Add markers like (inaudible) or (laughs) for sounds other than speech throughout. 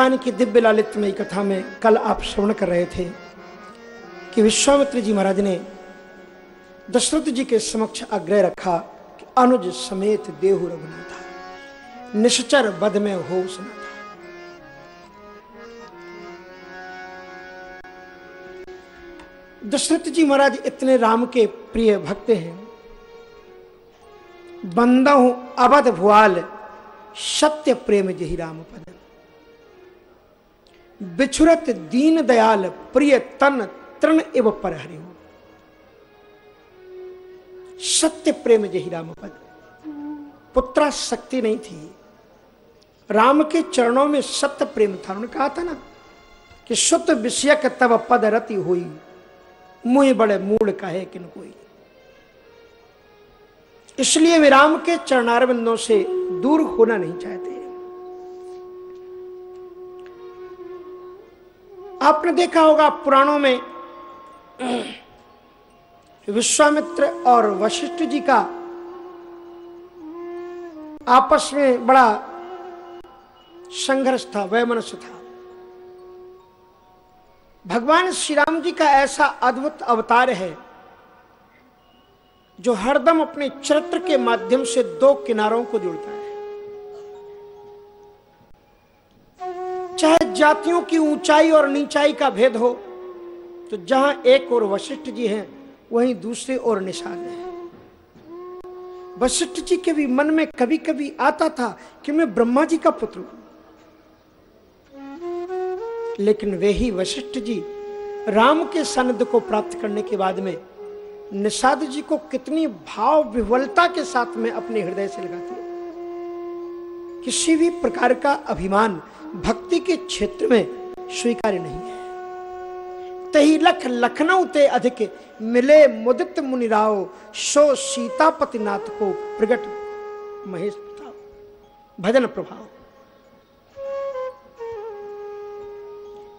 भगवान की दिव्य लालितमयी कथा में कल आप श्रवण कर रहे थे कि विश्वामित्र जी महाराज ने दशरथ जी के समक्ष आग्रह रखा कि अनुज समेत देहु रघुनाथा निश्चर बद में हो सुना था। दशरथ जी महाराज इतने राम के प्रिय भक्त हैं। बंदा हूँ अवध भुआल, सत्य प्रेम जही राम पद। बिछुरत दीन दयाल प्रिय तन तृण एव पर हरि सत्य प्रेम जही राम पद पुत्रा शक्ति नहीं थी। राम के चरणों में सत्य प्रेम था। उन्होंने कहा था ना कि शुद्ध विषयक तब पद रति हुई। मुँह बड़े मूड कहे किन कोई। इसलिए वे राम के चरणारविंदों से दूर होना नहीं चाहते। आपने देखा होगा पुराणों में, विश्वामित्र और वशिष्ठ जी का आपस में बड़ा संघर्ष था, वैमनस्य था। भगवान श्री राम जी का ऐसा अद्भुत अवतार है, जो हरदम अपने चरित्र के माध्यम से दो किनारों को जोड़ता है। चाहे जातियों की ऊंचाई और नीचाई का भेद हो तो जहाँ एक और वशिष्ठ जी हैं, वहीं दूसरे और निशान है। वशिष्ठ जी के भी मन में कभी कभी आता था कि मैं ब्रह्मा जी का पुत्र हूँ। लेकिन वे ही वशिष्ठ जी राम के सनद को प्राप्त करने के बाद में निषाद जी को कितनी भाव विवलता के साथ में अपने हृदय से लगाती है। किसी भी प्रकार का अभिमान भक्ति के क्षेत्र में स्वीकार्य नहीं है। तही लख लखनऊ ते अधिक मिले मुदित मुनिराव सो सीतापति नाथ को प्रगट महेश भजन प्रभाव।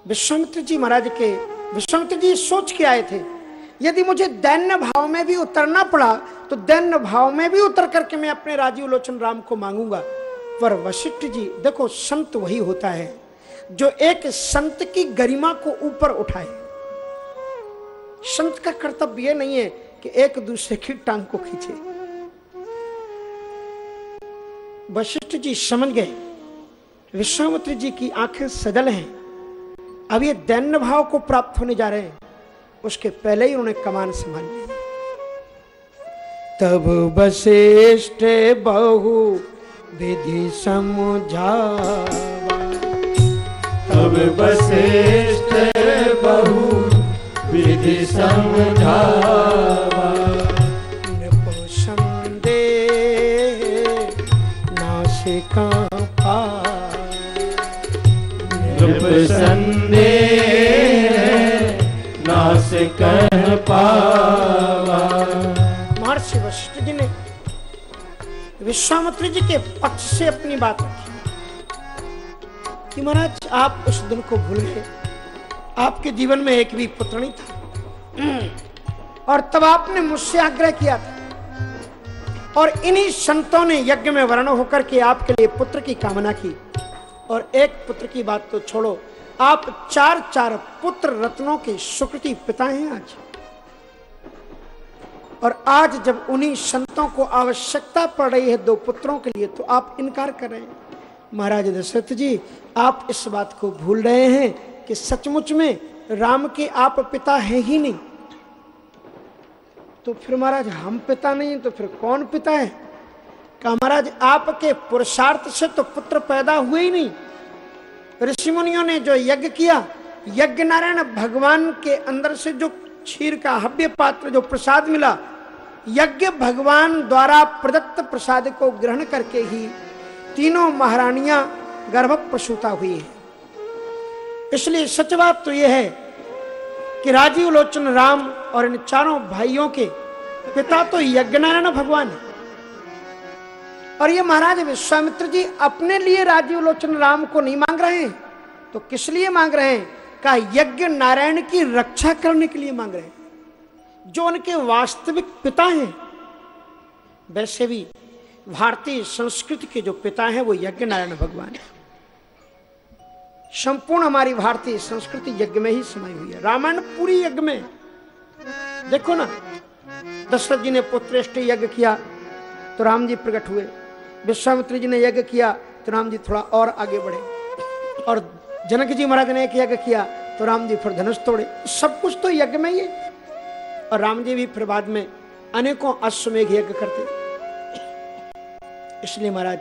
विश्वामित्र जी महाराज के विश्वामित्र जी सोच के आए थे, यदि मुझे दैन्य भाव में भी उतरना पड़ा तो दैन्य भाव में भी उतर करके मैं अपने राजीव लोचन राम को मांगूँगा। पर वशिष्ठ जी, देखो संत वही होता है, जो एक संत की गरिमा को ऊपर उठाए। संत का कर्तव्य यह नहीं है कि एक दूसरे की टांग को खींचे। वशिष्ठ जी समझ गए, विश्वामित्र जी की आँखें सजल हैं। अब ये दैन्य भाव को प्राप्त होने जा रहे हैं, उसके पहले ही उन्हें कमान संभाल। ली तब वशिष्ठ बहु विधि समझा तब वशिष्ठ बहु विधि समझा संदे नासिका नास कह पावा महर्षि विश्वामित्र जी के पक्ष से अपनी बात रखी। कि महाराज, आप उस दिन को भूल गए। आपके जीवन में एक भी पुत्र नहीं था। और तब आपने मुझसे आग्रह किया था। और इन्हीं संतों ने यज्ञ में वर्ण होकर के आपके लिए पुत्र की कामना की। और एक पुत्र की बात तो छोड़ो। आप चार चार पुत्र रत्नों के सुकृति पिता हैं आज। और आज जब उन्हीं संतों को आवश्यकता पड़ रही है दो पुत्रों के लिए तो आप इनकार कर रहे हैं। महाराज दशरथ जी, आप इस बात को भूल रहे हैं कि सचमुच में राम के आप पिता हैं ही नहीं। तो फिर महाराज, हम पिता नहीं तो फिर कौन पिता है? कहा, महाराज, आपके पुरुषार्थ से तो पुत्र पैदा हुए ही नहीं। ऋषि मुनियों ने जो यज्ञ किया यज्ञ नारायण भगवान के अंदर से जो क्षीर का हव्य पात्र, जो प्रसाद मिला यज्ञ भगवान द्वारा प्रदत्त प्रसाद को ग्रहण करके ही तीनों महारानियाँ गर्भ प्रसूता हुई है। इसलिए सच बात तो यह है कि राजीव लोचन राम और इन चारों भाइयों के पिता तो यज्ञ नारायण भगवान है। और ये महाराज विश्वामित्र जी अपने लिए राजीव लोचन राम को नहीं मांग रहे हैं तो किस लिए मांग रहे हैं? का यज्ञ नारायण की रक्षा करने के लिए मांग रहे हैं। जो उनके वास्तविक पिता हैं। वैसे भी भारतीय संस्कृति के जो पिता हैं, वो यज्ञ नारायण भगवान है। संपूर्ण हमारी भारतीय संस्कृति यज्ञ में ही समाई हुई है। रामायण पूरी यज्ञ में। देखो ना, दशरथ जी ने पुत्रेष्ट यज्ञ किया तो राम जी प्रकट हुए। विश्वामित्र जी ने यज्ञ किया तो राम जी थोड़ा और आगे बढ़े। और जनक जी महाराज ने एक यज्ञ किया तो राम जी फिर धनुष तोड़े। सब कुछ तो यज्ञ में ही है। और राम जी भी फिर बाद में अनेकों अश्वमेघ यज्ञ करते। इसलिए महाराज,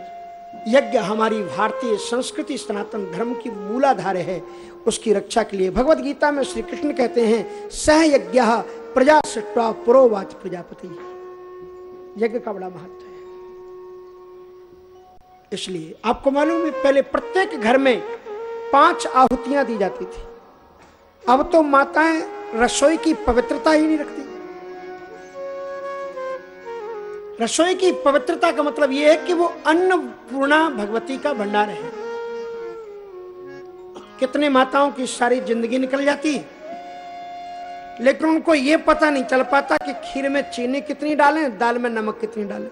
यज्ञ हमारी भारतीय संस्कृति, सनातन धर्म की मूलाधार है। उसकी रक्षा के लिए भगवत गीता में श्री कृष्ण कहते हैं, सह यज्ञ प्रजा सृष्टा पुरोवाच प्रजापति। यज्ञ का बड़ा महत्व है। इसलिए आपको मालूम है, पहले प्रत्येक घर में पाँच आहुतियाँ दी जाती थी। अब तो माताएँ रसोई की पवित्रता ही नहीं रखती। रसोई की पवित्रता का मतलब यह है कि वो अन्नपूर्णा भगवती का भंडार है। कितने माताओं की सारी ज़िंदगी निकल जाती लेकिन उनको यह पता नहीं चल पाता कि खीर में चीनी कितनी डालें, दाल में नमक कितनी डालें।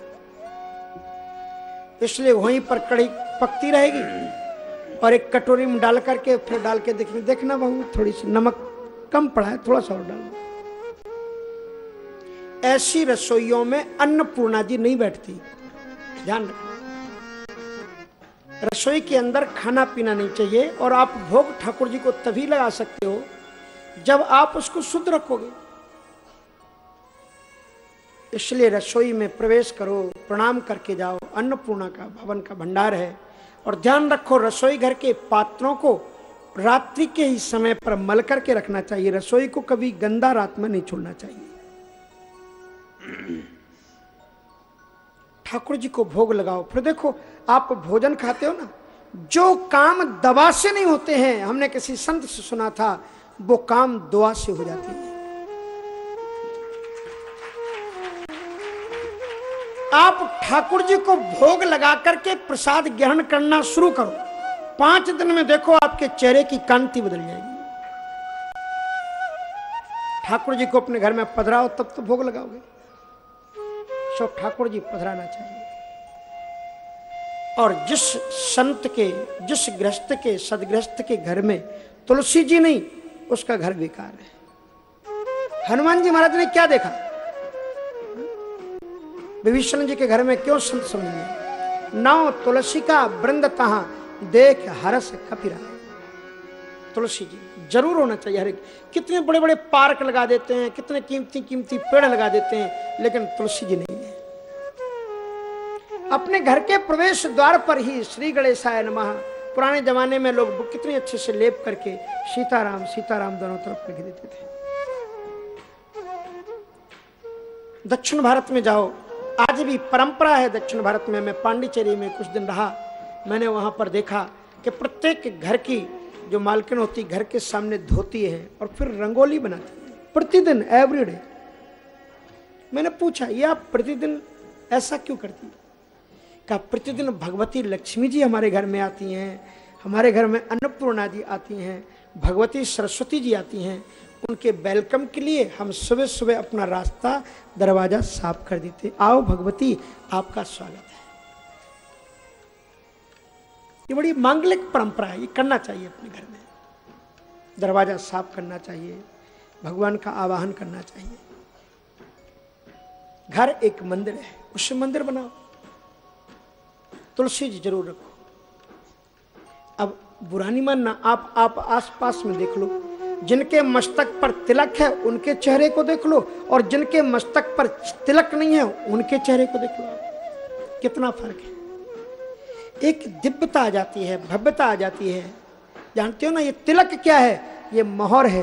इसलिए वहीं पर कड़ी पकती रहेगी। और एक कटोरी में डाल करके फिर डाल के देखना देखना बहू, थोड़ी सी नमक कम पड़ा है, थोड़ा सा और डाल ऐसी रसोइयों में अन्नपूर्णा जी नहीं बैठती। ध्यान रखना। रसोई के अंदर खाना पीना नहीं चाहिए और आप भोग ठाकुर जी को तभी लगा सकते हो जब आप उसको शुद्ध रखोगे। इसलिए रसोई में प्रवेश करो, प्रणाम करके जाओ। अन्नपूर्णा का, भवन का भंडार है। और ध्यान रखो, रसोई घर के पात्रों को रात्रि के ही समय पर मल करके रखना चाहिए। रसोई को कभी गंदा रात में नहीं छोड़ना चाहिए। ठाकुर जी को भोग लगाओ। फिर देखो, आप भोजन खाते हो ना? जो काम दवा से नहीं होते हैं, हमने किसी संत से सुना था, वो काम दुआ से हो जाती है। आप ठाकुर जी को भोग लगा करके प्रसाद ग्रहण करना शुरू करो। पाँच दिन में देखो आपके चेहरे की कांति बदल जाएगी। ठाकुर जी को अपने घर में पधराओ, तब तो भोग लगाओगे। सब ठाकुर जी पधराना चाहिए और जिस संत के, जिस गृहस्थ के सदग्रस्त के घर में तुलसी जी नहीं, उसका घर बेकार है। हनुमान जी महाराज ने क्या देखा? विभीषण जी के घर में क्यों संत समझ? नौ तुलसी का वृंद तहा देख हरस कपिरा तुलसी जी, ज़रूर होना चाहिए हर एक। कितने बड़े बड़े पार्क लगा देते हैं, कितने कीमती कीमती पेड़ लगा देते हैं, लेकिन तुलसी जी नहीं है। अपने घर के प्रवेश द्वार पर ही श्री गणेशाय नमः। पुराने जमाने में लोग कितने अच्छे से लेप करके सीताराम सीताराम दोनों तरफ़ लिख देते थे। दक्षिण भारत में जाओ। आज भी परंपरा है दक्षिण भारत में। मैं पांडिचेरी में कुछ दिन रहा। मैंने वहाँ पर देखा कि प्रत्येक घर की जो मालकिन होती, घर के सामने धोती है और फिर रंगोली बनाती है। प्रतिदिन एवरीडे मैंने पूछा ये आप प्रतिदिन ऐसा क्यों करती है? प्रतिदिन भगवती लक्ष्मी जी हमारे घर में आती हैं, हमारे घर में अन्नपूर्णा जी आती हैं, भगवती सरस्वती जी आती हैं। उनके वेलकम के लिए हम सुबह सुबह अपना रास्ता, दरवाज़ा साफ़ कर देते आओ भगवती, आपका स्वागत। ये बड़ी मांगलिक परंपरा है, ये करना चाहिए अपने घर में। दरवाज़ा साफ़ करना चाहिए, भगवान का आवाहन करना चाहिए। घर एक मंदिर है उससे मंदिर बनाओ। तुलसी जी ज़रूर रखो। अब बुरा नहीं मानना आप आप आसपास में देख लो। जिनके मस्तक पर तिलक है, उनके चेहरे को देख लो। और जिनके मस्तक पर तिलक नहीं है, उनके चेहरे को देख लो कितना फ़र्क है। एक दिव्यता आ जाती है, भव्यता आ जाती है। जानते हो ना, ये तिलक क्या है? ये मोहर है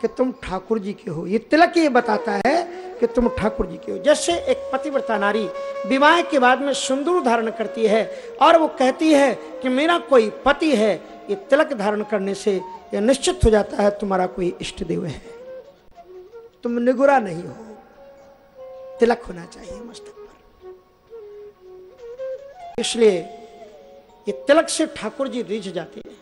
कि तुम ठाकुर जी के हो। ये तिलक ये बताता है कि तुम ठाकुर जी के हो। जैसे एक पतिव्रता नारी विवाह के बाद में सुंदर धारण करती है और वो कहती है कि मेरा कोई पति है, ये तिलक धारण करने से यह निश्चित हो जाता है तुम्हारा कोई इष्ट देव है। तुम निगुरा नहीं हो। तिलक होना चाहिए मस्तक पर। इसलिए ये तिलक से ठाकुर जी रिझ जाते हैं।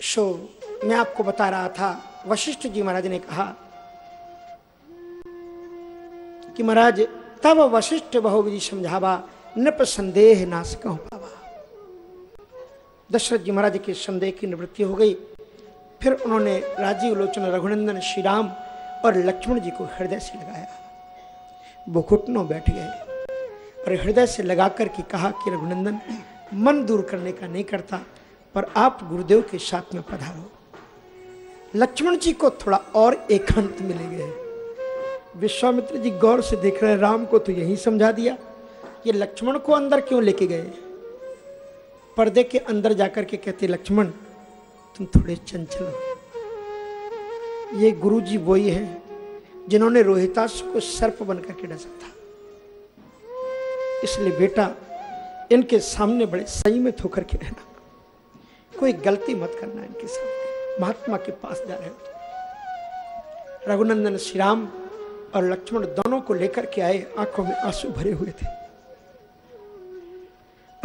सो, मैं आपको बता रहा था, वशिष्ठ जी महाराज ने कहा कि महाराज, तब वशिष्ठ बहुविधि समझावा, नृप संदेह नाश कहूँ पावा। दशरथ जी महाराज के संदेह की निवृत्ति हो गई। फिर उन्होंने राजीव लोचन रघुनंदन श्री राम और लक्ष्मण जी को हृदय से लगाया। वो घुटनों बैठ गए। और हृदय से लगाकर के कहा कि रघुनंदन, मन दूर करने का नहीं करता, पर आप गुरुदेव के साथ में पधारो। लक्ष्मण जी को थोड़ा और एकांत मिले गए। विश्वामित्र जी गौर से देख रहे हैं, राम को तो यही समझा दिया ये लक्ष्मण को अंदर क्यों लेके गए? पर्दे के अंदर जाकर के कहते, लक्ष्मण, तुम थोड़े चंचल हो। ये गुरु जी वही है जिन्होंने रोहितास को सर्प बनकर के डसा था। इसलिए बेटा, इनके सामने बड़े संयमित होकर के रहना। कोई गलती मत करना इनके सामने। महात्मा के पास जा रहे हो रघुनंदन श्री राम और लक्ष्मण दोनों को लेकर के आए, आँखों में आँसू भरे हुए थे।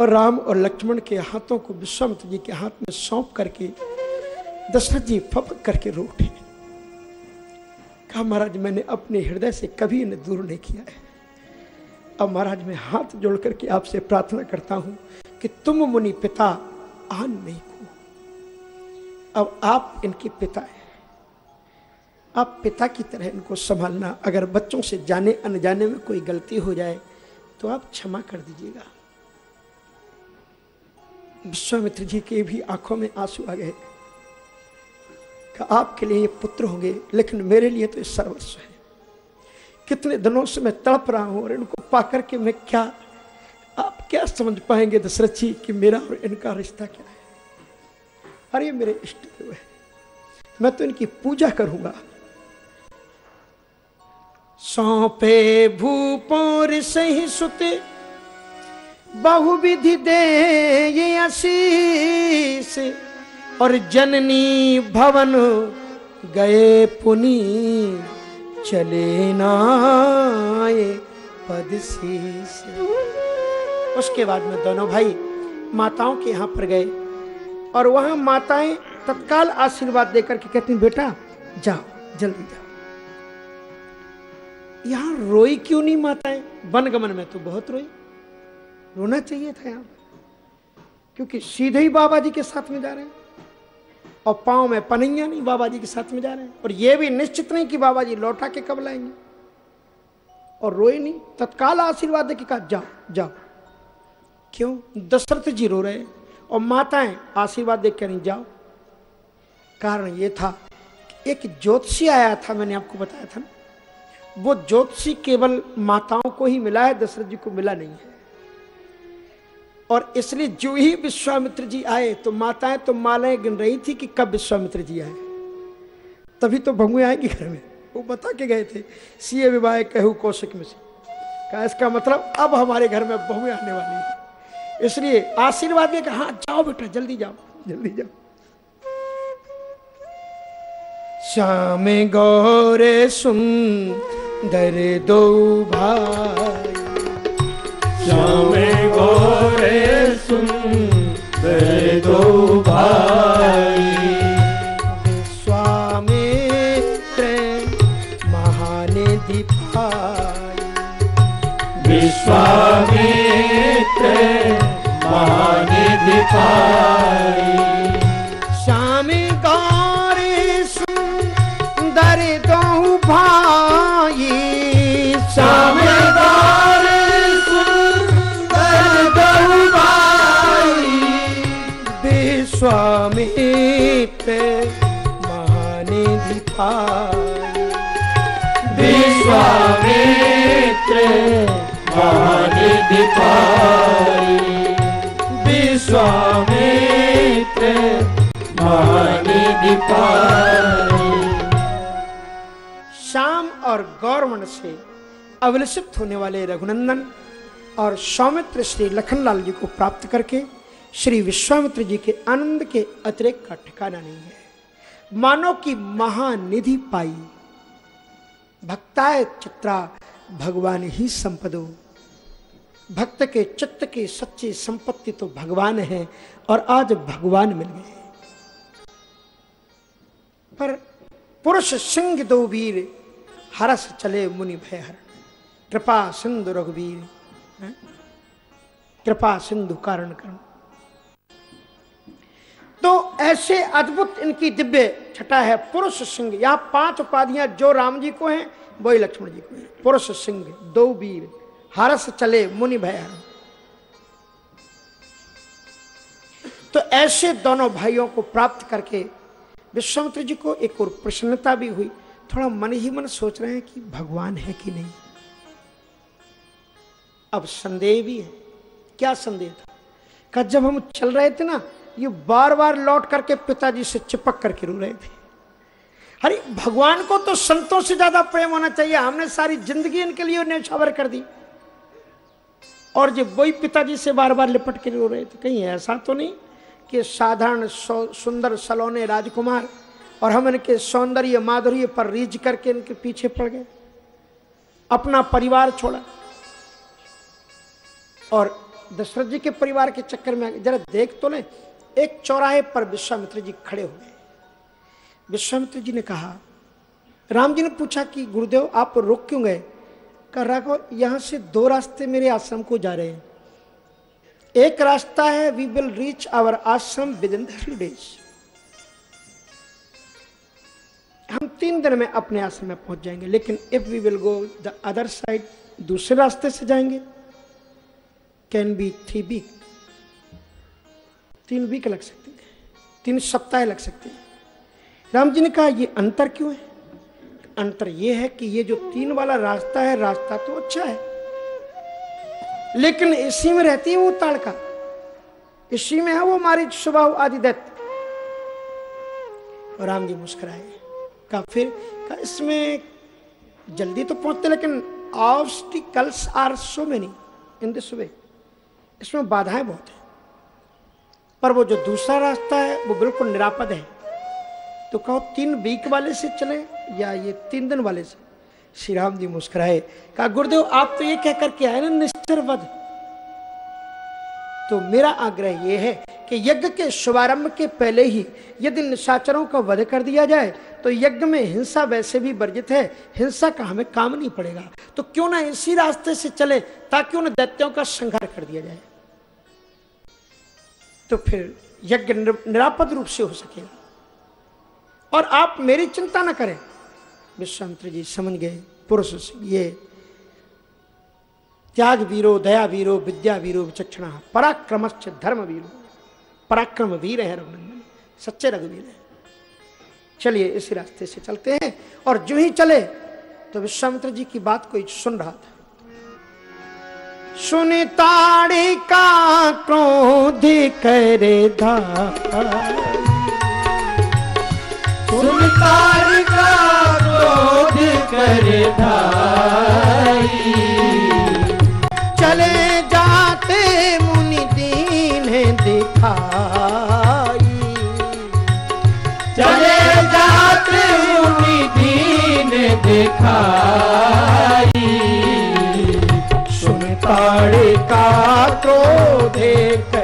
और राम और लक्ष्मण के हाथों को विश्वामित्र जी के हाथ में सौंप करके, दशरथ जी फपक करके रो उठे। कहा, महाराज, मैंने अपने हृदय से कभी इन्हें दूर नहीं किया है। अब महाराज, मैं हाथ जोड़ करके आपसे प्रार्थना करता हूँ कि तुम मुनि पिता आन नहीं को। अब आप इनके पिता हैं। आप पिता की तरह इनको संभालना, अगर बच्चों से जाने, अनजाने में कोई गलती हो जाए तो आप क्षमा कर दीजिएगा। विश्वामित्र जी के भी आँखों में आँसू आ गए। आपके लिए ये पुत्र होंगे, लेकिन मेरे लिए तो ये सर्वस्व है। कितने दिनों से मैं तड़प रहा हूँ और इनको पाकर के मैं क्या, आप क्या समझ पाएँगे दशरथ जी कि मेरा और इनका रिश्ता क्या है? अरे मेरे इष्ट देव है। मैं तो इनकी पूजा करूँगा। सौंपे भूपोर सही सुते, बहुविधि दे ये आशीष, और जननी भवन गए पुनी चले नाए पद शीस उसके बाद में दोनों भाई माताओं के यहाँ पर गए और वहाँ माताएँ तत्काल आशीर्वाद देकर के कहती बेटा, जाओ, जल्दी जाओ। यहाँ रोई क्यों नहीं माताएँ? वनगमन में तो बहुत रोई। रोना चाहिए था यहाँ। क्योंकि सीधे ही बाबा जी के साथ में जा रहे हैं। और पाँव में पनैया नहीं बाबा जी के साथ में जा रहे हैं। और ये भी निश्चित नहीं कि बाबा जी लौटा के कब लाएँगे। और रोए नहीं, तत्काल आशीर्वाद के कहा, जाओ जाओ। क्यों? दशरथ जी रो रहे और माताएँ आशीर्वाद देख कर नहीं जाओ। कारण ये था एक ज्योतिषी आया था, मैंने आपको बताया था ना। वो ज्योतिषी केवल माताओं को ही मिला है, दशरथ जी को मिला नहीं है। और इसलिए जो ही विश्वामित्र जी आए तो माताएँ तो मालाएँ गिन रही थी कि कब विश्वामित्र जी आए। तभी तो भंगुए आएँगे घर में। वो बता के गए थे, सीए विवाह कहू कौशिक में से। कहा, इसका मतलब अब हमारे घर में बहुएँ आने वाली है। इसलिए आशीर्वाद दिया हाँ जाओ बेटा, जल्दी जाओ जल्दी जाओ। श्याम गौरे सुंदर दो भाई। श्याम विश्वामित्र महानिधि पाई भाई। विश्वामित्र महानिधि भाई। विश्वामित्र श्याम और गौरवण से अविलसित होने वाले रघुनंदन और सौमित्र श्री लखनलाल जी को प्राप्त करके श्री विश्वामित्र जी के आनंद के अतिरिक्त का ठिकाना नहीं है। मानो की महानिधि पाई। भक्ताय चित्रा भगवान ही संपदो। भक्त के चित्त की सच्ची संपत्ति तो भगवान है और आज भगवान मिल गए पर पुरुष सिंह दो वीर, हरस चले मुनि भय हरण कृपा सिंधु रघुवीर कृपा सिंधु कारण करण। तो ऐसे अद्भुत इनकी दिव्य छटा है पुरुष सिंह। यहाँ पाँच उपाधियाँ जो राम जी को हैं, वही लक्ष्मण जी को हैं। पुरुष सिंह, दो वीर। हरस चले मुनि भय। तो ऐसे दोनों भाइयों को प्राप्त करके विश्वामित्र जी को एक और प्रसन्नता भी हुई। थोड़ा मन ही मन सोच रहे हैं कि भगवान है कि नहीं। अब संदेह भी है। क्या संदेह था? का जब हम चल रहे थे ना, ये बार बार लौट करके पिताजी से चिपक करके रो रहे थे। अरे, भगवान को तो संतों से ज़्यादा प्रेम होना चाहिए। हमने सारी ज़िंदगी इनके लिए न्यौछावर कर दी। और जब वही पिताजी से बार बार लिपट के रो रहे थे, कहीं ऐसा तो नहीं कि साधारण सुंदर सलोने राजकुमार और हम इनके सौंदर्य माधुर्य पर रीझ करके इनके पीछे पड़ गए, अपना परिवार छोड़ा। और दशरथ जी के परिवार के चक्कर में जरा देख तो ले, एक चौराहे पर विश्वामित्र जी खड़े हो गए। विश्वामित्र जी ने कहा, राम जी ने पूछा कि, गुरुदेव, आप रुक क्यों गए? कर रहा यहाँ से दो रास्ते मेरे आश्रम को जा रहे हैं। एक रास्ता है we will reach our ashram with in three days हम तीन दिन में अपने आश्रम में पहुँच जाएँगे, लेकिन if we will go the other side दूसरे रास्ते से जाएँगे। कैन बी थ्री वीक तीन वीक लग सकते हैं, तीन सप्ताह लग सकते हैं। राम जी ने कहा, ये अंतर क्यों है? अंतर यह है कि ये जो तीन वाला रास्ता है, रास्ता तो अच्छा है। लेकिन इसी में रहती है वो ताड़का इसी में है वो मारी स्वभाव आदि दत्त राम जी मुस्कुराए। का फिर का इसमें जल्दी तो पहुँचते, लेकिन obstacles are so many in this way इसमें बाधाएँ बहुत है। पर वो जो दूसरा रास्ता है, वो बिल्कुल निरापद है। तो कहो, तीन वीक वाले से चले या ये तीन दिन वाले से। श्री राम जी मुस्कुराए, कहा, गुरुदेव, आप तो ये कह करके आए ना, निश्चर वध। तो मेरा आग्रह यह है कि यज्ञ के शुभारंभ के पहले ही यदि निशाचरों का वध कर दिया जाए तो यज्ञ में हिंसा वैसे भी वर्जित है, हिंसा का हमें काम नहीं पड़ेगा। तो क्यों ना इसी रास्ते से चले, ताकि उन दैत्यों का संहार कर दिया जाए? तो फिर यज्ञ निरापद रूप से हो सकेगा। और आप मेरी चिंता ना करें। विश्वामित्र जी समझ गए, पुरुष ये। त्याग वीरो दया वीरो विद्या वीरो विचक्षणा, पराक्रमश्च धर्म वीरो पराक्रम वीर है रघुनंदन, सच्चे रघुवीर है। चलिए इसी रास्ते से चलते हैं, और जो ही चले तो विश्वामित्र जी की बात कोई सुन रहा था। सुनिताड़ी का क्रोध करे धा सुनिताड़ी का क्रोध करे धाई। दिखाई। सुन ताड़े का क्रोधे कर सुन का क्रोधे कर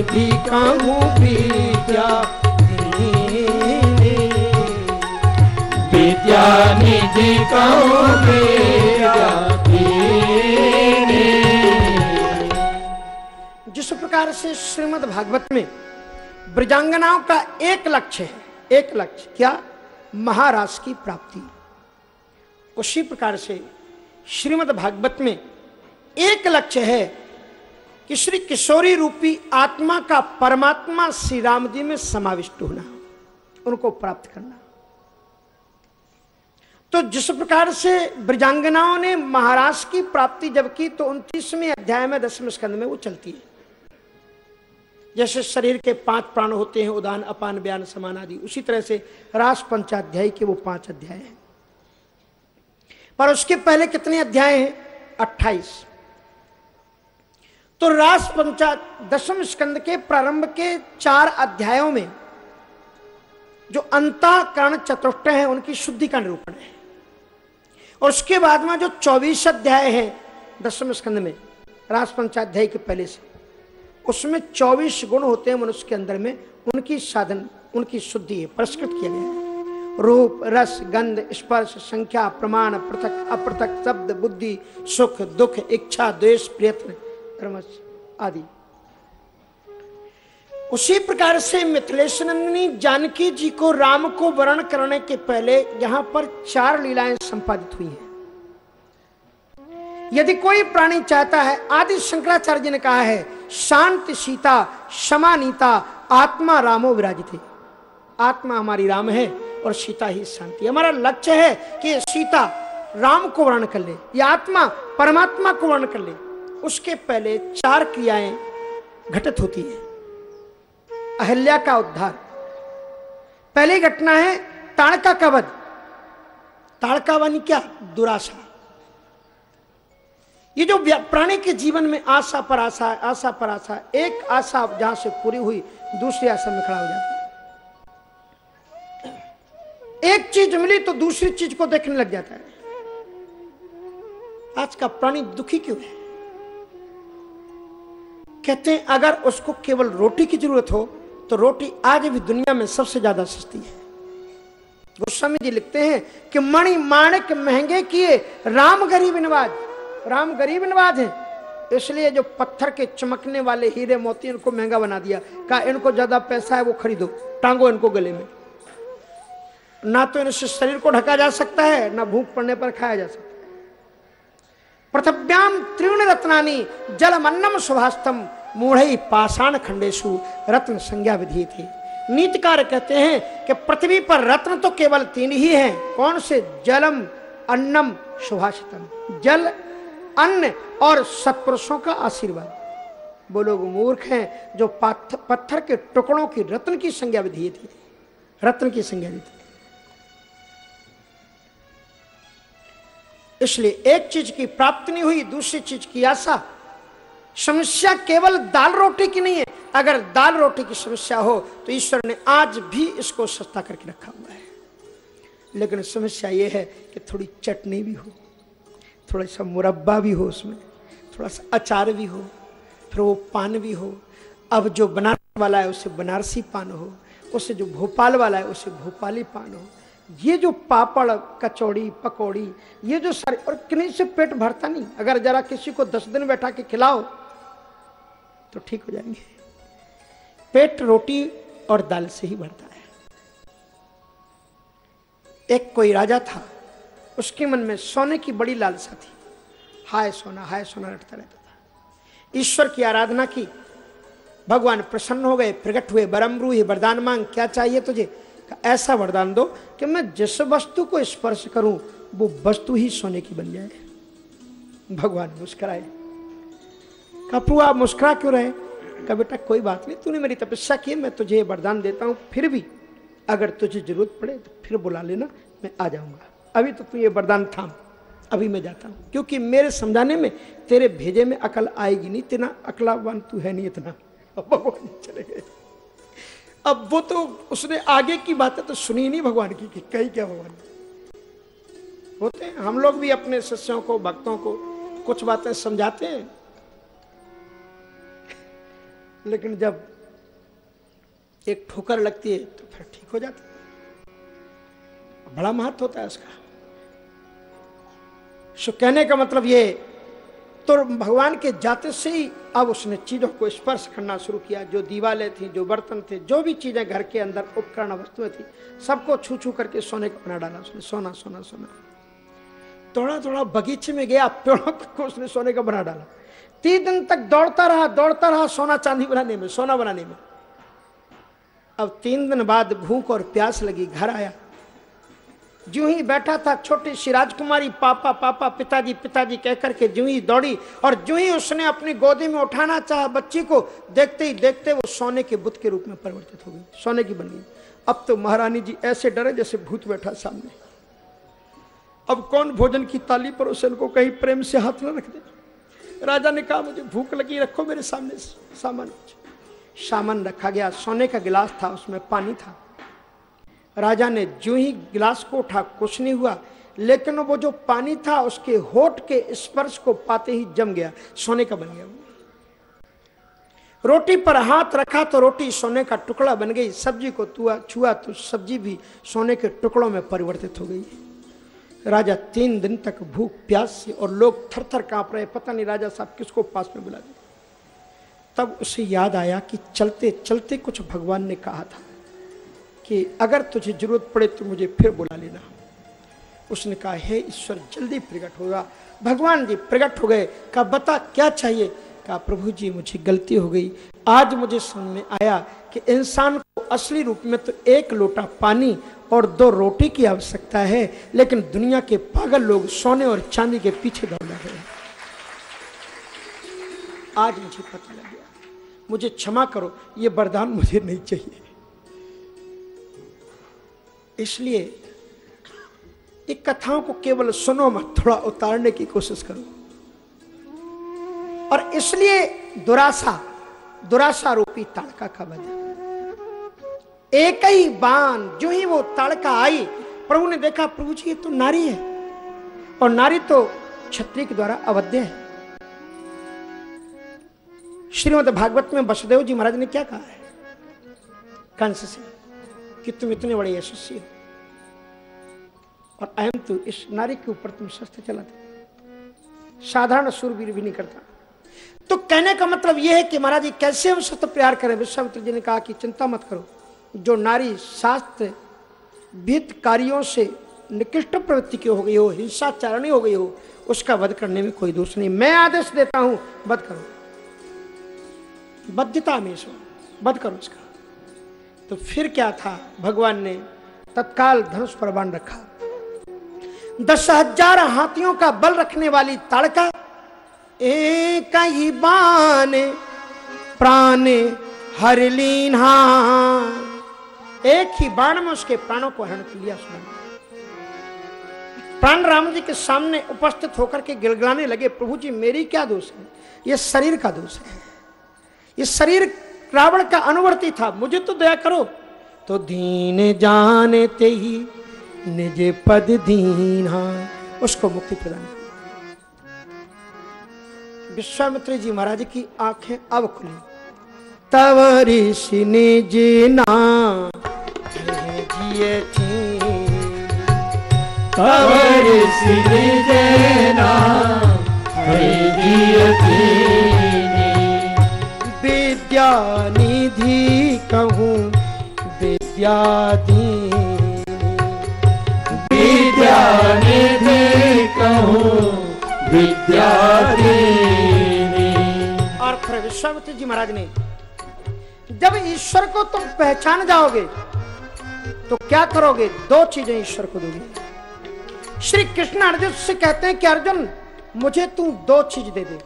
विद्या निधि कहूँ विद्या ज्ञानी जी जिस प्रकार से श्रीमद् भागवत में ब्रजांगनाओं का एक लक्ष्य है, एक लक्ष्य क्या? महाराज की प्राप्ति। उसी प्रकार से श्रीमद् भागवत में एक लक्ष्य है कि श्री किशोरी रूपी आत्मा का परमात्मा श्री राम जी में समाविष्ट होना, उनको प्राप्त करना। तो जिस प्रकार से ब्रजांगनाओं ने महाराज की प्राप्ति जब की तो उनतीसवें अध्याय में दसवें स्कंद में वो चलती है। जैसे शरीर के पाँच प्राण होते हैं, उदान, अपान, बयान, समान आदि, उसी तरह से रास पंचाध्याय के वो पाँच अध्याय हैं। पर उसके पहले कितने अध्याय हैं? अट्ठाईस। तो रास पंचा दसम स्कंद के प्रारंभ के चार अध्यायों में जो अंताकरण चतुष्ट है, उनकी शुद्धि का निरूपण है। और उसके बाद में जो चौबीस अध्याय है दसम स्कंद में, रास पंचाध्याय के पहले से, उसमें चौबीस गुण होते हैं मनुष्य के अंदर में, उनकी साधन, उनकी शुद्धि है, परिष्कृत किया गया है। रूप, रस, गंध, स्पर्श, संख्या, प्रमाण, पृथक अपृथक शब्द, बुद्धि, सुख, दुख, इच्छा, द्वेष प्रयत्न आदि। उसी प्रकार से मिथिलेश नंदिनी जानकी जी को राम को वर्ण करने के पहले यहाँ पर चार लीलाएँ संपादित हुई हैं। यदि कोई प्राणी चाहता है, आदि शंकराचार्य जी ने कहा है, शांत सीता समानीता आत्मा रामो विराजित। आत्मा हमारी राम है और सीता ही शांति। हमारा लक्ष्य है कि सीता राम को वर्ण कर ले, या आत्मा परमात्मा को वर्ण कर ले। उसके पहले चार क्रियाएँ घटित होती है। अहल्या का उद्धार। पहली घटना है ताड़का का वध। ताड़का वानी क्या? दुराशा। ये जो प्राणी के जीवन में आशा पर आशा आशा पर आशा एक आशा जहाँ से पूरी हुई, दूसरी आशा में खड़ा हो जाता है। एक चीज़ मिली तो दूसरी चीज़ को देखने लग जाता है। आज का प्राणी दुखी क्यों है? कहते हैं, अगर उसको केवल रोटी की ज़रूरत हो तो रोटी आज भी दुनिया में सबसे ज़्यादा सस्ती है। गोस्वामी जी लिखते हैं कि मणि माणिक महँगे किए, राम गरीब नवाज़। राम गरीब नवाज़ है। इसलिए जो पत्थर के चमकने वाले हीरे मोती इनको महँगा बना दिया। कहा, इनको ज़्यादा पैसा है, वो खरीदो। टांगो इनको गले में। ना तो इनसे शरीर को ढका जा सकता है, ना भूख पड़ने पर खाया जा सकता है। पृथव्याम त्रिवण रत्नानी जल मन्नम सुभास्तम। मूढ़ पाषाण खंडेशु रत्न संज्ञा विधि थी। नीतिकार कहते हैं कि पृथ्वी पर रत्न तो केवल तीन ही हैं। कौन से? जलम, अन्नम, सुभाषितम। जल, अन्न और सत्पुरुषों का आशीर्वाद। वो लोग मूर्ख हैं जो पत्थर के टुकड़ों की रत्न की संज्ञा विधि थी। रत्न की संज्ञा विधि इसलिए एक चीज़ की प्राप्ति नहीं हुई, दूसरी चीज़ की आशा समस्या केवल दाल रोटी की नहीं है। अगर दाल रोटी की समस्या हो तो ईश्वर ने आज भी इसको सस्ता करके रखा हुआ है। लेकिन समस्या यह है कि थोड़ी चटनी भी हो, थोड़ा सा मुरब्बा भी हो उसमें, थोड़ा सा अचार भी हो, फिर वो पान भी हो। अब जो बनारस वाला है, उसे बनारसी पान हो, उसे जो भोपाल वाला है, उसे भोपाली पान हो। ये जो पापड़, कचौड़ी, पकौड़ी, ये जो सारे, और किन्हीं से पेट भरता नहीं। अगर जरा किसी को दस दिन बैठा के खिलाओ तो ठीक हो जाएँगे। पेट रोटी और दाल से ही भरता है। एक कोई राजा था, उसके मन में सोने की बड़ी लालसा थी। हाय सोना हाय सोना रटता रहता था। ईश्वर की आराधना की। भगवान प्रसन्न हो गए, प्रकट हुए बरमरू ही वरदान मांग, क्या चाहिए तुझे? ऐसा वरदान दो कि मैं जिस वस्तु को स्पर्श करूँ, वो वस्तु ही सोने की बन जाए। भगवान मुस्कुराए। कपू आप मुस्कुरा क्यों रहे? कहा, बेटा, कोई बात नहीं, तूने मेरी तपस्या की मैं तुझे ये वरदान देता हूँ, फिर भी अगर तुझे ज़रूरत पड़े तो फिर बुला लेना, मैं आ जाऊँगा। अभी तो तू ये वरदान थाम, अभी मैं जाता हूँ, क्योंकि मेरे समझाने में तेरे भेजे में अकल आएगी नहीं तेना अकलावान तू है नहीं इतना। भगवान चले गए। अब वो तो उसने आगे की बातें तो सुनी नहीं भगवान की, कि कही क्या भगवान। होते हैं, हम लोग भी अपने शिष्यों को, भक्तों को कुछ बातें समझाते हैं लेकिन जब एक ठोकर लगती है तो फिर ठीक हो जाता है। बड़ा महत्व होता है उसका। सो कहने का मतलब ये तो भगवान के जाते से ही अब उसने चीज़ों को स्पर्श करना शुरू किया। जो दीवाले थी, जो बर्तन थे, जो भी चीज़ें घर के अंदर उपकरण वस्तुएँ थी, सबको छू छू करके सोने का बना डाला उसने। सोना सोना सोना। थोड़ा थोड़ा बगीचे में गया, पेड़ों को उसने सोने का बना डाला। तीन दिन तक दौड़ता रहा दौड़ता रहा, सोना चांदी बनाने में, सोना बनाने में। अब तीन दिन बाद भूख और प्यास लगी, घर आया। जो ही बैठा था, छोटी सी राजकुमारी, पापा पापा, पिताजी पिताजी कहकर के जो ही दौड़ी और जो ही उसने अपनी गोदी में उठाना चाहा बच्ची को, देखते ही देखते वो सोने के बुत के रूप में परिवर्तित हो गई, सोने की बन गई। अब तो महारानी जी ऐसे डरे जैसे भूत बैठा सामने। अब कौन भोजन की ताली पर उसे उनको कहीं प्रेम से हाथ न रख दे? राजा ने कहा, मुझे भूख लगी, रखो मेरे सामने सामान। सामान रखा गया। सोने का गिलास था, उसमें पानी था। राजा ने जो ही गिलास को उठा, कुछ नहीं हुआ। लेकिन वो जो पानी था, उसके होठ के स्पर्श को पाते ही जम गया। सोने का बन गया रोटी पर हाथ रखा तो रोटी सोने का टुकड़ा बन गई। सब्ज़ी को तुआ, छुआ तो सब्ज़ी भी सोने के टुकड़ों में परिवर्तित हो गई। राजा तीन दिन तक भूख, प्यास से और लोग थर थर काँप रहे। पता नहीं राजा साहब किसको पास में बुला दिया। तब उसे याद आया कि चलते चलते कुछ भगवान ने कहा था कि अगर तुझे ज़रूरत पड़े तो मुझे फिर बुला लेना। उसने कहा, हे ईश्वर, जल्दी प्रकट होगा। भगवान जी प्रकट हो गए। कहा, बता, क्या चाहिए? कहा, प्रभु जी, मुझे गलती हो गई। आज मुझे समझ में आया कि इंसान को असली रूप में तो एक लोटा पानी और दो रोटी की आवश्यकता है, लेकिन दुनिया के पागल लोग सोने और चांदी के पीछे दौड़ रहे हैं। आज मुझे पता लग गया। मुझे क्षमा करो, ये वरदान मुझे नहीं चाहिए। इसलिए एक कथाओं को केवल सुनो मत, थोड़ा उतारने की कोशिश करो। और इसलिए दुराशा दुराशा रूपी ताड़का का बजा एक ही बाण, जो ही वो ताड़का आई, प्रभु ने देखा, प्रभु जी, ये तो नारी है। और नारी तो क्षत्रिय के द्वारा अवध्य है। श्रीमद भागवत में वसुदेव जी महाराज ने क्या कहा है? कंस से, कि तुम इतने बड़े यशस्वी हो, और अहम तो इस नारी के ऊपर तुम शस्त्र चलाते साधारण सूरवीर भी नहीं करता। तो कहने का मतलब यह है कि महाराज जी, कैसे हम शस्त्र प्रहार करें? विश्वामित्र जी ने कहा कि चिंता मत करो। जो नारी शास्त्र विहित कार्यों से निकृष्ट प्रवृत्ति की हो गई हो, हिंसाचारणी हो गई हो, उसका वध करने में कोई दोष नहीं। मैं आदेश देता हूँ, वध करो। बद्धता में सो वध करो उसका तो फिर क्या था? भगवान ने तत्काल धनुष पर बाण रखा। दस हज़ार हाथियों का बल रखने वाली ताड़का, एक ही प्राण हरलीन एक ही बाण में उसके प्राणों को हरण लिया उसने। प्राण राम जी के सामने उपस्थित होकर के गिलगलाने लगे, प्रभु जी, मेरी क्या दोष है? ये शरीर का दोष है। ये शरीर रावण का अनुवर्ती था। मुझे तो दया करो। तो दीन जानते ही निज पद दीन। उसको मुक्ति प्रदान विश्वामित्र जी महाराज की आँखें अब खुली। तब ऋषि निज ना जिए थी तब ऋषि निज जिए थी विद्या निधि कहूँ विद्या विद्या निधि कहूँ विद्या और फिर विश्वामित्र जी महाराज ने जब ईश्वर को तुम पहचान जाओगे तो क्या करोगे? दो चीज़ें ईश्वर को दोगे। श्री कृष्ण अर्जुन से कहते हैं कि, अर्जुन, मुझे तू दो चीज़ दे दे।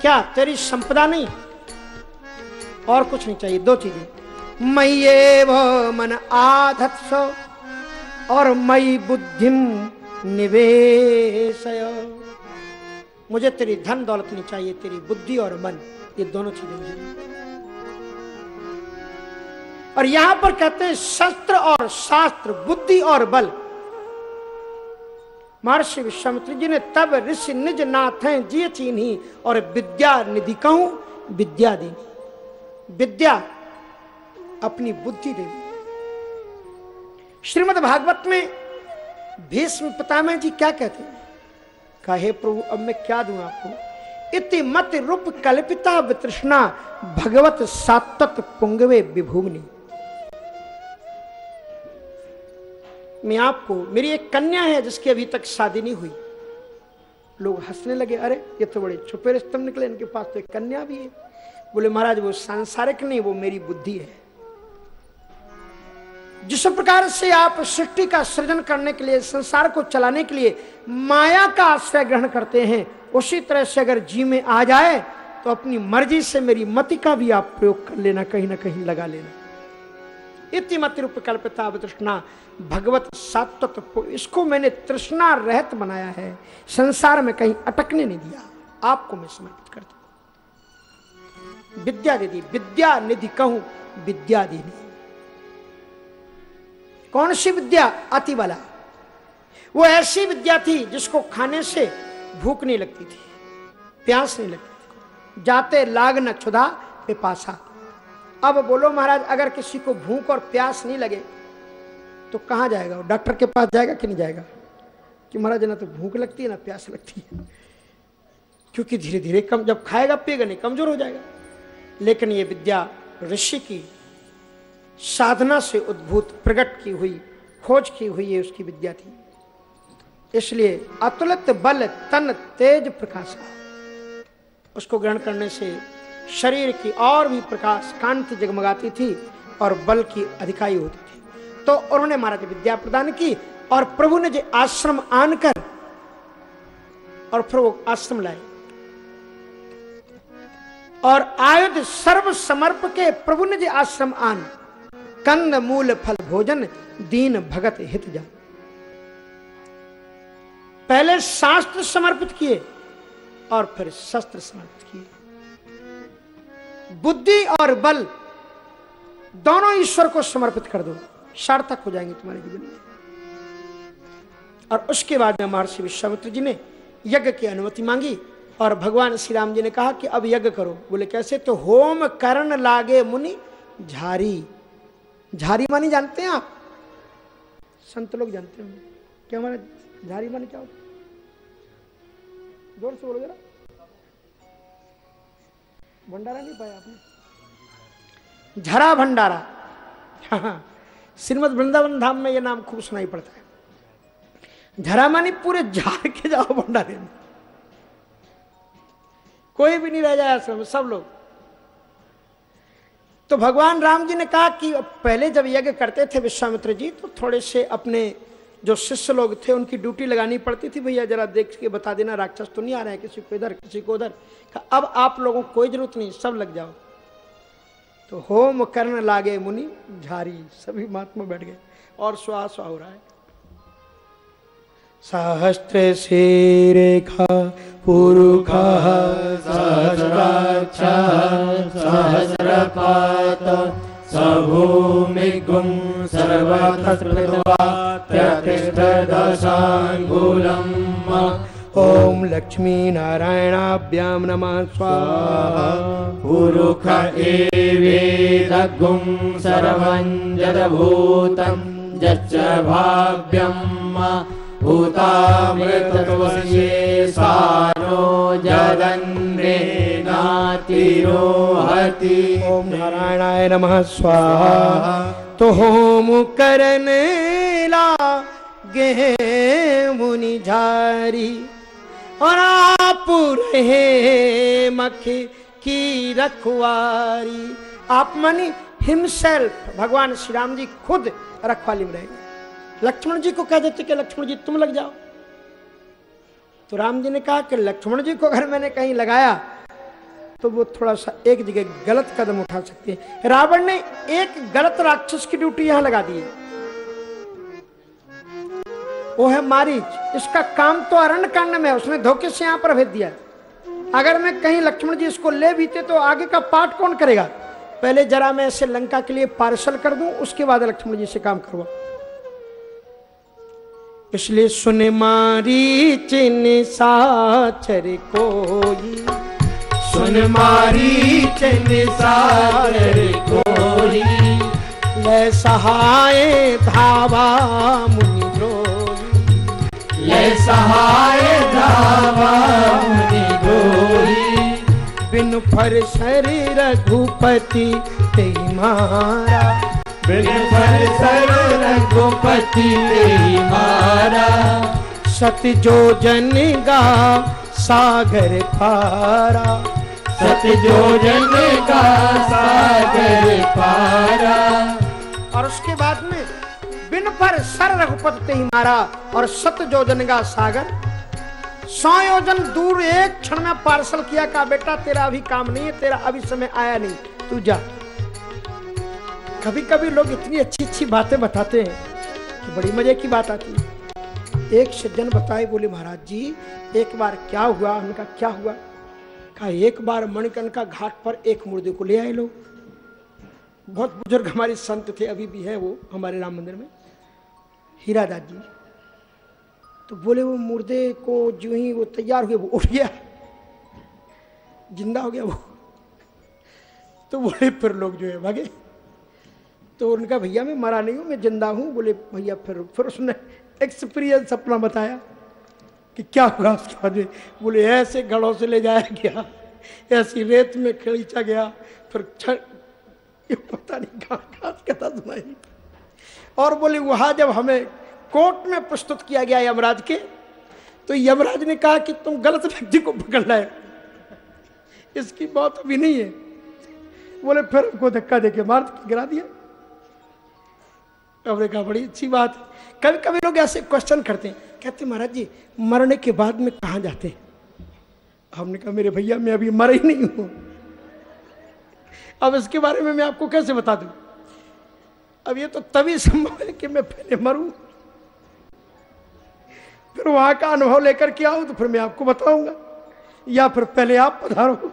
क्या तेरी संपदा नहीं? और कुछ नहीं चाहिए, दो चीज़ें। मई वो मन आधत्स, और मई बुद्धिम निवेश मुझे तेरी धन दौलत नहीं चाहिए, तेरी बुद्धि और मन, ये दोनों चीज़ें मुझे और यहाँ पर कहते हैं शस्त्र और शास्त्र, बुद्धि और बल। महर्षि विश्वामित्र जी ने तब ऋषि निज नाथ हैं जिय चीन्ही और विद्या निधि कहूँ, विद्या दी। विद्या अपनी बुद्धि दे। श्रीमद भागवत में भीष्म पितामह जी क्या कहते हैं? कहे प्रभु, अब मैं क्या दूँ आपको? इति मत रूप कल्पिता वितृष्णा, भगवत सातत पुंगवे विभूमनी मैं आपको, मेरी एक कन्या है जिसकी अभी तक शादी नहीं हुई। लोग हंसने लगे, अरे, ये तो बड़े छुपे रिश्ते निकले, इनके पास तो एक कन्या भी है। बोले, महाराज, वो सांसारिक नहीं, वो मेरी बुद्धि है। जिस प्रकार से आप सृष्टि का सृजन करने के लिए, संसार को चलाने के लिए माया का आश्रय ग्रहण करते हैं, उसी तरह से अगर जी में आ जाए तो अपनी मर्ज़ी से मेरी मति का भी आप प्रयोग कर लेना, कहीं ना कहीं लगा लेना। इति मत रूप कल्पता तृष्णा भगवत सात्व सात्वत इसको मैंने तृष्णा रहत बनाया है। संसार में कहीं अटकने नहीं दिया। आपको मैं समर्पित कर दू। विद्या निधि विद्या निधि कहूँ विद्या निधि कौन सी विद्या अति वाला वो ऐसी विद्या थी जिसको खाने से भूख नहीं लगती थी, प्यास नहीं लगती जाते लाग न क्षुधा, पिपासा। अब बोलो महाराज, अगर किसी को भूख और प्यास नहीं लगे तो कहाँ जाएगा? वो डॉक्टर के पास जाएगा कि नहीं जाएगा? कि महाराज, ना तो भूख लगती है, ना प्यास लगती है। क्योंकि धीरे धीरे कम, जब खाएगा, पिएगा नहीं, कमज़ोर हो जाएगा। लेकिन ये विद्या ऋषि की साधना से उद्भूत, प्रकट की हुई, खोज की हुई है उसकी विद्या थी। इसलिए अतुलित बल तन तेज प्रकाश। उसको ग्रहण करने से शरीर की और भी प्रकाश कांति जगमगाती थी और बल की अधिकाई होती थी। तो उन्होंने महाराज विद्या प्रदान की और प्रभु ने जो आश्रम आनकर और फिर वो आश्रम लाए। और आयुध सर्व समर्प के प्रभु ने जो आश्रम आन, कंद, मूल, फल, भोजन, दीन, भगत, हित जा पहले शास्त्र समर्पित किए और फिर शस्त्र समर्पित किए। बुद्धि और बल दोनों ईश्वर को समर्पित कर दो। सार्थक हो जाएँगे तुम्हारे जीवन में। और उसके बाद में महर्षि विश्वामित्र जी ने यज्ञ की अनुमति मांगी और भगवान श्री राम जी ने कहा कि अब यज्ञ करो। बोले, कैसे? तो होम करण लागे मुनि झारी। झारी मानी जानते हैं आप? संत लोग जानते हैं क्या हमारा झारी मानी क्या? होता ज़ोर से बोलो जरा भंडारा नहीं पाया आपने? झरा भंडारा। हाँ श्रीमद वृंदावन धाम में यह नाम खूब सुनाई पड़ता है। झरा मानी पूरे झाड़ के जाओ भंडारे में। कोई भी नहीं रह जाए आश्रम सब लोग। तो भगवान राम जी ने कहा कि पहले जब यज्ञ करते थे विश्वामित्र जी तो थोड़े से अपने जो शिष्य लोग थे, उनकी ड्यूटी लगानी पड़ती थी, भैया, जरा देख के बता देना, राक्षस तो नहीं आ रहा है किसी को इधर, किसी को उधर। अब आप लोगों को कोई ज़रूरत नहीं, सब लग जाओ। तो होम कर्ण लागे मुनि, झारी, सभी महात्मा बैठ गए और श्वास हो रहा है। सहस्त्र रेखा पुरुखा सहस्राक्षा, सहस्रपात सर्वतस्कृत्वा प्रतिष्ठदशाङ्गुलम्। ॐ लक्ष्मीनारायणाभ्यां नमः। स्वाहा। पुरुख एवेदगुं सर्वं जडभूतं यच्च भाव्यम् भूतामृतत्वस्ये सानो जदन्नेनातिरोहति ॐ नारायणाय नमः। स्वाहा। तो होम करन ला गे मुनि झारी। और आप रहे मख की रखवारी आप मानी हिमसेल्फ भगवान श्री राम जी खुद रखवाली में रहेंगे। लक्ष्मण जी को कह देते कि लक्ष्मण जी, तुम लग जाओ। तो राम जी ने कहा कि लक्ष्मण जी को अगर मैंने कहीं लगाया तो वो थोड़ा सा एक जगह गलत कदम उठा सकते हैं। रावण ने एक गलत राक्षस की ड्यूटी यहाँ लगा दी है। वो है मारीच। इसका काम तो अरण्य कांड में उसने धोखे से यहाँ पर भेज दिया अगर मैं कहीं लक्ष्मण जी इसको ले बीते तो आगे का पाठ कौन करेगा? पहले जरा मैं इसे लंका के लिए पार्सल कर दूँ, उसके बाद लक्ष्मण जी से काम करवा इसलिए सुन मारी चिन साचर कोई। सुन मारी चन सागर कोई। ले सहाय धावा मुनि ले सहाय धावा गोरी। बिन फर शरीर रघुपति ते मारा। बिन फर सर रघुपति तेरी मारा। सत जो जन गा सागर पारा। सत जो जन का सागर पारा। और उसके बाद में पर सर रघुपति ही मारा और सत जोजन का सागर। सौ योजन दूर एक क्षण में पार्सल किया का बेटा, तेरा अभी काम नहीं है, तेरा अभी समय आया नहीं। तू जा। कभी कभी लोग इतनी अच्छी अच्छी बातें बताते हैं कि बड़ी मज़े की बात आती है। एक सज्जन बताए, बोले, महाराज जी, एक बार क्या हुआ? उनका क्या हुआ? कहा, एक बार मणिकन का घाट पर एक मुर्दे को ले आए लोग बहुत बुज़ुर्ग हमारे संत थे, अभी भी है वो, हमारे राम मंदिर में। हीरादास जी। तो बोले, वो मुर्दे को जो ही वो तैयार हुए, वो उठ गया। ज़िंदा हो गया वो। तो बोले, फिर लोग जो है भागे। तो उनका भैया, मैं मरा नहीं हूँ, मैं ज़िंदा हूँ। बोले, भैया, फिर फिर उसने एक्सपीरियंस अपना बताया कि क्या हुआ उसके बाद बोले, ऐसे घड़ों से ले जाया गया, ऐसी रेत में खींचा गया, फिर ये पता नहीं कहाँ कहाँ कथा सुनाई? और बोले, वहाँ जब हमें कोर्ट में प्रस्तुत किया गया यमराज के तो यमराज ने कहा कि तुम गलत व्यक्ति को पकड़ लाए इसकी बात अभी नहीं है। बोले, फिर हमको धक्का देके मार गिरा दिया। हमने कहा, बड़ी अच्छी बात कभी कभी लोग ऐसे क्वेश्चन करते हैं। कहते महाराज जी, मरने के बाद में कहा जाते हैं? हमने कहा, मेरे भैया, मैं अभी मर ही नहीं हूँ। अब इसके बारे में मैं आपको कैसे बता दूँ? अब ये तो तभी संभव है कि मैं पहले मरूं। फिर वहाँ का अनुभव लेकर के आऊँ तो फिर मैं आपको बताऊँगा। या फिर पहले आप पधारो।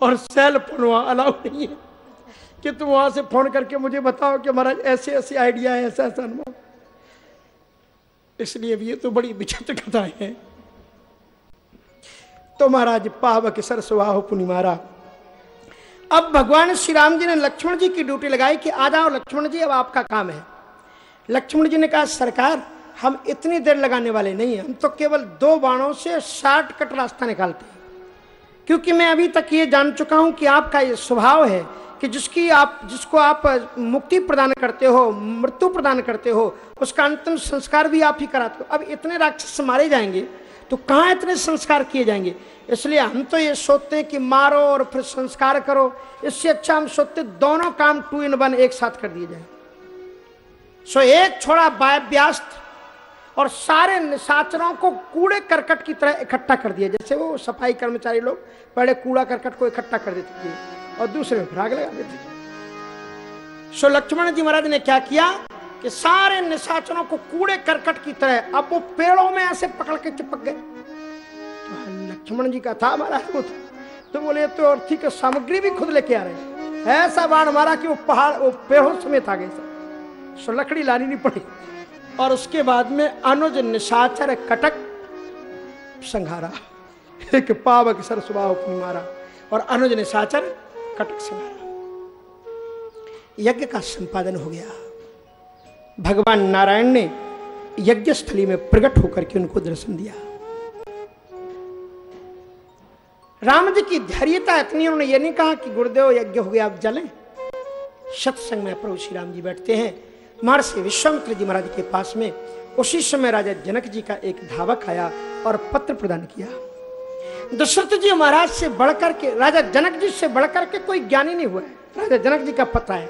और सेल फ़ोन वहाँ अलाउ नहीं है। कि तुम वहाँ से फ़ोन करके मुझे बताओ कि महाराज ऐसे ऐसे आइडिया है ऐसा ऐसा अनुभव। इसलिए ये तो बड़ी विचित्र कथाएँ हैं। तो महाराज, पावक सर सुहा पुनि मारा अब भगवान श्री राम जी ने लक्ष्मण जी की ड्यूटी लगाई कि आ जाओ लक्ष्मण जी, अब आपका काम है। लक्ष्मण जी ने कहा, सरकार, हम इतनी देर लगाने वाले नहीं हैं। हम तो केवल दो बाणों से शार्ट कट रास्ता निकालते हैं। क्योंकि मैं अभी तक ये जान चुका हूँ कि आपका ये स्वभाव है कि जिसकी आप, जिसको आप मुक्ति प्रदान करते हो, मृत्यु प्रदान करते हो, उसका अंतिम संस्कार भी आप ही कराते हो। अब इतने राक्षस मारे जाएँगे तो कहाँ इतने संस्कार किए जाएँगे? इसलिए हम तो ये सोचते हैं कि मारो और फिर संस्कार करो। इससे अच्छा हम सोचते दोनों काम टू इन वन एक साथ कर दिए जाए। सो एक छोड़ा व्यास्त और सारे निशाचरों को कूड़े करकट की तरह इकट्ठा कर दिया। जैसे वो सफ़ाई कर्मचारी लोग पहले कूड़ा करकट को इकट्ठा कर देते थे और दूसरे में फ्राग लगा देते थे। सो लक्ष्मण जी महाराज ने क्या किया कि सारे निशाचरों को कूड़े करकट की तरह अब वो पेड़ों में ऐसे पकड़ के चिपक गए। लक्ष्मण जी का था महाराज वो तो बोले तो अर्थी की सामग्री भी खुद लेके आ रहे ऐसा बाण मारा कि वो पहाड़, वो पेड़ों समेत आ गए सो लकड़ी लानी नहीं पड़ी। और उसके बाद में अनुज निशाचर कटक संघारा एक पावक सर स्वभाव मारा और अनुज निशाचर कटक संघारा यज्ञ का संपादन हो गया। भगवान नारायण ने यज्ञ स्थली में प्रकट होकर के उनको दर्शन दिया। राम जी की धैर्यता इतनी, उन्होंने ये नहीं कहा कि गुरुदेव यज्ञ हो गया अब जलें। सत्संग में प्रभु श्री राम जी बैठते हैं। महर्षि विश्वामित्र जी महाराज के पास में, उसी समय राजा जनक जी का एक धावक आया और पत्र प्रदान किया। दशरथ जी महाराज से बढ़कर के, राजा जनक जी से बढ़कर के कोई ज्ञानी नहीं हुआ है। राजा जनक जी का पत्र है।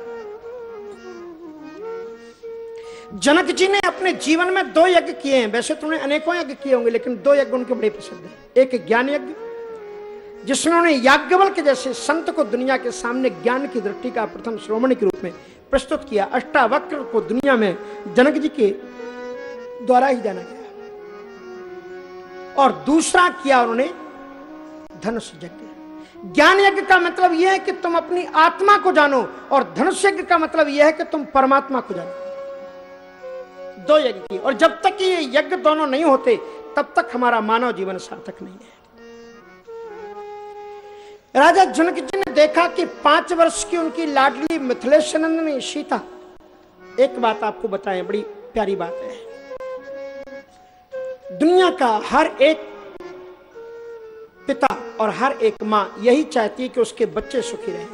जनक जी ने अपने जीवन में दो यज्ञ किए हैं। वैसे तो उन्हें अनेकों यज्ञ किए होंगे, लेकिन दो यज्ञ उनके बड़े प्रसिद्ध हैं। एक ज्ञान यज्ञ उन्होंने याज्ञवल के जैसे संत को दुनिया के सामने ज्ञान की दृष्टि का प्रथम श्रोमणी के रूप में प्रस्तुत किया, अष्टावक्र को दुनिया में जनक जी के द्वारा ही जाना गया। और दूसरा किया उन्होंने, धनुष यज्ञ। ज्ञान यज्ञ का मतलब यह है कि तुम अपनी आत्मा को जानो, और धनुष यज्ञ का मतलब यह है कि तुम परमात्मा को जानो। दो यज्ञ की, और जब तक ये यज्ञ दोनों नहीं होते, तब तक हमारा मानव जीवन सार्थक नहीं है। राजा जनक जी ने देखा कि पाँच वर्ष की उनकी लाडली मिथिलेश नंदनी सीता। एक बात आपको बताएँ, बड़ी प्यारी बात है। दुनिया का हर एक पिता और हर एक माँ यही चाहती है कि उसके बच्चे सुखी रहें।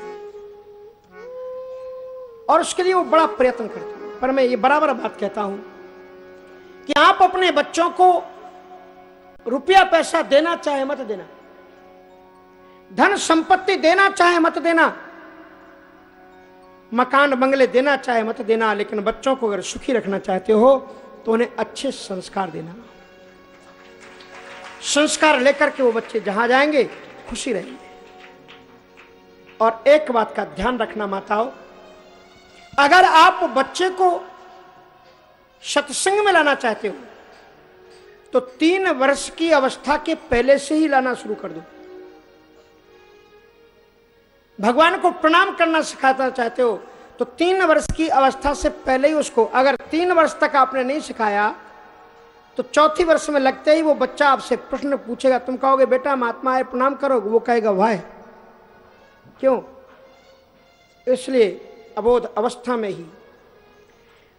और उसके लिए वो बड़ा प्रयत्न करती है। पर मैं ये बराबर बात कहता हूँ कि आप अपने बच्चों को रुपया पैसा देना चाहे मत देना। धन संपत्ति देना चाहे मत देना। मकान बंगले देना चाहे मत देना, लेकिन बच्चों को अगर सुखी रखना चाहते हो तो उन्हें अच्छे संस्कार देना। संस्कार लेकर के वो बच्चे जहाँ जाएँगे, खुशी रहेंगे। और एक बात का ध्यान रखना माताओं, अगर आप बच्चे को सत्संग में लाना चाहते हो तो तीन वर्ष की अवस्था के पहले से ही लाना शुरू कर दो। भगवान को प्रणाम करना सिखाना चाहते हो तो तीन वर्ष की अवस्था से पहले ही उसको, अगर तीन वर्ष तक आपने नहीं सिखाया तो चौथी वर्ष में लगते ही वो बच्चा आपसे प्रश्न पूछेगा, तुम कहोगे, बेटा, महात्मा है प्रणाम करोगे वो कहेगा, वाह। क्यों? इसलिए अबोध अवस्था में ही।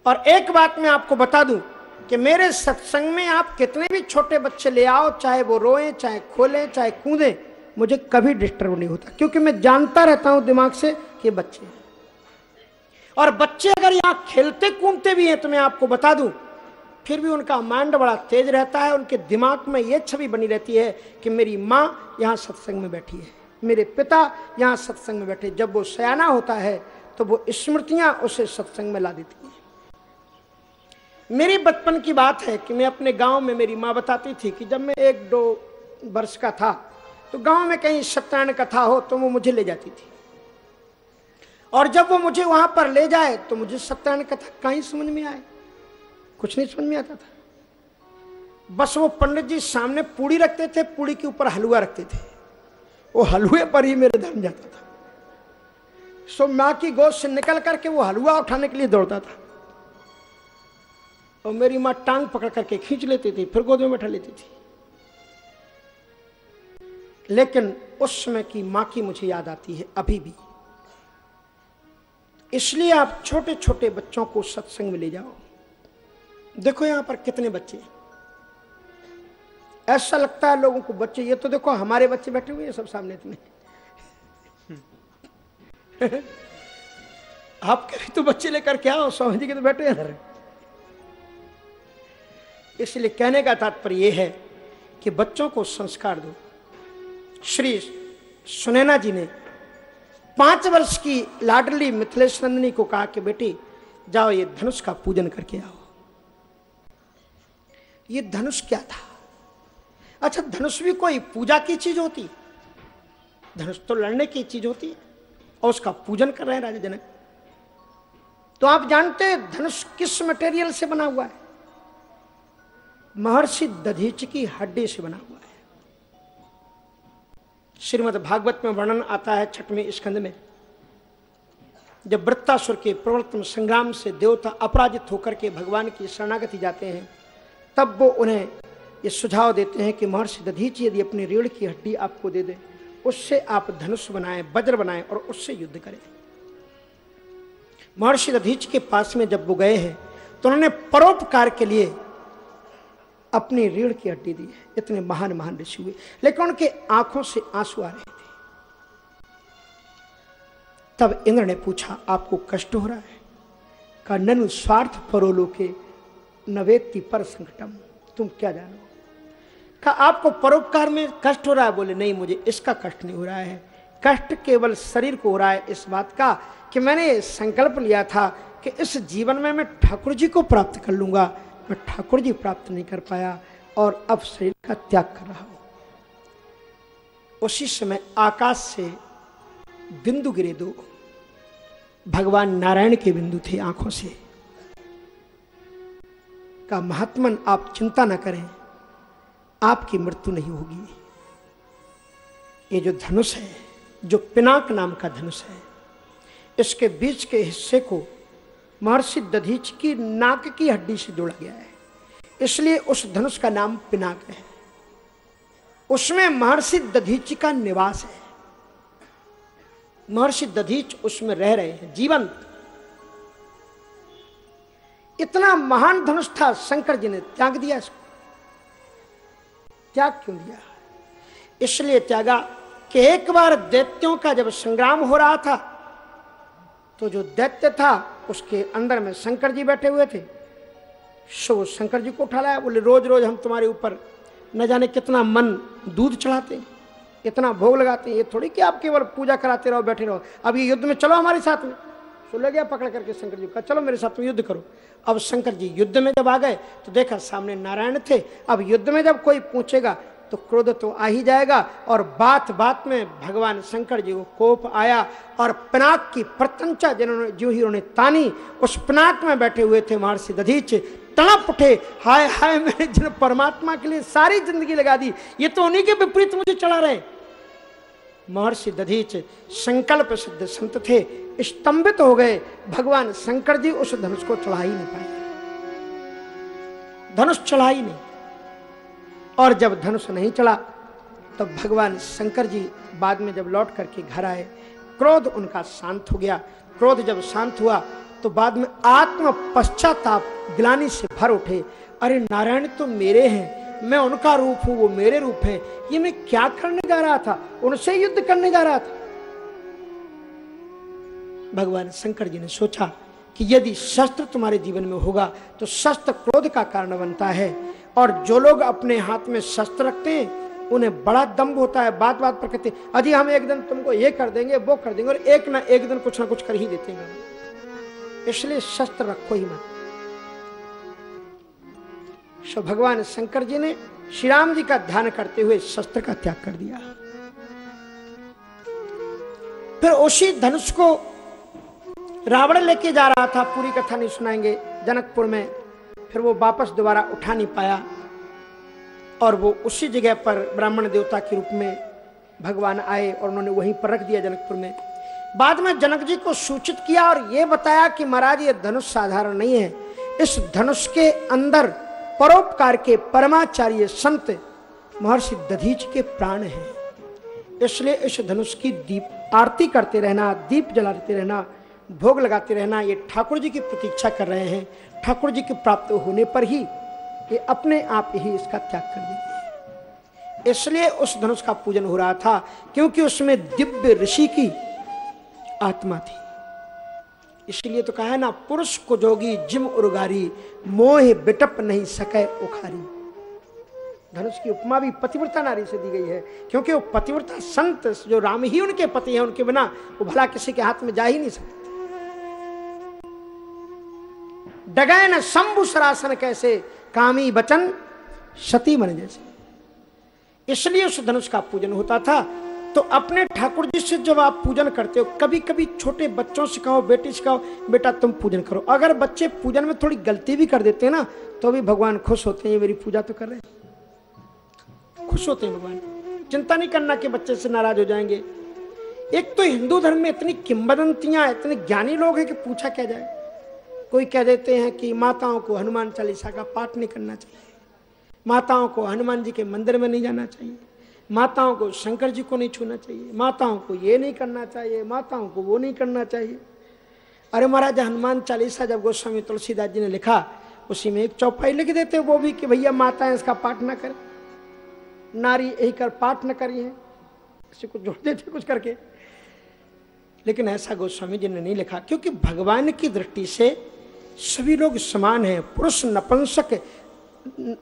और एक बात मैं आपको बता दूँ कि मेरे सत्संग में आप कितने भी छोटे बच्चे ले आओ, चाहे वो रोए, चाहे खोले, चाहे कूदे मुझे कभी डिस्टर्ब नहीं होता, क्योंकि मैं जानता रहता हूँ दिमाग से कि बच्चे और बच्चे अगर यहाँ खेलते कूदते भी हैं तो मैं आपको बता दूँ, फिर भी उनका माइंड बड़ा तेज रहता है, उनके दिमाग में यह छवि बनी रहती है कि मेरी माँ यहाँ सत्संग में बैठी है, मेरे पिता यहाँ सत्संग में बैठे जब वो सयाना होता है तो वो स्मृतियाँ उसे सत्संग में ला देती हैं। मेरी बचपन की बात है कि मैं अपने गाँव में मेरी माँ बताती थी कि जब मैं एक दो वर्ष का था तो गाँव में कहीं सत्यनारायण कथा हो तो वो मुझे ले जाती थी। और जब वो मुझे वहाँ पर ले जाए तो मुझे सत्यनारायण कथा कहीं समझ में आए। कुछ नहीं समझ में आता था। बस वो पंडित जी सामने पूड़ी रखते थे, पूड़ी के ऊपर हलवा रखते थे। वो हलवे पर ही मेरे धर्म जाता था। सो माँ की गोद से निकल करके वो हलवा उठाने के लिए दौड़ता था। और मेरी माँ टांग पकड़ करके खींच लेती थी, फिर गोद में बैठा लेती थी। लेकिन उस समय की माँ की मुझे याद आती है, अभी भी। इसलिए आप छोटे छोटे बच्चों को सत्संग में ले जाओ। देखो यहाँ पर कितने बच्चे ऐसा लगता है लोगों को, बच्चे, ये तो देखो हमारे बच्चे बैठे हुए हैं सब सामने तुम्हें आप कह तो बच्चे लेकर क्या हो स्वामी जी के तो बैठे हैं। इसलिए कहने का तात्पर्य यह है कि बच्चों को संस्कार दो। श्री सुनैना जी ने पाँच वर्ष की लाडली मिथिलेश नंदिनी को कहा कि बेटी, जाओ ये धनुष का पूजन करके आओ। ये धनुष क्या था? अच्छा धनुष भी कोई पूजा की चीज़ होती? धनुष तो लड़ने की चीज़ होती है और उसका पूजन कर रहे हैं राजा जनक तो आप जानते हैं धनुष किस मटेरियल से बना हुआ है? महर्षि दधीच की हड्डी से बना हुआ श्रीमद भागवत में वर्णन आता है छठवें स्कंद में। जब वृत्तासुर के प्रवर्तन संग्राम से देवता अपराजित होकर के भगवान की शरणागति जाते हैं, तब वो उन्हें ये सुझाव देते हैं कि महर्षि दधीच यदि अपनी रीढ़ की हड्डी आपको दे दे, उससे आप धनुष बनाएँ, वज्र बनाएँ और उससे युद्ध करें। महर्षि दधीच के पास में जब वो गए हैं तो उन्होंने परोपकार के लिए अपनी रीढ़ की हड्डी दी है। इतने महान महान ऋषि हुए। लेकिन उनके आँखों से आँसू आ रहे थे। तब इंद्र ने पूछा, आपको कष्ट हो रहा है? का ननु स्वार्थ परोलो के नवेत्ति पर संकटम। तुम क्या जानो? का आपको परोपकार में कष्ट हो रहा है? बोले, नहीं, मुझे इसका कष्ट नहीं हो रहा है। कष्ट केवल शरीर को हो रहा है। इस बात का कि मैंने संकल्प लिया था कि इस जीवन में मैं ठाकुर जी को प्राप्त कर लूँगा। मैं ठाकुर जी प्राप्त नहीं कर पाया और अब शरीर का त्याग कर रहा हूँ। उसी समय आकाश से बिंदु गिरे दो। भगवान नारायण के बिंदु थे आँखों से। का महात्मन, आप चिंता ना करें, आपकी मृत्यु नहीं होगी। ये जो धनुष है, जो पिनाक नाम का धनुष है, इसके बीच के हिस्से को महर्षि दधीच की नाक की हड्डी से जोड़ा गया है। इसलिए उस धनुष का नाम पिनाक है। उसमें महर्षि दधीच का निवास है। महर्षि दधीच उसमें रह रहे हैं जीवन इतना महान धनुष था, शंकर जी ने त्याग दिया इसको। त्याग क्यों दिया? इसलिए त्यागा कि एक बार दैत्यों का जब संग्राम हो रहा था तो जो दैत्य था उसके अंदर में शंकर जी बैठे हुए थे। सो शंकर जी को उठा लाया बोले रोज रोज हम तुम्हारे ऊपर न जाने कितना मन दूध चढ़ाते इतना भोग लगाते हैं, ये थोड़ी कि आप केवल पूजा कराते रहो, बैठे रहो। अब ये युद्ध में चलो हमारे साथ में। सो ले गया पकड़ करके शंकर जी का, चलो मेरे साथ में युद्ध करो। अब शंकर जी युद्ध में जब आ गए तो देखा सामने नारायण थे। अब युद्ध में जब कोई पूछेगा तो क्रोध तो आ ही जाएगा। और बात बात में भगवान शंकर जी को कोप आया और पनाक की प्रतंचा जिन्होंने, जो ही उन्होंने तानी, उस पिनाक में बैठे हुए थे महर्षि दधीच। तड़प उठे, हाय हाय मैंने जिन परमात्मा के लिए सारी ज़िंदगी लगा दी, ये तो उन्हीं के विपरीत मुझे चढ़ा रहे महर्षि दधीच संकल्प सिद्ध संत थे, स्तंभित हो गए। भगवान शंकर जी उस धनुष को चढ़ा ही नहीं पाए। धनुष चढ़ा ही नहीं। और जब धनुष नहीं चढ़ा, तब तो भगवान शंकर जी बाद में जब लौट करके घर आए, क्रोध उनका शांत हो गया। क्रोध जब शांत हुआ तो बाद में आत्म पश्चाताप ग्लानी से भर उठे। अरे नारायण तो मेरे हैं, मैं उनका रूप हूँ, वो मेरे रूप है। ये मैं क्या करने जा रहा था? उनसे युद्ध करने जा रहा था। भगवान शंकर जी ने सोचा कि यदि शस्त्र तुम्हारे जीवन में होगा तो शस्त्र क्रोध का कारण बनता है। और जो लोग अपने हाथ में शस्त्र रखते हैं, उन्हें बड़ा दम्भ होता है, बात बात पर कहते हैं, अजी हम एक दिन तुमको ये कर देंगे, वो कर देंगे, और एक ना एक दिन कुछ ना कुछ कर ही देते हैं। इसलिए शस्त्र रखो ही मत। सो भगवान शंकर जी ने श्री राम जी का ध्यान करते हुए शस्त्र का त्याग कर दिया। फिर उसी धनुष को रावण लेके जा रहा था, पूरी कथा नहीं सुनाएँगे, जनकपुर में। फिर वो वापस दोबारा उठा नहीं पाया और वो उसी जगह पर ब्राह्मण देवता के रूप में भगवान आए और उन्होंने वहीं पर रख दिया जनकपुर में। बाद में जनक जी को सूचित किया और ये बताया कि महाराज, ये धनुष साधारण नहीं है। इस धनुष के अंदर परोपकार के परमाचार्य संत महर्षि दधीच के प्राण हैं। इसलिए इस धनुष की दीप आरती करते रहना, दीप जलाते रहना, भोग लगाते रहना, ये ठाकुर जी की प्रतीक्षा कर रहे हैं। ठाकुर जी के प्राप्त होने पर ही ये अपने आप ही इसका त्याग कर देंगे। इसलिए उस धनुष का पूजन हो रहा था क्योंकि उसमें दिव्य ऋषि की आत्मा थी। इसलिए तो कहा है ना, पुरुष को जोगी, जिम उर्गारी मोह बिटप नहीं सके उखारी। धनुष की उपमा भी पतिव्रता नारी से दी गई है, क्योंकि वो पतिव्रता संत जो राम ही उनके पति हैं, उनके बिना वो भला किसी के हाथ में जा ही नहीं सकते। डगैन शंभु सरासन कैसे कामी बचन सती मन जैसे। इसलिए उस धनुष का पूजन होता था। तो अपने ठाकुर जी से जब आप पूजन करते हो कभी कभी छोटे बच्चों से कहो, बेटी से कहो, बेटा तुम पूजन करो। अगर बच्चे पूजन में थोड़ी गलती भी कर देते हैं ना तो भी भगवान खुश होते हैं मेरी पूजा तो कर रहे हैं। खुश होते हैं भगवान। चिंता नहीं करना कि बच्चे से नाराज़ हो जाएँगे। एक तो हिंदू धर्म में इतनी किंबदंतियाँ, इतने ज्ञानी लोग हैं कि पूछा क्या जाए। कोई कह देते हैं कि माताओं को हनुमान चालीसा का पाठ नहीं करना चाहिए। माताओं को हनुमान जी के मंदिर में नहीं जाना चाहिए। माताओं को शंकर जी को नहीं छूना चाहिए। माताओं को ये नहीं करना चाहिए। माताओं को वो नहीं करना चाहिए। अरे महाराज, हनुमान चालीसा जब गोस्वामी तुलसीदास जी ने लिखा, उसी में एक चौपाई लिख देते वो भी कि भैया माताएँ इसका पाठ ना करें। नारी यही कर पाठ न करिए किसी को जोड़ देते कुछ करके। लेकिन ऐसा गोस्वामी जी ने नहीं लिखा, क्योंकि भगवान की दृष्टि से सभी लोग समान हैं। पुरुष नपंसक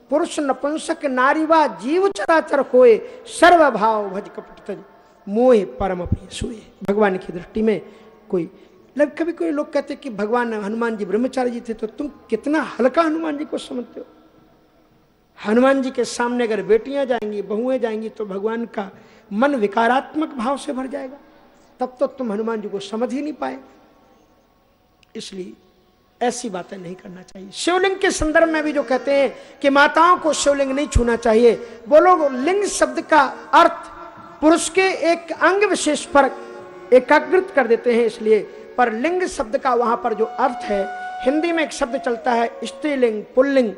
पुरुष नपंसक नारीवा जीव चराचर कोय सर्वभाव भज कपट मोह परम प्रिय सोए। भगवान की दृष्टि में कोई, लग कभी कोई लोग कहते कि भगवान हनुमान जी ब्रह्मचारी जी थे तो तुम कितना हल्का हनुमान जी को समझते हो? हनुमान जी के सामने अगर बेटियाँ जाएँगी, बहुएँ जाएँगी तो भगवान का मन विकारात्मक भाव से भर जाएगा। तब तो तुम हनुमान जी को समझ ही नहीं पाए। इसलिए ऐसी बातें नहीं करना चाहिए। शिवलिंग के संदर्भ में भी जो कहते हैं कि माताओं को शिवलिंग नहीं छूना चाहिए, वो लोग लिंग शब्द का अर्थ पुरुष के एक अंग विशेष पर एकाग्रत कर देते हैं इसलिए, पर लिंग शब्द का वहाँ पर जो अर्थ है, हिंदी में एक शब्द चलता है स्त्रीलिंग, पुल्लिंग,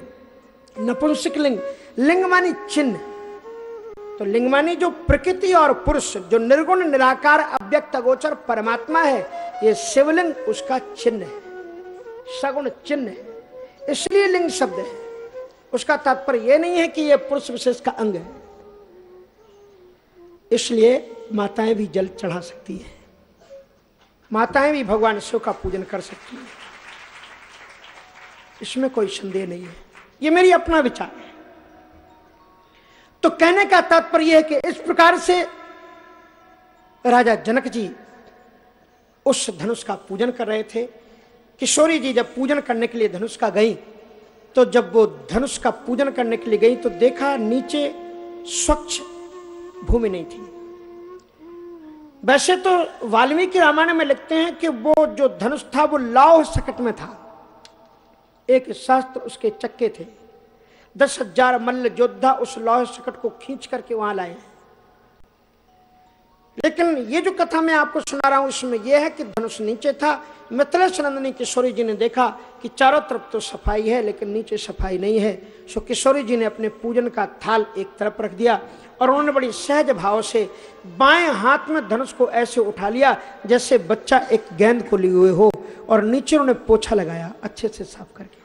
नपुंसक लिंग। लिंग मानी चिन्ह। तो लिंग मानी जो प्रकृति और पुरुष, जो निर्गुण, निराकार, अव्यक्त, गोचर परमात्मा है, ये शिवलिंग उसका चिन्ह है। सगुण चिन्ह है, इसलिए लिंग शब्द है। उसका तात्पर्य यह नहीं है कि यह पुरुष विशेष का अंग है। इसलिए माताएँ भी जल चढ़ा सकती है। माताएँ भी भगवान शिव का पूजन कर सकती है। इसमें कोई संदेह नहीं है। यह मेरी अपना विचार है। तो कहने का तात्पर्य है कि इस प्रकार से राजा जनक जी उस धनुष का पूजन कर रहे थे। किशोरी जी जब पूजन करने के लिए धनुष का गई तो जब वो धनुष का पूजन करने के लिए गई तो देखा नीचे स्वच्छ भूमि नहीं थी। वैसे तो वाल्मीकि रामायण में लिखते हैं कि वो जो धनुष था, वो लाव सकट में था। एक शास्त्र उसके चक्के थे। दस हज़ार मल्ल योद्धा उस लौह सकट को खींच करके वहाँ लाए लेकिन ये जो कथा मैं आपको सुना रहा हूँ, इसमें यह है कि धनुष नीचे था। मिथिलेश नंदनी किशोरी जी ने देखा कि चारों तरफ़ तो सफ़ाई है, लेकिन नीचे सफ़ाई नहीं है। सो किशोरी जी ने अपने पूजन का थाल एक तरफ़ रख दिया और उन्होंने बड़ी सहज भाव से बाएँ हाथ में धनुष को ऐसे उठा लिया जैसे बच्चा एक गेंद को लिए हुए हो और नीचे उन्होंने पोछा लगाया, अच्छे से साफ़ करके।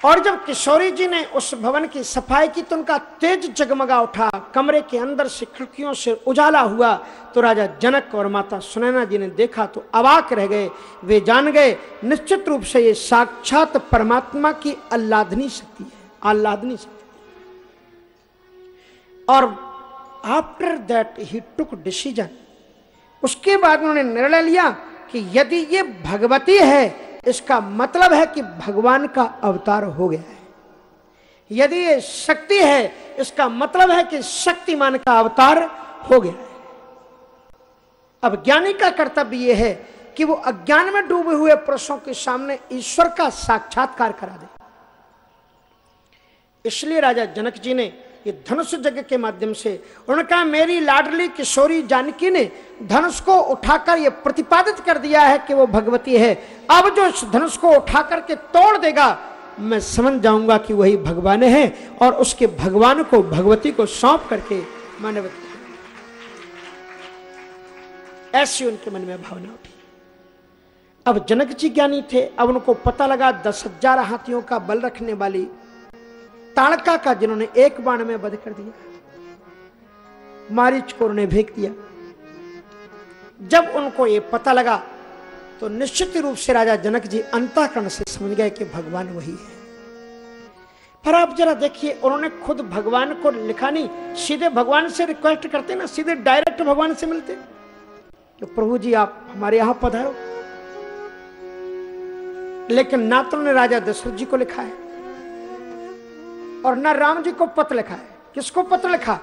और जब किशोरी जी ने उस भवन की सफ़ाई की तो उनका तेज जगमगा उठा, कमरे के अंदर से खिड़कियों से उजाला हुआ। तो राजा जनक और माता सुनैना जी ने देखा तो अवाक रह गए। वे जान गए, निश्चित रूप से ये साक्षात परमात्मा की आह्लादनी शक्ति है आह्लादनी शक्ति और after that he took decision उसके बाद उन्होंने निर्णय लिया कि यदि ये भगवती है इसका मतलब है कि भगवान का अवतार हो गया है। यदि ये शक्ति है, इसका मतलब है कि शक्तिमान का अवतार हो गया है। अब ज्ञानी का कर्तव्य यह है कि वो अज्ञान में डूबे हुए पुरुषों के सामने ईश्वर का साक्षात्कार करा दे। इसलिए राजा जनक जी ने ये धनुष यज्ञ के माध्यम से। उन्होंने कहा, मेरी लाडली किशोरी जानकी ने धनुष को उठाकर ये प्रतिपादित कर दिया है कि वो भगवती है। अब जो इस धनुष को उठा करके तोड़ देगा, मैं समझ जाऊँगा कि वही भगवान है और उसके भगवान को, भगवती को सौंप करके मानव ऐसी उनके मन में भावना उठी। अब जनक जी ज्ञानी थे। अब उनको पता लगा, दस हज़ार हाथियों का बल रखने वाली ताड़का का जिन्होंने एक बाण में बध कर दिया मारिच को उन्हें भेज दिया। जब उनको ये पता लगा तो निश्चित रूप से राजा जनक जी अंताकरण से समझ गए कि भगवान वही है। पर आप जरा देखिए, उन्होंने खुद भगवान को लिखा नहीं, सीधे भगवान से रिक्वेस्ट करते ना, सीधे डायरेक्ट भगवान से मिलते। तो प्रभु जी, आप हमारे यहाँ पधारो। लेकिन ना तो उन्होंने राजा दशरथ जी को लिखा है और न राम जी को पत्र लिखा है। किसको पत्र लिखा?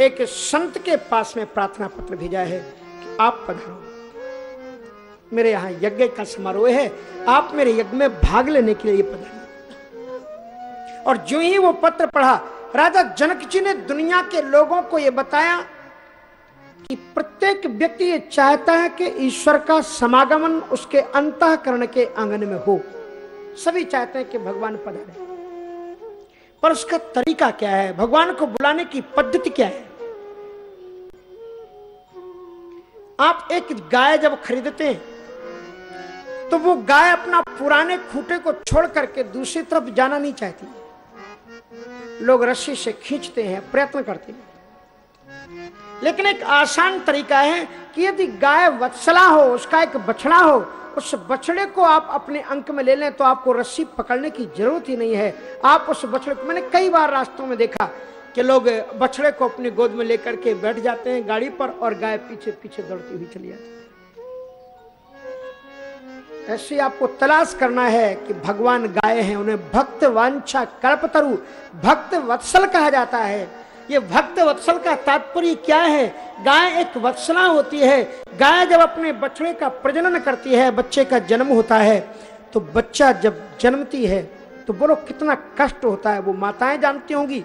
एक संत के पास में प्रार्थना पत्र भेजा है कि आप पधारो। मेरे यहाँ यज्ञ का समारोह है। आप मेरे यज्ञ में भाग लेने के लिए पधारे। और जो ही वो पत्र पढ़ा, राजा जनक जी ने दुनिया के लोगों को यह बताया कि प्रत्येक व्यक्ति ये चाहता है कि ईश्वर का समागमन उसके अंतकरण के आँगन में हो। सभी चाहते हैं कि भगवान पधारे। पर उसका तरीका क्या है? भगवान को बुलाने की पद्धति क्या है? आप एक गाय जब खरीदते हैं तो वो गाय अपना पुराने खूटे को छोड़ करके दूसरी तरफ़ जाना नहीं चाहती। लोग रस्सी से खींचते हैं, प्रयत्न करते हैं। लेकिन एक आसान तरीका है कि यदि गाय वत्सला हो, उसका एक बछड़ा हो उस बछड़े को आप अपने अंक में ले लें तो आपको रस्सी पकड़ने की ज़रूरत ही नहीं है। आप उस बछड़े को, मैंने कई बार रास्तों में देखा कि लोग बछड़े को अपनी गोद में लेकर के बैठ जाते हैं गाड़ी पर और गाय पीछे पीछे दौड़ती हुई चली जाती ऐसे आपको तलाश करना है कि भगवान गाय हैं, उन्हें भक्त वांछा कल्पतरु, भक्त वत्सल कहा जाता है। ये भक्त वत्सल का तात्पर्य क्या है? गाय एक वत्सला होती है। गाय जब अपने बछड़े का प्रजनन करती है, बच्चे का जन्म होता है तो बच्चा जब जन्मती है तो बोलो कितना कष्ट होता है। वो माताएँ जानती होंगी,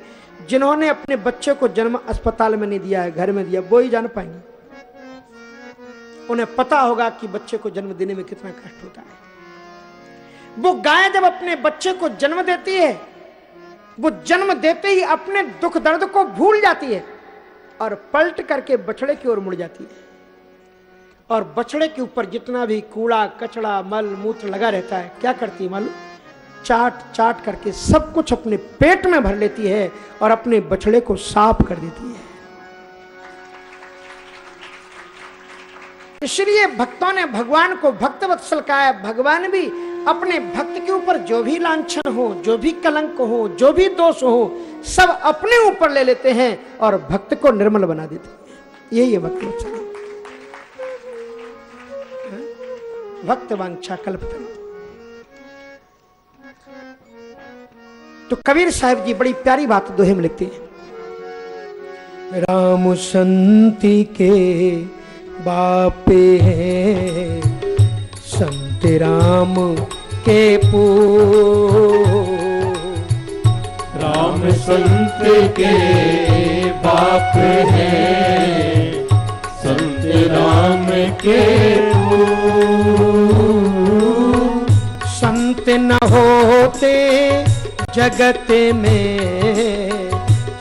जिन्होंने अपने बच्चे को जन्म अस्पताल में नहीं दिया है, घर में दिया, वो ही जान पाएँगे। उन्हें पता होगा कि बच्चे को जन्म देने में कितना कष्ट होता है। वो गाय जब अपने बच्चे को जन्म देती है वो जन्म देते ही अपने दुख दर्द को भूल जाती है और पलट करके बछड़े की ओर मुड़ जाती है। और बछड़े के ऊपर जितना भी कूड़ा, कचड़ा, मल, मूत्र लगा रहता है, क्या करती है मालूम? चाट चाट करके सब कुछ अपने पेट में भर लेती है और अपने बछड़े को साफ़ कर देती है। इसलिए भक्तों ने भगवान को भक्त वत्सल कहा है। भगवान भी अपने भक्त के ऊपर जो भी लांछन हो, जो भी कलंक हो, जो भी दोष हो, सब अपने ऊपर ले लेते हैं और भक्त को निर्मल बना देते हैं। यही है अच्छा। भक्त वांछा भक्त वांछा कल्पतरु तो कबीर साहब जी, बड़ी प्यारी बात दोहे में लिखते हैं। राम संति के बापे हैं। संत राम के पू राम संत के बाप है। संत राम के संत न होते जगत में।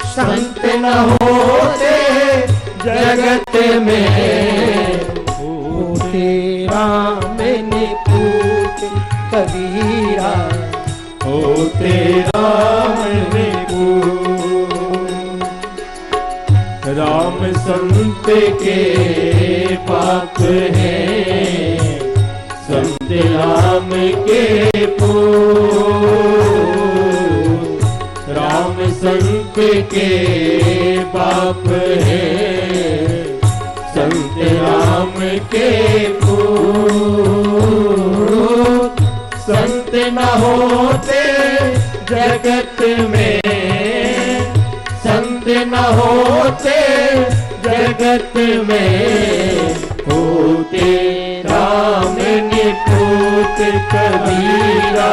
संत न होते जगत में। होते होते राम ने राम संत के पाप है, संत राम के पू राम संत के बाप है, संत राम के पू संत न होते जगत में। संत न होते जगत में। होते राम निपूत कबीरा।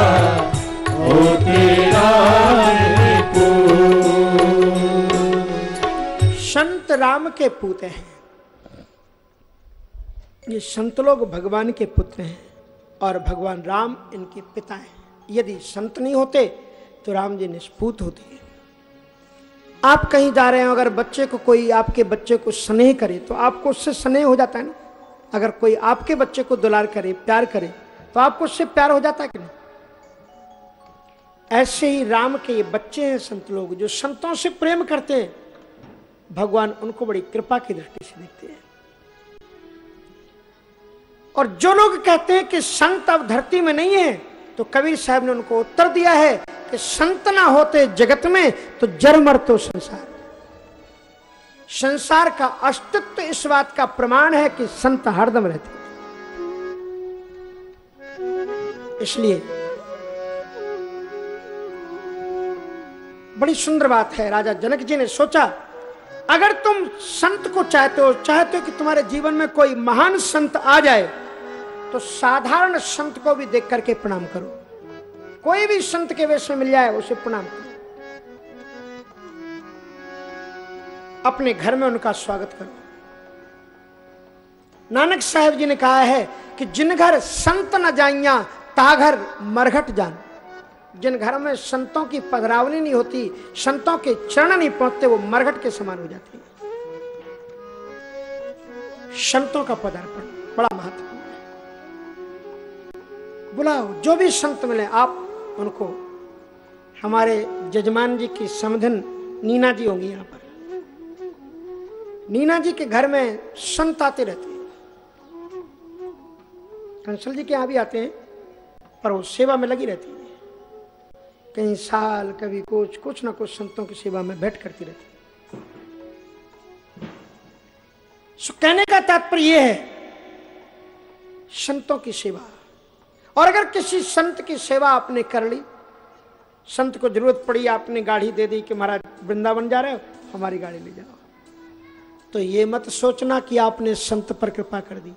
होते राम संत राम के पूत हैं। ये संत लोग भगवान के पुत्र हैं। और भगवान राम इनके पिता हैं। यदि संत नहीं होते तो राम जी निष्पूत होते आप कहीं जा रहे हो, अगर बच्चे को कोई आपके बच्चे को स्नेह करे तो आपको उससे स्नेह हो जाता है ना? अगर कोई आपके बच्चे को दुलार करे, प्यार करे तो आपको उससे प्यार हो जाता है कि नहीं? ऐसे ही राम के ये बच्चे हैं संत लोग, जो संतों से प्रेम करते हैं। भगवान उनको बड़ी कृपा की दृष्टि से देखते हैं। और जो लोग कहते हैं कि संत अब धरती में नहीं है तो कबीर साहब ने उनको उत्तर दिया है कि संत ना होते जगत में तो जर मर तो संसार। संसार का अस्तित्व इस बात का प्रमाण है कि संत हरदम रहते इसलिए बड़ी सुंदर बात है, राजा जनक जी ने सोचा, अगर तुम संत को चाहते हो चाहते हो कि तुम्हारे जीवन में कोई महान संत आ जाए तो साधारण संत को भी देख करके प्रणाम करो। कोई भी संत के वेश में मिल जाए, उसे प्रणाम करो। अपने घर में उनका स्वागत करो। नानक साहेब जी ने कहा है कि जिन घर संत न जाइया, ताघर मरघट जान। जिन घर में संतों की पधरावनी नहीं होती, संतों के चरण नहीं पहुँचते, वो मरघट के समान हो जाते हैं। संतों का पदार्पण बड़ा महत्वपूर्ण है बुलाओ, जो भी संत मिले, आप उनको, हमारे जजमान जी की समधन नीना जी होंगी यहाँ पर। नीना जी के घर में संत आते रहते हैं। कंसल जी के यहाँ भी आते हैं, पर वो सेवा में लगी रहती है। कहीं साल, कभी कुछ कुछ ना कुछ संतों की सेवा में बैठ करती रहती सो कहने का तात्पर्य यह है, संतों की सेवा। और अगर किसी संत की सेवा आपने कर ली, संत को ज़रूरत पड़ी, आपने गाड़ी दे दी कि महाराज वृंदावन जा रहे हो, हमारी गाड़ी ले जाओ। तो ये मत सोचना कि आपने संत पर कृपा कर दी।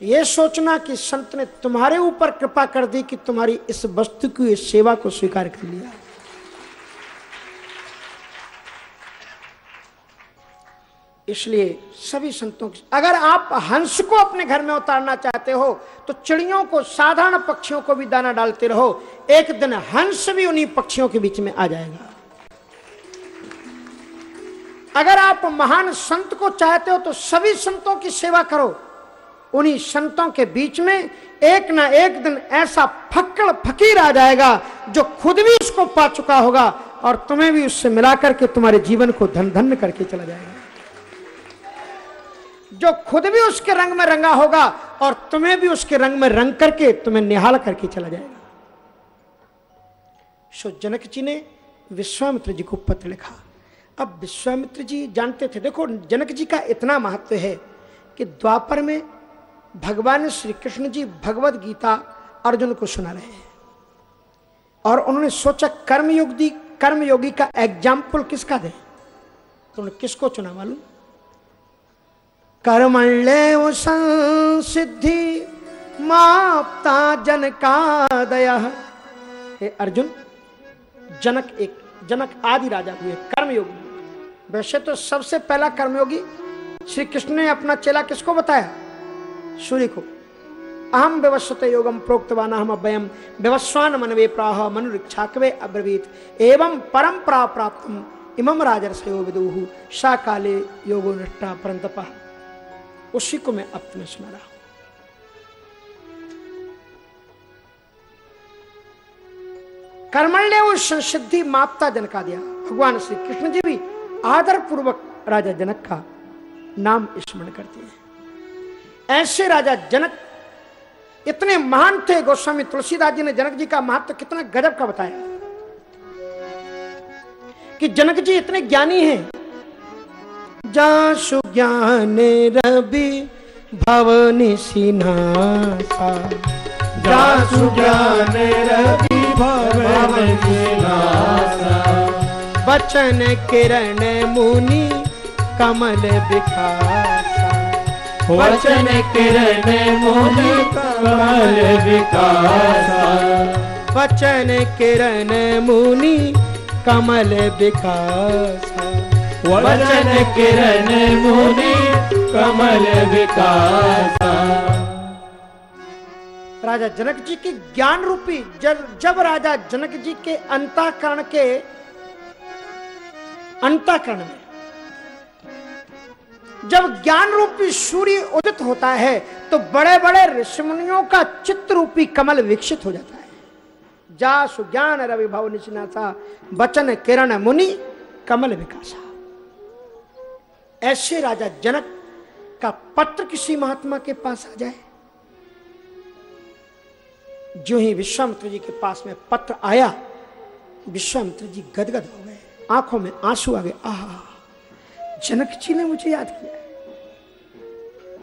ये सोचना कि संत ने तुम्हारे ऊपर कृपा कर दी कि तुम्हारी इस वस्तु की इस सेवा को स्वीकार कर लिया। इसलिए सभी संतों की अगर आप हंस को अपने घर में उतारना चाहते हो तो चिड़ियों को, साधारण पक्षियों को भी दाना डालते रहो। एक दिन हंस भी उन्हीं पक्षियों के बीच में आ जाएगा। अगर आप महान संत को चाहते हो तो सभी संतों की सेवा करो। उन्हीं संतों के बीच में एक ना एक दिन ऐसा फक्कड़ फकीर आ जाएगा, जो खुद भी उसको पा चुका होगा और तुम्हें भी उससे मिलाकर के तुम्हारे जीवन को धन धन करके चला जाएगा। जो खुद भी उसके रंग में रंगा होगा और तुम्हें भी उसके रंग में रंग करके तुम्हें निहाल करके चला जाएगा। सो जनक जी ने विश्वामित्र जी को पत्र लिखा। अब विश्वामित्र जी जानते थे, देखो जनक जी का इतना महत्व है कि द्वापर में भगवान श्री कृष्ण जी भगवत गीता अर्जुन को सुना रहे हैं। और उन्होंने सोचा कर्मयोगी कर्मयोगी का एग्ज़ाम्पल किसका दे? तो उन्होंने किसको चुना मालूम? कर्मण्य संसिद्धि मापता जनकादय हे अर्जुन, जनक एक, जनक आदि राजा हुए, कर्मयोगी। वैसे तो सबसे पहला कर्मयोगी श्री कृष्ण ने अपना चेला किसको बताया? सूर्य को। अहम व्यवस्थित योगम प्रोक्तवान हम अभयम व्यवस्वान मनवे प्राह मनुरीक्षाकवे अब्रवीत। एवं परंपरा प्राप्त इमम राजरसयो विदुहु सा काले योगो निष्ठा परंतप उसी को मैं तुम्हें सुना रहा हूँ कर्मण्य संसिद्धि मापता जनका दिया। भगवान श्री कृष्ण जी भी आदर पूर्वक राजा जनक का नाम स्मरण करते हैं। ऐसे राजा जनक, इतने महान थे गोस्वामी तुलसीदास जी ने जनक जी का महत्व तो कितना गजब का बताया। कि जनक जी इतने ज्ञानी हैं जासु ज्ञान रवि भवनी सिन्हा जासु ज्ञान रवि वचन किरण मुनि कमल विकासा। वचन किरण मुनि कमल विकासा। वचन किरण मुनि कमल विकासा। वचन किरण मुनि कमल विकासा। राजा जनक जी के ज्ञान रूपी जब जब राजा जनक जी के अंताकरण के अंताकरण में जब ज्ञान रूपी सूर्य उदित होता है तो बड़े बड़े ऋषिमुनियों का चित्र रूपी कमल विकसित हो जाता है। जा सुज्ञान रवि भव निचनाथा बचन किरण मुनि कमल विकासा। ऐसे राजा जनक का पत्र किसी महात्मा के पास आ जाए। जो ही विश्वामित्र जी के पास में पत्र आया, विश्वामित्र जी गदगद हो गए। आँखों में आँसू आ गए। आह, जनक जी ने मुझे याद किया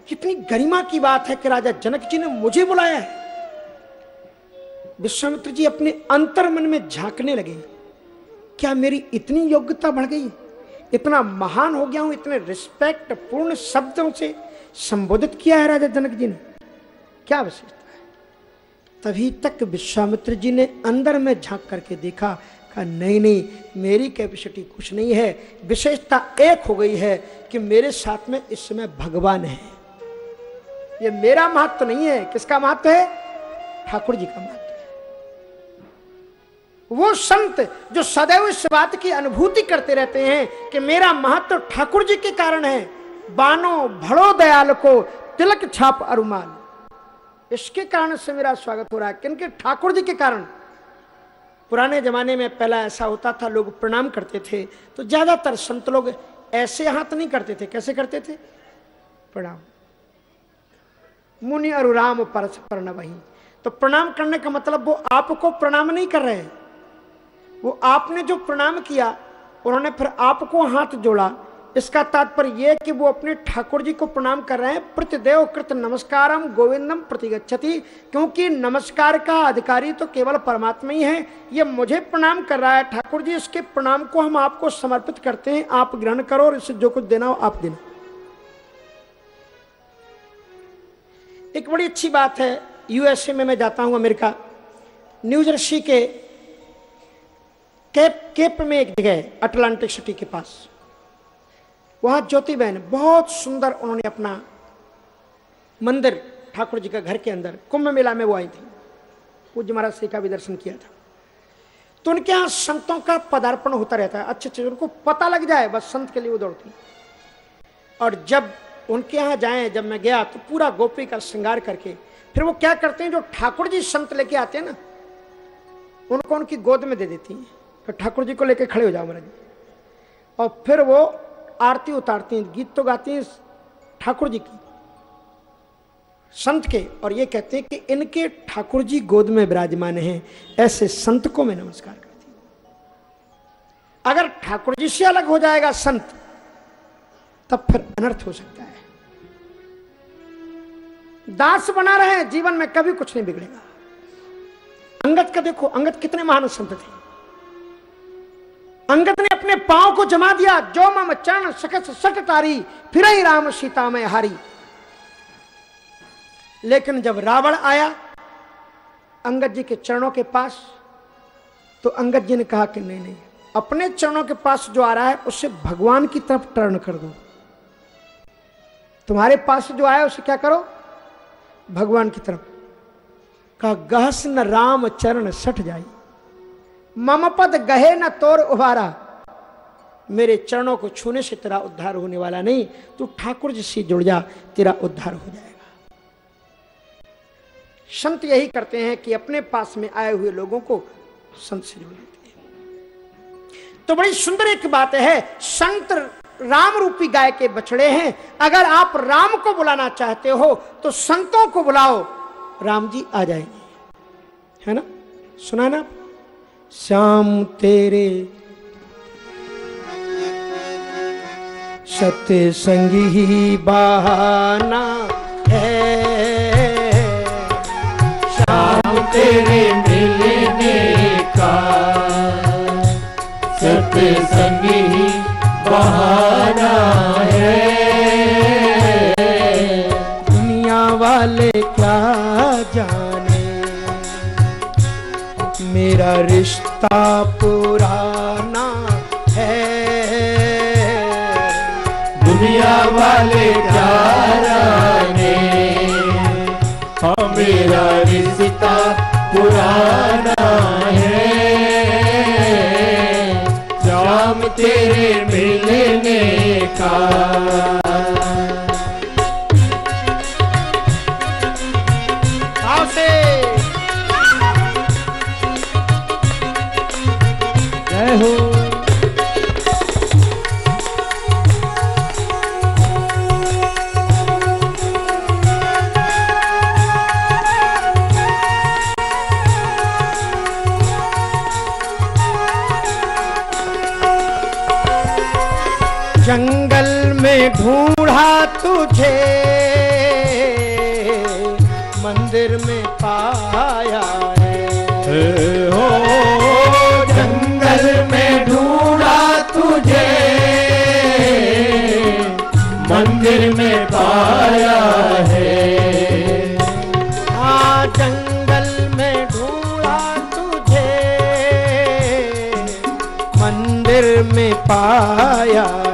कितनी गरिमा की बात है कि राजा जनक जी ने मुझे बुलाया है। विश्वामित्र जी अपने अंतर मन में झांकने लगे। क्या मेरी इतनी योग्यता बढ़ गई? इतना महान हो गया हूँ, इतने रिस्पेक्ट पूर्ण शब्दों से संबोधित किया है राजा जनक जी ने। क्या विशेषता है? तभी तक विश्वामित्र जी ने अंदर में झाँक करके देखा, कहा, नहीं नहीं, मेरी कैपेसिटी कुछ नहीं है। विशेषता एक हो गई है कि मेरे साथ में इस समय भगवान है। ये मेरा महत्व तो नहीं है। किसका महत्व है? ठाकुर जी का महत्व। वो संत जो सदैव इस बात की अनुभूति करते रहते हैं कि मेरा महत्व ठाकुर जी के कारण है। बानो भड़ो, दयाल को तिलक, छाप, अरुमाल। इसके कारण से मेरा स्वागत हो रहा है। किनके? ठाकुर जी के कारण। पुराने जमाने में पहला ऐसा होता था, लोग प्रणाम करते थे। तो ज़्यादातर संत लोग ऐसे हाथ नहीं करते थे। कैसे करते थे? प्रणाम। मुनि और राम परस्पर न वही। तो प्रणाम करने का मतलब वो आपको प्रणाम नहीं कर रहे हैं। वो आपने जो प्रणाम किया, उन्होंने फिर आपको हाथ जोड़ा। इसका तात्पर्य यह कि वो अपने ठाकुर जी को प्रणाम कर रहे हैं। प्रतिदेव कृत नमस्कारम, गोविंदम प्रतिगछति क्योंकि नमस्कार का अधिकारी तो केवल परमात्मा ही है। ये मुझे प्रणाम कर रहा है। ठाकुर जी, इसके प्रणाम को हम आपको समर्पित करते हैं। आप ग्रहण करो और इससे जो कुछ देना हो आप देना। एक बड़ी अच्छी बात है। यूएसए में मैं जाता हूँ अमेरिका। न्यूजर्सी के केप केप में एक जगह है अटलांटिक सिटी के पास। वहाँ ज्योति बहन बहुत सुंदर उन्होंने अपना मंदिर, ठाकुर जी का घर के अंदर, कुंभ मेला में वो आई थी। पूज्य महाराज श्री का भी दर्शन किया था। तो उनके यहाँ संतों का पदार्पण होता रहता है, अच्छे अच्छे उनको पता लग जाए, बस संत के लिए वो दौड़ती और जब उनके यहाँ जाए, जब मैं गया तो पूरा गोपी का श्रृंगार करके, फिर वो क्या करते हैं, जो ठाकुर जी संत लेके आते हैं ना, उनको उनकी गोद में दे देती हैं। ठाकुर जी को लेके खड़े हो जाओ महाराज और फिर वो आरती उतारती हैं, गीत तो गाती हैं ठाकुर जी की। संत के, और ये कहते हैं कि इनके ठाकुर जी गोद में विराजमान हैं, ऐसे संत को मैं नमस्कार करती हूँ। अगर ठाकुर जी से अलग हो जाएगा संत, तब फिर अनर्थ हो सकता है। दास बना रहे जीवन में कभी कुछ नहीं बिगड़ेगा। अंगत का देखो अंगत कितने महान संत थे। अंगद ने अपने पाँव को जमा दिया, जो मम चरण सकस सट तारी फिर ही राम सीता में हारी। लेकिन जब रावण आया, अंगद जी के चरणों के पास तो अंगद जी ने कहा कि नहीं नहीं, अपने चरणों के पास जो आ रहा है, उसे भगवान की तरफ़ टर्न कर दो। तुम्हारे पास जो आया, उसे क्या करो? भगवान की तरफ़। कहा, गहस न राम चरण सठ जाई। मम पद गहे न तोर उभारा। मेरे चरणों को छूने से तेरा उद्धार होने वाला नहीं। तू ठाकुर जी से जुड़ जा, तेरा उद्धार हो जाएगा। संत यही करते हैं कि अपने पास में आए हुए लोगों को संत से जोड़ लेते हैं। तो बड़ी सुंदर एक बात है, संत राम रूपी गाय के बछड़े हैं। अगर आप राम को बुलाना चाहते हो तो संतों को बुलाओ। राम जी आ जाएँगे। है ना? सुना ना श्याम तेरे सत्य संगी ही बहाना है। श्याम तेरे मिलने का सत्संगी बहाना है। दुनिया वाले क्या जाने मेरा रिश्ता पुराना है। दुनिया वाले जाने। हाँ मेरा रिश्ता पुराना है। शाम तेरे मिलने का। पाया।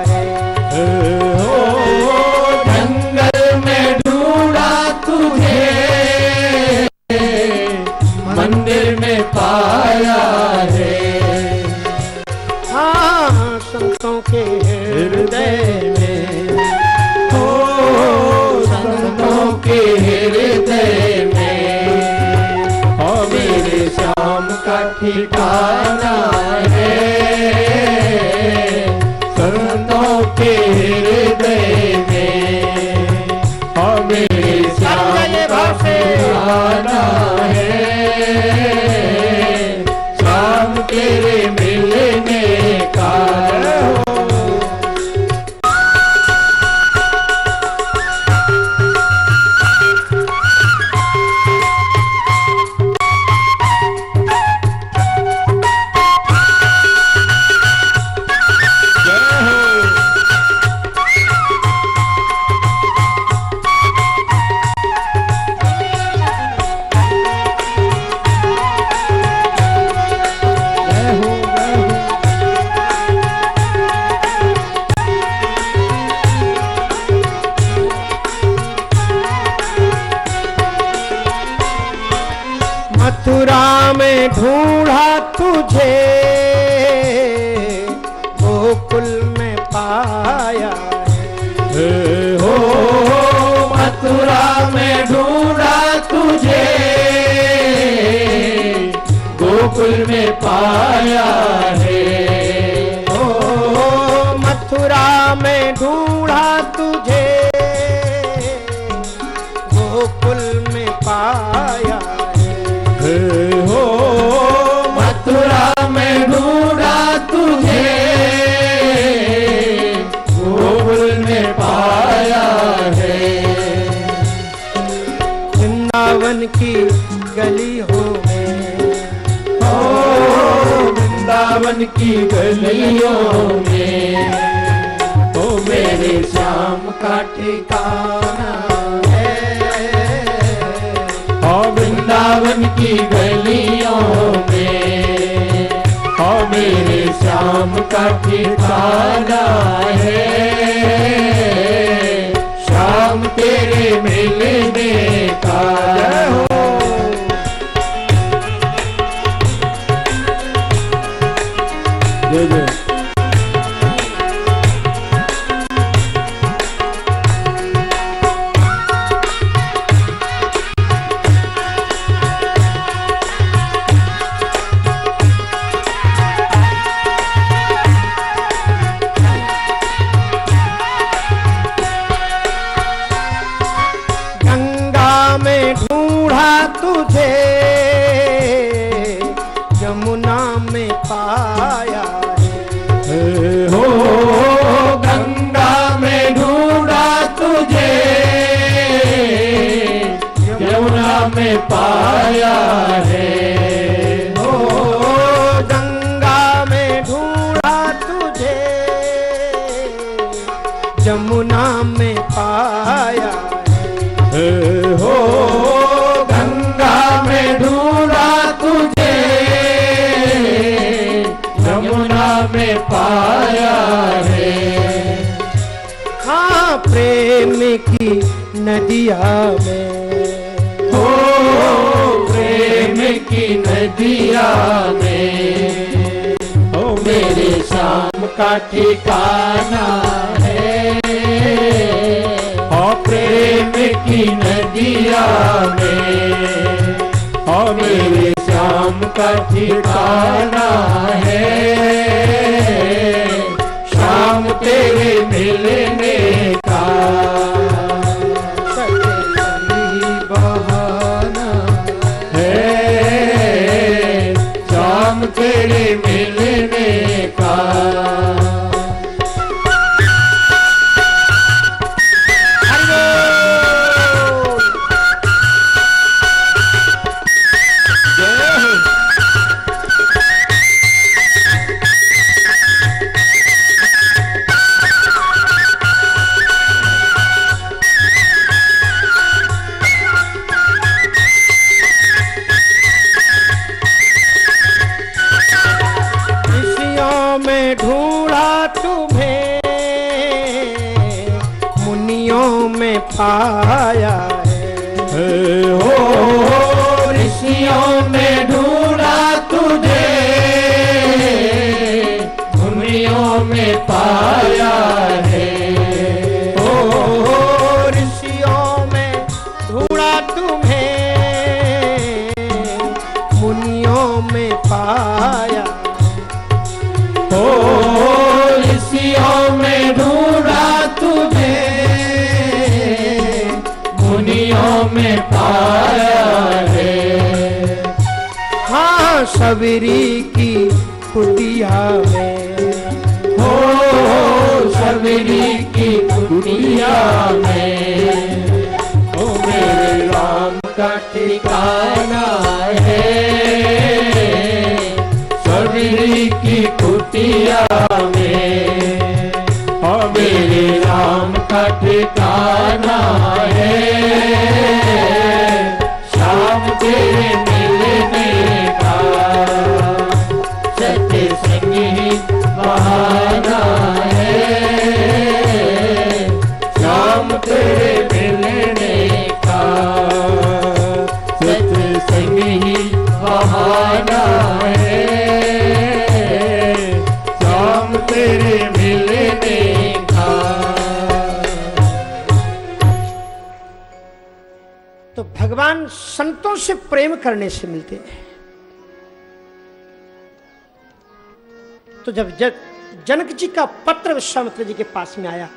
विश्वामित्र जी के पास में आया।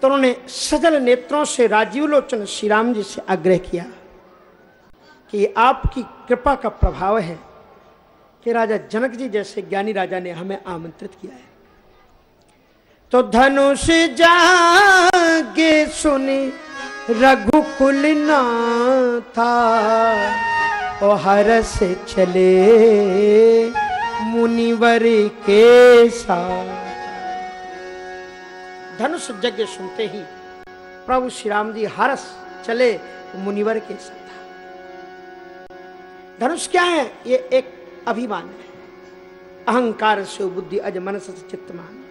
तो उन्होंने सजल नेत्रों से राजीव लोचन श्री राम जी से आग्रह किया कि आपकी कृपा का प्रभाव है कि राजा जनक जी जैसे ज्ञानी राजा ने हमें आमंत्रित किया है। तो धनुष जागे सुनी रघुकुल था ओ हर से चले मुनिवर के साथ। धनुष यज्ञ सुनते ही प्रभु श्री राम जी हरस चले मुनिवर के साथ। धनुष क्या है? ये एक अभिमान है। अहंकार से बुद्धि अज मनस चित्तमान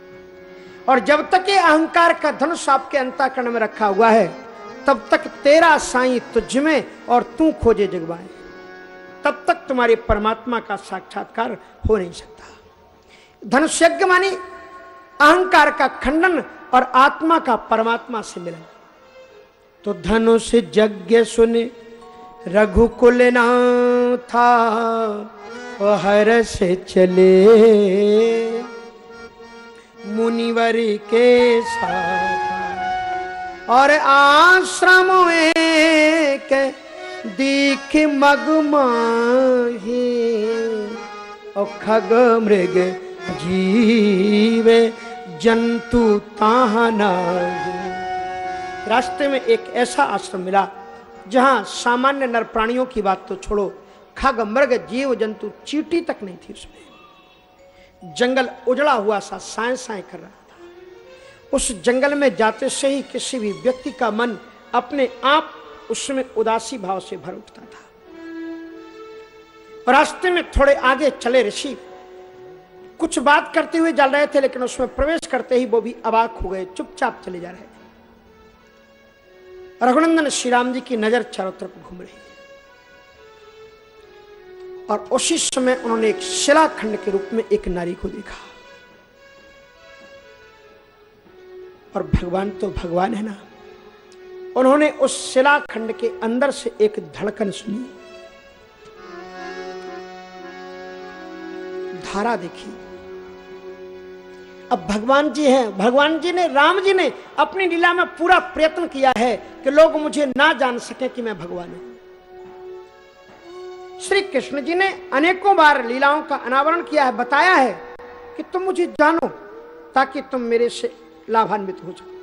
और जब तक ये अहंकार का धनुष आपके अंताकरण में रखा हुआ है, तब तक तेरा साई तुझ में और तू खोजे जगवाए। तब तक तुम्हारे परमात्मा का साक्षात्कार हो नहीं सकता। धनुष यज्ञ मानी अहंकार का खंडन और आत्मा का परमात्मा से मिलन। तो धनुष यज्ञ सुने, रघुकुल था हर से चले। मुनिवर के साथ, और आश्रम के दीख मगमाही और खग मृग जीवे। जंतु रास्ते में एक ऐसा आश्रम मिला, जहाँ सामान्य नर प्राणियों की बात तो छोड़ो, खग मृग जीव जंतु चीटी तक नहीं थी उसमें। जंगल उजड़ा हुआ सा साए साए कर रहा था। उस जंगल में जाते से ही किसी भी व्यक्ति का मन अपने आप उसमें उदासी भाव से भर उठता था। रास्ते में थोड़े आगे चले ऋषि कुछ बात करते हुए चल रहे थे, लेकिन उसमें प्रवेश करते ही वो भी अबाक हो गए, चुपचाप चले जा रहे रघुनंदन श्री राम जी की नज़र चारों तरफ़ घूम रही और उसी समय उन्होंने एक शिलाखंड के रूप में एक नारी को देखा। और भगवान तो भगवान है ना। उन्होंने उस शिलाखंड के अंदर से एक धड़कन सुनी। धारा देखी। अब भगवान जी हैं। भगवान जी ने, राम जी ने अपनी लीला में पूरा प्रयत्न किया है कि लोग मुझे ना जान सके कि मैं भगवान हूँ। श्री कृष्ण जी ने अनेकों बार लीलाओं का अनावरण किया है, बताया है कि तुम मुझे जानो ताकि तुम मेरे से लाभान्वित हो जाओ।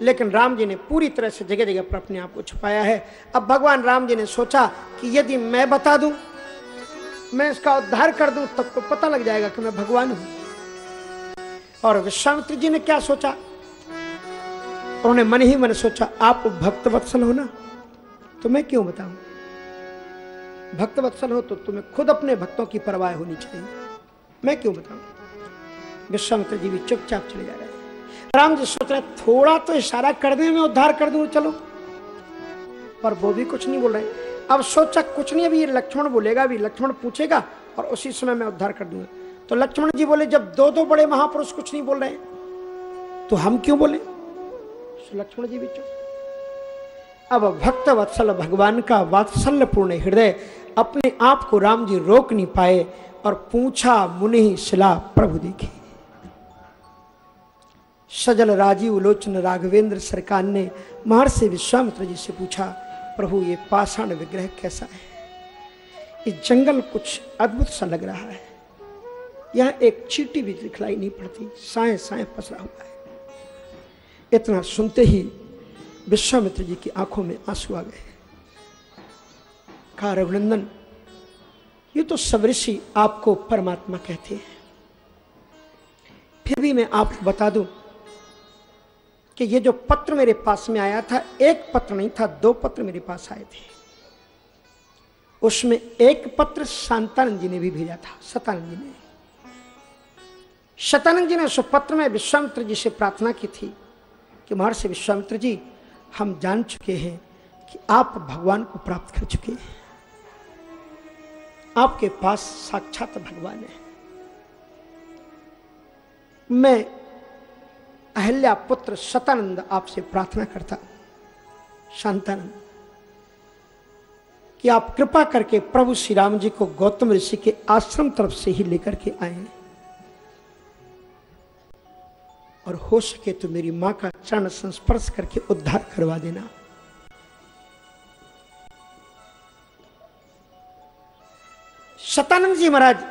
लेकिन राम जी ने पूरी तरह से जगह जगह पर अपने आप को छुपाया है। अब भगवान राम जी ने सोचा कि यदि मैं बता दूँ मैं इसका उद्धार कर दूँ, तब तो पता लग जाएगा कि मैं भगवान हूँ। और विश्वामित्र जी ने क्या सोचा? उन्होंने मन ही मन सोचा, आप भक्त वत्सल हो ना? तो मैं क्यों बताऊँ? भक्त वत्सल हो तो तुम्हें खुद अपने भक्तों की परवाह होनी चाहिए। मैं क्यों बताऊँ? विश्वामित्र जी भी चुपचाप चले जा रहे हैं। राम जी सोच रहे थोड़ा तो इशारा कर दे, मैं उद्धार कर दूँ, चलो। पर वो भी कुछ नहीं बोल रहे। अब सोचा कुछ नहीं, अभी ये लक्ष्मण बोलेगा, अभी लक्ष्मण पूछेगा और उसी समय मैं उद्धार कर दूँगा। तो लक्ष्मण जी बोले, जब दो दो बड़े महापुरुष कुछ नहीं बोल रहे तो हम क्यों बोले? तो लक्ष्मण जी भी अब भक्त वत्सल, भगवान का वात्सल्य पूर्ण हृदय अपने आप को राम जी रोक नहीं पाए और पूछा, मुनि शिला प्रभु देखी। सजल राजीव, लोचन राघवेंद्र सरकार ने महर्षि विश्वामित्र जी से पूछा प्रभु, ये पाषाण विग्रह कैसा है? ये जंगल कुछ अद्भुत सा लग रहा है। यह एक चीटी भी दिखलाई नहीं पड़ती साए साए पसरा हुआ है। इतना सुनते ही विश्वामित्र जी की आँखों में आँसू आ गए। कहा, रघुनंदन, ये तो सब ऋषि आपको परमात्मा कहते हैं। फिर भी मैं आपको बता दूँ कि ये जो पत्र मेरे पास में आया था, एक पत्र नहीं था, दो पत्र मेरे पास आए थे। उसमें एक पत्र शांतानंद जी ने भी भेजा था, सतानंद जी ने। शतानंद जी ने उस पत्र में विश्वामित्र जी से प्रार्थना की थी कि महर्षि विश्वामित्र जी, हम जान चुके हैं कि आप भगवान को प्राप्त कर चुके हैं। आपके पास साक्षात भगवान है। मैं अहल्या पुत्र शतानंद आपसे प्रार्थना करता। शांतानंद, कि आप कृपा करके प्रभु श्री राम जी को गौतम ऋषि के आश्रम तरफ़ से ही लेकर के आए और हो सके तो मेरी माँ का चरण संस्पर्श करके उद्धार करवा देना। शतानंद जी महाराज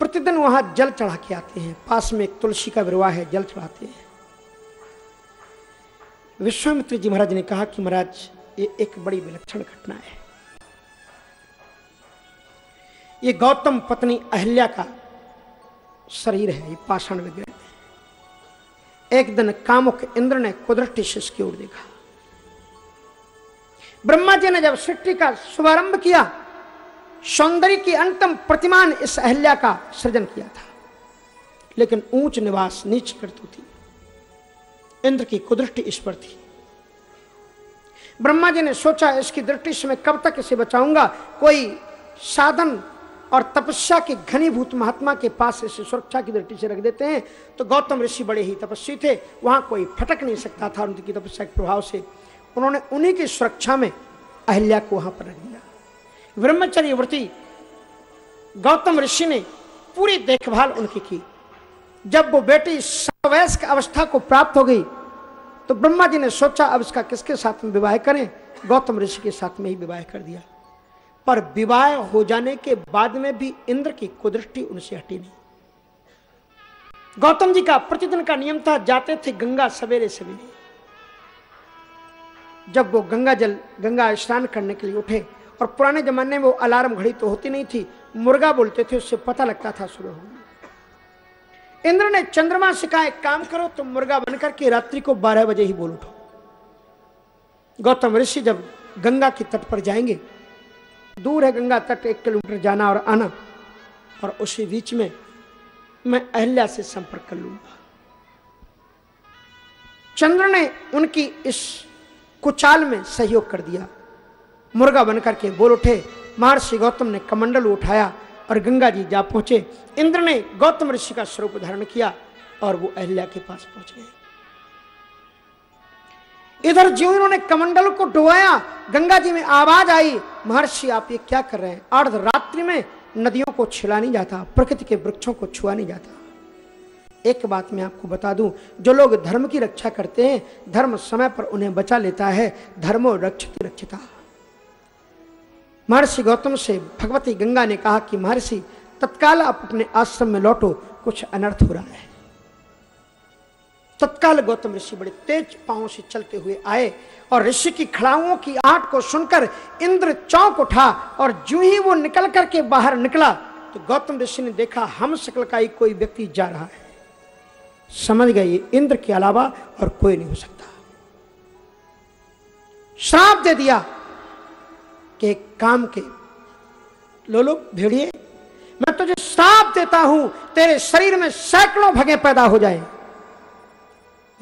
प्रतिदिन वहाँ जल चढ़ा के आते हैं। पास में एक तुलसी का विरवा है, जल चढ़ाते हैं। विश्वामित्र जी महाराज ने कहा कि महाराज, ये एक बड़ी विलक्षण घटना है। ये गौतम पत्नी अहिल्या का शरीर है, ये पाषाण विग्रह एक दिन कामुक इंद्र ने कुदरती शिष्य की ओर देखा। ब्रह्मा जी ने जब सृष्टि का शुभारंभ किया सौंदर्य की अंतम प्रतिमान इस अहल्या का सृजन किया था। लेकिन ऊंच निवास नीच करतु थी इंद्र की कुदृष्टि इस पर थी। ब्रह्मा जी ने सोचा, इसकी दृष्टि से मैं कब तक इसे बचाऊँगा? कोई साधन और तपस्या के घनीभूत महात्मा के पास इसे सुरक्षा की दृष्टि से रख देते हैं तो गौतम ऋषि बड़े ही तपस्वी थे। वहाँ कोई फटक नहीं सकता था उनकी तपस्या के प्रभाव से। उन्होंने उन्हीं की सुरक्षा में अहिल्या को वहाँ पर रख दिया। ब्रह्मचर्य व्रती गौतम ऋषि ने पूरी देखभाल उनकी की। जब वो बेटी सवयस्क अवस्था को प्राप्त हो गई तो ब्रह्मा जी ने सोचा, अब इसका किसके साथ में विवाह करें? गौतम ऋषि के साथ में ही विवाह कर दिया। पर विवाह हो जाने के बाद में भी इंद्र की कुदृष्टि उनसे हटी नहीं। गौतम जी का प्रतिदिन का नियम था, जाते थे गंगा सवेरे सवेरे। जब वो गंगा जल, गंगा स्नान करने के लिए उठे और पुराने जमाने में वो अलार्म घड़ी तो होती नहीं थी। मुर्गा बोलते थे, उससे पता लगता था सुबह होगी इंद्र ने चंद्रमा से कहा, एक काम करो, तुम मुर्गा बनकर के रात्रि को बारह बजे ही बोल उठो। गौतम ऋषि जब गंगा के तट पर जाएँगे, दूर है गंगा तट, एक किलोमीटर जाना और आना, और उसी बीच में मैं अहल्या से संपर्क कर लूँगा। चंद्र ने उनकी इस कुचाल में सहयोग कर दिया। मुर्गा बनकर के बोल उठे। महर्षि गौतम ने कमंडल उठाया और गंगा जी जा पहुँचे। इंद्र ने गौतम ऋषि का स्वरूप धारण किया और वो अहल्या के पास पहुँच गए। इधर जो इन्होंने कमंडल को डुबाया, गंगा जी में आवाज़ आई, महर्षि, आप ये क्या कर रहे हैं? अर्ध रात्रि में नदियों को छिला नहीं जाता, प्रकृति के वृक्षों को छुआ नहीं जाता। एक बात मैं आपको बता दूँ, जो लोग धर्म की रक्षा करते हैं, धर्म समय पर उन्हें बचा लेता है, धर्मो रक्षित रक्षिता। महर्षि गौतम से भगवती गंगा ने कहा कि महर्षि, तत्काल आप अपने आश्रम में लौटो, कुछ अनर्थ हो रहा है। तत्काल गौतम ऋषि बड़े तेज पाँव से चलते हुए आए और ऋषि की खड़ाओं की आट को सुनकर इंद्र चौंक उठा और जो ही वो निकल करके बाहर निकला तो गौतम ऋषि ने देखा, हम शकल का ही कोई व्यक्ति जा रहा है। समझ गए इंद्र के अलावा और कोई नहीं हो सकता। श्राप दे दिया। कि काम के। लो लो, भेड़िए, मैं तुझे श्राप देता हूँ, तेरे शरीर में सैकड़ों भगे पैदा हो जाए।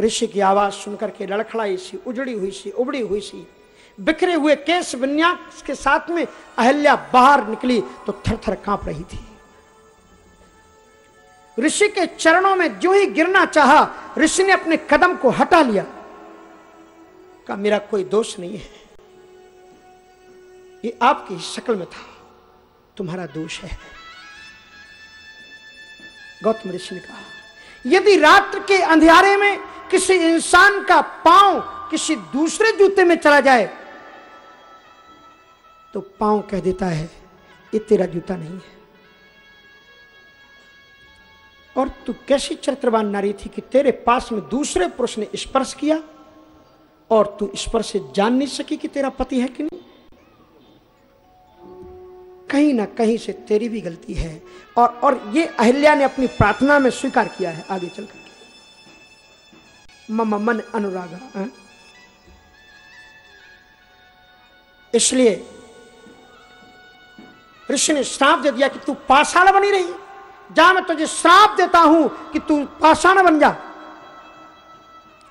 ऋषि की आवाज़ सुनकर के लड़खड़ाई सी, उजड़ी हुई सी, उबड़ी हुई सी। बिखरे हुए केस विन्यास के साथ में अहल्या बाहर निकली तो थर थर काँप रही थी। ऋषि के चरणों में जो ही गिरना चाहा, ऋषि ने अपने कदम को हटा लिया। का मेरा कोई दोष नहीं है। ये आपकी शक्ल में था। तुम्हारा दोष है। गौतम ऋषि ने कहा, यदि रात्र के अंधेरे में किसी इंसान का पाँव किसी दूसरे जूते में चला जाए तो पाँव कह देता है, ये तेरा जूता नहीं है। और तू कैसी चरित्रवान नारी थी कि तेरे पास में दूसरे पुरुष ने स्पर्श किया और तू स्पर्श से जान नहीं सकी कि तेरा पति है कि नहीं कहीं ना कहीं से तेरी भी गलती है। और और ये अहिल्या ने अपनी प्रार्थना में स्वीकार किया है आगे चल करके मम मन अनुरागा इसलिए ऋषि ने श्राप दे दिया कि तू पाषाण बनी रही। जा मैं तुझे श्राप देता हूँ कि तू पाषाण बन जा।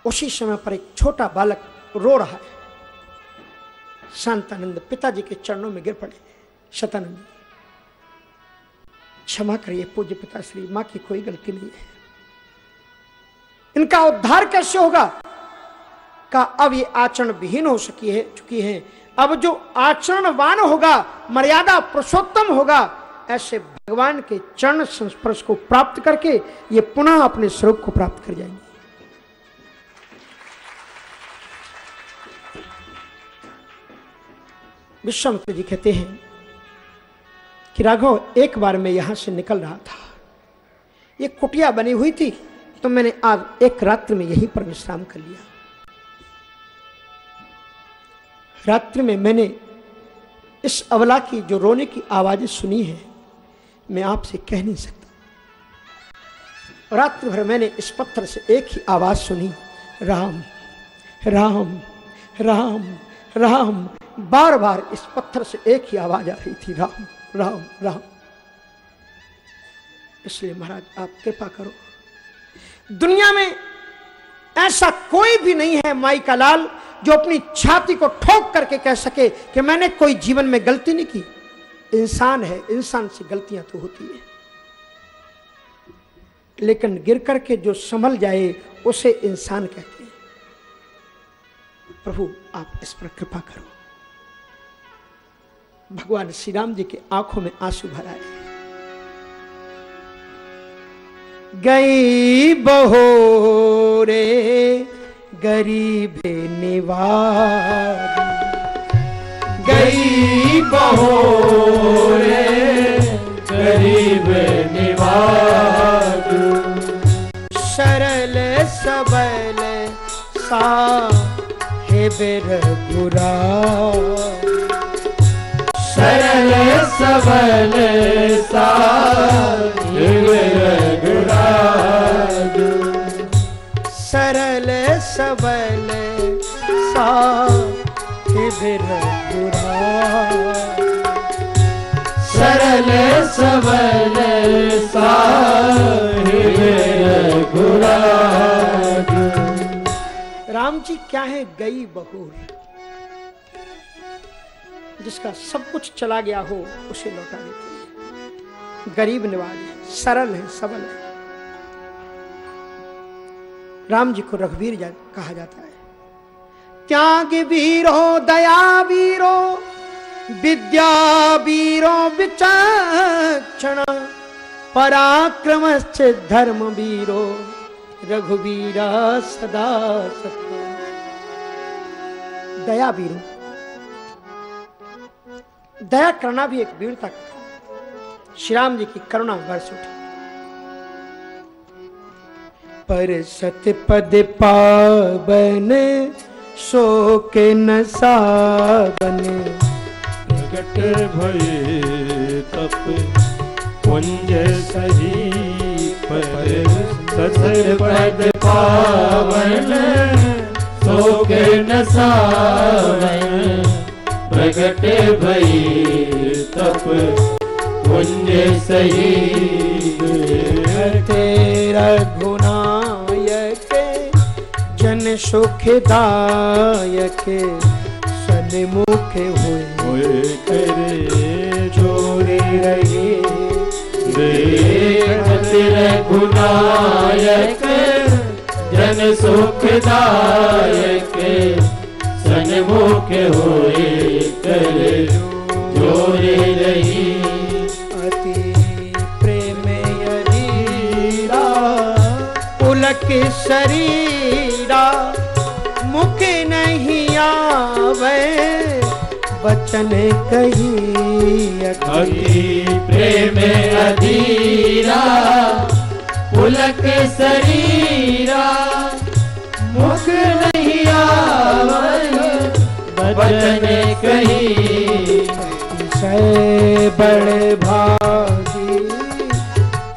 उसी समय पर एक छोटा बालक रो रहा है। शांतानंद पिताजी के चरणों में गिर पड़े। शतानंद क्षमा करिए पूज्य पिता, श्री माँ की कोई गलती नहीं है। इनका उद्धार कैसे होगा? का अब ये आचरण विहीन हो सकी है, चुकी है। अब जो आचरणवान होगा, मर्यादा पुरुषोत्तम होगा, ऐसे भगवान के चरण संस्पर्श को प्राप्त करके ये पुनः अपने स्वरूप को प्राप्त कर जाएँगे। विश्वामित्र जी कहते हैं कि राघव, एक बार मैं यहाँ से निकल रहा था। ये कुटिया बनी हुई थी तो मैंने आज एक रात्र में यहीं पर विश्राम कर लिया। रात्रि में मैंने इस अवला की जो रोने की आवाज़ें सुनी है, मैं आपसे कह नहीं सकता। रात्रि भर मैंने इस पत्थर से एक ही आवाज़ सुनी, राम राम राम राम। बार बार इस पत्थर से एक ही आवाज़ आ रही थी, राम। राम राम। इसलिए महाराज, आप कृपा करो। दुनिया में ऐसा कोई भी नहीं है माई का लाल, जो अपनी छाती को ठोक करके कह सके कि मैंने कोई जीवन में गलती नहीं की। इंसान है, इंसान से गलतियाँ तो होती है। लेकिन गिर करके जो संभल जाए, उसे इंसान कहते हैं। प्रभु, आप इस पर कृपा करो। भगवान श्री राम जी के आँखों में आँसू भर आए गई बहोरे गरीब निवार। गई बहोरे गरीब निवाज सरल सबल साहेब रघुरा सरल सबल रघुराज सरल सबल रघुरा सरल सबल रघुराज राम जी, क्या है गई बहूर जिसका सब कुछ चला गया हो उसे लौटा देते हैं गरीब निवाज है सरल है सबल है। राम जी को रघुवीर जा, कहा जाता है। त्याग वीरो दया वीरो विद्या वीरो विचक्षण पराक्रम से धर्म वीरो रघुवीरा सदा सत्य। दया वीरो दया करना भी एक वीरता का श्री राम जी की करुणा वर्ष उठी। पर सतपद पावन शोक न सावन। प्रकट भये तप कुंज सही पर ससर पद पावन शोक न सावन। प्रकट भये तप कुंज सही तेरा गुनायक जन सुखदायक सन्मुख हुए होए करे जोरे रहे। रघुनायक जन सुखदायक सन्मुख होए करे जोरे रही अति प्रेम यदीरा पुलक शरीरा मुख नहीं आवे वचन कही अति। प्रेम अधीरा पुलक शरीरा मुख नहीं आवल बचन कही सै बड़ भागी,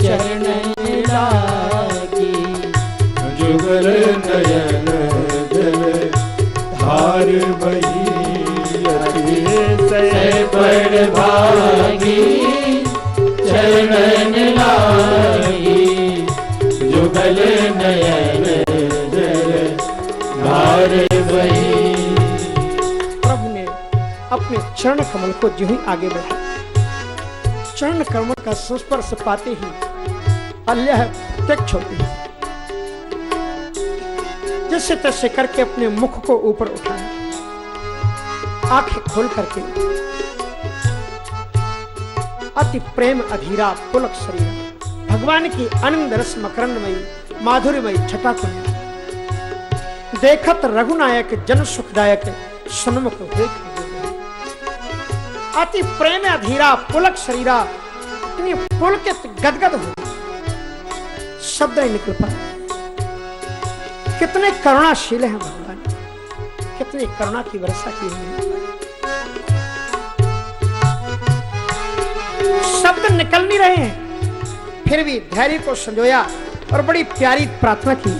चरण लागी। जुगल नयन जल धार बही से बड़ भागी, चरण अपने चरण कमल को जो ही आगे बढ़ा चरण कमल का संस्पर्श पाते ही अल्लाह प्रत्यक्ष होती है। जैसे तैसे करके अपने मुख को ऊपर उठाया आँखें खोल करके। अति प्रेम अधीरा पुलक शरीर। भगवान की आनंद रस मकरंदमयी, माधुर्यमयी छटा को देखत रघुनायक जन सुखदायक सन्मुख हुए अति प्रेम अधीरा पुलक शरीरा। इतनी पुलकित गदगद हो। शब्द नहीं निकल पा कितने करुणाशील हैं भगवान। कितनी करुणा की वर्षा की है। शब्द निकल नहीं रहे हैं। फिर भी धैर्य को संजोया और बड़ी प्यारी प्रार्थना की।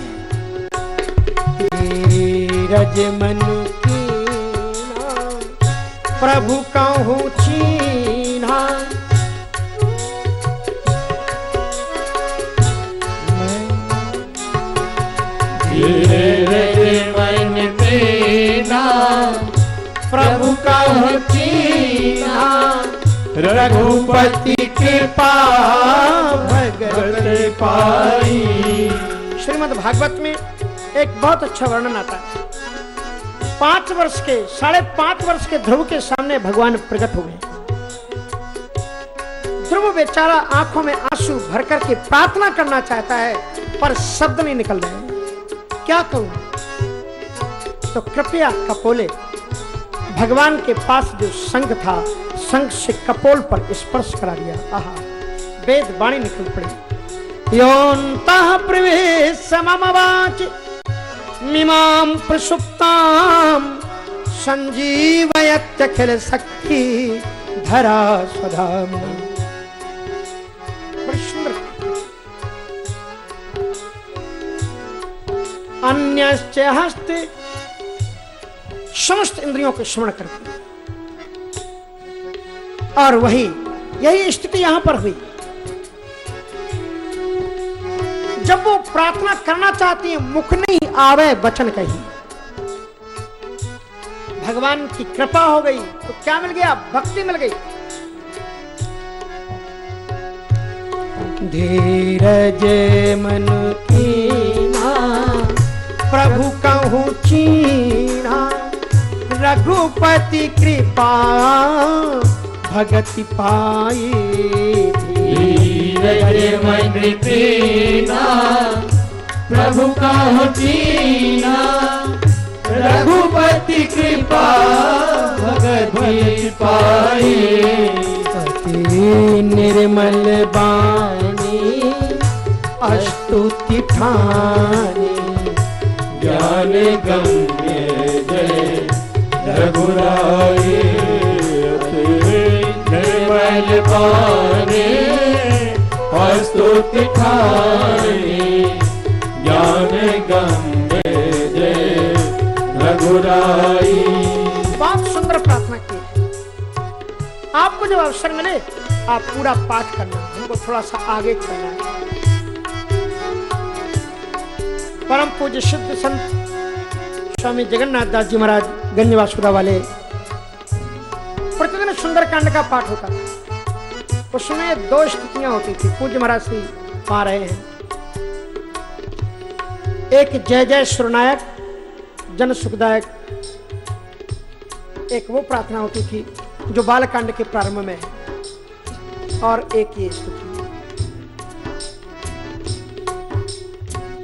है रज मनु प्रभु कहूँ पीना प्रभु का चीना रघुपति कृपा भगत पाई। श्रीमद् भागवत में एक बहुत अच्छा वर्णन आता है। पाँच वर्ष के, साढ़े पाँच वर्ष के ध्रुव के सामने भगवान प्रकट हुए ध्रुव बेचारा आँखों में आँसू भर करके प्रार्थना करना चाहता है, पर शब्द नहीं निकल रहे। क्या कहूँ तो कृपया कपोले, भगवान के पास जो संघ था संघ से कपोल पर स्पर्श करा दिया। आहा, वेद वाणी निकल पड़ी। योन्तः प्रवेश मम वाच मिमां प्रसुप्तां संजीवयत्यखिल शक्ति धरा स्वधाम अन्यश्च हस्ते समस्त इंद्रियों के स्मरण करते और वही यही स्थिति यहाँ पर हुई। जब वो प्रार्थना करना चाहती है, मुख नहीं आवे, वचन कही। भगवान की कृपा हो गई तो क्या मिल गया? भक्ति मिल गई। धीरज मन कीना, प्रभु कहूँ चीना, रघुपति कृपा, भगति पाई धीरज मन पीना प्रभु का चीना रघुपति कृपा भगत पाई। अति निर्मल बानी अस्तुति ठानी। ज्ञान गम्य जय रघुराई निर्मल पाने ज्ञान जय रघुराई। बहुत सुंदर प्रार्थना की आपको जब अवसर मिले, आप पूरा पाठ करना, हमको थोड़ा सा आगे करना है। परम पूज्य सिद्ध संत स्वामी जगन्नाथ दास जी महाराज गंजवासुदा वाले, प्रतिदिन सुंदरकांड का पाठ होता था उसमें दो स्थितियाँ होती थी। पूज्य महाराज श्री पा रहे हैं। एक जय जय सुरनायक, जन सुखदायक। एक वो प्रार्थना होती थी जो बालकांड के प्रारंभ में है। और एक ये स्तुति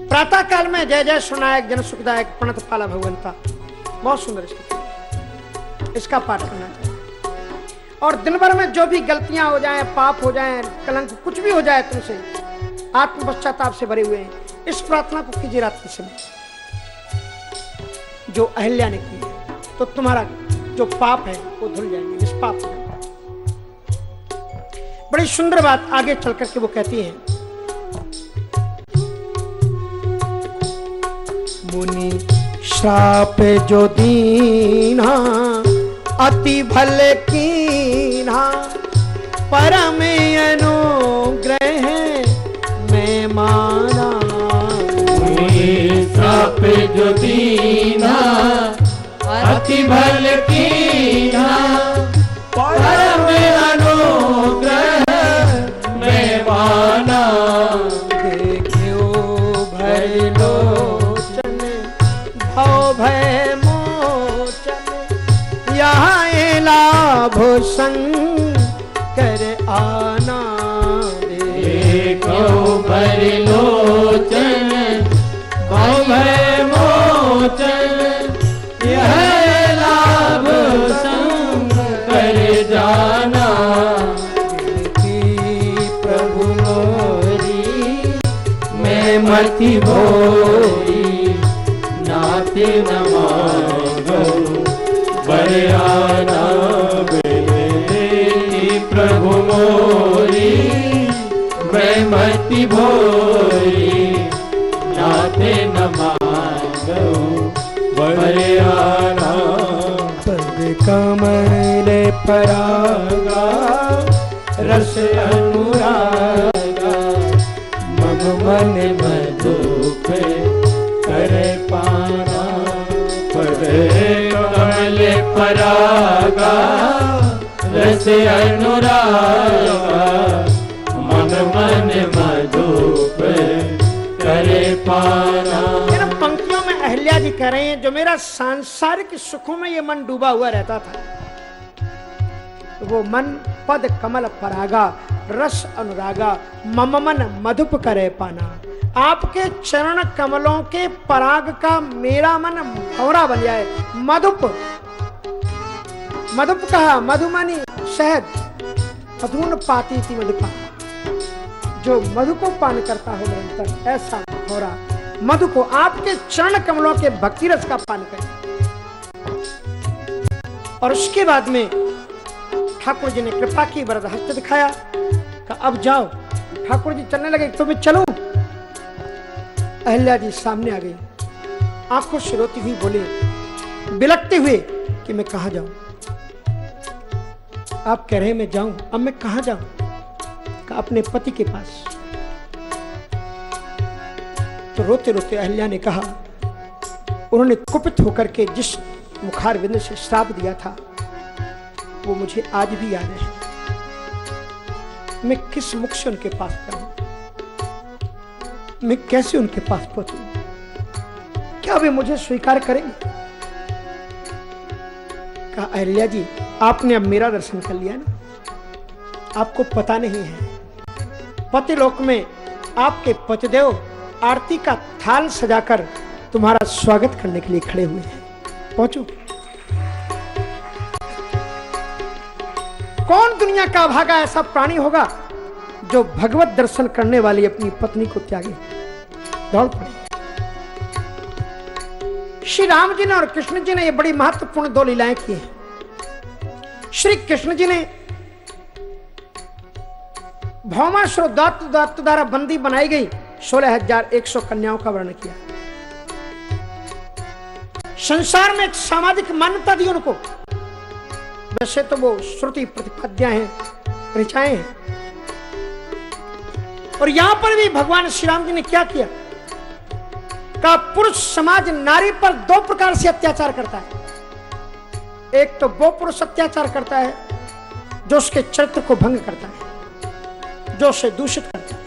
प्रातः काल में जय जय सुनायक जन सुखदायक प्रणत पाला भगवंता। बहुत सुंदर स्तुति इसका पाठ करना चाहिए और दिन भर में जो भी गलतियाँ हो जाएँ, पाप हो जाएँ, कलंक, कुछ भी हो जाए तुमसे आत्म पश्चाताप से भरे हुए हैं। इस प्रार्थना को कीजिए रात के समय जो अहिल्या ने की है तो तुम्हारा जो पाप है, वो धुल जाएँगे, निष्पाप हो बड़ी सुंदर बात आगे चल करके वो कहती है। मुनि श्राप जो दीना अति भल कीना परम अनुग्रह मैं माना। श्राप जो दीना अति भल कीना लाभ कर आना देखो भर लोचन मोचन यह लाभ संग कर जाना प्रभु मोरी मैं मति भोरी भोरी नाते न मांगो बरियाना पद कमल परागा रस अनुरागा। मम मन मधुप करे पाना। पदे कमल परागा रस अनुरागा। पाना। पंक्तियों में अहल्या जी कह रहे हैं, जो मेरा सांसारिक सुखों में ये मन डूबा हुआ रहता था वो मन पद कमल परागा, रस अनुरागा मम मन मधुप करे पाना। आपके चरण कमलों के पराग का मेरा मन भौरा बन जाए। मधुप। मधुप कहा? मधुमनी, शहद। मधुन पाती थी मधुपा। जो मधु को पान करता हो निरंतर ऐसा भौरा मधु को आपके चरण कमलों के भक्ति रस का पान करें। और उसके बाद में ठाकुर जी ने कृपा की वरद हस्त दिखाया, कहा, अब जाओ, ठाकुर जी चलने लगे तो मैं चलूँ? अहल्या जी सामने आ गई। आँखों से रोती हुई बोली बिलकते हुए कि मैं कहा जाऊँ? आप कह रहे हैं मैं जाऊँ, अब मैं कहा जाऊँ? अपने पति के पास। तो रोते रोते अहल्या ने कहा, उन्होंने कुपित होकर के जिस मुखार बिंद से श्राप दिया था, वो मुझे आज भी याद है। मैं किस मुख से उनके पास जाऊँ मैं कैसे उनके पास पहुंचू? क्या वे मुझे स्वीकार करेंगे? कहा, अहल्या जी, आपने अब मेरा दर्शन कर लिया ना? आपको पता नहीं है पतिलोक में आपके पतिदेव आरती का थाल सजाकर तुम्हारा स्वागत करने के लिए खड़े हुए हैं। पहुंचो। कौन दुनिया का भागा ऐसा प्राणी होगा जो भगवत दर्शन करने वाली अपनी पत्नी को त्यागे? दौड़ पड़े। श्री राम जी ने और कृष्ण जी ने ये बड़ी महत्वपूर्ण दो लीलाएँ की हैं। श्री कृष्ण जी ने भौमासुर दत्त दत्त द्वारा बंदी बनाई गई। सोलह हज़ार एक सौ कन्याओं का वर्णन किया। संसार में एक सामाजिक मान्यता दी उनको। वैसे तो वो श्रुति प्रतिपाद्या हैं ऋचाएँ हैं। और यहाँ पर भी भगवान श्री राम जी ने क्या किया? का पुरुष समाज नारी पर दो प्रकार से अत्याचार करता है। एक तो वो पुरुष अत्याचार करता है, जो उसके चरित्र को भंग करता है। जो उसे दूषित करता है।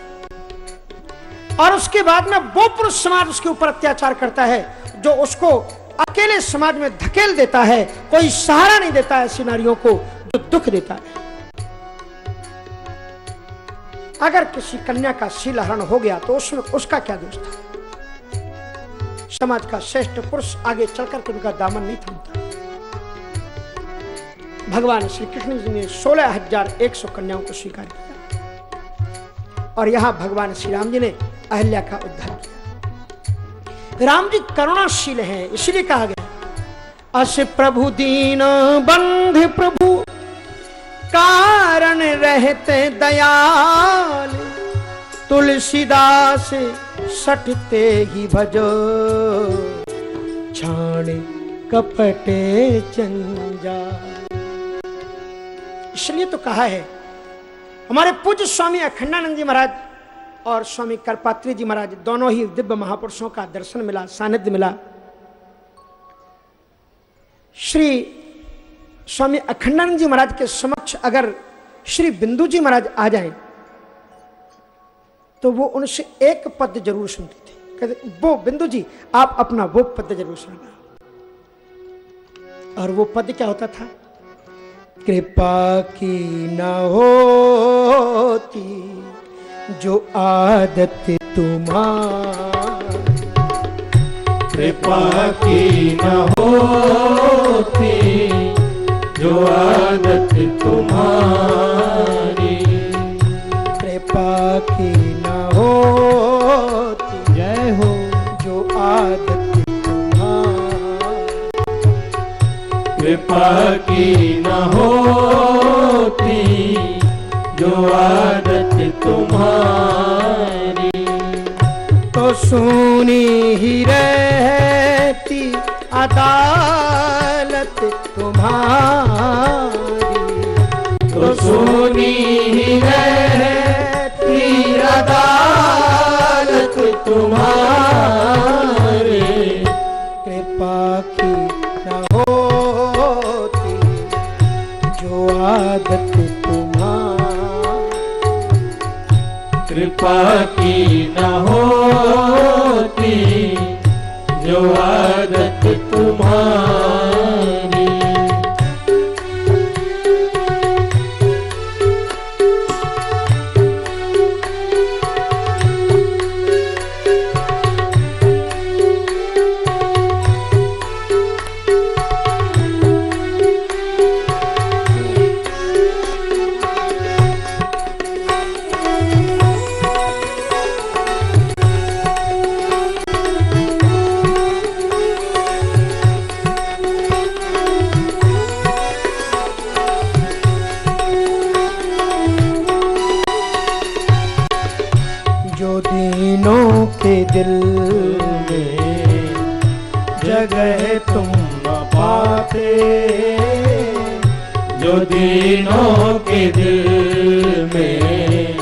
और उसके बाद में वो पुरुष समाज उसके ऊपर अत्याचार करता है, जो उसको अकेले समाज में धकेल देता है, कोई सहारा नहीं देता है ऐसी नारियों को, जो दुख देता है। अगर किसी कन्या का शीलहरण हो गया तो उसमें उसका क्या दोष था? समाज का श्रेष्ठ पुरुष आगे चलकर उनका दामन नहीं थमता। भगवान श्री कृष्ण जी ने सोलह हज़ार एक सौ कन्याओं को स्वीकार किया। और यहाँ भगवान श्री राम जी ने अहल्या का उद्धार किया। राम जी करुणाशील हैं, इसलिए कहा गया, अस प्रभु दीन बंध प्रभु, कारण रहते दयाल, तुलसीदास सटते ही भजो, छाण कपटे चंजा। इसलिए तो कहा है हमारे पूज्य स्वामी अखंडानंद जी महाराज और स्वामी करपात्री जी महाराज, दोनों ही दिव्य महापुरुषों का दर्शन मिला, सानिध्य मिला। श्री स्वामी अखंडानंद जी महाराज के समक्ष अगर श्री बिंदु जी महाराज आ जाएँ तो वो उनसे एक पद ज़रूर सुनते थे। कहते, वो बिंदु जी, आप अपना वो पद ज़रूर सुनना। और वो पद क्या होता था? कृपा की न होती जो आदत तुम्हारी। कृपा की न होती जो आदत तुम्हारी। कृपा की कृपा की न होती जो आदत तुम्हारी। तो सुनी ही रहती अदालत तुम्हारी। तो सुनी ही रहती अदालत तुम्हारे। कृपा कृपा की न होती जो आदत तुम्हारी दिल में जगह तुम न पाते, जो दिनों के दिल में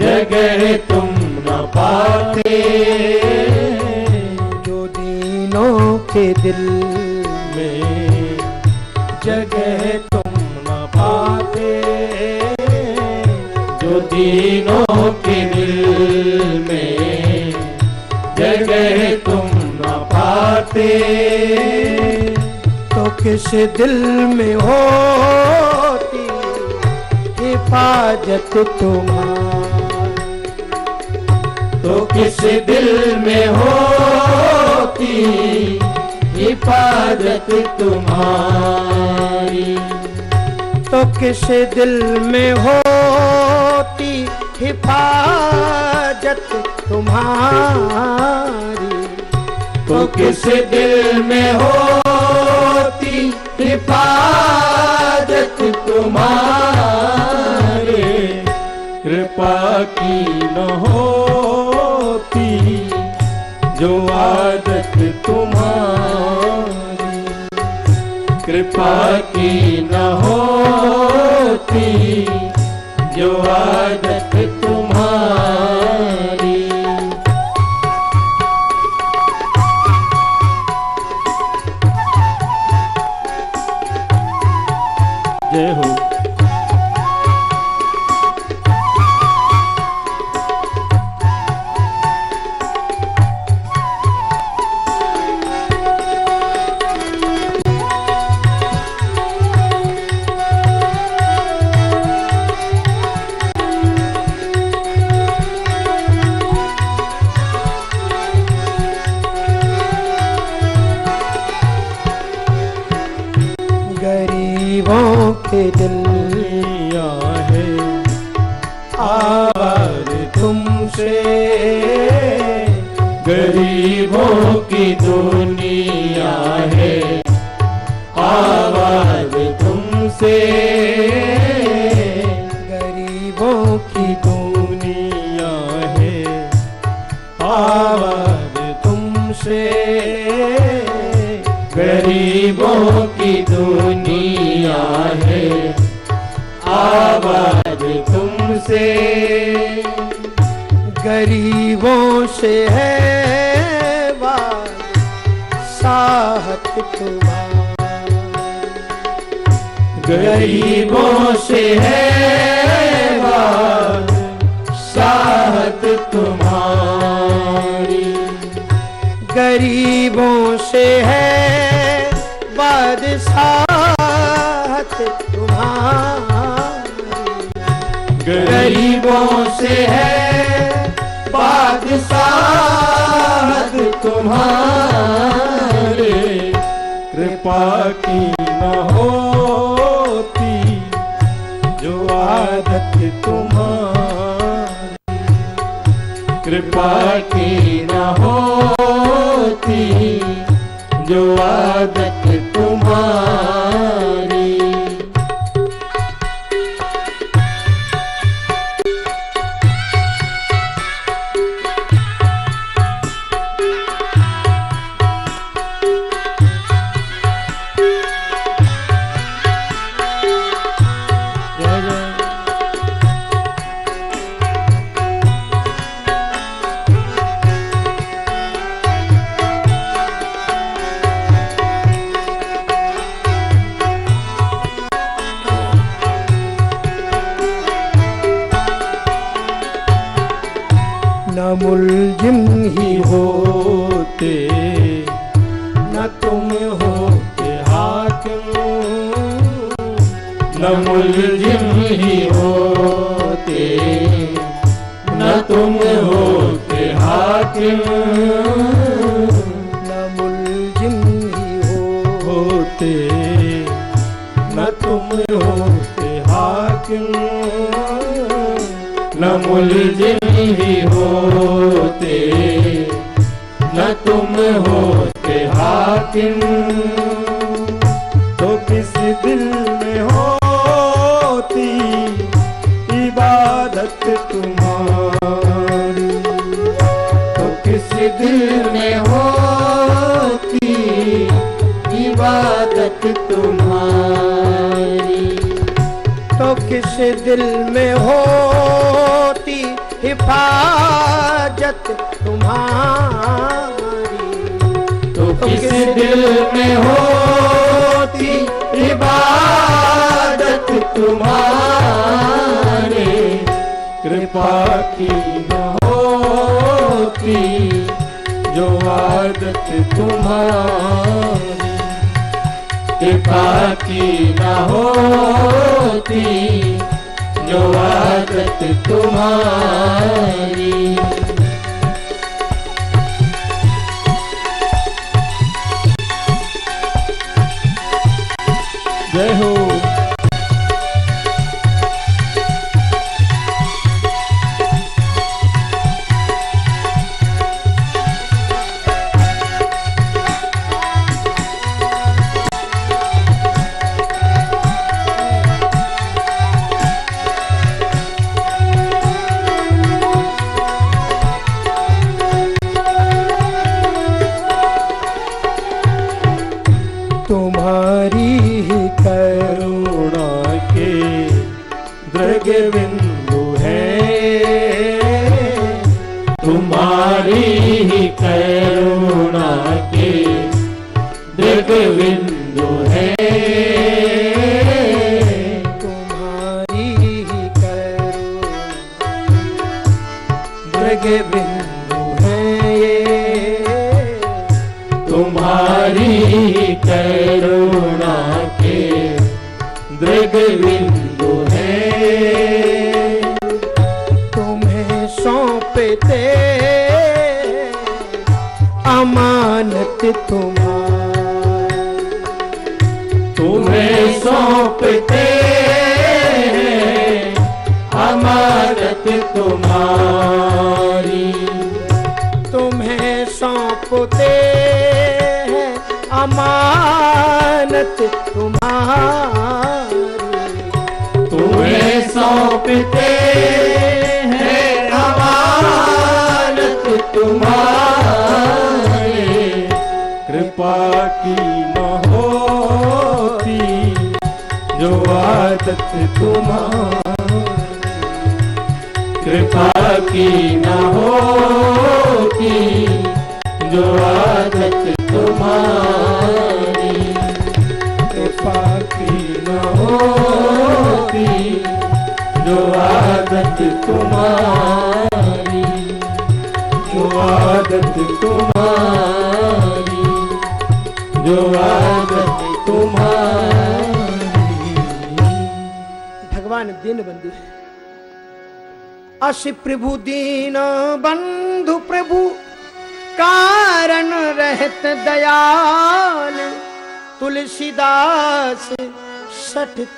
जगह तुम न पाते, जो दीनों के दिल में जगह तुम न पाते, जो दिनों के दिल में तुम न पाते तो किस दिल में होती हिफाजत तुम्हारी? तो किस दिल में होती हिफाजत तुम्हारी? तो किस दिल में होती हिफाजत तुम्हारी। तो किस दिल में होती हिफाजत तुम्हारे? कृपा की न होती जो आदत तुम्हारी। कृपा की न होती जो आदत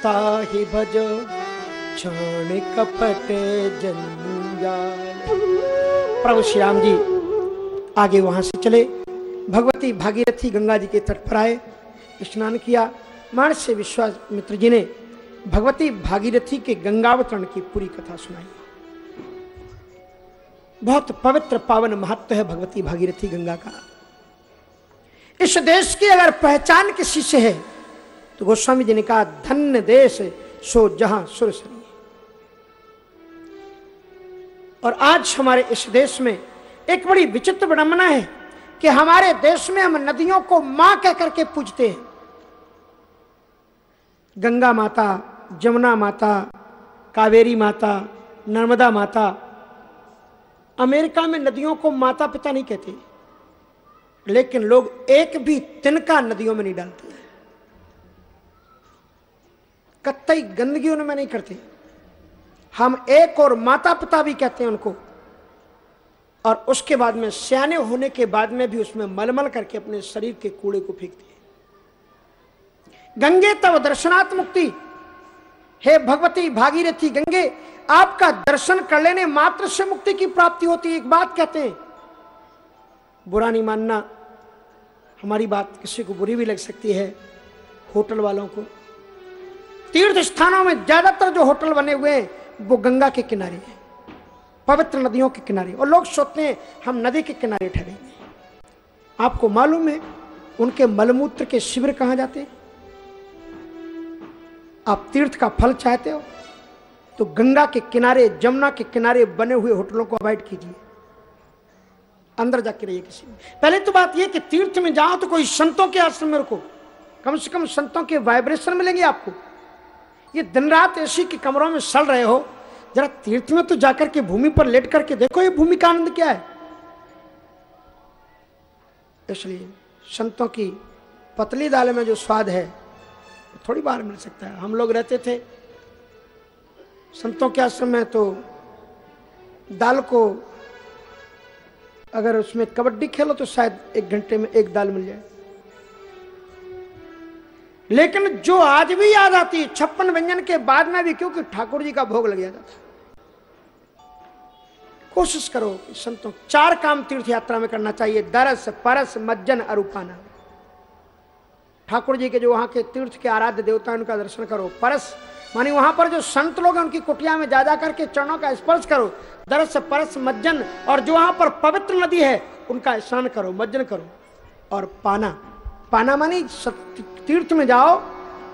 सठता ही भज क्षण कपट जंजाल प्रभु श्री राम जी, आगे वहाँ से चले। भगवती भागीरथी गंगा जी के तट पर आए, स्नान किया। महर्षि विश्वामित्र जी ने भगवती भागीरथी के गंगावतरण की पूरी कथा सुनाई। बहुत पवित्र पावन महत्व है भगवती भागीरथी गंगा का। इस देश की अगर पहचान किसी से है तो गोस्वामी जी ने कहा धन्य देश सो जहाँ सुरसरी और आज हमारे इस देश में एक बड़ी विचित्र विडंबना है कि हमारे देश में हम नदियों को माँ कह करके पूजते हैं। गंगा माता जमुना माता, कावेरी माता, नर्मदा माता, अमेरिका में नदियों को माता पिता नहीं कहते, लेकिन लोग एक भी तिनका नदियों में नहीं डालते। कत्तई गंदगी उनमें नहीं करते। हम एक और माता पिता भी कहते हैं उनको। और उसके बाद में, सियाने होने के बाद में भी उसमें मलमल करके अपने शरीर के कूड़े को फेंकते हैं। गंगे तब दर्शनात् मुक्ति। हे भगवती भागीरथी गंगे, आपका दर्शन कर लेने मात्र से मुक्ति की प्राप्ति होती एक बात कहते हैं। बुरा नहीं मानना। हमारी बात किसी को बुरी भी लग सकती है, होटल वालों को। तीर्थ स्थानों में ज़्यादातर जो होटल बने हुए हैं, वो गंगा के किनारे हैं, पवित्र नदियों के किनारे। और लोग सोचते हैं, हम नदी के किनारे ठहरेंगे। आपको मालूम है, उनके मलमूत्र के शिविर कहाँ जाते हैं? आप तीर्थ का फल चाहते हो तो गंगा के किनारे, जमुना के किनारे बने हुए होटलों को अवॉइड कीजिए। अंदर जाके रहिए किसी में। पहले तो बात यह कि तीर्थ में जाओ तो कोई संतों के आश्रम में रुको। कम से कम संतों के वाइब्रेशन मिलेंगे आपको। ये दिन रात ऐसी के कमरों में सड़ रहे हो। जरा तीर्थ में तो जाकर के भूमि पर लेट करके देखो, ये भूमि का आनंद क्या है? इसलिए संतों की पतली दाल में जो स्वाद है, थोड़ी बार मिल सकता है। हम लोग रहते थे, संतों के आश्रम में तो दाल को अगर उसमें कबड्डी खेलो तो शायद एक घंटे में एक दाल मिल जाए। लेकिन जो आज भी याद आती है, छप्पन व्यंजन के बाद में भी, क्योंकि ठाकुर जी का भोग लग जाता कोशिश करो कि संतों, चार काम तीर्थ यात्रा में करना चाहिए, दरस, परस, मज्जन, अरूपाना। ठाकुर जी के जो वहाँ के तीर्थ के आराध्य देवता उनका दर्शन करो। परस, मानी वहाँ पर जो संत लोग हैं, उनकी कुटिया में जा जा करके चरणों का स्पर्श करो। दरस, परस, मज्जन, और जो वहाँ पर पवित्र नदी है, उनका स्नान करो, मज्जन करो। और पाना पाना मानी तीर्थ में जाओ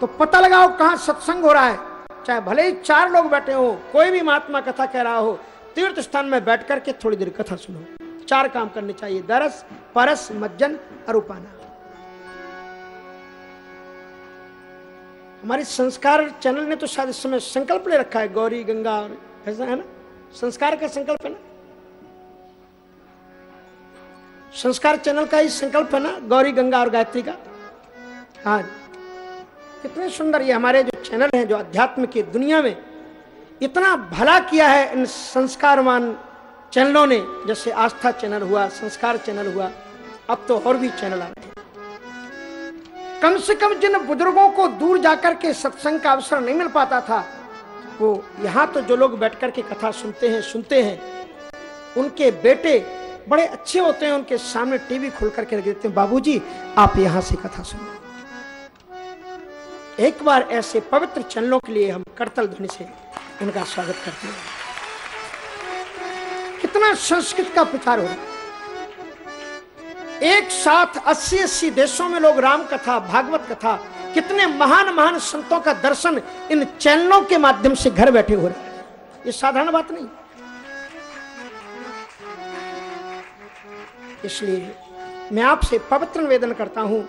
तो पता लगाओ कहाँ सत्संग हो रहा है। चाहे भले ही चार लोग बैठे हो, कोई भी महात्मा कथा कह रहा हो, तीर्थ स्थान में बैठ करके थोड़ी देर कथा सुनो। चार काम करने चाहिए, दरस, परस, मज्जन और उपाना। हमारे संस्कार चैनल ने तो शायद इस समय संकल्प ले रखा है, गौरी, गंगा और ऐसा है ना? संस्कार का संकल्प है ना? संस्कार चैनल का ही संकल्प है ना, गौरी, गंगा और गायत्री का? हाँ कितने सुंदर ये हमारे जो चैनल हैं, जो अध्यात्म की दुनिया में, इतना भला किया है इन संस्कारवान चैनलों ने, जैसे आस्था चैनल हुआ, संस्कार चैनल हुआ, अब तो और भी चैनल आ रहे हैं। कम से कम जिन बुज़ुर्गों को दूर जाकर के सत्संग का अवसर नहीं मिल पाता था, वो यहाँ तो जो लोग बैठ करके कथा सुनते हैं सुनते हैं, उनके बेटे बड़े अच्छे होते हैं, उनके सामने टीवी खोल करके रख देते हैं, बाबूजी, आप यहाँ से कथा सुनो। एक बार ऐसे पवित्र चैनलों के लिए हम करतल ध्वनि से उनका स्वागत करते हैं। कितना संस्कृत का प्रचार हो रहा एक साथ अस्सी अस्सी देशों में लोग राम कथा भागवत कथा, कितने महान महान संतों का दर्शन इन चैनलों के माध्यम से घर बैठे हो रहे हैं। ये साधारण बात नहीं। इसलिए मैं आपसे पवित्र निवेदन करता हूँ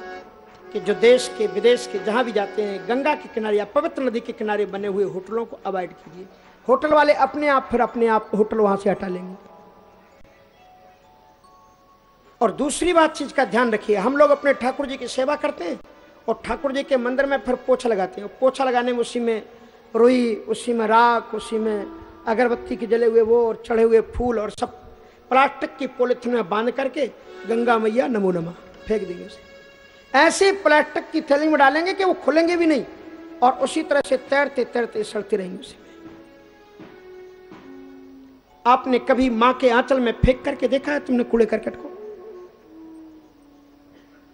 कि जो देश के, विदेश के जहाँ भी जाते हैं, गंगा के किनारे या पवित्र नदी के किनारे बने हुए होटलों को अवॉइड कीजिए। होटल वाले अपने आप, फिर अपने आप होटल वहाँ से हटा लेंगे। और दूसरी बात चीज़ का ध्यान रखिए, हम लोग अपने ठाकुर जी की सेवा करते हैं और ठाकुर जी के मंदिर में फिर पोछा लगाते हैं। पोछा लगाने में उसी में रुई, उसी में राख, उसी में अगरबत्ती के जले हुए वो और चढ़े हुए फूल और सब प्लास्टिक की पोलिथीन में बाँध करके गंगा मैया नमो नमा फेंक देंगे उसे। ऐसे प्लास्टिक की थैली में डालेंगे कि वो खुलेंगे भी नहीं और उसी तरह से तैरते तैरते सड़ते रहेंगे उसी। आपने कभी माँ के आंचल में फेंक करके देखा है तुमने कूड़े करकट को?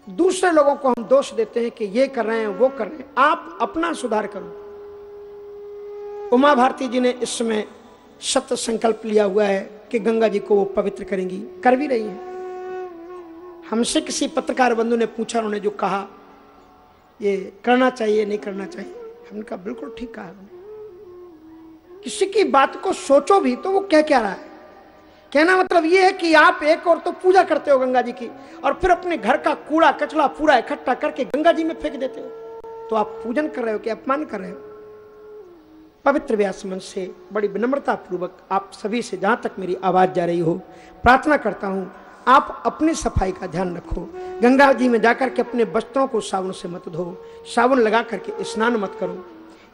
दूसरे लोगों को हम दोष देते हैं कि ये कर रहे हैं, वो कर रहे हैं। आप अपना सुधार करो। उमा भारती जी ने इस समय सत्य संकल्प लिया हुआ है कि गंगा जी को वो पवित्र करेंगी। कर भी रही है। हमसे किसी पत्रकार बंधु ने पूछा, उन्होंने जो कहा, ये करना चाहिए, नहीं करना चाहिए? हमने कहा, बिल्कुल ठीक कहा किसी की बात को सोचो भी तो वो कह क्या रहा है। कहना मतलब ये है कि आप एक और तो पूजा करते हो गंगा जी की और फिर अपने घर का कूड़ा, कचरा पूरा इकट्ठा करके गंगा जी में फेंक देते हो। तो आप पूजन कर रहे हो कि अपमान कर रहे हो? पवित्र व्यास मन से बड़ी विनम्रता पूर्वक आप सभी से जहाँ तक मेरी आवाज़ जा रही हो, प्रार्थना करता हूँ आप अपनी सफ़ाई का ध्यान रखो। गंगा जी में जाकर के अपने वस्त्रों को साबुन से मत धो। साबुन लगा करके स्नान मत करो।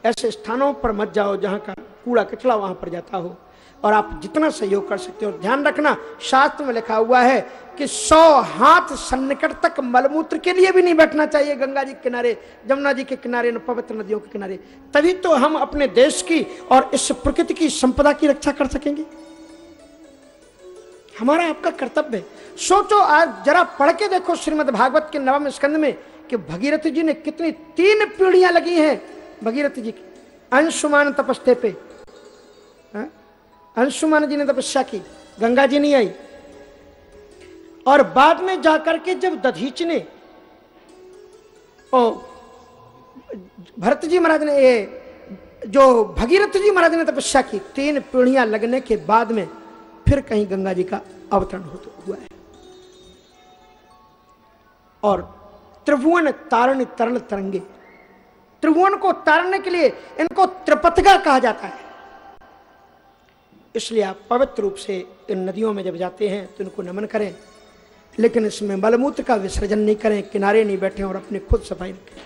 ऐसे स्थानों पर मत जाओ जहाँ का कूड़ा कचरा वहाँ पर जाता हो। और आप जितना सहयोग कर सकते हो। ध्यान रखना, शास्त्र में लिखा हुआ है कि सौ हाथ सन्निकट तक मलमूत्र के लिए भी नहीं बैठना चाहिए गंगा जी के किनारे जमुना जी के किनारे पवित्र नदियों के किनारे। तभी तो हम अपने देश की और इस प्रकृति की संपदा की रक्षा कर सकेंगे। हमारा आपका कर्तव्य है। सोचो आज, जरा पढ़ के देखो श्रीमद भागवत के नवम स्कंद में कि भगीरथ जी ने कितनी तीन पीढ़ियाँ लगी हैं। भगीरथ जी की। अंशुमान तपस्ते पे। हाँ? अंशुमान जी ने तपस्या की, गंगा जी नहीं आई। और बाद में जाकर के जब दधीच ने, ओ, भरत जी महाराज ने ये जो भगीरथ जी महाराज ने तपस्या की, तीन पीढ़ियाँ लगने के बाद में फिर कहीं गंगा जी का अवतरण होता हुआ है। और त्रिभुवन तारण तरण तरंगे, त्रिभुवन को तारने के लिए इनको त्रिपथगा कहा जाता है। इसलिए आप पवित्र रूप से इन नदियों में जब जाते हैं तो इनको नमन करें, लेकिन इसमें मलमूत्र का विसर्जन नहीं करें, किनारे नहीं बैठे और अपनी खुद सफ़ाई रखें।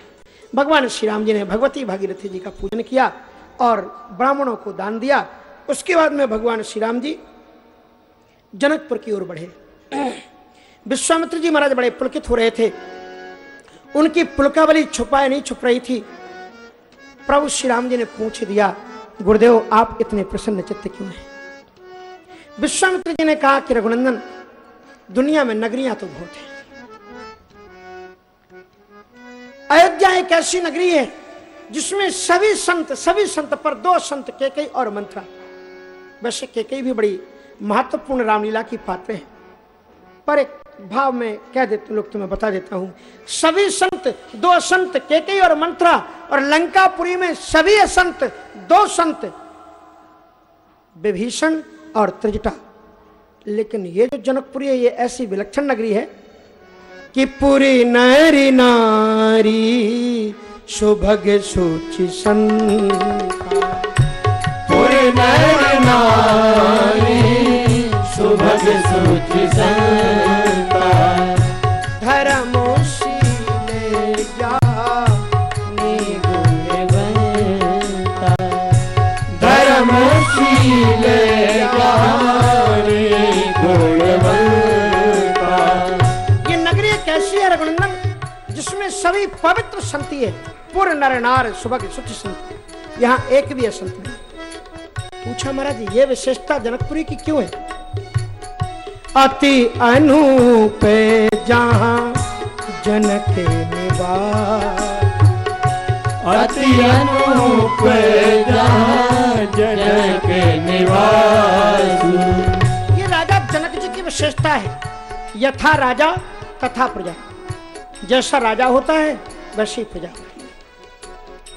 भगवान श्री राम जी ने भगवती भागीरथी जी का पूजन किया और ब्राह्मणों को दान दिया। उसके बाद में भगवान श्री राम जी जनकपुर की ओर बढ़े। विश्वामित्र जी महाराज बड़े पुलकित हो रहे थे। उनकी पुलकावली छुपाए नहीं छुप रही थी। प्रभु श्री राम जी ने पूछ दिया, गुरुदेव, आप इतने प्रसन्न चित्त क्यों हैं? विश्वामित्र जी ने कहा कि रघुनंदन, दुनिया में नगरियाँ तो बहुत हैं। अयोध्या एक ऐसी नगरी है, जिसमें सभी संत सभी संत पर दो संत केकई और मंत्रा। वैसे केकई भी बड़ी महत्वपूर्ण रामलीला की पात्र हैं। पर एक भाव में कह देते लोग तुम्हें बता देता हूँ। सभी संत, दो संत केकई और मंत्रा, और लंकापुरी में सभी संत, दो संत, विभीषण और त्रिजटा। लेकिन ये जो जनकपुरी है, ये ऐसी विलक्षण नगरी है कि पूरी नारी नारी, सुभग सूचि पूरी नारी नारी। है रघुनंदन जिसमें सभी पवित्र संति है पूर्ण नर नार सुबह सुच संत, यहाँ एक भी असंत नहीं। पूछा महाराज, ये विशेषता जनकपुरी की क्यों है? अति अनूप जहाँ जनक निवास। अति अनूप जहाँ जनक निवास। ये राजा जनक जी की विशेषता है। यथा राजा तथा प्रजा। जैसा राजा होता है वैसी प्रजा होती है।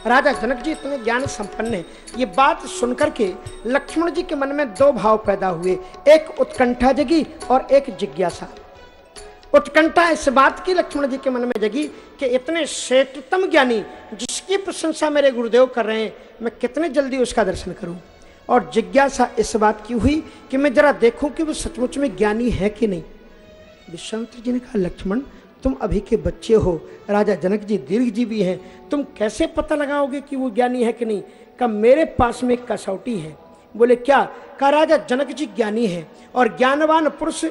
राजा जनक जी इतने ज्ञान संपन्न है। ये बात सुनकर के लक्ष्मण जी के मन में दो भाव पैदा हुए। एक उत्कंठा जगी और एक जिज्ञासा। उत्कंठा इस बात की लक्ष्मण जी के मन में जगी कि इतने श्रेष्ठतम ज्ञानी जिसकी प्रशंसा मेरे गुरुदेव कर रहे हैं, मैं कितने जल्दी उसका दर्शन करूँ? और जिज्ञासा इस बात की हुई कि मैं जरा देखूँ कि वो सचमुच में ज्ञानी है कि नहीं। विश्वामित्र जी ने कहा, लक्ष्मण तुम अभी के बच्चे हो, राजा जनक जी, दीर्घ जीवी हैं। तुम कैसे पता लगाओगे कि वो ज्ञानी है कि नहीं? का मेरे पास में कसौटी है। बोले, क्या? का राजा जनक जी ज्ञानी है और ज्ञानवान पुरुष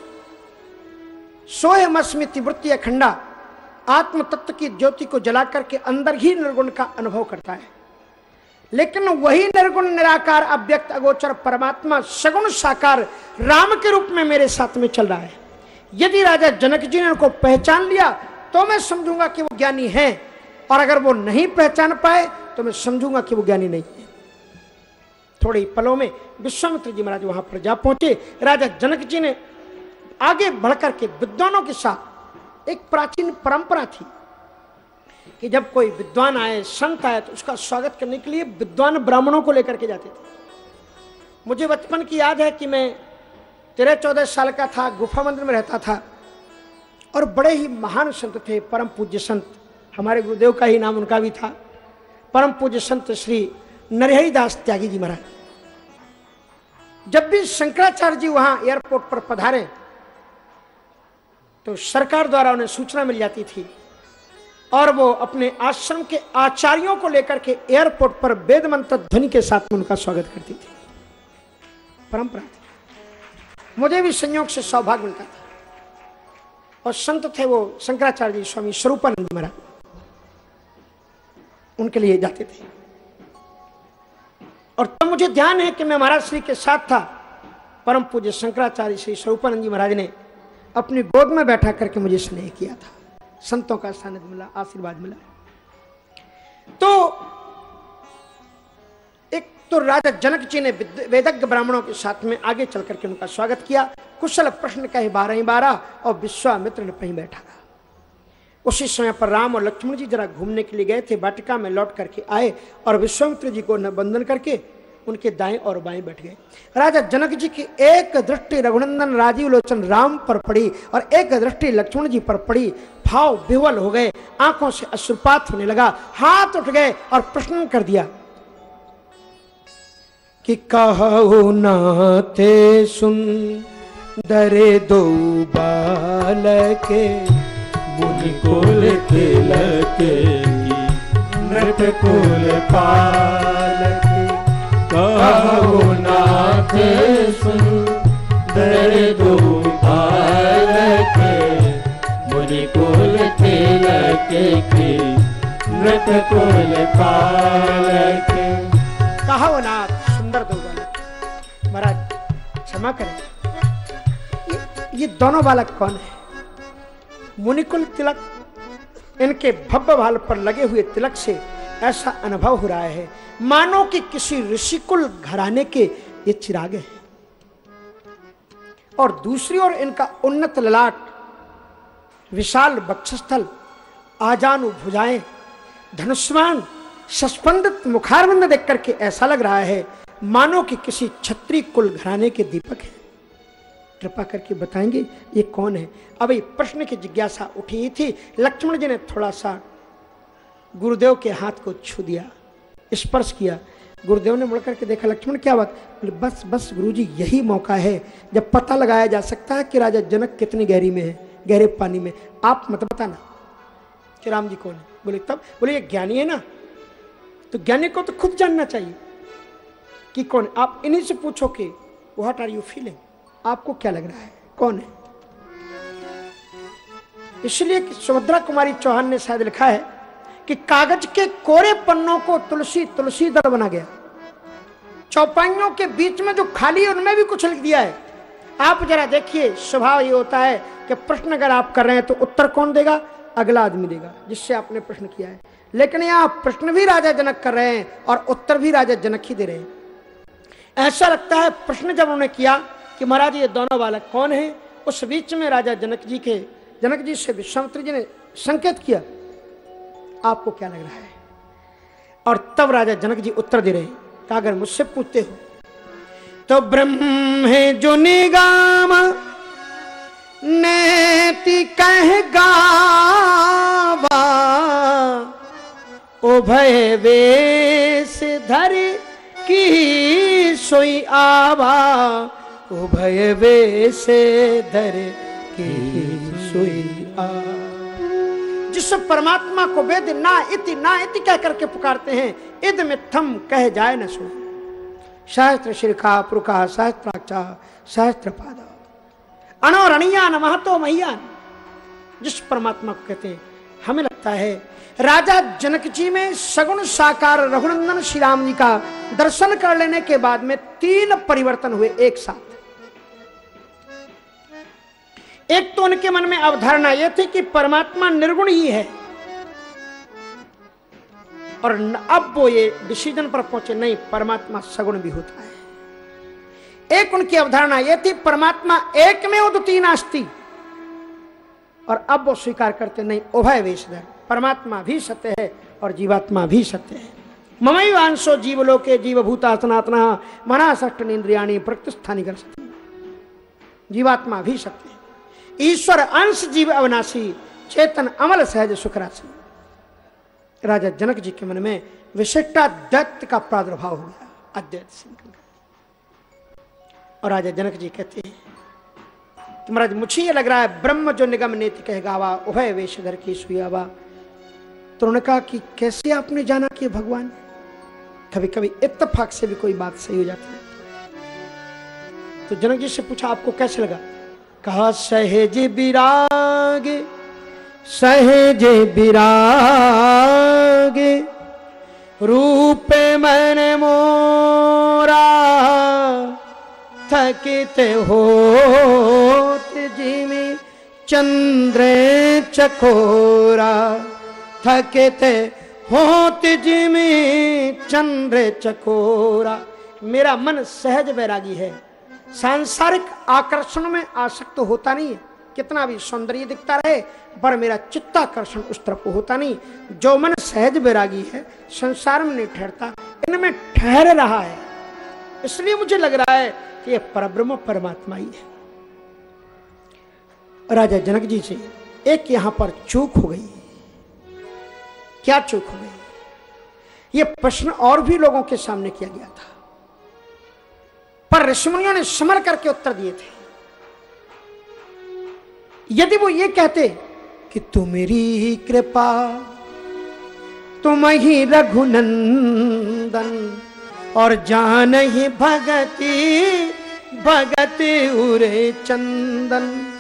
सोयमस्मृति वृत्ति अखंडा आत्म तत्व की ज्योति को जला करके अंदर ही निर्गुण का अनुभव करता है। लेकिन वही निर्गुण, निराकार, अव्यक्त, अगोचर परमात्मा सगुण साकार राम के रूप में मेरे साथ में चल रहा है। यदि राजा जनक जी ने उनको पहचान लिया तो मैं समझूँगा कि वो ज्ञानी है। और अगर वो नहीं पहचान पाए तो मैं समझूँगा कि वो ज्ञानी नहीं है। थोड़े ही पलों में विश्वामित्र जी महाराज वहाँ पर जा पहुँचे। राजा जनक जी ने आगे बढ़कर के विद्वानों के साथ एक प्राचीन परंपरा थी कि जब कोई विद्वान आए, संत आए तो उसका स्वागत करने के लिए विद्वान ब्राह्मणों को लेकर के जाते थे। मुझे बचपन की याद है कि मैं तेरह चौदह साल का था, गुफा मंदिर में रहता था। और बड़े ही महान संत थे, परम पूज्य संत। हमारे गुरुदेव का ही नाम उनका भी था। परम पूज्य संत श्री नरहरि दास त्यागी जी महाराज। जब भी शंकराचार्य जी वहाँ एयरपोर्ट पर पधारे तो सरकार द्वारा उन्हें सूचना मिल जाती थी। और वो अपने आश्रम के आचार्यों को लेकर के एयरपोर्ट पर वेद मंत्र ध्वनि के साथ में उनका स्वागत करती थी। परंपरा मुझे भी संयोग से सौभाग्य मिलता था। और संत थे वो शंकराचार्य जी स्वामी स्वरूपानंद महाराज। उनके लिए जाते थे। और तब मुझे ध्यान है कि मैं महाराज श्री के साथ था। परम पूज्य शंकराचार्य श्री स्वरूपानंद जी महाराज ने अपनी गोद में बैठा करके मुझे स्नेह किया था। संतों का सानिध्य मिला, आशीर्वाद मिला। तो तो राजा जनक जी ने वेदज्ञ ब्राह्मणों के साथ में आगे चल करके उनका स्वागत किया। कुशल प्रश्न कहे बारह ही बारह और विश्वामित्र ने कहीं बैठा था। उसी समय पर राम और लक्ष्मण जी जरा घूमने के लिए गए थे, वाटिका में लौट करके आए और विश्वामित्र जी को बंधन करके उनके दाएँ और बाएँ बैठ गए। राजा जनक जी की एक दृष्टि रघुनंदन राजीव लोचन राम पर पड़ी और एक दृष्टि लक्ष्मण जी पर पड़ी। भाव विवल हो गए, आँखों से अश्रुपात होने लगा, हाथ उठ गए और प्रश्न कर दिया कि कहो नाते सुन, दरे दो बालके, मुनि कुल तिलक नृत कुल पालक। कहो नाथ सुंदर दो बालक, मुनि कुल तिलक की नृत कुल पालक। कहो नाथ सुंदर दो बालक महाराज क्षमा करें। ये, ये दोनों बालक कौन है? मुनिकुल तिलक इनके भव्य भाल पर लगे हुए तिलक से ऐसा अनुभव हो रहा है। मानो कि किसी ऋषिकुल घराने के ये चिराग हैं। और दूसरी ओर इनका उन्नत ललाट विशाल बक्षस्थल आजानु भुजाएँ धनुष्मान सस्पंदित मुखारबंद देख करके ऐसा लग रहा है मानो कि किसी छत्री कुल घराने के दीपक है। कृपा करके बताएँगे, ये कौन है? अब ये प्रश्न की जिज्ञासा उठी ही थी। लक्ष्मण जी ने थोड़ा सा गुरुदेव के हाथ को छू दिया, स्पर्श किया। गुरुदेव ने मुड़ करके देखा, लक्ष्मण, क्या बात? बोले, बस बस गुरु जी यही मौका है। जब पता लगाया जा सकता है कि राजा जनक कितनी गहरी में है, गहरे पानी में। आप मत बताना कि राम जी कौन है। बोले, तब? बोले, ये ज्ञानी है ना? तो ज्ञानी को तो खुद जानना चाहिए। कि कौन? आप इन्हीं से पूछो कि व्हाट आर यू फीलिंग आपको क्या लग रहा है? कौन है? इसलिए सुभद्रा कुमारी चौहान ने शायद लिखा है कि कागज़ के कोरे पन्नों को तुलसी तुलसी दल बना गया। चौपाइयों के बीच में जो खाली है, उनमें भी कुछ लिख दिया है। आप जरा देखिए, स्वभाव ये होता है कि प्रश्न अगर आप कर रहे हैं तो उत्तर कौन देगा? अगला आदमी देगा, जिससे आपने प्रश्न किया है। लेकिन यहाँ प्रश्न भी राजा जनक कर रहे हैं और उत्तर भी राजा जनक ही दे रहे हैं। ऐसा लगता है, प्रश्न जब उन्होंने किया कि महाराज ये दोनों बालक कौन है, उस बीच में राजा जनक जी के, जनक जी से विश्वामित्र जी ने संकेत किया। आपको क्या लग रहा है? और तब राजा जनक जी उत्तर दे रहे अगर मुझसे पूछते हो तो ब्रह्म है जो निगाम नेति कह गावा ओ भय वेश धर की सोई आवा ओ भय वेश धर की सोई आवा जिस परमात्मा को वेद ना इति ना इति कह करके पुकारते हैं, इद में थम कह जाए न सो। सहस्त्र शिरखा, पुरखा सहस्त्राक्षा सहस्त्र पाद अणोरणिया न महतो मैया जिस परमात्मा को कहते हैं, हमें लगता है राजा जनक जी में सगुण साकार रघुनंदन श्री राम जी का दर्शन कर लेने के बाद में तीन परिवर्तन हुए एक साथ। एक तो उनके मन में अवधारणा यह थी कि परमात्मा निर्गुण ही है। और अब वो ये डिसीज़न पर पहुँचे, नहीं, परमात्मा सगुण भी होता है। एक उनकी अवधारणा यह थी, परमात्मा एक में उदती आस्ती और अब वो स्वीकार करते, नहीं उभय वेशधर परमात्मा भी सत्य है और जीवात्मा भी सत्य है। ममई वांशो जीवलोके जीवभूता सनातना मना सष्ट इंद्रियाणी प्रतिष्ठानी कर सकती जीवात्मा भी सत्य है। ईश्वर अंश जीव अविनाशी, चेतन अमल सहज सुखराशि राजा जनक जी के मन में विशिष्टा दत्त का प्रादुर्भाव हो गया, अद्वैत संकल्प और राजा जनक जी कहते हैं कि महाराज मुझे ये लग रहा है ब्रह्म जो निगम नेति कह गावा उभय वेशधर की सुयावा तो उन्होंने कहा कि कैसे आपने जाना कि भगवान? कभी कभी इतफाक से भी कोई बात सही हो जाती है। तो जनक जी से पूछा, आपको कैसे लगा? कहा, सहेज विराग सहेज विराग, रूप मन मोरा, थकित हो जिमी चंद्र चकोरा। थकित होत जिमी चंद्र चकोरा। मेरा मन सहज बैरागी है। सांसारिक आकर्षण में आसक्त होता नहीं है। कितना भी सौंदर्य दिखता रहे, पर मेरा चित्ताकर्षण उस तरफ़ होता नहीं। जो मन सहज बैरागी है, संसार में नहीं ठहरता, इनमें ठहर रहा है। इसलिए मुझे लग रहा है कि यह परब्रह्म परमात्मा ही है। राजा जनक जी से एक यहाँ पर चूक हो गई क्या चूक हो गई? यह प्रश्न और भी लोगों के सामने किया गया था। पर ऋषिमुनियों ने समर करके उत्तर दिए थे। यदि वो ये कहते कि तू मेरी कृपा तुम ही रघुनंदन, और जान ही भगती, भगत उरे चंदन।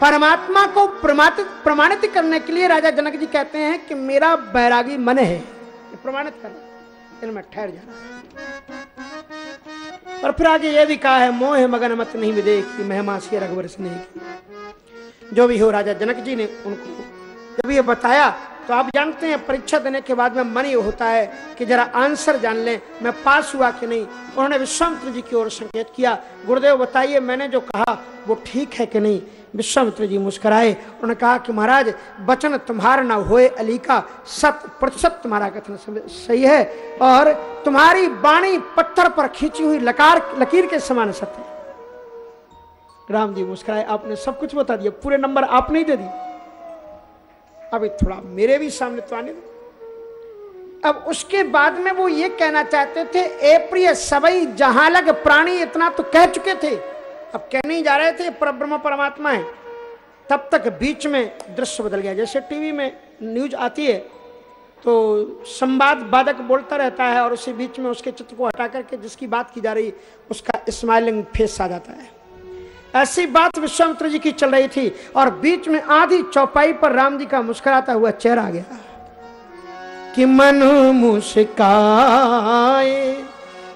परमात्मा को प्रमाणित करने के लिए राजा जनक जी कहते हैं कि मेरा बैरागी मन है। प्रमाणित करना। इनमें ठहर जाना। और फिर आगे ये भी कहा है, मोह मगन मत नहीं विदे की, महिमा से रघुवर स्नेह जो भी हो, राजा जनक जी ने उनको, जब ये बताया तो आप जानते हैं, परीक्षा देने के बाद में मन ये होता है कि जरा आंसर जान लें, मैं पास हुआ कि नहीं। उन्होंने विश्वामित्र जी की ओर संकेत किया, गुरुदेव बताइए, मैंने जो कहा, वो ठीक है कि नहीं? विश्वामित्र जी मुस्कुराए, उन्होंने कहा कि महाराज, वचन तुम्हारा ना होए, अली का सत प्रतिशत तुम्हारा कथन सही है, और तुम्हारी बाणी पत्थर पर खींची हुई लकार, लकीर के समान सत्य राम जी मुस्कुराए, आपने सब कुछ बता दिया, पूरे नंबर आपने ही दे दिए। अभी थोड़ा मेरे भी सामने तो आने दो। अब उसके बाद में वो ये कहना चाहते थे, ए प्रिय सबई, जहाँ लग प्राणी इतना तो कह चुके थे अब कहने ही जा रहे थे पर ब्रह्म परमात्मा है। तब तक बीच में दृश्य बदल गया। जैसे टीवी में न्यूज़ आती है तो संवाद बाधक बोलता रहता है और उसी बीच में उसके चित्र को हटा करके जिसकी बात की जा रही, उसका स्माइलिंग फेस आ जाता है। ऐसी बात विश्वामित्र जी की चल रही थी और बीच में आधी चौपाई पर राम जी का मुस्कुराता हुआ चेहरा आ गया। कि मन मुस्काए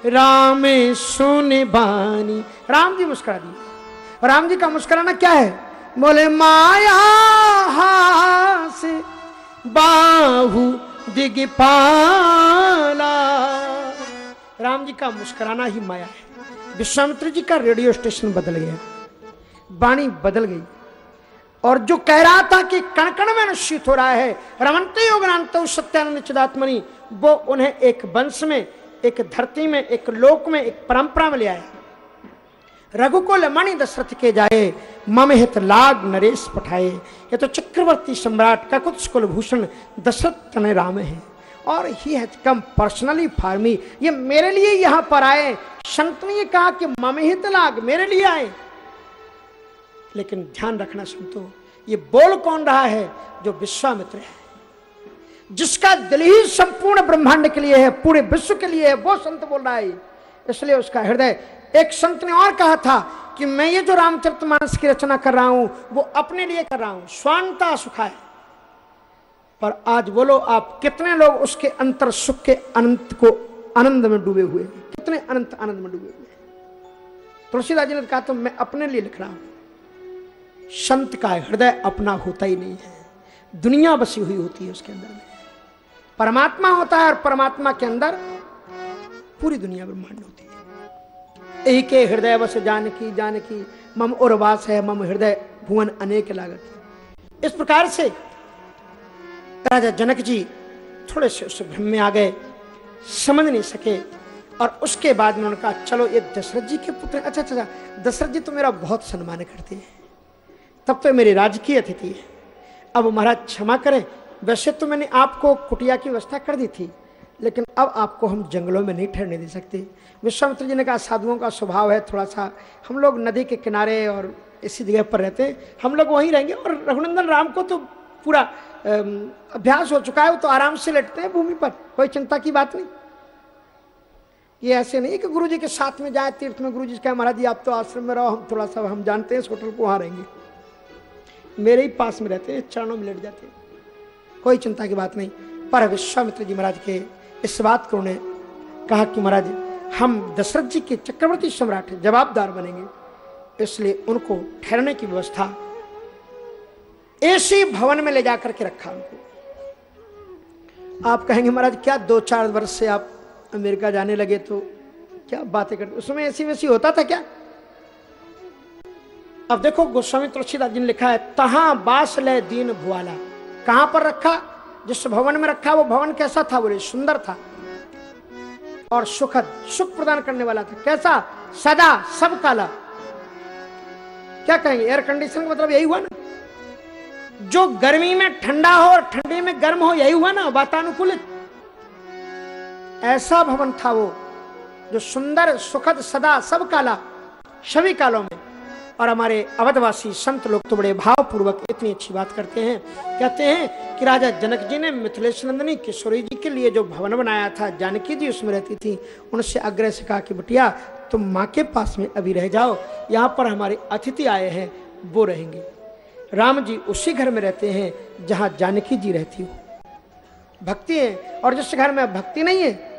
राम सुन बानी। राम जी मुस्कुरा दिए। राम जी का मुस्कुराना क्या है? बोले, माया हास बाहु दिगपाला। राम जी का मुस्कुराना ही माया है। विश्वामित्र जी का रेडियो स्टेशन बदल गया। वाणी बदल गई। और जो कह रहा था कि कण कण में निश्चित हो रहा है, रमनते योगनांत सत्यानंद चिदात्मनि, वो उन्हें एक वंश में एक धरती में, एक लोक में, एक परंपरा में ले आया रघुकुल मणि दशरथ के जाए मम हित लाग नरेश पठाए। ये तो चक्रवर्ती सम्राट ककुत्स कुलभूषण दशरथ तने राम है। और he has come personally for me ये मेरे लिए यहाँ पर आए। संत ने कहा कि मम हित लाग मेरे लिए आए। लेकिन ध्यान रखना सुनतो ये बोल कौन रहा है जो विश्वामित्र है? जिसका दिल ही संपूर्ण ब्रह्मांड के लिए है, पूरे विश्व के लिए है, वो संत बोल रहा है। इसलिए उसका हृदय, एक संत ने और कहा था कि मैं ये जो रामचरित मानस की रचना कर रहा हूँ, वो अपने लिए कर रहा हूँ। स्वांता है। पर आज बोलो, आप कितने लोग उसके अंतर सुख के अनंत को आनंद में डूबे हुए कितने अनंत आनंद में डूबे हुए तुलसीदास जी ने कहा तो मैं अपने लिए लिख रहा हूँ। संत का हृदय अपना होता ही नहीं है। दुनिया बसी हुई होती है उसके अंदर में। परमात्मा होता है और परमात्मा के अंदर पूरी दुनिया ब्रह्मांड होती है। एक हृदय बस जानकी जानकी, मम उर्वास है, मम हृदय भुवन अनेक लागत इस प्रकार से राजा जनक जी थोड़े से उस भ्रम में आ गए, समझ नहीं सके और उसके बाद में उन्होंने कहा चलो ये दशरथ जी के पुत्र अच्छा अच्छा दशरथ जी तो मेरा बहुत सम्मान करते हैं। तब तो मेरी राजकीय अतिथि है। अब महाराज क्षमा करें वैसे तो मैंने आपको कुटिया की व्यवस्था कर दी थी, लेकिन अब आपको हम जंगलों में नहीं ठहरने दे सकते। विश्वामित्र जी ने कहा, साधुओं का स्वभाव है थोड़ा सा हम लोग नदी के किनारे और इसी जगह पर रहते हैं। हम लोग वहीं रहेंगे और रघुनंदन राम को तो पूरा अभ्यास हो चुका है, वो तो आराम से लेटते हैं भूमि पर, कोई चिंता की बात नहीं। ये ऐसे नहीं कि गुरु जी के साथ में जाए, तीर्थ में गुरु जी कहे, महाराज जी, आप तो आश्रम में रहो, हम थोड़ा सा हम जानते हैं, इस होटल को वहाँ रहेंगे। मेरे ही पास में रहते हैं चरणों में लेट जाते हैं। कोई चिंता की बात नहीं। पर विश्वामित्र जी महाराज के इस बात को उन्हें कहा कि महाराज, हम दशरथ जी के चक्रवर्ती सम्राट जवाबदार बनेंगे। इसलिए उनको ठहरने की व्यवस्था ऐसी भवन में ले जाकर के रखा उनको आप कहेंगे, महाराज, क्या दो चार वर्ष से आप अमेरिका जाने लगे तो क्या बातें करते? उसमें ऐसी वैसी होता था क्या? अब देखो, गोस्वामी तुलसीदास जी ने लिखा है, तहा बास ले दीन भुआला। कहाँ पर रखा? जिस भवन में रखा, वो भवन कैसा था? बोले, सुंदर था। और सुखद, सुख प्रदान करने वाला था। कैसा? सदा, सब काला। क्या कहेंगे? एयर कंडीशन का मतलब यही हुआ ना? जो गर्मी में ठंडा हो और ठंडी में गर्म हो, यही हुआ ना? वातानुकूलित। ऐसा भवन था वो, जो सुंदर, सुखद, सदा, सब काला, सभी कालों में। और हमारे अवधवासी संत लोग तो बड़े भावपूर्वक इतनी अच्छी बात करते हैं। कहते हैं कि राजा जनक जी ने मिथिलेश नंदनी किशोरी जी के लिए जो भवन बनाया था, जानकी जी उसमें रहती थी, उनसे आग्रह से कहा कि, बटिया, तुम माँ के पास में अभी रह जाओ। यहाँ पर हमारे अतिथि आए हैं, वो रहेंगे। राम जी उसी घर में रहते हैं, जहाँ जानकी जी रहती हो। भक्ति है, और जिस घर में भक्ति नहीं है,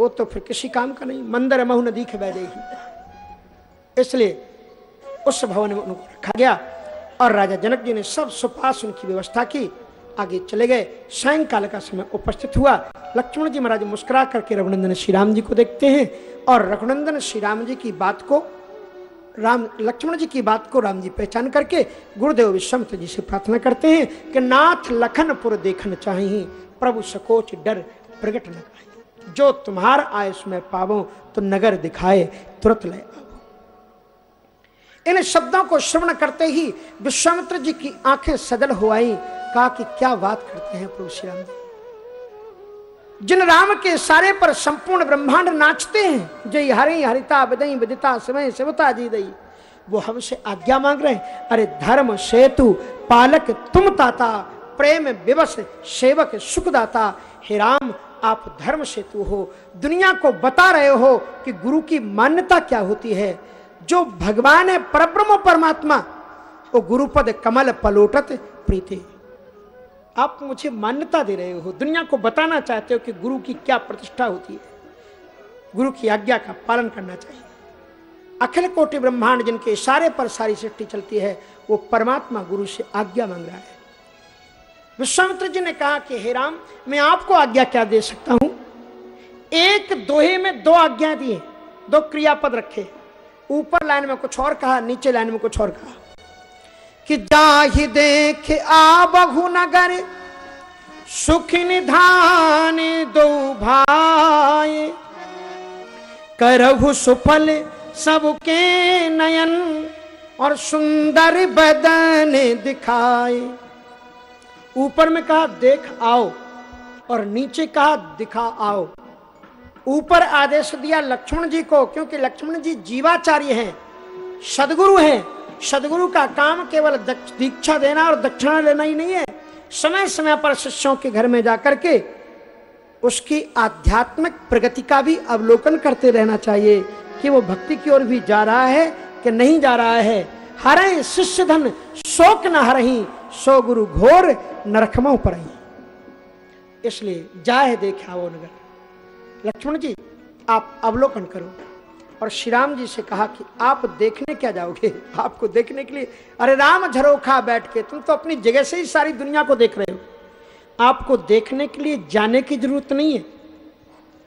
वो तो फिर किसी काम का नहीं। मंदिर महु नदी के बह जाएगी। इसलिए उस भवन में उनको रखा गया और राजा जनक जी ने सब सुपास उनकी व्यवस्था की। आगे चले गए। सायंकाल का समय उपस्थित हुआ। लक्ष्मण जी महाराज मुस्कुरा करके रघुनंदन श्री राम जी को देखते हैं और रघुनंदन श्री राम जी की बात को, राम, लक्ष्मण जी की बात को राम जी पहचान करके गुरुदेव विश्वमित्र जी से प्रार्थना करते हैं कि नाथ लखनपुर देखना चाहिए प्रभु सकोच डर प्रकट न जो तुम्हार आयुष में पावो तो नगर दिखाए, तुरंत ले इन शब्दों को श्रवण करते ही विश्वामित्र जी की आँखें सजल हो आई, कहा कि क्या बात करते हैं प्रभु श्री राम जिन राम के सारे पर संपूर्ण ब्रह्मांड नाचते हैं जय हरि हरिता, विदई विदिता, समय शिवता जी दई, वो हमसे आज्ञा मांग रहे हैं। अरे धर्म सेतु, पालक तुम ताता, प्रेम विवश सेवक सुखदाता, हे राम, आप धर्म सेतु हो। दुनिया को बता रहे हो कि गुरु की मान्यता क्या होती है? जो भगवान है, परब्रह्म परमात्मा, वो गुरुपद कमल पलोटत प्रीति। आप मुझे मान्यता दे रहे हो, दुनिया को बताना चाहते हो कि गुरु की क्या प्रतिष्ठा होती है। गुरु की आज्ञा का पालन करना चाहिए। अखिल कोटि ब्रह्मांड जिनके इशारे पर सारी सृष्टि चलती है, वो परमात्मा गुरु से आज्ञा मांग रहा है। विश्वामित्र जी ने कहा कि, हे राम, मैं आपको आज्ञा क्या दे सकता हूँ? एक दोहे में दो आज्ञा दिए, दो क्रियापद रखे। ऊपर लाइन में कुछ और कहा, नीचे लाइन में कुछ और कहा। कि जाहि देख आ बहु नगर, सुख निधान दो भाई। करहु सुफल सबके नयन और सुंदर बदन दिखाए ऊपर में कहा, देख आओ, और नीचे कहा, दिखा आओ। ऊपर आदेश दिया लक्ष्मण जी को, क्योंकि लक्ष्मण जी जीवाचार्य हैं, सदगुरु हैं। सदगुरु का काम केवल दीक्षा देना और दक्षिणा लेना ही नहीं है। समय समय पर शिष्यों के घर में जाकर के उसकी आध्यात्मिक प्रगति का भी अवलोकन करते रहना चाहिए कि वो भक्ति की ओर भी जा रहा है कि नहीं जा रहा है। हरे शिष्य धन शोक न हरही, सो गुरु घोर नरखमो पर इसलिए जाए देखा वो नगर। लक्ष्मण जी, आप अवलोकन करो। और श्री राम जी से कहा कि आप देखने क्या जाओगे? आपको देखने के लिए, अरे राम झरोखा बैठ के, तुम तो अपनी जगह से ही सारी दुनिया को देख रहे हो। आपको देखने के लिए जाने की ज़रूरत नहीं है।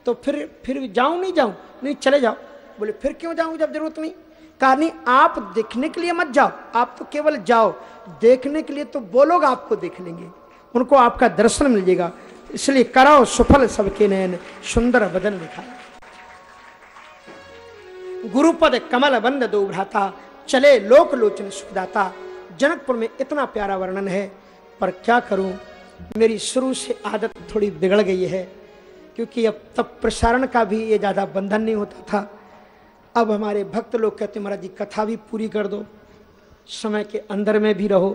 तो फिर फिर जाऊँ नहीं जाऊँ? नहीं, चले जाओ। बोले, फिर क्यों जाऊँ जब ज़रूरत नहीं? कहा, नहीं, आप देखने के लिए मत जाओ। आप तो केवल जाओ। देखने के लिए तो वो लोग आपको देख लेंगे। उनको आपका दर्शन मिल जाएगा। इसलिए कराओ, सुफल सबके नयन, सुंदर बदन दिखाया गुरुपद कमल बंद दो भ्राता, चले लोक लोचन सुखदाता। जनकपुर में इतना प्यारा वर्णन है, पर क्या करूँ? मेरी शुरू से आदत थोड़ी बिगड़ गई है, क्योंकि अब तब प्रसारण का भी ये ज़्यादा बंधन नहीं होता था। अब हमारे भक्त लोग कहते महाराज जी, कथा भी पूरी कर दो, समय के अंदर में भी रहो।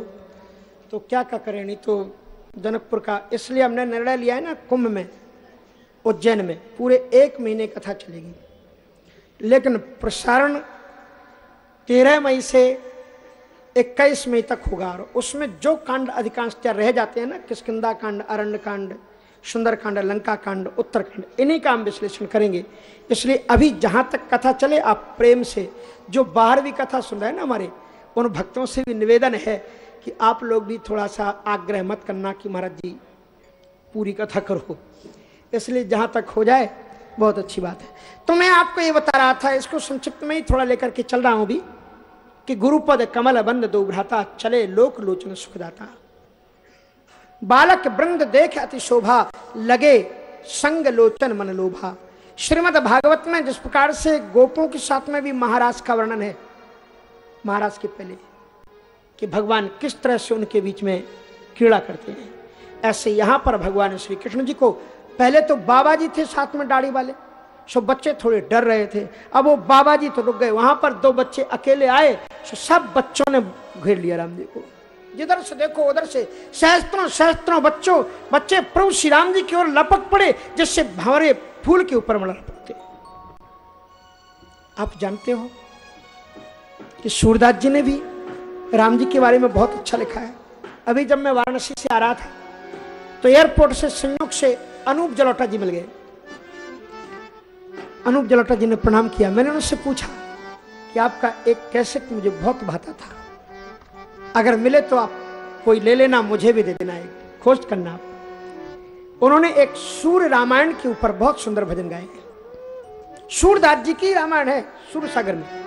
तो क्या क्या करें? नहीं तो जनकपुर का। इसलिए हमने निर्णय लिया है ना कुंभ में, उज्जैन में। पूरे एक महीने कथा चलेगी। लेकिन प्रसारण तेरह मई से इक्कीस मई तक होगा और उसमें जो कांड अधिकांशतः रह जाते हैं ना, किसकिदा कांड, अरण्य कांड, सुंदरकांड लंका कांड उत्तरकांड, इन्हीं का हम विश्लेषण करेंगे। इसलिए अभी जहाँ तक कथा चले, आप प्रेम से जो बाहर भी कथा सुन रहे हैं ना हमारे, उन भक्तों से भी निवेदन है कि आप लोग भी थोड़ा सा आग्रह मत करना कि महाराज जी, पूरी कथा करो। इसलिए जहाँ तक हो जाए, बहुत अच्छी बात है। तो मैं आपको ये बता रहा था, इसको संक्षिप्त में ही थोड़ा लेकर के चल रहा हूँ भी कि गुरुपद कमल बंद दो भ्राता, चले लोक लोचन सुखदाता। बालक वृंद देख अति शोभा, लगे संग लोचन मन लोभा। श्रीमद भागवत में जिस प्रकार से गोपों के साथ में भी महाराज का वर्णन है, महाराज के पहले। कि भगवान किस तरह से उनके बीच में क्रीड़ा करते हैं। ऐसे यहाँ पर भगवान श्री कृष्ण जी को पहले तो बाबा जी थे साथ में दाढ़ी वाले, सो बच्चे थोड़े डर रहे थे। अब वो बाबा जी तो रुक गए, वहाँ पर दो बच्चे अकेले आए, सो सब बच्चों ने घेर लिया राम जी को। जिधर से देखो, उधर से सहस्त्रों सहस्त्रों बच्चों, बच्चे प्रभु श्री राम जी की ओर लपक पड़े, जिससे भंवरे फूल के ऊपर मड़ा पड़ते। आप जानते हो कि सूरदास जी ने भी राम जी के बारे में बहुत अच्छा लिखा है। अभी जब मैं वाराणसी से आ रहा था तो एयरपोर्ट से संयोग से अनूप जलोटा जी मिल गए। अनूप जलोटा जी ने प्रणाम किया। मैंने उनसे पूछा कि आपका एक कैसेट मुझे बहुत भाता था। अगर मिले तो आप कोई ले लेना, मुझे भी दे देना, एक खोज करना आप। उन्होंने एक सूर्य रामायण के ऊपर बहुत सुंदर भजन गाए। सूरदास जी की रामायण है, सूर्य सागर में।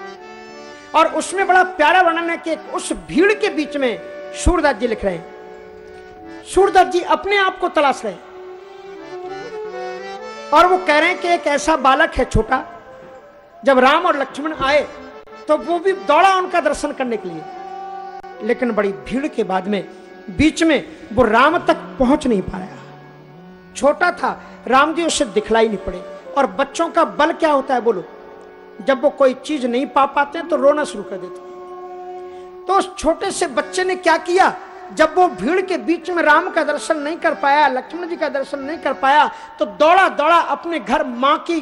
और उसमें बड़ा प्यारा वर्णन है कि उस भीड़ के बीच में सूरदास जी लिख रहे हैं। सूरदास जी अपने आप को तलाश रहे और वो कह रहे हैं कि एक ऐसा बालक है छोटा, जब राम और लक्ष्मण आए तो वो भी दौड़ा उनका दर्शन करने के लिए। लेकिन बड़ी भीड़ के बाद में, बीच में वो राम तक पहुँच नहीं पाया छोटा था, राम जी उसे दिखलाई नहीं पड़े। और बच्चों का बल क्या होता है बोलो? जब वो कोई चीज़ नहीं पा पाते तो रोना शुरू कर देते। तो उस छोटे से बच्चे ने क्या किया? जब वो भीड़ के बीच में राम का दर्शन नहीं कर पाया, लक्ष्मण जी का दर्शन नहीं कर पाया तो दौड़ा दौड़ा अपने घर माँ की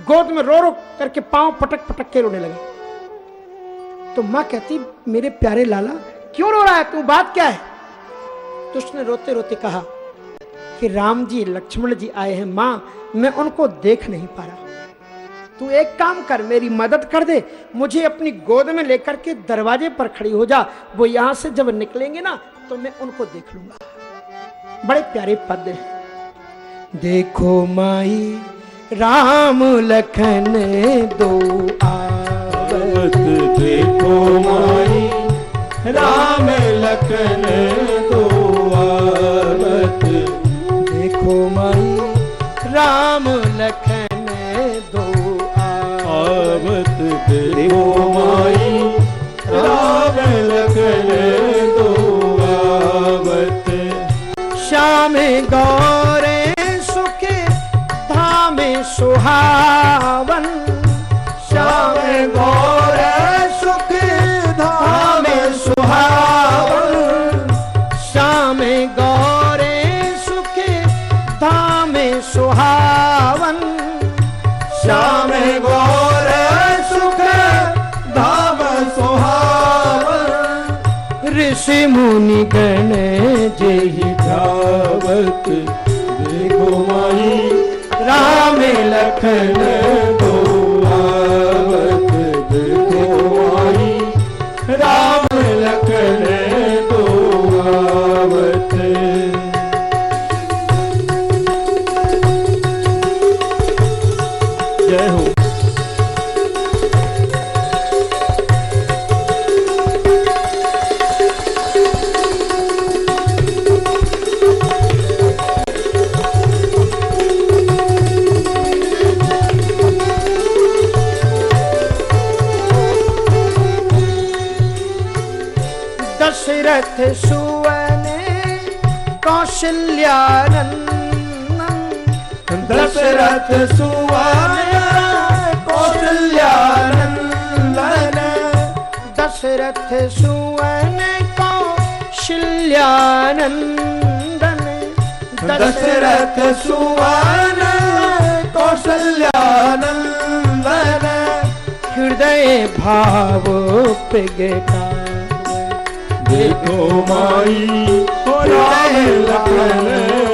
गोद में रो रो करके पाँव पटक पटक के रोने लगा। तो माँ कहती, मेरे प्यारे लाला, क्यों रो रहा है? तू बात क्या है? तो उसने रोते रोते कहा कि, राम जी, लक्ष्मण जी आए हैं माँ, मैं उनको देख नहीं पा रहा। तू एक काम कर मेरी मदद कर दे। मुझे अपनी गोद में लेकर के दरवाजे पर खड़ी हो जा। वो यहाँ से जब निकलेंगे ना तो मैं उनको देख लूँगा। बड़े प्यारे पद हैं। देखो माई राम लखन दो आवत देखो माई राम लखन दो आवत देखो माई राम लखन देखो माई राम लखन दो आवत गौरे सुख धाम सुहावन। श्याम गौर मुनि गण जय धावत देखो माई राम लखन। सुवन कौशल्यानंदन दशरथ सुवन कौशल्यानंदन दशरथ सुवन कौशल्यानंदन दशरथ सुवन कौशल्यानंदन हृदय भाव प्रगटा देखो माई हो राम लखन।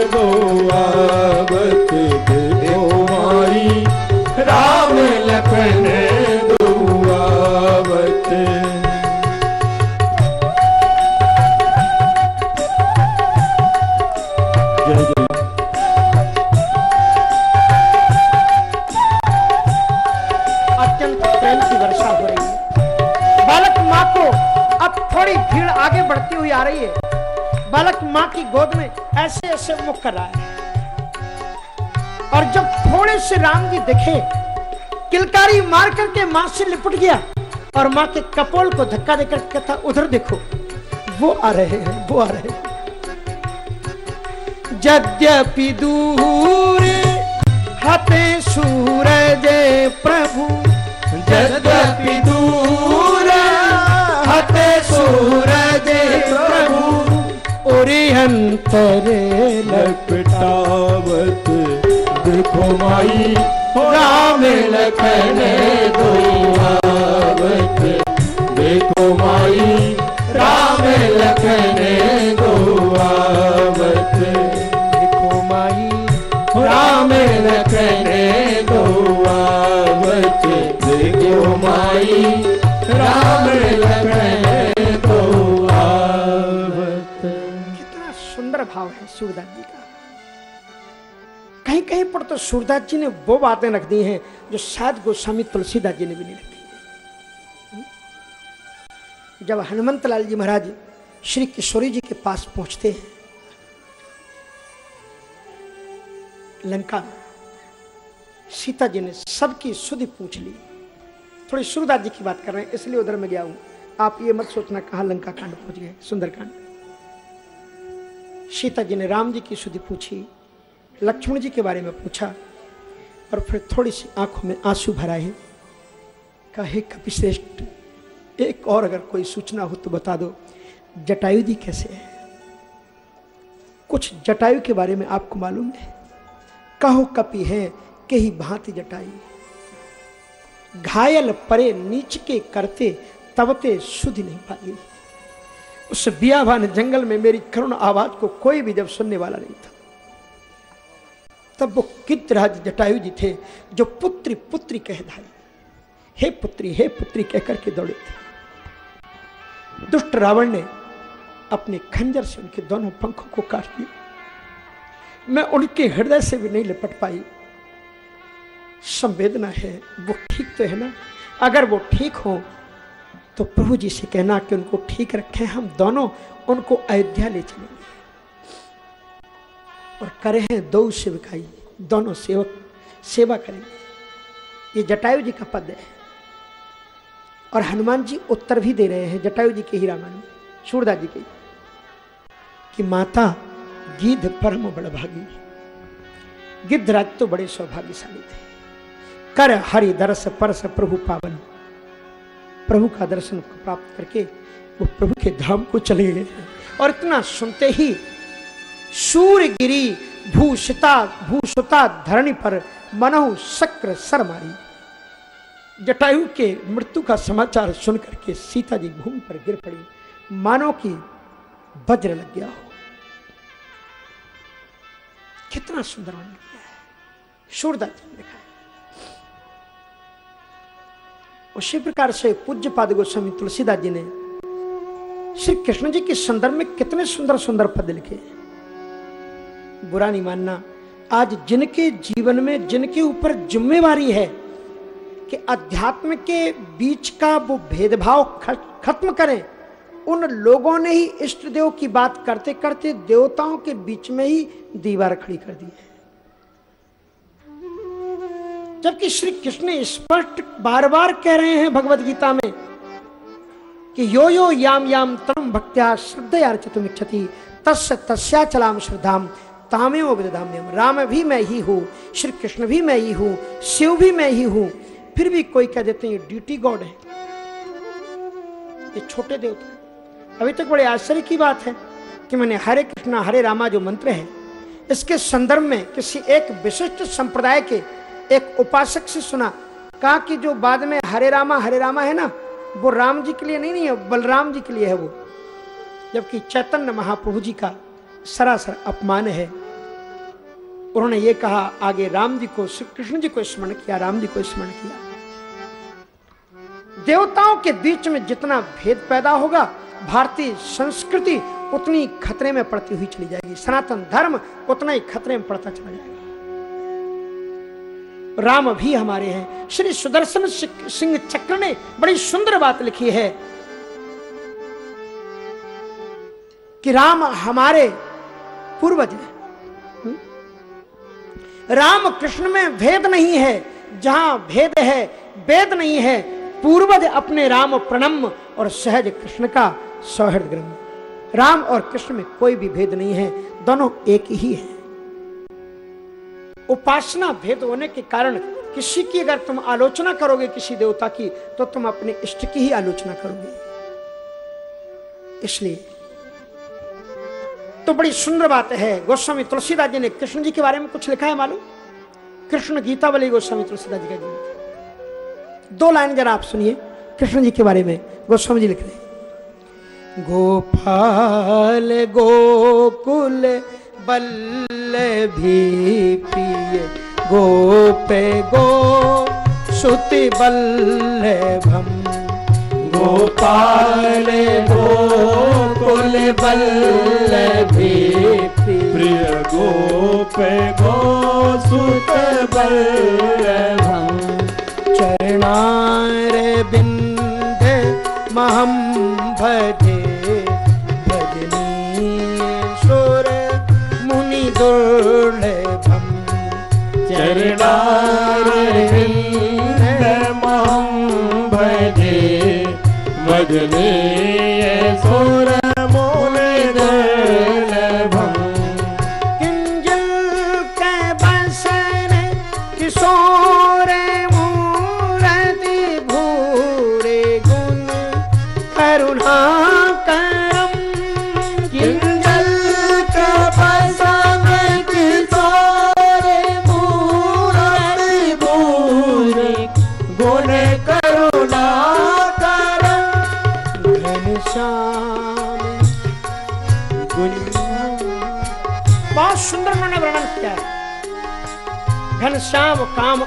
आगे बढ़ती हुई आ रही है। बालक माँ की गोद में ऐसे ऐसे मुख कर रहा है। और जब थोड़े से राम जी दिखे, किलकारी मार करके माँ से लिपट गया और माँ के कपोल को धक्का देकर कहता, उधर देखो, वो आ रहे हैं, वो आ रहे हैं। यद्यपि दूर हते सूरज प्रभु, यद्यपि दूर सूरज प्रभु ओरियंतरे लपटावत। देखो माई राम लखन दो आवत देखो माई, राम लखन दो आवत देखो माई राम लखन दो आवत देखो माई, राम लखन भाव है सूरदास जी का। कहीं कहीं पर तो सूरदास जी ने वो बातें रख दी हैं जो शायद गोस्वामी तुलसीदास जी ने भी नहीं रखी। जब हनुमंत लाल जी महाराज श्री किशोरी जी के पास पहुँचते हैं, लंका में, सीता जी ने सबकी सुधि पूछ ली। थोड़ी सूरदास जी की बात कर रहे हैं, इसलिए उधर में गया हूँ। आप ये मत सोचना कहा लंका कांड पहुँच गए, सुंदरकांड। सीता जी ने राम जी की सुधि पूछी, लक्ष्मण जी के बारे में पूछा और फिर थोड़ी सी आँखों में आँसू भराए। कहा कपिश्रेष्ठ, एक और अगर कोई सूचना हो तो बता दो, जटायु जी कैसे है? कुछ जटायु के बारे में आपको मालूम है? कहो, कपि है, के ही भांति जटायु। घायल परे नीच के करते तबते सुधि नहीं पाई। उस बियाबान जंगल में मेरी करुण आवाज़ को कोई भी जब सुनने वाला नहीं था। तब वो कितराज जटायु जी थे, जो पुत्री पुत्री कह धाई हे पुत्री हे पुत्री कहकर के दौड़े थे। दुष्ट रावण ने अपने खंजर से उनके दोनों पंखों को काट दिया मैं उनके हृदय से भी नहीं लिपट पाई। संवेदना है, वो ठीक तो है ना? अगर वो ठीक हो तो प्रभु जी से कहना कि उनको ठीक रखें हम दोनों, उनको अयोध्या ले चलेंगे और करे हैं दो सेवकाई, दोनों सेवक सेवा करेंगे। ये जटायु जी का पद है। और हनुमान जी उत्तर भी दे रहे हैं, जटायु जी के ही रामायण सूरदास जी के। कि माता गिद्ध परम बड़भागी गिद्धराज तो बड़े सौभाग्यशाली थे। कर हरि दरस परस प्रभु पावन। प्रभु का दर्शन प्राप्त करके वो प्रभु के धाम को चले गए और इतना सुनते ही सूर्यगिरी भूषिता, भूषुता धरणी पर मनहु शक्र सर मारी। जटायु के मृत्यु का समाचार सुनकर के सीता जी भूमि पर गिर पड़ी। मानो की वज्र लग गया हो। कितना सुंदर वर्णन किया है। सूरदास ने उसी प्रकार से पूज्य पाद गोस्वामी तुलसीदास जी ने श्री कृष्ण जी के संदर्भ में कितने सुंदर सुंदर पद लिखे। बुरा नहीं मानना, आज जिनके जीवन में, जिनके ऊपर जिम्मेवारी है कि अध्यात्म के बीच का वो भेदभाव खत्म करें, उन लोगों ने ही इष्ट देव की बात करते करते देवताओं के बीच में ही दीवार खड़ी कर दी है। जबकि श्री कृष्ण स्पष्ट बार बार कह रहे हैं भगवत गीता में कि यो यो याम याम, तम, भक्त्या, श्रद्धया अर्चितुम इच्छति, तस्य, तस्या चलाम श्रद्धाम, तामेव विधाम्यम राम भी मैं ही हूँ, श्री कृष्ण भी मैं ही हूँ, शिव भी मैं ही हूँ, फिर भी कोई कह देते हैं ड्यूटी गॉड है, ये छोटे देवता अभी तक बड़े आश्चर्य की बात है कि मैंने हरे कृष्णा, हरे रामा जो मंत्र है, इसके संदर्भ में किसी एक विशिष्ट संप्रदाय के एक उपासक से सुना, कहा कि जो बाद में हरे रामा हरे रामा है ना, वो राम जी के लिए नहीं नहीं है, बलराम जी के लिए है वो। जबकि चैतन्य महाप्रभु जी का सरासर अपमान है। उन्होंने ये कहा, आगे राम जी को, श्री कृष्ण जी को स्मरण किया, राम जी को स्मरण किया। देवताओं के बीच में जितना भेद पैदा होगा, भारतीय संस्कृति उतनी खतरे में पड़ती हुई चली जाएगी। सनातन धर्म उतना ही खतरे में पड़ता चला जाएगा। राम भी हमारे हैं। श्री सुदर्शन सिंह चक्र ने बड़ी सुंदर बात लिखी है कि राम हमारे पूर्वज हैं? राम कृष्ण में भेद नहीं है। जहाँ भेद है, वेद नहीं है। पूर्वज अपने राम प्रणम और सहज कृष्ण का सौहृद ग्रंथ राम और कृष्ण में कोई भी भेद नहीं है। दोनों एक ही है। उपासना भेद होने के कारण किसी की अगर तुम आलोचना करोगे किसी देवता की तो तुम अपने इष्ट की ही आलोचना करोगे। इसलिए तो बड़ी सुंदर बात है। गोस्वामी तुलसीदास जी ने कृष्ण जी के बारे में कुछ लिखा है मालूम? कृष्ण गीता वाली गोस्वामी तुलसीदास जी का जी। दो लाइन जरा आप सुनिए, कृष्ण जी के बारे में गोस्वामी जी लिख रहे गोपाल गोकुल बल्लभी प्रिय गोपे गो सुति बल्लभम गोपाल गोकुल बल्लभी प्रिय गोपे गो सुत बल्लभम चरणार बिंद महम भजे चरणारविन्दमहं भजे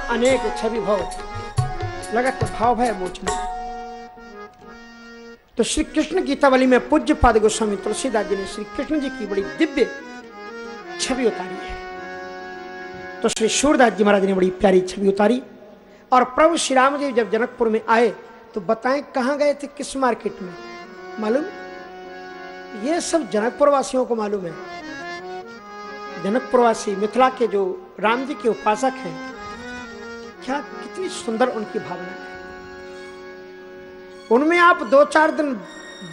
अनेक छवि भव लगत भाव भय मोचन तो श्री कृष्ण गीतावली में पूज्य पाद गोस्वामी तुलसीदास जी ने श्री कृष्ण जी की बड़ी दिव्य छवि उतारी है। तो श्री सूरदास जी महाराज ने बड़ी प्यारी छवि उतारी। और प्रभु श्री राम जी जब जनकपुर में आए तो बताएँ कहाँ गए थे, किस मार्केट में मालूम? ये सब जनकपुर वासियों को मालूम है। जनकपुरवासी मिथिला के जो राम जी के उपासक हैं क्या कितनी सुंदर उनकी भावना है। उनमें आप दो चार दिन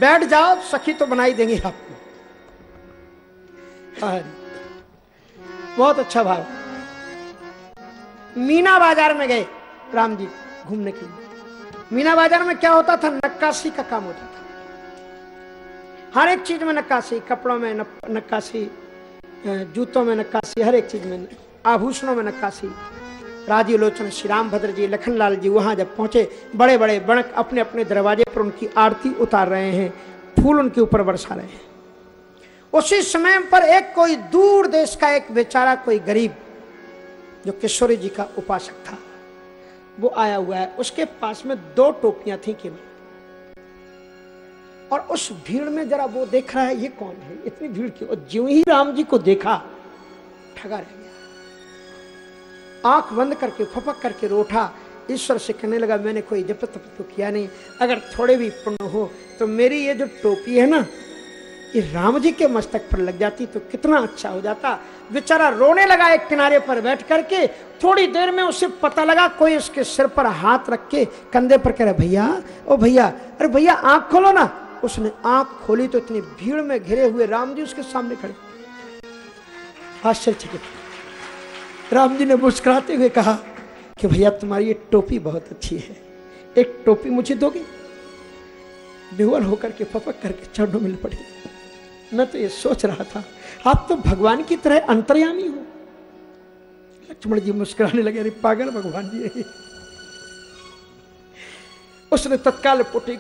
बैठ जाओ सखी तो बनाई देंगे आपको। हाँ, बहुत अच्छा भाव। मीना बाज़ार में गए राम जी घूमने के लिए। मीना बाज़ार में क्या होता था? नक्काशी का काम होता था। हर एक चीज़ में नक्काशी कपड़ों में नक्काशी जूतों में नक्काशी हर एक चीज़ में आभूषणों में नक्काशी। राजीव लोचन श्री रामभद्र जी लखनलाल जी वहाँ जब पहुँचे बड़े बड़े बणक अपने अपने दरवाजे पर उनकी आरती उतार रहे हैं, फूल उनके ऊपर बरसा रहे हैं। उसी समय पर एक कोई दूर देश का एक बेचारा कोई गरीब, जो किशोरी जी का उपासक था, वो आया हुआ है। उसके पास में दो टोपियाँ थी केवल। और उस भीड़ में जरा वो देख रहा है, ये कौन है? इतनी भीड़ की और ज्यों ही राम जी को देखा, ठगा रह गया। आँख बंद करके, फपक करके रोठा। ईश्वर से कहने लगा, मैंने कोई जप तप तो किया नहीं। अगर थोड़े भी पुण्य हो तो मेरी ये जो टोपी है ना, ये राम जी के मस्तक पर लग जाती तो कितना अच्छा हो जाता। बेचारा रोने लगा एक किनारे पर बैठ करके, थोड़ी देर में उसे पता लगा, कोई उसके सिर पर हाथ रख के कंधे पर कह रहा, भैया, ओ भैया, अरे भैया, आँख खोलो ना। उसने आँख खोली तो इतनी भीड़ में घिरे हुए राम जी उसके सामने खड़े। आश्चर्यचकित। राम जी ने मुस्कुराते हुए कहा कि भैया, तुम्हारी ये टोपी बहुत अच्छी है। एक टोपी मुझे दोगे? बेवल होकर के फपक करके चरणों मिल पड़ी मैं तो ये सोच रहा था, आप तो भगवान की तरह अंतर्यामी हो। लक्ष्मण जी मुस्कुराने लगे, अरे पागल भगवान जी। उसने तत्काल पोटी,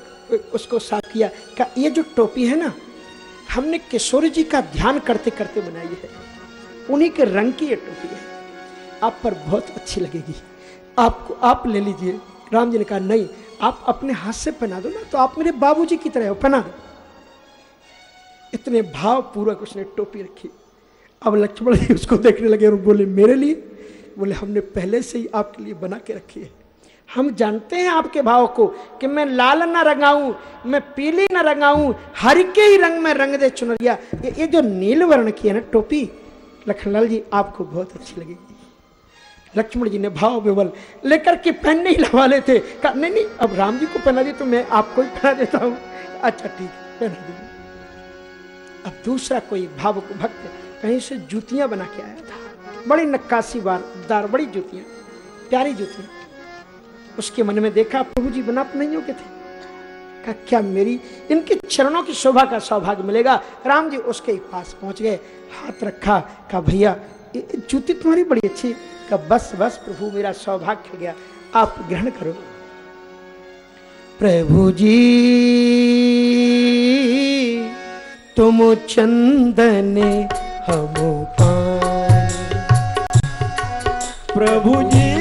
उसको साफ़ किया, का ये जो टोपी है ना, हमने किशोर जी का ध्यान करते करते बनाई है। उन्हीं के रंग की ये टोपी है। आप पर बहुत अच्छी लगेगी। आपको आप ले लीजिए। राम जी ने कहा नहीं आप अपने हाथ से पहना दो ना तो आप मेरे बाबूजी की तरह हो पहना दो। इतने भाव पूर्वक उसने टोपी रखी। अब लक्ष्मण जी उसको देखने लगे और बोले मेरे लिए? बोले हमने पहले से ही आपके लिए बना के रखी है। हम जानते हैं आपके भाव को कि मैं लाल ना रंगाऊं मैं पीली ना रंगाऊं हर के ही रंग में रंग दे चुनरिया। ये, ये जो नील वर्ण की है ना टोपी लखनलाल जी आपको बहुत अच्छी लगेगी। लक्ष्मण जी ने भाव विवल लेकर के पहनने ही वाले थे कहा, नहीं नहीं, अब राम जी को पहना दी तो मैं आपको ही पहना देता हूँ। अच्छा ठीक पहना दी। अब दूसरा कोई भावुक भक्त कहीं से जूतियाँ बना के आया था। बड़ी नक्काशी दार, बड़ी जूतियाँ, प्यारी जूतियाँ। उसके मन में देखा, प्रभु जी, बना नहीं हो के थे? कहा, क्या मेरी, इनके चरणों की शोभा का सौभाग्य मिलेगा? राम जी उसके पास पहुँच गए, हाथ रखा, कहा, भैया जूती तुम्हारी बड़ी अच्छी का बस बस प्रभु मेरा सौभाग्य गया। आप ग्रहण करो। प्रभु जी, तुम चंदन हम पान प्रभु जी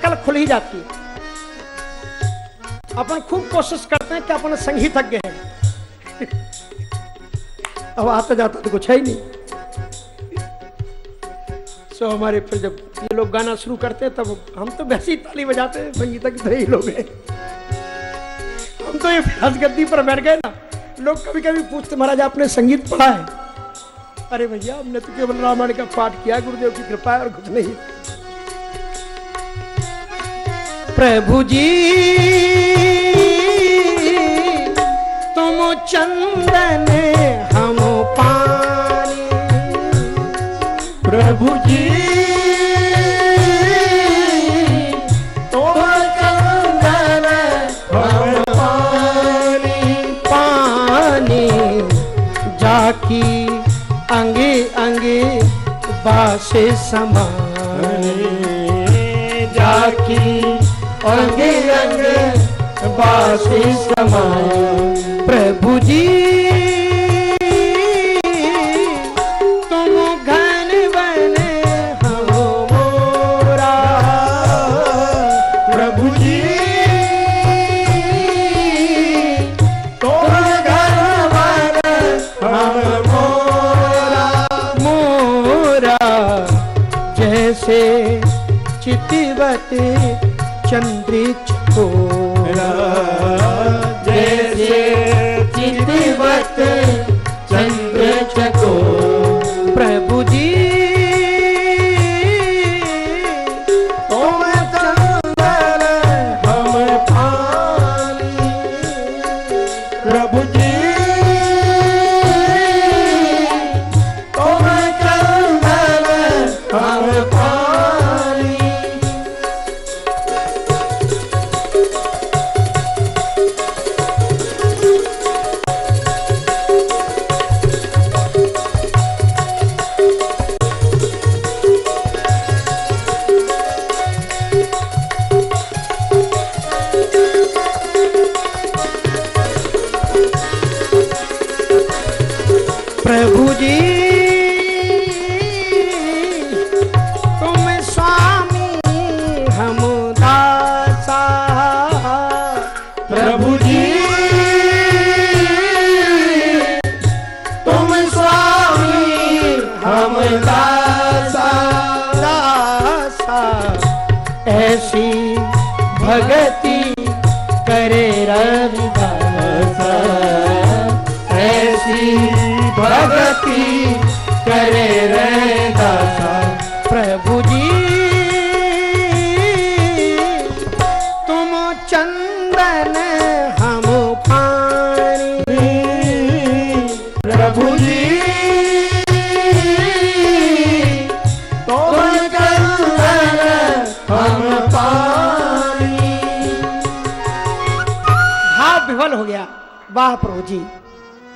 नकल खुल ही जाती है। अपन खूब कोशिश करते हैं कि अपन संगीत थक हैं। अब आता जाता तो कुछ है ही नहीं। सो हमारे फिर जब ये लोग गाना शुरू करते हैं, तब हम तो वैसे ही ताली बजाते हैं संगीत तरह ही लोग हैं। हम तो ये गद्दी पर बैठ गए ना, लोग कभी कभी पूछते, महाराज, आपने संगीत पढ़ा है? अरे भैया, हमने तो केवल रामायण का पाठ किया गुरुदेव की कृपा है और कुछ नहीं। प्रभु जी, तुम चंदन हम पानी। प्रभु जी, तुम चंदन हम पानी। पानी जाकी अंगे अंगे बासे समान। जाकी अंगी प्रभु जी, तुम घन बने हो मोरा। प्रभु जी, तुम घन बने हम मोरा। मोरा, जैसे चितिवती त्रिच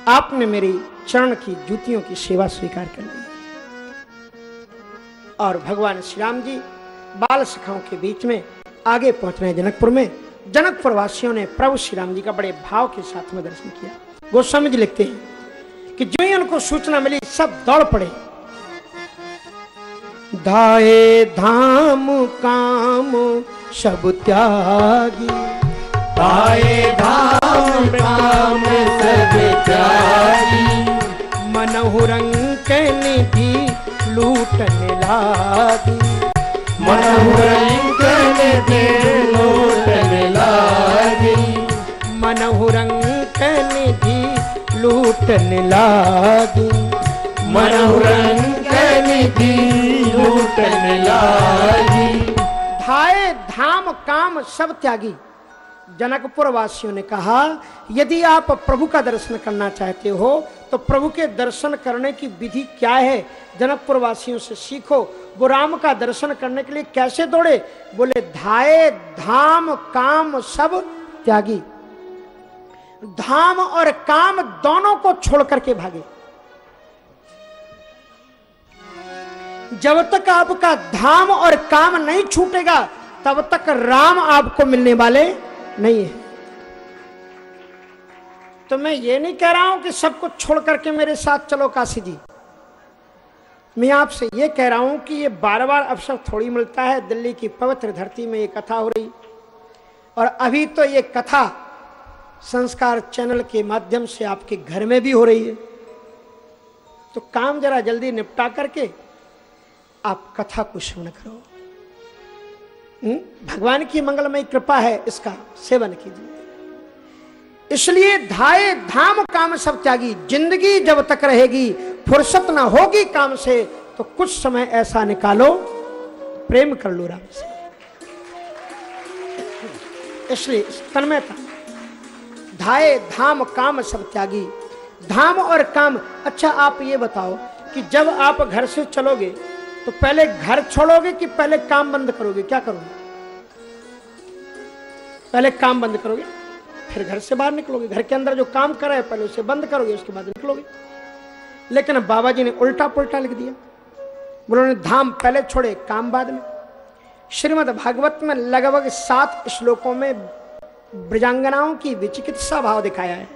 आपने मेरी चरण की जूतियों की सेवा स्वीकार कर ली। और भगवान श्री राम जी, बाल सखाओं के बीच में आगे पहुँच रहे जनकपुर में। जनकपुर वासियों ने प्रभु श्री राम जी का बड़े भाव के साथ में दर्शन किया। वो समझ लिखते हैं कि जो ही उनको सूचना मिली, सब दौड़ पड़े। धाए धाम, काम, सब त्यागी। आए धाम काम सब त्यागी मनहु रंग निधि लूटने लागी। मनोरंग दे लोटन लागी। मनहु रंग निधि लूटने लागी। मनोरंग निधि लूटन लागी। धाए धाम काम सब त्यागी। जनकपुर वासियों ने कहा, यदि आप प्रभु का दर्शन करना चाहते हो तो प्रभु के दर्शन करने की विधि क्या है? जनकपुर वासियों से सीखो, वो राम का दर्शन करने के लिए कैसे दौड़े? बोले धाए धाम, काम, सब त्यागी। धाम और काम दोनों को छोड़ करके भागे। जब तक आपका धाम और काम नहीं छूटेगा, तब तक राम आपको मिलने वाले नहीं। है तो मैं ये नहीं कह रहा हूँ कि सब कुछ छोड़ करके मेरे साथ चलो, काशी जी। मैं आपसे ये कह रहा हूँ कि ये बार बार अवसर थोड़ी मिलता है, दिल्ली की पवित्र धरती में ये कथा हो रही। और अभी तो ये कथा संस्कार चैनल के माध्यम से आपके घर में भी हो रही है। तो काम जरा जल्दी निपटा करके आप कथा को श्रवण करो? भगवान की मंगलमय कृपा है इसका सेवन कीजिए। इसलिए धाए धाम काम सब त्यागी, ज़िंदगी जब तक रहेगी, फुर्सत ना होगी काम से तो कुछ समय ऐसा निकालो, प्रेम कर लो राम से। इसलिए तन्मयता धाए धाम काम सब त्यागी, धाम और काम। अच्छा आप ये बताओ कि जब आप घर से चलोगे तो पहले घर छोड़ोगे कि पहले काम बंद करोगे? क्या करोगे? पहले काम बंद करोगे, फिर घर से बाहर निकलोगे। घर के अंदर जो काम कर रहे हैं, पहले उसे बंद करोगे, उसके बाद निकलोगे। लेकिन बाबा जी ने उल्टा पुल्टा लिख दिया। उन्होंने धाम पहले छोड़े, काम बाद में। श्रीमद भागवत में लगभग सात श्लोकों में ब्रजांगनाओं की विचिकित्सा भाव दिखाया है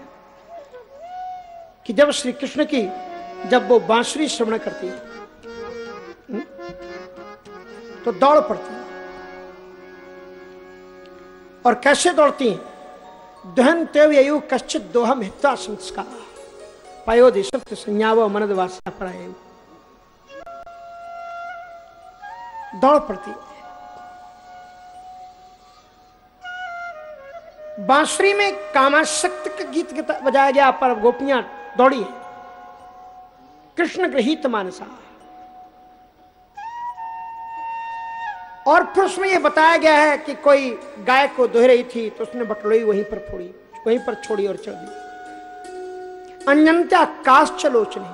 कि जब श्री कृष्ण की, जब वो बांसुरी श्रवण करती है तो दौड़ पड़ती है। और कैसे दौड़ती हैं? दहन तेव ययु कश्चित दोहम हिता संस्कार। पयोधि सत्य संज्ञाव मनद वासा पड़ाए दौड़ पड़ती है। बांसुरी में कामाशक्त का गीत बजाया गया पर गोपियाँ दौड़ी है। कृष्ण गृहित मानसा। और फिर उसमें यह बताया गया है कि कोई गाय को दोह रही थी तो उसने बटलोई वहीं पर फोड़ी, वहीं पर छोड़ी और चल दी। अंजनत्या काश चलोचनी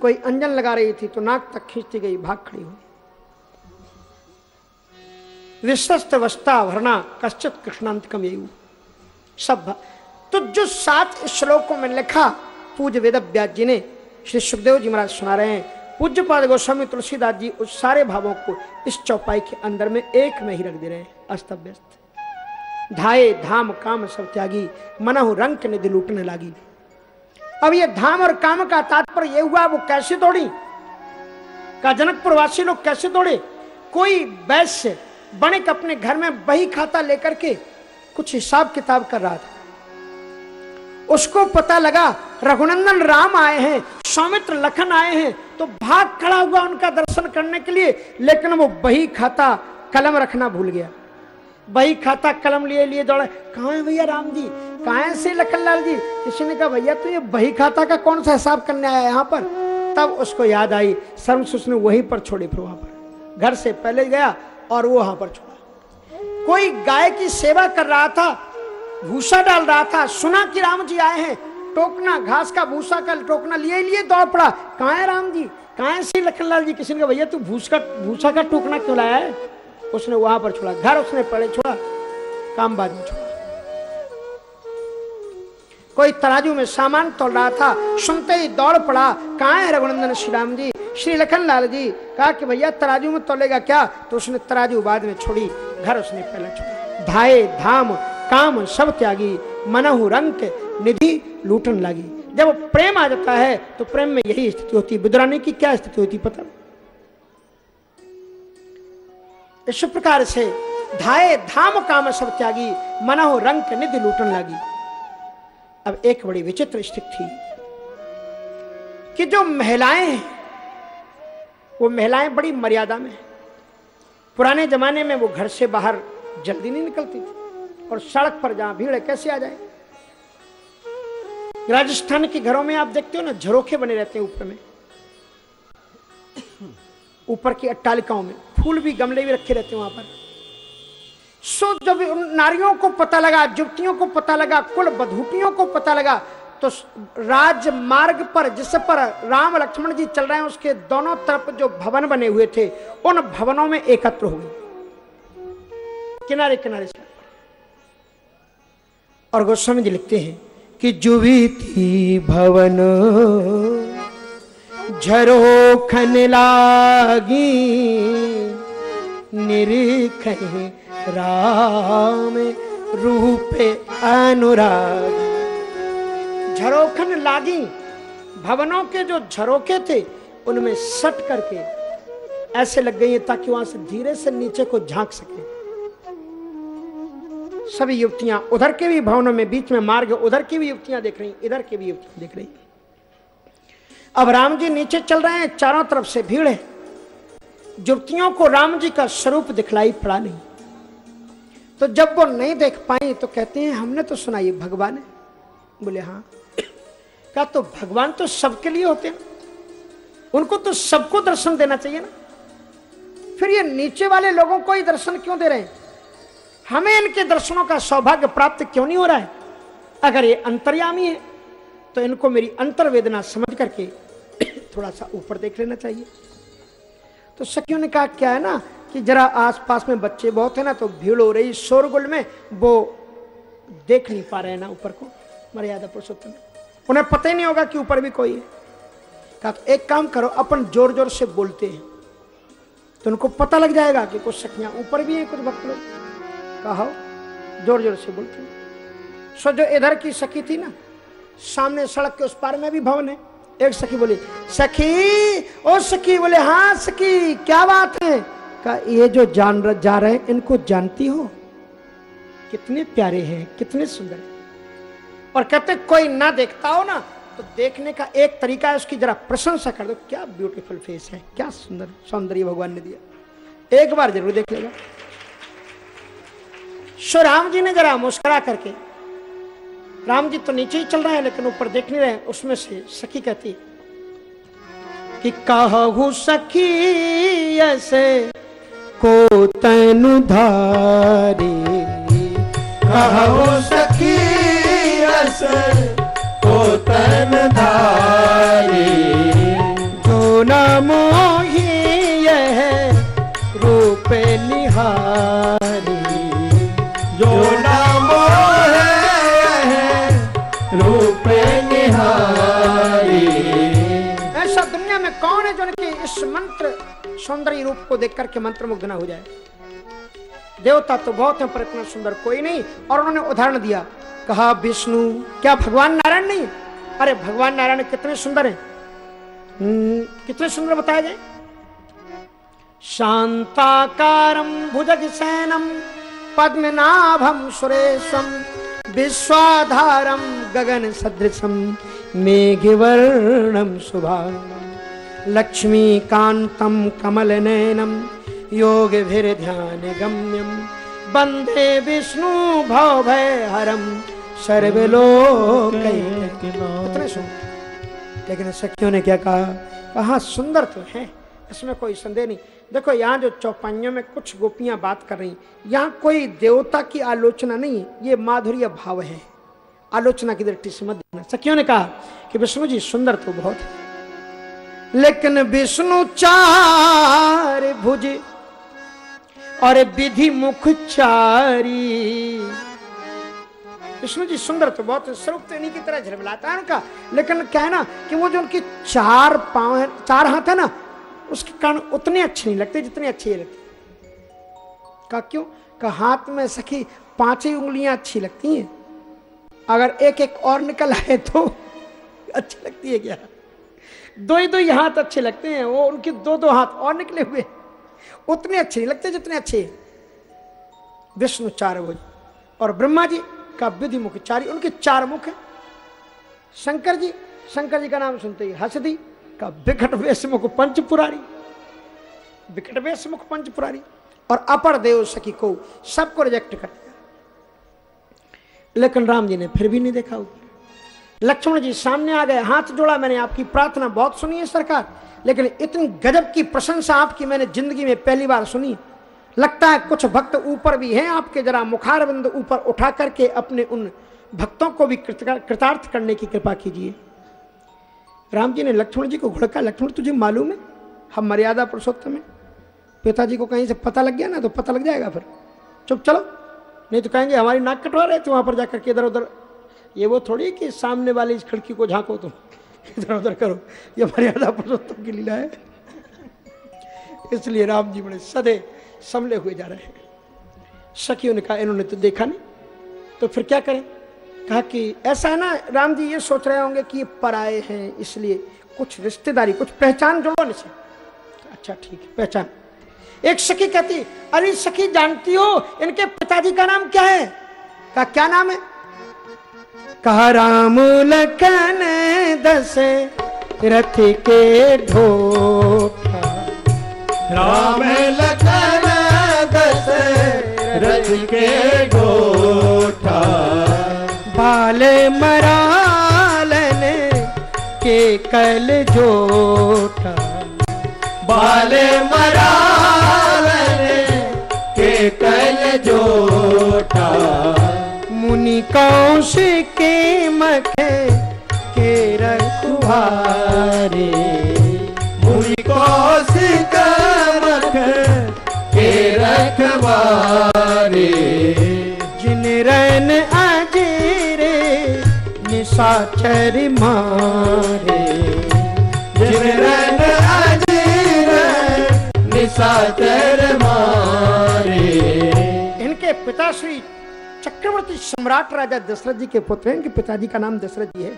कोई अंजन लगा रही थी तो नाक तक खींचती गई, भाग खड़ी हुई। विश्वस्त अवस्था भरना कश्चित कृष्णांतकम यू सब तो जो सात श्लोकों में लिखा पूज वेद व्यास जी ने, श्री सुखदेव जी महाराज सुना रहे हैं पूज्य पाद गोस्वामी तुलसीदास जी उस सारे भावों को इस चौपाई के अंदर में एक में ही रख दे रहे हैं। अस्त व्यस्त। धाये धाम, काम सब त्यागी, मनहु रंग निधि लूटने लगी। अब ये धाम और काम का तात्पर्य ये हुआ, वो कैसे दौड़ी का जनकपुर वासी लोग कैसे दौड़े कोई वैश्य बणिक अपने घर में बही खाता लेकर के कुछ हिसाब किताब कर रहा था। उसको पता लगा, रघुनंदन राम आए हैं, सौमित्र लखन आए हैं तो भाग खड़ा हुआ उनका दर्शन करने के लिए, लेकिन वो बही खाता कलम रखना भूल गया। बही खाता कलम लिए लिए दौड़े, कहा है भैया राम जी? कहा से लखनलाल जी? किसी ने कहा, भैया तो ये बही खाता का कौन सा हिसाब करने आया यहाँ पर? तब उसको याद आई सर्व उसने वहीं पर छोड़ी फिर वहाँ पर। घर से पहले गया और वो वहाँ पर छोड़ा। कोई गाय की सेवा कर रहा था, भूसा डाल रहा था, सुना कि राम जी आए हैं टोकना, घास का भूसा का टोकना, लिए लिए दौड़ पड़ा कहा है राम जी? कहा से लखनलाल जी? किसी ने भैया, तू भूस का भूसा का टोकना क्यों लाया है? उसने वहाँ पर छोड़ा, घर उसने पड़े छोड़ा, काम बाद में छोड़ा। कोई तराजू में सामान तोड़ रहा था, सुनते ही दौड़ पड़ा, कहा है रघुनंदन श्री राम जी? श्री लखन लाल जी? कहा कि, भैया, तराजू में तोलेगा क्या? तो उसने तराजू बाद में छोड़ी, घर उसने पहले छोड़ी। धाए धाम, काम सब त्यागी, मनहु रंग निधि लूटन लगी। जब प्रेम आ जाता है तो प्रेम में यही स्थिति होती है। विद्रानी की क्या स्थिति होती पता? इस प्रकार से धाए धाम काम सब त्यागी मनहु रंग निधि लूटन लगी। अब एक बड़ी विचित्र स्थिति थी कि जो महिलाएँ हैं, वो महिलाएँ बड़ी मर्यादा में पुराने जमाने में वो घर से बाहर जल्दी नहीं निकलती थी और सड़क पर जहाँ भीड़ है, कैसे आ जाए? राजस्थान के घरों में आप देखते हो ना, झरोखे बने रहते हैं ऊपर में। ऊपर की अट्टालिकाओं में, फूल भी गमले भी रखे रहते हैं वहाँ पर। सो जब नारियों को पता लगा युवतियों को पता लगा, कुल बधूटियों को पता लगा तो राजमार्ग पर, जिस पर राम लक्ष्मण जी चल रहे हैं, उसके दोनों तरफ़ जो भवन बने हुए थे, उन भवनों में एकत्र हो गए। किनारे किनारे और गोस्वामी जी लिखते हैं कि जुवी थी भवन। झरो खन लागी निरीख राम रूपे अनुराग। झरोखन लागी, भवनों के जो झरोके थे, उनमें सट करके ऐसे लग गई ताकि वहाँ से धीरे से नीचे को झाँक सके। सभी युवतियाँ उधर के भी भवनों में बीच में मार्ग उधर की भी युवतियाँ देख रही इधर की भी युवतियाँ देख रही अब राम जी नीचे चल रहे हैं, चारों तरफ़ से भीड़ है। युवतियों को राम जी का स्वरूप दिखलाई पड़ा नहीं। तो जब वो नहीं देख पाई तो कहते हैं, हमने तो सुना ये भगवान है। बोले हाँ। क्या तो भगवान तो सबके लिए होते हैं। उनको तो सबको दर्शन देना चाहिए ना। फिर ये नीचे वाले लोगों को ही दर्शन क्यों दे रहे हैं? हमें इनके दर्शनों का सौभाग्य प्राप्त क्यों नहीं हो रहा है? अगर ये अंतर्यामी है तो इनको मेरी अंतर्वेदना समझ करके थोड़ा सा ऊपर देख लेना चाहिए। तो सखियों ने कहा, क्या है ना कि जरा आसपास में बच्चे बहुत है ना तो भीड़ हो रही शोरगुल में, वो देख नहीं पा रहे हैं ना ऊपर को, मर्यादा पुरुषोत्तम। उन्हें पता ही नहीं होगा कि ऊपर भी कोई है। कहा तो एक काम करो, अपन ज़ोर ज़ोर से बोलते हैं तो उनको पता लग जाएगा कि कुछ सखियाँ ऊपर भी हैं, कुछ भक्त लोग। कहा ज़ोर ज़ोर से बोलते सो जो इधर की सखी थी ना, सामने सड़क के उस पार में भी भवन है। एक सखी बोली, सखी, ओ सखी, बोले हाँ सखी, क्या बात है? का ये जो जान जा रहे हैं, इनको जानती हो? कितने प्यारे हैं, कितने सुंदर हैं। और कहते, कोई ना देखता हो ना तो देखने का एक तरीका है, उसकी जरा प्रशंसा कर दो। क्या ब्यूटीफुल फेस है, क्या सुंदर सौंदर्य भगवान ने दिया। एक बार ज़रूर देख लेगा सो राम जी ने जरा मुस्करा करके, राम जी तो नीचे ही चल रहे हैं, लेकिन ऊपर देख नहीं रहे उसमें से सखी कहती कि कहू सखी ऐसे को तनु धारी। कहू सखी ऐसे मंत्र सौंदर्य रूप को देख करके मंत्र मुग्ध न हो जाए। देवता तो बहुत है पर इतना सुंदर कोई नहीं। और उन्होंने उदाहरण दिया। कहा विष्णु क्या भगवान नारायण नहीं? अरे भगवान नारायण कितने सुंदर हैं। हम्म, कितने सुंदर बताए गए सैनम पद्मनाभम सुरेशम विश्वाधारम गगन सदृशम मेघवर्णम शुभांगम लक्ष्मीकांतम कमल नयनम योग ध्यान गम्यम वंदे विष्णु भव भय हरम सर्वलोक इतने लेकिन सखियों ने क्या कहा? कहा, सुंदर तो है, इसमें कोई संदेह नहीं। देखो, यहाँ जो चौपाइयों में कुछ गोपियाँ बात कर रही यहाँ कोई देवता की आलोचना नहीं ये माधुर्य भाव है। आलोचना की दृष्टि से मत देखना। सखियों ने कहा कि विष्णु जी, सुंदर तो बहुत है। लेकिन विष्णु चार भुज और विधि मुख चारी। विष्णु जी सुंदर तो बहुत स्वरूप तो इन्हीं की तरह झलमलाता है उनका। लेकिन क्या है ना कि वो जो उनकी चार पाँव है, चार हाथ है ना, उसके कारण उतने अच्छे नहीं लगते जितने अच्छे ये लगते। का क्यों? का हाथ में सखी पाँच ही उंगलियाँ अच्छी लगती हैं। अगर एक एक और निकल आए तो अच्छी लगती है क्या? दो ही दो ही हाथ अच्छे लगते हैं, वो उनके दो दो हाथ और निकले हुए। उतने अच्छे नहीं लगते जितने अच्छे। विष्णु चार भुज और ब्रह्मा जी का विधि मुख चारी, उनके चार मुख है। शंकर जी शंकर जी का नाम सुनते ही हसदी का विकट वेश मुख पंच पुरारी। विकट वेश मुख पंच पुरारी और अपर देव सखी को सबको रिजेक्ट कर दिया। लेकिन राम जी ने फिर भी नहीं देखा ऊपर लक्ष्मण जी सामने आ गए, हाथ जोड़ा मैंने आपकी प्रार्थना बहुत सुनी है सरकार, लेकिन इतनी गजब की प्रशंसा आपकी मैंने ज़िंदगी में पहली बार सुनी। लगता है कुछ भक्त ऊपर भी हैं आपके, जरा मुखारबिंद ऊपर उठा करके अपने उन भक्तों को भी कृतार्थ करने की कृपा कीजिए। राम जी ने लक्ष्मण जी को घुड़का, लक्ष्मण, तुझे मालूम है? हम मर्यादा पुरुषोत्तम है। पिताजी को कहीं से पता लग गया ना तो पता लग जाएगा फिर। चुप चलो, नहीं तो कहेंगे हमारी नाक कटवा रहे थे वहाँ पर जाकर के इधर उधर ये वो थोड़ी कि सामने वाली इस खिड़की को झांको तुम। इधर उधर करो। ये मर्यादा पुरुषोत्तम की लीला है। इसलिए राम जी बड़े सदे संभले हुए जा रहे हैं। सखियों ने कहा, इन्होंने तो देखा नहीं। तो फिर क्या करें? कहा कि, ऐसा है ना, राम जी ये सोच रहे होंगे कि ये पराए हैं, इसलिए कुछ रिश्तेदारी, कुछ पहचान जोड़ो इनसे। अच्छा ठीक है, पहचान। एक सखी कहती, अरे सखी, जानती हो, इनके पिताजी का नाम क्या है? का क्या नाम है? कहा राम लखन दस रथ के ढोठा राम लखन दस रथ के ढोठा बाल मरालन के कल जोठा बाल मरालन मुनि के मख के रखुहारे मुनि कौशिक मख के रखवारे जिन रन अजेरे निशाचर मारे। जिन रन अजीर निशाचर मारे। इनके पिता श्री चक्रवर्ती सम्राट राजा दशरथ जी के पुत्र हैं, इनके पिताजी का नाम दशरथ जी है।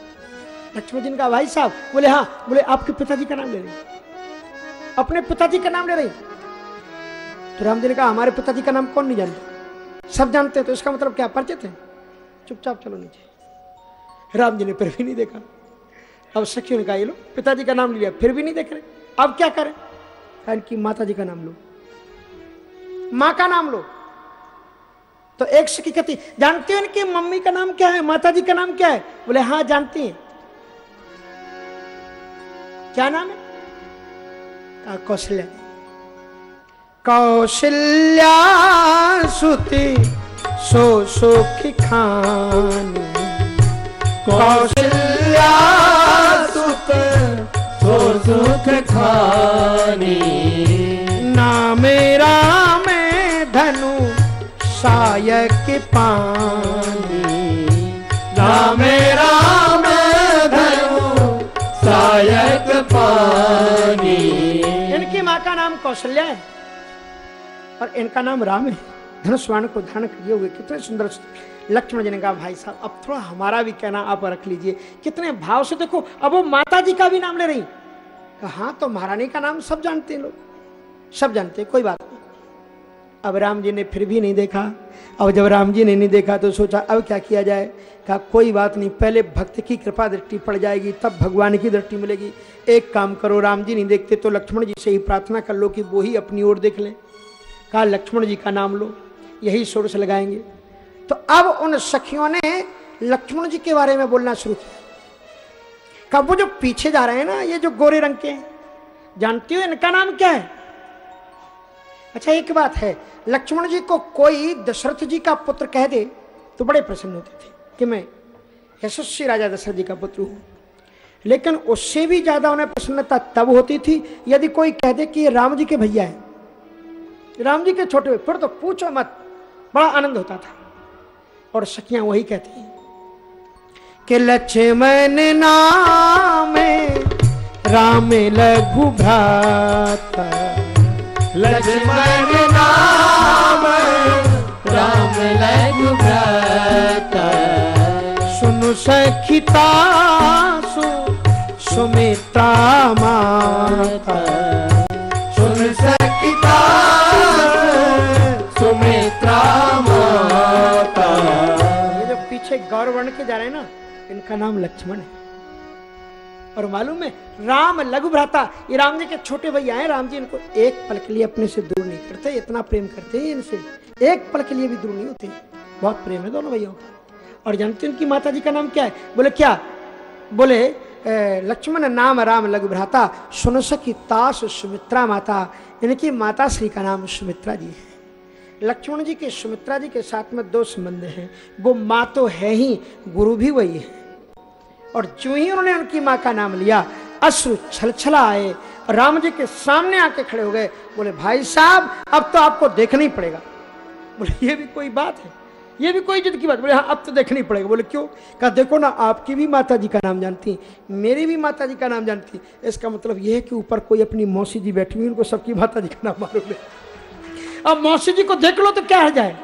लक्ष्मण जी का भाई साहब, बोले हाँ बोले, आपके पिताजी का नाम ले रहे अपने पिताजी का नाम ले रही तो राम जी ने कहा, हमारे पिताजी का नाम कौन नहीं जानता? सब जानते हैं तो इसका मतलब क्या, परिचित है? चुपचाप चलो नीचे। राम जी ने फिर भी नहीं देखा। अब सखियों ने कहा, ये लो, पिताजी का नाम लिया, फिर भी नहीं देख रहे। अब क्या करें? इनकी माता जी का नाम लो। माँ का नाम लो? तो एक सखी कहती, जानती हो इनकी मम्मी का नाम क्या है? माता जी का नाम क्या है? बोले हाँ जानती है। क्या नाम है? कहा, कौशल्या। कौशल्या सुति, सो सुख खानी। कौशल्या सुत, सो सुख खानी। नाम राम धनु सायक पानी। राम राम धनु सायक पानी। इनकी माँ का नाम कौशल्या है और इनका नाम राम। है धनुष को धारण किए हुए कितने सुंदर लक्ष्मण जी ने कहा, भाई साहब, अब थोड़ा हमारा भी कहना आप रख लीजिए। कितने भाव से देखो, अब वो माता जी का भी नाम ले रही हाँ तो महारानी का नाम सब जानते हैं लोग। सब जानते हैं, कोई बात नहीं। अब राम जी ने फिर भी नहीं देखा। अब जब राम जी ने नहीं देखा तो सोचा, अब क्या किया जाए? कहा, कोई बात नहीं, पहले भक्त की कृपा दृष्टि पड़ जाएगी, तब भगवान की दृष्टि मिलेगी। एक काम करो, राम जी नहीं देखते तो लक्ष्मण जी से ही प्रार्थना कर लो कि वो ही अपनी ओर देख लें। कहा, लक्ष्मण जी का नाम लो, यही सोर्स लगाएँगे। तो अब उन सखियों ने लक्ष्मण जी के बारे में बोलना शुरू किया। कब वो जो पीछे जा रहे हैं ना, ये जो गोरे रंग के जानती हो इनका नाम क्या है? अच्छा एक बात है लक्ष्मण जी को कोई दशरथ जी का पुत्र कह दे तो बड़े प्रसन्न होते थे कि मैं यशस्वी राजा दशरथ जी का पुत्र हूँ। लेकिन उससे भी ज़्यादा उन्हें प्रसन्नता तब होती थी यदि कोई कह दे कि ये राम जी के भैया है। राम जी के छोटे फिर तो पूछो मत, बड़ा आनंद होता था। और सखियाँ वही कहती हैं कि लक्ष्मण नाम राम लघु भ्राता। लक्ष्मण नाम लघु सुनु सखिता सु सुमित्रा माता। सुन सकिता सुमित्रा माता। ये जो पीछे गौरवर्ण के जा रहे हैं ना इनका नाम लक्ष्मण है। और मालूम है, राम लघु भ्राता, ये राम जी के छोटे भैया हैं, राम जी इनको एक पल के लिए अपने से दूर नहीं करते, इतना प्रेम करते हैं इनसे। एक पल के लिए भी दूर नहीं होते। बहुत प्रेम है दोनों भैया और जानते उनकी माता जी का नाम क्या है? बोले, क्या? बोले लक्ष्मण नाम राम लघु भ्राता, सुन सकी तास सुमित्रा माता। इनकी माता श्री का नाम सुमित्रा जी है। लक्ष्मण जी के सुमित्रा जी के साथ में दो संबंध हैं। वो माँ तो है ही, गुरु भी वही है। और जो ही उन्होंने उनकी माँ का नाम लिया, अश्रु छलछला आए राम जी के सामने आके खड़े हो गए। बोले, भाई साहब, अब तो आपको देखना ही पड़ेगा। बोले, ये भी कोई बात है, ये भी कोई जिद की बात बोले हाँ अब तो देखना ही पड़ेगा। बोले, क्यों? कहा, देखो ना, आपकी भी माता जी का नाम जानती हैं, मेरी भी माता जी का नाम जानती इसका मतलब ये है कि ऊपर कोई अपनी मौसी जी बैठी हुई उनको सबकी माता जी का नाम मालूम है। अब मौसी जी को देख लो तो क्या जाए?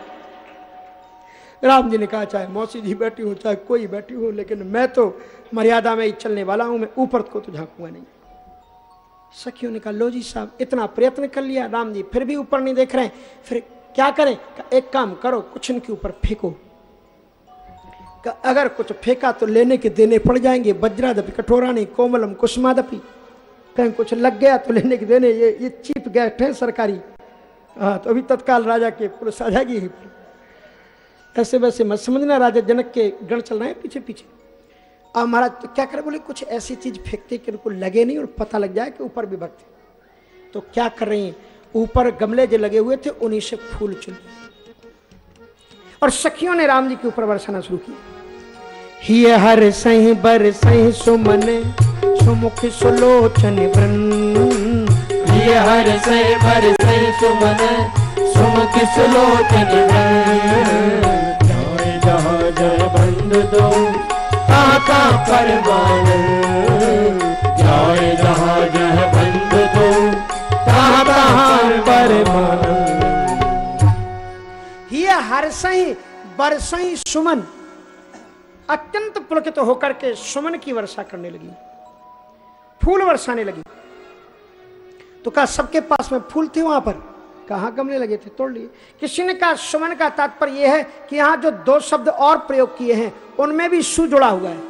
राम जी ने कहा चाहे मौसी जी बैठी हो चाहे कोई बैठी हो लेकिन मैं तो मर्यादा में ही चलने वाला हूँ मैं ऊपर को तो झांकूँगा नहीं। सखियों ने कहा लो जी साहब इतना प्रयत्न कर लिया राम जी फिर भी ऊपर नहीं देख रहे हैं। फिर क्या करें? कहा, एक काम करो कुछ इनके ऊपर फेंको। कहा, अगर कुछ फेंका तो लेने के देने पड़ जाएँगे बज्रा वज्रादपि कठोरानी कोमलम कुसुमादपि। कहीं कुछ लग गया तो लेने के देने ये ये चीप गेस्ट है सरकारी। हाँ तो अभी तत्काल राजा के पुलिस आ जाएगी ऐसे वैसे मत समझना, राजा जनक के गण चल रहे हैं पीछे पीछे। अब महाराज तो क्या करे बोले, कुछ ऐसी चीज़ फेंकते कि उनको लगे नहीं और पता लग जाए कि ऊपर भी भक्त है। तो क्या कर रही हैं? ऊपर गमले जो लगे हुए थे, उन्हीं से फूल चुन और सखियों ने राम जी के ऊपर बरसाना शुरू किया हर सही बर सही सुमन, सुमुख सुलोचन हर से भर से सुमन, सुमुख सुलोचन जय बंद दो। काका परवान, जाए जहाँ बंद दो। ही हर सही, बर सही सुमन, अत्यंत पुलकित तो होकर के सुमन की वर्षा करने लगी। फूल वर्षाने लगी। तो कहा, सबके पास में फूल थे वहाँ पर। कहा गमले लगे थे? तोड़ लिए। किसी ने कहा, सुमन का तात्पर्य यह है कि यहाँ जो दो शब्द और प्रयोग किए हैं, उनमें भी सु जुड़ा हुआ है।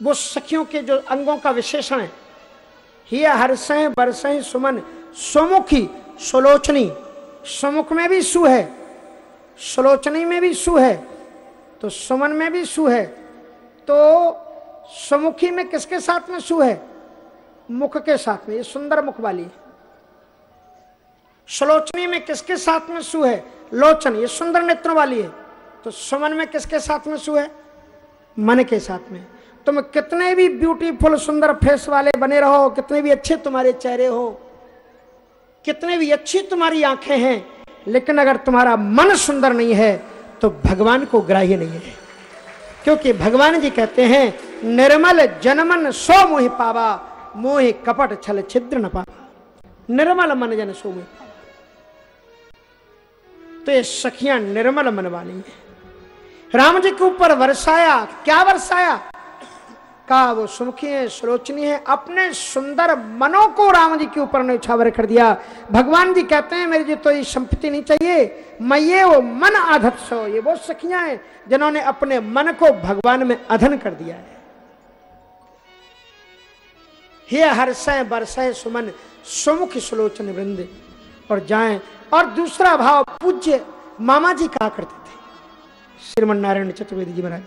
वो सखियों के जो अंगों का विशेषण है ही हर्षय बरसय सुमन सुमुखी सुलोचनी सुमुख में भी सु है सुलोचनी में भी सु है तो सुमन में भी सु है तो सुमुखी में किसके साथ में सु है? मुख के साथ में, ये सुंदर मुख वाली। है सुलोचनी में किसके साथ में सु है? लोचन, ये सुंदर नेत्रों वाली है। तो सुमन में किसके साथ में सु है? मन के साथ में। तुम कितने भी ब्यूटीफुल सुंदर फेस वाले बने रहो, कितने भी अच्छे तुम्हारे चेहरे हो, कितने भी अच्छी तुम्हारी आँखें हैं, लेकिन अगर तुम्हारा मन सुंदर नहीं है तो भगवान को ग्राह्य नहीं है। क्योंकि भगवान जी कहते हैं, निर्मल जनमन सो मोहि पावा, मोहि कपट छल छिद्र न पावा। निर्मल मन जन सो मोहि तो ये सखियाँ निर्मल मन वाली हैं। राम जी के ऊपर वर्षाया क्या वर्षाया कहा, वो सुमुखी है सुलोचनी है, अपने सुंदर मनों को राम जी के ऊपर ने उछावर कर दिया। भगवान जी कहते हैं, मेरे जी तो ये संपत्ति नहीं चाहिए। मैं ये, वो मन आधत सो, ये वो सखियाँ हैं जिन्होंने अपने मन को भगवान में अधन कर दिया है। हे हर्षय बरसय सुमन, सुमुख सुलोचन वृंद, और जाएँ और दूसरा भाव पूज्य मामा जी कहा करते थे। श्रीमन नारायण चतुर्वेदी जी महाराज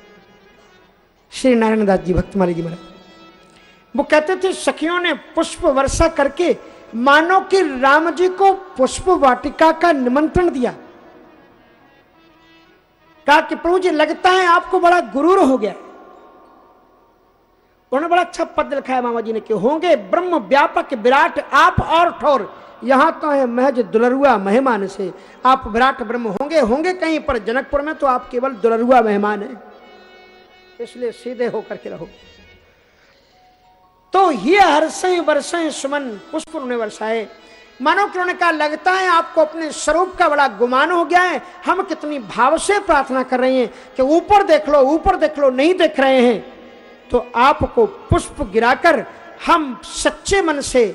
श्री नारायण दास जी भक्तमाली जी महाराज, वो कहते थे, सखियों ने पुष्प वर्षा करके मानो कि राम जी को पुष्प वाटिका का निमंत्रण दिया। कहा कि प्रभु जी, लगता है आपको बड़ा गुरूर हो गया। उन्होंने बड़ा अच्छा पद लिखा है मामा जी ने कि होंगे ब्रह्म व्यापक विराट आप और ठोर। यहाँ तो है महज दुलरुआ मेहमान से। आप विराट ब्रह्म होंगे होंगे कहीं पर? जनकपुर में तो आप केवल दुलरुआ मेहमान है। इसलिए सीधे होकर के रहो। तो ये हर्षे वर्षे सुमन पुष्प उन्होंने वर्षाए मानो कि उन्होंने कहा, लगता है आपको अपने स्वरूप का बड़ा गुमान हो गया है। हम कितनी भाव से प्रार्थना कर रहे हैं कि ऊपर देख लो, ऊपर देख लो, नहीं देख रहे हैं। तो आपको पुष्प गिराकर हम सच्चे मन से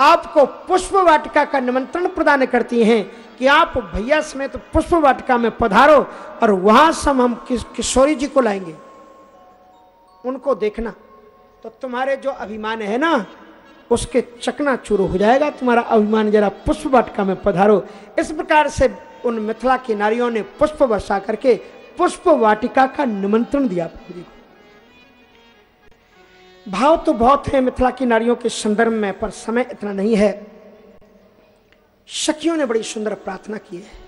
आपको पुष्प वाटिका का निमंत्रण प्रदान करती हैं कि आप भैया समेत तो पुष्प वाटिका में पधारो और वहाँ से हम किशोरी जी को लाएँगे। उनको देखना। तो तुम्हारे जो अभिमान है ना, उसके चकना चूर हो जाएगा। तुम्हारा अभिमान जरा पुष्प वाटिका में पधारो। इस प्रकार से उन मिथिला की नारियों ने पुष्प वर्षा करके पुष्प वाटिका का निमंत्रण दिया। प्रभु को भाव तो बहुत है मिथिला की नारियों के संदर्भ में, पर समय इतना नहीं है। सखियों ने बड़ी सुंदर प्रार्थना की है।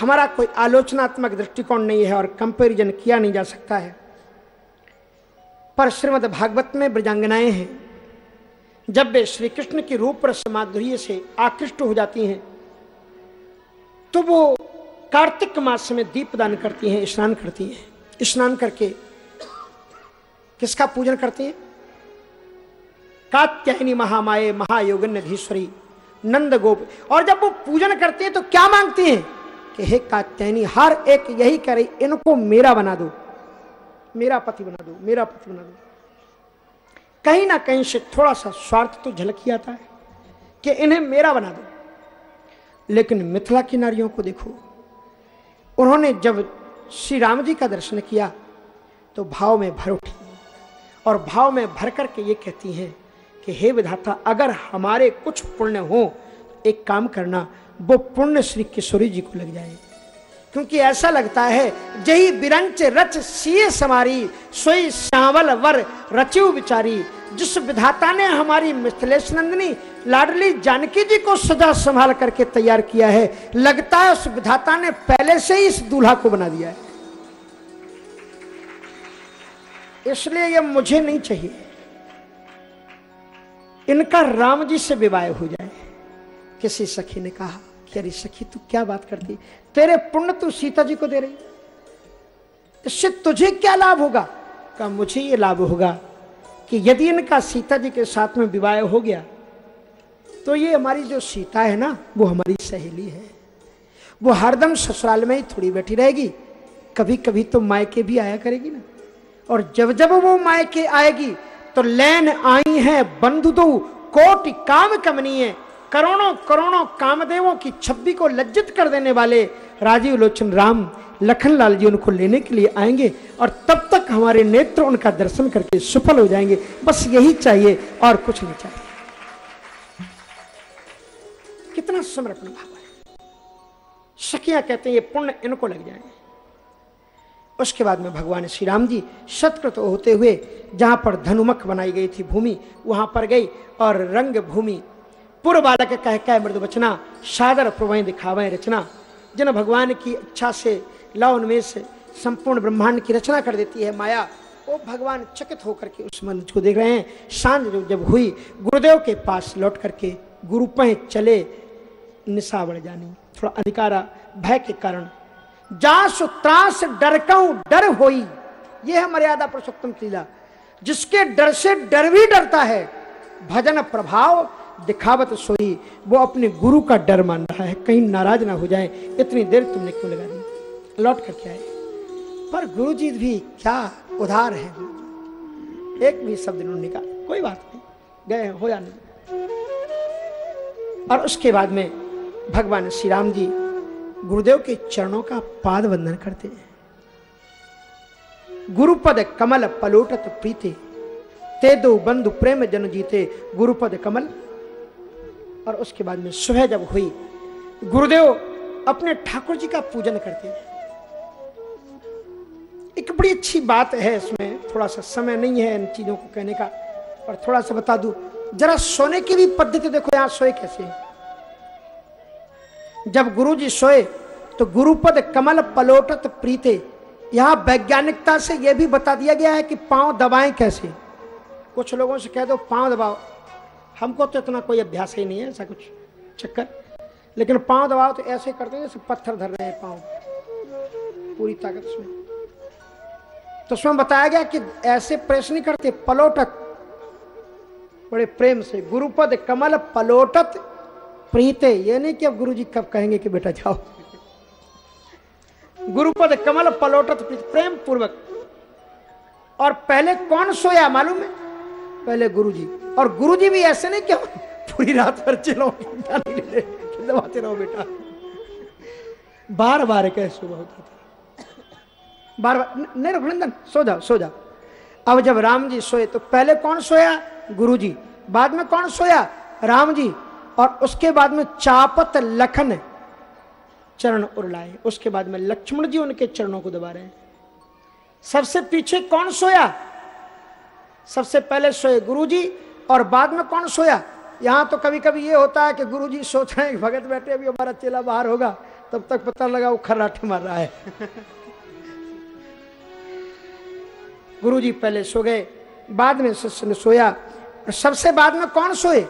हमारा कोई आलोचनात्मक दृष्टिकोण नहीं है और कंपेरिजन किया नहीं जा सकता है। पर श्रीमद भागवत में ब्रजांगनाएँ हैं। जब वे श्री कृष्ण की रूप रस माधुर्य से आकृष्ट हो जाती हैं तो वो कार्तिक मास में दीप दान करती हैं, स्नान करती हैं। स्नान करके किसका पूजन करते हैं? कात्यायनी महामाए महायोगन नधीश्वरी नंद गोप। और जब वो पूजन करते हैं तो क्या मांगते हैं? कि हे कात्यायनी, हर एक यही कह रही, इनको मेरा बना दो। मेरा पति बना दो, मेरा पति बना दो। कहीं ना कहीं से थोड़ा सा स्वार्थ तो झलक ही आता है कि इन्हें मेरा बना दो। लेकिन मिथिला की नारियों को देखो। उन्होंने जब श्री राम जी का दर्शन किया तो भाव में भर उठी। और भाव में भर करके ये कहती हैं कि हे विधाता, अगर हमारे कुछ पुण्य हो, एक काम करना, वो पुण्य श्री किशोरी जी को लग जाए। क्योंकि ऐसा लगता है, जही बिरंच रच सीए समारी, सोई श्यावल वर रचिव विचारी जिस विधाता ने हमारी मिथिलेश नंदनी, लाडली जानकी जी को सजा संभाल करके तैयार किया है, लगता है उस विधाता ने पहले से ही इस दूल्हा को बना दिया है। इसलिए ये मुझे नहीं चाहिए। इनका राम जी से विवाह हो जाए। किसी सखी ने कहा कि अरे सखी, तू क्या बात करती? तेरे पुण्य तू सीता जी को दे रही। इससे तुझे क्या लाभ होगा? का मुझे ये लाभ होगा कि यदि इनका सीता जी के साथ में विवाह हो गया तो ये हमारी जो सीता है ना, वो हमारी सहेली है। वो हरदम ससुराल में ही थोड़ी बैठी रहेगी। कभी कभी तो मायके भी आया करेगी ना। और जब जब वो मायके आएगी तो लैन आई है बंधु दो कोटि काम कमनीय करोड़ों करोड़ों कामदेवों की छब्बी को लज्जित कर देने वाले राजीव लोचन राम लखन लाल जी उनको लेने के लिए आएँगे और तब तक हमारे नेत्र उनका दर्शन करके सफल हो जाएँगे। बस यही चाहिए और कुछ नहीं चाहिए। कितना समर्पण भाव है। सखियाँ कहते हैं, ये पुण्य इनको लग जाएँगे। उसके बाद में भगवान श्री राम जी सत्कृत होते हुए जहाँ पर धनुमख बनाई गई थी भूमि, वहाँ पर गई और रंग भूमि पूर्व बालक कह कह मृदु वचना, सादर प्रवय दिखावे रचना, जिन भगवान की इच्छा से लव उन्मेष संपूर्ण ब्रह्मांड की रचना कर देती है माया, वो भगवान चकित होकर के उस मंच को देख रहे हैं। साँझ जब हुई, गुरुदेव के पास लौट करके गुरु पह चले निशा बढ़ जानी। थोड़ा अधिकारा, भय के कारण जास त्रास डरकऊ डर होई। ये है मर्यादा पुरुषोत्तम लीला। जिसके डर से डर भी डरता है, भजन प्रभाव दिखावत सोई, वो अपने गुरु का डर मान रहा है। कहीं नाराज़ ना हो जाए, इतनी देर तुमने क्यों लगा दी? लौट करके आए। पर गुरु जी भी क्या उधार है? एक भी शब्द इन्होंने कहा, कोई बात नहीं, गए हो या नहीं। और उसके बाद में भगवान श्री राम जी गुरुदेव के चरणों का पाद वंदन करते हैं। गुरुपद कमल पलोटत प्रीते, ते दो बंधु प्रेम जन जीते, गुरुपद कमल। और उसके बाद में सुबह जब हुई, गुरुदेव अपने ठाकुर जी का पूजन करते हैं। एक बड़ी अच्छी बात है इसमें, थोड़ा सा समय नहीं है इन चीज़ों को कहने का, और थोड़ा सा बता दू, जरा सोने की भी पद्धति देखो, यहाँ सोए कैसे है। जब गुरु जी सोए तो गुरुपद कमल पलोटत प्रीते। यहाँ वैज्ञानिकता से यह भी बता दिया गया है कि पाँव दबाएँ कैसे? कुछ लोगों से कह दो, पाँव दबाओ। हमको तो इतना कोई अभ्यास ही नहीं है, ऐसा कुछ चक्कर। लेकिन पाँव दबाओ तो ऐसे करते हैं जैसे पत्थर धर रहे हैं पाँव। पूरी ताकत से। तो उसमें बताया गया कि ऐसे प्रेस नहीं करते, पलोटक। बड़े प्रेम से, गुरुपद कमल पलोटत प्रीते ये नहीं कि अब गुरु जी कब कहेंगे कि बेटा जाओ। गुरुपद कमल पलोटत प्रेम पूर्वक और पहले कौन सोया मालूम है? पहले गुरु जी और गुरु जी भी ऐसे नहीं क्या पूरी रात भर चलो दबाते रहो बेटा। बार बार कह सुबह होता था। बार बार नहीं, रघुनंदन, सो जाओ सो जाओ। अब जब राम जी सोए तो पहले कौन सोया? गुरु जी बाद में कौन सोया? राम जी। और उसके बाद में चापत लखन चरण उड़लाए उसके बाद में लक्ष्मण जी उनके चरणों को दबा रहे हैं। सबसे पीछे कौन सोया? सबसे पहले सोए गुरु जी और बाद में कौन सोया? यहाँ तो कभी कभी ये होता है कि गुरु जी सोच रहे हैं भगत बैठे, अभी हमारा चेला बाहर होगा, तब तक पता लगा वो खर्राटे मार रहा है। गुरु जी पहले सो गए, बाद में सोया। और सबसे बाद में कौन सोए?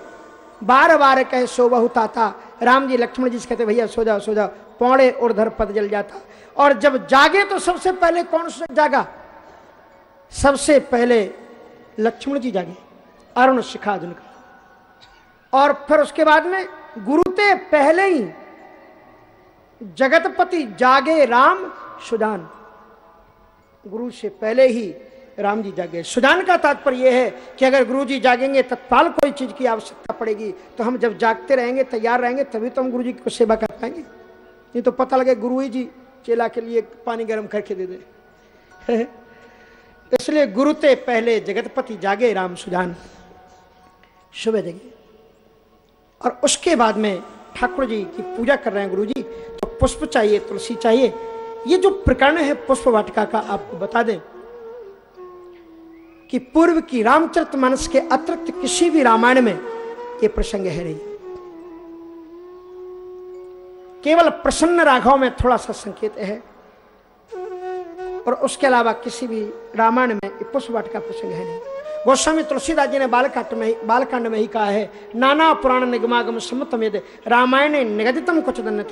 बार बार कहे, सो बहु ताता। राम जी, लक्ष्मण जी से कहते, भैया, सो जाओ सो जाओ। पौड़े उर्धर पद जल जाता। और जब जागे तो सबसे पहले कौन जागा? सबसे पहले लक्ष्मण जी जागे, अरुण शिखा का। और फिर उसके बाद में गुरुते पहले ही जगतपति जागे राम, सुजान। गुरु से पहले ही राम जी जागे। सुजान का तात्पर्य यह है कि अगर गुरु जी जागेंगे, तत्काल कोई चीज़ की आवश्यकता पड़ेगी तो हम जब जागते रहेंगे, तैयार रहेंगे, तभी तो हम गुरु जी को सेवा कर पाएँगे। नहीं तो पता लगे गुरु ही जी चेला के लिए पानी गर्म करके दे दे। (laughs) इसलिए गुरुते पहले जगतपति जागे राम सुजान। सुबह जगे। और उसके बाद में ठाकुर जी की पूजा कर रहे हैं गुरु जी तो पुष्प चाहिए, तुलसी चाहिए। ये जो प्रकरण है पुष्प वाटिका का, आपको बता दें। कि पूर्व की रामचरित मानस के अतिरिक्त किसी भी रामायण में ये प्रसंग है नहीं। केवल प्रसन्न राघव में थोड़ा सा संकेत है। और उसके अलावा किसी भी रामायण में पुष्प वाटिका प्रसंग है नहीं। गोस्वामी तुलसीदास जी ने बालकांड में बालकांड में ही कहा है, नाना पुराण निगमागम सम्मतम यदि रामायण निगदितम कुछ दन्य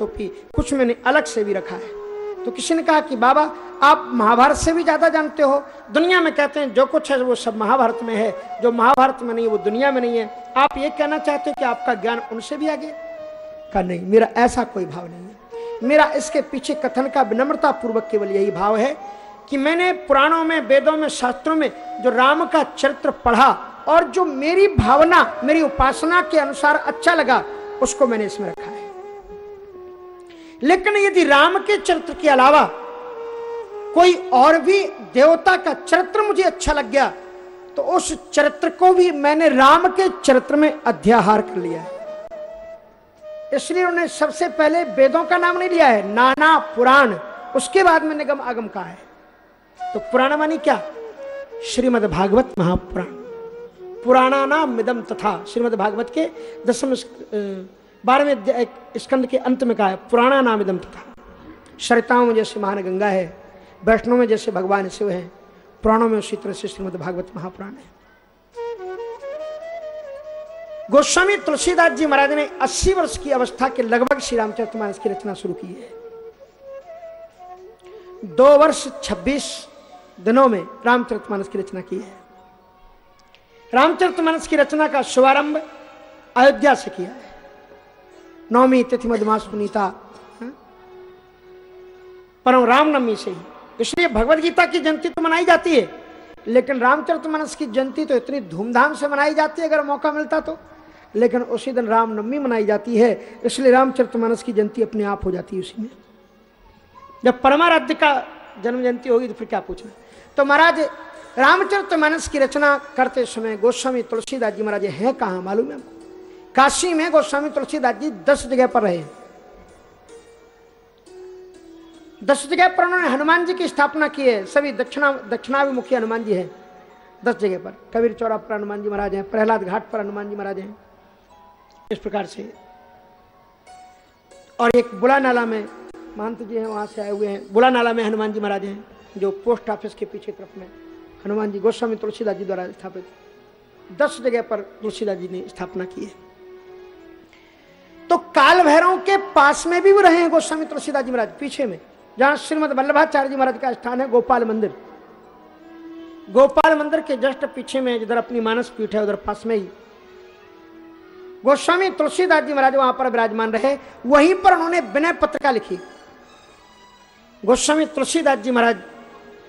कुछ मैंने अलग से भी रखा है। तो किसी ने कहा कि बाबा, आप महाभारत से भी ज़्यादा जानते हो। दुनिया में कहते हैं, जो कुछ है वो सब महाभारत में है। जो महाभारत में नहीं है वो दुनिया में नहीं है। आप ये कहना चाहते हो कि आपका ज्ञान उनसे भी आगे? का नहीं, मेरा ऐसा कोई भाव नहीं है। मेरा इसके पीछे कथन का विनम्रता पूर्वक केवल यही भाव है कि मैंने पुराणों में, वेदों में, शास्त्रों में जो राम का चरित्र पढ़ा और जो मेरी भावना, मेरी उपासना के अनुसार अच्छा लगा, उसको मैंने इसमें रखा है। लेकिन यदि राम के चरित्र के अलावा कोई और भी देवता का चरित्र मुझे अच्छा लग गया तो उस चरित्र को भी मैंने राम के चरित्र में अध्याहार कर लिया इसलिए उन्होंने सबसे पहले वेदों का नाम नहीं लिया है, नाना पुराण, उसके बाद में निगम आगम कहा है। तो पुराण मानी क्या? श्रीमद भागवत महापुराण। पुराणा नाम मिदम तथा श्रीमद भागवत के दसम बारहवें स्कंद के अंत में कहा है, पुराणा नाम इदम तथा। सरिताओं में जैसे महान गंगा है, वैष्णव में जैसे भगवान शिव है, पुराणों में उसी तरह से श्रीमद भागवत महापुराण है। गोस्वामी तुलसीदास जी महाराज ने 80 वर्ष की अवस्था के लगभग श्री रामचरितमानस की रचना शुरू की है। दो वर्ष 26 दिनों में रामचरितमानस की रचना की है। रामचरितमानस की रचना का शुभारंभ अयोध्या से किया है। नवमी तिथि मधुमास पुनीता हाँ? परम रामनवमी से ही। इसलिए भगवत गीता की जयंती तो मनाई जाती है, लेकिन रामचरित मानस की जयंती तो इतनी धूमधाम से मनाई जाती है, अगर मौका मिलता तो। लेकिन उसी दिन रामनवमी मनाई जाती है, इसलिए रामचरित मानस की जयंती अपने आप हो जाती है उसी में। जब परमाराध्य का जन्म जयंती होगी तो फिर क्या पूछना? तो महाराज, रामचरित मानस की रचना करते समय गोस्वामी तुलसीदास जी महाराज, हैं कहा? मालूम है काशी में गोस्वामी तुलसीदास जी दस जगह पर रहे। दस जगह पर उन्होंने हनुमान जी की स्थापना की है। सभी दक्षिणा, दक्षिणाभिमुखी हनुमान जी है दस जगह पर। कबीर चौरा पर हनुमान जी महाराज हैं, प्रहलाद घाट पर हनुमान जी महाराज हैं। इस प्रकार से। और एक बुला नाला में महंत जी हैं, वहाँ से आए हुए हैं। बुला नाला में हनुमान जी महाराज हैं, जो पोस्ट ऑफ़िस के पीछे तरफ़ में हनुमान जी गोस्वामी तुलसीदास जी द्वारा स्थापित दस जगह पर तुलसीदास जी ने स्थापना की है। तो काल भैरव के पास में भी रहे हैं गोस्वामी तुलसीदास जी महाराज, पीछे में, जहाँ श्रीमद वल्लभाचार्य जी महाराज का स्थान है गोपाल मंदिर। गोपाल मंदिर के जस्ट पीछे में जिधर अपनी मानस पीठ है, उधर पास में ही। गोस्वामी तुलसीदास जी महाराज वहाँ पर विराजमान रहे, वहीं पर उन्होंने विनय पत्रिका लिखी। गोस्वामी तुलसीदास जी महाराज,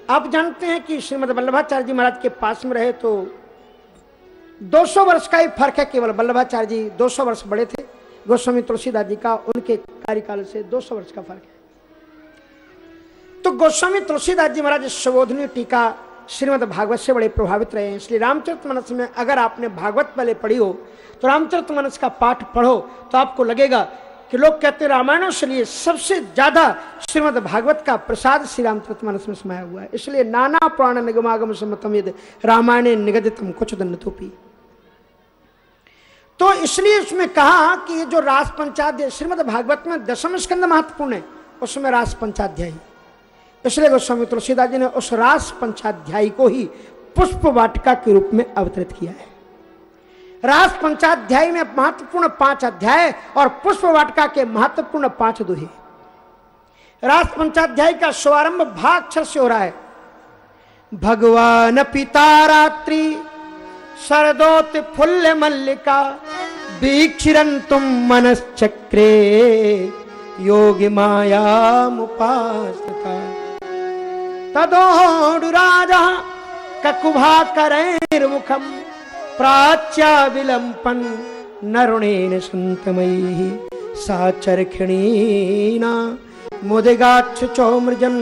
आप जानते हैं कि श्रीमद वल्लभाचार्य जी महाराज के पास में रहे तो 200 वर्ष का ही फ़र्क है, केवल वल्लभाचार्य जी 200 वर्ष बड़े थे। गोस्वामी तुलसीदास जी का, उनके कार्यकाल से 200 वर्ष का फ़र्क है। तो गोस्वामी तुलसीदास जी महाराज शबोधनी टीका श्रीमद भागवत से बड़े प्रभावित रहे हैं। इसलिए रामचरित मनस में अगर आपने भागवत पहले पढ़ी हो तो रामचरित मनस का पाठ पढ़ो तो आपको लगेगा कि लोग कहते रामायणों से लिए सबसे ज़्यादा श्रीमद भागवत का प्रसाद श्री रामचरित मनस में समाया हुआ है। इसलिए नाना पुराण निगमागम सम्मतम यद रामायण निगदितम कुछ दंडतोपी तो इसलिए उसमें कहा कि ये जो रास पंचाध्याय श्रीमद भागवत में दशम स्कंद महत्वपूर्ण है, उसमें रास पंचाध्याय इसलिए गोस्वामी तुलसीदास जी ने उस रास को ही पुष्प वाटिका के रूप में अवतरित किया है। रास पंचाध्याय में महत्वपूर्ण पाँच अध्याय और पुष्प वाटिका के महत्वपूर्ण पाँच दोहे। रास पंचाध्याय का शुभारंभ भाग अक्षर से हो रहा है। भगवान पिता रात्रि शरदोत फुल्ल मल्लिका बीक्षिरन तुम मनश्चक्रे, योगी माया मुपासता तदोडु राजा ककुभा प्राच्या विलंपन नरुणेन संतमयी साचरखिणीना, मुदिगाच्छ चौमृजन,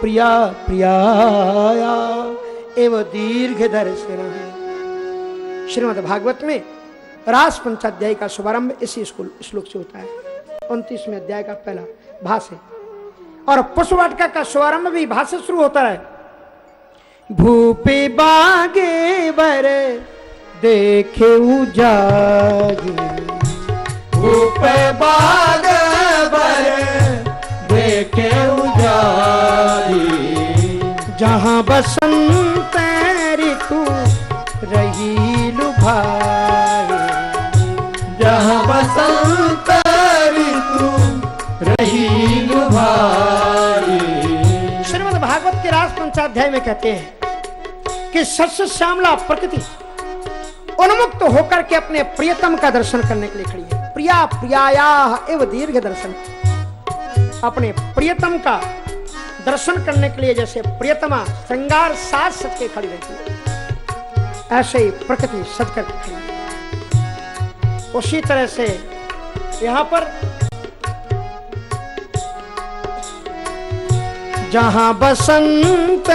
प्रिया प्रियाया, एवं दीर्घ दर्शन श्रीमद भागवत में रास पंचाध्याय का शुभारंभ इसी स्कूल, श्लोक से होता है। उनतीसवें अध्याय का पहला भाष है। और पुष्पवाटिका का शुभारंभ भी भाष से शुरू होता है भूपे बागे बर देखे भूपे बागे बर देखे उजारी जहाँ बसंत ऋतु रही लुभाए जहाँ बसंत ऋतु रही लुभाई श्रीमद भागवत के रास पंचाध्याय में कहते हैं कि सस्य श्यामला प्रकृति उन्मुक्त होकर के अपने प्रियतम का दर्शन करने के लिए खड़ी है। प्रिया प्रियाया एवं दीर्घ दर्शन। अपने प्रियतम का दर्शन करने के लिए जैसे प्रियतमा श्रृंगार सज के खड़ी रहती है। ऐसे ही प्रकृति सज कर खड़ी है। उसी तरह से यहाँ पर जहाँ बसंत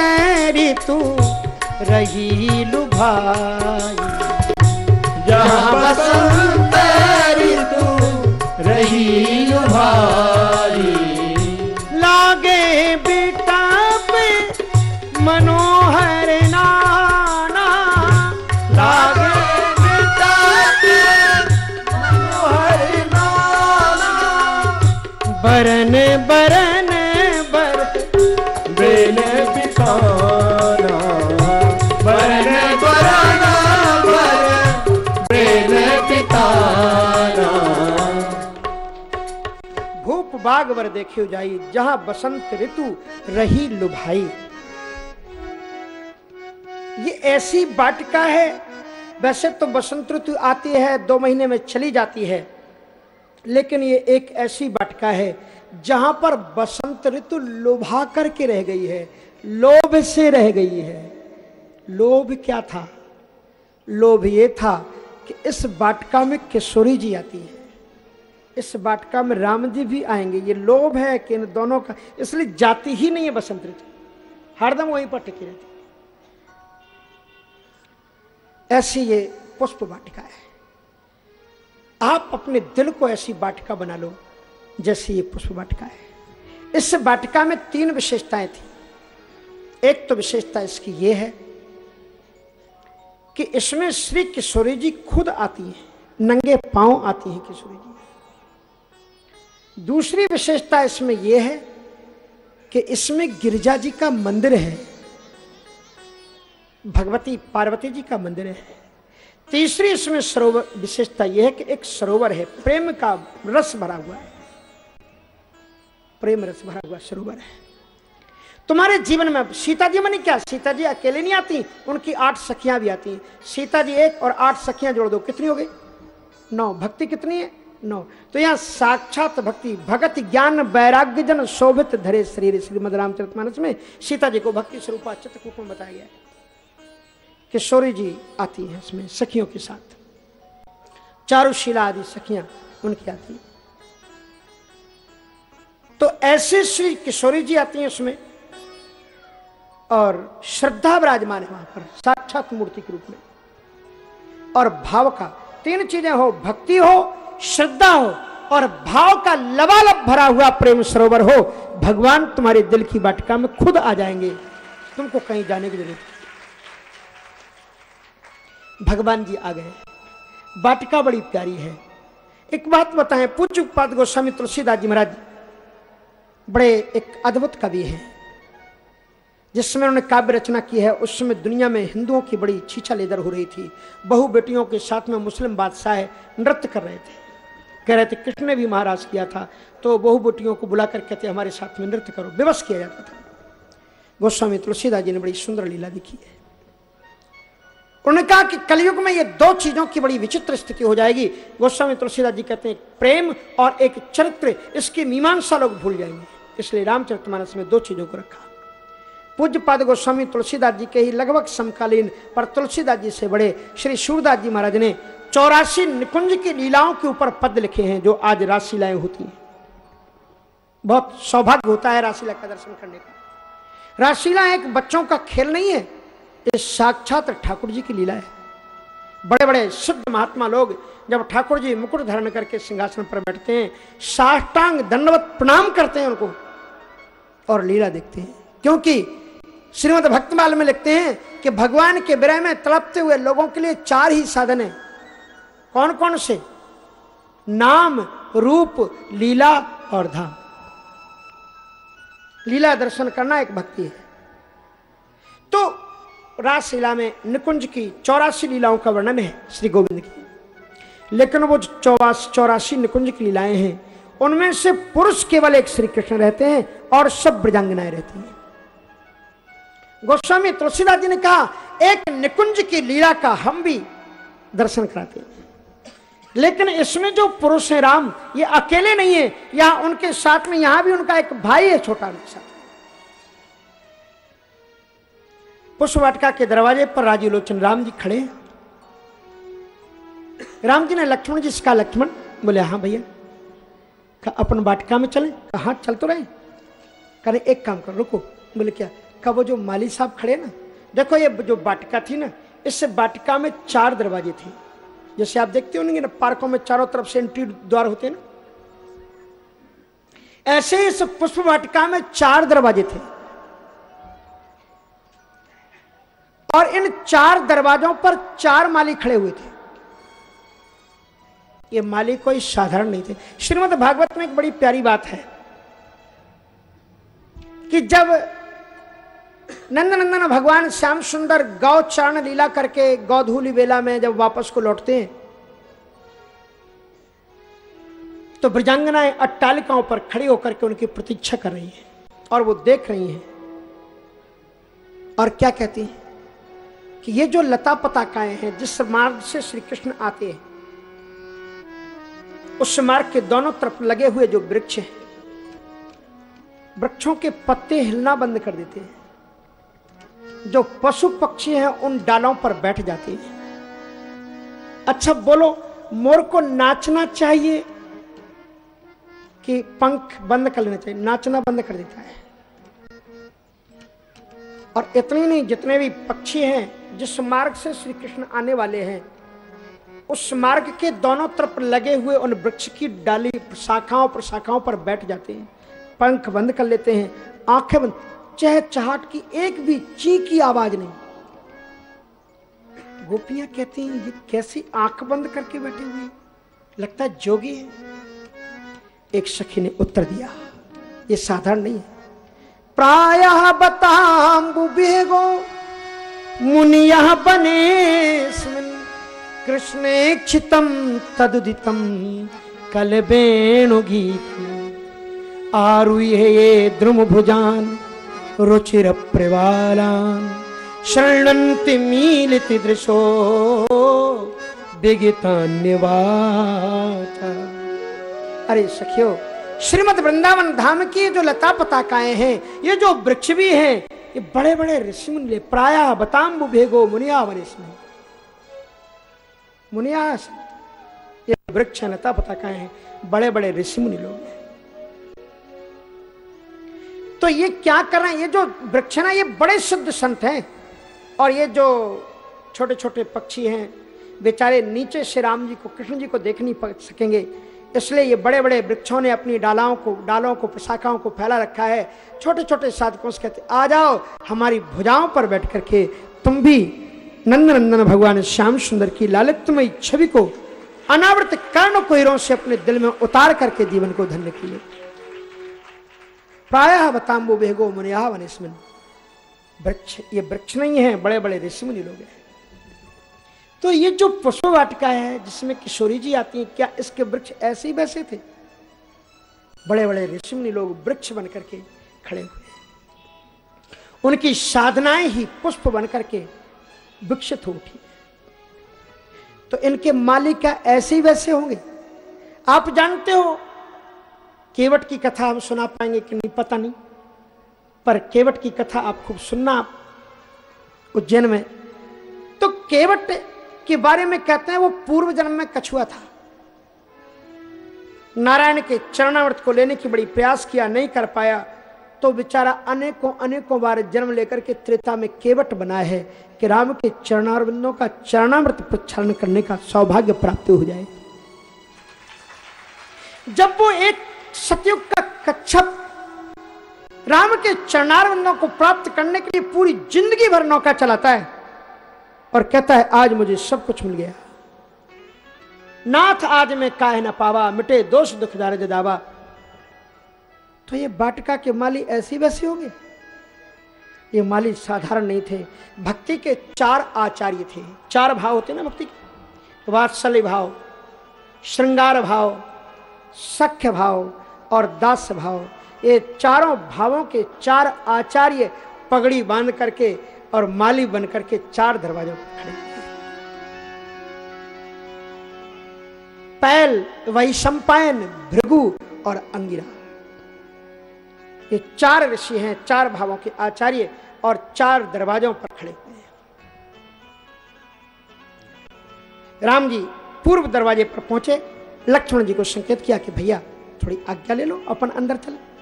ऋतु रही लुभाई। जहाँ बसंत ऋतु रही लुभाई। बरन बरन बर, बेल बरन बरना बर, बेल भूप बाग वर देखे जाई, जहाँ बसंत ऋतु रही लुभाई। ये ऐसी वाटिका है, वैसे तो बसंत ऋतु आती है, दो महीने में चली जाती है। लेकिन ये एक ऐसी वाटिका है जहाँ पर बसंत ऋतु लुभा करके रह गई है, लोभ से रह गई है। लोभ क्या था? लोभ ये था कि इस वाटिका में किशोरी जी आती है। इस वाटिका में राम जी भी आएँगे। ये लोभ है कि इन दोनों का, इसलिए जाती ही नहीं है बसंत ऋतु। हरदम वहीं पर टिकी रहती ऐसी ये पुष्प वाटिका है। आप अपने दिल को ऐसी वाटिका बना लो, जैसी ये पुष्प वाटिका है। इस वाटिका में तीन विशेषताएँ थी। एक तो विशेषता इसकी ये है कि इसमें श्री किशोरी जी खुद आती हैं, नंगे पाँव आती हैं किशोरी जी। दूसरी विशेषता इसमें यह है कि इसमें गिरजा जी का मंदिर है, भगवती पार्वती जी का मंदिर है। तीसरी इसमें सरोवर, विशेषता यह है कि एक सरोवर है। प्रेम का रस भरा हुआ है। प्रेम रस भरा हुआ सरोवर है। तुम्हारे जीवन में सीता जी मैंने क्या? सीता जी अकेले नहीं आती? उनकी आठ सखियाँ भी आती हैं। सीता जी एक और आठ सखियाँ जोड़ दो। कितनी हो गई? नौ। भक्ति कितनी है? नौ। तो यहाँ साक्षात भक्ति, भगत ज्ञान, वैराग्य जन शोभित धरे शरीर श्रीमद रामचरित मानस में सीता जी को भक्ति स्वरूप चित्रकूप में बताया गया किशोरी जी आती है इसमें, सखियों के साथ। चारुशिला आदि सखियाँ उनकी आती है। तो ऐसे श्री किशोरी जी आती हैं उसमें और श्रद्धा विराजमान है वहाँ पर, साक्षात मूर्ति के रूप में। और भाव का, तीन चीज़ें हो, भक्ति हो, श्रद्धा हो, और भाव का लबालब भरा हुआ प्रेम सरोवर हो, भगवान तुम्हारे दिल की वाटिका में खुद आ जाएँगे। तुमको कहीं जाने की ज़रूरत भगवान जी आ गए। वाटिका बड़ी प्यारी है। एक बात बताएँ पूज्य उपाद गोस्वामी तुलसीदास जी महाराज बड़े एक अद्भुत कवि हैं। जिसमें उन्होंने काव्य रचना की है, उस समय दुनिया में हिंदुओं की बड़ी छीछा लेदर हो रही थी। बहु बेटियों के साथ में मुस्लिम बादशाह नृत्य कर रहे थे। कह रहे थे कृष्ण ने भी महाराज किया था? तो बहु बेटियों को बुलाकर कहते हमारे साथ में नृत्य करो। विवश किया जाता था। गोस्वामी तुलसीदास जी ने बड़ी सुंदर लीला दिखी है। उन्होंने कहा कि कलयुग में ये दो चीज़ों की बड़ी विचित्र स्थिति हो जाएगी। गोस्वामी तुलसीदास जी कहते हैं, प्रेम और एक चरित्र, इसकी मीमांसा लोग भूल जाएँगे। इसलिए रामचरितमानस में दो चीज़ों को रखा। पूज्य पाद गोस्वामी तुलसीदास जी के ही लगभग समकालीन, पर तुलसीदास जी से बड़े श्री सूरदास जी महाराज ने चौरासी निकुंज की लीलाओं के ऊपर पद लिखे हैं, जो आज राशिलाएँ होती हैं। बहुत सौभाग्य होता है राशिला का दर्शन करने का। राशिला एक बच्चों का खेल नहीं है साक्षात ठाकुर जी की लीला है। बड़े बड़े शुद्ध महात्मा लोग जब ठाकुर जी मुकुट धारण करके सिंहासन पर बैठते हैं, साष्टांग दंडवत प्रणाम करते हैं उनको और लीला देखते हैं। क्योंकि श्रीमद भक्तमाल में लिखते हैं कि भगवान के विरह में तड़पते हुए लोगों के लिए चार ही साधन है। कौन कौन से? नाम, रूप, लीला और धाम। लीला दर्शन करना एक भक्ति है। तो रासलीला में निकुंज की चौरासी लीलाओं का वर्णन है, श्री गोविंद की। लेकिन वो चौवास चौरासी निकुंज की लीलाएँ हैं, उनमें से पुरुष केवल एक श्री कृष्ण रहते हैं और सब ब्रजांगनाएँ रहती हैं। गोस्वामी तुलसीदास जी ने कहा, एक निकुंज की लीला का हम भी दर्शन कराते हैं। लेकिन इसमें जो पुरुष है राम, ये अकेले नहीं है, यहाँ उनके साथ में यहाँ भी उनका एक भाई है छोटा उनके साथ। पुष्प वाटिका के दरवाजे पर राजीव लोचन राम जी खड़े। हैं राम जी ने लक्ष्मण जी से कहा लक्ष्मण बोले हाँ भैया। कहा, अपन वाटिका में चले? कहा हाँ चल तो रहे। करे एक काम कर, रुको। बोले, क्या? का वो जो माली साहब खड़े ना, देखो ये जो बाटिका थी ना, इससे बाटिका में चार दरवाजे थे। जैसे आप देखते होंगे ना, पार्कों में चारों तरफ़ से एंट्री द्वार होते हैं ना, ऐसे इस पुष्प वाटिका में चार दरवाजे थे। और इन चार दरवाजों पर चार माली खड़े हुए थे। ये माली कोई साधारण नहीं थे। श्रीमद भागवत में एक बड़ी प्यारी बात है कि जब नंदनंदन भगवान श्याम सुंदर गौ चरण लीला करके गौधूली वेला में जब वापस को लौटते हैं तो ब्रजांगनाएँ अट्टालिकाओं पर खड़ी होकर के उनकी प्रतीक्षा कर रही हैं और वो देख रही हैं और क्या कहती हैं? कि ये जो लता पताकाएँ हैं, जिस मार्ग से श्री कृष्ण आते हैं, उस मार्ग के दोनों तरफ़ लगे हुए जो वृक्ष हैं, वृक्षों के पत्ते हिलना बंद कर देते हैं। जो पशु पक्षी हैं, उन डालों पर बैठ जाते हैं। अच्छा बोलो, मोर को नाचना चाहिए कि पंख बंद कर लेना चाहिए? नाचना बंद कर देता है। और इतने नहीं जितने भी पक्षी हैं जिस मार्ग से श्री कृष्ण आने वाले हैं, उस मार्ग के दोनों तरफ़ लगे हुए उन वृक्ष की डाली शाखाओं पर शाखाओं पर बैठ जाते हैं, पंख बंद कर लेते हैं, आँखें बंद, चहचहाट की एक भी ची की आवाज़ नहीं। गोपियाँ कहती हैं, ये कैसी आँख बंद करके बैठे हुए लगता है जोगी है। एक सखी ने उत्तर दिया, ये साधारण नहीं है। प्राय बताम्बु बेगो मुनिया बने कृष्णेक्षितम तदुदितम कल बेणु गीत आरुहे ये द्रुम भुजान रुचिर प्रवालान शरणंति मीलिति दृशो अरे सखियो, श्रीमद वृंदावन धाम की जो लता पताकाएँ हैं, ये जो वृक्ष भी हैं ये बड़े बड़े ऋषि मुनि प्राय बताम्बु भेगो मुनिया वनिस्म मुनिया ये वृक्ष लता पताकाएँ हैं बड़े बड़े ऋषि मुनि लोग हैं। तो ये क्या कर? रहे हैं ये जो वृक्ष ना, ये बड़े शुद्ध संत हैं। और ये जो छोटे छोटे पक्षी हैं, बेचारे नीचे श्री राम जी को, कृष्ण जी को देख नहीं सकेंगे। इसलिए ये बड़े बड़े वृक्षों ने अपनी डालाओं को, डालों को प्रशाखाओं को फैला रखा है। छोटे छोटे साधकों से कहते, आ जाओ, हमारी भुजाओं पर बैठ करके तुम भी नंद नंदन भगवान श्याम सुंदर की लालित्यमयी छवि को, अनावृत कर्ण कोयरों से अपने दिल में उतार करके जीवन को धन्य किए प्राय बताम्बो बेगो मुनिया वनिस्मिन वृक्ष, ये वृक्ष नहीं है बड़े बड़े ऋषि मुनि लोग हैं। तो ये जो पुष्प वाटिका है, जिसमें किशोरी जी आती है, क्या इसके वृक्ष ऐसे ही वैसे थे? बड़े बड़े ऋषि लोग वृक्ष बन करके खड़े हुए उनकी साधनाएँ ही पुष्प बन करके विकसित हो उठी। तो इनके मालिक क्या ऐसे ही वैसे होंगे? आप जानते हो, केवट की कथा हम सुना पाएँगे कि नहीं, पता नहीं। पर केवट की कथा आप खूब सुनना उज्जैन में। तो केवट के बारे में कहते हैं, वो पूर्व जन्म में कछुआ था। नारायण के चरणामृत को लेने की बड़ी प्रयास किया, नहीं कर पाया तो बेचारा अनेकों अनेकों बार जन्म लेकर के त्रेता में केवट बना है कि राम के चरणारविंदों का चरणामृत प्रक्षारण करने का सौभाग्य प्राप्त हो जाए। जब वो एक सतयुग का कच्छप राम के चरणारविंदों को प्राप्त करने के लिए पूरी ज़िंदगी भर नौका चलाता है और कहता है, आज मुझे सब कुछ मिल गया। नाथ आज में काहे न पावा, मिटे दोष दुख दारज दावा। तो ये बाटका के माली ऐसी वैसे होंगे? ये माली साधारण नहीं थे, भक्ति के चार आचार्य थे। चार भाव होते ना भक्ति के? वात्सल्य भाव, श्रृंगार भाव, सख्य भाव और दास भाव। ये चारों भावों के चार आचार्य पगड़ी बाँध करके और माली बनकर के चार दरवाजों पर खड़े पैल वैशंपायन भृगु और अंगिरा। ये चार ऋषि हैं, चार भावों के आचार्य और चार दरवाजों पर खड़े हुए हैं। राम जी पूर्व दरवाजे पर पहुँचे। लक्ष्मण जी को संकेत किया कि भैया, थोड़ी आज्ञा ले लो, अपन अंदर चले।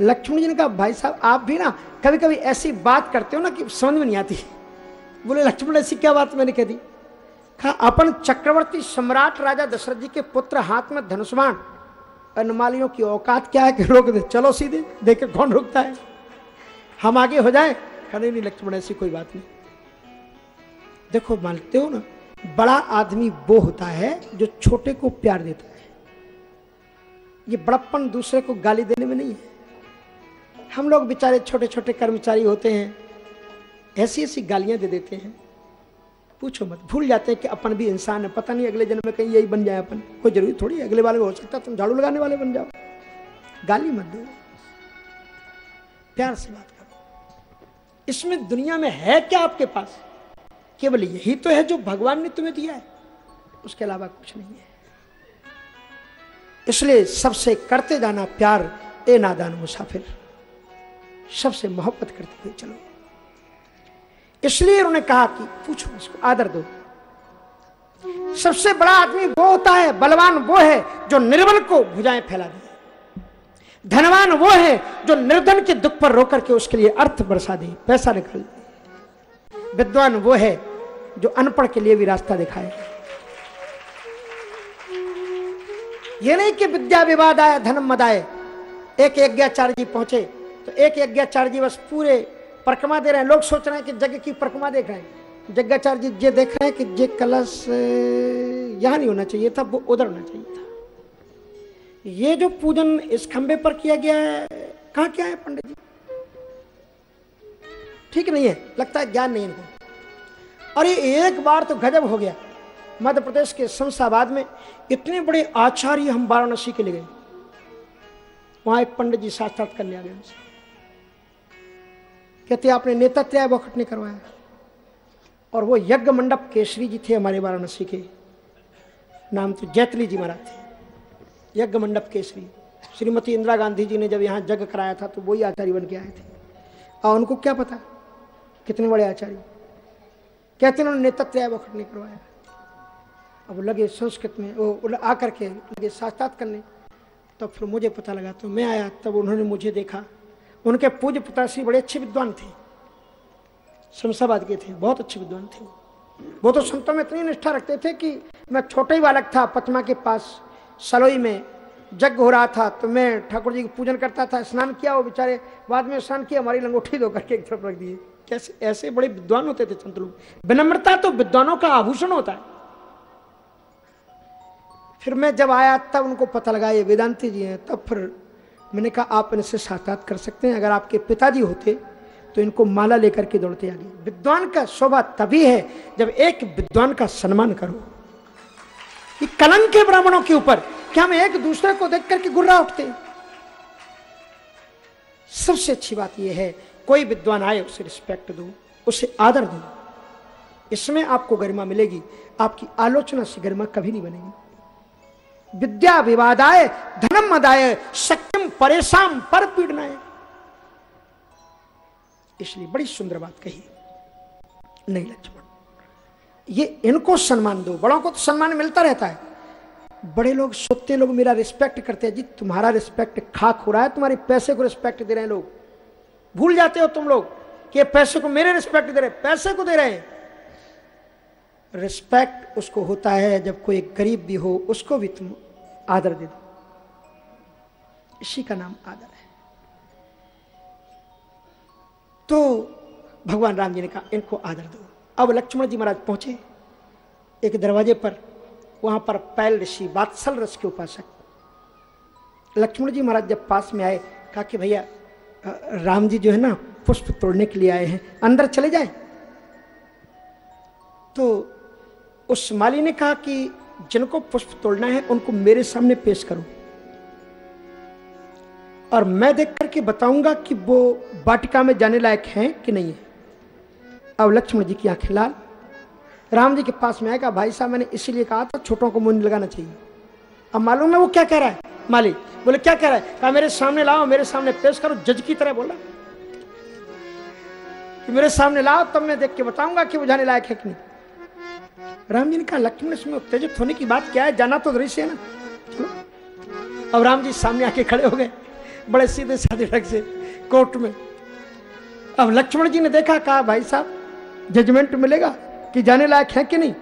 लक्ष्मण जी ने कहा, भाई साहब, आप भी ना कभी कभी ऐसी बात करते हो ना कि समझ में नहीं आती। बोले, लक्ष्मण, ऐसी क्या बात मैंने कह दी? कहा, अपन चक्रवर्ती सम्राट राजा दशरथ जी के पुत्र हाथ में धनुष्मान अनुमालियों की औकात क्या है कि रोक दे? चलो सीधे, देखे कौन रुकता है? हम आगे हो जाए? नहीं नहीं, लक्ष्मण, ऐसी कोई बात नहीं। देखो, मानते हो ना, बड़ा आदमी वो होता है जो छोटे को प्यार देता है। ये बड़प्पन दूसरे को गाली देने में नहीं है। हम लोग बेचारे छोटे छोटे कर्मचारी होते हैं ऐसी ऐसी गालियाँ दे देते हैं। पूछो मत, भूल जाते हैं कि अपन भी इंसान है। पता नहीं अगले जन्म में कहीं यही बन जाए अपन। कोई ज़रूरी थोड़ी अगले वाले में हो सकता तुम झाड़ू लगाने वाले बन जाओ। गाली मत दो। प्यार से बात करो। इसमें दुनिया में है क्या आपके पास? केवल यही तो है जो भगवान ने तुम्हें दिया है। उसके अलावा कुछ नहीं है। इसलिए सबसे करते जाना प्यार, ए नादान मुसाफिर। सबसे मोहब्बत करते हुए चलो। इसलिए उन्होंने कहा कि पूछो इसको आदर दो। सबसे बड़ा आदमी वो होता है, बलवान वो है जो निर्बल को भुजाएँ फैला दे। धनवान वो है जो निर्धन के दुख पर रोकर के उसके लिए अर्थ बरसा दे, पैसा निकाल दे। विद्वान वो है जो अनपढ़ के लिए भी रास्ता दिखाए। ये नहीं कि विद्या विवाद आए धर्म मदाए एक यज्ञाचार्य जी पहुँचे तो एक यज्ञाचार्य जी बस पूरे परिक्रमा दे रहे हैं। लोग सोच रहे हैं कि यज्ञ की परिक्रमा देख रहे हैं। यज्ञाचार्य जी ये देख रहे हैं कि ये कलश, यहाँ नहीं होना चाहिए था, वो उधर होना चाहिए था। ये जो पूजन इस खंबे पर किया गया है, कहा क्या है पंडित जी? ठीक नहीं है, लगता है ज्ञान नहीं इनको। ये एक बार तो गजब हो गया। मध्य प्रदेश के शमशाबाद में इतने बड़े आचार्य हम वाराणसी के लिए गए। वहाँ एक पंडित जी साक्षात कर लिया गया उनसे कहते आपने नेता त्याय बखट नहीं करवाया। और वो यज्ञ मंडप केसरी जी थे हमारे वाराणसी के। नाम तो जैतली जी महाराज थे। यज्ञ मंडप केसरी। श्रीमती इंदिरा गांधी जी ने जब यहाँ जग कराया था तो वही आचार्य बन के आए थे। और उनको क्या पता? कितने बड़े आचार्य। कहते उन्होंने नेतृत्व वक्त नहीं करवाया। अब लगे संस्कृत में, वो आकर के लगे साक्षात करने। तब तो फिर मुझे पता लगा तो मैं आया, तब उन्होंने मुझे देखा। उनके पूज्य पिताश्री बड़े अच्छे विद्वान थे। शमशाबाद के थे, बहुत अच्छे विद्वान थे वो। तो संतों में इतनी निष्ठा रखते थे कि मैं छोटे ही बालक था पचमा के पास, सलोई में, जग हो रहा था तो मैं ठाकुर जी की पूजन करता था, स्नान किया, वो बेचारे बाद में स्नान किया, हमारी लंगोठी दो करके एक तरफ़ रख दिए। कैसे, ऐसे बड़े विद्वान होते थे संत लोग विनम्रता तो विद्वानों का आभूषण होता है। फिर मैं जब आया, तब उनको पता लगा, ये वेदांति जी हैं, तब फिर मैंने कहा, आप इनसे साक्षात कर सकते हैं। अगर आपके पिताजी होते तो इनको माला लेकर के दौड़ते आगे। विद्वान का शोभा तभी है जब एक विद्वान का सम्मान करो। ये कलंक के ब्राह्मणों के ऊपर क्या हम एक दूसरे को देख करके गुर्रा उठते सबसे अच्छी बात यह है, कोई विद्वान आए, उसे रिस्पेक्ट दो, उसे आदर दो। इसमें आपको गरिमा मिलेगी, आपकी आलोचना से गरिमा कभी नहीं बनेगी। विद्या विवादाय धनम अदाय सत्यम परेशान पर पीड़नाए इसलिए बड़ी सुंदर बात कही। नहीं लक्ष्मण, ये इनको सम्मान दो, बड़ों को तो सम्मान मिलता रहता है। बड़े लोग सोते लोग मेरा रिस्पेक्ट करते हैं, जी तुम्हारा रिस्पेक्ट खाक हो रहा है, तुम्हारे पैसे को रिस्पेक्ट दे रहे हैं लोग। भूल जाते हो तुम लोग कि पैसे को मेरे रिस्पेक्ट दे रहे पैसे को दे रहे हैं। रिस्पेक्ट उसको होता है, जब कोई गरीब भी हो, उसको भी तुम आदर दे दो। इसी का नाम आदर है। तो भगवान राम जी ने कहा, इनको आदर दो। अब लक्ष्मण जी महाराज पहुँचे। एक दरवाजे पर, वहाँ पर पैल ऋषि बात्सल रस के उपासक। लक्ष्मण जी महाराज जब पास में आए, कहा कि भैया राम जी जो है ना, पुष्प तोड़ने के लिए आए हैं, अंदर चले जाए। तो उस माली ने कहा कि जिनको पुष्प तोड़ना है, उनको मेरे सामने पेश करो। और मैं देख करके बताऊँगा कि वो वाटिका में जाने लायक हैं कि नहीं है। अब लक्ष्मण जी की आँखें लाल। राम जी के पास में आएगा, भाई साहब, मैंने इसीलिए कहा था, छोटों को मुँह लगाना चाहिए। अब मालूम है वो क्या कह रहा है? माली, बोले, क्या कह रहा है? कहा, मेरे सामने लाओ, मेरे सामने पेश करो, जज की तरह बोला। कि मेरे सामने लाओ, तब मैं देख के बताऊँगा कि वो जाने लायक है कि नहीं। राम जी ने कहा, लक्ष्मण, इसमें उत्तेजित होने की बात क्या है? जाना तो दृश्य है ना। चलो। अब राम जी सामने आके खड़े हो गए, बड़े सीधे साधे ढंग से कोर्ट में। अब लक्ष्मण जी ने देखा, कहा, भाई साहब जजमेंट मिलेगा कि जाने लायक है कि नहीं?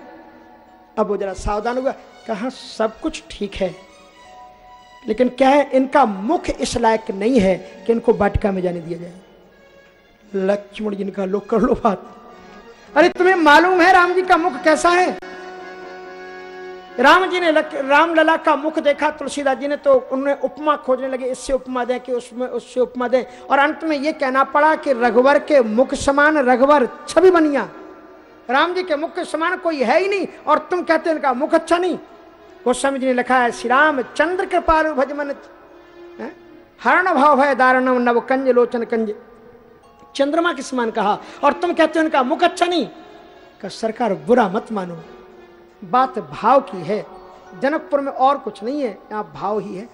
अब वो जरा सावधान हुआ कहा सब कुछ ठीक है? लेकिन क्या है, इनका मुख इस लायक नहीं है कि इनको बाटिका में जाने दिया जाए? लक्ष्मण जी ने कहा लो कर लो बात अरे तुम्हें मालूम है राम जी का मुख कैसा है? राम जी ने लक, राम लला का मुख देखा तुलसीदास जी ने तो उन्हें उपमा खोजने लगे इससे उपमा दें कि उसमें उससे उपमा दें। और अंत में यह कहना पड़ा कि रघुवर के मुख समान रघुवर छवि बनिया राम जी के मुख के समान कोई है ही नहीं और तुम कहते इनका मुख अच्छा नहीं। गोस्वामी जी ने लिखा है श्री राम चंद्र कृपालु भजमन हरण भाव है दारणम नव कंज लोचन कंज। चंद्रमा के समान कहा? और तुम कहते हो इनका मुख अच्छा नहीं। का सरकार, बुरा मत मानो। बात भाव की है। जनकपुर में और कुछ नहीं है, यहाँ भाव ही है।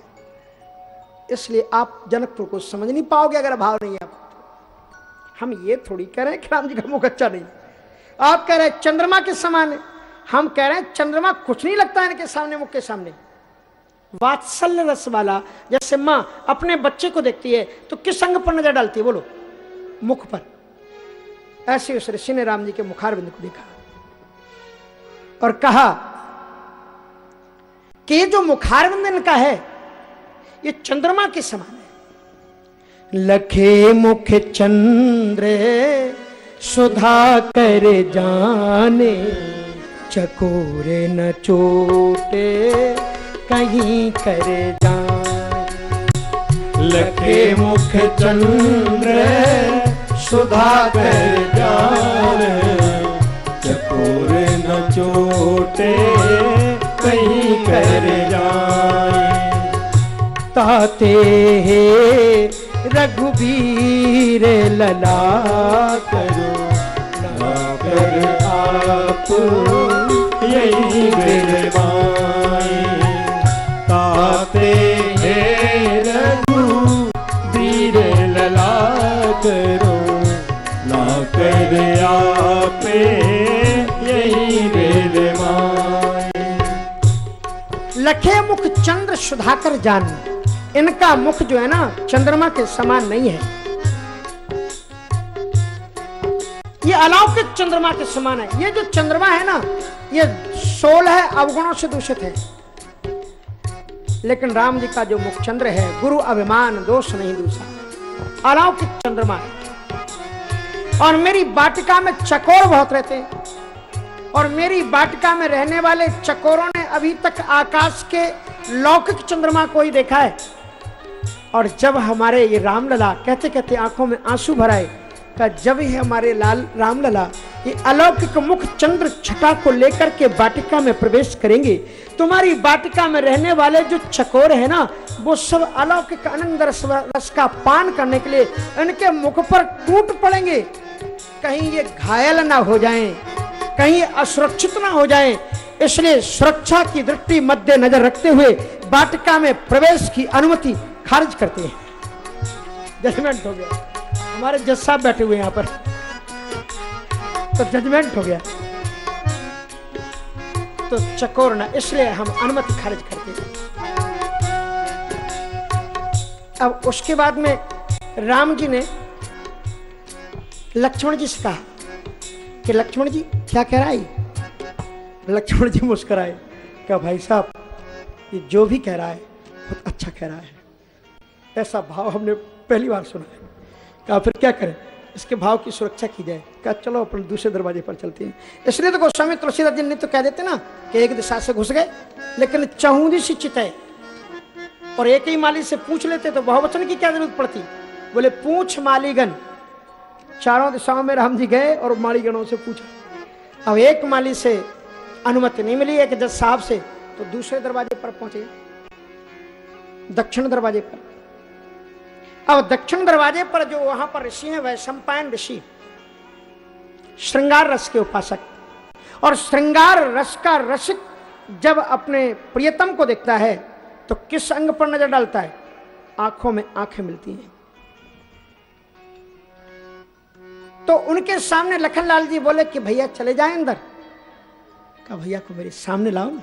इसलिए आप जनकपुर को समझ नहीं पाओगे अगर भाव नहीं है हम ये थोड़ी कह रहे हैं कि राम जी का मुख अच्छा नहीं। आप कह रहे हैं चंद्रमा के समान है? हम कह रहे हैं चंद्रमा कुछ नहीं लगता है इनके सामने, मुख के सामने। वात्सल्य रस वाला, जैसे माँ अपने बच्चे को देखती है तो किस अंग पर नज़र डालती है? बोलो। मुख पर। ऐसे उस ऋषि ने राम जी के मुखारबिंद को देखा और कहा, कि ये जो मुखारबिंद इनका है, ये चंद्रमा के समान है। लखे मुख चंद्र, सुधा कर जाने, चकोरे न चोटे, कहीं कर जान। लखे मुख चंद्र सुधा कर जान चकोरे न चोटे कहीं कर जाए। ताते हे रघुबीर लला करो, ना कर आप यही मेरे माए ताते हैं रघु वीर लला करो आप यही माए। लखे मुख चंद्र सुधाकर जान। इनका मुख जो है ना, चंद्रमा के समान नहीं है। ये अलौकिक चंद्रमा के समान है। ये जो चंद्रमा है ना, ये सोल है अवगुणों से दूषित है। लेकिन राम जी का जो मुख चंद्र है, गुरु अभिमान दोष नहीं दूसरा। अलौकिक चंद्रमा है। और मेरी वाटिका में चकोर बहुत रहते और मेरी बाटिका में रहने वाले चकोरों ने अभी तक आकाश के लौकिक चंद्रमा को ही देखा है। और जब हमारे ये रामलला कहते कहते आँखों में आँसू भराए का जब ही हमारे लाल रामलला ये अलौकिक मुख चंद्र छटा को लेकर के वाटिका में प्रवेश करेंगे, तुम्हारी वाटिका में रहने वाले जो चकोर है ना, वो सब अलौकिक आनंद रस का पान करने के लिए इनके मुख पर टूट पड़ेंगे। कहीं ये घायल ना हो जाएँ, कहीं असुरक्षित ना हो जाएँ। इसलिए सुरक्षा की दृष्टि मध्य नज़र रखते हुए वाटिका में प्रवेश की अनुमति खारिज करते हैं। जजमेंट हो गया। हमारे जज साहब बैठे हुए यहाँ पर। तो जजमेंट हो गया। तो चकोर ना, इसलिए हम अनुमति खारिज करते हैं। अब उसके बाद में राम जी ने लक्ष्मण जी से कहा कि लक्ष्मण जी, क्या कह रहा है? लक्ष्मण जी मुस्कराए क्या भाई साहब, ये जो भी कह रहा है, बहुत अच्छा कह रहा है। ऐसा भाव हमने पहली बार सुना है। कहा, फिर क्या करें? इसके भाव की सुरक्षा की जाए। कहा, चलो, अपन दूसरे दरवाजे पर चलते हैं। इसलिए तो गोस्वामी तुलसीदास जी ने तो कह देते ना कि एक दिशा से घुस गए, लेकिन चहुदी सी चितय और एक ही माली से पूछ लेते तो बहुवचन की क्या ज़रूरत पड़ती? बोले, पूछ मालीगण चारों दिशाओं में राम जी गए और मालीगणों से पूछा, अब एक माली से अनुमति नहीं मिली, एक जज साहब से तो दूसरे दरवाजे पर पहुँचे। दक्षिण दरवाजे पर। अब दक्षिण दरवाजे पर जो वहाँ पर ऋषि हैं, वह संपायन ऋषि, श्रृंगार रस के उपासक। और श्रृंगार रस का रसिक जब अपने प्रियतम को देखता है तो किस अंग पर नज़र डालता है? आँखों में आँखें मिलती हैं। तो उनके सामने लखनलाल जी बोले कि भैया चले जाएँ अंदर। कहा, भैया को मेरे सामने लाओ ना।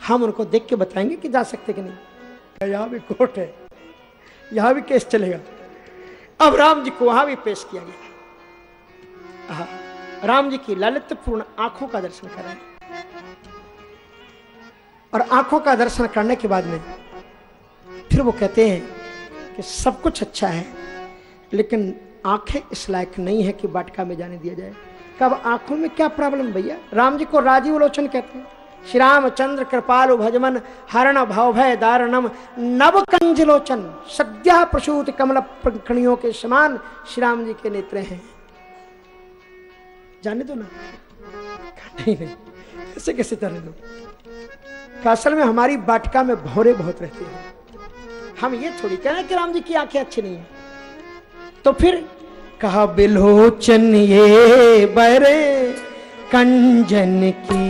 हम उनको देख के बताएँगे कि जा सकते कि नहीं। यहाँ भी कोर्ट है। यहाँ भी केस चलेगा। अब राम जी को वहाँ भी पेश किया गया। राम जी की ललितपूर्ण आँखों का दर्शन करें और आँखों का दर्शन करने के बाद में फिर वो कहते हैं कि सब कुछ अच्छा है, लेकिन आँखें इस लायक नहीं है कि बाटका में जाने दिया जाए। कब आँखों में क्या प्रॉब्लम भैया? राम जी को राजीव लोचन कहते हैं। श्री रामचंद्र कृपालु भजमन हरण भाव भय दारणम नव कंज लोचन सद्या प्रसूत कमल पंखणियों के समान श्री राम जी के नेत्र हैं। जाने दो ना। नहीं नहीं। ऐसे कैसे जाने दो? असल में हमारी बाटका में भौरे बहुत रहते हैं। हम ये थोड़ी कह रहे हैं कि राम जी की आँखें अच्छी नहीं है। तो फिर कहा बिलोचन ये बरे कंजन की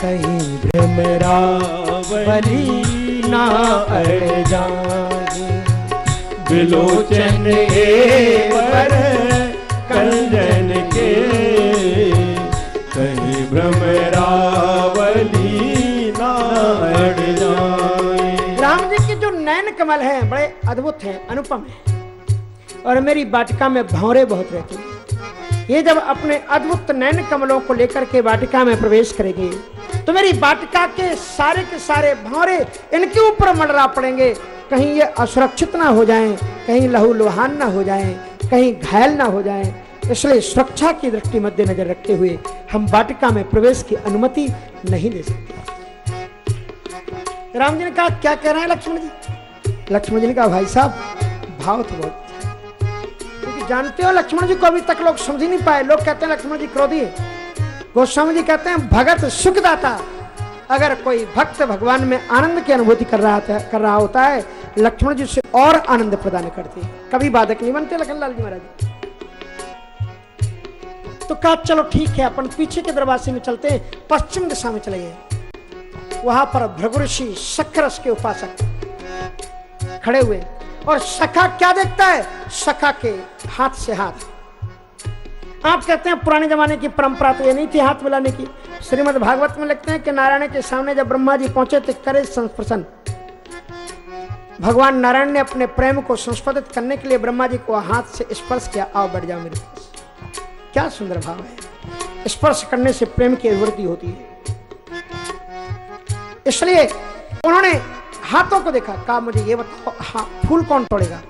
कहीं भ्रमरावली ना अड़ जाए। बिलोचन वर कंजन के कहीं भ्रमरावली ना अड़ जाए। राम जी के जो नयन कमल हैं बड़े अद्भुत हैं अनुपम हैं। और मेरी वाटिका में भौरे बहुत रहते हैं। ये जब अपने अद्भुत नयन कमलों को लेकर के वाटिका में प्रवेश करेंगे तो मेरी वाटिका के सारे के सारे भौरे इनके ऊपर मंडरा पड़ेंगे। कहीं ये असुरक्षित ना हो जाएँ, कहीं लहू लुहान ना हो जाएँ, कहीं घायल ना हो जाएँ। इसलिए सुरक्षा की दृष्टि मद्देनजर रखते हुए हम वाटिका में प्रवेश की अनुमति नहीं दे सकते। राम जी ने कहा क्या कह रहे हैं लक्ष्मण जी? लक्ष्मण जी ने कहा भाई साहब भाव तो बहुत जानते हो लक्ष्मण जी को अभी तक लोग समझ नहीं पाए। लोग कहते हैं, लक्ष्मण जी क्रोधी गोस्वामी जी कहते हैं, भगत सुखदाता। अगर कोई भक्त भगवान में आनंद की अनुभूति कर रहा था कर रहा होता है, लक्ष्मण जी उसे और आनंद प्रदान करते कभी बाधक नहीं बनते लखनलाल जी महाराज। तो कहा, चलो ठीक है, अपन पीछे के दरवाजे में चलते हैं, पश्चिम दिशा में चले गए। वहाँ पर भृगु ऋषि शक्रस के उपासक खड़े हुए। और सखा क्या देखता है? सखा के हाथ से हाथ। आप कहते हैं पुराने जमाने की परंपरा तो ये नहीं थी हाथ मिलाने की। श्रीमद् भागवत में लिखते हैं कि नारायण के सामने जब ब्रह्मा जी पहुँचे थे करे संस्पर्शन। भगवान नारायण ने अपने प्रेम को संस्पर्धित करने के लिए ब्रह्मा जी को हाथ से स्पर्श किया, आओ बढ़ जाओ मेरे पास। क्या सुंदर भाव है। स्पर्श करने से प्रेम की अभिवृद्धि होती है। इसलिए उन्होंने हाथों को देखा, कहा, मुझे ये बताओ हाँ फूल कौन तोड़ेगा?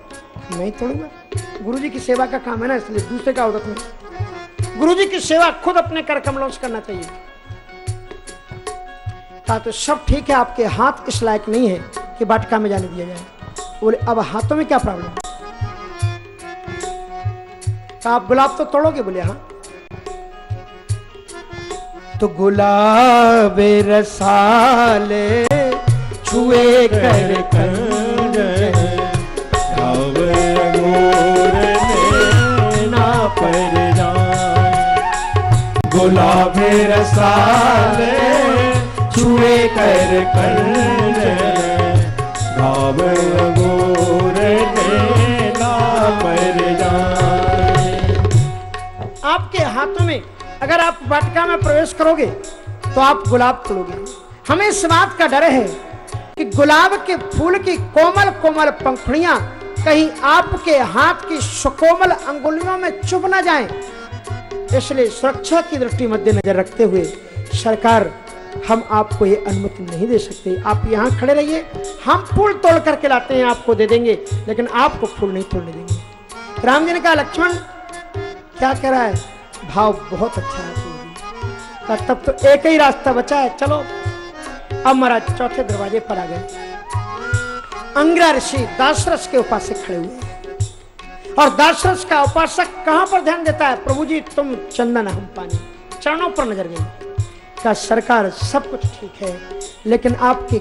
नहीं तोड़ूँगा। गुरु जी की सेवा का काम है ना, इसलिए दूसरे का उदक में गुरुजी की सेवा खुद अपने कर कमलों से करना चाहिए। कहा तो सब ठीक है, आपके हाथ इस लायक नहीं है कि बाटका में जाने दिया जाए। बोले, अब हाथों में क्या प्रॉब्लम? कहा, आप गुलाब तो तोड़ोगे? बोले हाँ। तो गुलाब रसाले छुए कर गुलाब छुए कर गोर ना पर आपके हाथों में अगर आप वाटिका में प्रवेश करोगे तो आप गुलाब तोड़ोगे हमें इस बात का डर है कि गुलाब के फूल की कोमल कोमल पंखुड़ियाँ कहीं आपके हाथ की सुकोमल अंगुलियों में चुभ ना जाएँ। इसलिए सुरक्षा की दृष्टि मद्देनजर रखते हुए, सरकार, हम आपको ये अनुमति नहीं दे सकते। आप यहाँ खड़े रहिए, हम फूल तोड़ करके लाते हैं, आपको दे देंगे, लेकिन आपको फूल नहीं तोड़ने देंगे। राम जी ने कहा, लक्ष्मण, क्या कह रहा है? भाव बहुत अच्छा है तब तो एक ही रास्ता बचा है, चलो। अब महाराज चौथे दरवाजे पर आ गए। अंग्रा ऋषि दासरस के उपासक खड़े हुए। और दासरस का उपासक कहाँ पर ध्यान देता है? प्रभु जी तुम चंदन हम पानी। चरणों पर नज़र गई। का सरकार, सब कुछ ठीक है, लेकिन आपके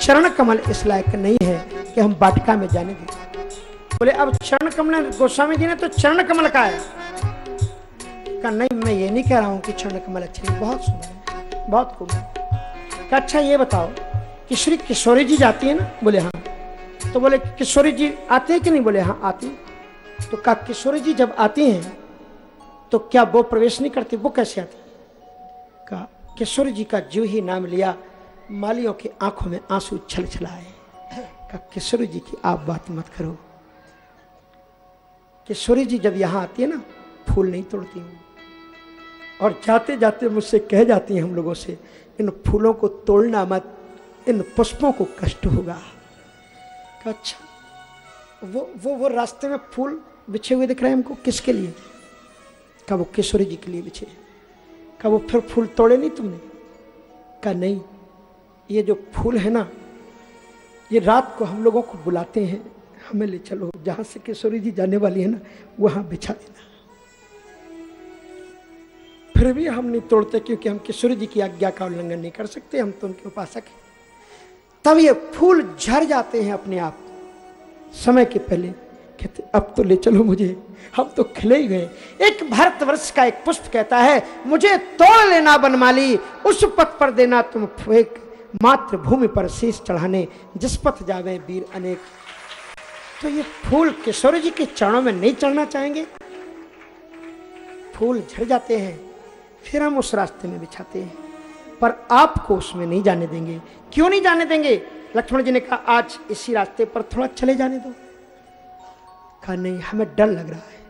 चरण कमल इस लायक नहीं है कि हम बाटिका में जाने दें। बोले, अब चरण कमल, गोस्वामी जी ने तो चरण कमल का है। का नहीं, मैं ये नहीं कह रहा हूँ कि चरण कमल अच्छे बहुत सुंदर बहुत खूब का अच्छा ये बताओ कि श्री किशोरी जी जाती है ना? बोले हाँ। तो बोले, किशोरी जी आते हैं कि नहीं? बोले हाँ आती तो का किशोरी जी जब आती हैं तो क्या वो प्रवेश नहीं करती? वो कैसे आती का किशोरी जी का जो ही नाम लिया, मालियों की आँखों में आँसू छल छलाए का किशोरी जी की आप बात मत करो। किशोरी जी जब यहाँ आती है ना, फूल नहीं तोड़ती हूँ। और जाते जाते मुझसे कह जाती हैं हम लोगों से इन फूलों को तोड़ना मत इन पुष्पों को कष्ट होगा। अच्छा वो वो वो रास्ते में फूल बिछे हुए दिख रहे हैं हमको? किसके लिए? का वो किशोरी जी के लिए बिछे का वो फिर फूल तोड़े नहीं तुमने? का नहीं ये जो फूल है ना ये रात को हम लोगों को बुलाते हैं हमें ले चलो जहाँ से किशोरी जी जाने वाली है ना वहाँ बिछा देना। फिर भी हम नहीं तोड़ते क्योंकि हम किशोर जी की आज्ञा का उल्लंघन नहीं कर सकते, हम तो उनके उपासक हैं। तब ये फूल झड़ जाते हैं अपने आप। समय के पहले कहते, अब तो ले चलो मुझे, हम तो खिले ही गए। एक भारत वर्ष का एक पुष्प कहता है, मुझे तोड़ लेना बनमाली, उस पथ पर देना तुम एक मात्र भूमि पर शीश चढ़ाने, जिस पथ जावे वीर अनेक। तो ये फूल किशोर जी के चरणों में नहीं चढ़ना चाहेंगे। फूल झड़ जाते हैं। फिर हम उस रास्ते में बिछाते हैं। पर आपको उसमें नहीं जाने देंगे। क्यों नहीं जाने देंगे? लक्ष्मण जी ने कहा, आज इसी रास्ते पर थोड़ा चले जाने दो। कहा, नहीं, हमें डर लग रहा है।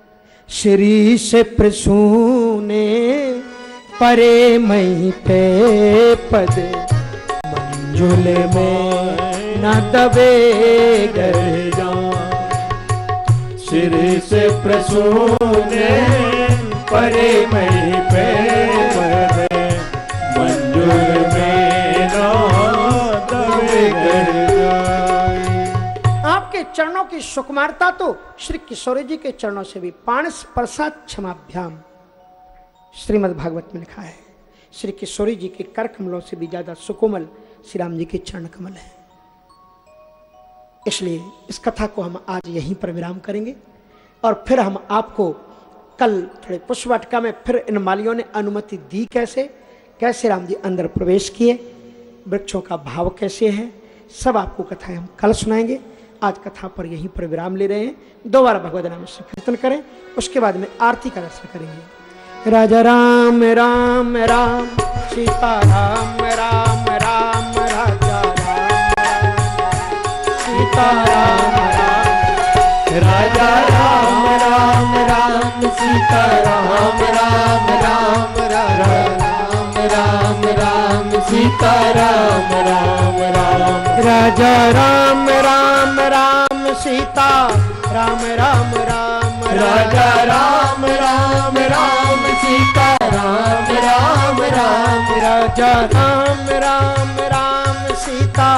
श्री से प्रसूने परे मई पे पद, मंजुल में न दबे सिर से प्रसूने परे मई पे आपके चरणों की सुकुमारता तो श्री किशोरी जी के चरणों से भी। पाणस प्रसाद क्षमाभ्याम। श्रीमद् भागवत में लिखा है, श्री किशोरी जी के कर कमलों से भी ज़्यादा सुकोमल श्री राम जी के चरण कमल है। इसलिए इस कथा को हम आज यहीं पर विराम करेंगे और फिर हम आपको कल थोड़े पुष्पवाटिका में फिर इन मालियों ने अनुमति दी कैसे कैसे राम जी अंदर प्रवेश किए, वृक्षों का भाव कैसे है, सब आपको कथाएँ हम कल सुनाएँगे। आज कथा पर यहीं पर विराम ले रहे हैं दोबारा भगवत नाम से कीर्तन करें उसके बाद में आरती का दर्शन करेंगे राजा राम राम राम सीता राम राम राम राजा राम सीता राम राम राजा राम राम राम सीता राम राम राम राम राम राम सीता राम राम राम राजा राम राम राम सीता राम राम राम राजा राम राम राम सीता राम राम राम राजा राम राम राम सीता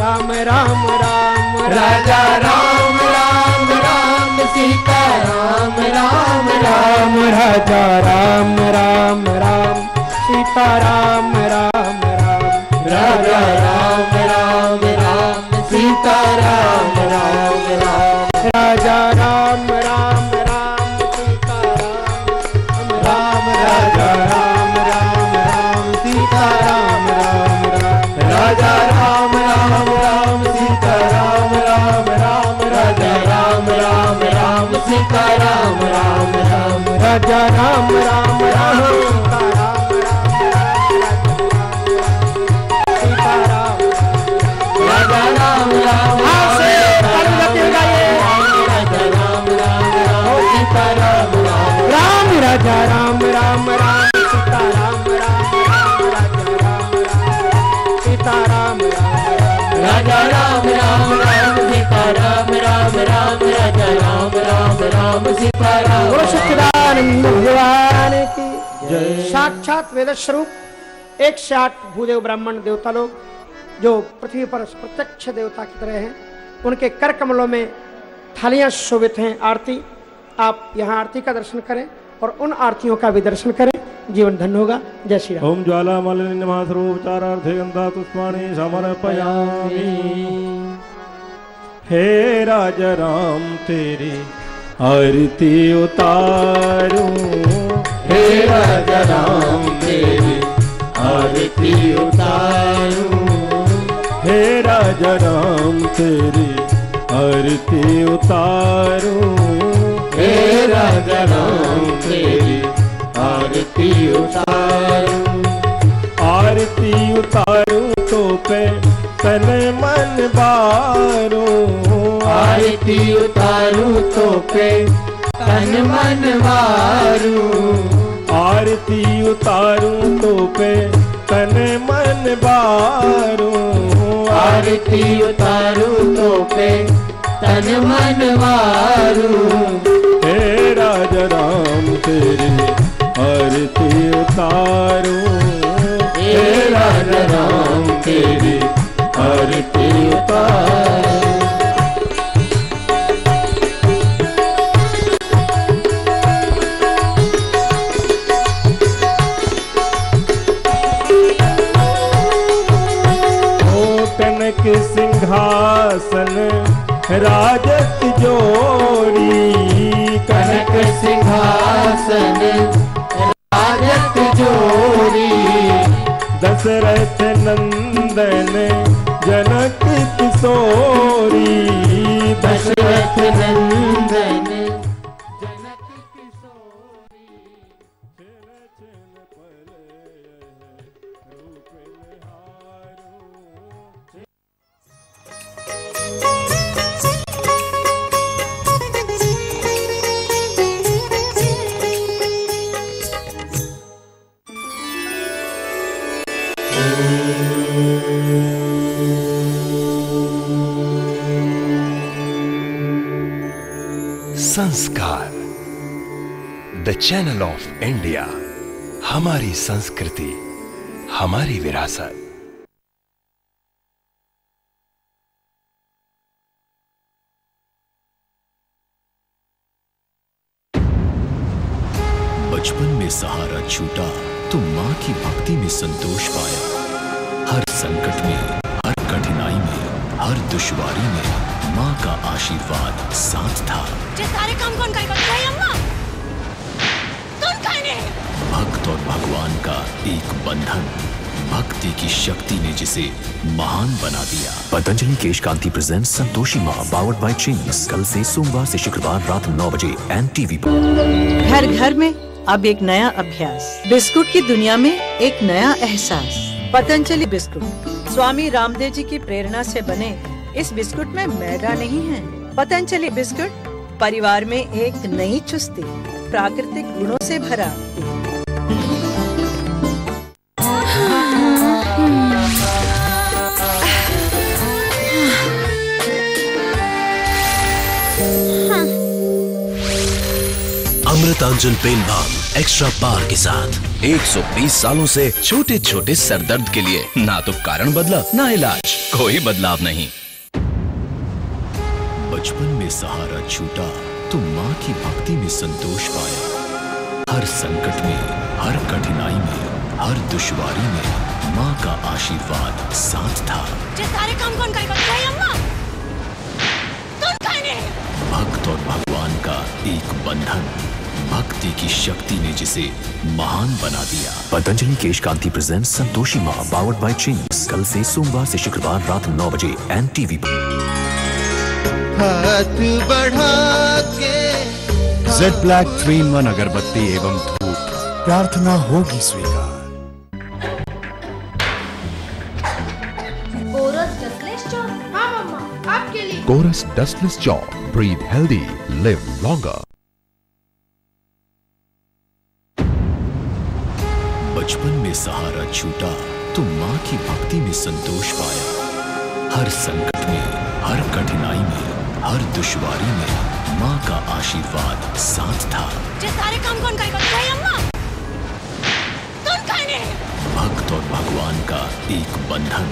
राम राम राम राजा राम राम राम सीता राम राम राम राजा राम राम राम सीता राम राम राम राजा राम राम राम राम सीता राम राम राजा राम राम राम सीता राम राम राम राजा राम राम राम सीता राम राम राम राजा राम राम राम सीता राम राम राम राजा राम राम राम सच्चिदानंद भगवान की। साक्षात वेद स्वरूप एक से आठ भूदेव ब्राह्मण देवता लोग जो पृथ्वी पर प्रत्यक्ष देवता की तरह हैं उनके कर कमलों में थालियाँ शोभित हैं आरती। आप यहाँ आरती का दर्शन करें और उन आरतियों का भी दर्शन करें। जीवन धन्य होगा। जय श्री राम। ओम ज्वाला मलिनीमासरूपचारार्थे गंधा पुष्पाणि समर्पयामि। हे राजा राम तेरी आरती उतारूं। हे राजा राम तेरी आरती उतारूं। हे राजा राम तेरी आरती उतारूं। हे राजा राम तेरी आरती उतारूं। आरती उतारूं तो पे तन मन बारूं। आरती उतारूं तो पे तन मन मारूं आरती उतारूं तो पे तन मन बारूं। आरती उतारूं तो पे तन मन मारूं हे राजा राम तेरी आरती उतारूं। हे राजा राम तेरी कनक सिंहासन राजत जोड़ी। कनक सिंहासन राजत जोड़ी। दशरथ नंदन जनक किशोरी दशरथ नंदन। चैनल ऑफ़ इंडिया हमारी संस्कृति हमारी विरासत। बचपन में सहारा छूटा तो माँ की भक्ति में संतोष पाया। हर संकट में हर कठिनाई में हर दुश्वारी में माँ का आशीर्वाद साथ था। सारे काम कौन करेगा? अम्मा! करे भक्त और भगवान का एक बंधन। भक्ति की शक्ति ने जिसे महान बना दिया। Patanjali Kesh Kanti present Santoshi Maa powered by Ching's कल से सोमवार से शुक्रवार रात नौ बजे एन टीवी पर। घर घर में अब एक नया अभ्यास। बिस्कुट की दुनिया में एक नया एहसास। पतंजलि बिस्कुट। स्वामी रामदेव जी की प्रेरणा से बने इस बिस्कुट में मैदा नहीं है। पतंजलि बिस्कुट परिवार में एक नई चुस्ती। प्राकृतिक गुणों से भरा। Amrutanjan pain balm extra power के साथ। 120 सालों से छोटे छोटे सरदर्द के लिए ना तो कारण बदला, ना इलाज, कोई बदलाव नहीं। बचपन में सहारा छूटा तो माँ की भक्ति में संतोष पाया। हर संकट में हर कठिनाई में हर दुश्वारी में माँ का आशीर्वाद साथ था। सारे काम कौन करेगा? भाई अम्मा? भक्त और भगवान का एक बंधन। भक्ति की शक्ति ने जिसे महान बना दिया। Patanjali Kesh Kanti present Santoshi Maa powered by Ching's कल से सोमवार से शुक्रवार रात नौ बजे एन टीवी पर। हाथ बढ़ा के Z black three in one अगरबत्ती एवं धूप प्रार्थना होगी स्वीकार। कोरस हाँ Chorus dustless jaw breathe healthy live longer बचपन में सहारा छूटा तो माँ की भक्ति में संतोष पाया। हर संकट में हर कठिनाई में हर दुश्वारी में माँ का आशीर्वाद साथ था। सारे काम कौन करेगा भाई अम्मा। कौन करे भक्त और भगवान का एक बंधन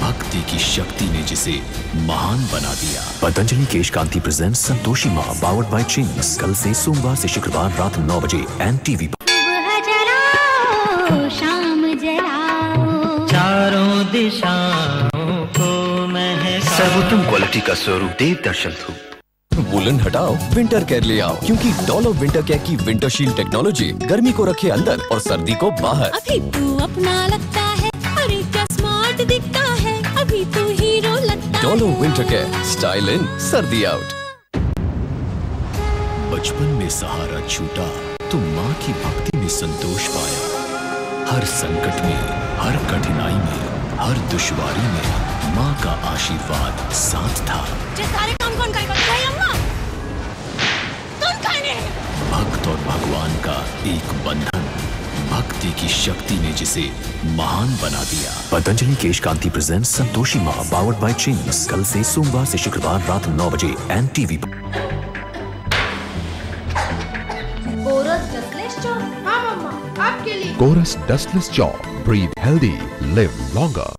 भक्ति की शक्ति ने जिसे महान बना दिया। Patanjali Kesh Kanti present Santoshi Maa powered by Ching's कल से सोमवार से शुक्रवार रात नौ बजे एन टीवी पर। शाम जलाओ। चारों महका सर्वोत्तम क्वालिटी का स्वरूप देव दर्शन धूप। वुलन हटाओ विंटर केयर ले आओ क्योंकि डॉलो विंटर केयर की विंटर शील्ड टेक्नोलॉजी गर्मी को रखे अंदर और सर्दी को बाहर। अभी तू अपना लगता है अरे क्या स्मार्ट दिखता है अभी तू हीरो लगता Dollar winter care style in सर्दी आउट बचपन में सहारा छूटा तो माँ की भक्ति में संतोष पाया। हर संकट में हर कठिनाई में हर दुश्वारी में माँ का आशीर्वाद साथ था। सारे काम कौन अम्मा। कौन भक्त और भगवान का एक बंधन भक्ति की शक्ति ने जिसे महान बना दिया। Patanjali Kesh Kanti present Santoshi Maa powered by Ching's कल से सोमवार से शुक्रवार रात नौ बजे एन टीवी पर। कोरस हाँ dustless jaw breathe healthy live longer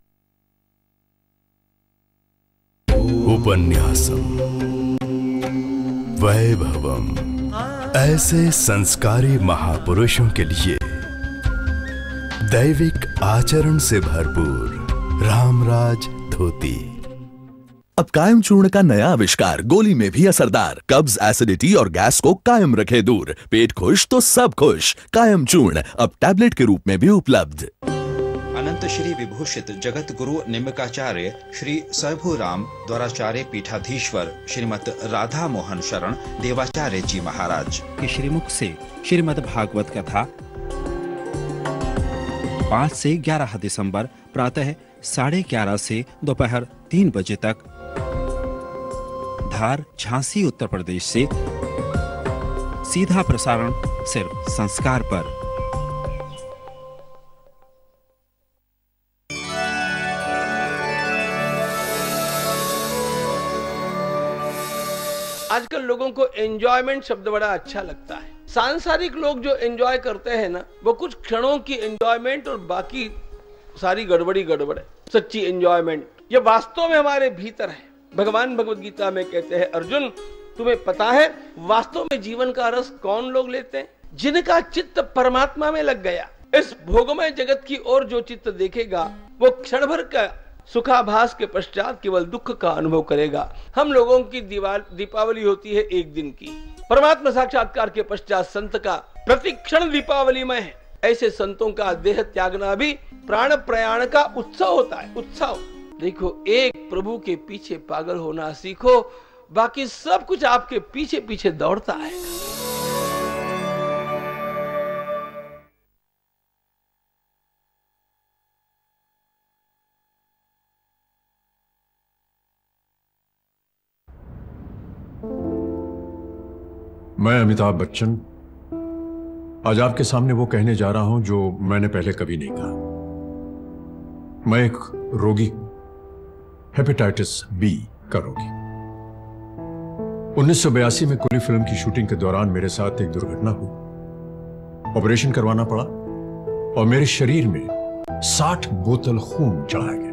उपन्यासम। वैभवम। ऐसे संस्कारी महापुरुषों के लिए दैविक आचरण से भरपूर रामराज धोती। अब कायम चूर्ण का नया आविष्कार, गोली में भी असरदार। कब्ज, एसिडिटी और गैस को कायम रखे दूर। पेट खुश तो सब खुश। कायम चूर्ण अब टैबलेट के रूप में भी उपलब्ध। अनंत श्री विभूषित जगत गुरु निम्बकाचार्य श्री सैभु राम द्वाराचार्य पीठाधीश्वर श्रीमत राधा मोहन शरण देवाचार्य जी महाराज। के श्रीमुख से श्रीमद् भागवत कथा। पाँच से ग्यारह दिसंबर, प्रातः साढ़े ग्यारह से दोपहर तीन बजे तक। धार झांसी उत्तर प्रदेश से। सीधा प्रसारण सिर्फ़ संस्कार पर। आजकल लोगों को एंजॉयमेंट शब्द बड़ा अच्छा लगता है। सांसारिक लोग जो एंजॉय करते हैं ना, वो कुछ क्षणों की एंजॉयमेंट और बाकी सारी गड़बड़ी गड़बड़ है। सच्ची एंजॉयमेंट ये वास्तव में हमारे भीतर है। भगवान भगवत गीता में कहते हैं, अर्जुन, तुम्हें पता है, वास्तव में जीवन का रस कौन लोग लेते हैं? जिनका चित्त परमात्मा में लग गया। इस भोगमय जगत की ओर जो चित्त देखेगा, वो क्षण भर का सुखाभास के पश्चात केवल दुख का अनुभव करेगा। हम लोगों की दीपावली होती है एक दिन की। परमात्मा साक्षात्कार के पश्चात संत का प्रतिक्षण दीपावली में है। ऐसे संतों का देह त्यागना भी प्राण प्रयाण का उत्सव होता है। उत्सव। देखो, एक प्रभु के पीछे पागल होना सीखो, बाकी सब कुछ आपके पीछे पीछे दौड़ता है। मैं अमिताभ बच्चन आज आपके सामने वो कहने जा रहा हूँ जो मैंने पहले कभी नहीं कहा। मैं एक रोगी हेपेटाइटिस बी का रोगी। 1982 में कुली फ़िल्म की शूटिंग के दौरान मेरे साथ एक दुर्घटना हुई। ऑपरेशन करवाना पड़ा और मेरे शरीर में 60 बोतल खून चढ़ाया गया।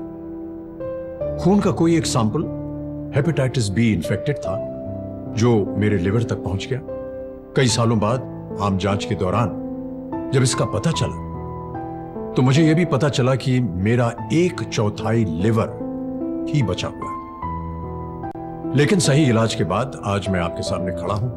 खून का कोई एक सैंपल हेपेटाइटिस बी इन्फेक्टेड था। जो मेरे लिवर तक पहुँच गया। कई सालों बाद आम जाँच के दौरान जब इसका पता चला तो मुझे यह भी पता चला कि मेरा एक चौथाई लिवर ही बचा हुआ है। लेकिन सही इलाज के बाद आज मैं आपके सामने खड़ा हूँ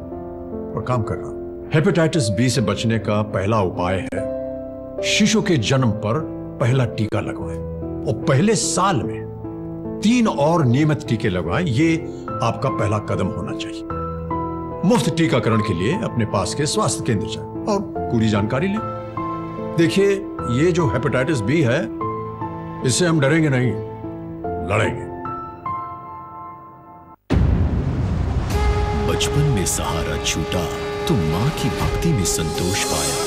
और काम कर रहा हूँ। हेपेटाइटिस बी से बचने का पहला उपाय है, शिशु के जन्म पर पहला टीका लगवाएँ। और पहले साल में तीन और नियमित टीके लगवाएँ। ये आपका पहला कदम होना चाहिए। मुफ़्त टीकाकरण के लिए अपने पास के स्वास्थ्य केंद्र जाएँ और पूरी जानकारी लें। देखिए ये जो हेपेटाइटिस बी है इससे हम डरेंगे नहीं लड़ेंगे। बचपन में सहारा छूटा तो माँ की भक्ति में संतोष पाया।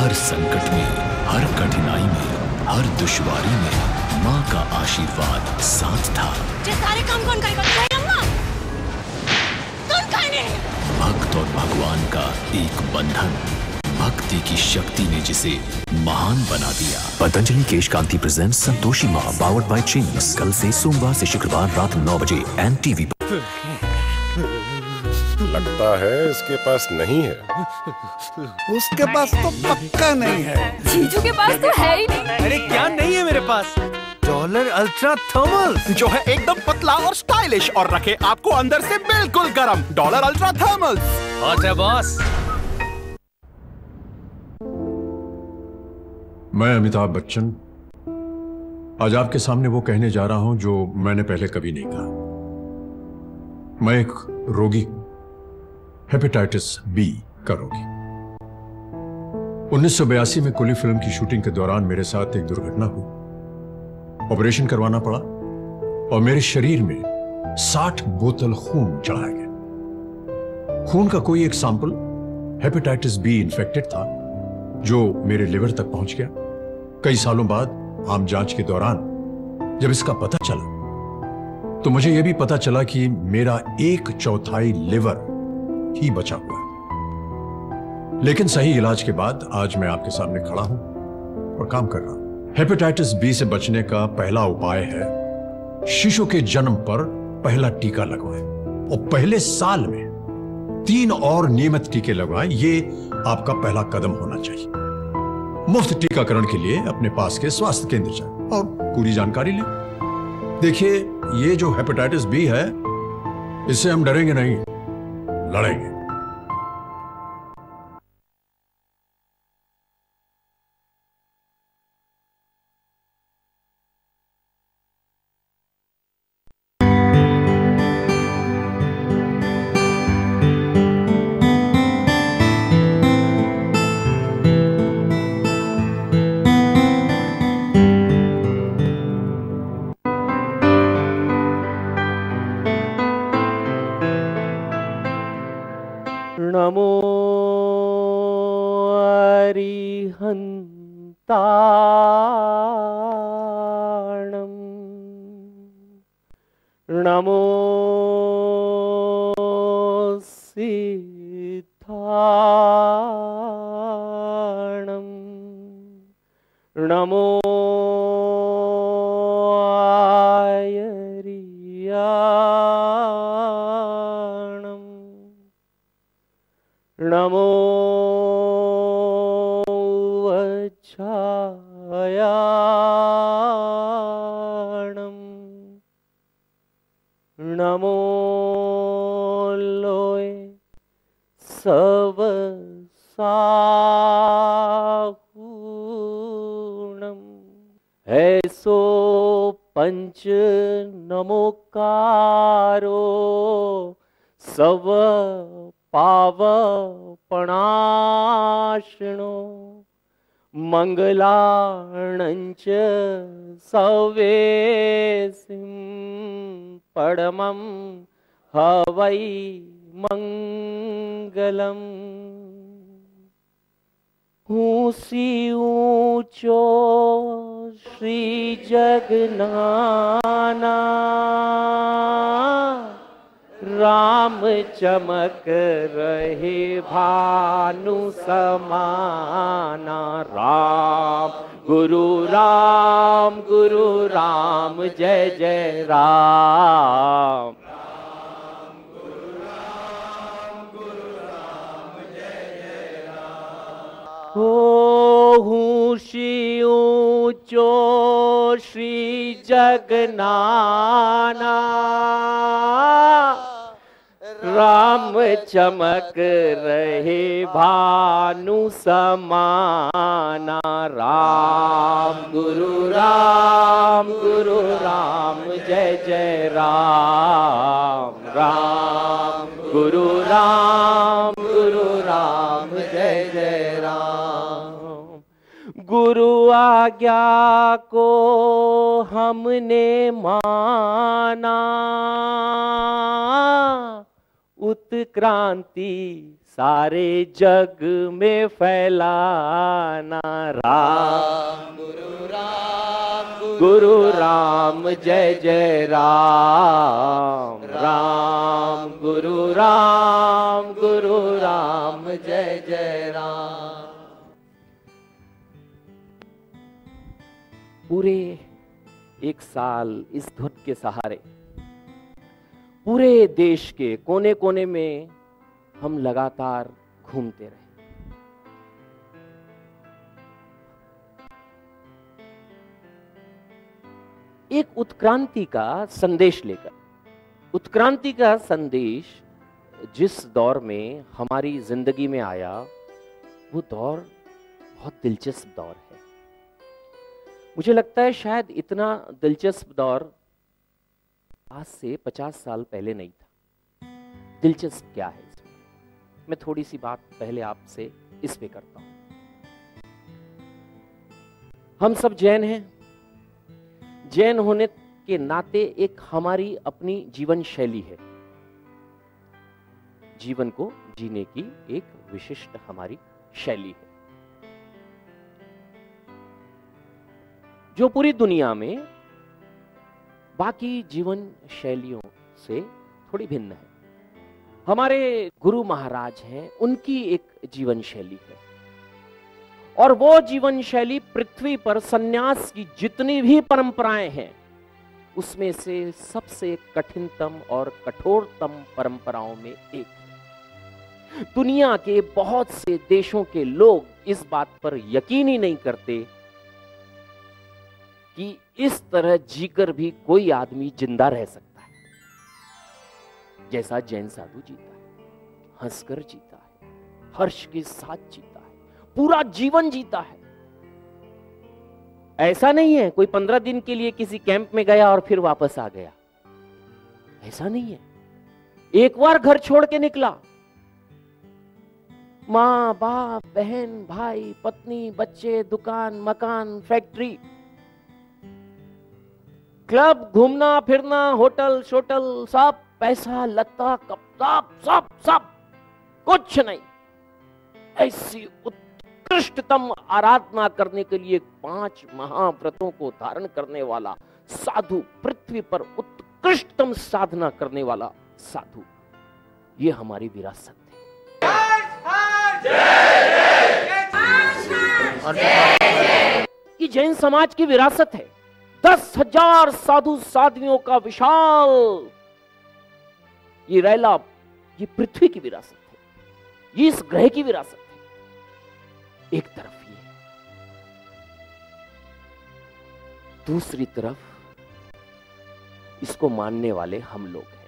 हर संकट में हर कठिनाई में हर दुश्वारी में माँ का आशीर्वाद साथ था। भक्त और भगवान का एक बंधन। भक्ति की शक्ति ने जिसे महान बना दिया। Patanjali Kesh Kanti present Santoshi Maa powered by Ching's कल से सोमवार से शुक्रवार रात 9 बजे एन टीवी लगता है इसके पास नहीं है। उसके पास तो पक्का नहीं है। जीजू के पास तो है ही नहीं। अरे क्या नहीं है मेरे पास? डॉलर अल्ट्रा थर्मल जो है एकदम पतला और स्टाइलिश और रखे आपको अंदर से बिल्कुल गर्म। डॉलर अल्ट्रा थर्मल है बॉस मैं अमिताभ बच्चन। आज आपके सामने वो कहने जा रहा हूँ जो मैंने पहले कभी नहीं कहा। मैं एक रोगी हेपेटाइटिस बी का रोगी। 1982 में कुली फ़िल्म की शूटिंग के दौरान मेरे साथ एक दुर्घटना हुई। ऑपरेशन करवाना पड़ा और मेरे शरीर में 60 बोतल खून चढ़ाया गया। खून का कोई एक सैंपल हेपेटाइटिस बी इन्फेक्टेड था, जो मेरे लिवर तक पहुँच गया। कई सालों बाद आम जाँच के दौरान जब इसका पता चला तो मुझे यह भी पता चला कि मेरा एक चौथाई लिवर ही बचा हुआ है। लेकिन सही इलाज के बाद आज मैं आपके सामने खड़ा हूँ और काम कर रहा हूँ। हेपेटाइटिस बी से बचने का पहला उपाय है, शिशु के जन्म पर पहला टीका लगवाएँ। और पहले साल में तीन और नियमित टीके लगवाएँ, ये आपका पहला कदम होना चाहिए। मुफ़्त टीकाकरण के लिए अपने पास के स्वास्थ्य केंद्र जाएँ और पूरी जानकारी लें। देखिए, ये जो हेपेटाइटिस बी है, इससे हम डरेंगे नहीं, लड़ेंगे। परमं हवै मङ्गलम् ऊँसी ऊँचो श्री जगनाना राम चमक रहे भानु समाना। राम गुरु राम गुरु राम जय जय राम। हो श्री ऊंचो श्री जगनाना राम चमक रहे भानु समाना। राम गुरु राम गुरु राम, जय जय राम। राम गुरु राम गुरु राम, जय जय राम। गुरु आज्ञा को हमने माना। उत्क्रांति सारे जग में फैलाना राम। गुरु राम गुरु राम जय जय राम। राम, गुरु राम गुरु राम, जय जय राम। पूरे एक साल इस धुन के सहारे पूरे देश के कोने कोने में हम लगातार घूमते रहे। एक उत्क्रांति का संदेश लेकर, उत्क्रांति का संदेश जिस दौर में हमारी ज़िंदगी में आया, वो दौर बहुत दिलचस्प दौर है। मुझे लगता है शायद इतना दिलचस्प दौर आज से 50 साल पहले नहीं था। दिलचस्प क्या है इसमें? मैं थोड़ी सी बात पहले आपसे इस पे करता हूँ। हम सब जैन हैं। जैन होने के नाते एक हमारी अपनी जीवन शैली है। जीवन को जीने की एक विशिष्ट हमारी शैली है। जो पूरी दुनिया में बाकी जीवन शैलियों से थोड़ी भिन्न है। हमारे गुरु महाराज हैं, उनकी एक जीवन शैली है। और वो जीवन शैली पृथ्वी पर सन्यास की जितनी भी परंपराएँ हैं, उसमें से सबसे कठिनतम और कठोरतम परंपराओं में एक दुनिया के बहुत से देशों के लोग इस बात पर यकीन ही नहीं करते कि इस तरह जीकर भी कोई आदमी ज़िंदा रह सकता है। जैसा जैन साधु जीता है, हंसकर जीता है, हर्ष के साथ जीता है, पूरा जीवन जीता है। ऐसा नहीं है, कोई पंद्रह दिन के लिए किसी कैंप में गया और फिर वापस आ गया। ऐसा नहीं है। एक बार घर छोड़ के निकला। माँ, बाप, बहन, भाई, पत्नी, बच्चे, दुकान, मकान, फैक्ट्री क्लब घूमना फिरना होटल शोटल सब पैसा लत्ता कपड़ा सब सब। कुछ नहीं। ऐसी उत्कृष्टतम आराधना करने के लिए पाँच महाव्रतों को धारण करने वाला साधु पृथ्वी पर उत्कृष्टतम साधना करने वाला साधु। ये हमारी विरासत है। ये जैन समाज की विरासत है। दस हज़ार साधु साध्वियों का विशाल। ये रैला ये पृथ्वी की विरासत है। ये इस ग्रह की विरासत है। एक तरफ़ ये, दूसरी तरफ़ इसको मानने वाले हम लोग हैं।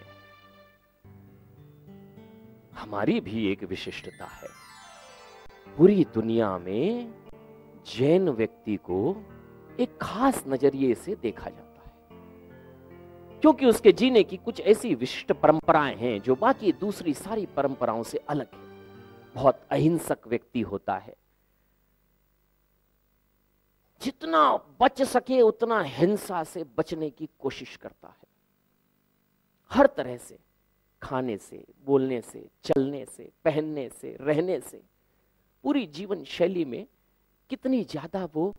हमारी भी एक विशिष्टता है। पूरी दुनिया में जैन व्यक्ति को एक खास नज़रिए से देखा जाता है। क्योंकि उसके जीने की कुछ ऐसी विशिष्ट परंपराएँ हैं जो बाकी दूसरी सारी परंपराओं से अलग है। बहुत अहिंसक व्यक्ति होता है। जितना बच सके उतना हिंसा से बचने की कोशिश करता है। हर तरह से, खाने से, बोलने से, चलने से, पहनने से, रहने से, पूरी जीवन शैली में कितनी ज़्यादा वो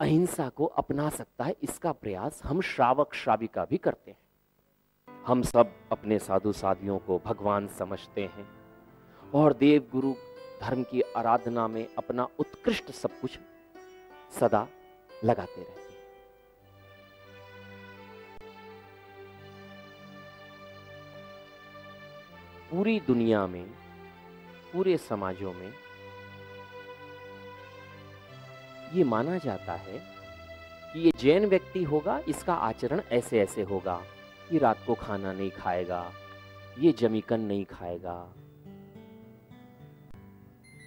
अहिंसा को अपना सकता है, इसका प्रयास हम श्रावक श्राविका भी करते हैं। हम सब अपने साधु साधियों को भगवान समझते हैं और देव गुरु धर्म की आराधना में अपना उत्कृष्ट सब कुछ सदा लगाते रहते हैं। पूरी दुनिया में, पूरे समाजों में ये माना जाता है कि ये जैन व्यक्ति होगा, इसका आचरण ऐसे ऐसे होगा ये रात को खाना नहीं खाएगा, ये जमीकन नहीं खाएगा।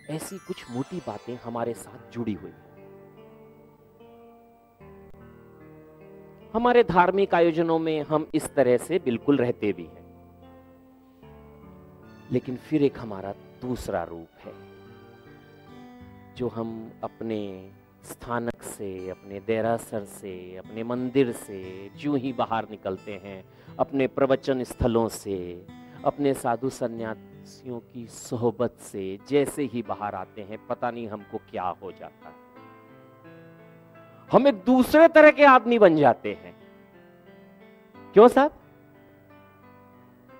ऐसी कुछ मोटी बातें हमारे साथ जुड़ी हुई हमारे धार्मिक आयोजनों में हम इस तरह से बिल्कुल रहते भी हैं। लेकिन फिर एक हमारा दूसरा रूप है, जो हम अपने स्थानक से, अपने देरासर से, अपने मंदिर से जो ही बाहर निकलते हैं, अपने प्रवचन स्थलों से, अपने साधु संन्यासियों की सोहबत से जैसे ही बाहर आते हैं, पता नहीं हमको क्या हो जाता। है हम एक दूसरे तरह के आदमी बन जाते हैं। क्यों साहब?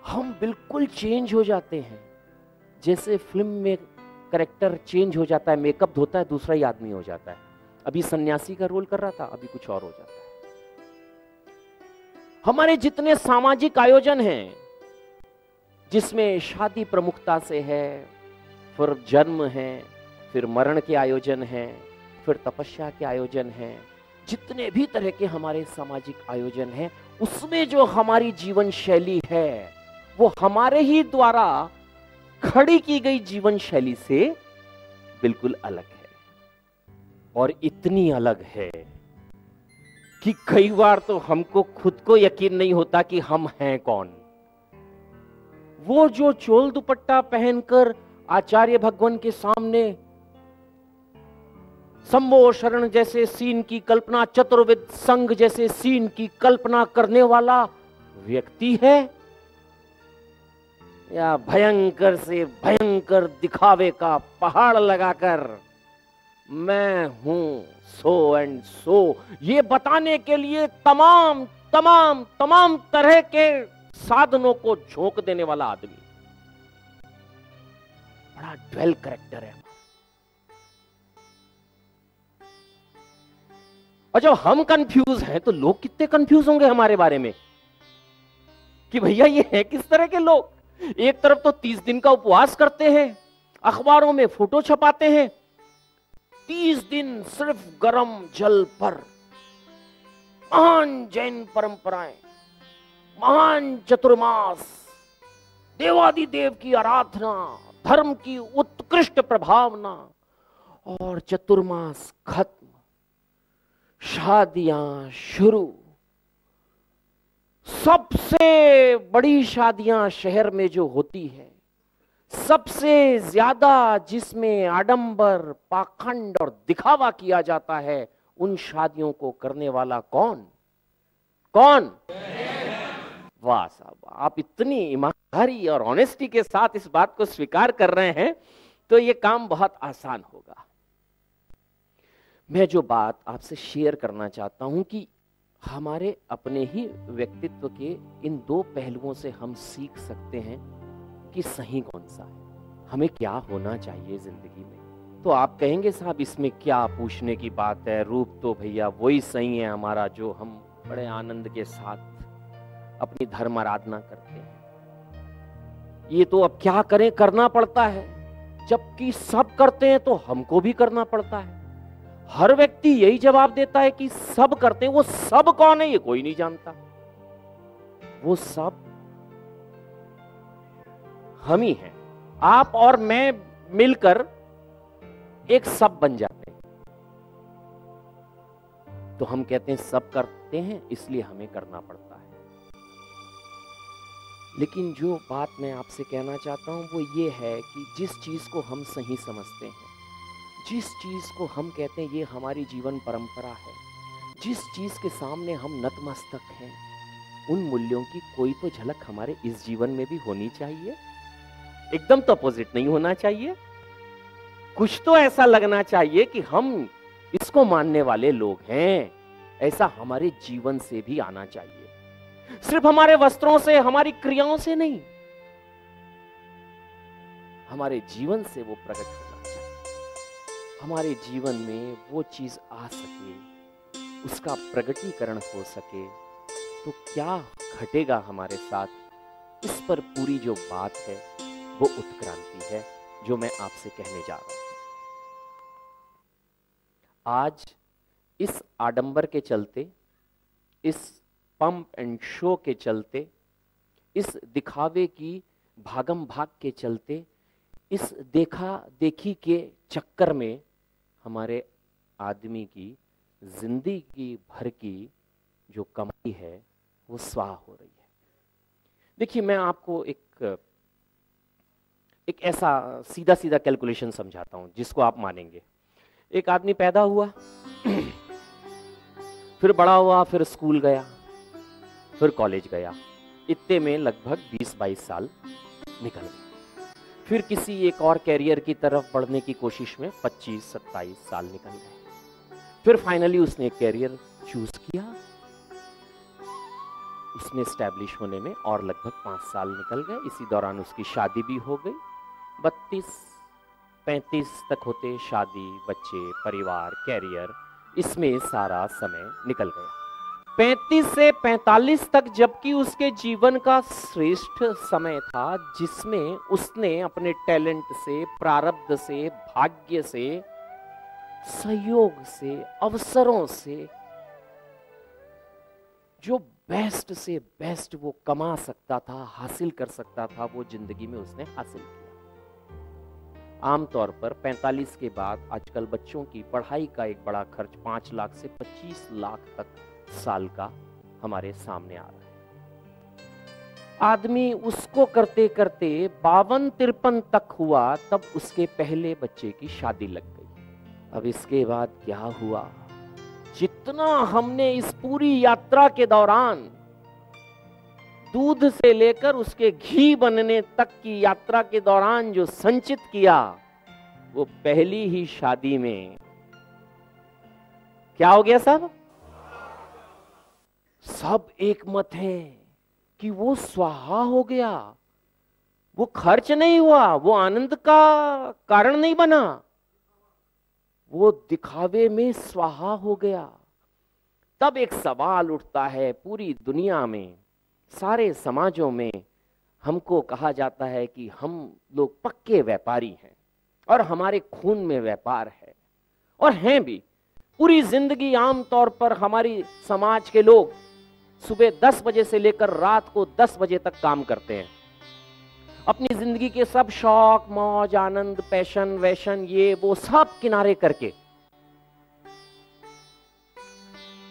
हम बिल्कुल चेंज हो जाते हैं। जैसे फ़िल्म में करेक्टर चेंज हो जाता है मेकअप धोता है, दूसरा ही आदमी हो जाता है। अभी सन्यासी का रोल कर रहा था, अभी कुछ और हो जाता है। हमारे जितने सामाजिक आयोजन हैं, जिसमें शादी प्रमुखता से है, फिर जन्म है, फिर मरण के आयोजन हैं, फिर तपस्या के आयोजन हैं, जितने भी तरह के हमारे सामाजिक आयोजन हैं, उसमें जो हमारी जीवन शैली है, वो हमारे ही द्वारा खड़ी की गई जीवन शैली से बिल्कुल अलग और इतनी अलग है कि कई बार तो हमको खुद को यकीन नहीं होता कि हम हैं कौन। वो जो चोल दुपट्टा पहनकर आचार्य भगवान के सामने संभो शरण जैसे सीन की कल्पना, चतुर्विद संघ जैसे सीन की कल्पना करने वाला व्यक्ति है, या भयंकर से भयंकर दिखावे का पहाड़ लगाकर मैं हूँ, सो एंड सो ये बताने के लिए तमाम तमाम तमाम तरह के साधनों को झोंक देने वाला आदमी। बड़ा ड्वेल करेक्टर है। और जब हम कंफ्यूज हैं तो लोग कितने कंफ्यूज होंगे हमारे बारे में? कि भैया, ये है किस तरह के लोग? एक तरफ़ तो तीस दिन का उपवास करते हैं, अखबारों में फ़ोटो छपाते हैं तीस दिन सिर्फ़ गर्म जल पर। महान जैन परंपराएँ, महान चतुर्मास देवादि देव की आराधना, धर्म की उत्कृष्ट प्रभावना और चतुर्मास खत्म। शादियाँ शुरू। सबसे बड़ी शादियाँ शहर में जो होती है सबसे ज़्यादा जिसमें आडंबर, पाखंड और दिखावा किया जाता है, उन शादियों को करने वाला कौन? कौन? वाह साहब, आप इतनी ईमानदारी और ऑनेस्टी के साथ इस बात को स्वीकार कर रहे हैं तो ये काम बहुत आसान होगा। मैं जो बात आपसे शेयर करना चाहता हूँ कि हमारे अपने ही व्यक्तित्व के इन दो पहलुओं से हम सीख सकते हैं कि सही कौन सा है? हमें क्या होना चाहिए ज़िंदगी में? तो आप कहेंगे, साहब, इसमें क्या पूछने की बात है? रूप तो भैया वही सही है हमारा जो हम बड़े आनंद के साथ अपनी धर्म आराधना करते हैं। ये तो अब क्या करें? करना पड़ता है। जबकि सब करते हैं तो हमको भी करना पड़ता है। हर व्यक्ति यही जवाब देता है कि सब करते हैं, वो सब कौन है ये कोई नहीं जानता। वो सब हम ही हैं। आप और मैं मिलकर एक सब बन जाते हैं। तो हम कहते हैं, सब करते हैं, इसलिए हमें करना पड़ता है। लेकिन जो बात मैं आपसे कहना चाहता हूँ, वो ये है कि जिस चीज़ को हम सही समझते हैं, जिस चीज़ को हम कहते हैं, ये हमारी जीवन परंपरा है। जिस चीज़ के सामने हम नतमस्तक हैं, उन मूल्यों की कोई तो झलक हमारे इस जीवन में भी होनी चाहिए। एकदम तो अपोजिट नहीं होना चाहिए। कुछ तो ऐसा लगना चाहिए कि हम इसको मानने वाले लोग हैं। ऐसा हमारे जीवन से भी आना चाहिए। सिर्फ़ हमारे वस्त्रों से, हमारी क्रियाओं से नहीं। हमारे जीवन से वो प्रकट होना चाहिए। हमारे जीवन में वो चीज़ आ सके, उसका प्रगटीकरण हो सके तो क्या घटेगा हमारे साथ? इस पर पूरी जो बात है वो उत्क्रांति है जो मैं आपसे कहने जा रहा हूँ। आज इस आडंबर के चलते, इस पंप एंड शो के चलते, इस दिखावे की भागम भाग के चलते, इस देखा देखी के चक्कर में हमारे आदमी की, ज़िंदगी भर की जो कमाई है, वो स्वाह हो रही है। देखिए, मैं आपको एक एक ऐसा सीधा सीधा कैलकुलेशन समझाता हूँ, जिसको आप मानेंगे। एक आदमी पैदा हुआ, (clears throat) फिर बड़ा हुआ, फिर स्कूल गया, फिर कॉलेज गया। इतने में लगभग 20-22 साल निकल गए। फिर किसी एक और कैरियर की तरफ़ बढ़ने की कोशिश में 25-27 साल निकल गए। फिर फाइनली उसने एक कैरियर चूज़ किया। उसमें स्टैब्लिश होने में और लगभग पाँच साल निकल गए। इसी दौरान उसकी शादी भी हो गई। बत्तीस, पैंतीस तक होते शादी, बच्चे, परिवार कैरियर इसमें सारा समय निकल गया। पैंतीस से पैंतालीस तक जबकि उसके जीवन का श्रेष्ठ समय था, जिसमें उसने अपने टैलेंट से, प्रारब्ध से, भाग्य से, सहयोग से, अवसरों से, जो बेस्ट से बेस्ट वो कमा सकता था, हासिल कर सकता था, वो ज़िंदगी में उसने हासिल किया। आमतौर पर 45 के बाद आजकल बच्चों की पढ़ाई का एक बड़ा खर्च 5 लाख से 25 लाख तक साल का हमारे सामने आ रहा है। आदमी उसको करते करते बावन तिरपन तक हुआ, तब उसके पहले बच्चे की शादी लग गई। अब इसके बाद क्या हुआ? जितना हमने इस पूरी यात्रा के दौरान दूध से लेकर उसके घी बनने तक की यात्रा के दौरान जो संचित किया, वो पहली ही शादी में। क्या हो गया सब सब एक मत है कि वो स्वाहा हो गया। वो खर्च नहीं हुआ, वो आनंद का कारण नहीं बना। वो दिखावे में स्वाहा हो गया। तब एक सवाल उठता है पूरी दुनिया में। सारे समाजों में हमको कहा जाता है कि हम लोग पक्के व्यापारी हैं और हमारे खून में व्यापार है। और हैं भी। पूरी ज़िंदगी आमतौर पर हमारी समाज के लोग सुबह 10 बजे से लेकर रात को 10 बजे तक काम करते हैं। अपनी ज़िंदगी के सब शौक, मौज, आनंद, पैशन, वैशन, ये, वो सब किनारे करके।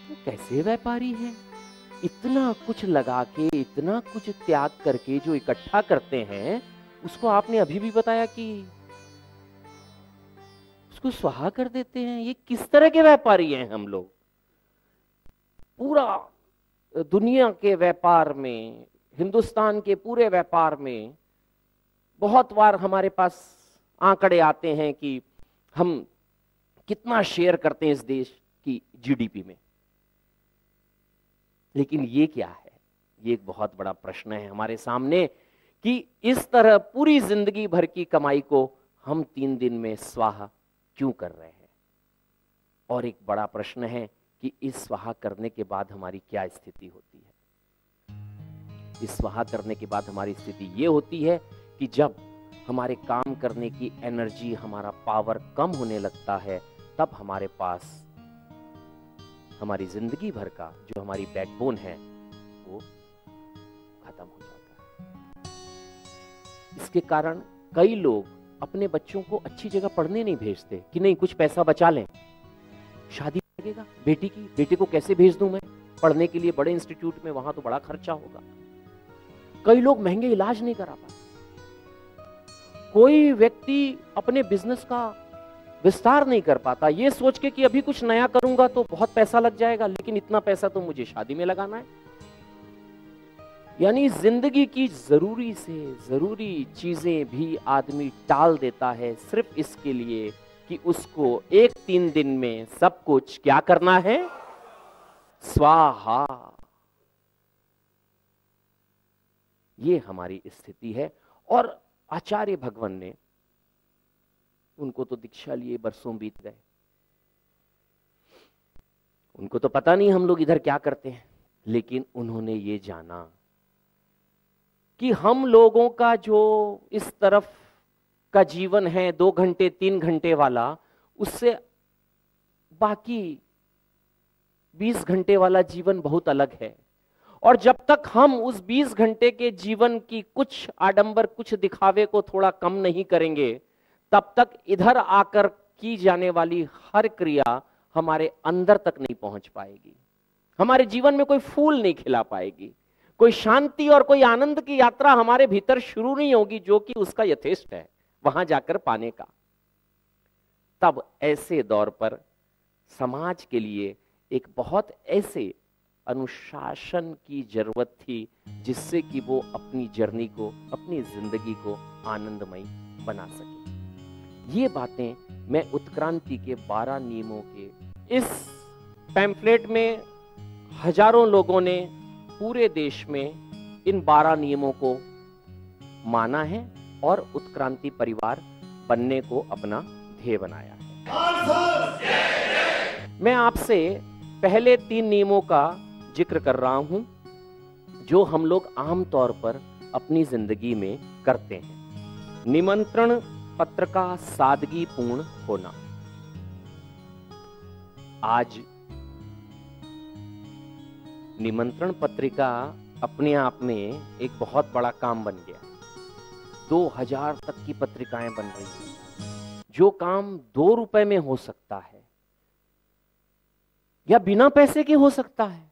तो कैसे व्यापारी हैं? इतना कुछ लगा के, इतना कुछ त्याग करके जो इकट्ठा करते हैं, उसको आपने अभी भी बताया कि उसको स्वाहा कर देते हैं? ये किस तरह के व्यापारी हैं हम लोग? पूरा दुनिया के व्यापार में, हिंदुस्तान के पूरे व्यापार में बहुत बार हमारे पास आंकड़े आते हैं कि हम कितना शेयर करते हैं इस देश की जीडीपी में। लेकिन ये क्या है? ये एक बहुत बड़ा प्रश्न है हमारे सामने कि इस तरह पूरी ज़िंदगी भर की कमाई को हम तीन दिन में स्वाहा क्यों कर रहे हैं? और एक बड़ा प्रश्न है कि इस स्वाहा करने के बाद हमारी क्या स्थिति होती है? इस स्वाहा करने के बाद हमारी स्थिति ये होती है कि जब हमारे काम करने की एनर्जी हमारा पावर कम होने लगता है, तब हमारे पास हमारी ज़िंदगी भर का जो हमारी बैकबोन है, वो खत्म हो जाता है। इसके कारण कई लोग अपने बच्चों को अच्छी जगह पढ़ने नहीं भेजते कि नहीं, कुछ पैसा बचा लें। शादी लगेगा, बेटी की, बेटे को कैसे भेज दूँ मैं? पढ़ने के लिए बड़े इंस्टीट्यूट में वहाँ तो बड़ा खर्चा होगा। कई लोग महँगे इलाज नहीं करा पाते। कोई व्यक्ति अपने बिज़नेस का विस्तार नहीं कर पाता। ये सोच के कि अभी कुछ नया करूँगा तो बहुत पैसा लग जाएगा, लेकिन इतना पैसा तो मुझे शादी में लगाना है। यानी ज़िंदगी की ज़रूरी से ज़रूरी चीज़ें भी आदमी टाल देता है सिर्फ़ इसके लिए कि उसको एक तीन दिन में सब कुछ क्या करना है? स्वाहा। ये हमारी स्थिति है। और आचार्य भगवान ने उनको तो दीक्षा लिए बरसों बीत गए। उनको तो पता नहीं हम लोग इधर क्या करते हैं, लेकिन उन्होंने ये जाना कि हम लोगों का जो इस तरफ़ का जीवन है, दो घंटे, तीन घंटे वाला, उससे बाकी बीस घंटे वाला जीवन बहुत अलग है। और जब तक हम उस बीस घंटे के जीवन की कुछ आडंबर, कुछ दिखावे को थोड़ा कम नहीं करेंगे तब तक इधर आकर की जाने वाली हर क्रिया हमारे अंदर तक नहीं पहुँच पाएगी। हमारे जीवन में कोई फूल नहीं खिला पाएगी। कोई शांति और कोई आनंद की यात्रा हमारे भीतर शुरू नहीं होगी जो कि उसका यथेष्ट है, वहाँ जाकर पाने का। तब ऐसे दौर पर समाज के लिए एक बहुत ऐसे अनुशासन की ज़रूरत थी, जिससे कि वो अपनी जर्नी को, अपनी ज़िंदगी को आनंदमय बना सके। ये बातें मैं उत्क्रांति के 12 नियमों के इस पैम्फलेट में हज़ारों लोगों ने पूरे देश में इन 12 नियमों को माना है और उत्क्रांति परिवार बनने को अपना ध्येय बनाया है। मैं आपसे पहले तीन नियमों का ज़िक्र कर रहा हूँ, जो हम लोग आमतौर पर अपनी ज़िंदगी में करते हैं। निमंत्रण पत्र का सादगी पूर्ण होना। आज निमंत्रण पत्रिका अपने आप में एक बहुत बड़ा काम बन गया। दो हज़ार तक की पत्रिकाएँ बन रही हैं। जो काम दो रुपए में हो सकता है, या बिना पैसे के हो सकता है।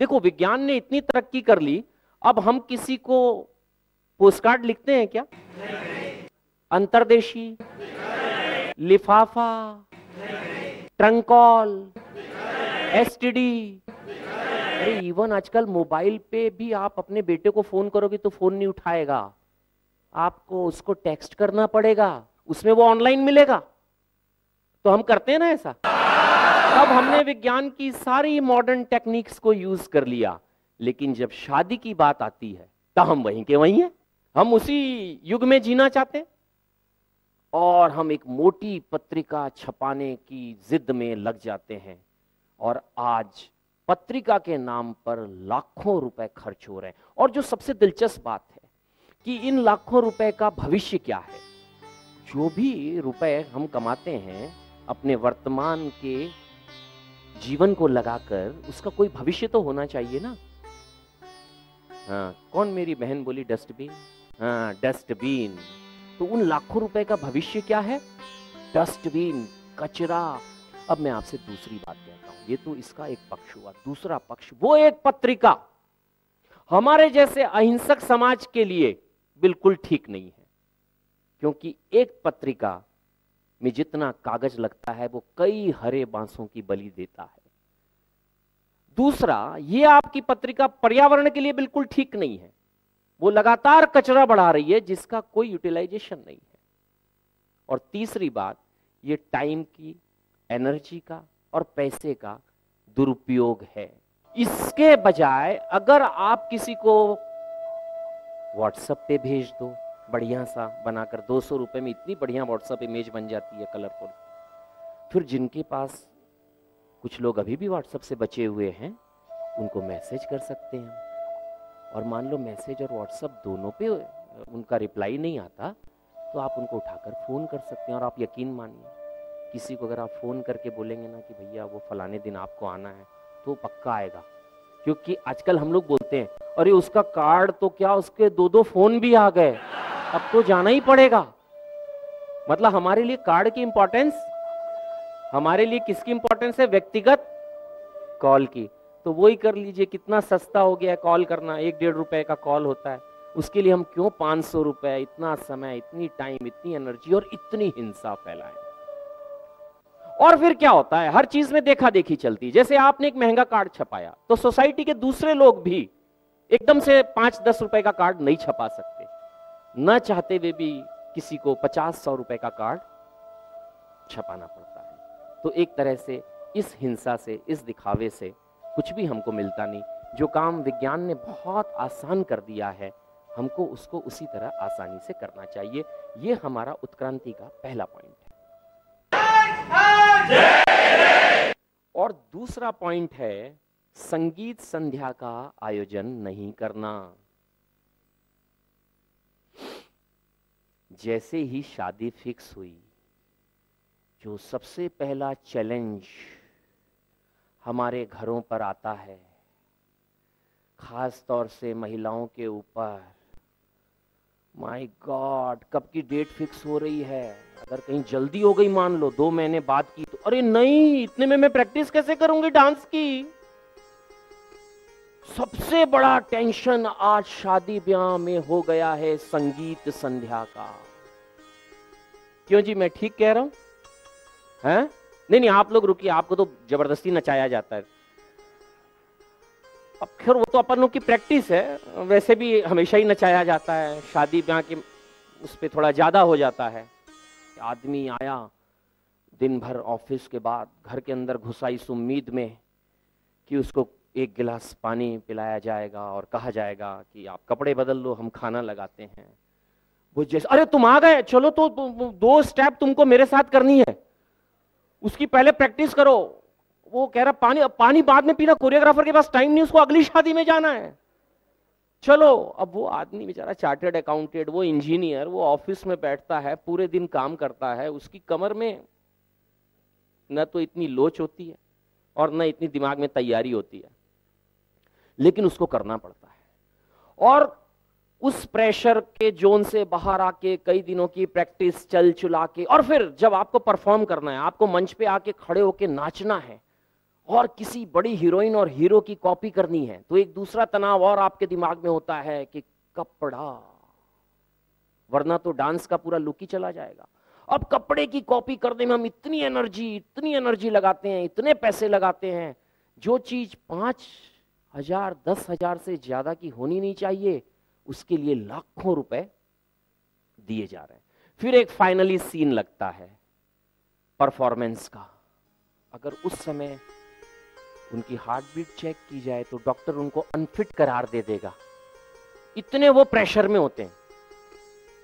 देखो, विज्ञान ने इतनी तरक्की कर ली। अब हम किसी को पोस्टकार्ड लिखते हैं क्या? अंतरदेशी, लिफाफा, ट्रंकॉल एसटीडी अरे इवन आजकल मोबाइल पे भी आप अपने बेटे को फ़ोन करोगे तो फ़ोन नहीं उठाएगा। आपको उसको टेक्स्ट करना पड़ेगा, उसमें वो ऑनलाइन मिलेगा। तो हम करते हैं ना ऐसा? तब हमने विज्ञान की सारी मॉडर्न टेक्निक्स को यूज़ कर लिया। लेकिन जब शादी की बात आती है तो हम वहीं के वहीं हैं। हम उसी युग में जीना चाहते हैं। और हम एक मोटी पत्रिका छपाने की जिद में लग जाते हैं। और आज पत्रिका के नाम पर लाखों रुपए खर्च हो रहे हैं। और जो सबसे दिलचस्प बात है कि इन लाखों रुपए का भविष्य क्या है? जो भी रुपए हम कमाते हैं, अपने वर्तमान के जीवन को लगाकर उसका कोई भविष्य तो होना चाहिए ना? हाँ कौन मेरी बहन बोली, डस्टबिन? हाँ डस्टबिन। तो उन लाखों रुपए का भविष्य क्या है? डस्टबिन कचरा। अब मैं आपसे दूसरी बात कहता हूँ। ये तो इसका एक पक्ष हुआ। दूसरा पक्ष, वो एक पत्रिका। हमारे जैसे अहिंसक समाज के लिए बिल्कुल ठीक नहीं है। क्योंकि एक पत्रिका में जितना कागज़ लगता है, वो कई हरे बांसों की बलि देता है। दूसरा, ये आपकी पत्रिका पर्यावरण के लिए बिल्कुल ठीक नहीं है। वो लगातार कचरा बढ़ा रही है, जिसका कोई यूटिलाइजेशन नहीं है। और तीसरी बात, ये टाइम की एनर्जी का और पैसे का दुरुपयोग है। इसके बजाय अगर आप किसी को व्हाट्सएप पे भेज दो, बढ़िया सा बनाकर, दो सौ रुपए में इतनी बढ़िया व्हाट्सएप इमेज बन जाती है कलरफुल फिर जिनके पास कुछ लोग अभी भी व्हाट्सएप से बचे हुए हैं, उनको मैसेज कर सकते हैं। और मान लो मैसेज और व्हाट्सअप दोनों पे उनका रिप्लाई नहीं आता तो आप उनको उठाकर फ़ोन कर सकते हैं और आप यकीन मानिए, किसी को अगर आप फ़ोन करके बोलेंगे ना कि भैया वो फलाने दिन आपको आना है तो पक्का आएगा। क्योंकि आजकल हम लोग बोलते हैं, अरे उसका कार्ड तो क्या उसके दो दो फ़ोन भी आ गए, अब तो जाना ही पड़ेगा। मतलब हमारे लिए कार्ड की इंपॉर्टेंस हमारे लिए किसकी इंपॉर्टेंस है? व्यक्तिगत कॉल की। तो वही कर लीजिए, कितना सस्ता हो गया है कॉल करना, एक डेढ़ रुपए का कॉल होता है। उसके लिए हम क्यों पाँच सौ रुपए, इतना समय, इतनी टाइम, इतनी एनर्जी और इतनी हिंसा फैलाएँ? और फिर क्या होता है? हर चीज़ में देखा देखी चलती है। जैसे आपने एक महँगा कार्ड छपाया तो सोसाइटी के दूसरे लोग भी एकदम से पाँच दस रुपए का कार्ड नहीं छपा सकते। न चाहते हुए भी किसी को पचास सौ रुपए का कार्ड छपाना पड़ता है। तो एक तरह से इस हिंसा से, इस दिखावे से कुछ भी हमको मिलता नहीं। जो काम विज्ञान ने बहुत आसान कर दिया है, हमको उसको उसी तरह आसानी से करना चाहिए। ये हमारा उत्क्रांति का पहला पॉइंट है। और दूसरा पॉइंट है, संगीत संध्या का आयोजन नहीं करना। जैसे ही शादी फिक्स हुई, जो सबसे पहला चैलेंज हमारे घरों पर आता है खास तौर से महिलाओं के ऊपर। माय गॉड कब की डेट फिक्स हो रही है? अगर कहीं जल्दी हो गई, मान लो, दो महीने बाद की तो अरे नहीं, इतने में मैं प्रैक्टिस कैसे करूँगी डांस की? सबसे बड़ा टेंशन आज शादी ब्याह में हो गया है संगीत संध्या का। क्यों जी, मैं ठीक कह रहा हूँ? हैं? नहीं नहीं, आप लोग रुकिए, आपको तो ज़बरदस्ती नचाया जाता है। अब फिर वो तो अपन लोग की प्रैक्टिस है, वैसे भी हमेशा ही नचाया जाता है, शादी ब्याह के उस पर थोड़ा ज़्यादा हो जाता है। आदमी आया, दिन भर ऑफ़िस के बाद, घर के अंदर घुसा इस उम्मीद में कि उसको एक गिलास पानी पिलाया जाएगा और कहा जाएगा कि आप कपड़े बदल लो, हम खाना लगाते हैं। वो जैसे, अरे, तुम आ गए, चलो तो दो स्टेप तुमको मेरे साथ करनी है। उसकी पहले प्रैक्टिस करो। वो कह रहा, पानी पानी बाद में पीना, कोरियोग्राफर के पास टाइम नहीं, उसको अगली शादी में जाना है। चलो, अब वो आदमी बेचारा चार्टेड अकाउंटेंट, वो इंजीनियर, वो ऑफ़िस में बैठता है, पूरे दिन काम करता है, उसकी कमर में न तो इतनी लोच होती है और न इतनी दिमाग में तैयारी होती है। लेकिन उसको करना पड़ता है। और उस प्रेशर के जोन से बाहर आके कई दिनों की प्रैक्टिस चल चुला के, और फिर जब आपको परफॉर्म करना है, आपको मंच पे आके खड़े होके नाचना है, और किसी बड़ी हीरोइन और हीरो की कॉपी करनी है तो एक दूसरा तनाव और आपके दिमाग में होता है कि कपड़ा, वरना तो डांस का पूरा लुक ही चला जाएगा। अब कपड़े की कॉपी करने में हम इतनी एनर्जी इतनी एनर्जी लगाते हैं, इतने पैसे लगाते हैं, जो चीज़ पाँच हज़ार, दस हज़ार से ज़्यादा की होनी नहीं चाहिए उसके लिए लाखों रुपए दिए जा रहे हैं। फिर एक फाइनली सीन लगता है परफॉर्मेंस का। अगर उस समय उनकी हार्ट बीट चेक की जाए तो डॉक्टर उनको अनफिट करार दे देगा। इतने वो प्रेशर में होते हैं,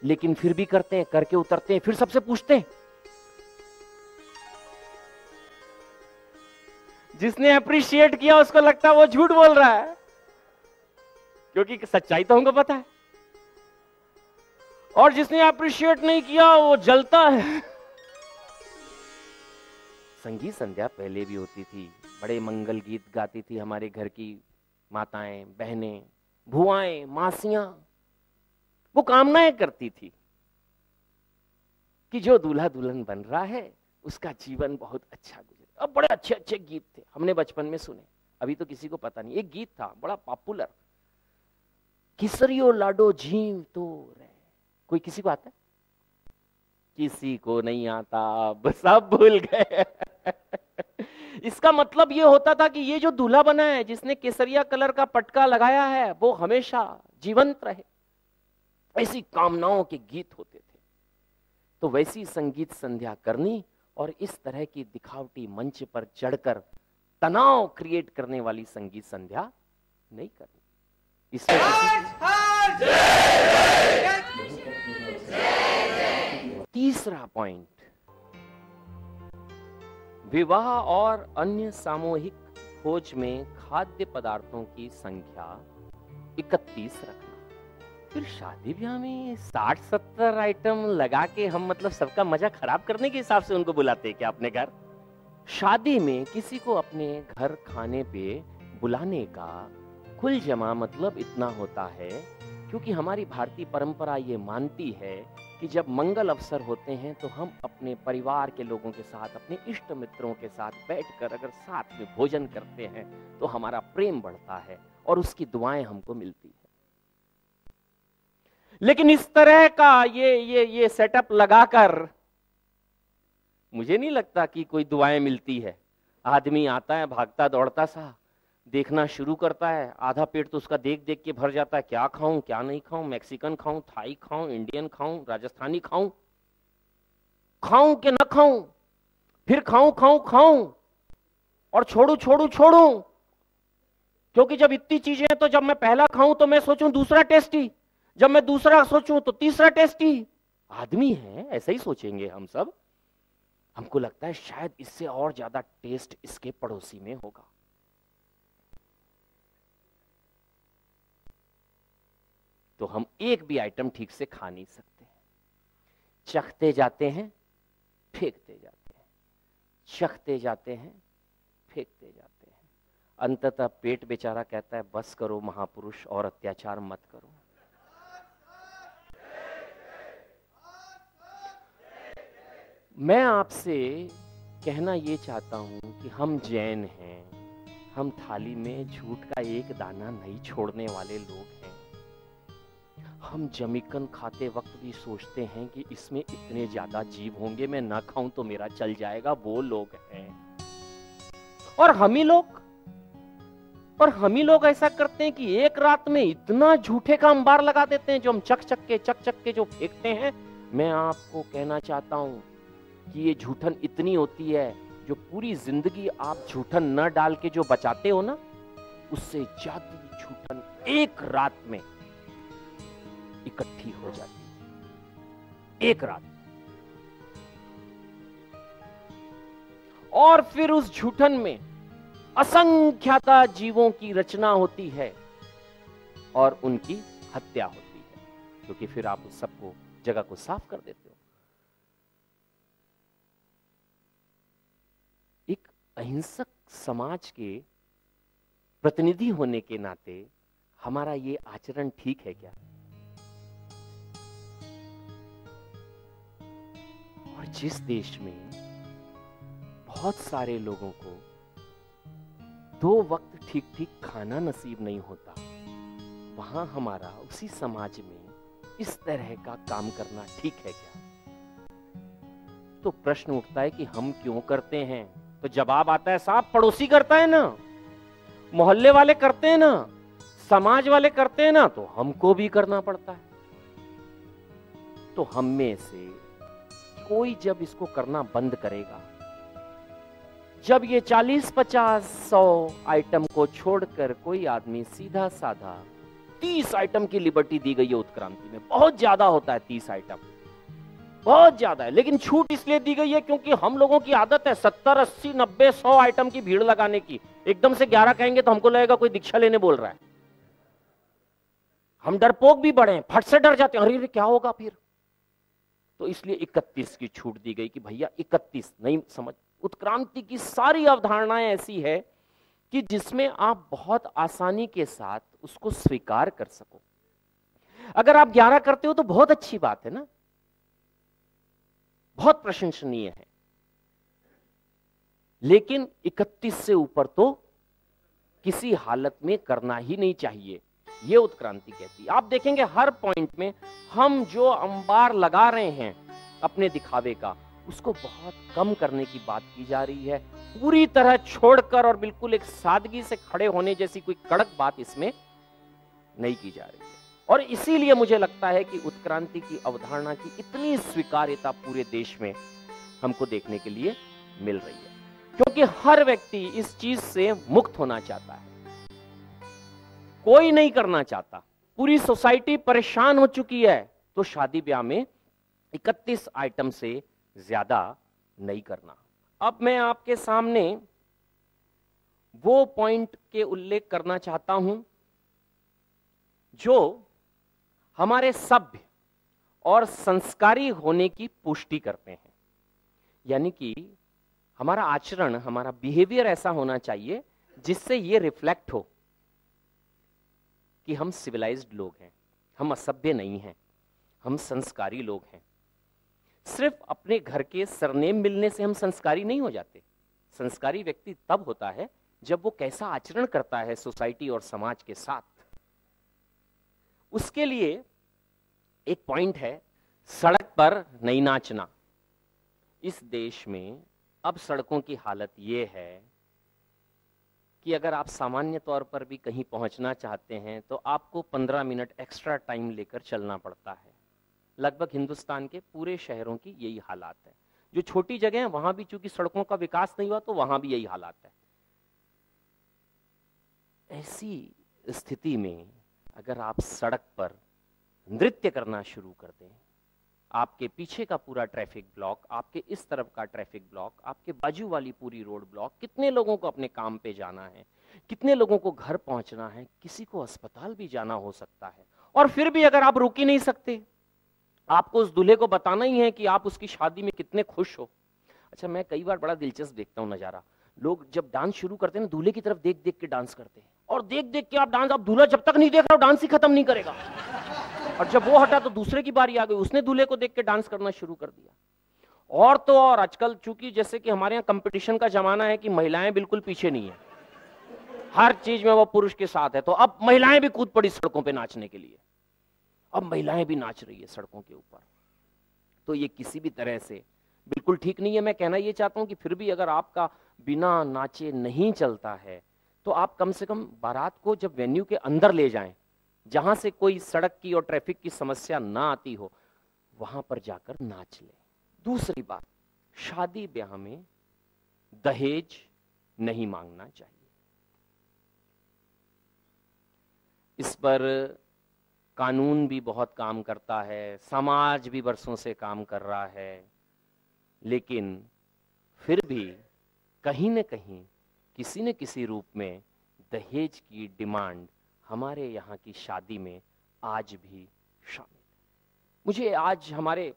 लेकिन फिर भी करते हैं, करके उतरते हैं, फिर सबसे पूछते हैं। जिसने अप्रिशिएट किया, उसको लगता है वो झूठ बोल रहा है। क्योंकि सच्चाई तो हमको पता है। और जिसने अप्रिशिएट नहीं किया, वो जलता है। संगीत संध्या पहले भी होती थी। बड़े मंगल गीत गाती थी हमारे घर की माताएँ, बहनें भुआएँ मासियाँ। वो कामनाएँ करती थी कि जो दूल्हा दुल्हन बन रहा है, उसका जीवन बहुत अच्छा गुजरे। अब बड़े अच्छे अच्छे गीत थे। हमने बचपन में सुने। अभी तो किसी को पता नहीं। एक गीत था, बड़ा पॉपुलर किसरियो लाडो झीम तो रे। कोई किसी को आता है? किसी को नहीं आता, अब सब भूल गए। इसका मतलब ये होता था कि ये जो दूल्हा बना है, जिसने केसरिया कलर का पटका लगाया है, वो हमेशा जीवंत रहे। ऐसी कामनाओं के गीत होते थे। तो वैसी संगीत संध्या करनी और इस तरह की दिखावटी मंच पर चढ़कर तनाव क्रिएट करने वाली संगीत संध्या नहीं करनी। इसमें तीसरा पॉइंट विवाह और अन्य सामूहिक भोज में खाद्य पदार्थों की संख्या 31 रखना। फिर शादी ब्याह में साठ सत्तर आइटम लगा के हम मतलब सबका मज़ा खराब करने के हिसाब से उनको बुलाते हैं क्या अपने घर? शादी में किसी को अपने घर खाने पे बुलाने का कुल जमा मतलब इतना होता है, क्योंकि हमारी भारतीय परंपरा ये मानती है कि जब मंगल अवसर होते हैं तो हम अपने परिवार के लोगों के साथ, अपने इष्ट मित्रों के साथ बैठकर अगर साथ में भोजन करते हैं तो हमारा प्रेम बढ़ता है और उसकी दुआएँ हमको मिलती है। लेकिन इस तरह का ये ये ये सेटअप लगाकर मुझे नहीं लगता कि कोई दुआएँ मिलती है। आदमी आता है, भागता, दौड़ता सा। देखना शुरू करता है। आधा पेट तो उसका देख देख के भर जाता है। क्या खाऊं, क्या नहीं खाऊं? मैक्सिकन खाऊं थाई खाऊं इंडियन खाऊं राजस्थानी खाऊं? खाऊं कि न खाऊं? फिर खाऊं खाऊं खाऊं। और छोड़ू छोड़ू छोड़ू। क्योंकि जब इतनी चीज़ें हैं तो जब मैं पहला खाऊं तो मैं सोचूं दूसरा टेस्टी जब मैं दूसरा सोचूं तो तीसरा टेस्टी आदमी है, ऐसा ही सोचेंगे हम सब। हमको लगता है शायद इससे और ज़्यादा टेस्ट इसके पड़ोसी में होगा। तो हम एक भी आइटम ठीक से खा नहीं सकते। चखते जाते हैं, फेंकते जाते हैं। चखते जाते हैं, फेंकते जाते हैं। अंततः पेट बेचारा कहता है, बस करो महापुरुष और अत्याचार मत करो। मैं आपसे कहना ये चाहता हूँ कि हम जैन हैं, हम थाली में झूठ का एक दाना नहीं छोड़ने वाले लोग हम जमीकन खाते वक्त भी सोचते हैं कि इसमें इतने ज़्यादा जीव होंगे, मैं ना खाऊं तो मेरा चल जाएगा, वो लोग हैं। और हम ही लोग? और हम ही लोग ऐसा करते हैं कि एक रात में इतना झूठे का अंबार लगा देते हैं जो हम चक चक के, चक चक के जो फेंकते हैं। मैं आपको कहना चाहता हूँ कि ये झूठन इतनी होती है जो पूरी ज़िंदगी आप झूठन न डाल के जो बचाते हो ना, उससे ज़्यादा झूठन एक रात में इकट्ठी हो जाती एक रात। और फिर उस झूठन में असंख्याता जीवों की रचना होती है और उनकी हत्या होती है। क्योंकि फिर आप उस सबको, जगह को साफ़ कर देते हो। एक अहिंसक समाज के प्रतिनिधि होने के नाते हमारा ये आचरण ठीक है क्या? और जिस देश में बहुत सारे लोगों को दो वक्त ठीक ठीक खाना नसीब नहीं होता, वहाँ हमारा, उसी समाज में इस तरह का काम करना ठीक है क्या? तो प्रश्न उठता है कि हम क्यों करते हैं? तो जवाब आता है, साहब, पड़ोसी करता है ना, मोहल्ले वाले करते हैं ना, समाज वाले करते हैं ना तो हमको भी करना पड़ता है। तो हम में से कोई जब इसको करना बंद करेगा। जब ये 40 50 100 आइटम को छोड़कर कोई आदमी सीधा साधा 30 आइटम की लिबर्टी दी गई है उत्क्रांति में, बहुत ज़्यादा होता है 30 आइटम। बहुत ज़्यादा है, लेकिन छूट इसलिए दी गई है क्योंकि हम लोगों की आदत है 70 80 90 100 आइटम की भीड़ लगाने की। एकदम से 11 कहेंगे तो हमको लगेगा कोई दीक्षा लेने बोल रहा है। हम डरपोक भी बढ़े फट से डर जाते हैं अरे, क्या होगा फिर? तो इसलिए 31 की छूट दी गई कि भैया 31 नहीं समझ। उत्क्रांति की सारी अवधारणाएँ ऐसी है कि जिसमें आप बहुत आसानी के साथ उसको स्वीकार कर सको। अगर आप 11 करते हो तो बहुत अच्छी बात है ना? बहुत प्रशंसनीय है। लेकिन 31 से ऊपर तो किसी हालत में करना ही नहीं चाहिए। ये उत्क्रांति कहती है। आप देखेंगे हर पॉइंट में हम जो अंबार लगा रहे हैं अपने दिखावे का, उसको बहुत कम करने की बात की जा रही है। पूरी तरह छोड़कर और बिल्कुल एक सादगी से खड़े होने जैसी कोई कड़क बात इसमें नहीं की जा रही है। और इसीलिए मुझे लगता है कि उत्क्रांति की अवधारणा की इतनी स्वीकार्यता पूरे देश में हमको देखने के लिए मिल रही है। क्योंकि हर व्यक्ति इस चीज़ से मुक्त होना चाहता है। कोई नहीं करना चाहता। पूरी सोसाइटी परेशान हो चुकी है तो शादी ब्याह में 31 आइटम से ज़्यादा नहीं करना। अब मैं आपके सामने वो पॉइंट के उल्लेख करना चाहता हूँ, जो हमारे सभ्य और संस्कारी होने की पुष्टि करते हैं। यानी कि हमारा आचरण, हमारा बिहेवियर ऐसा होना चाहिए जिससे ये रिफ्लेक्ट हो। कि हम सिविलाइज्ड लोग हैं, हम असभ्य नहीं हैं, हम संस्कारी लोग हैं। सिर्फ़ अपने घर के सरनेम मिलने से हम संस्कारी नहीं हो जाते। संस्कारी व्यक्ति तब होता है जब वो कैसा आचरण करता है सोसाइटी और समाज के साथ। उसके लिए एक पॉइंट है, सड़क पर नहीं नाचना। इस देश में अब सड़कों की हालत ये है कि अगर आप सामान्य तौर पर भी कहीं पहुँचना चाहते हैं तो आपको 15 मिनट एक्स्ट्रा टाइम लेकर चलना पड़ता है। लगभग हिंदुस्तान के पूरे शहरों की यही हालात है। जो छोटी जगह है, वहाँ भी चूँकि सड़कों का विकास नहीं हुआ तो वहाँ भी यही हालात है। ऐसी स्थिति में अगर आप सड़क पर नृत्य करना शुरू कर दें आपके पीछे का पूरा ट्रैफ़िक ब्लॉक, आपके इस तरफ़ का ट्रैफ़िक ब्लॉक, आपके बाजू वाली पूरी रोड ब्लॉक, कितने लोगों को अपने काम पे जाना है, कितने लोगों को घर पहुँचना है, किसी को अस्पताल भी जाना हो सकता है, और फिर भी अगर आप रुक ही नहीं सकते, आपको उस दूल्हे को बताना ही है कि आप उसकी शादी में कितने खुश हो। अच्छा मैं कई बार बड़ा दिलचस्प देखता हूँ नज़ारा। लोग जब डांस शुरू करते हैं ना, दूल्हे की तरफ़ देख देख के डांस करते हैं, और देख देख के आप डांस, आप दूल्हा जब तक नहीं देख रहे हो डांस ही खत्म नहीं करेगा। और जब वो हटा तो दूसरे की बारी आ गई। उसने दूल्हे को देख के डांस करना शुरू कर दिया। और तो और आजकल, चूँकि जैसे कि हमारे यहाँ कंपटीशन का जमाना है कि महिलाएँ बिल्कुल पीछे नहीं है। हर चीज़ में वो पुरुष के साथ है। तो अब महिलाएँ भी कूद पड़ी सड़कों पे नाचने के लिए। अब महिलाएँ भी नाच रही है सड़कों के ऊपर। तो ये किसी भी तरह से बिल्कुल ठीक नहीं है। मैं कहना ये चाहता हूँ कि फिर भी अगर आपका बिना नाचे नहीं चलता है तो आप कम से कम बारात को जब वेन्यू के अंदर ले जाएँ जहाँ से कोई सड़क की और ट्रैफ़िक की समस्या ना आती हो, वहाँ पर जाकर नाच ले। दूसरी बात, शादी ब्याह में दहेज नहीं मांगना चाहिए। इस पर कानून भी बहुत काम करता है, समाज भी बरसों से काम कर रहा है, लेकिन फिर भी कहीं न कहीं किसी न किसी रूप में दहेज की डिमांड हमारे यहाँ की शादी में आज भी शामिल मुझे आज हमारे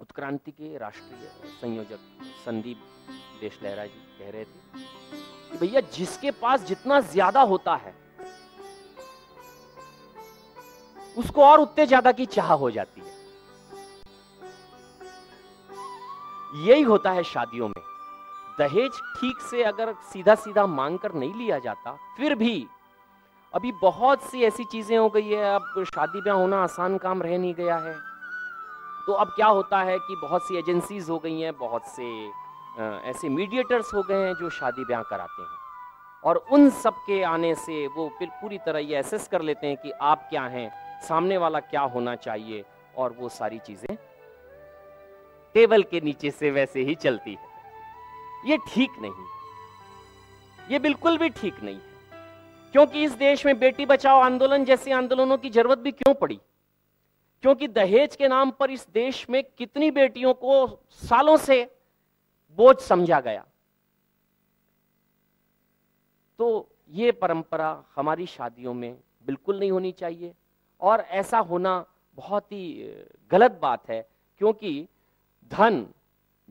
उत्क्रांति के राष्ट्रीय संयोजक संदीप देश लहरा जी कह रहे थे कि भैया, जिसके पास जितना ज़्यादा होता है, उसको और उतने ज़्यादा की चाह हो जाती है। यही होता है शादियों में। दहेज ठीक से अगर सीधा सीधा मांग कर नहीं लिया जाता, फिर भी अभी बहुत सी ऐसी चीज़ें हो गई है, अब शादी ब्याह होना आसान काम रह नहीं गया है। तो अब क्या होता है कि बहुत सी एजेंसीज हो गई हैं, बहुत से ऐसे मीडिएटर्स हो गए हैं जो शादी ब्याह कराते हैं। और उन सब के आने से वो फिर पूरी तरह ये एसेस कर लेते हैं कि आप क्या हैं, सामने वाला क्या होना चाहिए, और वो सारी चीज़ें टेबल के नीचे से वैसे ही चलती है। ये ठीक नहीं। ये बिल्कुल भी ठीक नहीं है। क्योंकि इस देश में बेटी बचाओ आंदोलन जैसे आंदोलनों की ज़रूरत भी क्यों पड़ी? क्योंकि दहेज के नाम पर इस देश में कितनी बेटियों को सालों से बोझ समझा गया। तो ये परंपरा हमारी शादियों में बिल्कुल नहीं होनी चाहिए और ऐसा होना बहुत ही गलत बात है, क्योंकि धन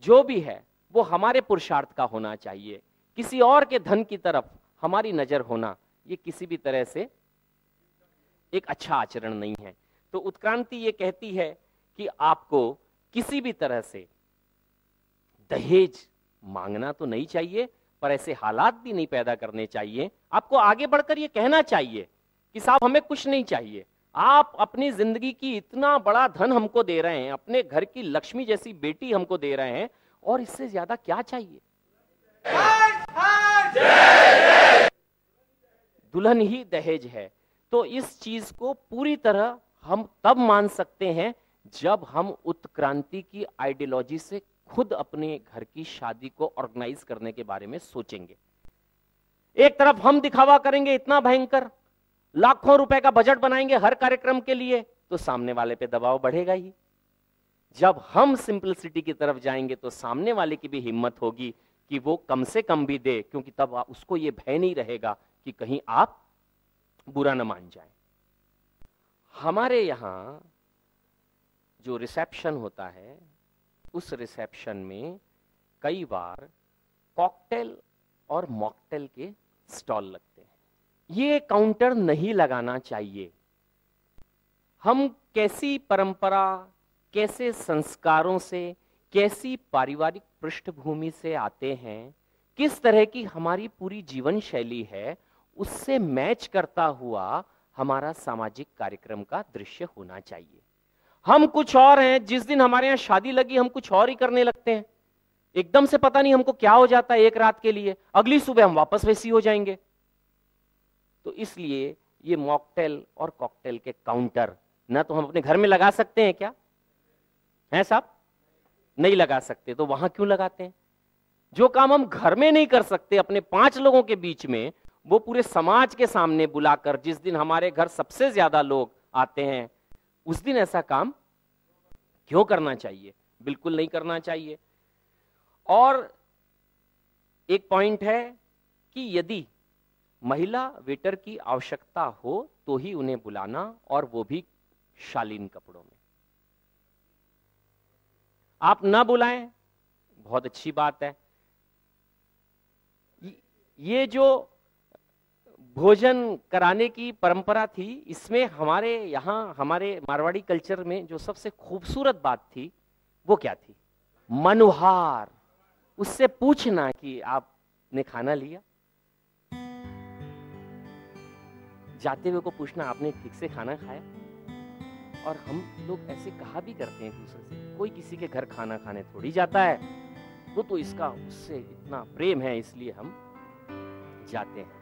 जो भी है, वो हमारे पुरुषार्थ का होना चाहिए। किसी और के धन की तरफ़ हमारी नज़र होना ये किसी भी तरह से एक अच्छा आचरण नहीं है। तो उत्क्रांति ये कहती है कि आपको किसी भी तरह से दहेज मांगना तो नहीं चाहिए, पर ऐसे हालात भी नहीं पैदा करने चाहिए। आपको आगे बढ़कर ये कहना चाहिए कि साहब, हमें कुछ नहीं चाहिए। आप अपनी ज़िंदगी की इतना बड़ा धन हमको दे रहे हैं, अपने घर की लक्ष्मी जैसी बेटी हमको दे रहे हैं, और इससे ज़्यादा क्या चाहिए? दुल्हन ही दहेज है। तो इस चीज़ को पूरी तरह हम तब मान सकते हैं जब हम उत्क्रांति की आइडियोलॉजी से खुद अपने घर की शादी को ऑर्गेनाइज करने के बारे में सोचेंगे। एक तरफ़ हम दिखावा करेंगे इतना भयंकर, लाखों रुपए का बजट बनाएँगे हर कार्यक्रम के लिए तो सामने वाले पे दबाव बढ़ेगा ही। जब हम सिंपलिसिटी की तरफ़ जाएँगे तो सामने वाले की भी हिम्मत होगी कि वो कम से कम भी दे, क्योंकि तब उसको ये भय नहीं रहेगा कि कहीं आप बुरा न मान जाए। हमारे यहाँ जो रिसेप्शन होता है, उस रिसेप्शन में कई बार कॉकटेल और मॉकटेल के स्टॉल लगते हैं। ये काउंटर नहीं लगाना चाहिए। हम कैसी परंपरा, कैसे संस्कारों से, कैसी पारिवारिक पृष्ठभूमि से आते हैं, किस तरह की हमारी पूरी जीवन शैली है उससे मैच करता हुआ हमारा सामाजिक कार्यक्रम का दृश्य होना चाहिए। हम कुछ और हैं, जिस दिन हमारे यहाँ शादी लगी, हम कुछ और ही करने लगते हैं। एकदम से पता नहीं हमको क्या हो जाता है एक रात के लिए। अगली सुबह हम वापस वैसी हो जाएँगे। तो इसलिए ये मॉकटेल और कॉकटेल के काउंटर, ना तो हम अपने घर में लगा सकते हैं क्या? है साहब? नहीं लगा सकते तो वहाँ क्यों लगाते हैं? जो काम हम घर में नहीं कर सकते, अपने पाँच लोगों के बीच में वो पूरे समाज के सामने बुलाकर, जिस दिन हमारे घर सबसे ज़्यादा लोग आते हैं, उस दिन ऐसा काम क्यों करना चाहिए? बिल्कुल नहीं करना चाहिए। और एक पॉइंट है कि यदि महिला वेटर की आवश्यकता हो तो ही उन्हें बुलाना और वो भी शालीन कपड़ों में। आप ना बुलाएँ, बहुत अच्छी बात है। ये जो भोजन कराने की परंपरा थी। इसमें हमारे यहाँ, हमारे मारवाड़ी कल्चर में जो सबसे खूबसूरत बात थी, वो क्या थी? मनुहार। उससे पूछना कि आपने खाना लिया? जाते हुए को पूछना, आपने ठीक से खाना खाया? और हम लोग ऐसे कहा भी करते हैं दूसरे से, कोई किसी के घर खाना खाने थोड़ी जाता है। वो तो इसका, उससे इतना प्रेम है, इसलिए हम जाते हैं।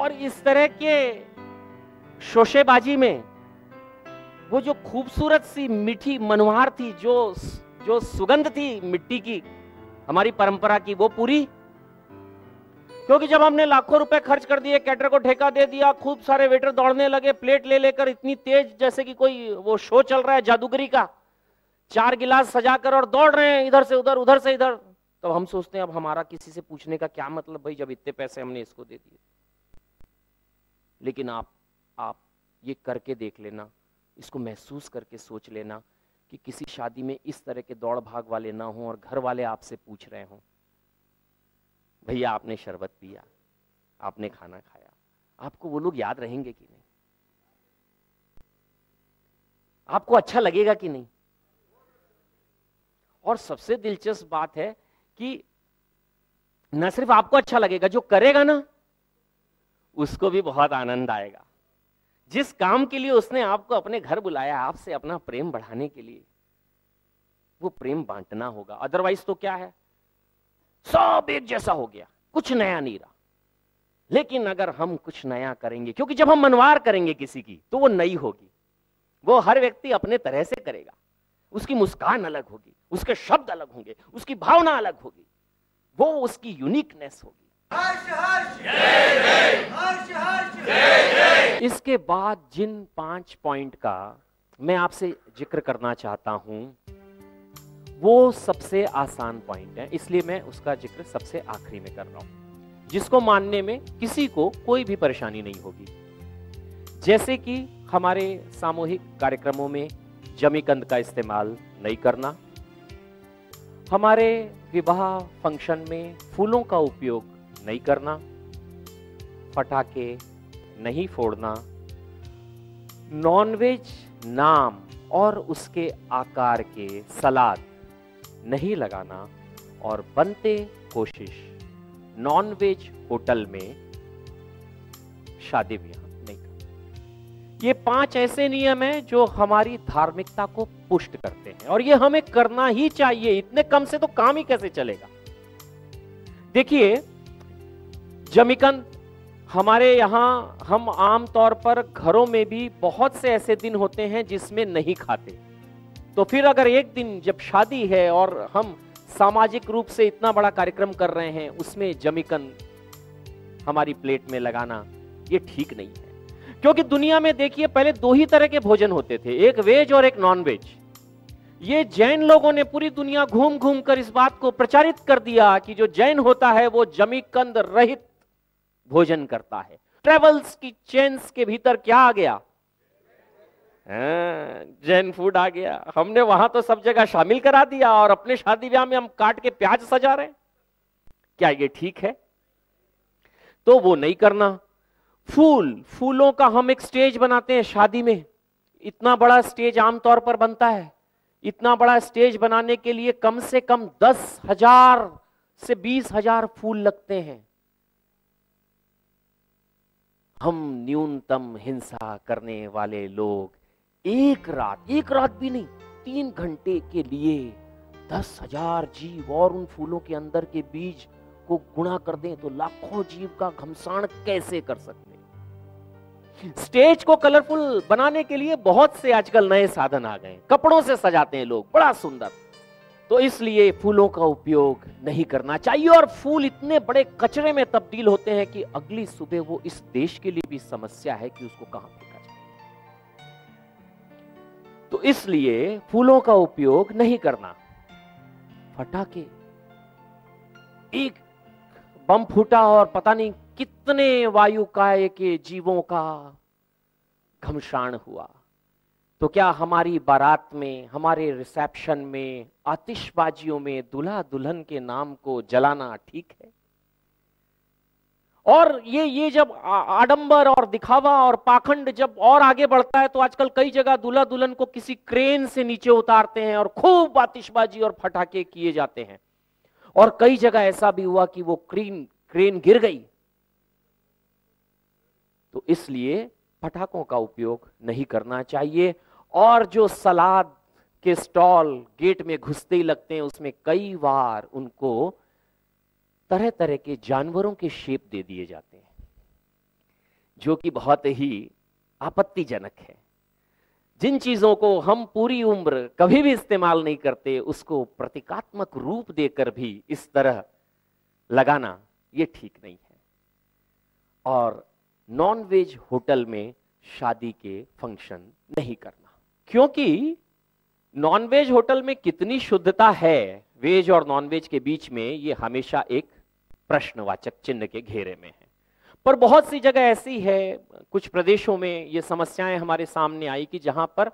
और इस तरह के शोशेबाजी में वो जो खूबसूरत सी मीठी मनोहार थी, जो जो सुगंध थी मिट्टी की, हमारी परंपरा की, वो पूरी। क्योंकि जब हमने लाखों रुपए खर्च कर दिए, कैटर को ठेका दे दिया, खूब सारे वेटर दौड़ने लगे, प्लेट ले लेकर इतनी तेज, जैसे कि कोई वो शो चल रहा है जादूगरी का। चार गिलास सजाकर और दौड़ रहे हैं, इधर से उधर उधर से इधर। तो हम सोचते हैं, अब हमारा किसी से पूछने का क्या मतलब भाई जब इतने पैसे हमने इसको दे दिए। लेकिन आप आप ये करके देख लेना, इसको महसूस करके सोच लेना कि किसी शादी में इस तरह के दौड़ भाग वाले ना हों और घर वाले आपसे पूछ रहे हों, भैया, आपने शरबत पिया, आपने खाना खाया, आपको वो लोग याद रहेंगे कि नहीं? आपको अच्छा लगेगा कि नहीं? और सबसे दिलचस्प बात है कि न सिर्फ़ आपको अच्छा लगेगा, जो करेगा ना उसको भी बहुत आनंद आएगा। जिस काम के लिए उसने आपको अपने घर बुलाया, आपसे अपना प्रेम बढ़ाने के लिए, वो प्रेम बांटना होगा। अदरवाइज़ तो क्या है? सब एक जैसा हो गया, कुछ नया नहीं रहा। लेकिन अगर हम कुछ नया करेंगे, क्योंकि जब हम मनवार करेंगे किसी की तो वो नई होगी। वो हर व्यक्ति अपने तरह से करेगा। उसकी मुस्कान अलग होगी, उसके शब्द अलग होंगे, उसकी भावना अलग होगी। वो उसकी यूनिकनेस होगी। इसके बाद जिन पाँच पॉइंट का मैं आपसे ज़िक्र करना चाहता हूँ, वो सबसे आसान पॉइंट है, इसलिए मैं उसका ज़िक्र सबसे आखिरी में कर रहा हूँ। जिसको मानने में किसी को कोई भी परेशानी नहीं होगी। जैसे कि हमारे सामूहिक कार्यक्रमों में जमीकंद का इस्तेमाल नहीं करना, हमारे विवाह फ़ंक्शन में फूलों का उपयोग नहीं करना, पटाखे नहीं फोड़ना नॉनवेज नाम और उसके आकार के सलाद नहीं लगाना और बनते कोशिश नॉनवेज होटल में शादी ब्याह नहीं करना। ये पाँच ऐसे नियम हैं जो हमारी धार्मिकता को पुष्ट करते हैं और ये हमें करना ही चाहिए। इतने कम से तो काम ही कैसे चलेगा? देखिए जमिकन हमारे यहाँ हम आम तौर पर घरों में भी बहुत से ऐसे दिन होते हैं जिसमें नहीं खाते। तो फिर अगर एक दिन जब शादी है और हम सामाजिक रूप से इतना बड़ा कार्यक्रम कर रहे हैं, उसमें जमिकन हमारी प्लेट में लगाना, ये ठीक नहीं है। क्योंकि दुनिया में देखिए, पहले दो ही तरह के भोजन होते थे, एक वेज और एक नॉन वेज ये जैन लोगों ने पूरी दुनिया घूम घूम कर इस बात को प्रचारित कर दिया कि जो जैन होता है वो जमीकंद रहित भोजन करता है। ट्रेवल्स की चेन्स के भीतर क्या आ गया? जैन फ़ूड आ गया। हमने वहाँ तो सब जगह शामिल करा दिया और अपने शादी ब्याह में हम काट के प्याज सजा रहे क्या ये ठीक है? तो वो नहीं करना। फूल, फूलों का हम एक स्टेज बनाते हैं शादी में। इतना बड़ा स्टेज आमतौर पर बनता है। इतना बड़ा स्टेज बनाने के लिए कम से कम दस हज़ार से बीस हज़ार फूल लगते हैं। हम न्यूनतम हिंसा करने वाले लोग एक रात एक रात भी नहीं, तीन घंटे के लिए दस हज़ार जीव और उन फूलों के अंदर के बीज को गुणा कर दें तो लाखों जीव का घमसान कैसे कर सकते स्टेज को कलरफुल बनाने के लिए बहुत से आजकल नए साधन आ गए कपड़ों से सजाते हैं लोग, बड़ा सुंदर। तो इसलिए फूलों का उपयोग नहीं करना चाहिए। और फूल इतने बड़े कचरे में तब्दील होते हैं कि अगली सुबह वो इस देश के लिए भी समस्या है कि उसको कहाँ फेंका जाए। तो इसलिए फूलों का उपयोग नहीं करना। फटाके, एक बम फूटा और पता नहीं कितने वायु काय के जीवों का घमशान हुआ। तो क्या हमारी बारात में, हमारे रिसेप्शन में, आतिशबाजियों में दुल्हा दुल्हन के नाम को जलाना ठीक है? और ये ये जब आडंबर और दिखावा और पाखंड जब और आगे बढ़ता है तो आजकल कई जगह दूल्हा दुल्हन को किसी क्रेन से नीचे उतारते हैं और खूब आतिशबाजी और फटाके किए जाते हैं। और कई जगह ऐसा भी हुआ कि वो क्रेन क्रेन गिर गई। तो इसलिए पटाखों का उपयोग नहीं करना चाहिए। और जो सलाद के स्टॉल गेट में घुसते ही लगते हैं, उसमें कई बार उनको तरह तरह के जानवरों के शेप दे दिए जाते हैं, जो कि बहुत ही आपत्तिजनक है। जिन चीज़ों को हम पूरी उम्र कभी भी इस्तेमाल नहीं करते, उसको प्रतीकात्मक रूप देकर भी इस तरह लगाना ये ठीक नहीं है। और नॉन वेज होटल में शादी के फ़ंक्शन नहीं करना। क्योंकि नॉन वेज होटल में कितनी शुद्धता है वेज और नॉनवेज के बीच में ये हमेशा एक प्रश्नवाचक चिन्ह के घेरे में है। पर बहुत सी जगह ऐसी है, कुछ प्रदेशों में ये समस्याएँ हमारे सामने आई कि जहाँ पर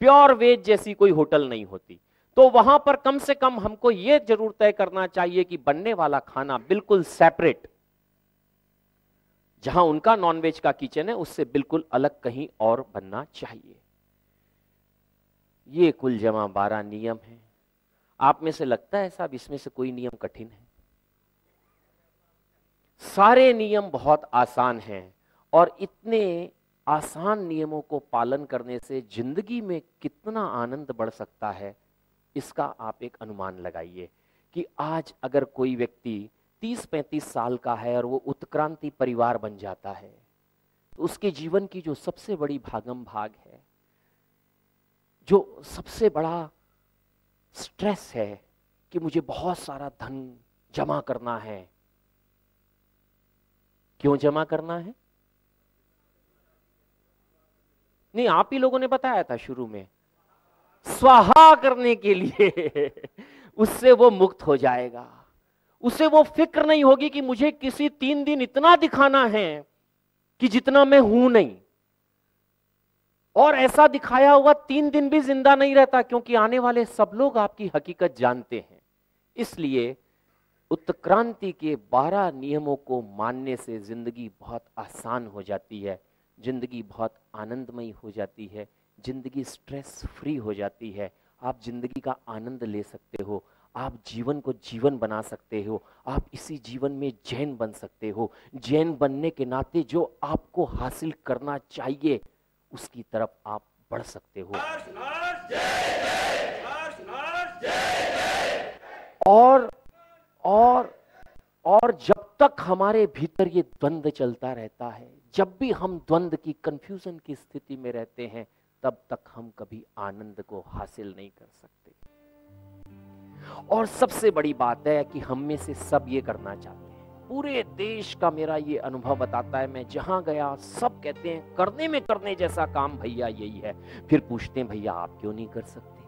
प्योर वेज जैसी कोई होटल नहीं होती। तो वहाँ पर कम से कम हमको यह ज़रूर तय करना चाहिए कि बनने वाला खाना बिल्कुल सेपरेट जहाँ उनका नॉनवेज का किचन है, उससे बिल्कुल अलग कहीं और बनना चाहिए। ये कुल जमा बारह नियम है। आप में से लगता है साहब इसमें से कोई नियम कठिन है? सारे नियम बहुत आसान हैं और इतने आसान नियमों को पालन करने से ज़िंदगी में कितना आनंद बढ़ सकता है, इसका आप एक अनुमान लगाइए कि आज अगर कोई व्यक्ति तीस पैंतीस साल का है और वो उत्क्रांति परिवार बन जाता है तो उसके जीवन की जो सबसे बड़ी भागम भाग है जो सबसे बड़ा स्ट्रेस है कि मुझे बहुत सारा धन जमा करना है। क्यों जमा करना है? नहीं, आप ही लोगों ने बताया था शुरू में। स्वाहा करने के लिए (laughs) उससे वो मुक्त हो जाएगा। उसे वो फ़िक्र नहीं होगी कि मुझे किसी तीन दिन इतना दिखाना है कि जितना मैं हूँ नहीं। और ऐसा दिखाया हुआ तीन दिन भी ज़िंदा नहीं रहता, क्योंकि आने वाले सब लोग आपकी हकीकत जानते हैं। इसलिए उत्क्रांति के बारह नियमों को मानने से ज़िंदगी बहुत आसान हो जाती है, ज़िंदगी बहुत आनंदमयी हो जाती है, ज़िंदगी स्ट्रेस फ्री हो जाती है। आप ज़िंदगी का आनंद ले सकते हो, आप जीवन को जीवन बना सकते हो, आप इसी जीवन में जैन बन सकते हो। जैन बनने के नाते जो आपको हासिल करना चाहिए उसकी तरफ़ आप बढ़ सकते हो। और और और जब तक हमारे भीतर ये द्वंद्व चलता रहता है, जब भी हम द्वंद्व की कंफ्यूजन की स्थिति में रहते हैं, तब तक हम कभी आनंद को हासिल नहीं कर सकते। और सबसे बड़ी बात है कि हम में से सब ये करना चाहते हैं। पूरे देश का मेरा ये अनुभव बताता है, मैं जहाँ गया, सब कहते हैं, करने में करने जैसा काम भैया यही है। फिर पूछते हैं, भैया, आप क्यों नहीं कर सकते?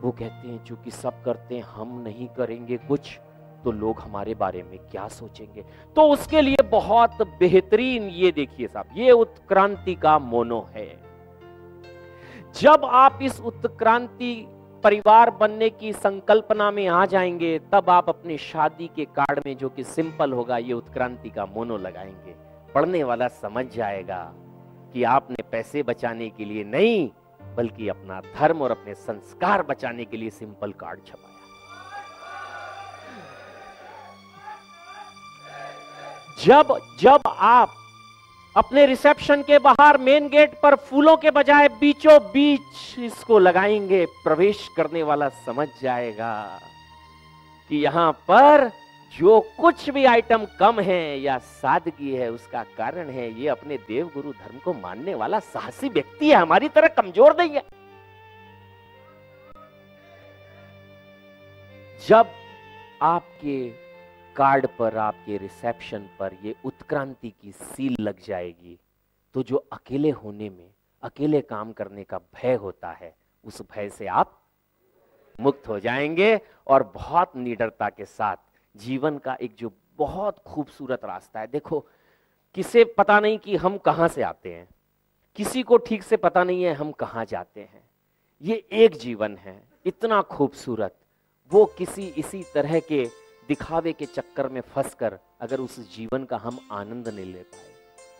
वो कहते हैं, चूँकि सब करते हैं, हम नहीं करेंगे कुछ तो लोग हमारे बारे में क्या सोचेंगे? तो उसके लिए बहुत बेहतरीन ये देखिए साहब, ये उत्क्रांति का मोनो है। जब आप इस उत्क्रांति परिवार बनने की संकल्पना में आ जाएँगे, तब आप अपनी शादी के कार्ड में जो कि सिंपल होगा, ये उत्क्रांति का मोनो लगाएँगे। पढ़ने वाला समझ जाएगा कि आपने पैसे बचाने के लिए नहीं, बल्कि अपना धर्म और अपने संस्कार बचाने के लिए सिंपल कार्ड छपाया। जब जब आप अपने रिसेप्शन के बाहर मेन गेट पर फूलों के बजाय बीचों बीच इसको लगाएँगे, प्रवेश करने वाला समझ जाएगा कि यहाँ पर जो कुछ भी आइटम कम है या सादगी है, उसका कारण है ये अपने देव गुरु धर्म को मानने वाला साहसी व्यक्ति है, हमारी तरह कमज़ोर नहीं है। जब आपके कार्ड पर, आपके रिसेप्शन पर ये उत्क्रांति की सील लग जाएगी। तो जो अकेले होने में, अकेले काम करने का भय होता है, उस भय से आप मुक्त हो जाएँगे और बहुत निडरता के साथ जीवन का एक जो बहुत खूबसूरत रास्ता है, देखो, किसे पता नहीं कि हम कहाँ से आते हैं। किसी को ठीक से पता नहीं है हम कहाँ जाते हैं। ये एक जीवन है, इतना खूबसूरत। वो किसी इसी तरह के दिखावे के चक्कर में फंसकर अगर उस जीवन का हम आनंद नहीं ले पाए,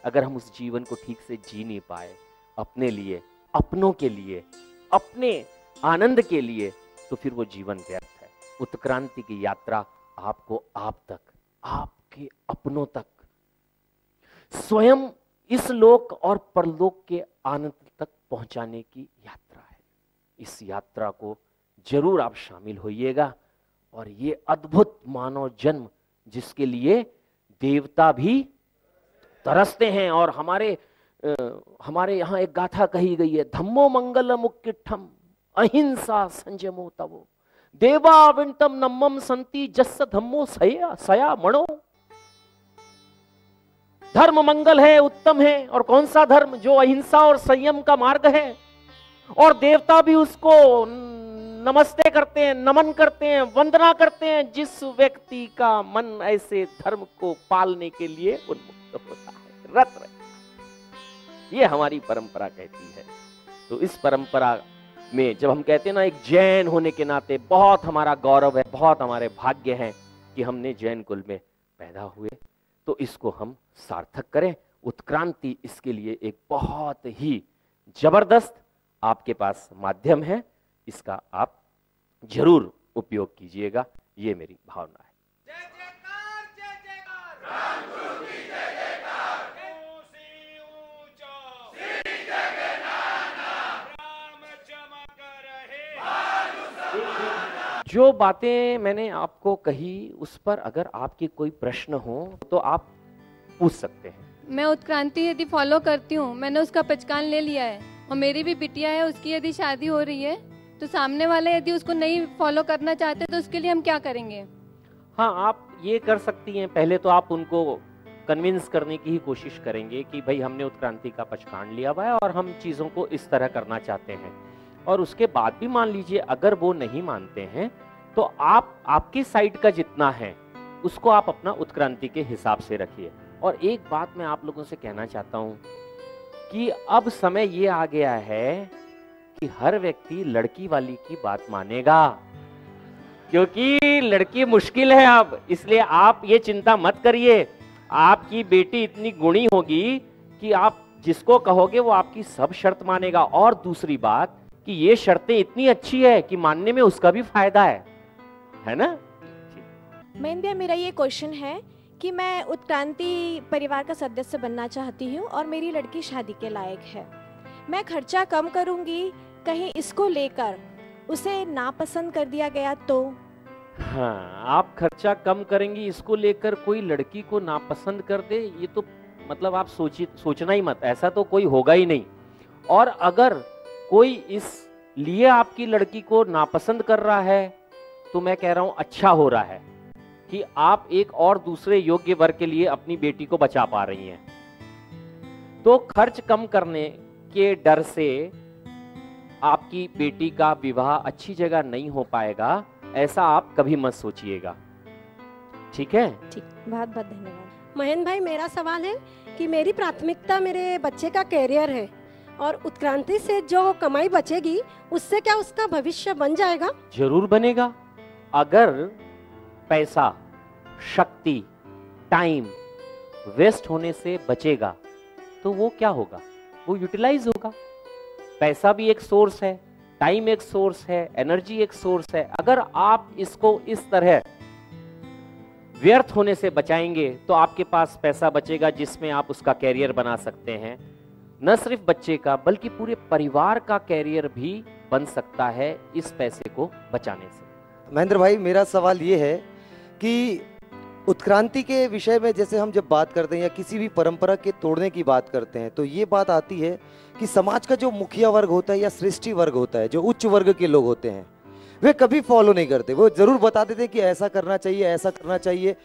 अगर हम उस जीवन को ठीक से जी नहीं पाए, अपने लिए, अपनों के लिए, अपने आनंद के लिए तो फिर वो जीवन व्यर्थ है। उत्क्रांति की यात्रा आपको आप तक, आपके अपनों तक। स्वयं इस लोक और परलोक के आनंद तक पहुँचाने की यात्रा है। इस यात्रा को ज़रूर आप शामिल होइएगा। और ये अद्भुत मानव जन्म जिसके लिए देवता भी तरसते हैं और हमारे आ, हमारे यहाँ एक गाथा कही गई है धम्मो मंगल मुक्किठम अहिंसा संजमो तवो। देवा नम्मम संति जस धम्मो सया सया मणो। धर्म मंगल है उत्तम है और कौन सा धर्म जो अहिंसा और संयम का मार्ग है? और देवता भी उसको नमस्ते करते हैं, नमन करते हैं, वंदना करते हैं। जिस व्यक्ति का मन ऐसे धर्म को पालने के लिए उन्मुक्त होता है, रत ये हमारी परंपरा कहती है। तो इस परंपरा में जब हम कहते हैं ना, एक जैन होने के नाते बहुत हमारा गौरव है, बहुत हमारे भाग्य है कि हमने जैन कुल में पैदा हुए तो इसको हम सार्थक करें। उत्क्रांति इसके लिए एक बहुत ही ज़बरदस्त आपके पास माध्यम है। इसका आप ज़रूर उपयोग कीजिएगा ये मेरी भावना है। जो बातें मैंने आपको कही उस पर अगर आपके कोई प्रश्न हो तो आप पूछ सकते हैं। मैं उत्क्रांति यदि फॉलो करती हूँ मैंने उसका पचकान ले लिया है और मेरी भी बिटिया है उसकी यदि शादी हो रही है तो सामने वाले यदि उसको नहीं फॉलो करना चाहते तो उसके लिए हम क्या करेंगे? हाँ आप ये कर सकती हैं। पहले तो आप उनको कन्विंस करने की ही कोशिश करेंगे कि भाई हमने उत्क्रांति का पचकान लिया हुआ है और हम चीज़ों को इस तरह करना चाहते हैं। और उसके बाद भी मान लीजिए, अगर वो नहीं मानते हैं तो आप, आपकी साइड का जितना है, उसको आप अपना उत्क्रांति के हिसाब से रखिए। और एक बात मैं आप लोगों से कहना चाहता हूँ कि अब समय ये आ गया है कि हर व्यक्ति लड़की वाली की बात मानेगा। क्योंकि लड़की मुश्किल है अब, इसलिए आप ये चिंता मत करिए। आपकी बेटी इतनी गुणी होगी कि आप जिसको कहोगे वो आपकी सब शर्त मानेगा। और दूसरी बात कि ये शर्तें इतनी अच्छी है कि मानने में उसका भी फ़ायदा है। है ना? महेंद्र, मेरा ये क्वेश्चन है कि मैं उत्क्रांति परिवार का सदस्य बनना चाहती हूँ और मेरी लड़की शादी के लायक है। मैं खर्चा कम करूँगी कहीं इसको लेकर उसे नापसंद कर दिया गया तो? हाँ आप खर्चा कम करेंगी, इसको लेकर कोई लड़की को नापसंद कर दे, ये तो मतलब आप सोची, सोचना ही मत, ऐसा तो कोई होगा ही नहीं। और अगर कोई इस लिए आपकी लड़की को नापसंद कर रहा है तो मैं कह रहा हूँ अच्छा हो रहा है कि आप एक और दूसरे योग्य वर्ग के लिए अपनी बेटी को बचा पा रही हैं। तो खर्च कम करने के डर से आपकी बेटी का विवाह अच्छी जगह नहीं हो पाएगा ऐसा आप कभी मत सोचिएगा। ठीक है? ठीक बहुत बहुत धन्यवाद। महेंद्र भाई मेरा सवाल है कि मेरी प्राथमिकता मेरे बच्चे का कैरियर है और उत्क्रांति से जो कमाई बचेगी उससे क्या उसका भविष्य बन जाएगा? ज़रूर बनेगा। अगर पैसा शक्ति टाइम वेस्ट होने से बचेगा तो वो क्या होगा? वो यूटिलाइज होगा। पैसा भी एक सोर्स है, टाइम एक सोर्स है, एनर्जी एक सोर्स है। अगर आप इसको इस तरह व्यर्थ होने से बचाएँगे तो आपके पास पैसा बचेगा जिसमें आप उसका कैरियर बना सकते हैं। न सिर्फ़ बच्चे का, बल्कि पूरे परिवार का कैरियर भी बन सकता है इस पैसे को बचाने से। महेंद्र भाई, मेरा सवाल ये है कि उत्क्रांति के विषय में जैसे हम जब बात करते हैं या किसी भी परंपरा के तोड़ने की बात करते हैं तो ये बात आती है कि समाज का जो मुखिया वर्ग होता है या सृष्टि वर्ग होता है, जो उच्च वर्ग के लोग होते हैं, वे कभी फॉलो नहीं करते। वो ज़रूर बता देते कि ऐसा करना चाहिए, ऐसा करना चाहिए।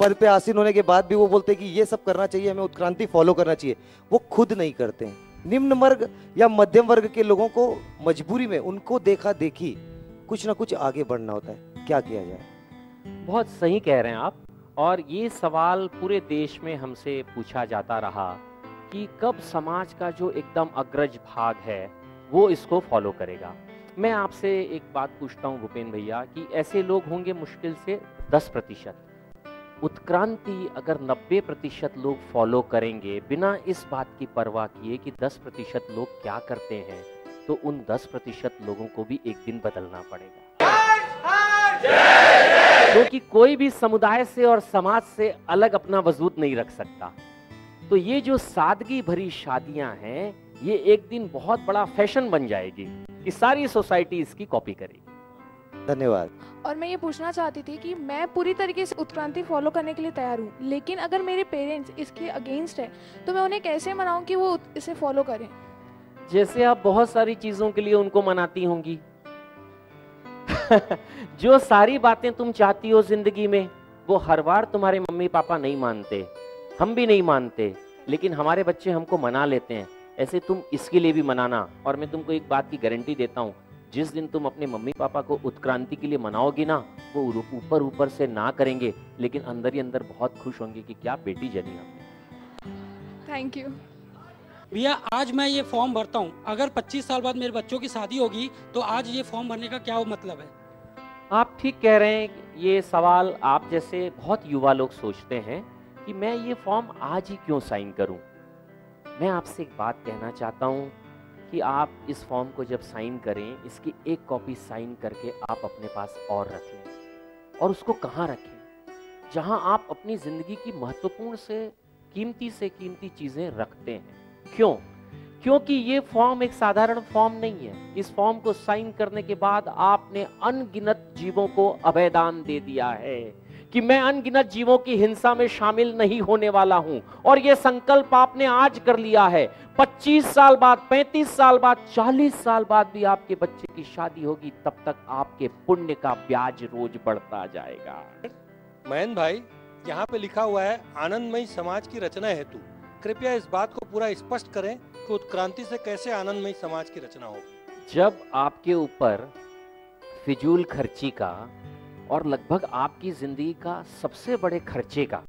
पद पे आसीन होने के बाद भी वो बोलते हैं कि ये सब करना चाहिए, हमें उत्क्रांति फॉलो करना चाहिए। वो खुद नहीं करते हैं। निम्न वर्ग या मध्यम वर्ग के लोगों को मजबूरी में उनको देखा देखी कुछ ना कुछ आगे बढ़ना होता है। क्या किया जाए? बहुत सही कह रहे हैं आप। और ये सवाल पूरे देश में हमसे पूछा जाता रहा कि कब समाज का जो एकदम अग्रज भाग है, वो इसको फॉलो करेगा। मैं आपसे एक बात पूछता हूँ भूपेन भैया कि ऐसे लोग होंगे मुश्किल से 10 प्रतिशत। उत्क्रांति अगर 90 प्रतिशत लोग फॉलो करेंगे, बिना इस बात की परवाह किए कि 10 प्रतिशत लोग क्या करते हैं तो उन 10 प्रतिशत लोगों को भी एक दिन बदलना पड़ेगा। क्योंकि तो कोई भी समुदाय से और समाज से अलग अपना वजूद नहीं रख सकता। तो ये जो सादगी भरी शादियाँ हैं ये एक दिन बहुत बड़ा फ़ैशन बन जाएगी। कि सारी सोसाइटी इसकी कॉपी करेगी। धन्यवाद। और मैं ये पूछना चाहती थी कि मैं पूरी तरीके से उत्क्रांति फॉलो करने के लिए तैयार हूँ लेकिन अगर मेरे पेरेंट्स इसके अगेंस्ट है तो मैं उन्हें कैसे मनाऊं कि वो इसे फॉलो करें? जैसे आप बहुत सारी चीज़ों के लिए उनको मनाती होंगी। (laughs) जो सारी बातें तुम चाहती हो ज़िंदगी में वो हर बार तुम्हारे मम्मी पापा नहीं मानते। हम भी नहीं मानते लेकिन हमारे बच्चे हमको मना लेते हैं। ऐसे तुम इसके लिए भी मनाना। और मैं तुमको एक बात की गारंटी देता हूँ जिस दिन तुम अपने मम्मी पापा को उत्क्रांति के लिए मनाओगी ना वो ऊपर ऊपर से ना करेंगे लेकिन अंदर ही अंदर बहुत खुश होंगे कि क्या बेटी जनी हमने। थैंक यू भैया आज मैं ये फॉर्म भरता हूँ। अगर 25 साल बाद मेरे बच्चों की शादी होगी तो आज ये फॉर्म भरने का क्या मतलब है? आप ठीक कह रहे हैं ये सवाल आप जैसे बहुत युवा लोग सोचते हैं कि मैं ये फॉर्म आज ही क्यों साइन करूँ? मैं आपसे एक बात कहना चाहता हूँ कि आप इस फॉर्म को जब साइन करें, इसकी एक कॉपी साइन करके आप अपने पास और रख। और उसको कहाँ रखें? जहाँ आप अपनी ज़िंदगी की महत्वपूर्ण से, कीमती से कीमती चीज़ें रखते हैं। क्यों? क्योंकि ये फॉर्म एक साधारण फॉर्म नहीं है। इस फॉर्म को साइन करने के बाद आपने अनगिनत जीवों को अभयदान दे दिया है कि मैं अनगिनत जीवों की हिंसा में शामिल नहीं होने वाला हूँ। और यह संकल्प आपने आज कर लिया है। 25 साल बाद 35 साल बाद 40 साल बाद भी आपके बच्चे की शादी होगी, तब तक आपके पुण्य का ब्याज रोज बढ़ता जाएगा। मयन भाई, यहाँ पे लिखा हुआ है, आनंदमय समाज की रचना हेतु। कृपया इस बात को पूरा स्पष्ट करें कि उत्क्रांति से कैसे आनंदमय समाज की रचना होगी। जब आपके ऊपर फिजूल खर्ची का और लगभग आपकी ज़िंदगी का सबसे बड़े खर्चे का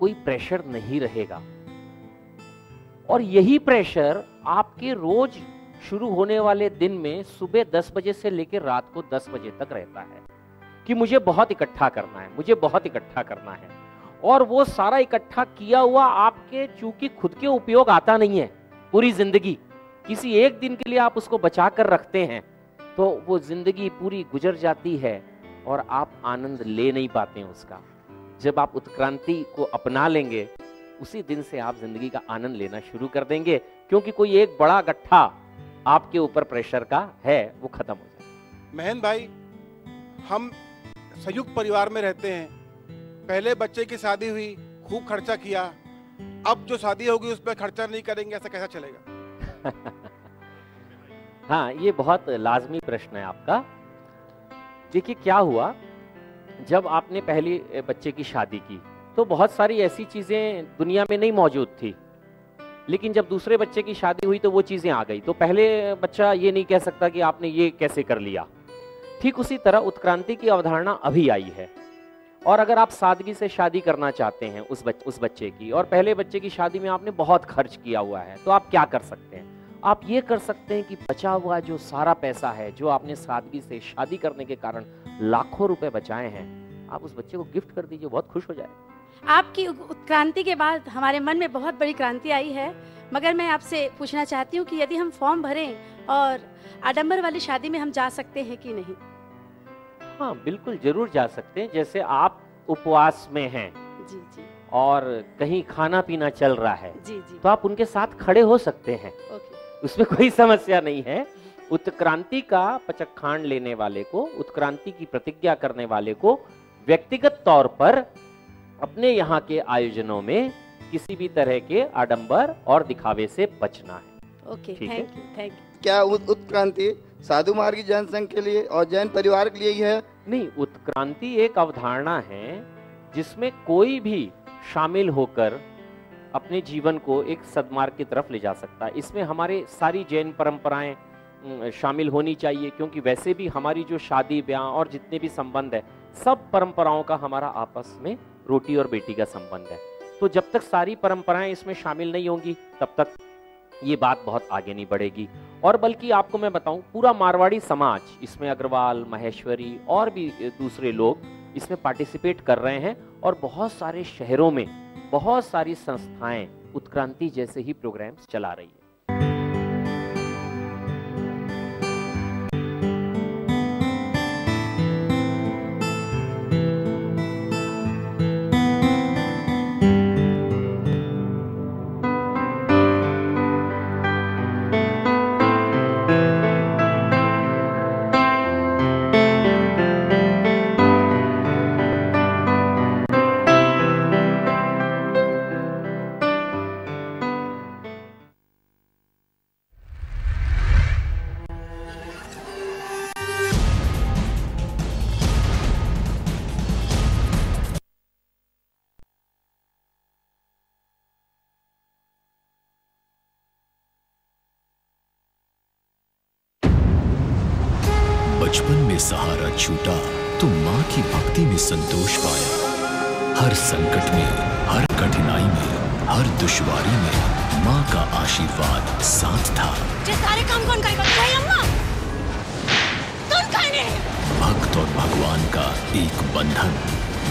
कोई प्रेशर नहीं रहेगा, और यही प्रेशर आपके रोज शुरू होने वाले दिन में सुबह 10 बजे से लेकर रात को 10 बजे तक रहता है कि मुझे बहुत इकट्ठा करना है, मुझे बहुत इकट्ठा करना है। और वो सारा इकट्ठा किया हुआ आपके, चूँकि खुद के उपयोग आता नहीं है पूरी ज़िंदगी, किसी एक दिन के लिए आप उसको बचा कर रखते हैं तो वो ज़िंदगी पूरी गुजर जाती है और आप आनंद ले नहीं पाते हैं उसका। जब आप उत्क्रांति को अपना लेंगे, उसी दिन से आप ज़िंदगी का आनंद लेना शुरू कर देंगे, क्योंकि कोई एक बड़ा गट्ठा आपके ऊपर प्रेशर का है, वो खत्म हो जाए महन भाई, हम संयुक्त परिवार में रहते हैं। पहले बच्चे की शादी हुई, खूब खर्चा किया अब जो शादी होगी उस पर खर्चा नहीं करेंगे, ऐसा कैसा चलेगा? (laughs) हाँ ये बहुत लाजमी प्रश्न है आपका। देखिए, क्या हुआ? जब आपने पहली बच्चे की शादी की तो बहुत सारी ऐसी चीज़ें दुनिया में नहीं मौजूद थी। लेकिन जब दूसरे बच्चे की शादी हुई तो वो चीज़ें आ गई। तो पहले बच्चा ये नहीं कह सकता कि आपने ये कैसे कर लिया। ठीक उसी तरह उत्क्रांति की अवधारणा अभी आई है। और अगर आप सादगी से शादी करना चाहते हैं उस बच, उस बच्चे की और पहले बच्चे की शादी में आपने बहुत खर्च किया हुआ है तो आप क्या कर सकते हैं? आप ये कर सकते हैं कि बचा हुआ जो सारा पैसा है जो आपने सादगी से शादी करने के कारण लाखों रुपए बचाए हैं आप उस बच्चे को गिफ्ट कर दीजिए बहुत खुश हो जाए। आपकी उत्क्रांति के बाद हमारे मन में बहुत बड़ी क्रांति आई है मगर मैं आपसे पूछना चाहती हूँ कि यदि हम फॉर्म भरें और आडम्बर वाली शादी में हम जा सकते हैं कि नहीं? हाँ बिल्कुल ज़रूर जा सकते हैं जैसे आप उपवास में हैं। जी जी। और कहीं खाना पीना चल रहा है जी जी। तो आप उनके साथ खड़े हो सकते हैं। ओके। उसमें कोई समस्या नहीं है। उत्क्रांति का पचखांड लेने वाले को उत्क्रांति की प्रतिज्ञा करने वाले को व्यक्तिगत तौर पर अपने यहाँ के आयोजनों में किसी भी तरह के आडंबर और दिखावे से बचना है। ओके है। Thank you thank you. क्या उत्क्रांति साधु मार्ग जैन संघ के लिए और जैन परिवार के लिए ही है नहीं, उत्क्रांति एक अवधारणा है जिसमें कोई भी शामिल होकर अपने जीवन को एक सदमार्ग की तरफ़ ले जा सकता है। इसमें हमारे सारी जैन परंपराएँ शामिल होनी चाहिए, क्योंकि वैसे भी हमारी जो शादी, ब्याह और जितने भी संबंध है, सब परंपराओं का हमारा आपस में रोटी और बेटी का संबंध है। तो जब तक सारी परंपराएँ इसमें शामिल नहीं होंगी, तब तक ये बात बहुत आगे नहीं बढ़ेगी। और बल्कि आपको मैं बताऊँ, पूरा मारवाड़ी समाज, इसमें अग्रवाल, महेश्वरी और भी दूसरे लोग इसमें पार्टिसिपेट कर रहे हैं और बहुत सारे शहरों में बहुत सारी संस्थाएँ उत्क्रांति जैसे ही प्रोग्राम्स चला रही है। छूटा तो माँ की भक्ति में संतोष पाया। हर संकट में हर कठिनाई में हर दुश्वारी में माँ का आशीर्वाद साथ था। सारे काम कौन करेगा? अम्मा! कौन भक्त और भगवान का एक बंधन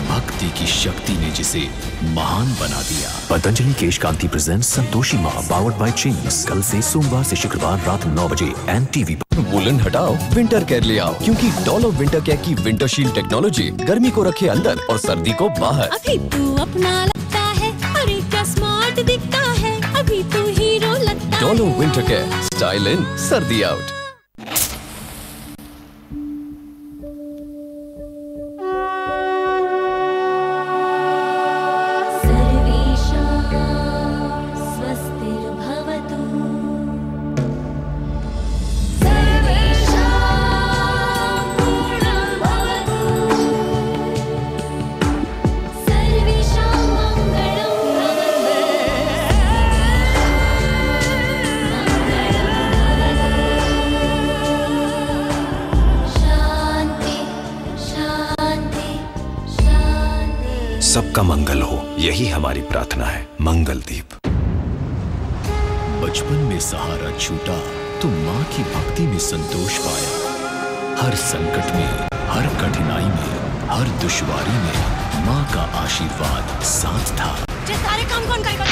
भक्ति की शक्ति ने जिसे महान बना दिया। Patanjali Kesh Kanti present Santoshi Maa powered by Ching's कल से सोमवार से शुक्रवार रात नौ बजे एन टीवी वुलन हटाओ विंटर केयर ले आओ क्योंकि डॉलो विंटर केयर की विंटर शील्ड टेक्नोलॉजी गर्मी को रखे अंदर और सर्दी को बाहर। अभी तू अपना लगता है अरे क्या स्मार्ट दिखता है अभी तू हीरो लगता Dollar winter care style in सर्दी आउट यही हमारी प्रार्थना है। मंगल दीप बचपन में सहारा छूटा तो माँ की भक्ति में संतोष पाया। हर संकट में हर कठिनाई में हर दुश्वारी में माँ का आशीर्वाद साथ था। सारे काम कौन करेगा?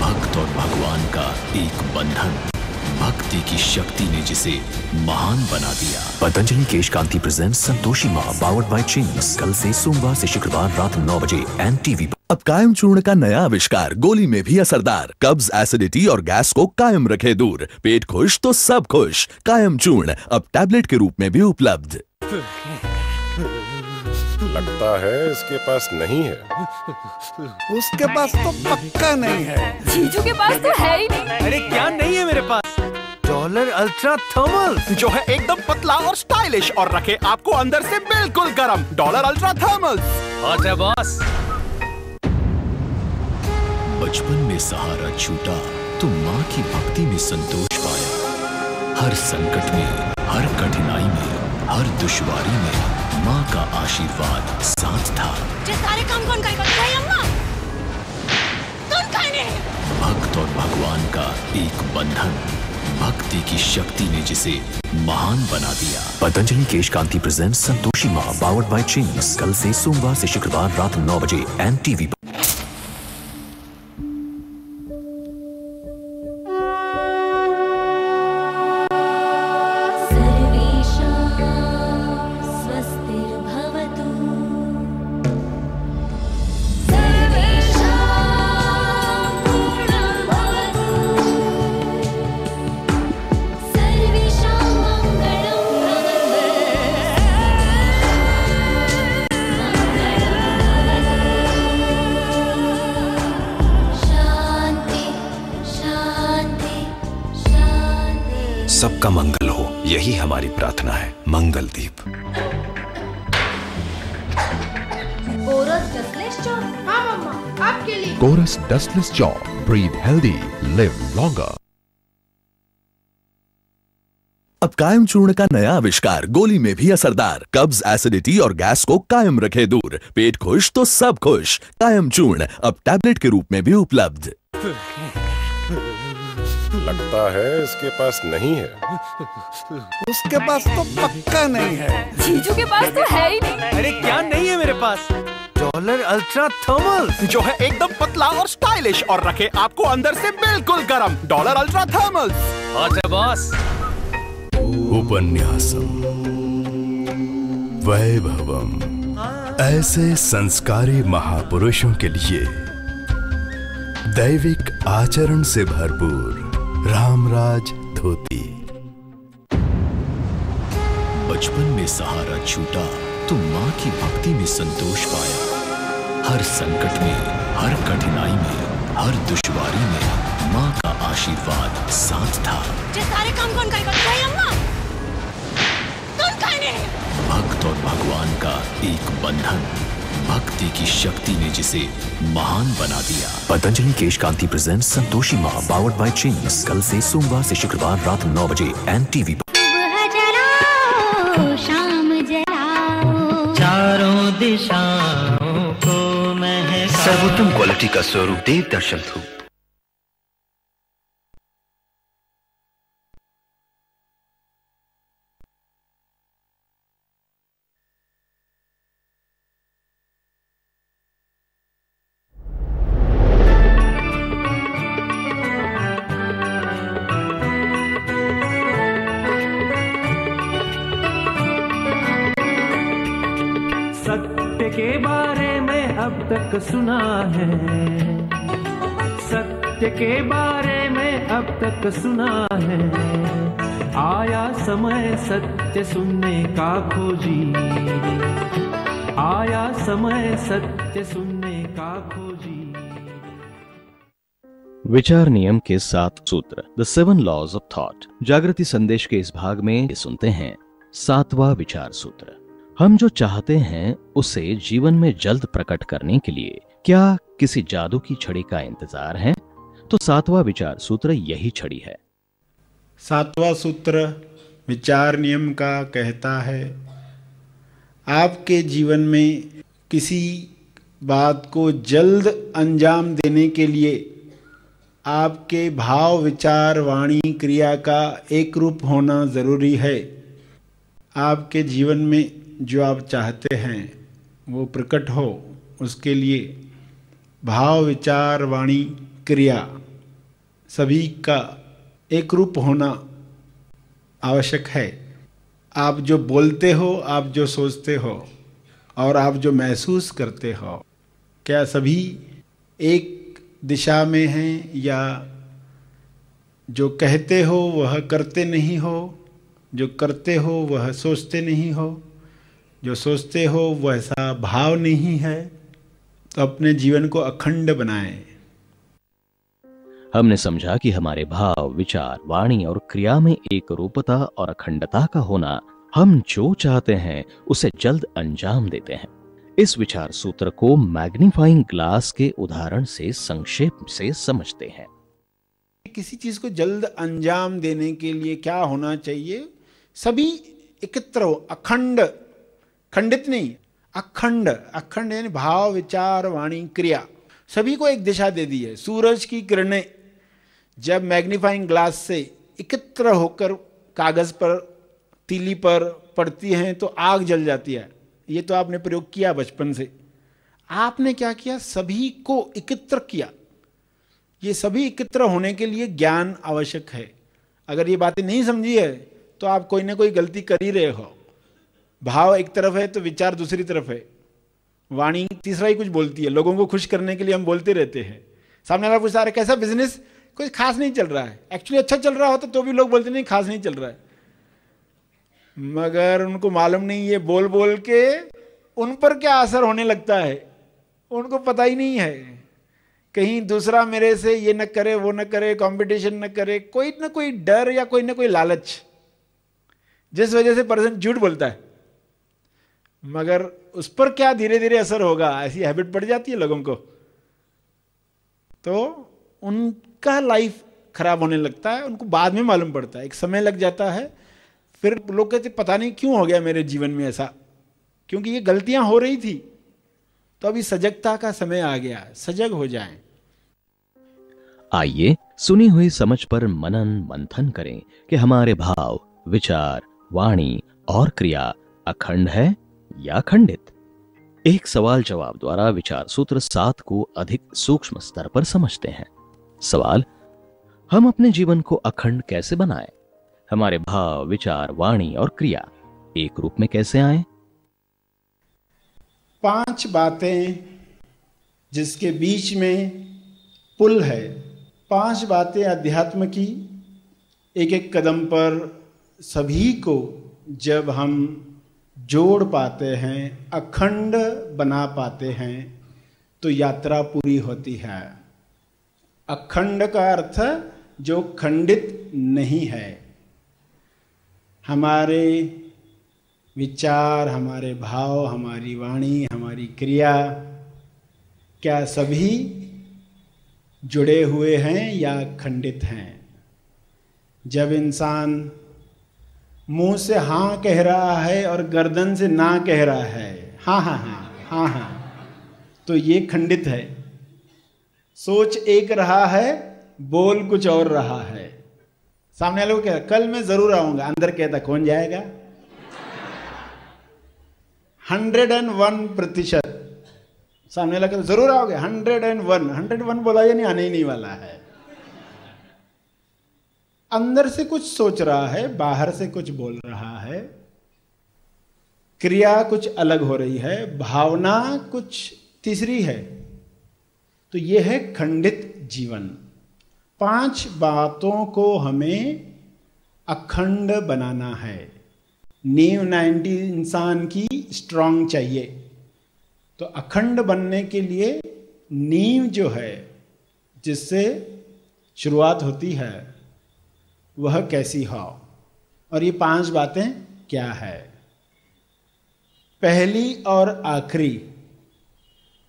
भक्त और भगवान का एक बंधन। भक्ति की शक्ति ने जिसे महान बना दिया। Patanjali Kesh Kanti present Santoshi Maa powered by Ching's कल से सोमवार से शुक्रवार रात नौ बजे एन टीवी अब कायम चूर्ण का नया आविष्कार गोली में भी असरदार। कब्ज एसिडिटी और गैस को कायम रखे दूर। पेट खुश तो सब खुश। कायम चूर्ण अब टैबलेट के रूप में भी उपलब्ध। लगता है इसके पास नहीं है। उसके पास तो पक्का नहीं है। जीजू के पास तो है ही नहीं। अरे क्या नहीं है मेरे पास? डॉलर अल्ट्रा थर्मल जो है एकदम पतला और स्टाइलिश और रखे आपको अंदर से बिल्कुल गर्म। डॉलर अल्ट्रा थर्मल हॉट है बॉस। बचपन में सहारा छूटा तो माँ की भक्ति में संतोष पाया। हर संकट में हर कठिनाई में हर दुश्वारी में माँ का आशीर्वाद साथ था। सारे काम कौन करेगा अम्मा। कौन करने भक्त और भगवान का एक बंधन भक्ति की शक्ति ने जिसे महान बना दिया। Patanjali Kesh Kanti present Santoshi Maa powered by Ching's कल से सोमवार से शुक्रवार रात नौ बजे एन टीवी हमारी प्रार्थना है मंगल दीप कोरस हाँ Dustless Jaw. Breathe healthy. Live longer. अब कायम चूर्ण का नया आविष्कार गोली में भी असरदार कब्ज एसिडिटी और गैस को कायम रखे दूर पेट खुश तो सब खुश कायम चूर्ण अब टैबलेट के रूप में भी उपलब्ध लगता है इसके पास नहीं है। उसके पास तो पक्का नहीं है। जीजू के पास तो है ही नहीं। अरे क्या नहीं है मेरे पास? डॉलर अल्ट्रा थर्मल जो है एकदम पतला और स्टाइलिश और रखे आपको अंदर से बिल्कुल गर्म। डॉलर अल्ट्रा थर्मल अच्छा बॉस। उपन्यासम। वैभवम। ऐसे संस्कारी महापुरुषों के लिए दैविक आचरण से भरपूर रामराज धोती। बचपन में सहारा छूटा तो माँ की भक्ति में संतोष पाया। हर संकट में हर कठिनाई में हर दुश्वारी में माँ का आशीर्वाद साथ था। सारे काम कौन करेगा? अम्मा भक्त और भगवान का एक बंधन। भक्ति की शक्ति ने जिसे महान बना दिया। Patanjali Kesh Kanti present Santoshi Maa powered by Ching's कल से सोमवार से शुक्रवार रात नौ बजे एन टीवी चारों दिशाओं को महका सर्वोत्तम क्वालिटी का स्वरूप देव दर्शन धूप। तक सुना है। आया समय सत्य सुनने का खोजी। आया समय सत्य सुनने का खोजी। विचार नियम के सात सूत्र the seven laws of thought जागृति संदेश के इस भाग में सुनते हैं। सातवां विचार सूत्र, हम जो चाहते हैं, उसे जीवन में जल्द प्रकट करने के लिए, क्या किसी जादू की छड़ी का इंतज़ार है? तो सातवां विचार सूत्र यही छड़ी है। सातवां सूत्र, विचार नियम का कहता है, आपके जीवन में किसी बात को जल्द अंजाम देने के लिए आपके भाव, विचार, वाणी, क्रिया का एक रूप होना ज़रूरी है। आपके जीवन में जो आप चाहते हैं, वो प्रकट हो, उसके लिए भाव, विचार, वाणी, क्रिया सभी का एक रूप होना आवश्यक है। आप जो बोलते हो, आप जो सोचते हो और आप जो महसूस करते हो, क्या सभी एक दिशा में हैं या जो कहते हो वह करते नहीं हो, जो करते हो वह सोचते नहीं हो, जो सोचते हो वैसा भाव नहीं है तो अपने जीवन को अखंड बनाएँ। हमने समझा कि हमारे भाव, विचार, वाणी और क्रिया में एक रूपता और अखंडता का होना हम जो चाहते हैं, उसे जल्द अंजाम देते हैं। इस विचार सूत्र को मैग्नीफाइंग ग्लास के उदाहरण से संक्षेप से समझते हैं। किसी चीज़ को जल्द अंजाम देने के लिए क्या होना चाहिए? सभी एकत्र अखंड, खंडित नहीं, अखंड अखंड यानी भाव, विचार, वाणी, क्रिया, सभी को एक दिशा दे दी है। सूरज की किरणें जब मैग्नीफाइंग ग्लास से एकत्र होकर कागज़ पर, तीली पर पड़ती हैं तो आग जल जाती है। ये तो आपने प्रयोग किया बचपन से। आपने क्या किया? सभी को एकत्र किया। ये सभी एकत्र होने के लिए ज्ञान आवश्यक है। अगर ये बातें नहीं समझी है तो आप कोई ना कोई गलती कर ही रहे हो। भाव एक तरफ़ है तो विचार दूसरी तरफ़ है। वाणी तीसरा ही कुछ बोलती है। लोगों को खुश करने के लिए हम बोलते रहते हैं। सामने वाला पूछता है, कैसा बिज़नेस कोई खास नहीं चल रहा है। एक्चुअली अच्छा चल रहा होता तो भी लोग बोलते नहीं, खास नहीं चल रहा है। मगर उनको मालूम नहीं, ये बोल बोल के उन पर क्या असर होने लगता है? उनको पता ही नहीं है। कहीं दूसरा मेरे से ये न करे, वो न करे कंपटीशन न करे, कोई ना कोई डर या कोई ना कोई लालच जिस वजह से पर्सन झूठ बोलता है। मगर उस पर क्या धीरे धीरे असर होगा? ऐसी हैबिट पड़ जाती है लोगों को। तो उनका लाइफ खराब होने लगता है, उनको बाद में मालूम पड़ता है। एक समय लग जाता है, फिर लोग कहते पता नहीं क्यों हो गया मेरे जीवन में ऐसा? क्योंकि ये गलतियाँ हो रही थी। तो अभी सजगता का समय आ गया सजग हो जाएँ। आइए सुनी हुई समझ पर मनन मंथन करें कि हमारे भाव, विचार, वाणी और क्रिया अखंड है या खंडित? एक सवाल जवाब द्वारा विचार सूत्र सात को अधिक सूक्ष्म स्तर पर समझते हैं। सवाल, हम अपने जीवन को अखंड कैसे बनाएँ? हमारे भाव, विचार, वाणी और क्रिया एक रूप में कैसे आए? पाँच बातें जिसके बीच में पुल है। पाँच बातें अध्यात्म की। एक एक कदम पर सभी को जब हम जोड़ पाते हैं, अखंड बना पाते हैं तो यात्रा पूरी होती है। अखंड का अर्थ जो खंडित नहीं है। हमारे विचार, हमारे भाव, हमारी वाणी, हमारी क्रिया क्या सभी जुड़े हुए हैं या खंडित हैं? जब इंसान मुँह से हाँ कह रहा है और गर्दन से ना कह रहा है हाँ हाँ हाँ हाँ हाँ तो ये खंडित है। सोच एक रहा है, बोल कुछ और रहा है। सामने वाले को कह, कल मैं ज़रूर आऊँगा, अंदर कहता, कौन जाएगा? हंड्रेड एंड वन प्रतिशत। सामने वाला कहता, ज़रूर आओगे? Hundred and one. Hundred one बोला, या नहीं, आने ही नहीं वाला है। अंदर से कुछ सोच रहा है, बाहर से कुछ बोल रहा है। क्रिया कुछ अलग हो रही है, भावना कुछ तीसरी है। तो यह है खंडित जीवन। पाँच बातों को हमें अखंड बनाना है। नींव नाइन्टी इंसान की स्ट्रांग चाहिए। तो अखंड बनने के लिए नींव जो है, जिससे शुरुआत होती है, वह कैसी हो? और ये पाँच बातें क्या है? पहली और आखिरी।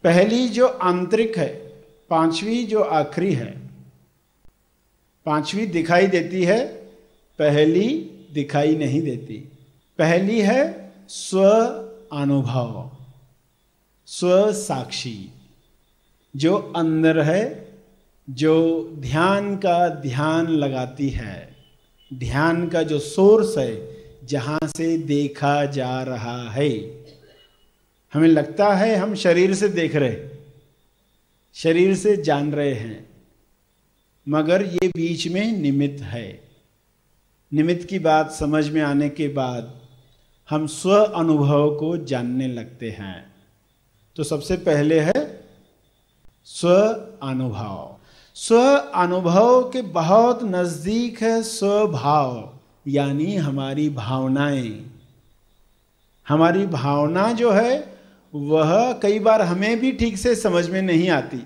पहली जो आंतरिक है पांचवी जो आखिरी है, पांचवी दिखाई देती है, पहली दिखाई नहीं देती। पहली है स्व अनुभव, स्व साक्षी। जो अंदर है, जो ध्यान का ध्यान लगाती है, ध्यान का जो सोर्स है, जहाँ से देखा जा रहा है। हमें लगता है हम शरीर से देख रहे शरीर से जान रहे हैं, मगर ये बीच में निमित्त है। निमित्त की बात समझ में आने के बाद हम स्व अनुभव को जानने लगते हैं। तो सबसे पहले है स्व अनुभव। स्व अनुभव के बहुत नज़दीक है स्वभाव, यानी हमारी भावनाएँ। हमारी भावना जो है वह कई बार हमें भी ठीक से समझ में नहीं आती।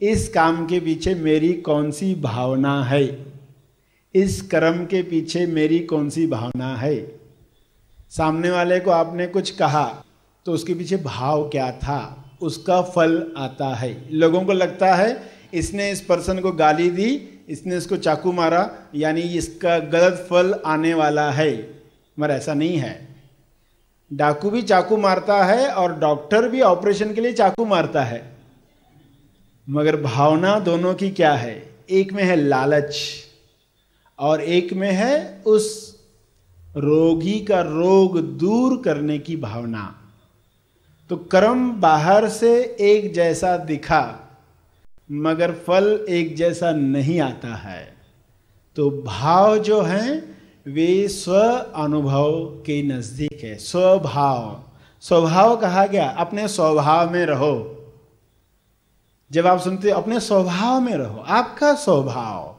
इस काम के पीछे मेरी कौन सी भावना है? इस कर्म के पीछे मेरी कौन सी भावना है? सामने वाले को आपने कुछ कहा तो उसके पीछे भाव क्या था? उसका फल आता है। लोगों को लगता है, इसने इस पर्सन को गाली दी, इसने इसको चाकू मारा, यानी इसका गलत फल आने वाला है। मगर ऐसा नहीं है। डाकू भी चाकू मारता है और डॉक्टर भी ऑपरेशन के लिए चाकू मारता है। मगर भावना दोनों की क्या है? एक में है लालच और एक में है उस रोगी का रोग दूर करने की भावना। तो कर्म बाहर से एक जैसा दिखा, मगर फल एक जैसा नहीं आता है। तो भाव जो हैं वे स्व अनुभव के नज़दीक है। स्वभाव। स्वभाव कहा गया, अपने स्वभाव में रहो। जब आप सुनते हो, अपने स्वभाव में रहो, आपका स्वभाव।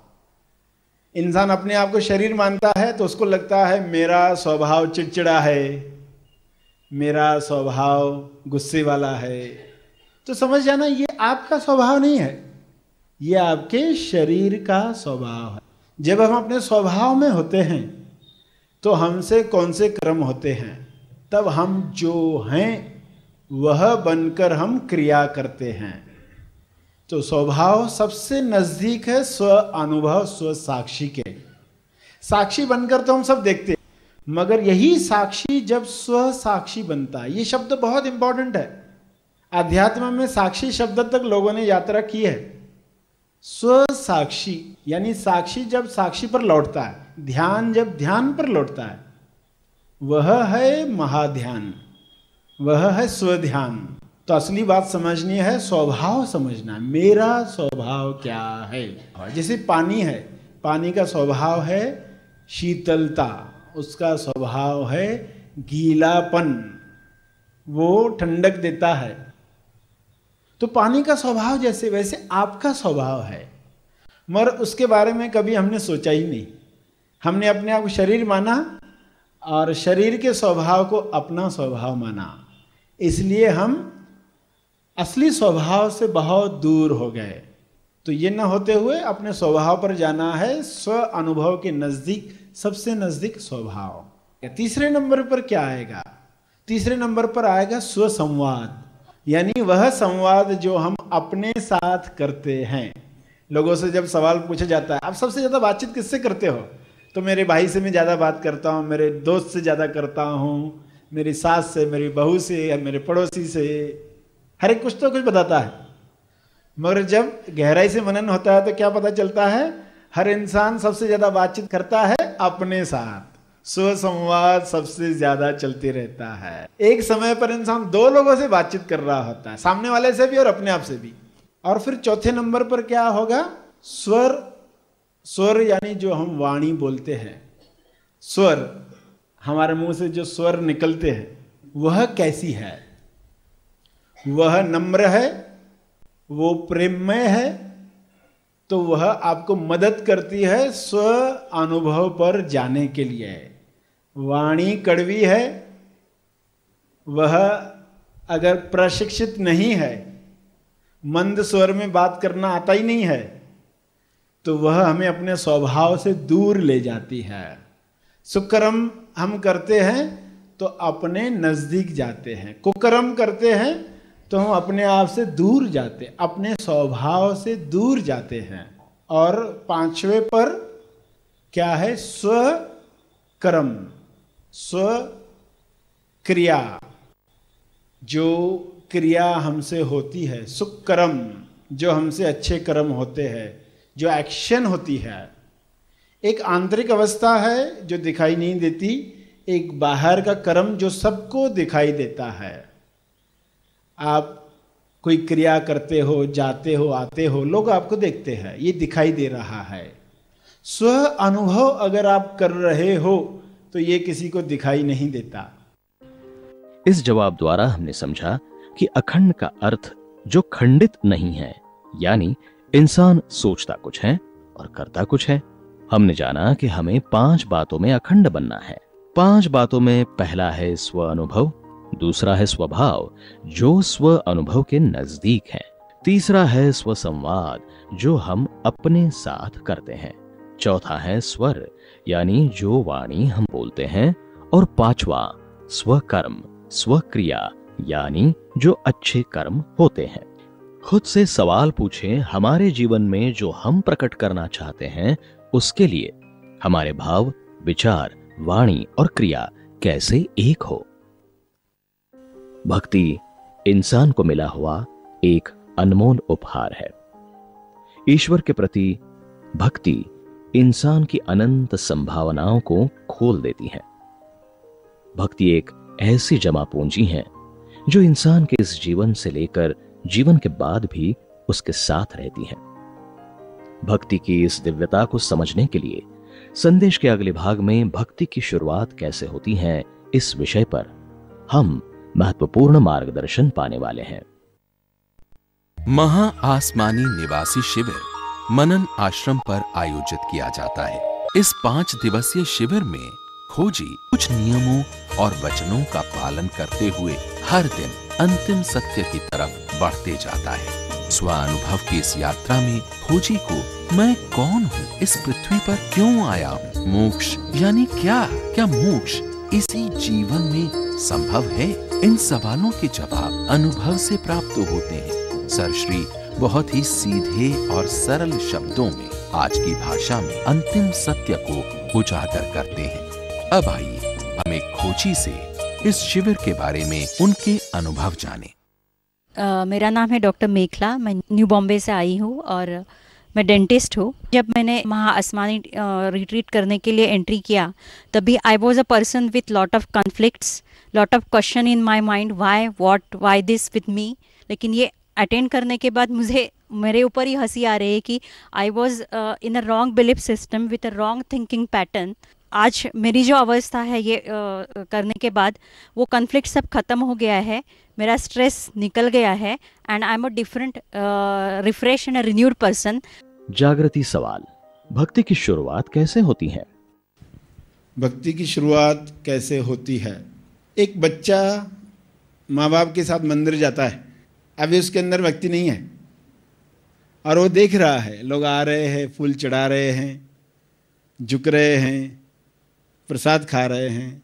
इंसान अपने आप को शरीर मानता है तो उसको लगता है, मेरा स्वभाव चिड़चिड़ा है। मेरा स्वभाव गुस्से वाला है। तो समझ जाना, ये आपका स्वभाव नहीं है। ये आपके शरीर का स्वभाव है। जब हम अपने स्वभाव में होते हैं तो हमसे कौन से कर्म होते हैं? तब हम जो हैं, वह बनकर हम क्रिया करते हैं। तो स्वभाव सबसे नज़दीक है स्व अनुभव, स्व साक्षी के। साक्षी बनकर तो हम सब देखते हैं, मगर यही साक्षी जब स्व साक्षी बनता है, ये शब्द बहुत इंपॉर्टेंट है। अध्यात्म में साक्षी शब्द तक लोगों ने यात्रा की है। स्व साक्षी यानी साक्षी जब साक्षी पर लौटता है, ध्यान जब ध्यान पर लौटता है, वह है महाध्यान, वह है स्वध्यान। तो असली बात समझनी है, स्वभाव समझना मेरा स्वभाव क्या है? जैसे पानी है, पानी का स्वभाव है शीतलता, उसका स्वभाव है गीलापन। वो ठंडक देता है तो पानी का स्वभाव जैसे वैसे आपका स्वभाव है। मगर उसके बारे में कभी हमने सोचा ही नहीं। हमने अपने आप को शरीर माना और शरीर के स्वभाव को अपना स्वभाव माना। इसलिए हम असली स्वभाव से बहुत दूर हो गए। तो ये न होते हुए अपने स्वभाव पर जाना है, स्व अनुभव के नज़दीक, सबसे नज़दीक स्वभाव। तीसरे नंबर पर क्या आएगा? तीसरे नंबर पर आएगा स्व संवाद। यानी वह संवाद जो हम अपने साथ करते हैं। लोगों से जब सवाल पूछा जाता है, आप सबसे ज़्यादा बातचीत किससे करते हो? तो मेरे भाई से मैं ज़्यादा बात करता हूँ, मेरे दोस्त से ज़्यादा करता हूँ, मेरी सास से, मेरी बहू से, या मेरे पड़ोसी से। हर एक कुछ तो कुछ बताता है। मगर जब गहराई से मनन होता है तो क्या पता चलता है? हर इंसान सबसे ज़्यादा बातचीत करता है अपने साथ। स्व संवाद सबसे ज़्यादा चलते रहता है। एक समय पर इंसान दो लोगों से बातचीत कर रहा होता है, सामने वाले से भी और अपने आप से भी। और फिर चौथे नंबर पर क्या होगा? स्वर स्वर यानी जो हम वाणी बोलते हैं, स्वर, हमारे मुँह से जो स्वर निकलते हैं, वह कैसी है? वह नम्र है, वो प्रेममय है तो वह आपको मदद करती है स्व अनुभव पर जाने के लिए। वाणी कड़वी है, वह अगर प्रशिक्षित नहीं है, मंद स्वर में बात करना आता ही नहीं है तो वह हमें अपने स्वभाव से दूर ले जाती है। सुकर्म हम करते हैं तो अपने नज़दीक जाते हैं। कुकर्म करते हैं तो हम अपने आप से दूर जाते अपने स्वभाव से दूर जाते हैं। और पांचवे पर क्या है? स्व कर्म। स्व क्रिया जो क्रिया हमसे होती है सुख कर्म जो हमसे अच्छे कर्म होते हैं, जो एक्शन होती है, एक आंतरिक अवस्था है जो दिखाई नहीं देती, एक बाहर का कर्म जो सबको दिखाई देता है। आप कोई क्रिया करते हो, जाते हो, आते हो, लोग आपको देखते हैं, ये दिखाई दे रहा है। स्व अनुभव अगर आप कर रहे हो तो ये किसी को दिखाई नहीं देता। इस जवाब द्वारा हमने समझा कि अखंड का अर्थ जो खंडित नहीं है, यानी इंसान सोचता कुछ है और करता कुछ है, हमने जाना कि हमें पाँच बातों में अखंड बनना है। पाँच बातों में पहला है स्व अनुभव, दूसरा है स्वभाव, जो स्व अनुभव के नज़दीक है। तीसरा है स्व संवाद, जो हम अपने साथ करते हैं। चौथा है स्वर यानी जो वाणी हम बोलते हैं, और पांचवा, स्वकर्म, स्वक्रिया, यानी जो अच्छे कर्म होते हैं। खुद से सवाल पूछें, हमारे जीवन में जो हम प्रकट करना चाहते हैं, उसके लिए हमारे भाव, विचार, वाणी और क्रिया कैसे एक हो? भक्ति, इंसान को मिला हुआ एक अनमोल उपहार है। ईश्वर के प्रति भक्ति इंसान की अनंत संभावनाओं को खोल देती है। भक्ति एक ऐसी जमा पूंजी है, जो इंसान के इस जीवन से लेकर जीवन के बाद भी उसके साथ रहती है। भक्ति की इस दिव्यता को समझने के लिए संदेश के अगले भाग में भक्ति की शुरुआत कैसे होती है, इस विषय पर हम महत्वपूर्ण मार्गदर्शन पाने वाले हैं। महा आसमानी निवासी शिविर। मनन आश्रम पर आयोजित किया जाता है। इस पाँच दिवसीय शिविर में खोजी कुछ नियमों और वचनों का पालन करते हुए हर दिन अंतिम सत्य की तरफ़ बढ़ते जाता है। स्व अनुभव की इस यात्रा में खोजी को मैं कौन हूँ? इस पृथ्वी पर क्यों आया हूँ? मोक्ष यानी क्या? क्या मोक्ष इसी जीवन में संभव है? इन सवालों के जवाब अनुभव से प्राप्त होते हैं। सरश्री बहुत ही सीधे और सरल शब्दों में आज की भाषा में अंतिम सत्य को उजागर करते हैं। अब आइए हम एक खोजी से इस शिविर के बारे में उनके अनुभव जाने। Uh, मेरा नाम है डॉक्टर मेखला मैं न्यू बॉम्बे से आई हूँ और मैं डेंटिस्ट हूँ। जब मैंने वहाँ आसमानी रिट्रीट करने के लिए एंट्री किया तभी I was a person with lot of conflicts lot of question in my mind why what why this with me लेकिन ये अटेंड करने के बाद मुझे मेरे ऊपर ही हँसी आ रही है कि I was in a wrong belief system with a wrong thinking pattern आज मेरी जो अवस्था है ये uh, करने के बाद वो कन्फ्लिक्ट सब खत्म हो गया है मेरा स्ट्रेस निकल गया है and I am a different refresh and renewed person जागृति सवाल भक्ति की शुरुआत कैसे होती है? भक्ति की शुरुआत कैसे होती है? एक बच्चा माँ बाप के साथ मंदिर जाता है अभी उसके अंदर भक्ति नहीं है। और वो देख रहा है, लोग आ रहे हैं, फूल चढ़ा रहे हैं, झुक रहे हैं, प्रसाद खा रहे हैं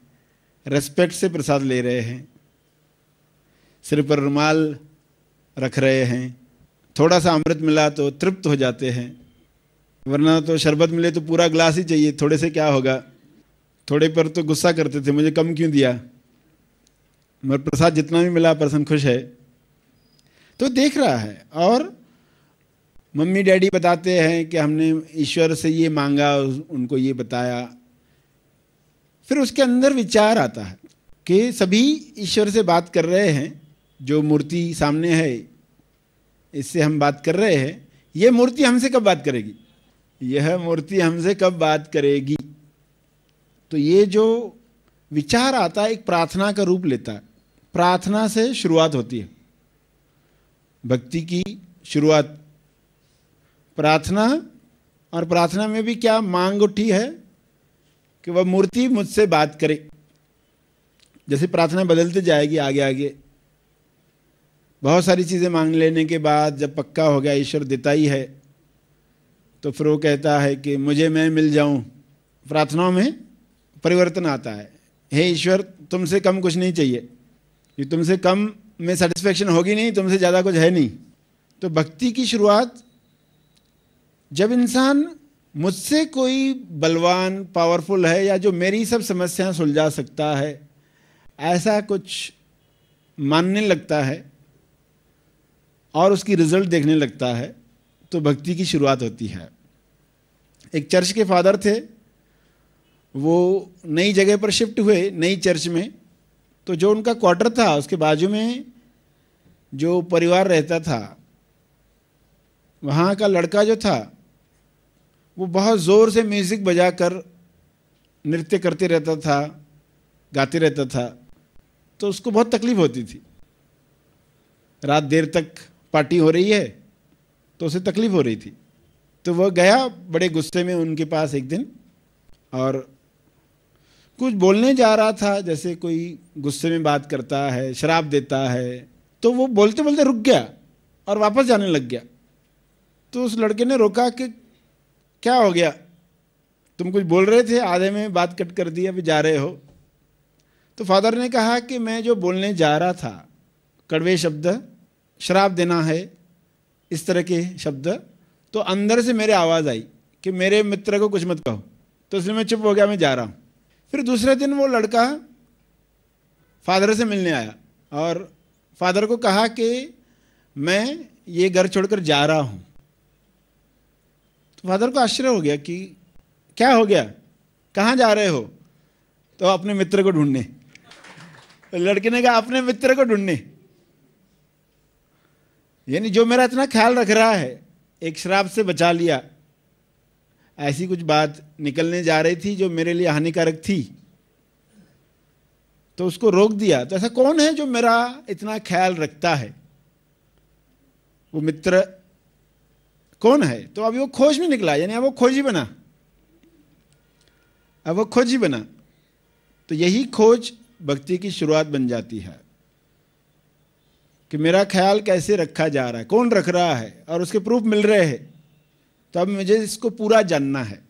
रेस्पेक्ट से प्रसाद ले रहे हैं, सिर पर रुमाल रख रहे हैं, थोड़ा सा अमृत मिला तो तृप्त हो जाते हैं, वरना तो शरबत मिले तो पूरा ग्लास ही चाहिए, थोड़े से क्या होगा? थोड़े पर तो गुस्सा करते थे, मुझे कम क्यों दिया? मगर प्रसाद जितना भी मिला, पर्सन खुश है। तो देख रहा है। और मम्मी डैडी बताते हैं कि हमने ईश्वर से ये मांगा उनको ये बताया। फिर उसके अंदर विचार आता है कि सभी ईश्वर से बात कर रहे हैं, जो मूर्ति सामने है, इससे हम बात कर रहे हैं। यह मूर्ति हमसे कब बात करेगी? यह मूर्ति हमसे कब बात करेगी? तो ये जो विचार आता है, एक प्रार्थना का रूप लेता है। प्रार्थना से शुरुआत होती है। भक्ति की शुरुआत। प्रार्थना, और प्रार्थना में भी क्या मांग उठी है कि वह मूर्ति मुझसे बात करे। जैसे प्रार्थना बदलती जाएगी आगे आगे। बहुत सारी चीज़ें मांग लेने के बाद जब पक्का हो गया, ईश्वर देता ही है तो फिर वो कहता है कि मुझे मैं मिल जाऊँ। प्रार्थनाओं में परिवर्तन आता है। हे ईश्वर, तुमसे कम कुछ नहीं चाहिए। कि तुमसे कम में सेटिस्फेक्शन होगी नहीं, तुमसे ज़्यादा कुछ है नहीं। तो भक्ति की शुरुआत, जब इंसान मुझसे कोई बलवान पावरफुल है या जो मेरी सब समस्याएँ सुलझा सकता है, ऐसा कुछ मानने लगता है और उसकी रिज़ल्ट देखने लगता है तो भक्ति की शुरुआत होती है। एक चर्च के फादर थे, वो नई जगह पर शिफ्ट हुए, नई चर्च में तो जो उनका क्वार्टर था, उसके बाजू में जो परिवार रहता था, वहाँ का लड़का जो था, वो बहुत ज़ोर से म्यूज़िक बजाकर नृत्य करते रहता था, गाते रहता था। तो उसको बहुत तकलीफ़ होती थी। रात देर तक पार्टी हो रही है तो उसे तकलीफ़ हो रही थी। तो वह गया बड़े गुस्से में उनके पास एक दिन और कुछ बोलने जा रहा था, जैसे कोई गुस्से में बात करता है, शराब देता है तो वो बोलते बोलते रुक गया और वापस जाने लग गया। तो उस लड़के ने रोका कि क्या हो गया? तुम कुछ बोल रहे थे, आधे में बात कट कर दी, अभी जा रहे हो। तो फादर ने कहा कि मैं जो बोलने जा रहा था, कड़वे शब्द, शराब देना है, इस तरह के शब्द तो अंदर से मेरे आवाज़ आई कि मेरे मित्र को कुछ मत कहो। तो इसलिए मैं चुप हो गया, मैं जा रहा हूँ। फिर दूसरे दिन वो लड़का फादर से मिलने आया और फादर को कहा कि मैं ये घर छोड़कर जा रहा हूँ। तो फादर को आश्चर्य हो गया कि क्या हो गया? कहाँ जा रहे हो? तो अपने मित्र को ढूँढने। लड़के ने कहा, अपने मित्र को ढूँढने। यानी जो मेरा इतना ख्याल रख रहा है, एक शराब से बचा लिया। ऐसी कुछ बात निकलने जा रही थी जो मेरे लिए हानिकारक थी। तो उसको रोक दिया। तो ऐसा कौन है जो मेरा इतना ख्याल रखता है? वो मित्र कौन है? तो अभी वो खोज में निकला, यानी अब वो खोजी बना। अब वो खोजी बना। तो यही खोज भक्ति की शुरुआत बन जाती है कि मेरा ख्याल कैसे रखा जा रहा है, कौन रख रहा है और उसके प्रूफ मिल रहे हैं। तो अब मुझे इसको पूरा जानना है।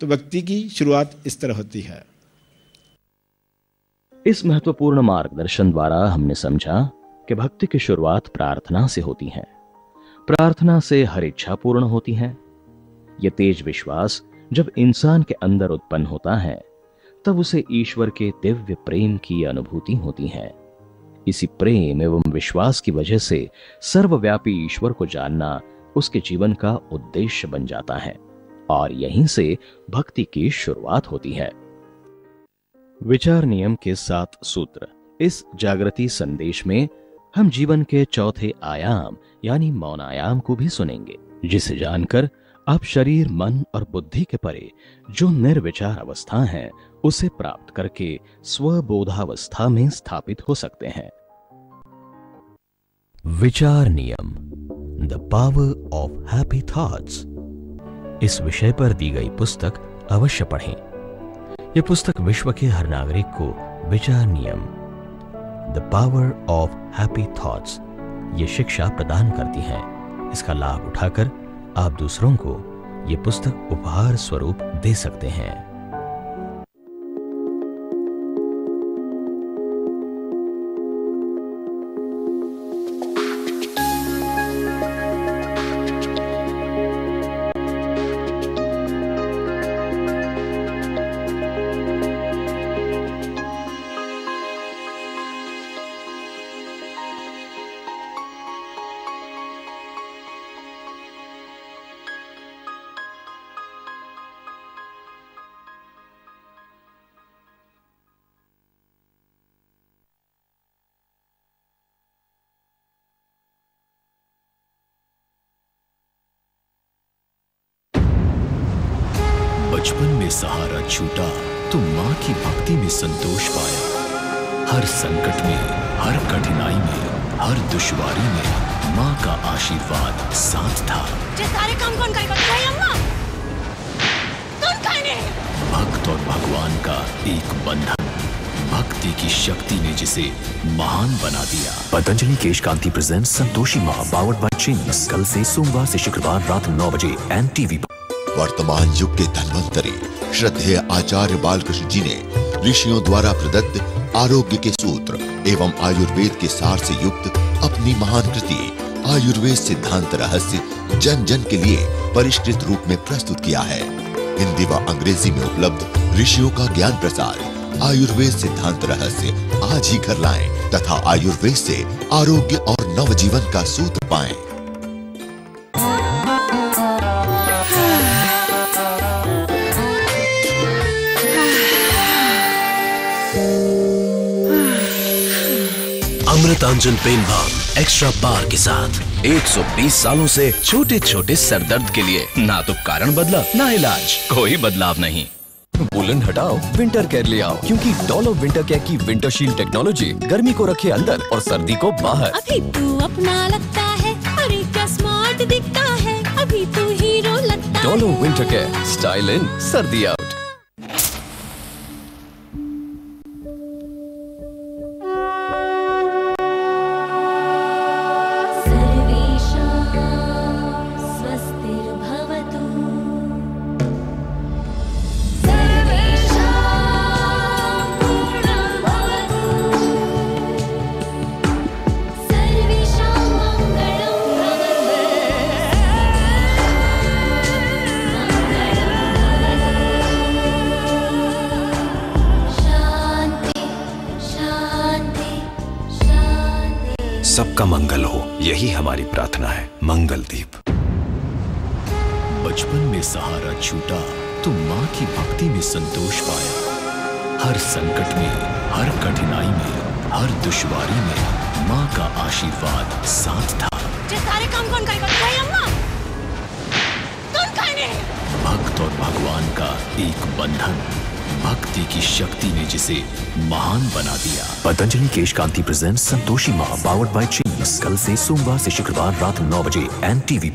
तो भक्ति की शुरुआत इस तरह होती है। इस महत्वपूर्ण मार्गदर्शन द्वारा हमने समझा कि भक्ति की शुरुआत प्रार्थना से होती है। प्रार्थना से हर इच्छा पूर्ण होती है। यह तेज विश्वास जब इंसान के अंदर उत्पन्न होता है, तब उसे ईश्वर के दिव्य प्रेम की अनुभूति होती है। इसी प्रेम एवं विश्वास की वजह से सर्वव्यापी ईश्वर को जानना उसके जीवन का उद्देश्य बन जाता है और यहीं से भक्ति की शुरुआत होती है। विचार नियम के सात सूत्र। इस जागृति संदेश में हम जीवन के चौथे आयाम यानी मौन आयाम को भी सुनेंगे, जिसे जानकर आप शरीर, मन और बुद्धि के परे जो निर्विचार अवस्था है, उसे प्राप्त करके स्वबोधावस्था में स्थापित हो सकते हैं। विचार नियम। The power of happy thoughts इस विषय पर दी गई पुस्तक अवश्य पढ़ें। यह पुस्तक विश्व के हर नागरिक को विचार नियम। The power of happy thoughts ये शिक्षा प्रदान करती है। इसका लाभ उठाकर आप दूसरों को ये पुस्तक उपहार स्वरूप दे सकते हैं। आशीर्वाद साथ था। सारे काम कौन करेगा? अम्मा? करने भक्त और भगवान का एक बंधन। भक्ति की शक्ति ने जिसे महान बना दिया। Patanjali Kesh Kanti present Santoshi Maa powered by Ching's कल से सोमवार से शुक्रवार रात नौ बजे एंड टीवी वर्तमान युग के धन्वंतरी श्रद्धेय आचार्य बालकृष्ण जी ने ऋषियों द्वारा प्रदत्त आरोग्य के सूत्र एवं आयुर्वेद के सार से युक्त अपनी महान कृति आयुर्वेद सिद्धांत रहस्य जन जन के लिए परिष्कृत रूप में प्रस्तुत किया है। हिंदी व अंग्रेज़ी में उपलब्ध ऋषियों का ज्ञान प्रसार, आयुर्वेद सिद्धांत रहस्य आज ही घर लाएँ तथा आयुर्वेद से आरोग्य और नवजीवन का सूत्र पाएँ। Amrutanjan pain balm extra bar के साथ। 120 सालों से छोटे छोटे सरदर्द के लिए ना तो कारण बदला ना इलाज कोई बदलाव नहीं। वुलन हटाओ विंटर केयर ले आओ क्योंकि डॉलो विंटर केयर की विंटर शील्ड टेक्नोलॉजी गर्मी को रखे अंदर और सर्दी को बाहर। अभी तू अपना लगता है अरे क्या स्मार्ट दिखता है अभी तू हीरो लगता Dollar winter care style in सर्दी छूटा तो माँ की भक्ति में संतोष पाया। हर संकट में हर कठिनाई में हर दुश्वारी में माँ का आशीर्वाद साथ था। सारे काम कौन करेगा? कौन करे भक्त और भगवान का एक बंधन भक्ति की शक्ति ने जिसे महान बना दिया। Patanjali Kesh Kanti present Santoshi Maa powered by Ching's कल से सोमवार से शुक्रवार रात नौ बजे एन टीवी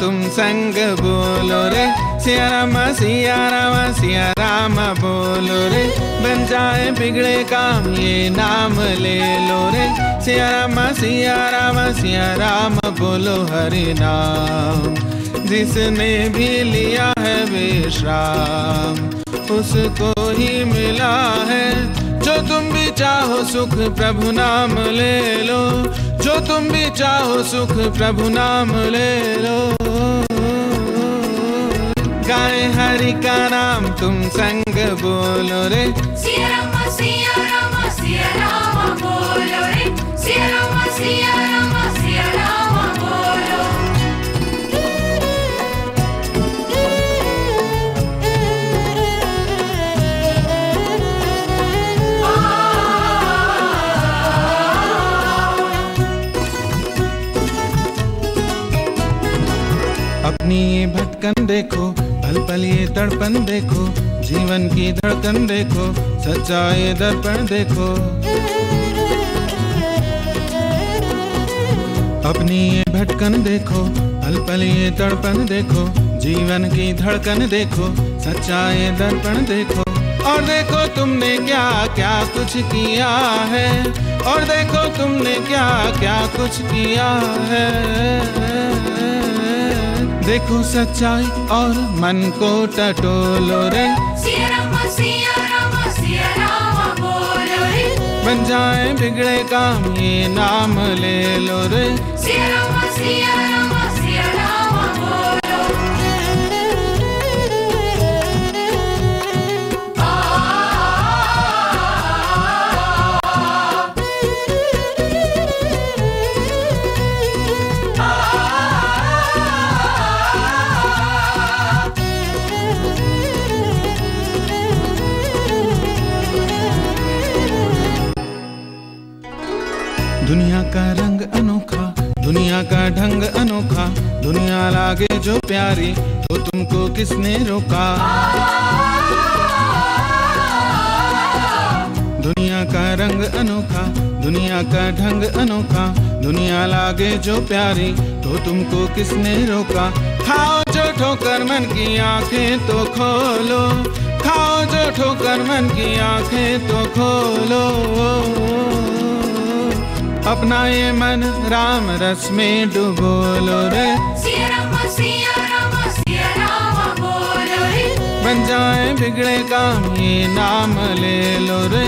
तुम संग बोलो रे। सिया राम सिया राम सिया राम बोलो रे। बन जाए बिगड़े काम, ये नाम ले लो रे। सिया राम सिया राम सिया राम बोलो हरि नाम। जिसने भी लिया है विश्राम, उसको ही मिला है। जो तुम भी चाहो सुख, प्रभु नाम ले लो। जो तुम भी चाहो सुख, प्रभु नाम ले लो। गाए हरि का नाम तुम संग बोलो रे। देखो, पल पल ये तड़पन देखो, जीवन की धड़कन देखो सच्चा ये दर्पण देखो। अपनी ये भटकन देखो, पल पल ये तड़पन देखो, जीवन की धड़कन देखो सच्चा ये दर्पण देखो। और देखो तुमने क्या क्या कुछ किया है? और देखो तुमने क्या क्या कुछ किया है? देखो सच्चाई और मन को टटोलो रे। बन जाए बिगड़े काम ये नाम ले लो रे। सिया रामा, सिया राम का ढंग अनोखा। दुनिया लागे जो प्यारी तो तुमको किसने रोका? दुनिया का रंग अनोखा, दुनिया का ढंग अनोखा। दुनिया लागे जो प्यारी तो तुमको किसने रोका? खाओ जो ठोकर मन की आँखें तो खोलो। खाओ जो ठोकर मन की आँखें तो खोलो। अपना ये मन राम रस में डुबो लो रे। बन जाए बिगड़े काम ये नाम ले लो रे।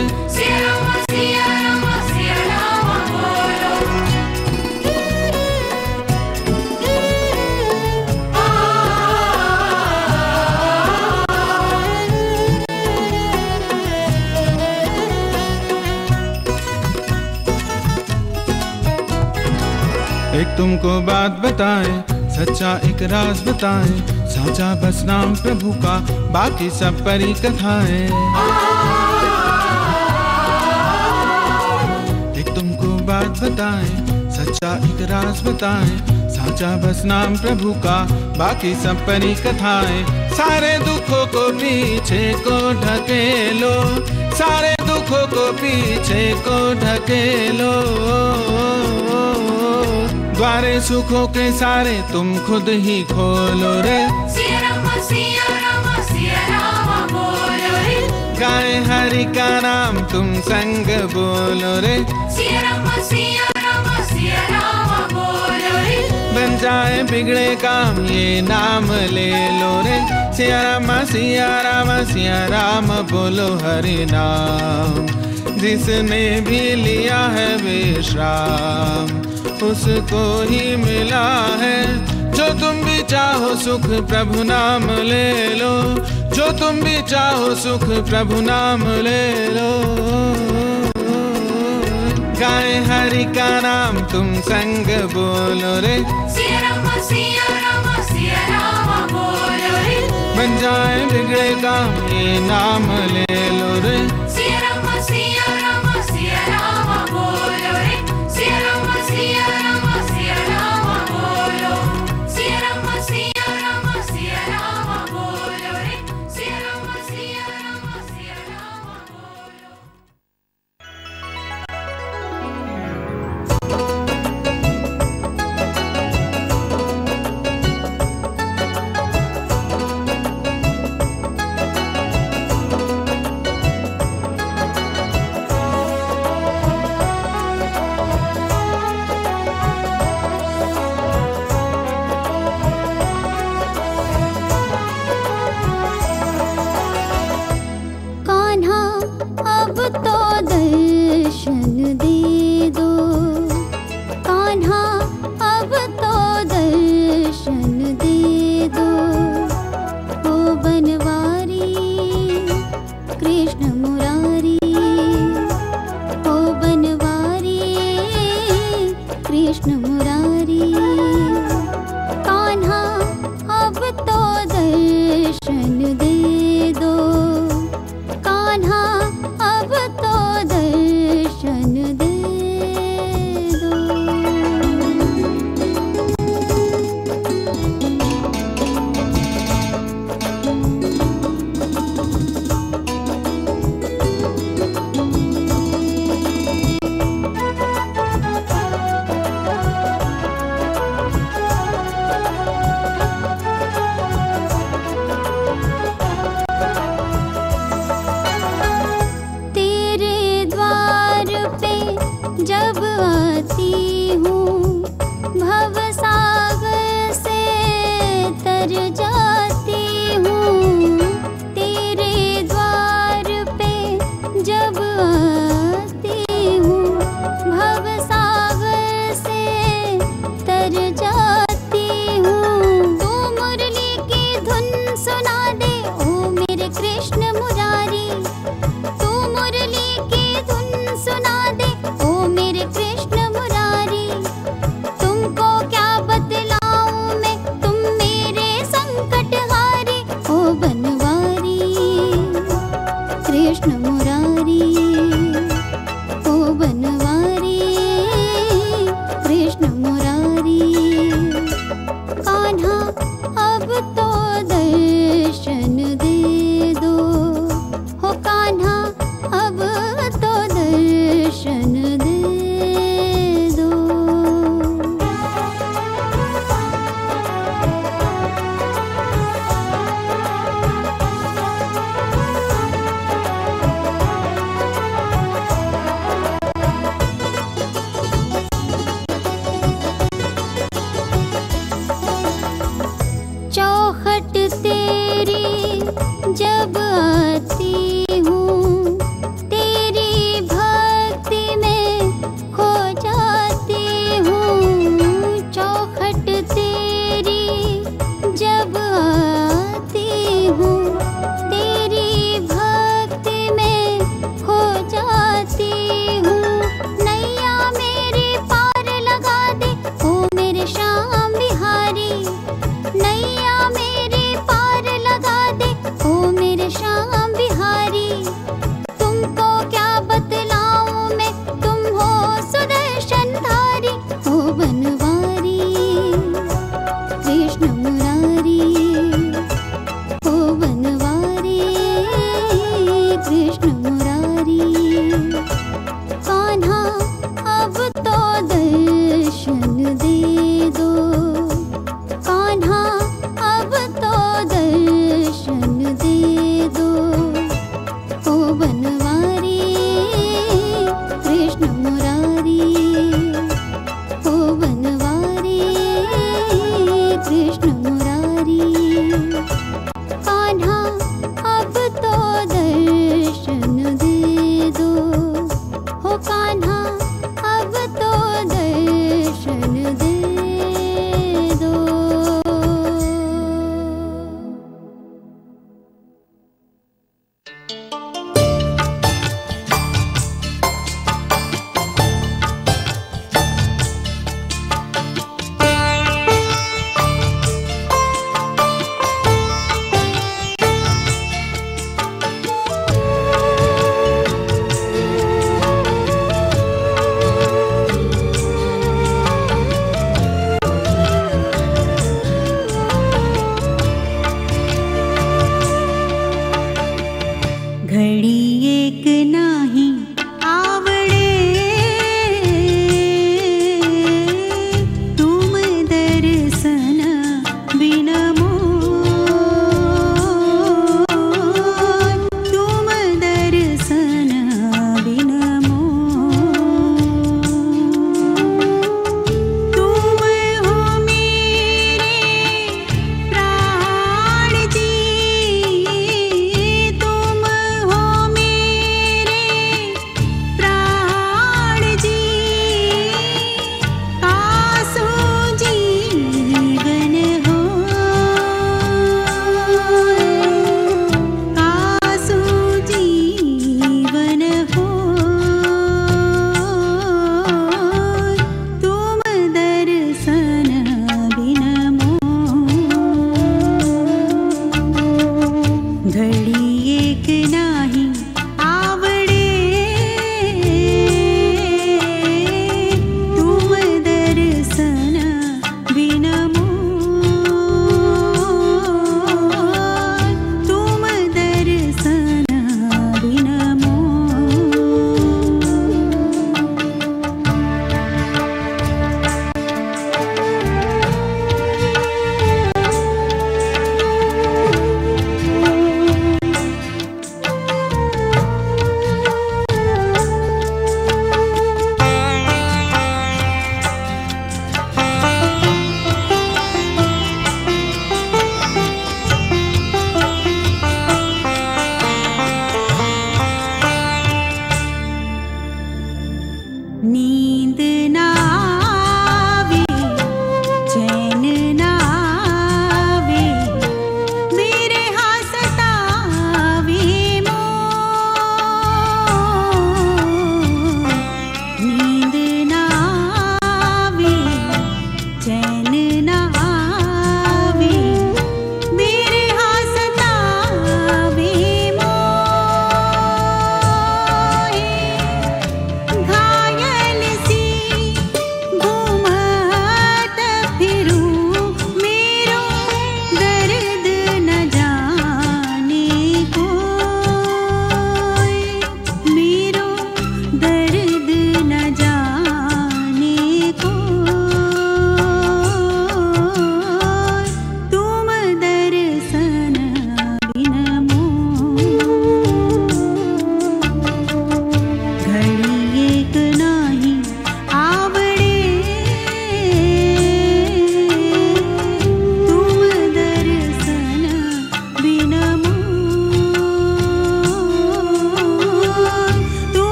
एक तुमको बात बताए, सच्चा एक राज बताए साचा बस नाम प्रभु का, बाकी सब परी कथाएँ एक तुमको बात बताए, सच्चा एक राज बताए साचा बस नाम प्रभु का, बाकी सब परी कथाएँ सारे दुखों को पीछे को ढकेलो सारे दुखों को पीछे को ढकेलो द्वारे सुखों के सारे तुम खुद ही खोलो रे। गाए हरि का नाम तुम संग बोलो रे। बन जाए बिगड़े काम ये नाम ले लो रे। सिया रामा सिया रामा सिया राम बोलो हरि नाम। जिसने भी लिया है विश्राम उसको ही मिला है। जो तुम भी चाहो सुख प्रभु नाम ले लो। जो तुम भी चाहो सुख प्रभु नाम ले लो। गाय हरि का नाम तुम संग बोलो रे। बन जाए बिगड़े काम ये नाम ले लो रे।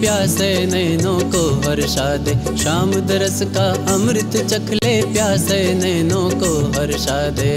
प्यासे नैनों को हर्षा दे शाम दरस का अमृत चखले प्यासे नैनों को हर्षा दे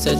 Sẽ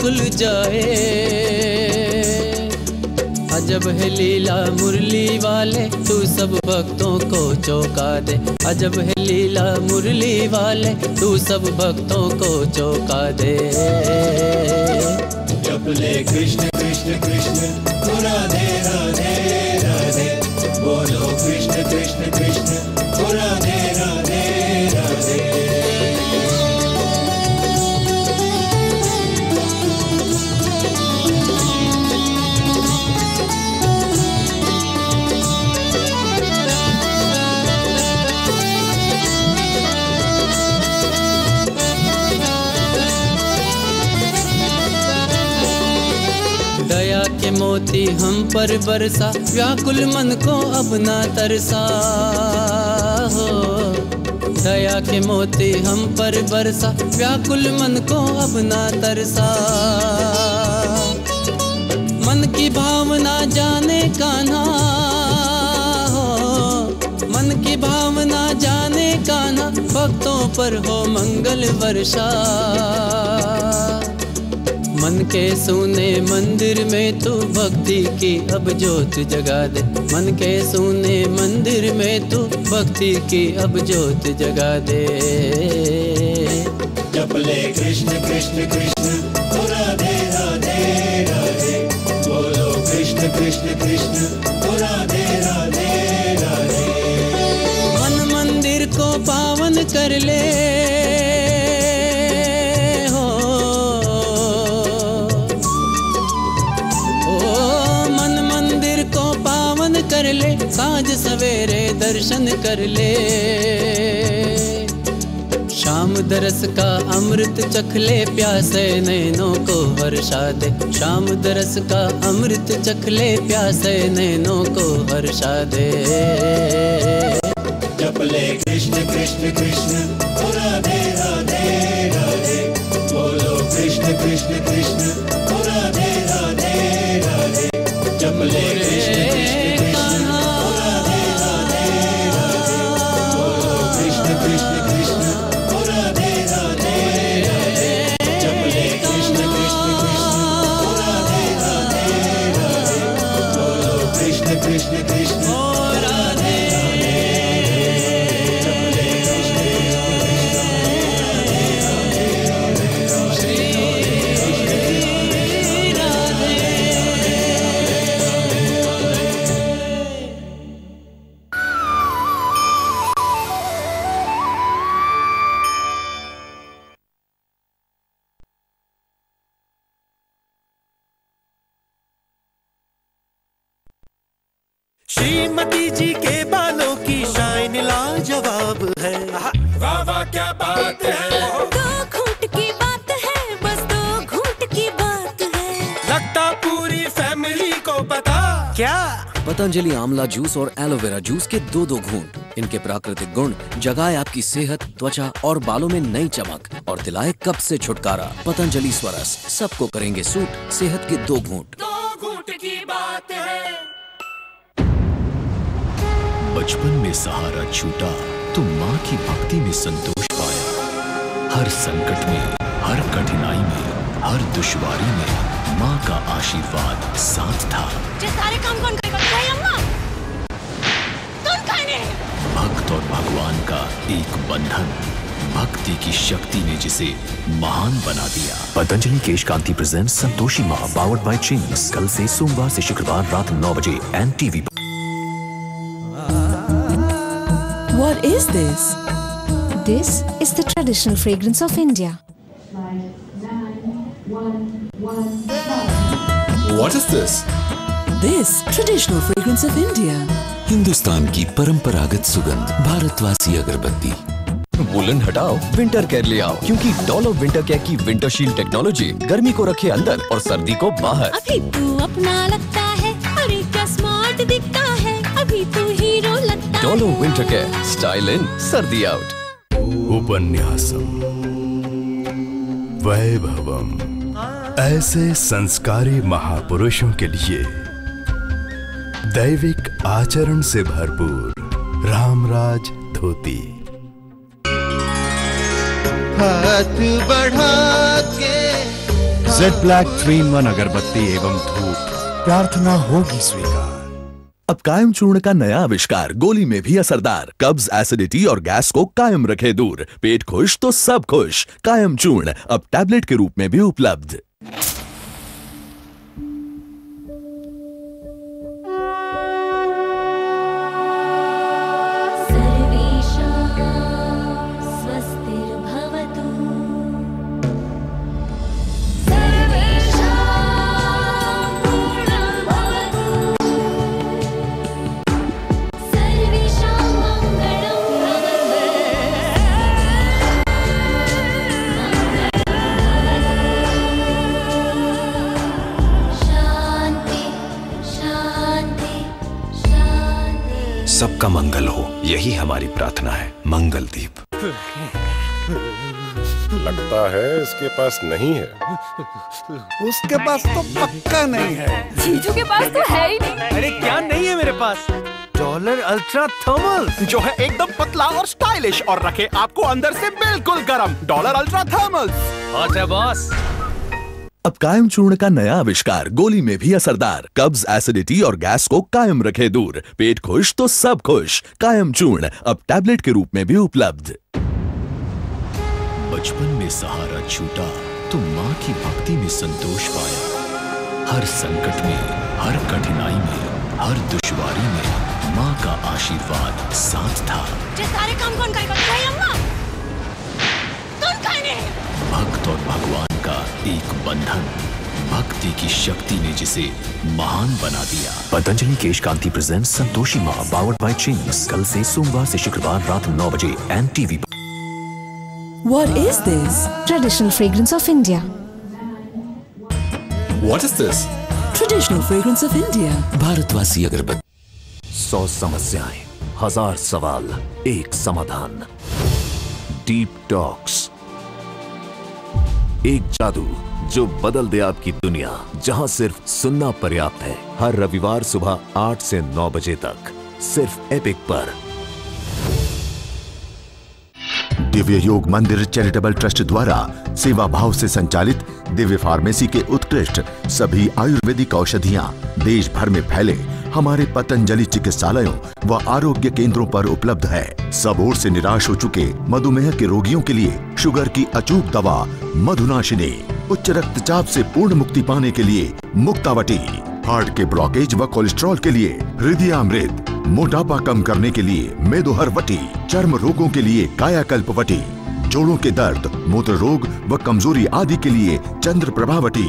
खुल जाए। अजब है लीला मुरली वाले, तू सब भक्तों को चौंका दे। अजब है लीला मुरली वाले, तू सब भक्तों को चौंका दे। जपले कृष्ण कृष्ण कृष्ण, राधे राधे राधे। बोलो कृष्ण कृष्ण कृष्ण। के हम पर बरसा, व्याकुल मन को अब ना तरसा। हो, दया के मोती हम पर बरसा, व्याकुल मन को अब ना तरसा। मन की भावना जाने कान्हा। हो, मन की भावना जाने कान्हा। भक्तों पर हो मंगल वर्षा। मन के सोने, मंदिर में तू भक्ति की अब ज्योत जगा दे। मन के सोने, मंदिर में तू भक्ति की अब ज्योत जगा दे। जपले कृष्ण कृष्ण कृष्ण। दर्शन कर ले। शाम दरस का अमृत चखले प्यासे नैनों को वर्षा दे। शाम दरस का अमृत चखले प्यासे नैनों को वर्षा दे। जप ले कृष्ण कृष्ण कृष्ण राधे राधे राधे। बोलो कृष्ण कृष्ण कृष्ण राधे राधे राधे। जप कृष्ण जूस और एलोवेरा जूस के दो दो घूंट इनके प्राकृतिक गुण जगाए आपकी सेहत त्वचा और बालों में नई चमक और दिलाए कब से छुटकारा। पतंजलि स्वरस सबको करेंगे सूट सेहत के दो घूंट दो घूंट की बात है। बचपन में सहारा छूटा तो माँ की भक्ति में संतोष पाया। हर संकट में हर कठिनाई में हर दुश्वारी में माँ का आशीर्वाद साथ था। सारे काम कौन एक बंधन भक्ति की शक्ति ने जिसे महान बना दिया Patanjali Kesh Kanti present Santoshi Maa powered by Ching's कल से सोमवार से शुक्रवार रात नौ बजे N TV What is this? This is the traditional fragrance of India. What is this? This traditional fragrance of India. Hindustan की परंपरागत सुगंध भारतवासी अगरबत्ती। वुलन हटाओ विंटर केयर ले आओ क्योंकि डॉल ऑफ़ विंटर केयर की विंटर शील्ड टेक्नोलॉजी गर्मी को रखे अंदर और सर्दी को बाहर। अभी तू अपना लगता है अरे क्या स्मार्ट दिखता है अभी तू हीरो लगता Dollar winter care style in सर्दी आउट उपन्यासम। वैभवम। ऐसे संस्कारी महापुरुषों के लिए दैविक आचरण से भरपूर रामराज धोती। हाथ बढ़ा के Zed Black three in one अगरबत्ती एवं धूप। प्रार्थना होगी स्वीकार। अब कायम चूर्ण का नया आविष्कार गोली में भी असरदार। कब्ज एसिडिटी और गैस को कायम रखे दूर। पेट खुश तो सब खुश। कायम चूर्ण अब टैबलेट के रूप में भी उपलब्ध। सबका मंगल हो यही हमारी प्रार्थना है मंगल दीप लगता है इसके पास नहीं है। उसके पास तो पक्का नहीं है। जीजू के पास तो है ही नहीं। अरे क्या नहीं है मेरे पास? डॉलर अल्ट्रा थर्मल जो है एकदम पतला और स्टाइलिश और रखे आपको अंदर से बिल्कुल गर्म। डॉलर अल्ट्रा थर्मल बॉस अब कायम चूर्ण का नया आविष्कार, गोली में भी असरदार। कब्ज, एसिडिटी और गैस को कायम रखे दूर। पेट खुश तो सब खुश। कायम चूर्ण अब टैबलेट के रूप में भी उपलब्ध। बचपन में सहारा छूटा तो माँ की भक्ति में संतोष पाया। हर संकट में, हर कठिनाई में, हर दुश्वारी में माँ का आशीर्वाद साथ था। सारे काम कौन करेगा? अम्मा! कौन करेंगे भक्त और भगवान का एक बंधन भक्ति की शक्ति ने जिसे महान बना दिया Patanjali Kesh Kanti present Santoshi Maa powered by Ching's कल से सोमवार से शुक्रवार रात 9 बजे and TV What is this? Traditional fragrance of India. What is this? Traditional fragrance of India. भारतवासी अगरबत्ती सौ समस्याएँ हज़ार सवाल एक समाधान डीप टॉक्स एक जादू जो बदल दे आपकी दुनिया, जहाँ सिर्फ़ सुनना पर्याप्त है। हर रविवार सुबह 8 से 9 बजे तक सिर्फ़ एपिक पर। दिव्य योग मंदिर चैरिटेबल ट्रस्ट द्वारा सेवा भाव से संचालित दिव्य फार्मेसी के उत्कृष्ट सभी आयुर्वेदिक औषधियाँ देश भर में फैले। हमारे पतंजलि चिकित्सालयों व आरोग्य केंद्रों पर उपलब्ध है। सब ओर से निराश हो चुके मधुमेह के रोगियों के लिए शुगर की अचूक दवा मधुनाशिनी, उच्च रक्तचाप से पूर्ण मुक्ति पाने के लिए मुक्तावटी, हार्ट के ब्लॉकेज व कोलेस्ट्रॉल के लिए हृदयामृत मोटापा कम करने के लिए मेदोहर वटी चर्म रोगों के लिए कायाकल्प वटी जोड़ों के दर्द मूत्र रोग व कमज़ोरी आदि के लिए चंद्र प्रभावटी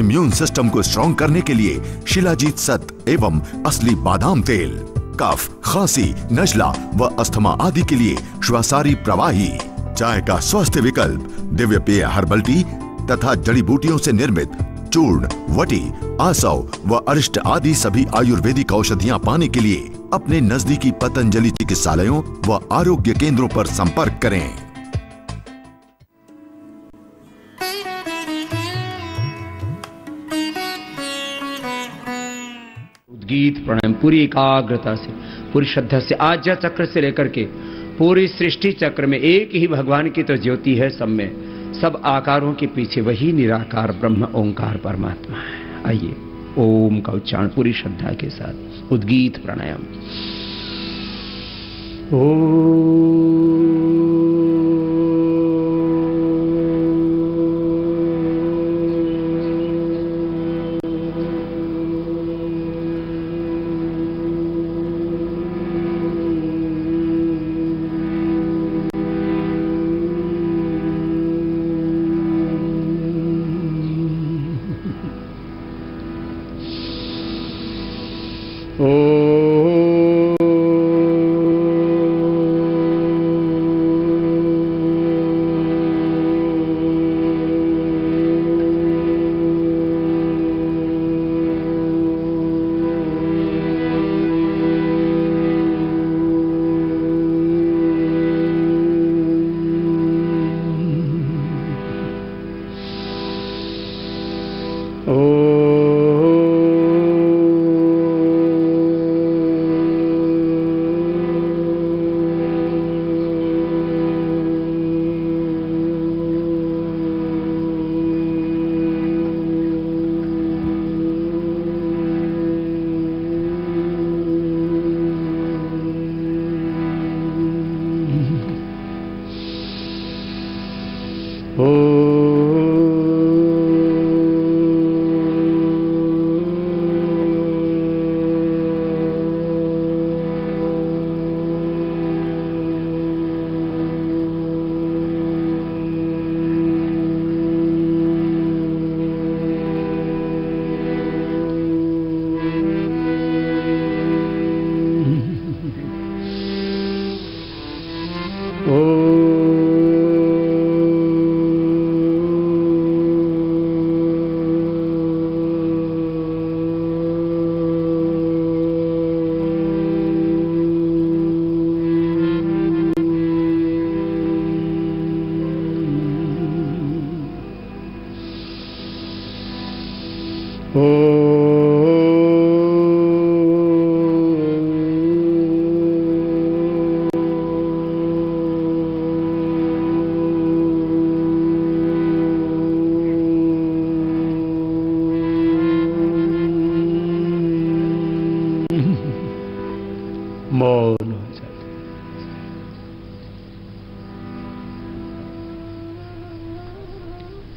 इम्यून सिस्टम को स्ट्रॉन्ग करने के लिए शिलाजीत सत एवं असली बादाम तेल, कफ, खांसी, नजला व अस्थमा आदि के लिए श्वासारी प्रवाही, चाय का स्वस्थ विकल्प, दिव्य पेय हर्बल टी तथा जड़ी बूटियों से निर्मित चूर्ण, वटी आसव व अरिष्ट आदि सभी आयुर्वेदिक औषधियाँ पाने के लिए अपने नजदीकी पतंजलि चिकित्सालयों व आरोग्य केंद्रों पर संपर्क करें। गीत प्राणायाम पूरी एकाग्रता से, पूरी श्रद्धा से, आज्ञा चक्र से लेकर के, पूरी सृष्टि चक्र में एक ही भगवान की तो ज्योति है सब में। सब आकारों के पीछे वही निराकार ब्रह्म, ओंकार परमात्मा है। आइए, ओम का उच्चारण पूरी श्रद्धा के साथ। उद्गीत प्राणायाम। मौन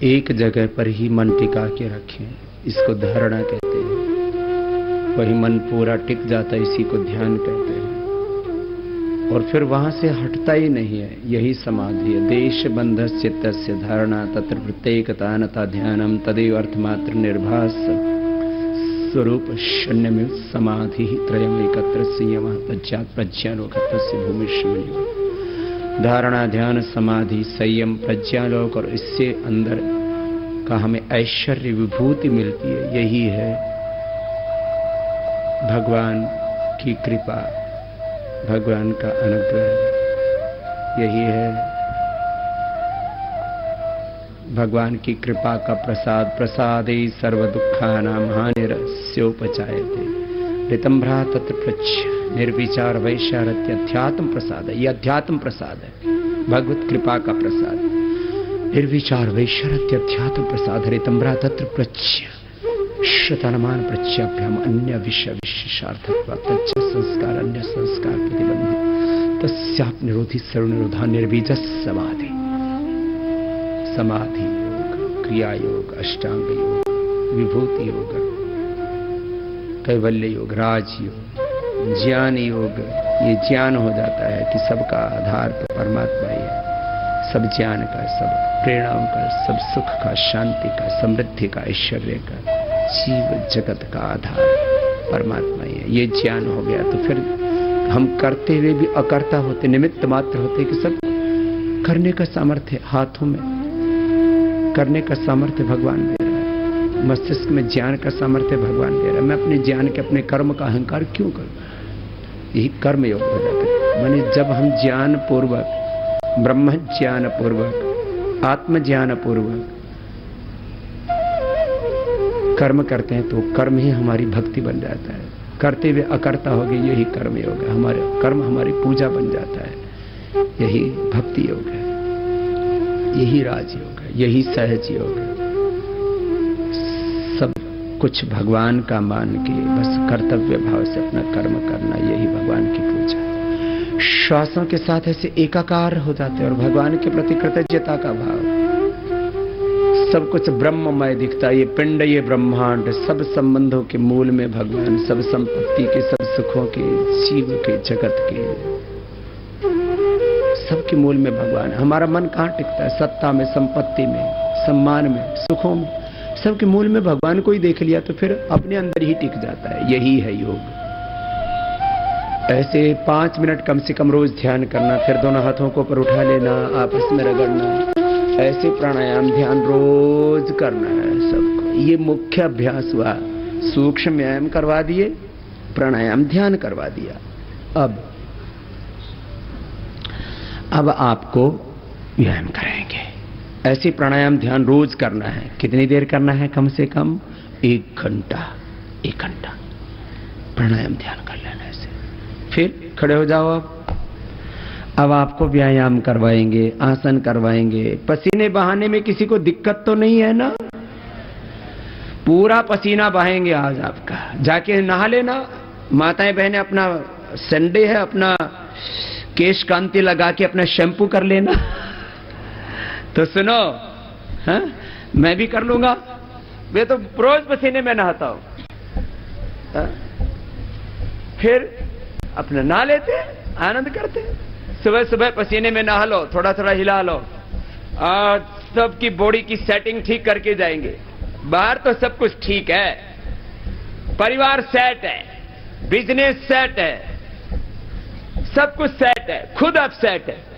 एक जगह पर ही मन टिका के रखें, इसको धारणा कहते हैं। वही मन पूरा टिक जाता है इसी को ध्यान कहते हैं। और फिर वहाँ से हटता ही नहीं है, यही समाधि है। देश बंध चित्त से धारणा, तत्र प्रत्येकता नता ध्यानम, तदेव अर्थमात्र निर्भास। स्वरूप शून्य में समाधि त्रयम एकत्र संयम तज्जात प्रज्ञालोक से भूमि शिवलिंग धारणा, ध्यान, समाधि, संयम, प्रज्ञालोक और इससे अंदर का हमें ऐश्वर्य विभूति मिलती है, यही है भगवान की कृपा, भगवान का अनुग्रह। यही है भगवान की कृपा का प्रसाद, प्रसादे सर्व दुखा नाम हानिरस्योपचाय थे ऋतंभ्रा तत्र प्रच्छ निर्विचार वैशारत्य अध्यात्म प्रसाद है ये अध्यात्म प्रसाद है, भगवत कृपा का प्रसाद। निर्विचार वैशारत्य अध्यात्म प्रसाद ऋतंभ्रा तत्र प्रच्छ शतनमान प्रत्याभ्याम अन्य विषय विशेषार्थत्व संस्कार अन्य संस्कार प्रतिबंध तस्याप निरोधी सर्व निरोधा निर्बीज समाधि समाधि योग क्रिया योग अष्टांग योग विभूति योग कैवल्य योग राज योग ज्ञान योग ये ज्ञान हो जाता है कि सबका आधार तो परमात्मा सब ज्ञान का, सब प्रेरणाओं का, सब सुख का, शांति का, समृद्धि का, ऐश्वर्य का, जीव जगत का आधार परमात्मा ही है। ये ज्ञान हो गया तो फिर हम करते हुए भी अकर्ता होते, निमित्त मात्र होते कि सब करने का सामर्थ्य हाथों में, करने का सामर्थ्य भगवान दे रहा है। मस्तिष्क में ज्ञान का सामर्थ्य भगवान दे रहा है। मैं अपने ज्ञान के, अपने कर्म का अहंकार क्यों करूँ? यही कर्म योग हो जाता है। माने जब हम ज्ञान पूर्वक ब्रह्म ज्ञान पूर्वक आत्म ज्ञान पूर्वक कर्म करते हैं तो कर्म ही हमारी भक्ति बन जाता है। करते हुए अकर्ता हो गए यही कर्म योग है। हमारे, कर्म हमारी पूजा बन जाता है। यही भक्ति योग है। यही राजयोग है। यही सहज योग है। सब कुछ भगवान का मान के बस कर्तव्य भाव से अपना कर्म करना, यही भगवान की पूजा है। श्वासों के साथ ऐसे एकाकार हो जाते और भगवान के प्रति कृतज्ञता का भाव। सब कुछ ब्रह्ममय दिखता, ये पिंड, ये ब्रह्मांड, सब संबंधों के मूल में भगवान, सब संपत्ति के, सब सुखों के, जीव के, जगत के। सबके मूल में भगवान। हमारा मन कहाँ टिकता है? सत्ता में, संपत्ति में, सम्मान में, सुखों में। सबके मूल में भगवान को ही देख लिया तो फिर अपने अंदर ही टिक जाता है। यही है योग। ऐसे पाँच मिनट कम से कम रोज ध्यान करना, फिर दोनों हाथों को ऊपर उठा लेना, आपस में रगड़ना। ऐसे प्राणायाम ध्यान रोज करना है सबको। ये मुख्य अभ्यास हुआ। सूक्ष्म व्यायाम करवा दिए, प्राणायाम ध्यान करवा दिया। अब अब आपको व्यायाम कराएँगे। ऐसे प्राणायाम ध्यान रोज करना है। कितनी देर करना है कम से कम? एक घंटा एक घंटा। प्राणायाम ध्यान कर लेना फिर खड़े हो जाओ आप। अब आपको व्यायाम करवाएँगे, आसन करवाएँगे। पसीने बहाने में किसी को दिक्कत तो नहीं है ना? पूरा पसीना बहाएँगे आज आपका। जाके नहा लेना। माताएँ बहनें, अपना संडे है, अपना केश कांति लगा के अपना शैम्पू कर लेना। तो सुनो हाँ? मैं भी कर लूँगा। मैं तो रोज पसीने में नहाता हूँ। हाँ? फिर अपना नहा लेते, आनंद करते। सुबह सुबह पसीने में नहा लो थोड़ा थोड़ा हिला लो। और सबकी बॉडी की सेटिंग ठीक करके जाएँगे। बाहर तो सब कुछ ठीक है। परिवार सेट है। बिज़नेस सेट है। सब कुछ सेट है। खुद अब सेट है।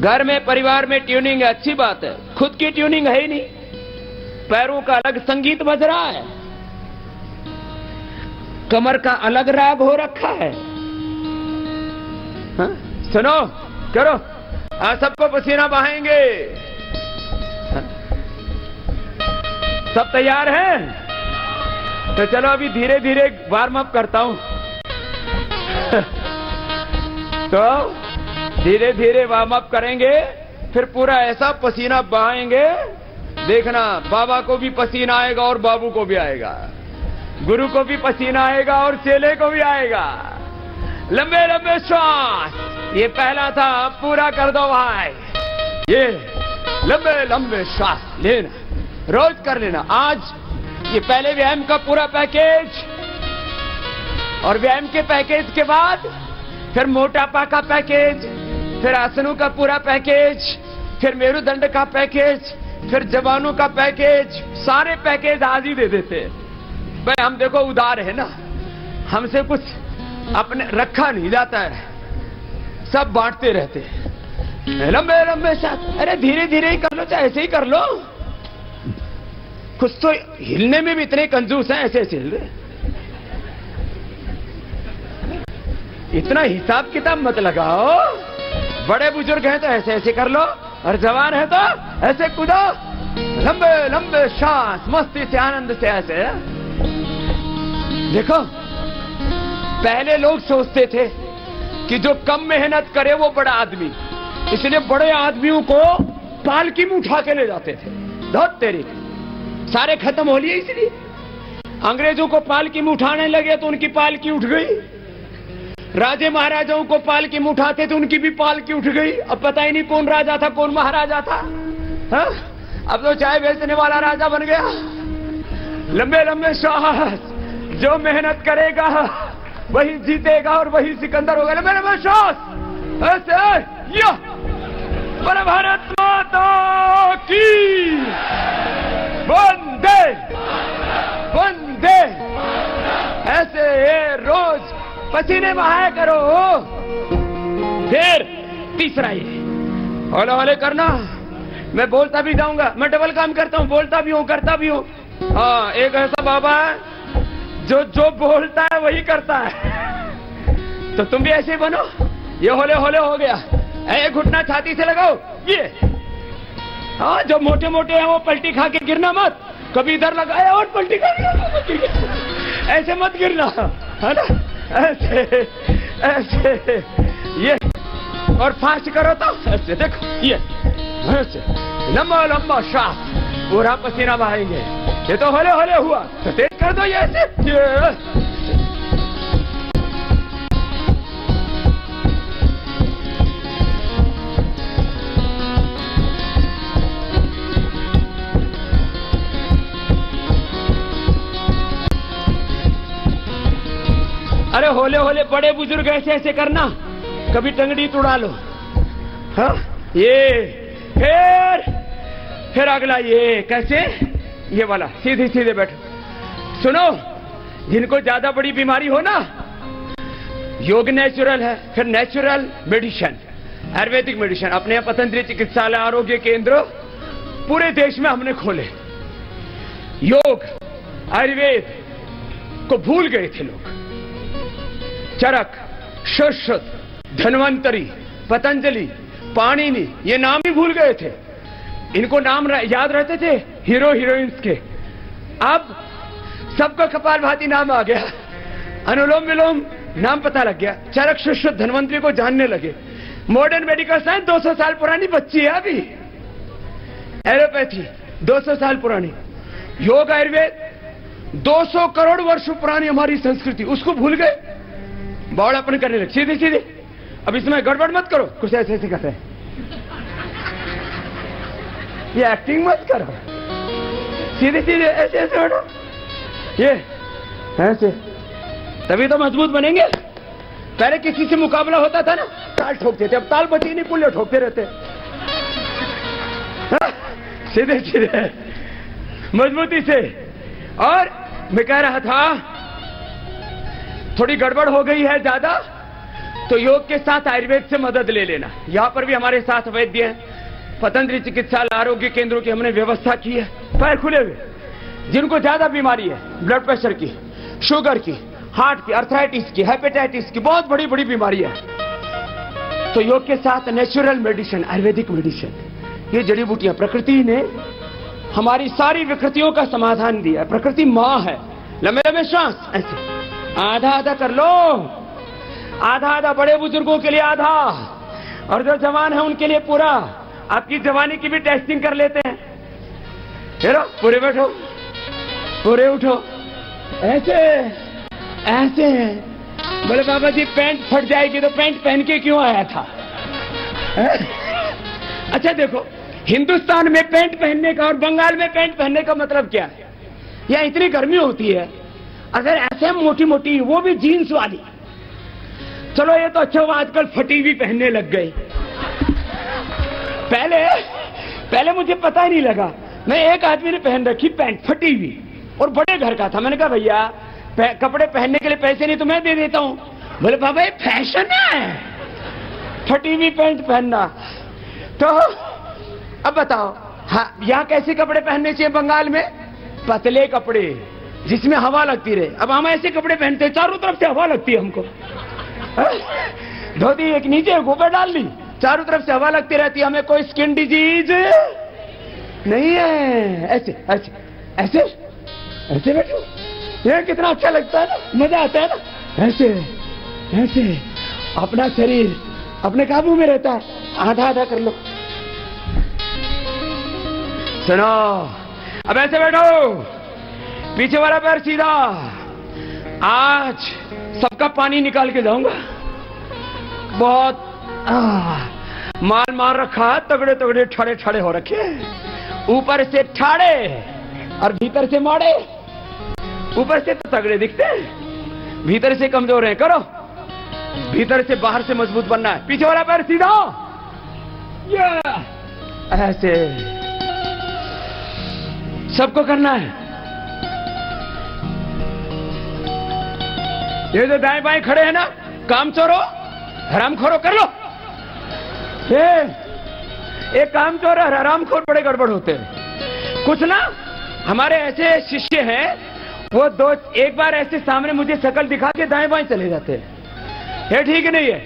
घर में, परिवार में ट्यूनिंग है, अच्छी बात है। खुद की ट्यूनिंग है ही नहीं। पैरों का अलग संगीत बज रहा है। कमर का अलग राग हो रखा है। हाँ? सुनो करो। आ, सबको पसीना बहाएँगे। हाँ? सब तैयार हैं? तो चलो अभी धीरे धीरे वार्म अप करता हूँ। (laughs) तो धीरे धीरे वार्म अप करेंगे फिर पूरा ऐसा पसीना बहाएँगे। देखना बाबा को भी पसीना आएगा और बाबू को भी आएगा। गुरु को भी पसीना आएगा और चेले को भी आएगा। लंबे लंबे श्वास। ये पहला था पूरा कर दो भाई। ये लंबे लंबे श्वास लेना, रोज कर लेना। आज ये पहले व्यायाम का पूरा पैकेज और व्यायाम के पैकेज के बाद फिर मोटापा का पैकेज, फिर आसनों का पूरा पैकेज, फिर मेरुदंड का पैकेज, फिर जवानों का पैकेज, सारे पैकेज आज ही दे देते हैं। भाई, हम देखो उदार है ना। हमसे कुछ अपने रखा नहीं जाता है। सब बांटते रहते हैं। लंबे लंबे साथ। अरे धीरे धीरे ही कर लो, चाहे ऐसे ही कर लो। कुछ तो हिलने में भी इतने कंजूस हैं, ऐसे ऐसे हिल रहे इतना हिसाब किताब मत लगाओ। बड़े बुज़ुर्ग हैं तो ऐसे ऐसे कर लो। और जवान है तो ऐसे कूदो। लंबे लंबे सांस मस्ती से, आनंद से ऐसे। देखो, पहले लोग सोचते थे कि जो कम मेहनत करे वो बड़ा आदमी। इसलिए बड़े आदमियों को पालकी में उठा के ले जाते थे। धोत तेरी। सारे खत्म हो लिए इसलिए। अंग्रेज़ों को पालकी में उठाने लगे तो उनकी पालकी उठ गई। राजे महाराजाओं को पालकी में उठाते थे उनकी भी पालकी उठ गई। अब पता ही नहीं कौन राजा था, कौन महाराजा था। हा? अब तो चाय बेचने वाला राजा बन गया। लंबे लंबे श्वास जो मेहनत करेगा, वही जीतेगा और वही सिकंदर होगा। लंबे लंबे श्वास ऐसे पर भारत माता की। वंदे। वंदे। ऐसे रोज पसीने बहाया करो। फिर तीसरा ये। हौले हौले करना। मैं बोलता भी जाऊँगा, मैं डबल काम करता हूँ, बोलता भी हूँ, करता भी हूँ। हाँ एक ऐसा बाबा जो जो बोलता है वही करता है। तो तुम भी ऐसे ही बनो। ये होले होले हो गया। ऐ घुटना छाती से लगाओ। ये। हाँ जो मोटे मोटे हैं वो पलटी खा के गिरना मत। कभी इधर लगाया और पलटी खा के ऐसे मत गिरना। है ना? ऐसे ऐसे। ये। और फास्ट करो तो। ऐसे, देखो, ये। ऐसे। लंबा लंबा श्वास। पूरा पसीना बहाएँगे। ये तो होले होले हुआ। तो तेज कर दो ये। ऐसे अरे होले होले बड़े बुज़ुर्ग ऐसे ऐसे करना। कभी टंगड़ी तुड़ा लो। हाँ ये, फिर फिर अगला ये, कैसे? ये वाला, सीधे सीधे बैठो। सुनो, जिनको ज़्यादा बड़ी बीमारी हो ना, योग नेचुरल है, फिर नेचुरल मेडिसिन आयुर्वेदिक मेडिसिन अपने यहाँ पतंजलि चिकित्सालय, आरोग्य केंद्र, पूरे देश में हमने खोले। योग, आयुर्वेद को भूल गए थे लोग। चरक शश्वत धनवंतरी, पतंजलि, पाणिनि, ये नाम ही भूल गए थे। इनको नाम याद रहते थे? हीरो हीरोइंस के। अब सबको कपाल भाती नाम आ गया। अनुलोम विलोम नाम पता लग गया। चरक शश्वत धनवंतरी को जानने लगे। मॉडर्न मेडिकल साइंस 200 साल पुरानी बच्ची है अभी। एलोपैथी 200 साल पुरानी। योग आयुर्वेद 200 करोड़ वर्ष पुरानी हमारी संस्कृति। उसको भूल गए। बौड़ापन करने लगे। सीधे सीधे। अब इसमें गड़बड़ मत करो। कुछ ऐसे ऐसे करते हैं। ये एक्टिंग मत करो। सीधे सीधे ऐसे ऐसे बैठो। ये ऐसे। तभी तो मज़बूत बनेंगे। पहले किसी से मुकाबला होता था ना ताल ठोकते थे अब ताल बची नहीं पुल्ले ठोकते रहते। हाँ, सीधे सीधे। मजबूती से। और मैं कह रहा था थोड़ी गड़बड़ हो गई है ज़्यादा तो योग के साथ आयुर्वेद से मदद ले लेना। यहाँ पर भी हमारे साथ वैद्य हैं। पतंजलि चिकित्सालय आरोग्य केंद्रों की हमने व्यवस्था की है। पैर खुले हुए। जिनको ज़्यादा बीमारी है ब्लड प्रेशर की शुगर की हार्ट की अर्थराइटिस की हेपेटाइटिस की, बहुत बड़ी बड़ी बीमारी है। तो योग के साथ नेचुरल मेडिसिन आयुर्वेदिक मेडिसिन ये जड़ी बूटियाँ प्रकृति ने हमारी सारी विकृतियों का समाधान दिया है। प्रकृति माँ है। लंबे लंबे श्वास, ऐसे। आधा आधा कर लो। आधा आधा बड़े बुज़ुर्गों के लिए आधा। और जो जवान है उनके लिए पूरा। आपकी जवानी की भी टेस्टिंग कर लेते हैं। हेरो पूरे बैठो। पूरे उठो। ऐसे ऐसे। बोले बाबा जी पैंट फट जाएगी तो पैंट पहन के क्यों आया था? हैं? अच्छा देखो, हिंदुस्तान में पैंट पहनने का और बंगाल में पैंट पहनने का मतलब क्या है? यहाँ इतनी गर्मी होती है? अगर ऐसे मोटी मोटी वो भी जीन्स वाली। चलो, ये तो अच्छा हुआ, आजकल फटी भी पहनने लग गई। पहले पहले मुझे पता ही नहीं लगा। मैं एक आदमी ने पहन रखी पैंट, फटी हुई, और बड़े घर का था। मैंने कहा, भैया कपड़े पहनने के लिए पैसे नहीं तो मैं दे देता हूँ। बोले, बाबा, ये फ़ैशन है। फटी हुई पैंट पहनना। तो अब बताओ हाँ यहाँ कैसे कपड़े पहनने चाहिए बंगाल में? पतले कपड़े, जिसमें हवा लगती रहे। अब हम ऐसे कपड़े पहनते चारों तरफ़ से हवा लगती है हमको। हाँ? धोती एक नीचे ऊपर डाल ली। चारों तरफ़ से हवा लगती रहती है, हमें कोई स्किन डिज़ीज़ नहीं है। ऐसे ऐसे ऐसे? ऐसे बैठो। ये कितना अच्छा लगता है ना, मज़ा आता है ना। ऐसे ऐसे। अपना शरीर अपने काबू में रहता है। आधा आधा कर लो। सुनो। अब ऐसे बैठो। पीछे वाला पैर सीधा। आज सबका पानी निकाल के जाऊँगा। बहुत माल मार रखा है तगड़े तगड़े ठड़े ठड़े हो रखे। ऊपर से ठाड़े और भीतर से माड़े। ऊपर से तो तगड़े दिखते। भीतर से कमज़ोर हैं, करो। भीतर से बाहर से मज़बूत बनना है। पीछे वाला पैर सीधा। ये ऐसे। सबको करना है। ये जो दाएँ बाएँ खड़े हैं ना, काम चोरो हराम खोरो कर लो। ये एक काम चोर हराम खोर बड़े गड़बड़ होते हैं। कुछ ना, हमारे ऐसे शिष्य हैं, वो दो, एक बार ऐसे सामने मुझे शकल दिखा के दाएँ बाएँ चले जाते हैं। ये ठीक नहीं है?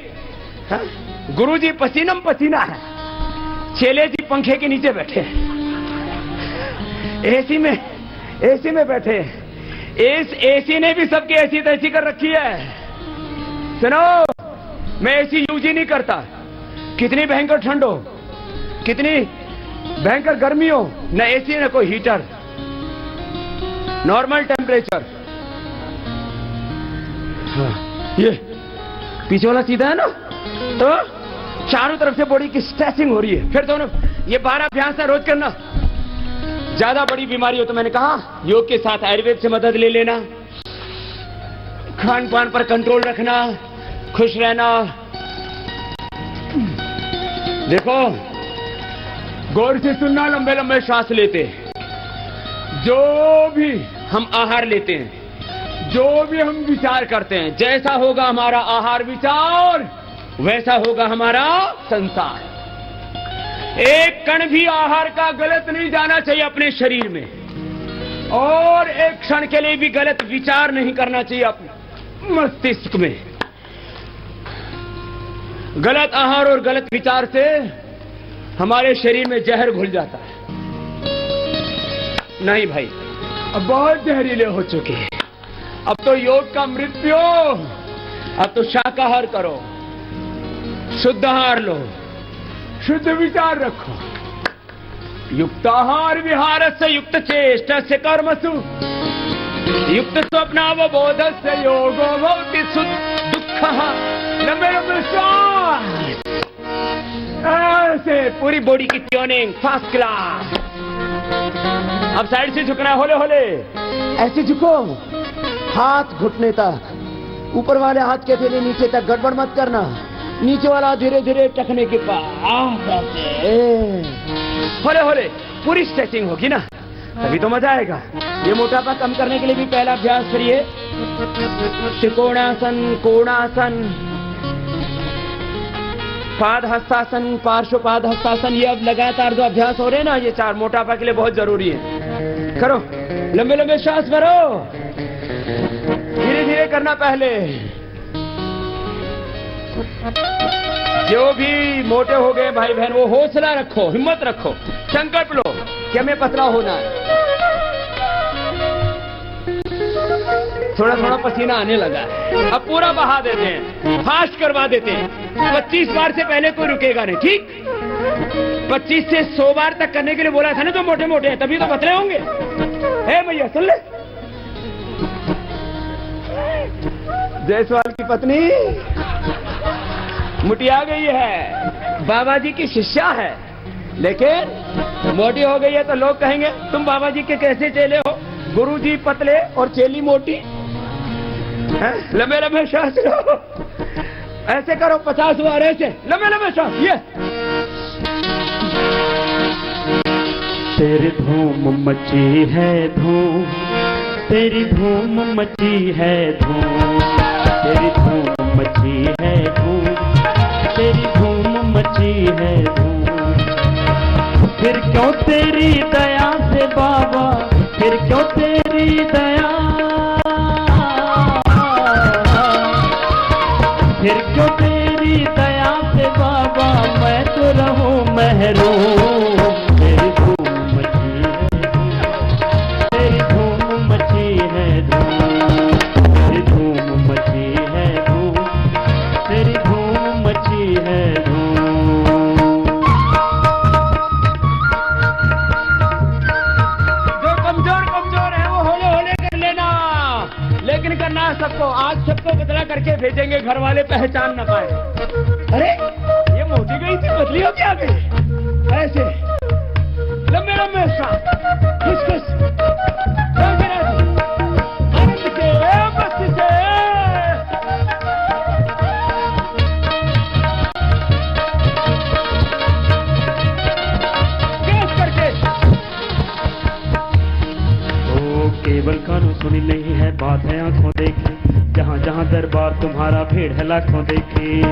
हाँ? गुरु जी पसीनम पसीना है। चेले जी पंखे के नीचे बैठे एसी में एसी में बैठे इस एसी ने भी सबकी ऐसी तैसी कर रखी है। सुनो, मैं एसी यूज़ ही नहीं करता। कितनी भयंकर ठंड हो कितनी भयंकर गर्मी हो न एसी न कोई हीटर नॉर्मल टेम्परेचर हाँ, ये पीछे वाला सीधा है ना? तो चारों तरफ़ से बॉडी की स्ट्रेसिंग हो रही है। फिर दोनों ये बारह अभ्यास है रोज करना। ज़्यादा बड़ी बीमारी हो तो मैंने कहा योग के साथ आयुर्वेद से मदद ले लेना। खान पान पर कंट्रोल रखना खुश रहना देखो, गौर से सुनना लंबे लंबे श्वास लेते हैं। जो भी हम आहार लेते हैं, जो भी हम विचार करते हैं, जैसा होगा हमारा आहार विचार, वैसा होगा हमारा संसार। एक कण भी आहार का गलत नहीं जाना चाहिए अपने शरीर में, और एक क्षण के लिए भी गलत विचार नहीं करना चाहिए अपने मस्तिष्क में। गलत आहार और गलत विचार से हमारे शरीर में जहर घुल जाता है। नहीं भाई, अब बहुत जहरीले हो चुके हैं। अब तो योग का मृत्यु अब तो शाकाहार करो, शुद्ध आहार लो, शुद्ध विचार रखो। युक्ताहार विहार से युक्त चेष्ट से कर्मसु युक्त स्वप्नावबोध से योगो भवति दुख श्वास ऐसे पूरी बॉडी की ट्यूनिंग फ़र्स्ट क्लास अब साइड से झुकना है होले होले. ऐसे झुको. हाथ घुटने तक. ऊपर वाले हाथ के थेले नीचे तक गड़बड़ मत करना. नीचे वाला धीरे धीरे टकने के पास होले होले पूरी स्ट्रेचिंग होगी ना? तभी तो मज़ा आएगा. ये मोटापा कम करने के लिए भी पहला अभ्यास करिए. त्रिकोणासन कोणासन. पाद हस्तासन पार्श्व पाद हस्तासन ये अब लगातार जो अभ्यास हो रहे हैं ना, ये चार मोटापा के लिए बहुत ज़रूरी है। करो। लंबे लंबे श्वास भरो। धीरे धीरे करना पहले। जो भी मोटे हो गए भाई बहन वो हौसला रखो, हिम्मत रखो। संकल्प लो कि हमें पतला होना है। थोड़ा थोड़ा पसीना आने लगा। अब पूरा बहा देते हैं। फास्ट करवा देते हैं। पच्चीस बार से पहले कोई रुकेगा नहीं, ठीक? पच्चीस से सौ बार तक करने के लिए बोला था ना जो मोटे मोटे हैं, तभी तो पतले होंगे। है भैया, सुन ले। जायसवाल की पत्नी मुटिया गई है। बाबा जी की शिष्या है। लेकिन मोटी हो गई है तो लोग कहेंगे, तुम बाबा जी के कैसे चेले हो? गुरु जी पतले और चेली मोटी? लंबे लंबे श्वास लो। ऐसे करो, पचास बार ऐसे लंबे लंबे श्वास, ये। तेरी धूम मची है धूम, तेरी धूम मची है धूम। तेरी धूम मची है धूम, तेरी धूम मची है धूम। फिर क्यों तेरी दया से बाबा, फिर क्यों तेरी दया सबको, आज सबको बदला करके भेजेंगे घर वाले पहचान ना पाए। अरे, ये मोदी गई थी, बदली हो क्या गई। ऐसे, लंबे लंबे खुश केवल कानों सुनी नहीं है, बात है आँखों देखी। जहाँ जहाँ दरबार तुम्हारा भीड़ है लाखों देखी।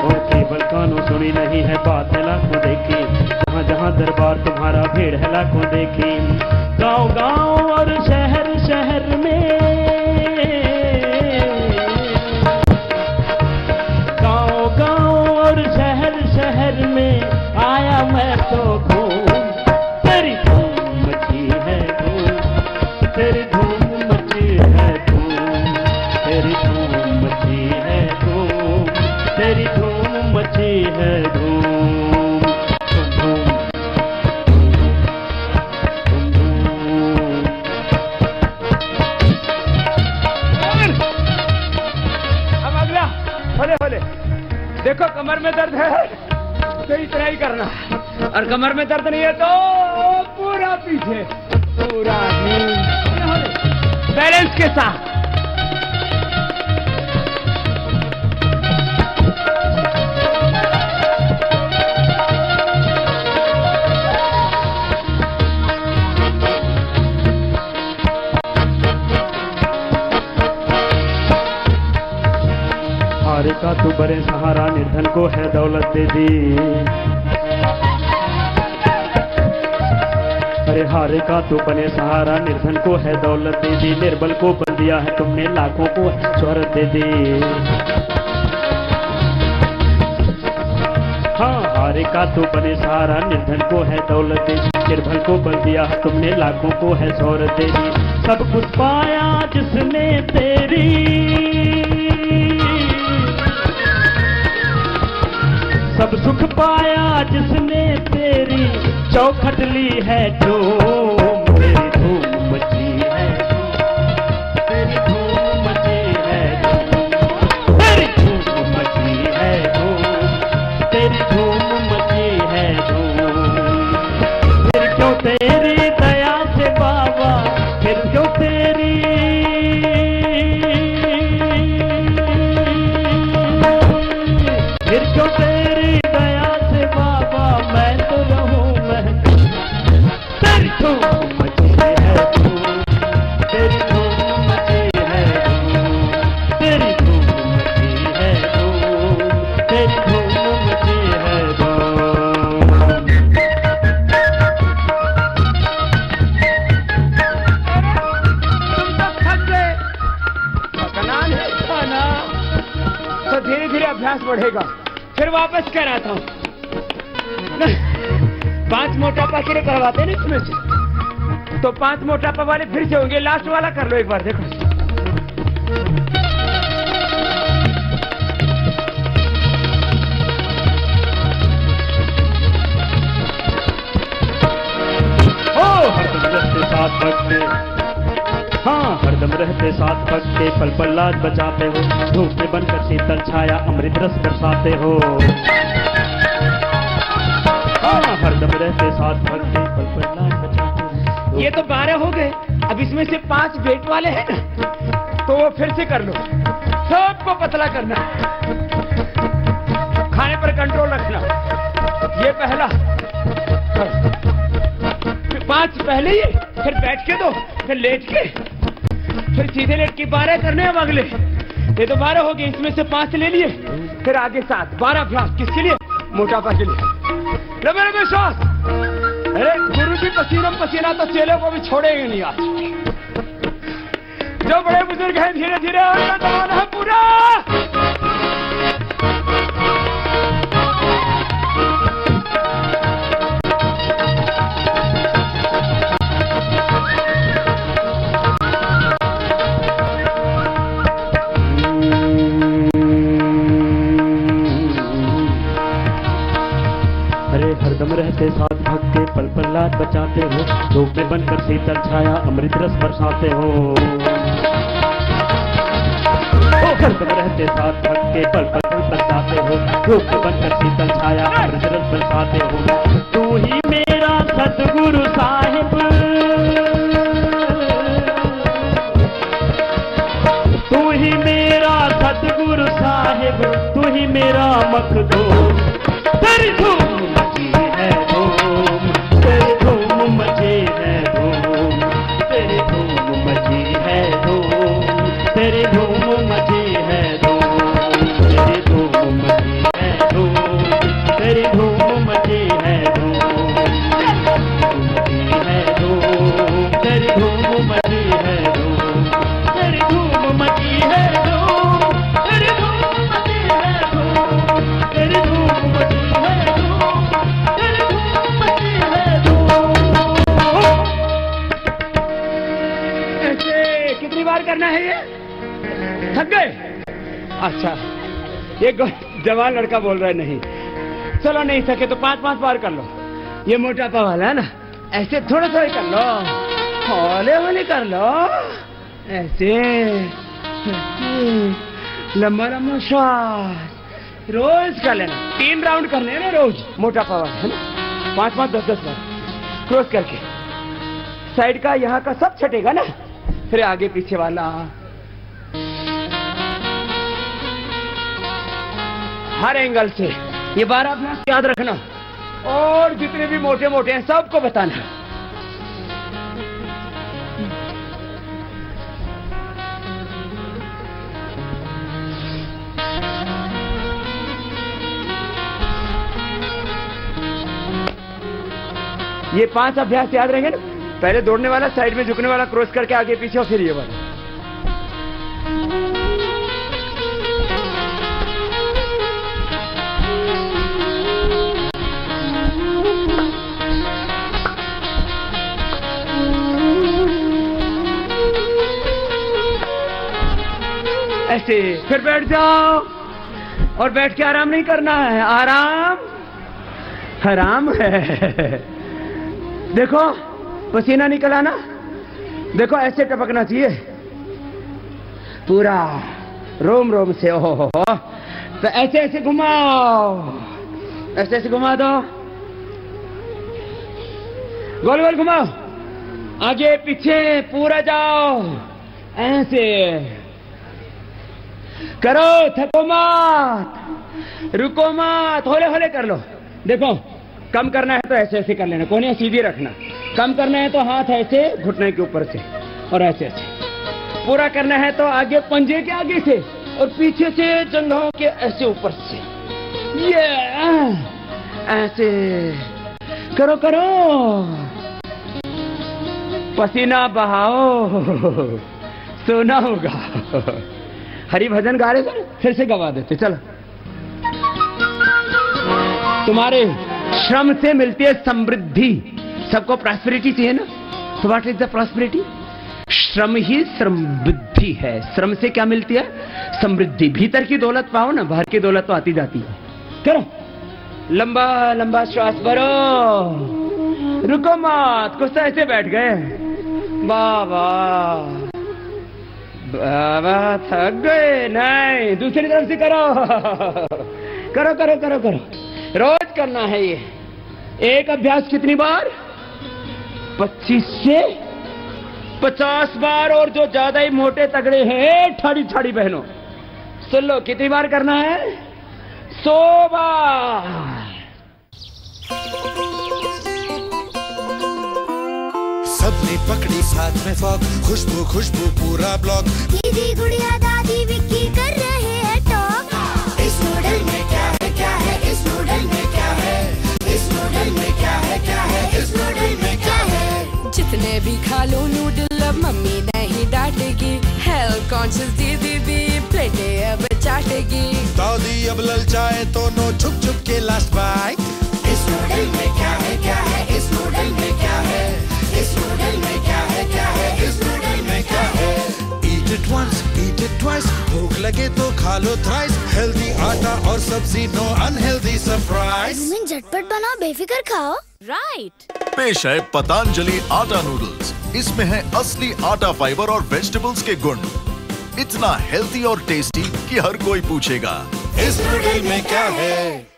और केवल कानों सुनी नहीं है बात है लाखों देखी। जहाँ जहाँ दरबार तुम्हारा भीड़ है लाखों देखी। गाँव गाँव और शहर देखो, कमर में दर्द है। तो इतना ही करना और कमर में दर्द नहीं है तो पूरा पीछे, पूरा बैलेंस के साथ। निर्धन को है दौलत दे दी। अरे हारे का तो बने सहारा, निर्धन को है दौलत दे दी। निर्बल को बन दिया है तुमने लाखों को शोहरत दे दी। हाँ हारे का तो बने सहारा, निर्धन को है दौलत दे दी। निर्बल को बल दिया है तुमने लाखों को है शोहरत दे दी। सब कुछ पाया जिसने तेरी। सब सुख पाया जिसने तेरी चौखट ली है जो। पाँच मोटापा वाले फिर से होंगे। लास्ट वाला कर लो एक बार, देखो। साथ हाँ हरदम रहते साथ भक्ते पल पल लाज बचाते हो। धूप में बनकर शीतल छाया अमृत रस बरसाते हो। हाँ हरदम रहते साथ भक्ते ये तो बारह हो गए। अब इसमें से पाँच बेट वाले हैं। ना तो वो फिर से कर लो। सबको पतला करना। खाने पर कंट्रोल रखना। ये पहला। पाँच पहले ही फिर बैठ के दो। फिर लेट के। फिर सीधे लेट के बारह करने अब अगले। ये तो बारह हो गए। इसमें से पाँच ले लिए। फिर आगे सात। बारह अभ्यास किसके लिए? मोटापा के लिए। रबे रबे अरे, गुरु जी, पसीना पसीना तो चेले को भी छोड़ेंगे नहीं आज। जो बड़े बुज़ुर्ग हैं धीरे धीरे पूरा। अमृत रस बरसाते हो। रहते साथ भक्ते पल पल बचाते हो। में बनकर शीतल छाया, अमृत रस बरसाते हो। तू ही मेरा सतगुरु साहिब। तू ही मेरा सतगुरु साहिब। तू ही मेरा मखदूम तेरी ये जवान लड़का बोल रहा है, नहीं, चलो नहीं सके तो पाँच पाँच बार कर लो। ये मोटापा वाला है ना? ऐसे थोड़ा थोड़ा कर लो। हौले हौले कर लो। ऐसे। लंबा लंबा श्वास। रोज कर लेना। तीन राउंड कर लेना रोज। मोटापा वाला है ना? पाँच पाँच, दस दस बार। क्रॉस करके। साइड का, यहाँ का सब छटेगा ना? फिर आगे पीछे वाला। हर एंगल से। ये बारह अभ्यास याद रखना। और जितने भी मोटे मोटे हैं, सबको बताना। ये पाँच अभ्यास याद रहेंगे ना? पहले दौड़ने वाला, साइड में झुकने वाला, क्रॉस करके आगे, पीछे और फिर ये वाला। ऐसे फिर बैठ जाओ और बैठ के आराम नहीं करना है। आराम? हराम है। देखो, पसीना निकला ना? देखो, ऐसे टपकना चाहिए। पूरा रोम रोम से हो। तो ऐसे ऐसे घुमाओ। ऐसे ऐसे घुमा दो। गोल गोल घुमाओ। आगे पीछे पूरा जाओ। ऐसे। करो, थको मत। रुको मत। होले होले कर लो। देखो, कम करना है तो ऐसे ऐसे कर लेना। कोने सीधी रखना। कम करना है तो हाथ ऐसे घुटने के ऊपर से और ऐसे ऐसे। पूरा करना है तो आगे पंजे के आगे से और पीछे से जंघों के ऐसे ऊपर से। ये ऐसे। करो करो। पसीना बहाओ। (laughs) सोना होगा। (laughs) हरि भजन गा रहे थे फिर से गवा देते, चलो। तुम्हारे श्रम से मिलती है समृद्धि। सबको प्रॉस्पेरिटी चाहिए ना? तो व्हाट इज़ द प्रॉस्पेरिटी श्रम ही समृद्धि है। श्रम से क्या मिलती है? समृद्धि। भीतर की दौलत पाओ ना, बाहर की दौलत तो आती जाती है। करो। लंबा लंबा श्वास भरो। रुको मत कुछ ऐसे बैठ गए। बाबा बाबा थक गए। नहीं, दूसरी तरफ़ से करो। करो करो करो करो। रोज करना है ये। एक अभ्यास कितनी बार? पच्चीस से पचास बार, और जो ज़्यादा ही मोटे तगड़े हैं, ठाड़ी ठाड़ी बहनों। सुन लो, कितनी बार करना है? सौ बार। सबने पकड़ी साथ में फॉग खुशबू खुशबू पूरा ब्लॉक। दीदी गुड़िया दादी विक्की कर रहे हैं टॉक। इस नूडल में क्या है क्या है? इस नूडल में क्या है? इस नूडल में क्या है क्या है? इस नूडल में क्या है? जितने भी खा लो नूडल अब मम्मी नहीं डांटेगी। हेल्थ कॉन्शियस दीदी भी प्लेटे अब चाटेगी। दादी अब ललचाए तो नो छुप छुप के लास्ट बाइट इस नूडल में क्या है क्या है? इस once, eat it twice. भूख लगे तो खा लो थ्राइस हेल्दी आटा और सब्ज़ी नो अनहेल्दी सरप्राइज़ तुम झटपट बनाओ बेफिक्र खाओ। राइट पेश है पतंजलि आटा नूडल्स इसमें है असली आटा फाइबर और वेजिटेबल्स के गुण। इतना हेल्दी और टेस्टी कि हर कोई पूछेगा। इस नूडल में क्या है?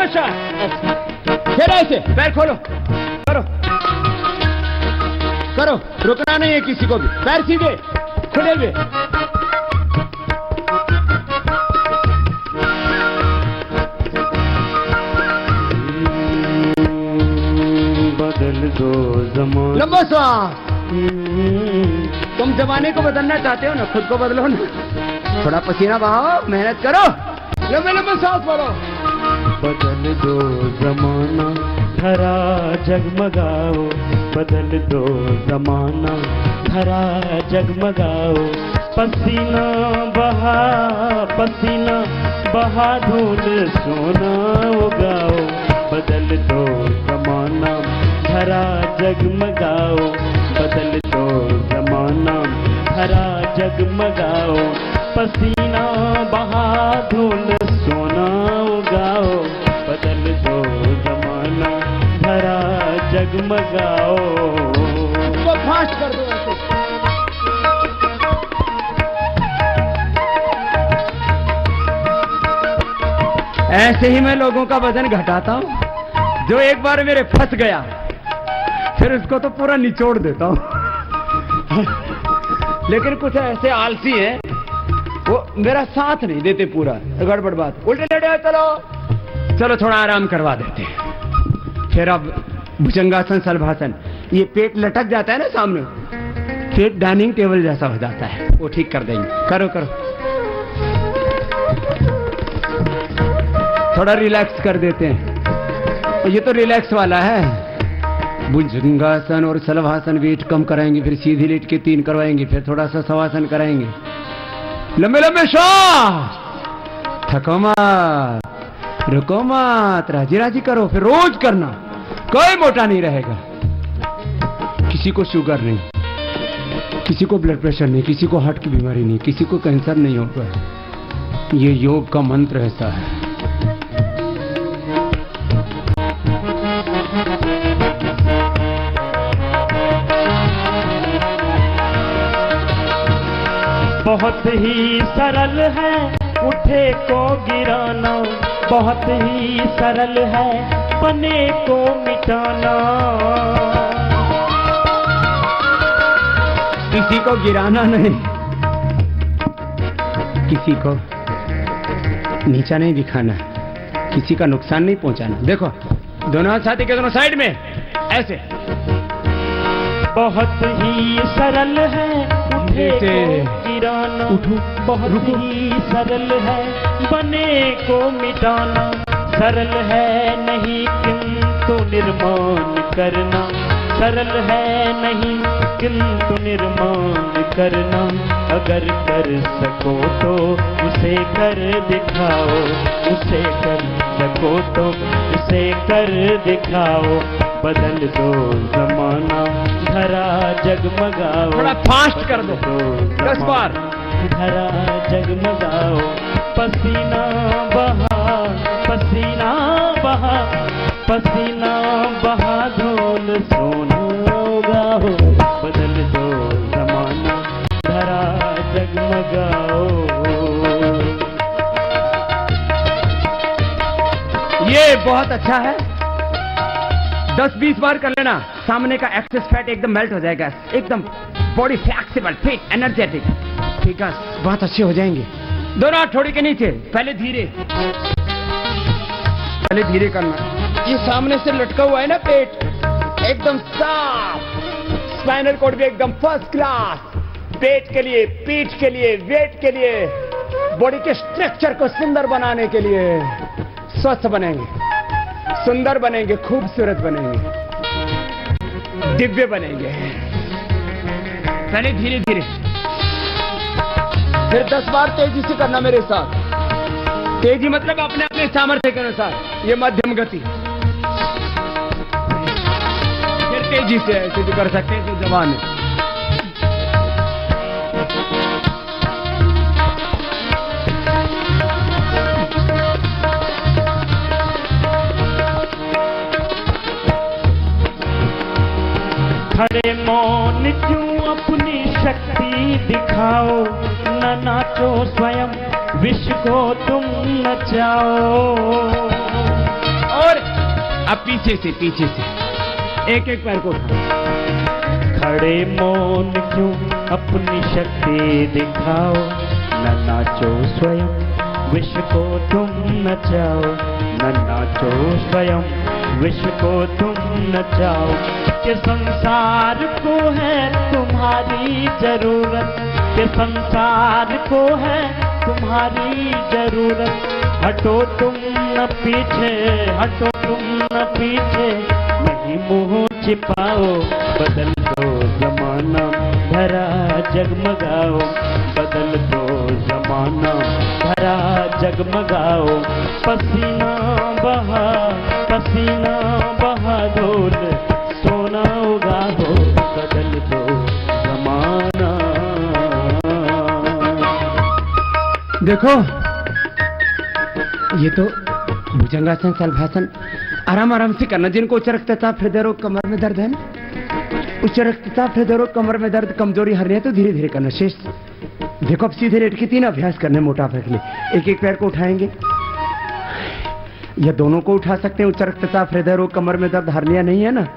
फिर ऐसे पैर खोलो। करो। करो रुकना नहीं है किसी को भी। पैर सीधे खुले हुए। बदल दो जमाना। लंबा श्वास तुम जमाने को बदलना चाहते हो ना खुद को बदलो ना। थोड़ा पसीना बहाओ मेहनत करो। लंबे लंबे सांस भरो बदल दो जमाना, धरा जगमगाओ। बदल दो जमाना, धरा जगमगाओ। पसीना बहा पसीना बहा, धूल सोना उगाओ। बदल दो जमाना, धरा जगमगाओ। बदल दो जमाना, धरा जगमगाओ। पसीना बहा धूल सोना उगाओ बदल दो जमाना धरा जगमगाओ। उसको फास्ट कर दो ऐसे। ऐसे ही मैं लोगों का वज़न घटाता हूँ जो एक बार मेरे फंस गया फिर उसको तो पूरा निचोड़ देता हूँ। (laughs) लेकिन कुछ ऐसे आलसी हैं वो मेरा साथ नहीं देते पूरा। गड़बड़ बात। उल्टे लेटे चलो। चलो, थोड़ा आराम करवा देते फिर अब भुजंगासन, सलभासन, ये पेट लटक जाता है ना सामने। पेट डाइनिंग टेबल जैसा हो जाता है। वो ठीक कर देंगे। करो करो। थोड़ा रिलैक्स कर देते हैं। ये तो रिलैक्स वाला है। भुजंगासन और सलभासन वेट कम कराएँगे, फिर सीधी लेट के तीन करवाएँगे, फिर थोड़ा सा सवासन कराएँगे। लंबे लंबे श्वास। थको मत। रुको मत। राज़ी राज़ी करो, फिर रोज करना। कोई मोटा नहीं रहेगा। किसी को शुगर नहीं। किसी को ब्लड प्रेशर नहीं। किसी को हार्ट की बीमारी नहीं। किसी को कैंसर नहीं होगा। ये योग का मंत्र ऐसा है। बहुत ही सरल है उठे को गिराना। बहुत ही सरल है बने को मिटाना। किसी को गिराना नहीं। किसी को नीचा नहीं दिखाना। किसी का नुकसान नहीं पहुंचाना। देखो दोनों हाथ छाती के दोनों साइड में ऐसे। बहुत ही सरल है उठे। को गिराना बहुत ही सरल है बने को मिटाना। सरल है नहीं किंतु निर्माण करना। सरल है नहीं किंतु निर्माण करना। अगर कर सको तो उसे कर दिखाओ उसे कर सको तो उसे कर दिखाओ। बदल दो जमाना धरा जगमगाओ। थोड़ा फास्ट कर दो। दस बार। धरा जगमगाओ। पसीना बहा पसीना बहा पसीना बहा धोल सोना गाओ। बदल दो जमाना। धरा जगमगाओ। ये बहुत अच्छा है। दस बीस बार कर लेना। सामने का एक्सेस फैट एकदम मेल्ट हो जाएगा। एकदम बॉडी फ्लेक्सिबल फिट एनर्जेटिक ठीक है बहुत अच्छे हो जाएँगे। दोनों हाथ थोड़ी के नीचे पहले धीरे। पहले धीरे करना। ये सामने से लटका हुआ है ना पेट? एकदम साफ़। स्पाइनल कोड भी एकदम फ़र्स्ट क्लास पेट के लिए पीठ के लिए वेट के लिए। बॉडी के स्ट्रक्चर को सुंदर बनाने के लिए। स्वस्थ बनेंगे। सुंदर बनेंगे खूबसूरत बनेंगे दिव्य बनेंगे। पहले धीरे धीरे। फिर दस बार तेज़ी से करना मेरे साथ। तेज़ी मतलब अपने अपने सामर्थ्य के अनुसार। ये मध्यम गति। फिर तेज़ी से ऐसे भी कर सकते हैं तो जवान है। मौन क्यों अपनी शक्ति दिखाओ? न नाचो स्वयं विश्व को तुम नचाओ। और अब पीछे से पीछे से। एक एक पैर को खड़े मौन क्यों अपनी शक्ति दिखाओ? न नाचो स्वयं विश्व को तुम नचाओ। न नाचो स्वयं विश्व को तुम नचाओ के संसार को है तुम्हारी ज़रूरत। के संसार को है तुम्हारी ज़रूरत। हटो तुम न पीछे, हटो तुम न पीछे। नहीं मुँह छिपाओ, बदल दो जमाना। धरा जगमगाओ। धरा जगमगाओ। पसीना बहा पसीना बहा डोल सोना उगाओ, बदल दो जमाना। देखो, ये तो भुजंगासन सलभासन। आराम आराम से करना। जिनको उच्च रक्तचाप हृदय रोग कमर में दर्द है ना? उच्च रक्तचाप हृदय रोग कमर में दर्द, कमज़ोरी हर है तो धीरे धीरे करना। शेष देखो, अब सीधे रेट के तीन अभ्यास करने मोटापे के लिए। एक एक पैर को उठाएँगे। या दोनों को उठा सकते हैं? उच्च रक्तचाप हृदय रोग, कमर में दर्द, हरनिया नहीं है ना?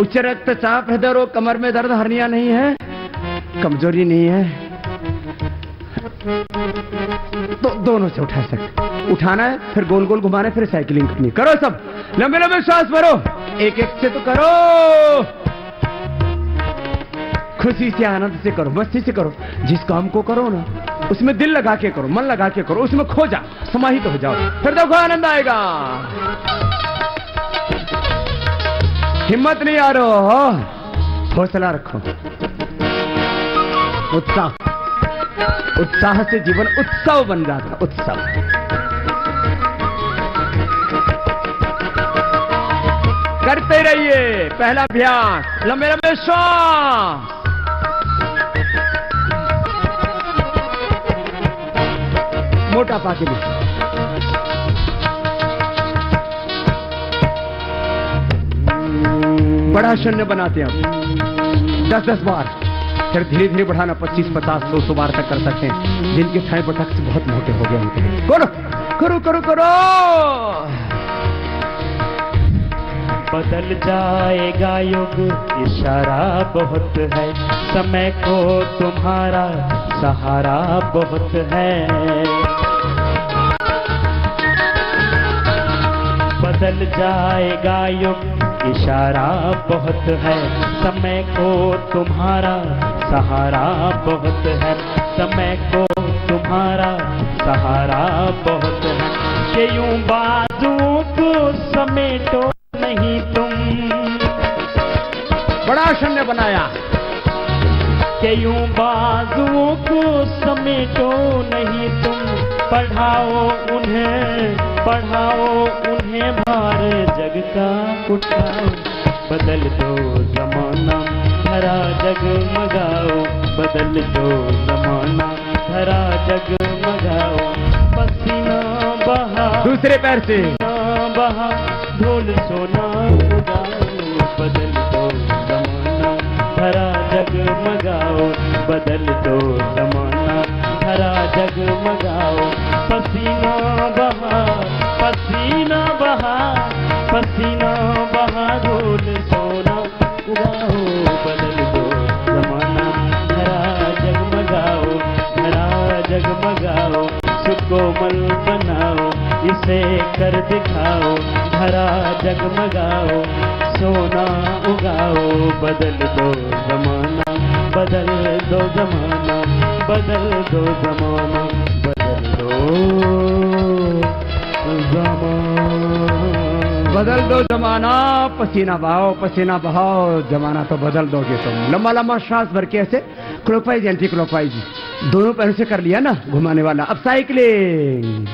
उच्च रक्तचाप हृदय रोग, कमर में दर्द, हरनिया नहीं है। कमज़ोरी नहीं है। तो दोनों से उठा सकते उठाना है, फिर गोल गोल घुमाना है, फिर साइकिलिंग करनी करो सब। लंबे लंबे श्वास भरो। एक एक से तो करो। खुशी से, आनंद से करो, मस्ती से करो। जिस काम को करो ना, उसमें दिल लगा के करो, मन लगा के करो, उसमें खो जा समाहित तो हो जाओ। फिर देखो आनंद आएगा। हिम्मत नहीं आ रहा हौसला रखो। उत्साह। उत्साह से जीवन उत्सव बन जाता, उत्सव। करते रहिए, पहला अभ्यास लंबे लंबे श्वास। मोटापा के लिए बड़ा शून्य बनाते हैं दस दस बार। फिर धीरे धीरे बढ़ाना पच्चीस पचास, सौ सौ बार तक कर सकते हैं। जिनके थाई बटक से बहुत मोटे हो गए उनके करो करो करो करो! बदल जाएगा युग, इशारा बहुत है। समय को तुम्हारा सहारा बहुत है। बदल जाएगा युग। इशारा बहुत है, समय को तुम्हारा सहारा बहुत है। समय को तुम्हारा सहारा बहुत है। कि यूँ बाजुओं को समेटो नहीं तुम। बड़ा ने बनाया। के यूँ बाजुओं को समेटो नहीं तुम। पढ़ाओ उन्हें पढ़ाओ उन्हें भार जग का उठाओ। बदल दो जमाना धरा जगमगाओ बदल दो जमाना धरा जगमगाओ पसीना बहा दूसरे पैर से। बहा ढोल सोना बदल दो जमाना धरा जगमगाओ बदल दो जमाना धरा जगमगाओ पसीना बहा पसीना बहा पसीना बहा ढोल सोना। उगाओ, बदल दो जमाना धरा जगमगाओ धरा जगमगाओ सुकोमल बनाओ, इसे कर दिखाओ। धरा जगमगाओ सोना उगाओ, बदल दो बदल दो जमाना, बदल दो जमाना, बदल दो जमाना। बदल दो जमाना, पसीना बहाओ पसीना बहाओ, जमाना तो बदल दोगे तुम। लंबा लंबा श्वास भर के ऐसे, क्लोकवाइज एंटी क्लोकवाइज दोनों पैरों से कर लिया ना, घुमाने वाला। अब साइकिलिंग।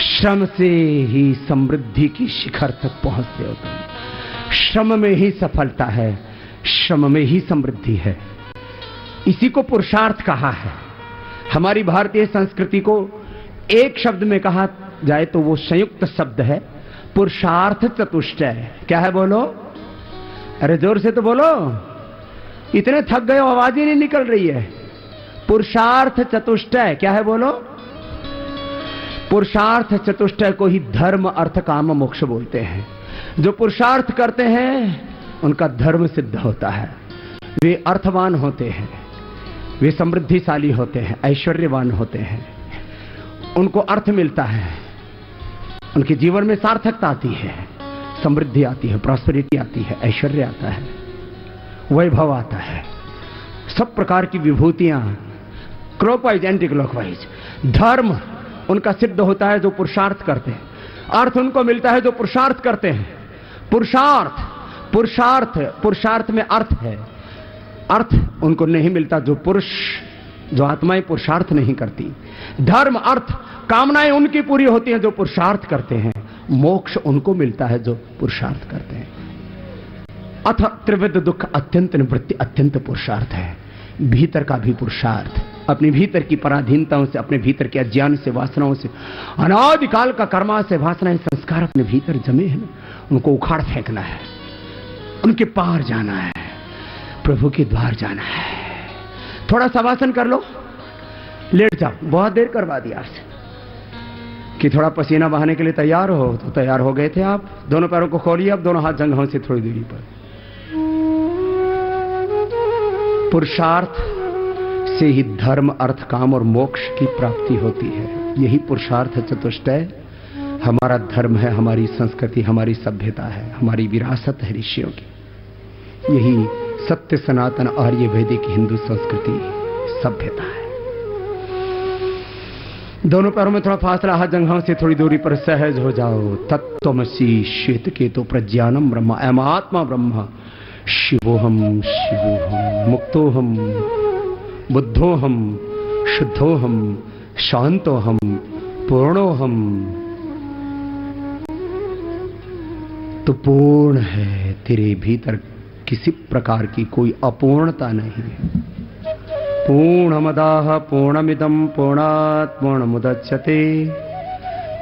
श्रम से ही समृद्धि की शिखर तक पहुँचते हो तुम। श्रम में ही सफलता है। श्रम में ही समृद्धि है। इसी को पुरुषार्थ कहा है। हमारी भारतीय संस्कृति को एक शब्द में कहा जाए तो वो संयुक्त शब्द है, पुरुषार्थ चतुष्टय क्या है बोलो? अरे ज़ोर से तो बोलो। इतने थक गए आवाज़ ही नहीं निकल रही है। पुरुषार्थ चतुष्टय क्या है बोलो? पुरुषार्थ चतुष्टय को ही धर्म, अर्थ, काम, मोक्ष बोलते हैं। जो पुरुषार्थ करते हैं उनका धर्म सिद्ध होता है। वे अर्थवान होते हैं। वे समृद्धिशाली होते हैं, ऐश्वर्यवान होते हैं। उनको अर्थ मिलता है। उनके जीवन में सार्थकता आती है। समृद्धि आती है प्रॉस्पेरिटी आती है, ऐश्वर्य आता है, वैभव आता है। सब प्रकार की विभूतियाँ क्लॉकवाइज एंटी क्लॉकवाइज धर्म उनका सिद्ध होता है जो पुरुषार्थ करते हैं। अर्थ उनको मिलता है जो पुरुषार्थ करते हैं। पुरुषार्थ पुरुषार्थ पुरुषार्थ में अर्थ है। अर्थ उनको नहीं मिलता जो पुरुष, जो आत्माएँ पुरुषार्थ नहीं करती। धर्म, अर्थ, कामनाएँ उनकी पूरी होती हैं जो पुरुषार्थ करते हैं। मोक्ष उनको मिलता है जो पुरुषार्थ करते हैं। अथ त्रिविध दुख अत्यंत निवृत्ति, अत्यंत पुरुषार्थ है। भीतर का भी पुरुषार्थ। अपने भीतर की पराधीनताओं से, अपने भीतर के अज्ञान से, वासनाओं से, अनादिकाल का कर्मा से, वासनाएँ संस्कार अपने भीतर जमे हैं। उनको उखाड़ फेंकना है। उनके पार जाना है। प्रभु के द्वार जाना है। थोड़ा सवासन कर लो। लेट जाओ। बहुत देर करवा दिया आपसे। कि थोड़ा पसीना बहाने के लिए तैयार हो तो तैयार हो गए थे आप। दोनों पैरों को खोलिए, अब दोनों हाथ जंघों से थोड़ी दूरी पर। पुरुषार्थ से ही धर्म, अर्थ, काम और मोक्ष की प्राप्ति होती है। यही पुरुषार्थ चतुष्टय हमारा धर्म है, हमारी संस्कृति, हमारी सभ्यता है, हमारी विरासत है ऋषियों की। यही सत्य सनातन आर्य वैदिक हिंदू संस्कृति सभ्यता है। दोनों पैरों में थोड़ा फासला, हाथ जंघाओं से थोड़ी दूरी पर सहज हो जाओ। तत्वमसी श्वेत के तो प्रज्ञानम ब्रह्म अमात्मा ब्रह्म। शिवोहम शिवोहम मुक्तोहम बुद्धोहम शुद्धोहम शांतोहम पूर्णोहम तो पूर्ण है, तेरे भीतर किसी प्रकार की कोई अपूर्णता नहीं है। पूर्णमदाः पूर्णमिदं पूर्णात् पूर्णमुदच्यते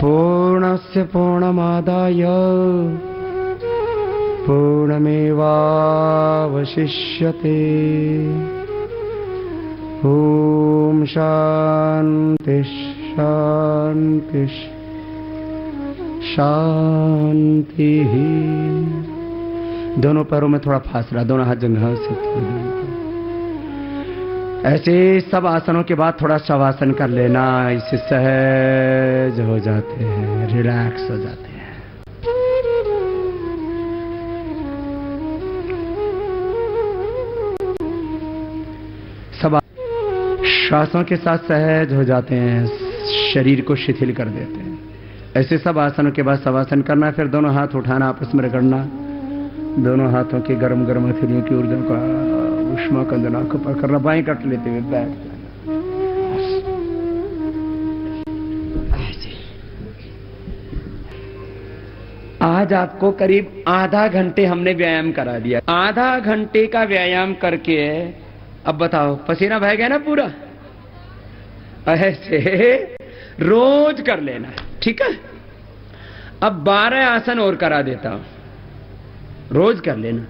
पूर्णस्य पूर्णमादाय। पूर्णमेवावशिष्यते। ॐ शान्ति शान्ति शांति दोनों पैरों में थोड़ा फासला, दोनों हाथ जंघा से। ऐसे सब आसनों के बाद थोड़ा शवासन कर लेना इससे सहज हो जाते हैं, रिलैक्स हो जाते हैं। सब श्वासों के साथ सहज हो जाते हैं, शरीर को शिथिल कर देते हैं। ऐसे सब आसनों के बाद शवासन करना, फिर दोनों हाथ उठाना, आपस में रगड़ना। दोनों हाथों के गर्म गर्म हथेलियों की ऊर्जा का उष्मा कंदना को पकड़ रबाएँ कट लेते हुए बैठ आज आपको करीब आधा घंटे हमने व्यायाम करा दिया। आधा घंटे का व्यायाम करके, अब बताओ, पसीना बह गया ना पूरा? ऐसे रोज कर लेना, ठीक है? अब बारह आसन और करा देता हूँ। रोज कर लेना।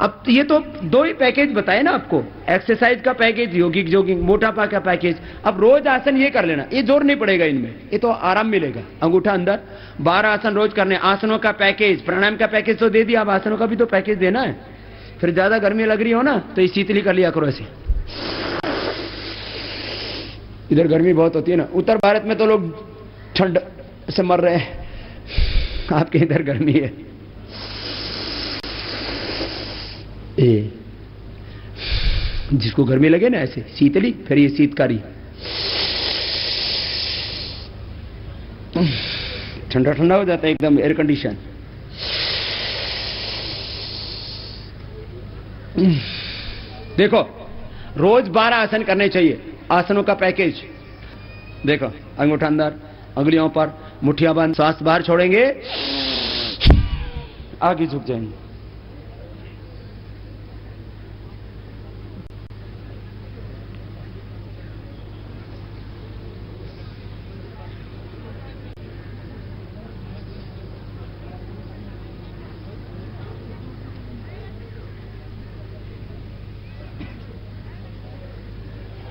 अब ये तो दो ही पैकेज बताए ना आपको। एक्सरसाइज का पैकेज, योगिक जोगिंग मोटापा का पैकेज। अब रोज आसन ये कर लेना। ये ज़ोर नहीं पड़ेगा इनमें। ये तो आराम मिलेगा। अंगूठा अंदर। बारह आसन रोज करने। आसनों का पैकेज। प्राणायाम का पैकेज तो दे दिया। अब आसनों का भी तो पैकेज देना है। फिर ज़्यादा गर्मी लग रही हो ना तो ये शीतली कर लिया करो ऐसे। इधर गर्मी बहुत होती है ना। उत्तर भारत में तो लोग ठंड से मर रहे हैं। आपके इधर गर्मी है। ए, जिसको गर्मी लगे ना ऐसे शीतली फिर ये शीतकारी ठंडा ठंडा हो जाता है एकदम एयर कंडीशन देखो रोज बारह आसन करने चाहिए आसनों का पैकेज देखो अंगूठा अंदर अंगुलियों पर मुठिया बंद सांस बाहर छोड़ेंगे आगे झुक जाएँगे।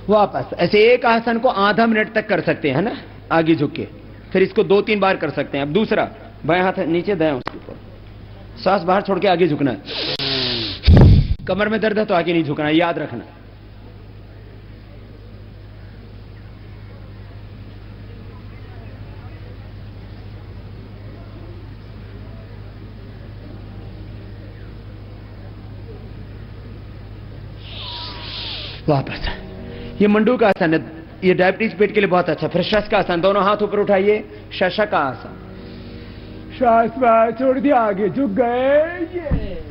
वापस। ऐसे एक आसन को आधा मिनट तक कर सकते हैं ना? आगे झुक के। फिर इसको दो तीन बार कर सकते हैं। अब दूसरा, बाएँ हाथ नीचे दाएँ उसके ऊपर। सांस बाहर छोड़ के आगे झुकना। कमर में दर्द है तो आगे नहीं झुकना, याद रखना। वापस। ये मंडू का आसन है। ये डायबिटीज़ पेट के लिए बहुत अच्छा फिर शश का आसन दोनों हाथ ऊपर उठाइए। शश का आसन। श्वास छोड़ दिया आगे झुक गए। ये।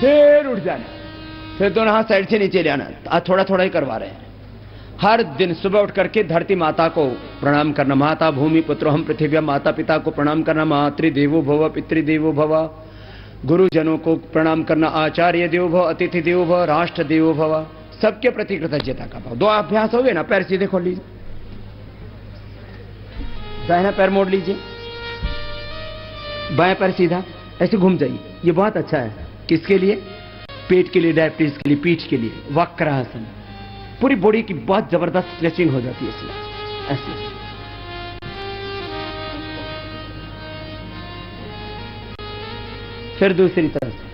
फिर उठ जाना। फिर दोनों हाथ साइड से नीचे ले आना। आज थोड़ा थोड़ा ही करवा रहे हैं। हर दिन सुबह उठ करके धरती माता को प्रणाम करना। माता भूमि पुत्र, हम पृथ्वी माता पिता को प्रणाम करना। मातृ देवो भव पितृ देवो भव। गुरुजनों को प्रणाम करना। आचार्य देवो भव, अतिथि देव भव, राष्ट्र देवो भव। सबके प्रति कृतज्ञता का भाव। दो अभ्यास हो गए ना, पैर सीधे खोल लीजिए। दाहिना पैर मोड़ लीजिए। बाएँ पैर सीधा। ऐसे घूम जाइए। ये बहुत अच्छा है। किसके लिए? पेट के लिए, डायबिटीज़ के लिए, पीठ के लिए। वक्रासन। पूरी बॉडी की बहुत ज़बरदस्त स्ट्रेचिंग हो जाती है इसमें ऐसे। फिर दूसरी तरफ़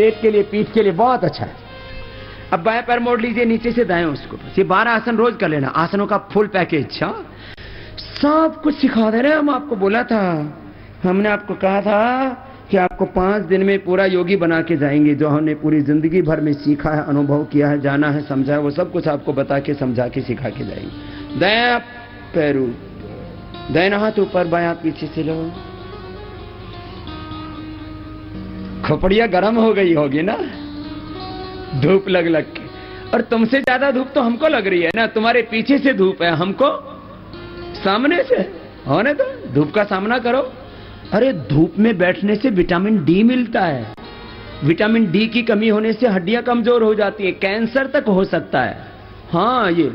पेट के लिए, पीठ के लिए बहुत अच्छा है। अब बाएँ पैर मोड़ लीजिए, नीचे से दाएँ उसको ये बारह आसन रोज कर लेना, आसनों का फुल पैकेज हाँ। सब कुछ सिखा दे रहे हम आपको बोला था। हमने आपको कहा था कि आपको पाँच दिन में पूरा योगी बना के जाएँगे, जो हमने पूरी ज़िंदगी भर में सीखा है, अनुभव किया है, जाना है, समझा है, वो सब कुछ आपको बता के, समझा के, सिखा के जाएँगे। दाया पैरू दाहिना हाथ ऊपर बाया पीछे से लो। खोपड़िया गर्म हो गई होगी ना? धूप लग लग के। और तुमसे ज़्यादा धूप तो हमको लग रही है ना? तुम्हारे पीछे से धूप है। हमको? सामने से? होने तो? धूप का सामना करो। अरे, धूप में बैठने से विटामिन डी मिलता है। विटामिन डी की कमी होने से हड्डियाँ कमज़ोर हो जाती है। कैंसर तक हो सकता है। हाँ ये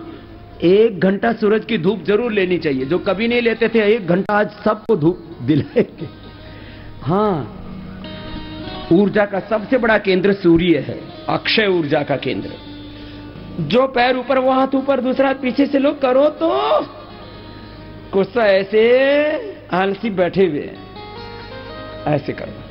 एक घंटा सूरज की धूप ज़रूर लेनी चाहिए। जो कभी नहीं लेते थे, एक घंटा आज सबको धूप दिलाएँगे। हाँ ऊर्जा का सबसे बड़ा केंद्र सूर्य है, अक्षय ऊर्जा का केंद्र। जो पैर ऊपर, वो हाथ ऊपर, दूसरा हाथ पीछे से लोग करो तो। कुछ तो ऐसे आलसी बैठे हुए हैं। ऐसे करो।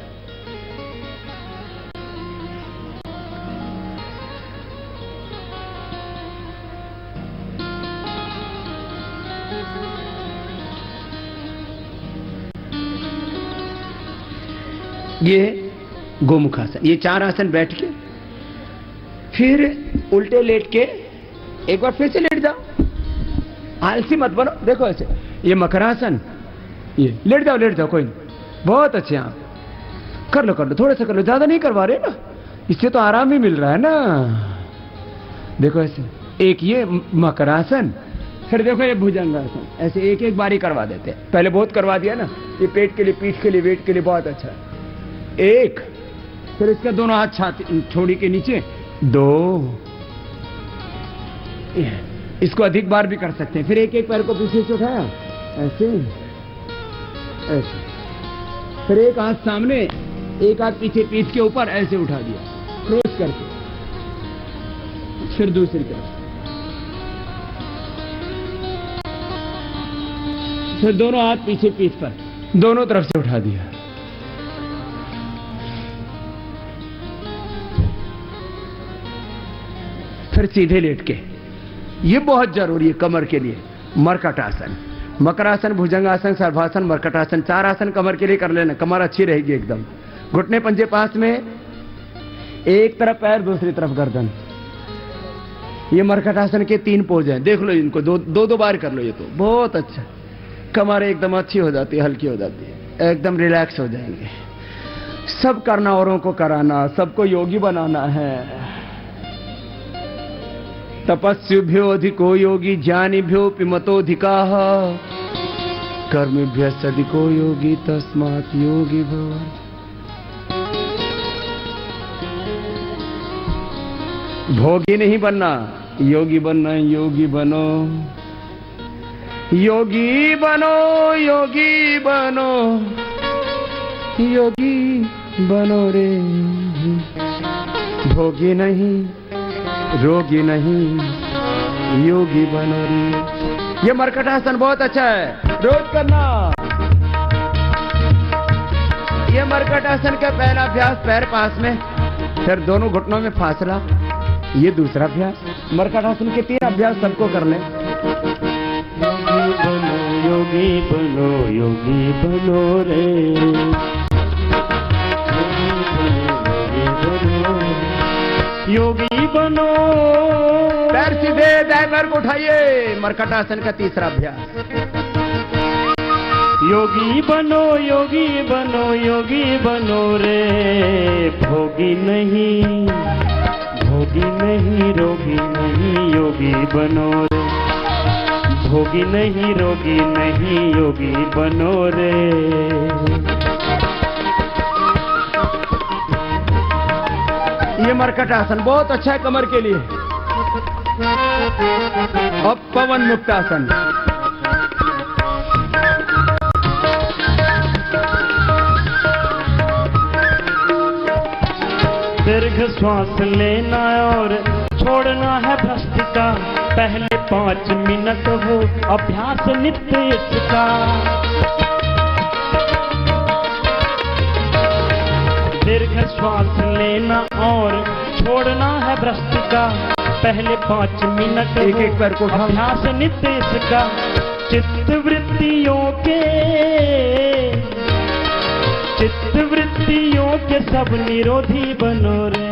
ये गोमुखासन। ये चार आसन बैठ के, फिर उल्टे लेट के, एक बार फिर से लेट जाओ। आलसी मत बनो। देखो ऐसे, ये मकरासन, ये लेट जाओ लेट जाओ, कोई नहीं। बहुत अच्छे आप कर लो कर लो, थोड़ा सा कर लो, ज़्यादा नहीं करवा रहे ना। इससे तो आराम ही मिल रहा है ना। देखो ऐसे, एक ये मकरासन, फिर देखो ये भुजंगासन। ऐसे एक एक बारी करवा देते हैं। पहले बहुत करवा दिया ना, ये पेट के लिए, पीठ के लिए, वेट के लिए बहुत अच्छा है। एक फिर इसका दोनों हाथ छाती छोड़ी के नीचे, दो। इसको अधिक बार भी कर सकते हैं। फिर एक एक पैर को पीछे से उठाया। ऐसे ऐसे। फिर एक हाथ सामने, एक हाथ पीछे पीठ के ऊपर, ऐसे उठा दिया। क्रॉस करके। फिर दूसरी तरफ़। फिर दोनों हाथ पीछे पीठ पर, दोनों तरफ़ से उठा दिया। फिर सीधे लेट के। ये बहुत ज़रूरी है कमर के लिए। मरकट आसन मकरासन, भुजंगासन, सर्वासन, मरकटासन चार आसन कमर के लिए कर लेना। कमर अच्छी रहेगी एकदम। घुटने पंजे पास में एक तरफ़ पैर, दूसरी तरफ़ गर्दन। ये मरकटासन के तीन पोज हैं। देख लो इनको। दो दो दो बार कर लो ये तो। बहुत अच्छा। कमर एकदम अच्छी हो जाती है, हल्की हो जाती है। एकदम रिलैक्स हो जाएँगे। सब करना औरों को कराना, सबको योगी बनाना है। तपस्युभ्यो अधिको योगी ज्ञानिभ्यो पिमतोधिका कर्मभ्य अधिको योगी तस्मात् योगी भव भोगी नहीं बनना, योगी बनना, योगी बनो। योगी बनो योगी बनो। योगी बनो रे। भोगी नहीं रोगी नहीं, योगी बनो रे ये मरकटासन बहुत अच्छा है। रोज करना। ये मरकटासन का पहला अभ्यास पैर पास में, फिर दोनों घुटनों में फासला। ये दूसरा अभ्यास। मरकटासन के तीन अभ्यास सबको कर ले। योगी बनो योगी बनो रे। योगी बनो। पैर सीधे दाएँ पैर को उठाइए। मरकटासन का तीसरा अभ्यास। योगी बनो योगी बनो योगी बनो रे। भोगी नहीं भोगी नहीं रोगी नहीं योगी बनो रे। भोगी नहीं रोगी नहीं योगी बनो रे। ये मरकटासन बहुत अच्छा है कमर के लिए। अब पवन मुक्तासन दीर्घ श्वास लेना और छोड़ना है भ्रष्ट का। पहले पाँच मिनट हो, अभ्यास नित्य इसका। दीर्घ श्वास लेना और छोड़ना है भ्रष्ट का। पहले पाँच मिनट एक एक पैर को अभ्यास नित्य इसका चित्त वृत्तियों के चित्त वृत्तियों के सब निरोधी बनो रे।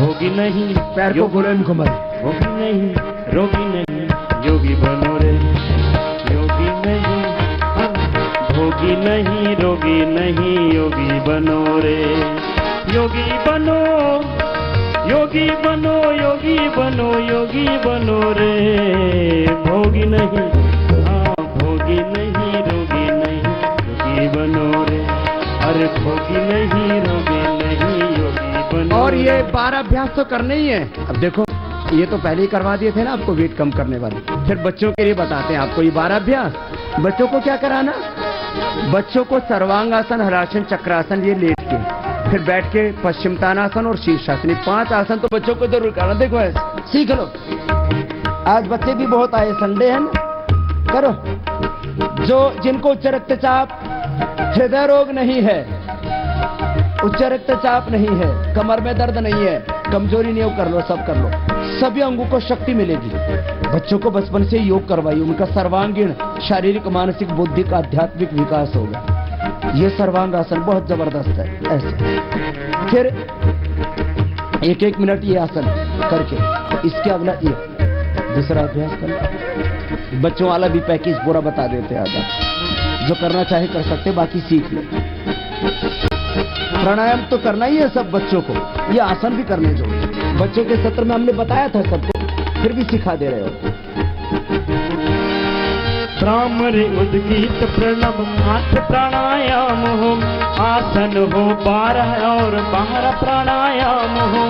होगी नहीं। पैर को बुलंद घुमाए होगी नहीं। रोगी नहीं। योगी बनो। भोगी नहीं रोगी नहीं योगी बनो रे। योगी बनो योगी बनो योगी बनो योगी बनो रे। भोगी नहीं हाँ भोगी नहीं रोगी नहीं योगी बनो रे। अरे भोगी नहीं रोगी नहीं योगी बनो और ये। बारह अभ्यास तो करने ही है। अब देखो ये तो पहले ही करवा दिए थे ना आपको वेट कम करने वाले। फिर बच्चों के लिए बताते हैं आपको ये बारह अभ्यास। बच्चों को क्या कराना? बच्चों को सर्वांगासन, हरासन, चक्रासन ये लेट के। फिर बैठ के पश्चिमतानासन और शीर्षासन। ये पाँच आसन तो बच्चों को ज़रूर करना। देखो ऐसे। सीख लो। आज बच्चे भी बहुत आए, संडे है करो। जो जिनको उच्च रक्तचाप हृदय रोग नहीं है उच्च रक्तचाप नहीं है, कमर में दर्द नहीं है, कमज़ोरी नहीं हो कर लो, सब कर लो। सभी अंगों को शक्ति मिलेगी। बच्चों को बचपन से योग करवाइए उनका सर्वांगीण शारीरिक, मानसिक, बौद्धिक, आध्यात्मिक विकास होगा ये सर्वांग आसन बहुत ज़बरदस्त है। ऐसे। फिर एक एक मिनट ये आसन करके इसके अगला ये दूसरा अभ्यास करना। बच्चों, वाला भी पैकेज पूरा बता देते आधा। जो करना चाहे कर सकते, बाकी सीख ले। प्राणायाम तो करना ही है सब बच्चों को। ये आसन भी करने जो बच्चों के सत्र में हमने बताया था सबको, फिर भी सिखा दे रहे हो। भ्रामरी उद्गीत प्रणव आठ प्राणायाम हो, आसन हो बारह और बारह प्राणायाम हो।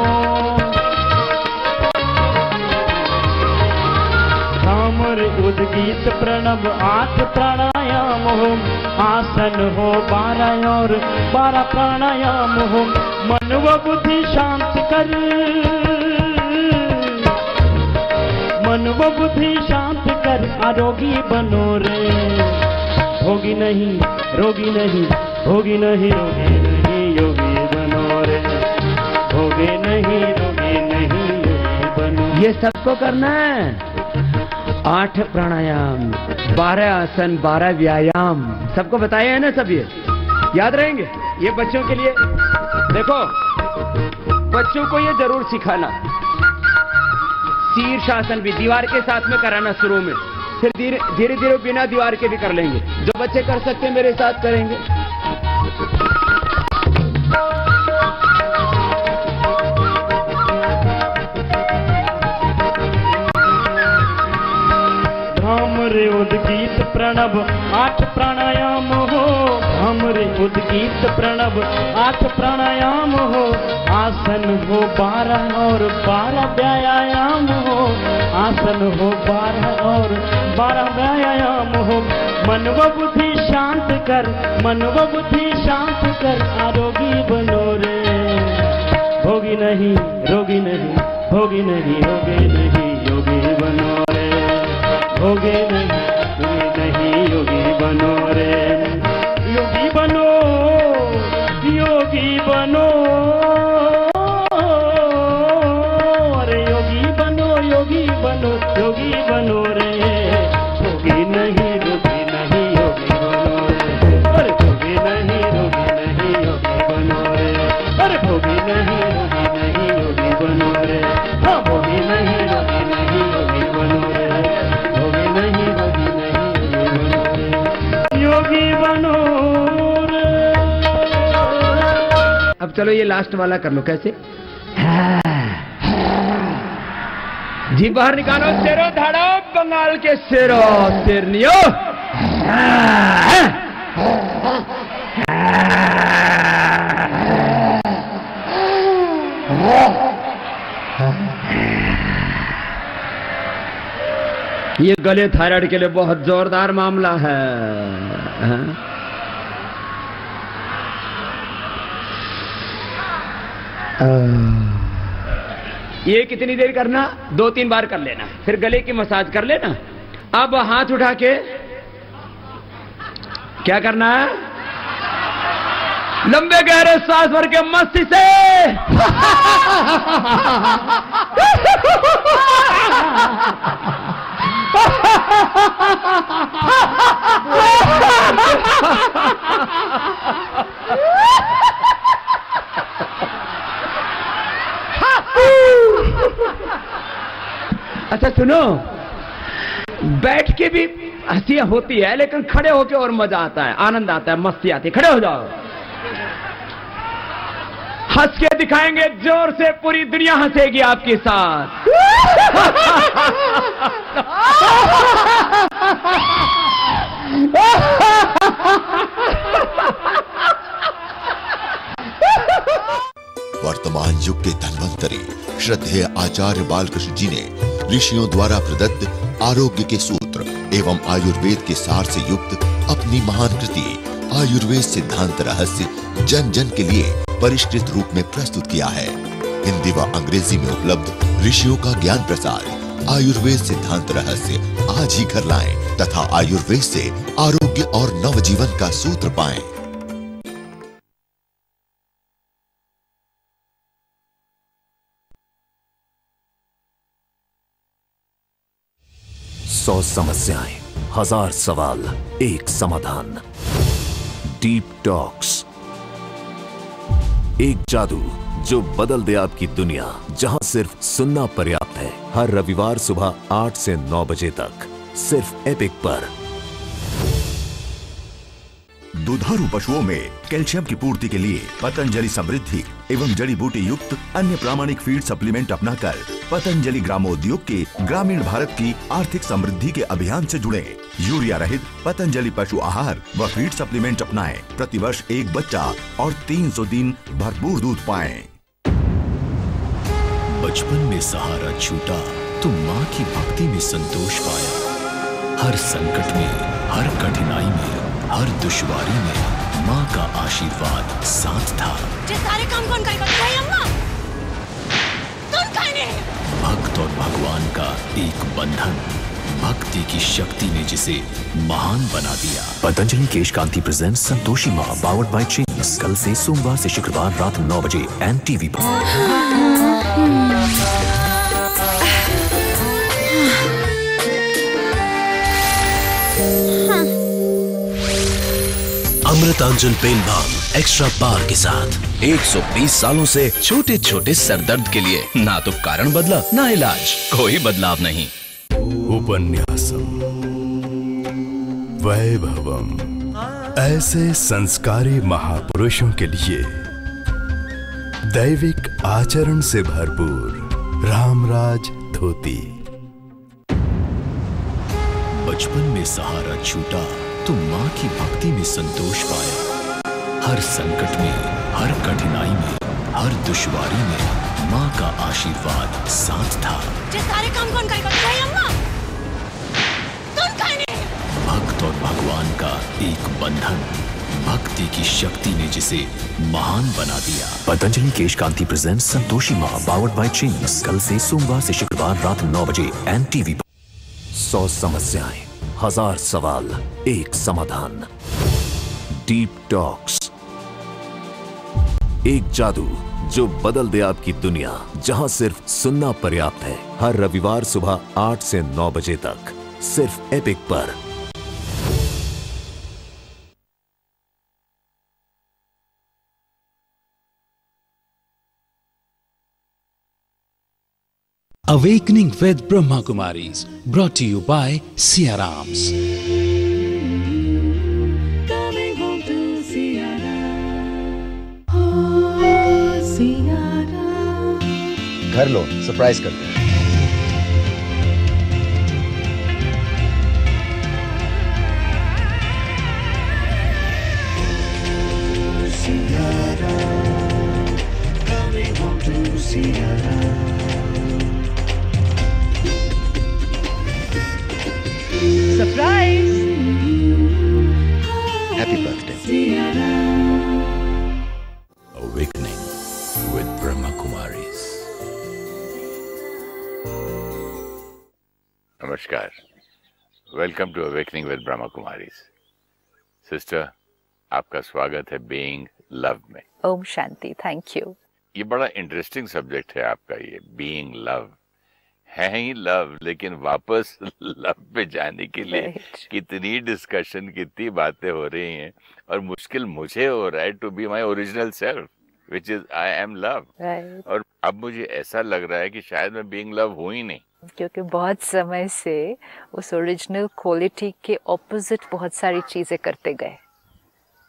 भ्रामरी उद्गीत प्रणव आठ प्राणायाम हो आसन हो बारह और बारह प्राणायाम हो मन व बुद्धि शांत कर। मन व बुद्धि शांत कर, आरोगी बनो रे। होगी नहीं, रोगी नहीं होगी नहीं, रोगी नहीं, योगी बनो रे। होगी नहीं, रोगी नहीं बनो। ये सबको करना है। आठ प्राणायाम। बारह आसन, बारह व्यायाम। सबको बताया है ना सब ये? याद रहेंगे? ये बच्चों के लिए देखो, बच्चों को ये ज़रूर सिखाना। शीर्षासन भी दीवार के साथ में कराना शुरू में। फिर धीरे धीरे धीरे बिना दीवार के भी कर लेंगे। जो बच्चे कर सकते हैं मेरे साथ करेंगे। भ्रामरे उद्गीत प्रणव, आठ प्राणायाम हो। हमरे उद्गीत प्रणव, आठ प्राणायाम हो। आसन हो बारह और बारह व्यायाम हो। आसन हो बारह और बारह व्यायाम हो। मन व बुद्धि शांत कर मन व बुद्धि शांत कर। आरोगी बनो रे। भोगी नहीं, रोगी नहीं, भोगी नहीं, रोगी नहीं, योगी बनो भोगे नहीं योगी नहीं योगी बनो रे। चलो ये लास्ट वाला कर लो, कैसे? जी, बाहर निकालो, शेरो धाड़ो, बंगाल के शेरो, शेरनियो। ये गले थायराइड के लिए बहुत जोरदार मामला है। (sighs) ये कितनी देर करना? दो तीन बार कर लेना। फिर गले की मसाज कर लेना। अब हाथ उठा के क्या करना है? लंबे गहरे सांस भर के मस्ती से। (laughs) (laughs) (laughs) अच्छा सुनो। बैठ के भी हंसियाँ होती है, लेकिन खड़े होके और मज़ा आता है, आनंद आता है, मस्ती आती है। खड़े हो जाओ। हंस के दिखाएँगे, ज़ोर से पूरी दुनिया हंसेगी आपके साथ। (laughs) वर्तमान युग के धन्वंतरी, श्रद्धेय आचार्य बालकृष्ण जी ने ऋषियों द्वारा प्रदत्त आरोग्य के सूत्र एवं आयुर्वेद के सार से युक्त अपनी महान कृति, आयुर्वेद सिद्धांत रहस्य जन जन के लिए परिष्कृत रूप में प्रस्तुत किया है। हिंदी व अंग्रेज़ी में उपलब्ध ऋषियों का ज्ञान प्रसार, आयुर्वेद सिद्धांत रहस्य आज ही घर लाएँ तथा आयुर्वेद से आरोग्य और नवजीवन का सूत्र पाएँ। सौ समस्याएँ, हज़ार सवाल, एक समाधान। डीप टॉक्स एक जादू जो बदल दे आपकी दुनिया, जहाँ सिर्फ़ सुनना पर्याप्त है। हर रविवार सुबह आठ से नौ बजे तक, सिर्फ़ एपिक पर। दुधारू पशुओं में कैल्शियम की पूर्ति के लिए पतंजलि समृद्धि एवं जड़ी बूटी युक्त अन्य प्रामाणिक फ़ीड सप्लीमेंट अपनाकर पतंजलि ग्रामोद्योग के ग्रामीण भारत की आर्थिक समृद्धि के अभियान से जुड़े। यूरिया रहित पतंजलि पशु आहार व फ़ीड सप्लीमेंट अपनाएँ। प्रतिवर्ष एक बच्चा और 300 दिन भरपूर दूध पाएँ। बचपन में सहारा छूटा तो माँ की भक्ति में संतोष पाया। हर संकट में, हर कठिनाई में हर दुश्वारी में माँ का आशीर्वाद साथ था। सारे काम कौन करेगा भाई अम्मा। कौन खाने भक्त और भगवान का एक बंधन भक्ति की शक्ति ने जिसे महान बना दिया। Patanjali Kesh Kanti present Santoshi Maa powered by Ching's कल से सोमवार से शुक्रवार रात नौ बजे एन टीवी पर। (laughs) Amrutanjan pain balm extra bar के साथ। 120 सालों से छोटे छोटे सरदर्द के लिए ना तो कारण बदला, ना इलाज, कोई बदलाव नहीं। उपन्यासम। वैभवम। ऐसे संस्कारी महापुरुषों के लिए दैविक आचरण से भरपूर रामराज धोती। बचपन में सहारा छूटा तो माँ की भक्ति में संतोष पाया हर संकट में हर कठिनाई में हर दुश्वारी में माँ का आशीर्वाद साथ था। सारे काम कौन करेगा? अम्मा। भक्त और भगवान का एक बंधन भक्ति की शक्ति ने जिसे महान बना दिया। Patanjali Kesh Kanti present Santoshi Maa powered by Ching's कल से सोमवार से शुक्रवार रात नौ बजे एन टीवी सौ समस्याएँ हज़ार सवाल, एक समाधान। डीप टॉक्स एक जादू जो बदल दे आपकी दुनिया, जहाँ सिर्फ़ सुनना पर्याप्त है। हर रविवार सुबह आठ से नौ बजे तक, सिर्फ़ एपिक पर। Awakening with Brahma Kumaris, brought to you by Siarams. Coming घर लो सरप्राइज़ करते हैं Surprise! Happy birthday Awakening with Brahma Kumaris. नमस्कार welcome to awakening with Brahma Kumaris sister आपका स्वागत है बीइंग लव में। ओम शांति थैंक यू ये बड़ा इंटरेस्टिंग सब्जेक्ट है आपका ये बीइंग लव है ही लव लेकिन वापस (laughs) लव पे जाने के लिए कितनी डिस्कशन कितनी बातें हो रही हैं। और मुश्किल मुझे हो रहा है to be my original self which is I am love और अब मुझे ऐसा लग रहा है कि शायद मैं बीइंग लव हूँ ही नहीं। क्योंकि बहुत समय से उस ओरिजिनल क्वालिटी के ऑपोजिट बहुत सारी चीज़ें करते गए।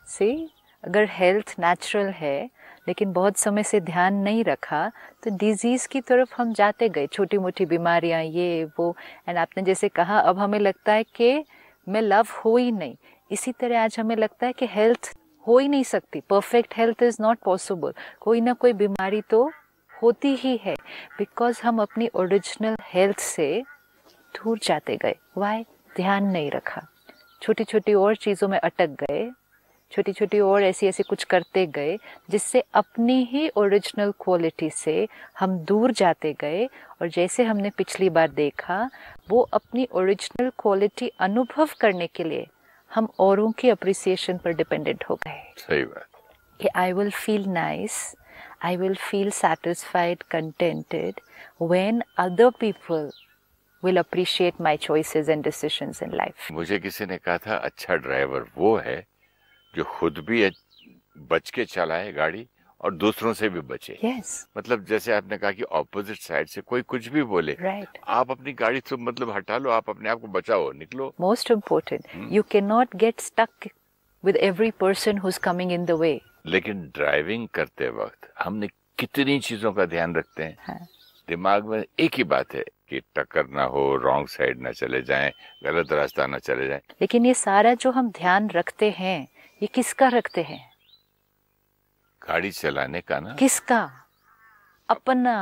सी अगर हेल्थ नेचुरल है लेकिन बहुत समय से ध्यान नहीं रखा तो डिज़ीज़ की तरफ़ हम जाते गए छोटी मोटी बीमारियाँ, ये, वो। एंड आपने जैसे कहा, अब हमें लगता है कि मैं लव हो ही नहीं। इसी तरह आज हमें लगता है कि हेल्थ हो ही नहीं सकती। Perfect health is not possible कोई ना कोई बीमारी तो होती ही है। बिकॉज़ हम अपनी ओरिजिनल हेल्थ से दूर जाते गए। वाई ध्यान नहीं रखा। छोटी छोटी और चीज़ों में अटक गए। छोटी छोटी और ऐसी ऐसी कुछ करते गए जिससे अपनी ही ओरिजिनल क्वालिटी से हम दूर जाते गए और जैसे हमने पिछली बार देखा वो अपनी ओरिजिनल क्वालिटी अनुभव करने के लिए हम औरों की अप्रिसिएशन पर डिपेंडेंट हो गए। सही बात। कि I will feel nice I will feel satisfied contented when other people will appreciate my choices and decisions in life मुझे किसी ने कहा था अच्छा ड्राइवर वो है जो खुद भी बच के चलाए गाड़ी और दूसरों से भी बचे। Yes. मतलब जैसे आपने कहा कि ऑपोजिट साइड से कोई कुछ भी बोले right. आप अपनी गाड़ी से मतलब हटा लो आप अपने आप को बचाओ निकलो। Most important you cannot get stuck with every person who's coming in the way लेकिन ड्राइविंग करते वक्त हमने कितनी चीज़ों का ध्यान रखते हैं। हाँ। दिमाग में एक ही बात है कि टक्कर ना हो रॉन्ग साइड ना चले जाएँ गलत रास्ता ना चले जाएँ। लेकिन ये सारा जो हम ध्यान रखते हैं ये किसका रखते हैं? गाड़ी चलाने का ना? किसका? अपना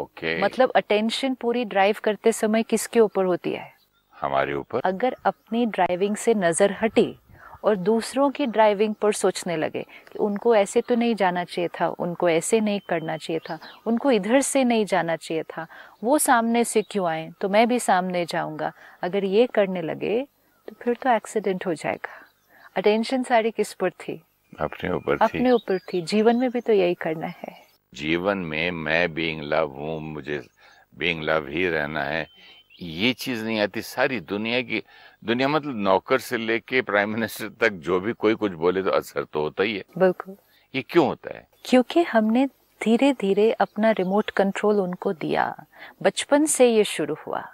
ओके। okay. मतलब अटेंशन पूरी ड्राइव करते समय किसके ऊपर होती है? हमारे ऊपर? अगर अपनी ड्राइविंग से नज़र हटी और दूसरों की ड्राइविंग पर सोचने लगे कि उनको ऐसे तो नहीं जाना चाहिए था उनको ऐसे नहीं करना चाहिए था उनको इधर से नहीं जाना चाहिए था वो सामने से क्यों आए? तो मैं भी सामने जाऊँगा। अगर ये करने लगे तो फिर तो एक्सीडेंट हो जाएगा। अटेंशन सारी किस पर थी? अपने ऊपर थी। अपने ऊपर थी। जीवन में भी तो यही करना है। जीवन में मैं बीइंग लव हूँ मुझे बीइंग लव ही रहना है। ये चीज़ नहीं आती। सारी दुनिया की दुनिया मतलब नौकर से लेके प्राइम मिनिस्टर तक जो भी कोई कुछ बोले तो असर तो होता ही है। बिल्कुल। ये क्यों होता है? क्योंकि हमने धीरे धीरे अपना रिमोट कंट्रोल उनको दिया। बचपन से ये शुरू हुआ।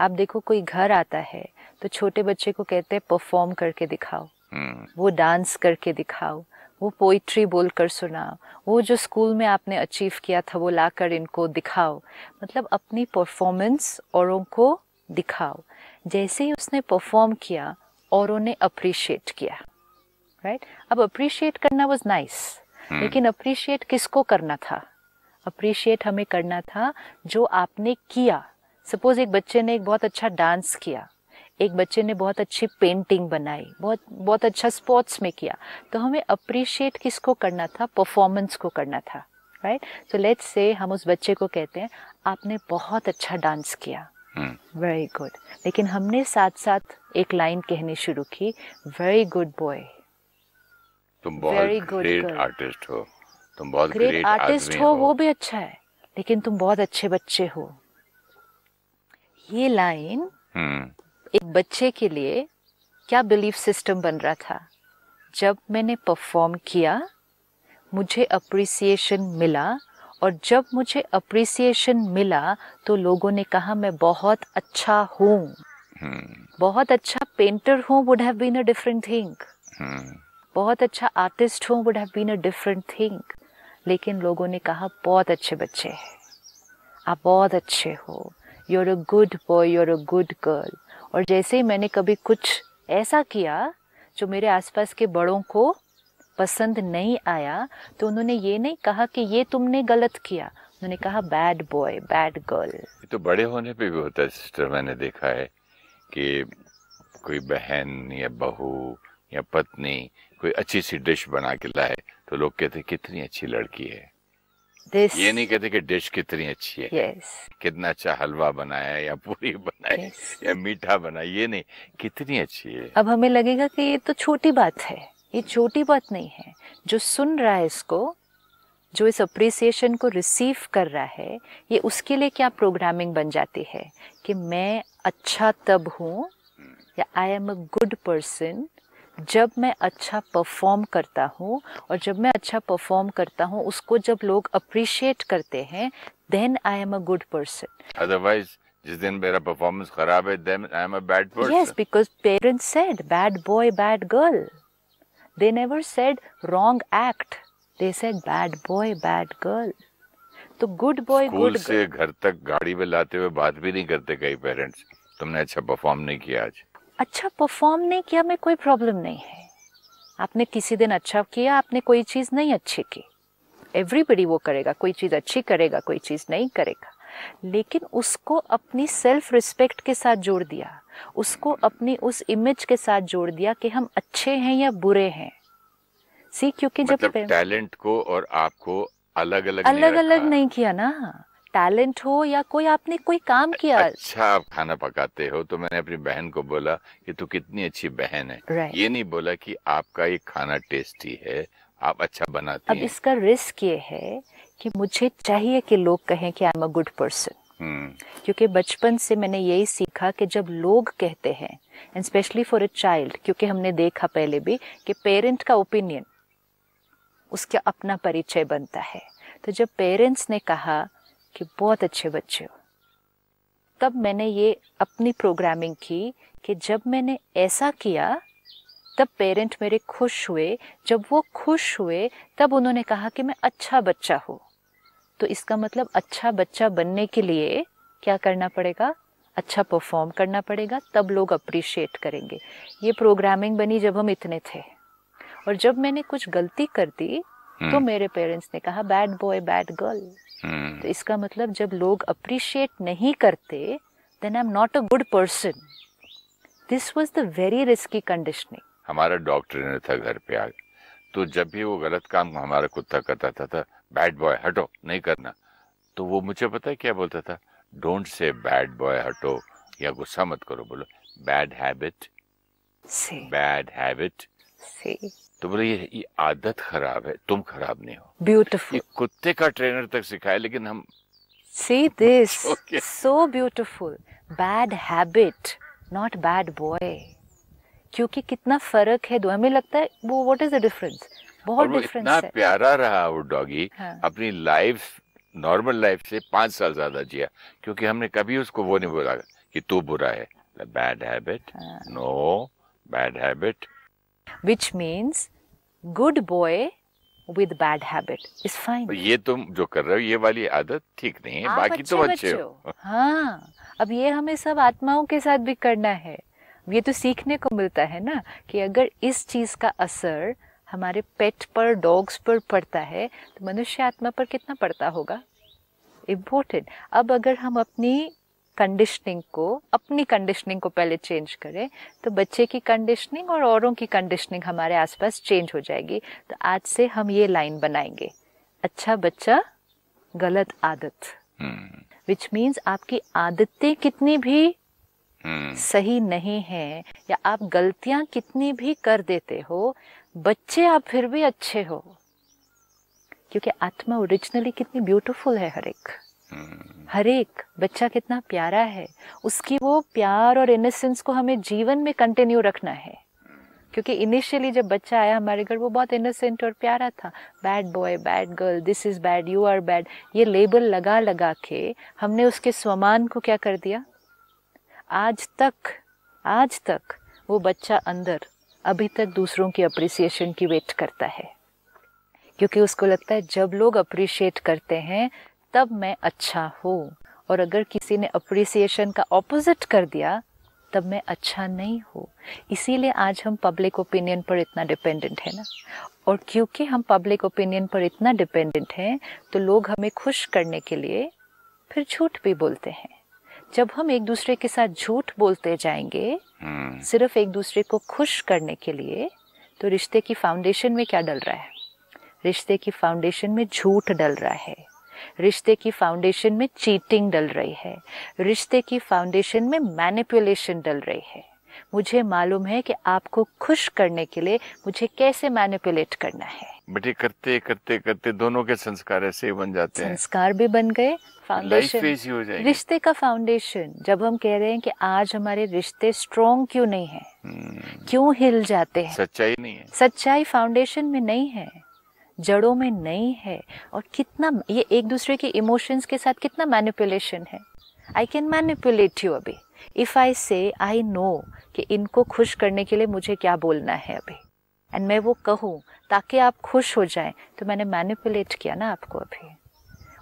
आप देखो कोई घर आता है तो छोटे बच्चे को कहते हैं परफॉर्म करके दिखाओ। वो डांस करके दिखाओ वो पोइट्री बोलकर सुनाओ वो जो स्कूल में आपने अचीव किया था वो लाकर इनको दिखाओ। मतलब अपनी परफॉर्मेंस औरों को दिखाओ। जैसे ही उसने परफॉर्म किया औरों ने अप्रिशिएट किया। Right right? अब अप्रिशिएट करना वॉज़ नाइस हम्म। लेकिन अप्रिशिएट किसको करना था? अप्रिशिएट हमें करना था जो आपने किया। सपोज़ एक बच्चे ने एक बहुत अच्छा डांस किया। एक बच्चे ने बहुत अच्छी पेंटिंग बनाई बहुत बहुत अच्छा स्पोर्ट्स में किया। तो हमें अप्रिशिएट किसको करना था? परफॉर्मेंस को करना था राइट सो लेट्स से हम उस बच्चे को कहते हैं आपने बहुत अच्छा डांस किया। वेरी गुड लेकिन हमने साथ साथ एक लाइन कहनी शुरू की वेरी गुड बॉय तुम बहुत ग्रेट girl. आर्टिस्ट हो। तुम बहुत ग्रेट आर्टिस्ट आदमी हो वो भी अच्छा है लेकिन तुम बहुत अच्छे बच्चे हो। ये लाइन हम्म, एक बच्चे के लिए क्या बिलीफ सिस्टम बन रहा था? जब मैंने परफॉर्म किया मुझे अप्रिसिएशन मिला और जब मुझे अप्रिसिएशन मिला तो लोगों ने कहा मैं बहुत अच्छा हूँ। हम्म, बहुत अच्छा पेंटर हूँ would have been a different thing बहुत अच्छा आर्टिस्ट हूँ would have been a different thing लेकिन लोगों ने कहा बहुत अच्छे बच्चे हैं। आप बहुत अच्छे हो। You are a good boy you are a good girl और जैसे ही मैंने कभी कुछ ऐसा किया जो मेरे आसपास के बड़ों को पसंद नहीं आया तो उन्होंने ये नहीं कहा कि ये तुमने गलत किया। उन्होंने कहा बैड बॉय बैड गर्ल तो बड़े होने पे भी होता है सिस्टर मैंने देखा है कि कोई बहन या बहू या पत्नी कोई अच्छी सी डिश बना के लाए तो लोग कहते कितनी अच्छी लड़की है। दिस ये नहीं कहते कि डिश कितनी अच्छी है। यस कितना अच्छा हलवा बनाया या पूरी बनाई yes. या मीठा बनाया ये नहीं। कितनी अच्छी है। अब हमें लगेगा कि ये तो छोटी बात है। ये छोटी बात नहीं है। जो सुन रहा है इसको जो इस अप्रिसिएशन को रिसीव कर रहा है ये उसके लिए क्या प्रोग्रामिंग बन जाती है? कि मैं अच्छा तब हूँ या I am a good person जब मैं अच्छा परफॉर्म करता हूँ और जब मैं अच्छा परफॉर्म करता हूँ उसको जब लोग अप्रिशिएट करते हैं then I am a good person otherwise जिस दिन मेरा परफॉर्मेंस खराब है then I am a bad person because parents said bad boy, bad girl. They never said wrong act. They said bad boy, bad girl. तो good boy good से घर तक गाड़ी में लाते हुए बात भी नहीं करते कई पेरेंट्स तुमने अच्छा परफॉर्म नहीं किया आज अच्छा परफॉर्म नहीं किया में कोई प्रॉब्लम नहीं है। आपने किसी दिन अच्छा किया आपने कोई चीज़ नहीं अच्छी की। एवरीबडी वो करेगा कोई चीज़ अच्छी करेगा कोई चीज़ नहीं करेगा। लेकिन उसको अपनी सेल्फ रिस्पेक्ट के साथ जोड़ दिया उसको अपनी उस इमेज के साथ जोड़ दिया कि हम अच्छे हैं या बुरे हैं। सी क्योंकि मतलब जब टैलेंट को और आपको अलग अलग अलग अलग नहीं किया ना। टैलेंट हो या कोई आपने कोई काम किया? अच्छा आप खाना पकाते हो तो मैंने अपनी बहन को बोला कि तू कितनी अच्छी बहन है। Right. ये नहीं बोला कि आपका ये खाना टेस्टी है आप अच्छा बनाती अब हैं। इसका रिस्क ये है कि मुझे चाहिए कि लोग कहें कि I am a good person क्योंकि बचपन से मैंने यही सीखा कि जब लोग कहते हैं and specially for a child क्योंकि हमने देखा पहले भी कि पेरेंट का ओपिनियन उसका अपना परिचय बनता है। तो जब पेरेंट्स ने कहा कि बहुत अच्छे बच्चे हो। तब मैंने ये अपनी प्रोग्रामिंग की कि जब मैंने ऐसा किया तब पेरेंट मेरे खुश हुए। जब वो खुश हुए तब उन्होंने कहा कि मैं अच्छा बच्चा हूँ। तो इसका मतलब अच्छा बच्चा बनने के लिए क्या करना पड़ेगा? अच्छा परफॉर्म करना पड़ेगा तब लोग अप्रिशिएट करेंगे। ये प्रोग्रामिंग बनी जब हम इतने थे। और जब मैंने कुछ गलती कर दी तो हम्म। मेरे पेरेंट्स ने कहा bad boy bad girl hmm, तो इसका मतलब जब लोग अप्रिशिएट नहीं करते then I am not a good person this was the very risky conditioning हमारा डॉक्टर था घर पे आ तो जब भी वो गलत काम हमारा कुत्ता करता था, था बैड बॉय हटो नहीं करना। तो वो मुझे पता है क्या बोलता था? डोंट से बैड बॉय हटो या गुस्सा मत करो बोलो बैड हैबिट बैड हैबिट से तो बोले ये, ये आदत खराब है तुम खराब नहीं हो। ब्यूटीफुल कुत्ते का ट्रेनर तक सिखाया लेकिन हम see this so beautiful bad habit not bad boy क्योंकि कितना फ़र्क है दो हमें लगता है वो व्हाट इज़ द डिफरेंस बहुत डिफरेंस है। प्यारा रहा वो डॉगी हाँ। अपनी लाइफ नॉर्मल लाइफ से पाँच साल ज़्यादा जिया क्योंकि हमने कभी उसको वो नहीं बोला कि तू बुरा है। Bad habit. No bad habit which means good boy with bad habit is fine. ये तुम जो कर रहे हो ये वाली आदत ठीक नहीं है बाकी तुम अच्छे हो। हाँ। अब ये हमें सब आत्माओं के साथ भी करना है। ये तो सीखने को मिलता है ना कि अगर इस चीज़ का असर हमारे पेट पर डॉग्स पर पड़ता है तो मनुष्य आत्मा पर कितना पड़ता होगा? इम्पोर्टेंट अब अगर हम अपनी कंडीशनिंग को अपनी कंडीशनिंग को पहले चेंज करें। तो बच्चे की कंडीशनिंग और औरों की कंडीशनिंग हमारे आसपास चेंज हो जाएगी। तो आज से हम ये लाइन बनाएँगे। अच्छा बच्चा गलत आदत। विच hmm. मीन्स आपकी आदतें कितनी भी hmm. सही नहीं है या आप गलतियाँ कितनी भी कर देते हो बच्चे आप फिर भी अच्छे हो। क्योंकि आत्मा ओरिजिनली कितनी ब्यूटीफुल है हर एक। हर एक बच्चा कितना प्यारा है, उसकी वो प्यार और इनोसेंस को हमें जीवन में कंटिन्यू रखना है। क्योंकि इनिशियली जब बच्चा आया, हमारे घर वो बहुत इनोसेंट और प्यारा था। Bad boy bad girl this is bad you are bad ये लेबल लगा लगा के हमने उसके स्वमान को क्या कर दिया? आज तक आज तक वो बच्चा अंदर अभी तक दूसरों की अप्रिसिएशन की वेट करता है। क्योंकि उसको लगता है जब लोग अप्रिशिएट करते हैं तब मैं अच्छा हूँ। और अगर किसी ने अप्रिसिएशन का ऑपोजिट कर दिया तब मैं अच्छा नहीं हूँ। इसीलिए आज हम पब्लिक ओपिनियन पर इतना डिपेंडेंट है ना। और क्योंकि हम पब्लिक ओपिनियन पर इतना डिपेंडेंट हैं तो लोग हमें खुश करने के लिए फिर झूठ भी बोलते हैं। जब हम एक दूसरे के साथ झूठ बोलते जाएँगे सिर्फ़ एक दूसरे को खुश करने के लिए तो रिश्ते की फाउंडेशन में क्या डल रहा है? रिश्ते की फाउंडेशन में झूठ डल रहा है। रिश्ते की फाउंडेशन में चीटिंग डल रही है। रिश्ते की फाउंडेशन में मैनिपुलेशन डल रही है। मुझे मालूम है कि आपको खुश करने के लिए मुझे कैसे मैनिपुलेट करना है। बेटे करते करते करते दोनों के संस्कार ऐसे ही बन जाते हैं। संस्कार भी बन गए फाउंडेशन रिश्ते का फाउंडेशन जब हम कह रहे हैं कि आज हमारे रिश्ते स्ट्रोंग क्यों नहीं है? क्यों हिल जाते हैं? सच्चाई नहीं है। सच्चाई फाउंडेशन में नहीं है। जड़ों में नहीं है और कितना ये एक दूसरे के इमोशंस के साथ कितना मैनिपुलेशन है। आई कैन मैनिपुलेट यू अभी। If I say I know कि इनको खुश करने के लिए मुझे क्या बोलना है अभी। एंड मैं वो कहूँ ताकि आप खुश हो जाएँ तो मैंने मैनिपुलेट किया ना आपको अभी।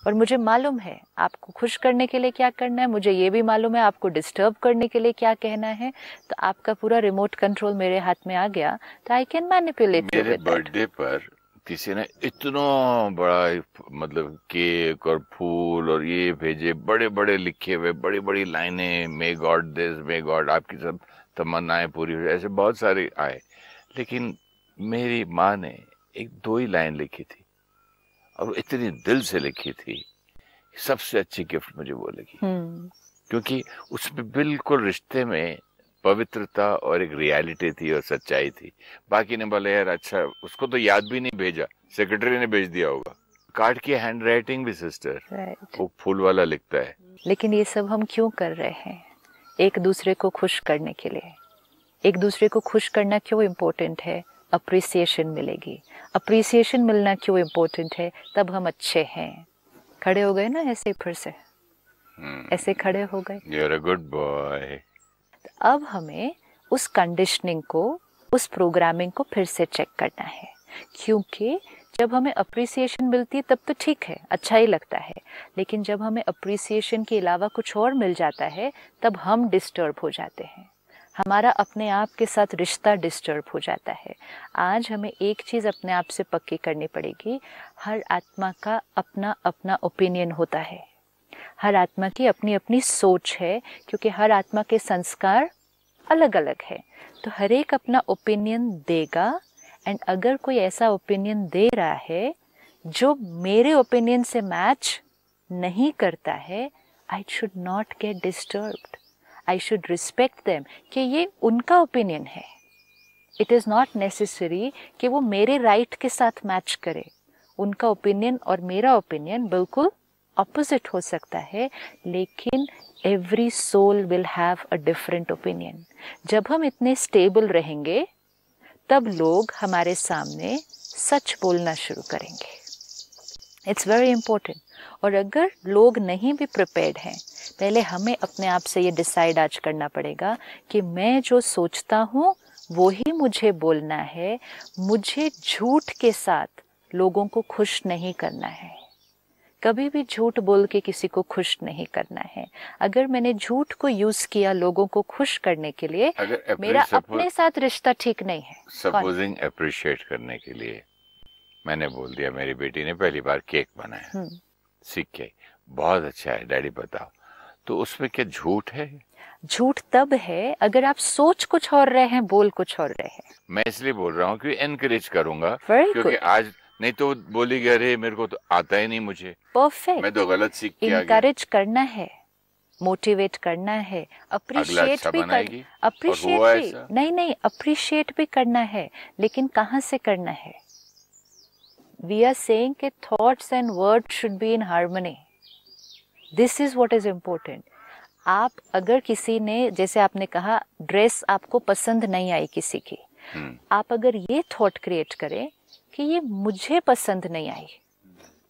और मुझे मालूम है आपको खुश करने के लिए क्या करना है मुझे ये भी मालूम है आपको डिस्टर्ब करने के लिए क्या कहना है तो आपका पूरा रिमोट कंट्रोल मेरे हाथ में आ गया तो आई कैन मैनिपुलेट मेरे बर्थडे पर किसी ने इतना बड़ा मतलब केक और फूल और ये भेजे बड़े बड़े लिखे हुए बड़ी बड़ी लाइनें may God this may God आपकी सब तमन्नाएँ पूरी हो जाए ऐसे बहुत सारे आए। लेकिन मेरी माँ ने एक दो ही लाइन लिखी थी और इतनी दिल से लिखी थी सबसे अच्छी गिफ्ट मुझे वो लगी। हम्म। क्योंकि उसमें बिल्कुल रिश्ते में पवित्रता और एक रियलिटी थी और सच्चाई थी। बाकी ने बोला यार अच्छा उसको तो याद भी नहीं भेजा। सेक्रेटरी ने भेज दिया होगा। कार्ड की हैंड राइटिंग भी सिस्टर। राइट वो फूल वाला लिखता है। लेकिन ये सब हम क्यों कर रहे हैं? एक दूसरे को खुश करने के लिए। एक दूसरे को खुश करना क्यों इम्पोर्टेंट है? अप्रिसिएशन मिलेगी। अप्रिसिएशन मिलना क्यों इम्पोर्टेंट है? तब हम अच्छे हैं। खड़े हो गए ना ऐसे फिर से? hmm. ऐसे खड़े हो गए? गुड बॉय अब हमें उस कंडीशनिंग को, उस प्रोग्रामिंग को फिर से चेक करना है। क्योंकि जब हमें अप्रिसिएशन मिलती है, तब तो ठीक है अच्छा ही लगता है। लेकिन जब हमें अप्रिसिएशन के अलावा कुछ और मिल जाता है, तब हम डिस्टर्ब हो जाते हैं। हमारा अपने आप के साथ रिश्ता डिस्टर्ब हो जाता है। आज हमें एक चीज़ अपने आप से पक्की करनी पड़ेगी। हर आत्मा का अपना अपना ओपिनियन होता है। हर आत्मा की अपनी अपनी सोच है, क्योंकि हर आत्मा के संस्कार अलग अलग है। तो हर एक अपना ओपिनियन देगा एंड अगर कोई ऐसा ओपिनियन दे रहा है, जो मेरे ओपिनियन से मैच नहीं करता है I should not get disturbed I should respect them कि ये उनका ओपिनियन है। इट इज़ नॉट नेसेसरी कि वो मेरे राइट right के साथ मैच करे। उनका ओपिनियन और मेरा ओपिनियन बिल्कुल ऑपोजिट हो सकता है, लेकिन every soul will have a different opinion जब हम इतने स्टेबल रहेंगे, तब लोग हमारे सामने सच बोलना शुरू करेंगे। इट्स वेरी इंपॉर्टेंट और अगर लोग नहीं भी प्रिपेयर्ड हैं, पहले हमें अपने आप से ये डिसाइड आज करना पड़ेगा कि मैं जो सोचता हूँ, वो ही मुझे बोलना है। मुझे झूठ के साथ लोगों को खुश नहीं करना है। कभी भी झूठ बोल के किसी को खुश नहीं करना है। अगर मैंने झूठ को यूज़ किया लोगों को खुश करने के लिए मेरा अपने साथ रिश्ता ठीक नहीं है। सपोजिंग अप्रिशिएट करने के लिए मैंने बोल दिया मेरी बेटी ने पहली बार केक बनाया। हम्म, सीख के बहुत अच्छा है डैडी बताओ। तो उसमें क्या झूठ है? झूठ तब है अगर आप सोच कुछ और रहे हैं बोल कुछ और रहे हैं। मैं इसलिए बोल रहा हूँ कि एनकरेज करूँगा क्योंकि. आज नहीं तो बोली अरे मेरे को तो आता ही नहीं मुझे। परफेक्ट मैं तो गलत सीख के इनकरेज करना है। मोटिवेट करना है। अप्रिशिएट अच्छा भी कर अप्रिशिएट भी नहीं नहीं अप्रिशिएट भी करना है। लेकिन कहाँ से करना है? वी आर सेइंग कि thoughts and word should be in harmony this is what is important आप अगर किसी ने जैसे आपने कहा ड्रेस आपको पसंद नहीं आई किसी की। आप अगर ये थॉट क्रिएट करें कि ये मुझे पसंद नहीं आई।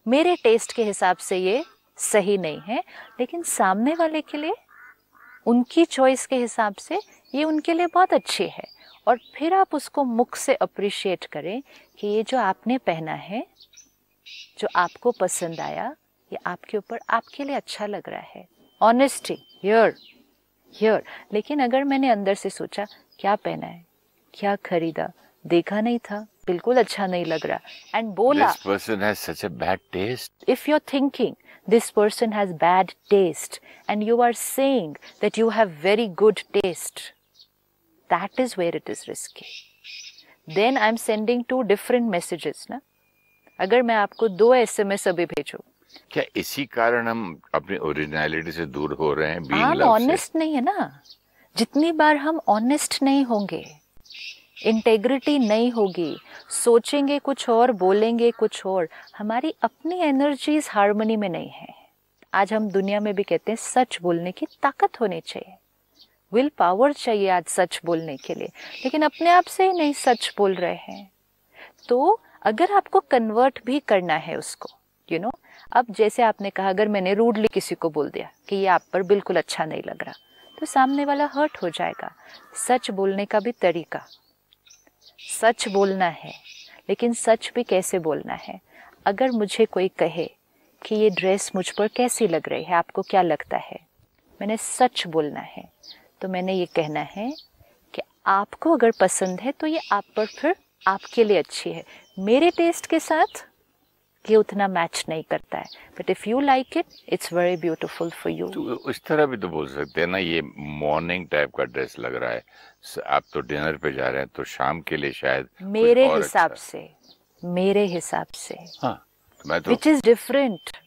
मेरे टेस्ट के हिसाब से ये सही नहीं है, लेकिन सामने वाले के लिए, उनकी चॉइस के हिसाब से ये उनके लिए बहुत अच्छी है। और फिर आप उसको मुख से अप्रिशिएट करें कि ये जो आपने पहना है, जो आपको पसंद आया, ये आपके ऊपर आपके लिए अच्छा लग रहा है। ऑनेस्टी हियर हियर लेकिन अगर मैंने अंदर से सोचा, क्या पहना है? क्या खरीदा? देखा नहीं था बिल्कुल अच्छा नहीं लग रहा। एंड बोला this person has bad taste and you are saying that you have very good taste that is where it is risky then I am sending two different messages ना अगर मैं आपको दो एस एम एस अभी भेजू। क्या इसी कारण हम अपनी ओरिजिनलिटी से दूर हो रहे हैं हम ऑनेस्ट नहीं है ना। जितनी बार हम ऑनेस्ट नहीं होंगे इंटेग्रिटी नहीं होगी। सोचेंगे कुछ और बोलेंगे कुछ और। हमारी अपनी एनर्जीज हारमोनी में नहीं है। आज हम दुनिया में भी कहते हैं सच बोलने की ताकत होनी चाहिए। विल पावर चाहिए आज सच बोलने के लिए। लेकिन अपने आप से ही नहीं सच बोल रहे हैं। तो अगर आपको कन्वर्ट भी करना है उसको यू you नो know, अब जैसे आपने कहा अगर मैंने रूडली किसी को बोल दिया कि ये आप पर बिल्कुल अच्छा नहीं लग रहा तो सामने वाला हर्ट हो जाएगा। सच बोलने का भी तरीका। सच बोलना है, लेकिन सच भी कैसे बोलना है? अगर मुझे कोई कहे कि ये ड्रेस मुझ पर कैसी लग रही है, आपको क्या लगता है? मैंने सच बोलना है। तो मैंने ये कहना है कि आपको अगर पसंद है तो ये आप पर फिर आपके लिए अच्छी है। मेरे टेस्ट के साथ ये उतना मैच नहीं करता है। But if you like it it's very beautiful for you इस तरह भी तो बोल सकते हैं ना ये मॉर्निंग टाइप का ड्रेस लग रहा है। आप तो डिनर पे जा रहे हैं तो शाम के लिए शायद मेरे हिसाब अच्छा। से मेरे हिसाब से हाँ मैं तो विच इज़ डिफरेंट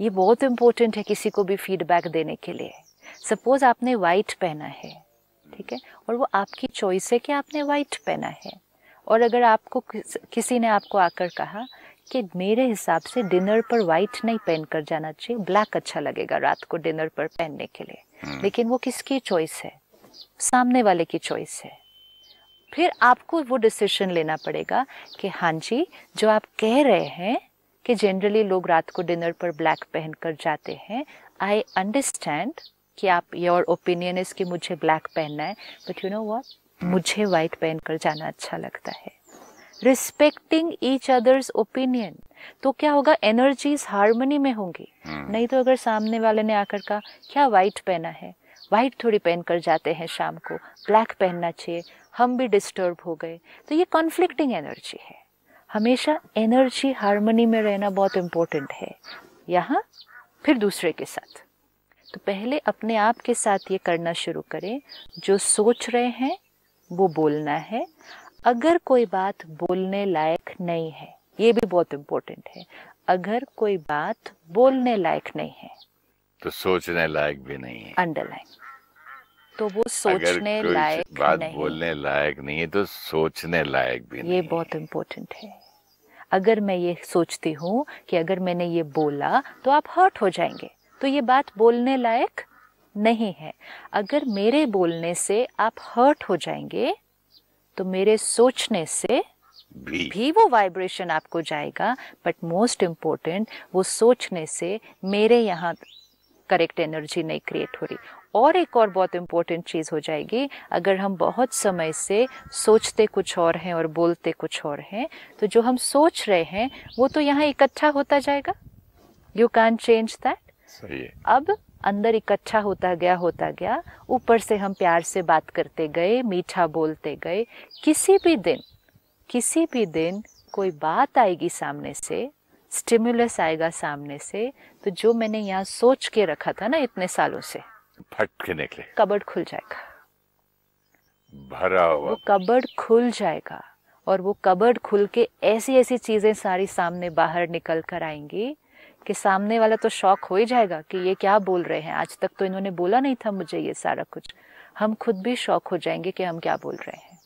ये बहुत इंपॉर्टेंट है किसी को भी फीडबैक देने के लिए। सपोज़ आपने वाइट पहना है ठीक है? और वो आपकी चॉइस है कि आपने वाइट पहना है। और अगर आपको किसी ने आपको आकर कहा कि मेरे हिसाब से डिनर पर वाइट नहीं पहन कर जाना चाहिए ब्लैक अच्छा लगेगा रात को डिनर पर पहनने के लिए। लेकिन वो किसकी चॉइस है? सामने वाले की चॉइस है। फिर आपको वो डिसीज़न लेना पड़ेगा कि हाँ जी जो आप कह रहे हैं कि जनरली लोग रात को डिनर पर ब्लैक पहन कर जाते हैं आई अंडरस्टैंड कि आप योर ओपिनियन इज़ कि मुझे ब्लैक पहनना है बट यू नो व्हाट मुझे वाइट पहन कर जाना अच्छा लगता है। रिस्पेक्टिंग ईच अदर्स ओपिनियन तो क्या होगा? एनर्जीज हारमोनी में होंगी। hmm. नहीं तो अगर सामने वाले ने आकर कहा क्या वाइट पहना है? वाइट थोड़ी पहन कर जाते हैं शाम को। ब्लैक पहनना चाहिए। हम भी डिस्टर्ब हो गए। तो ये कॉन्फ्लिक्टिंग एनर्जी है। हमेशा एनर्जी हारमोनी में रहना बहुत इम्पोर्टेंट है। यहाँ फिर दूसरे के साथ। तो पहले अपने आप के साथ ये करना शुरू करें। जो सोच रहे हैं वो बोलना है। अगर कोई बात बोलने लायक नहीं है ये भी बहुत इम्पोर्टेंट है। अगर कोई बात बोलने लायक नहीं है तो सोचने लायक भी नहीं है। अंडरलाइन तो वो सोचने लायक बात नहीं बोलने लायक नहीं है तो सोचने लायक भी ये नहीं ये बहुत इम्पोर्टेंट है। अगर मैं ये सोचती हूँ कि अगर मैंने ये बोला तो आप हर्ट हो जाएँगे। तो ये बात बोलने लायक नहीं है। अगर मेरे बोलने से आप हर्ट हो जाएँगे तो मेरे सोचने से भी, भी वो वाइब्रेशन आपको जाएगा बट मोस्ट इम्पोर्टेंट वो सोचने से मेरे यहाँ करेक्ट एनर्जी नहीं क्रिएट हो रही। और एक और बहुत इम्पोर्टेंट चीज़ हो जाएगी अगर हम बहुत समय से सोचते कुछ और हैं और बोलते कुछ और हैं तो जो हम सोच रहे हैं वो तो यहाँ इकट्ठा होता जाएगा। यू कैन चेंज दैट अब अंदर इकट्ठा होता गया होता गया। ऊपर से हम प्यार से बात करते गए मीठा बोलते गए। किसी भी दिन किसी भी दिन कोई बात आएगी सामने से स्टिमुलस आएगा सामने से तो जो मैंने यहाँ सोच के रखा था ना इतने सालों से फट के निकले। कबर्ड खुल जाएगा। भरा हुआ। वो कबर्ड खुल जाएगा और वो कबर्ड खुल के ऐसी ऐसी चीज़ें सारी सामने बाहर निकल कर आएँगी कि सामने वाला तो शौक हो ही जाएगा कि ये क्या बोल रहे हैं। आज तक तो इन्होंने बोला नहीं था मुझे ये सारा कुछ। हम खुद भी शौक हो जाएँगे कि हम क्या बोल रहे हैं।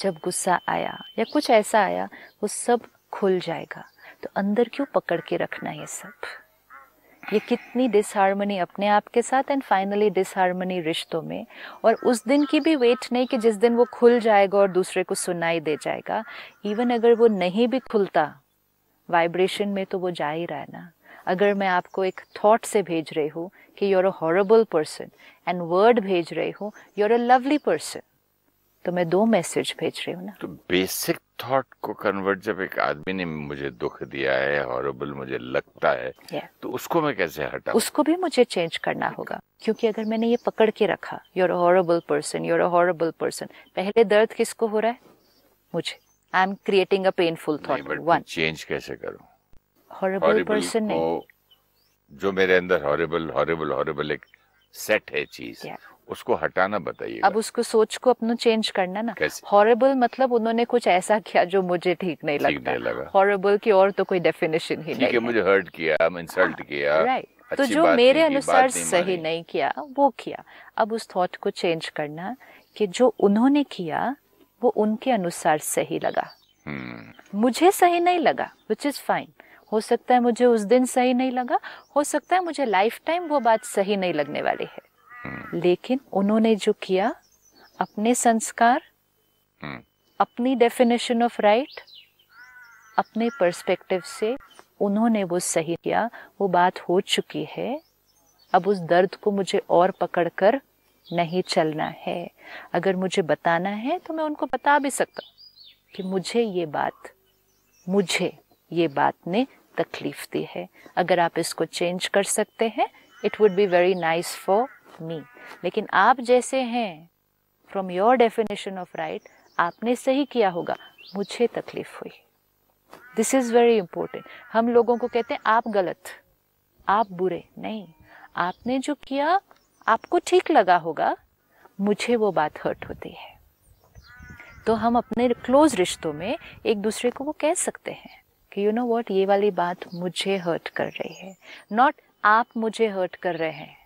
जब गुस्सा आया या कुछ ऐसा आया, वो सब खुल जाएगा। तो अंदर क्यों पकड़ के रखना ये सब? ये कितनी डिसहारमनी अपने आप के साथ एंड फाइनली डिसहारमनी रिश्तों में। और उस दिन की भी वेट नहीं कि जिस दिन वो खुल जाएगा और दूसरे को सुनाई दे जाएगा। इवन अगर वो नहीं भी खुलता वाइब्रेशन में तो वो जा ही रहा है ना। अगर मैं आपको एक थॉट से भेज रही हूँ कि you're a horrible person and word भेज रही हूँ यूर अ लवली पर्सन तो मैं दो मैसेज भेज रही हूँ ना। तो बेसिक थॉट को कन्वर्ट जब एक आदमी ने मुझे दुख दिया है हॉरेबल मुझे लगता है Yeah. तो उसको मैं कैसे हटा उसको भी मुझे चेंज करना होगा क्योंकि अगर मैंने ये पकड़ के रखा you're a horrible person you're a horrible person पहले दर्द किसको हो रहा है? मुझे। I am creating a painful thought one change कैसे करूँ? हॉरेबल पर्सन नहीं. जो मेरे अंदर हॉरिबल हॉरिबल हॉरिबल एक सेट है चीज़ Yeah. उसको हटाना बताइए अब उसको सोच को अपना चेंज करना ना। हॉरेबल मतलब उन्होंने कुछ ऐसा किया जो मुझे ठीक नहीं लगता। नहीं लगा। हॉरेबल की और तो कोई डेफिनेशन ही ठीक है नहीं मुझे हर्ट किया इंसल्ट किया राइट तो जो मेरे अनुसार नहीं सही नहीं किया वो किया। अब उस थॉट को चेंज करना कि जो उन्होंने किया वो उनके अनुसार सही लगा। हम्म। मुझे सही नहीं लगा विच इज़ फाइन हो सकता है मुझे उस दिन सही नहीं लगा हो सकता है मुझे लाइफ टाइम वो बात सही नहीं लगने वाली है। लेकिन उन्होंने जो किया अपने संस्कार हम्म। अपनी डेफिनेशन ऑफ़ राइट अपने पर्सपेक्टिव से उन्होंने वो सही किया वो बात हो चुकी है। अब उस दर्द को मुझे और पकड़कर नहीं चलना है। अगर मुझे बताना है तो मैं उनको बता भी सकता कि मुझे ये बात, मुझे ये बात ने तकलीफ़ दी है। अगर आप इसको चेंज कर सकते हैं it would be very nice for me लेकिन आप जैसे हैं from your definition of right आपने सही किया होगा, मुझे तकलीफ़ हुई। दिस इज़ वेरी इंपॉर्टेंट हम लोगों को कहते हैं, आप गलत, आप बुरे, नहीं। आपने जो किया आपको ठीक लगा होगा, मुझे वो बात हर्ट होती है। तो हम अपने क्लोज रिश्तों में एक दूसरे को वो कह सकते हैं कि यू नो वॉट ये वाली बात मुझे हर्ट कर रही है। नॉट आप मुझे हर्ट कर रहे हैं।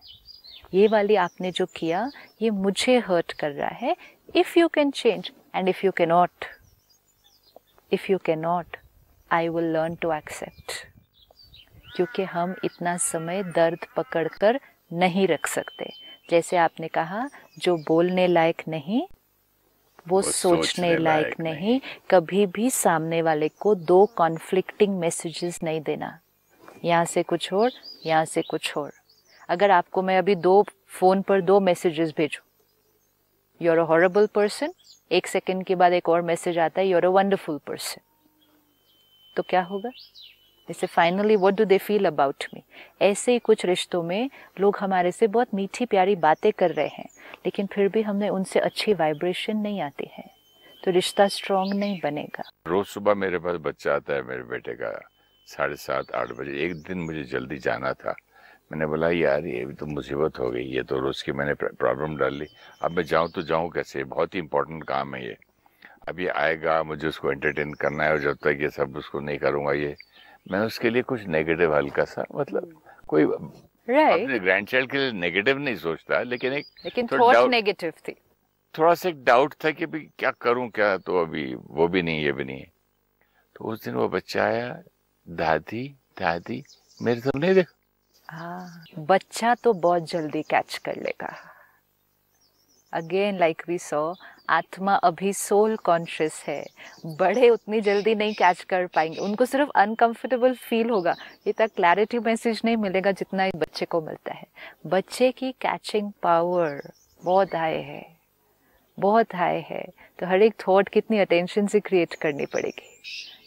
ये वाली आपने जो किया, ये मुझे हर्ट कर रहा है। If you can change and if you can not if you can not I will learn to accept क्योंकि हम इतना समय दर्द पकड़कर नहीं रख सकते। जैसे आपने कहा जो बोलने लायक नहीं वो सोचने सोचने लायक लायक नहीं। कभी भी सामने वाले को दो कॉन्फ्लिक्टिंग मैसेजेस नहीं देना। यहाँ से कुछ और यहाँ से कुछ और। अगर आपको मैं अभी दो फ़ोन पर दो मैसेजेस भेजूं। यूर अ हॉरेबल पर्सन एक सेकंड के बाद एक और मैसेज आता है you are a wonderful person तो क्या होगा? जैसे finally what do they feel about me ऐसे ही कुछ रिश्तों में लोग हमारे से बहुत मीठी प्यारी बातें कर रहे हैं, लेकिन फिर भी हमने उनसे अच्छी वाइब्रेशन नहीं आती है। तो रिश्ता स्ट्रांग नहीं बनेगा। रोज सुबह मेरे पास बच्चा आता है, मेरे बेटे का साढ़े सात, आठ बजे। एक दिन मुझे जल्दी जाना था। मैंने बोला, यार, ये भी तो मुसीबत हो गई। ये तो रोज की मैंने प्रॉब्लम डाल ली। अब मैं जाऊँ तो जाऊँ कैसे? बहुत ही इंपॉर्टेंट काम है ये। अभी आएगा, मुझे उसको एंटरटेन करना है और जब तक ये सब उसको नहीं करूँगा, ये मैं उसके लिए कुछ नेगेटिव हल्का सा मतलब कोई अपने ग्रैंड चाइल्ड के लिए नेगेटिव नहीं सोचता लेकिन एक लेकिन थॉट नेगेटिव थी। थोड़ा सा एक डाउट था कि भाई क्या करूँ क्या तो अभी वो भी नहीं ये भी नहीं है। तो उस दिन वो बच्चा आया दादी दादी मेरे तो नहीं देख। हाँ बच्चा तो बहुत जल्दी कैच कर लेगा। अगेन लाइक वी सो आत्मा अभी सोल कॉन्शियस है। बड़े उतनी जल्दी नहीं कैच कर पाएँगे। उनको सिर्फ़ अनकंफर्टेबल फील होगा। इतना क्लैरिटी मैसेज नहीं मिलेगा जितना बच्चे को मिलता है। बच्चे की कैचिंग पावर बहुत हाई है। बहुत हाई है। तो हर एक थॉट कितनी अटेंशन से क्रिएट करनी पड़ेगी।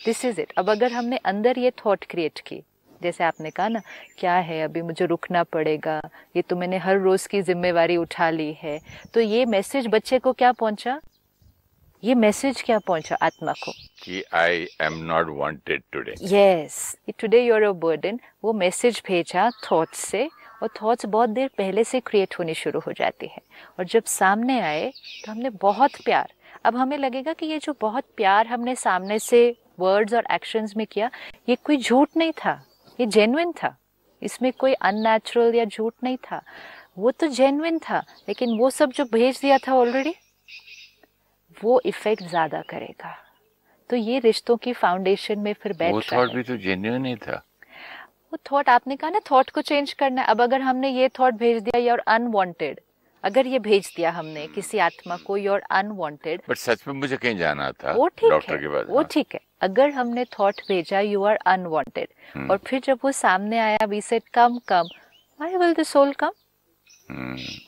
दिस इज़ इट अब अगर हमने अंदर ये थॉट क्रिएट की जैसे आपने कहा ना क्या है अभी मुझे रुकना पड़ेगा ये तो मैंने हर रोज की जिम्मेवारी उठा ली है। तो ये मैसेज बच्चे को क्या पहुँचा? ये मैसेज क्या पहुँचा आत्मा को? कि I am not wanted today yes today you're a burden वो मैसेज भेजा थॉट्स से और थॉट्स बहुत देर पहले से क्रिएट होनी शुरू हो जाती है। और जब सामने आए तो हमने बहुत प्यार। अब हमें लगेगा कि ये जो बहुत प्यार हमने सामने से वर्ड्स और एक्शंस में किया ये कोई झूठ नहीं था। ये जेन्युइन था। इसमें कोई अननेचुरल या झूठ नहीं था। वो तो जेन्युइन था लेकिन वो सब जो भेज दिया था ऑलरेडी वो इफ़ेक्ट ज़्यादा करेगा। तो ये रिश्तों की फाउंडेशन में फिर वो बैठ रहा थॉट भी तो जेन्युइन ही था। वो थॉट आपने कहा ना थॉट को चेंज करना है। अब अगर हमने ये थॉट भेज दिया योर अनवांटेड अगर ये भेज दिया हमने किसी आत्मा को योर अनवांटेड बट सच में मुझे कहीं जाना था वो ठीक है के वो ठीक है। अगर हमने थॉट भेजा यू आर अनवांटेड। और फिर जब वो सामने आया we said come come. Why will the soul come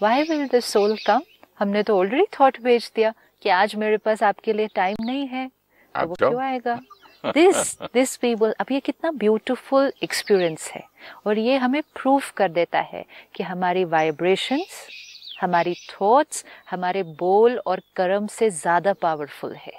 why will the soul come हमने तो ऑलरेडी थॉट भेज दिया कि आज मेरे पास आपके लिए टाइम नहीं है। तो वो क्यों आएगा? दिस दिस पीपल अब ये कितना ब्यूटीफुल एक्सपीरियंस है। और ये हमें प्रूफ कर देता है कि हमारी वाइब्रेशंस हमारी थॉट्स हमारे बोल और कर्म से ज़्यादा पावरफुल है।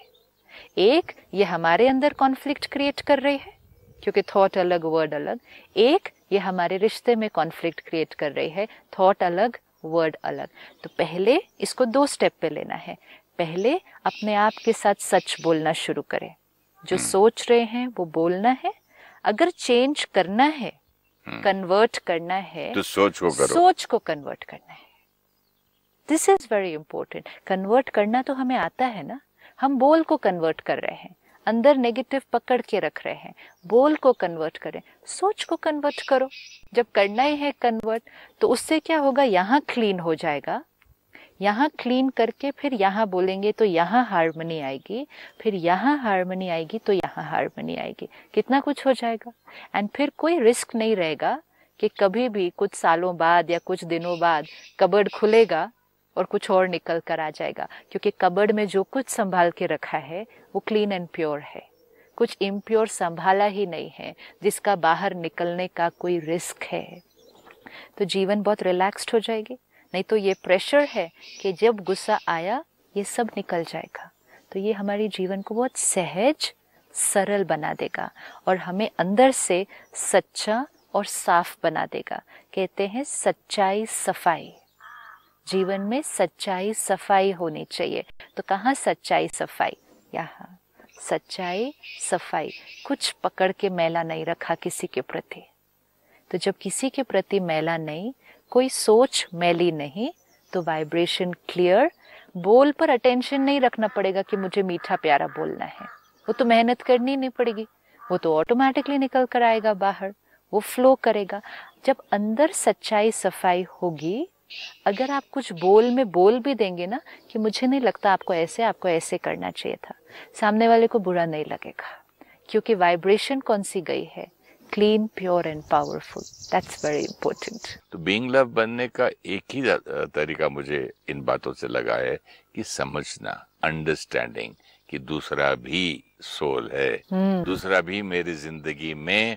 एक ये हमारे अंदर कॉन्फ्लिक्ट क्रिएट कर रही है क्योंकि थॉट अलग वर्ड अलग। एक ये हमारे रिश्ते में कॉन्फ्लिक्ट क्रिएट कर रही है थॉट अलग वर्ड अलग। तो पहले इसको दो स्टेप पे लेना है। पहले अपने आप के साथ सच बोलना शुरू करें। जो सोच रहे हैं वो बोलना है। अगर चेंज करना है कन्वर्ट करना है तो सोच को करो। सोच को कन्वर्ट करना है। This is very important convert करना तो हमें आता है ना। हम बोल को कन्वर्ट कर रहे हैं, अंदर नेगेटिव पकड़ के रख रहे हैं, बोल को कन्वर्ट करें, सोच को कन्वर्ट करो। जब करना ही है कन्वर्ट तो उससे क्या होगा? यहाँ क्लीन हो जाएगा। यहाँ क्लीन करके फिर यहाँ बोलेंगे तो यहाँ हारमोनी आएगी, फिर यहाँ हारमोनी आएगी तो यहाँ हारमोनी आएगी। कितना कुछ हो जाएगा? एंड फिर कोई रिस्क नहीं रहेगा कि कभी भी कुछ सालों बाद या कुछ दिनों बाद कबर्ड खुलेगा और कुछ और निकल कर आ जाएगा। क्योंकि कबर्ड में जो कुछ संभाल के रखा है, वो क्लीन एंड प्योर है। कुछ इम्प्योर संभाला ही नहीं है, जिसका बाहर निकलने का कोई रिस्क है। तो जीवन बहुत रिलैक्स्ड हो जाएगी। नहीं तो ये प्रेशर है कि जब गुस्सा आया, ये सब निकल जाएगा। तो ये हमारे जीवन को बहुत सहज, सरल बना देगा और हमें अंदर से सच्चा और साफ़ बना देगा। कहते हैं, सच्चाई सफ़ाई। जीवन में सच्चाई, सफ़ाई होनी चाहिए। तो कहाँ सच्चाई, सफ़ाई? यहाँ। सच्चाई, सफ़ाई। कुछ पकड़ के मैला नहीं रखा किसी के प्रति। तो जब किसी के प्रति मैला नहीं, कोई सोच मैली नहीं तो वाइब्रेशन क्लियर बोल पर अटेंशन नहीं रखना पड़ेगा कि मुझे मीठा प्यारा बोलना है। वो तो मेहनत करनी नहीं पड़ेगी। वो तो ऑटोमेटिकली निकल कर आएगा बाहर। वो फ्लो करेगा। जब अंदर सच्चाई, सफ़ाई होगी अगर आप कुछ बोल में बोल भी देंगे ना कि मुझे नहीं लगता आपको ऐसे आपको ऐसे करना चाहिए था। सामने वाले को बुरा नहीं लगेगा क्योंकि वाइब्रेशन कौन सी गई है? Clean pure and powerful that's very important तो बीइंग लव बनने का एक ही तरीका मुझे इन बातों से लगा है कि समझना अंडरस्टैंडिंग कि दूसरा भी सोल है। हम्म। दूसरा भी मेरी ज़िंदगी में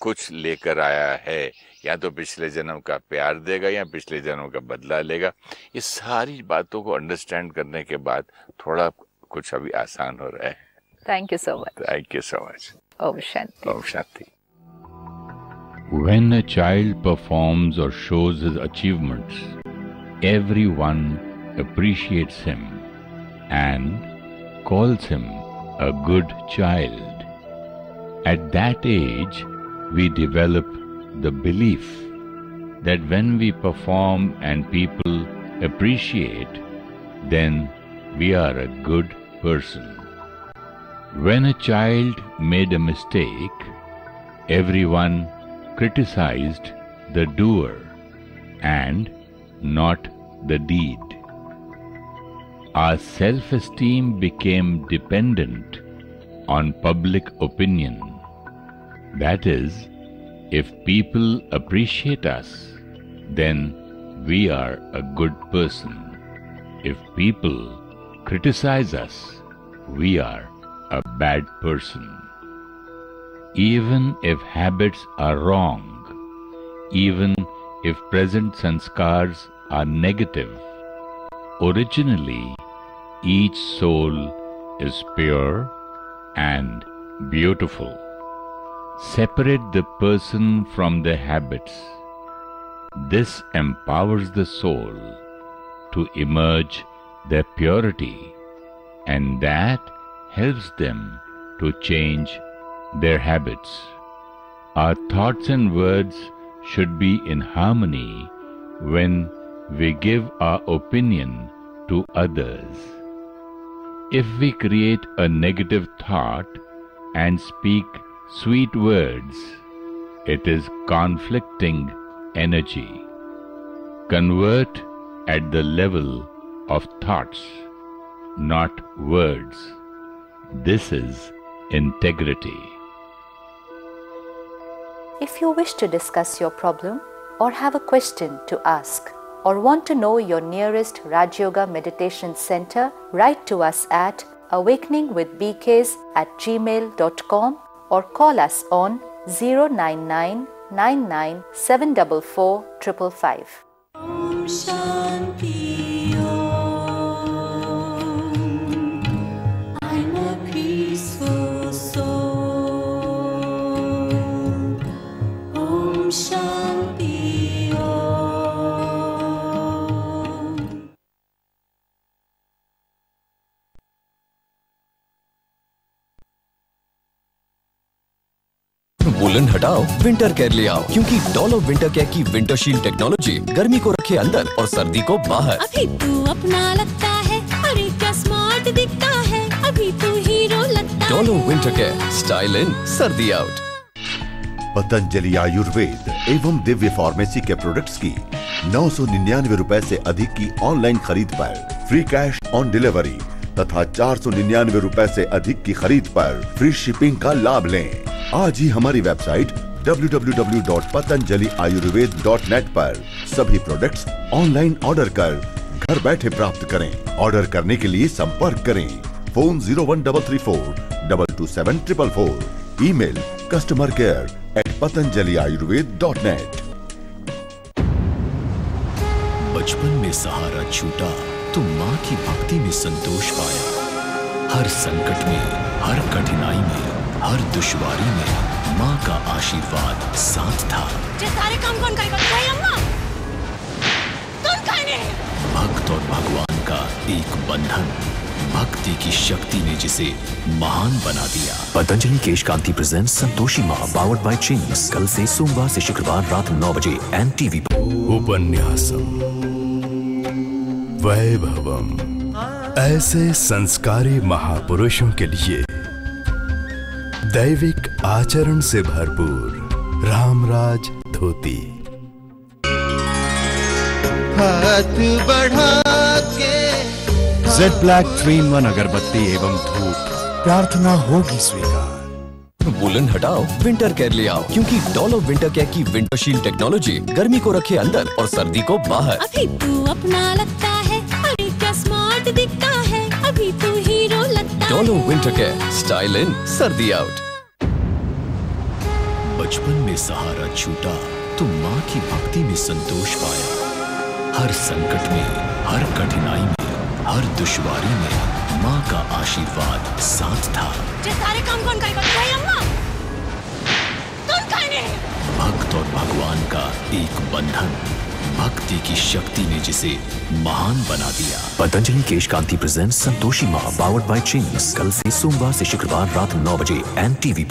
कुछ लेकर आया है या तो पिछले जन्म का प्यार देगा या पिछले जन्म का बदला लेगा। ये सारी बातों को अंडरस्टैंड करने के बाद थोड़ा कुछ अभी आसान हो रहा है। Thank you so much thank you so much Om Shanti Om a child performs और shows his everyone appreciates him and calls him a good child at that age we develop the belief that when we perform and people appreciate, then we are a good person. When a child made a mistake, everyone criticized the doer and not the deed. Our self esteem became dependent on public opinion. That is, if people appreciate us, then we are a good person. If people criticize us, we are a bad person. Even if habits are wrong, even if present sanskars are negative, originally each soul is pure and beautiful. Separate the person from the habits. This empowers the soul to emerge their purity, and that helps them to change their habits. Our thoughts and words should be in harmony when we give our opinion to others. If we create a negative thought and speak sweet words, it is conflicting energy. Convert at the level of thoughts, not words. This is integrity. If you wish to discuss your problem or have a question to ask or want to know your nearest Raj Yoga Meditation Center, write to us at awakeningwithbks at gmail.com or call us on 099 99 744 555. Woollen हटाओ winter care ले आओ क्योंकि Dollar winter care की winter shield technology गर्मी को रखे अंदर और सर्दी को बाहर। अभी तू अपना लगता है अरे क्या स्मार्ट दिखता है अभी तू हीरो लगता Dollar winter care style in सर्दी आउट पतंजलि आयुर्वेद एवं दिव्य फार्मेसी के प्रोडक्ट्स की नौ सौ निन्यानवे रूपए ऐसी अधिक की ऑनलाइन खरीद पर फ्री कैश ऑन डिलीवरी तथा चार सौ निन्यानवे रूपए ऐसी अधिक की खरीद पर फ्री शिपिंग का लाभ लें। आज ही हमारी वेबसाइट www.patanjaliayurved.net पर सभी प्रोडक्ट्स ऑनलाइन ऑर्डर कर घर बैठे प्राप्त करें। ऑर्डर करने के लिए संपर्क करें। Phone zero one double three four double two seven triple four email customer care at Patanjali Ayurved dot net बचपन में सहारा छूटा तो माँ की भक्ति में संतोष पाया। हर संकट में, हर कठिनाई में हर दुश्वारी में माँ का आशीर्वाद साथ था। सारे काम कौन करेगा भाई अम्मा। कौन करना भक्त और भगवान का एक बंधन भक्ति की शक्ति ने जिसे महान बना दिया। Patanjali Kesh Kanti present Santoshi Maa powered by Ching's कल से सोमवार से शुक्रवार रात नौ बजे एन टीवी उपन्यासम। वैभवम। ऐसे संस्कारी महापुरुषों के लिए दैविक आचरण से भरपूर रामराज धोती। हाथ बढ़ा के Zed Black three in one अगरबत्ती एवं धूप। प्रार्थना होगी स्वीकार। वुलन हटाओ विंटर केयर ले आओ क्योंकि डॉलो विंटर केयर की विंटर शील्ड टेक्नोलॉजी गर्मी को रखे अंदर और सर्दी को बाहर। अभी तू अपना लगता है अरे क्या स्मार्ट दिखता है अभी तू लगता Dollar winter care style in सर्दी आउट बचपन में सहारा छूटा तो माँ की भक्ति में संतोष पाया। हर संकट में हर कठिनाई में हर दुश्वारी में माँ का आशीर्वाद साथ था। सारे काम कौन करेगा भाई अम्मा! तुम करने भक्त और भगवान का एक बंधन। भक्ति की शक्ति ने जिसे महान बना दिया। Patanjali Kesh Kanti present Santoshi Maa powered by Ching's कल से सोमवार से शुक्रवार रात नौ बजे एन टीवी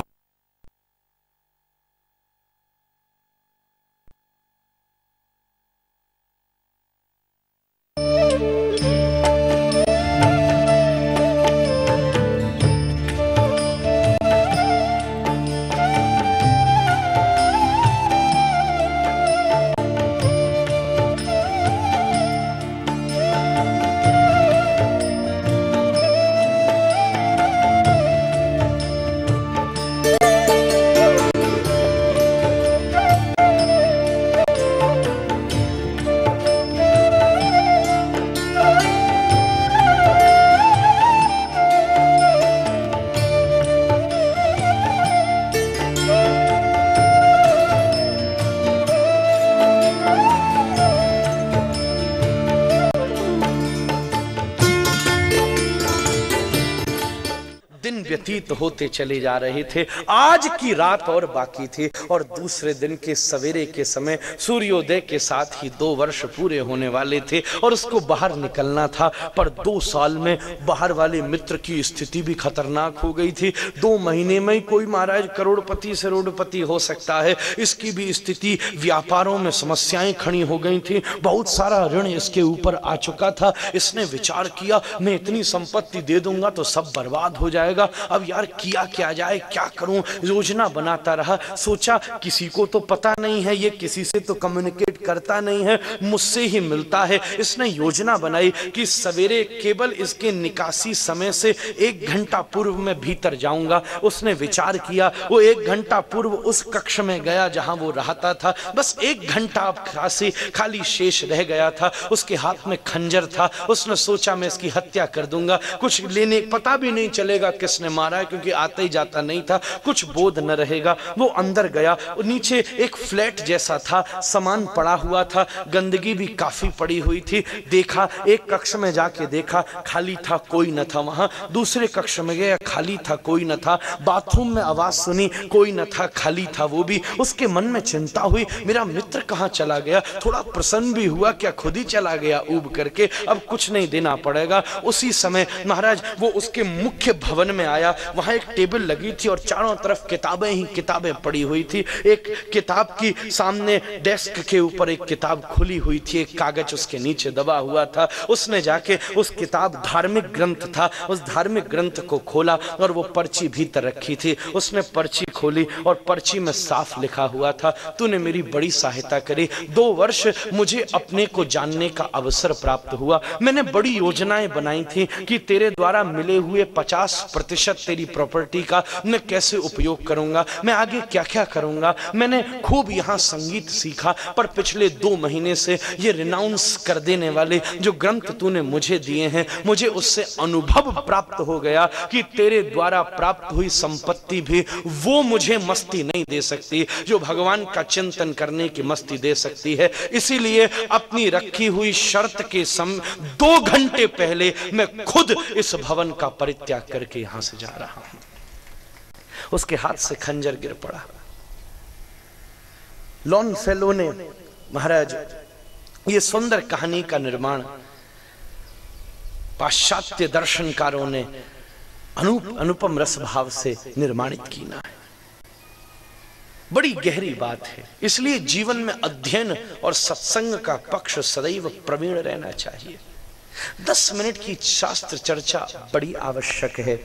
होते चले जा रहे थे। आज की रात और बाकी थी। और दूसरे दिन के सवेरे के समय सूर्योदय के साथ ही दो वर्ष पूरे होने वाले थे और उसको बाहर निकलना था। पर दो साल में बाहर वाले मित्र की स्थिति भी खतरनाक हो गई थी। दो महीने में ही कोई महाराज करोड़पति से रोडपति हो सकता है। इसकी भी स्थिति, व्यापारों में समस्याएँ खड़ी हो गई थी। बहुत सारा ऋण इसके ऊपर आ चुका था। इसने विचार किया, मैं इतनी संपत्ति दे दूँगा तो सब बर्बाद हो जाएगा। अब यार किया क्या जाए, क्या करूँ? योजना बनाता रहा। सोचा किसी को तो पता नहीं है, ये किसी से तो कम्युनिकेट करता नहीं है, मुझसे ही मिलता है। इसने योजना बनाई कि सवेरे केवल इसके निकासी समय से एक घंटा पूर्व में भीतर जाऊँगा। उसने विचार किया, वो एक घंटा पूर्व उस कक्ष में गया जहाँ वो रहता था। बस एक घंटा अब खासी, खाली शेष रह गया था। उसके हाथ में खंजर था। उसने सोचा, मैं इसकी हत्या कर दूँगा। कुछ लेने, पता भी नहीं चलेगा किसने मारा है, क्योंकि आता ही जाता नहीं था। कुछ बोध न रहेगा। वो अंदर गया और नीचे एक फ्लैट जैसा था, सामान पड़ा हुआ था, गंदगी भी काफ़ी पड़ी हुई थी। देखा, एक कक्ष में जाके देखा, खाली था, कोई न था वहाँ। दूसरे कक्ष में गया, खाली था, कोई न था। बाथरूम में आवाज़ सुनी, कोई न था, खाली था वो भी। उसके मन में चिंता हुई, मेरा मित्र कहाँ चला गया? थोड़ा प्रसन्न भी हुआ, क्या खुद ही चला गया ऊब करके? अब कुछ नहीं देना पड़ेगा। उसी समय महाराज, वो उसके मुख्य भवन में आया। वहाँ एक टेबल लगी थी और चारों तरफ़ किताबें ही किताबें पड़ी हुई थी। एक किताब की सामने डेस्क के ऊपर एक किताब खुली हुई थी। एक कागज़ उसके नीचे दबा हुआ था। उसने जाके उस किताब धार्मिक ग्रंथ था। उस धार्मिक ग्रंथ को खोला और वो पर्ची भीतर रखी थी। उसने पर्ची खोली और पर्ची में साफ़ लिखा हुआ था, तूने मेरी बड़ी सहायता करी। दो वर्ष मुझे अपने को जानने का अवसर प्राप्त हुआ। मैंने बड़ी योजनाएँ बनाई थी कि तेरे द्वारा मिले हुए पचास प्रतिशत तेरी प्रॉपर्टी का मैं कैसे उपयोग करूँगा? मैं आगे क्या क्या करूँगा? मैंने खूब यहाँ संगीत सीखा, पर पिछले दो महीने से ये रिनाउंस कर देने वाले जो ग्रंथ तूने मुझे दिए हैं, मुझे उससे अनुभव प्राप्त हो गया कि तेरे द्वारा प्राप्त हुई संपत्ति भी वो मुझे मस्ती नहीं दे सकती, जो भगवान का चिंतन करने की मस्ती दे सकती है। इसीलिए अपनी रखी हुई शर्त के सम, दो घंटे पहले मैं खुद इस भवन का परित्याग करके यहाँ से जा रहा हूँ। उसके हाथ से खंजर गिर पड़ा। लॉन फेलो ने महाराज, ये सुंदर कहानी का निर्माण पाश्चात्य दर्शनकारों ने अनुप, अनुपम रस भाव से निर्माणित किया है। बड़ी गहरी बात है। इसलिए जीवन में अध्ययन और सत्संग का पक्ष सदैव प्रवीण रहना चाहिए। दस मिनट की शास्त्र चर्चा बड़ी आवश्यक है।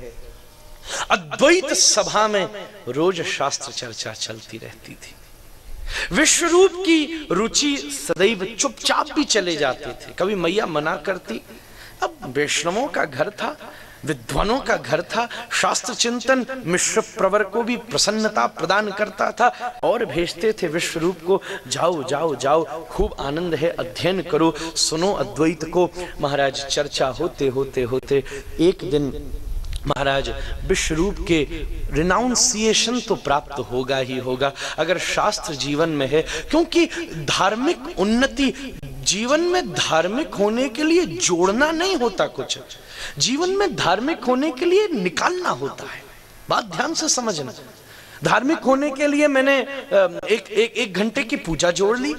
अद्वैत सभा में रोज शास्त्र चर्चा चलती रहती थी। विश्व रूप की रुचि सदैव चुपचाप भी चले जाते थे। कभी मैया मना करती, अब वैष्णवों का घर था, विद्वानों का घर था, शास्त्र चिंतन मिश्र प्रवर को भी प्रसन्नता प्रदान करता था, और भेजते थे विश्व रूप को, जाओ जाओ जाओ, खूब आनंद है, अध्ययन करो, सुनो अद्वैत को, महाराज चर्चा होते होते होते, एक दिन महाराज, विश्वरूप के रिनाउंसिएशन तो प्राप्त होगा ही होगा। अगर शास्त्र जीवन में है, क्योंकि धार्मिक उन्नति जीवन में धार्मिक होने के लिए जोड़ना नहीं होता कुछ, जीवन में धार्मिक होने के लिए निकालना होता है। बात ध्यान से समझना। धार्मिक होने के लिए मैंने एक एक एक घंटे की पूजा जोड़ ली।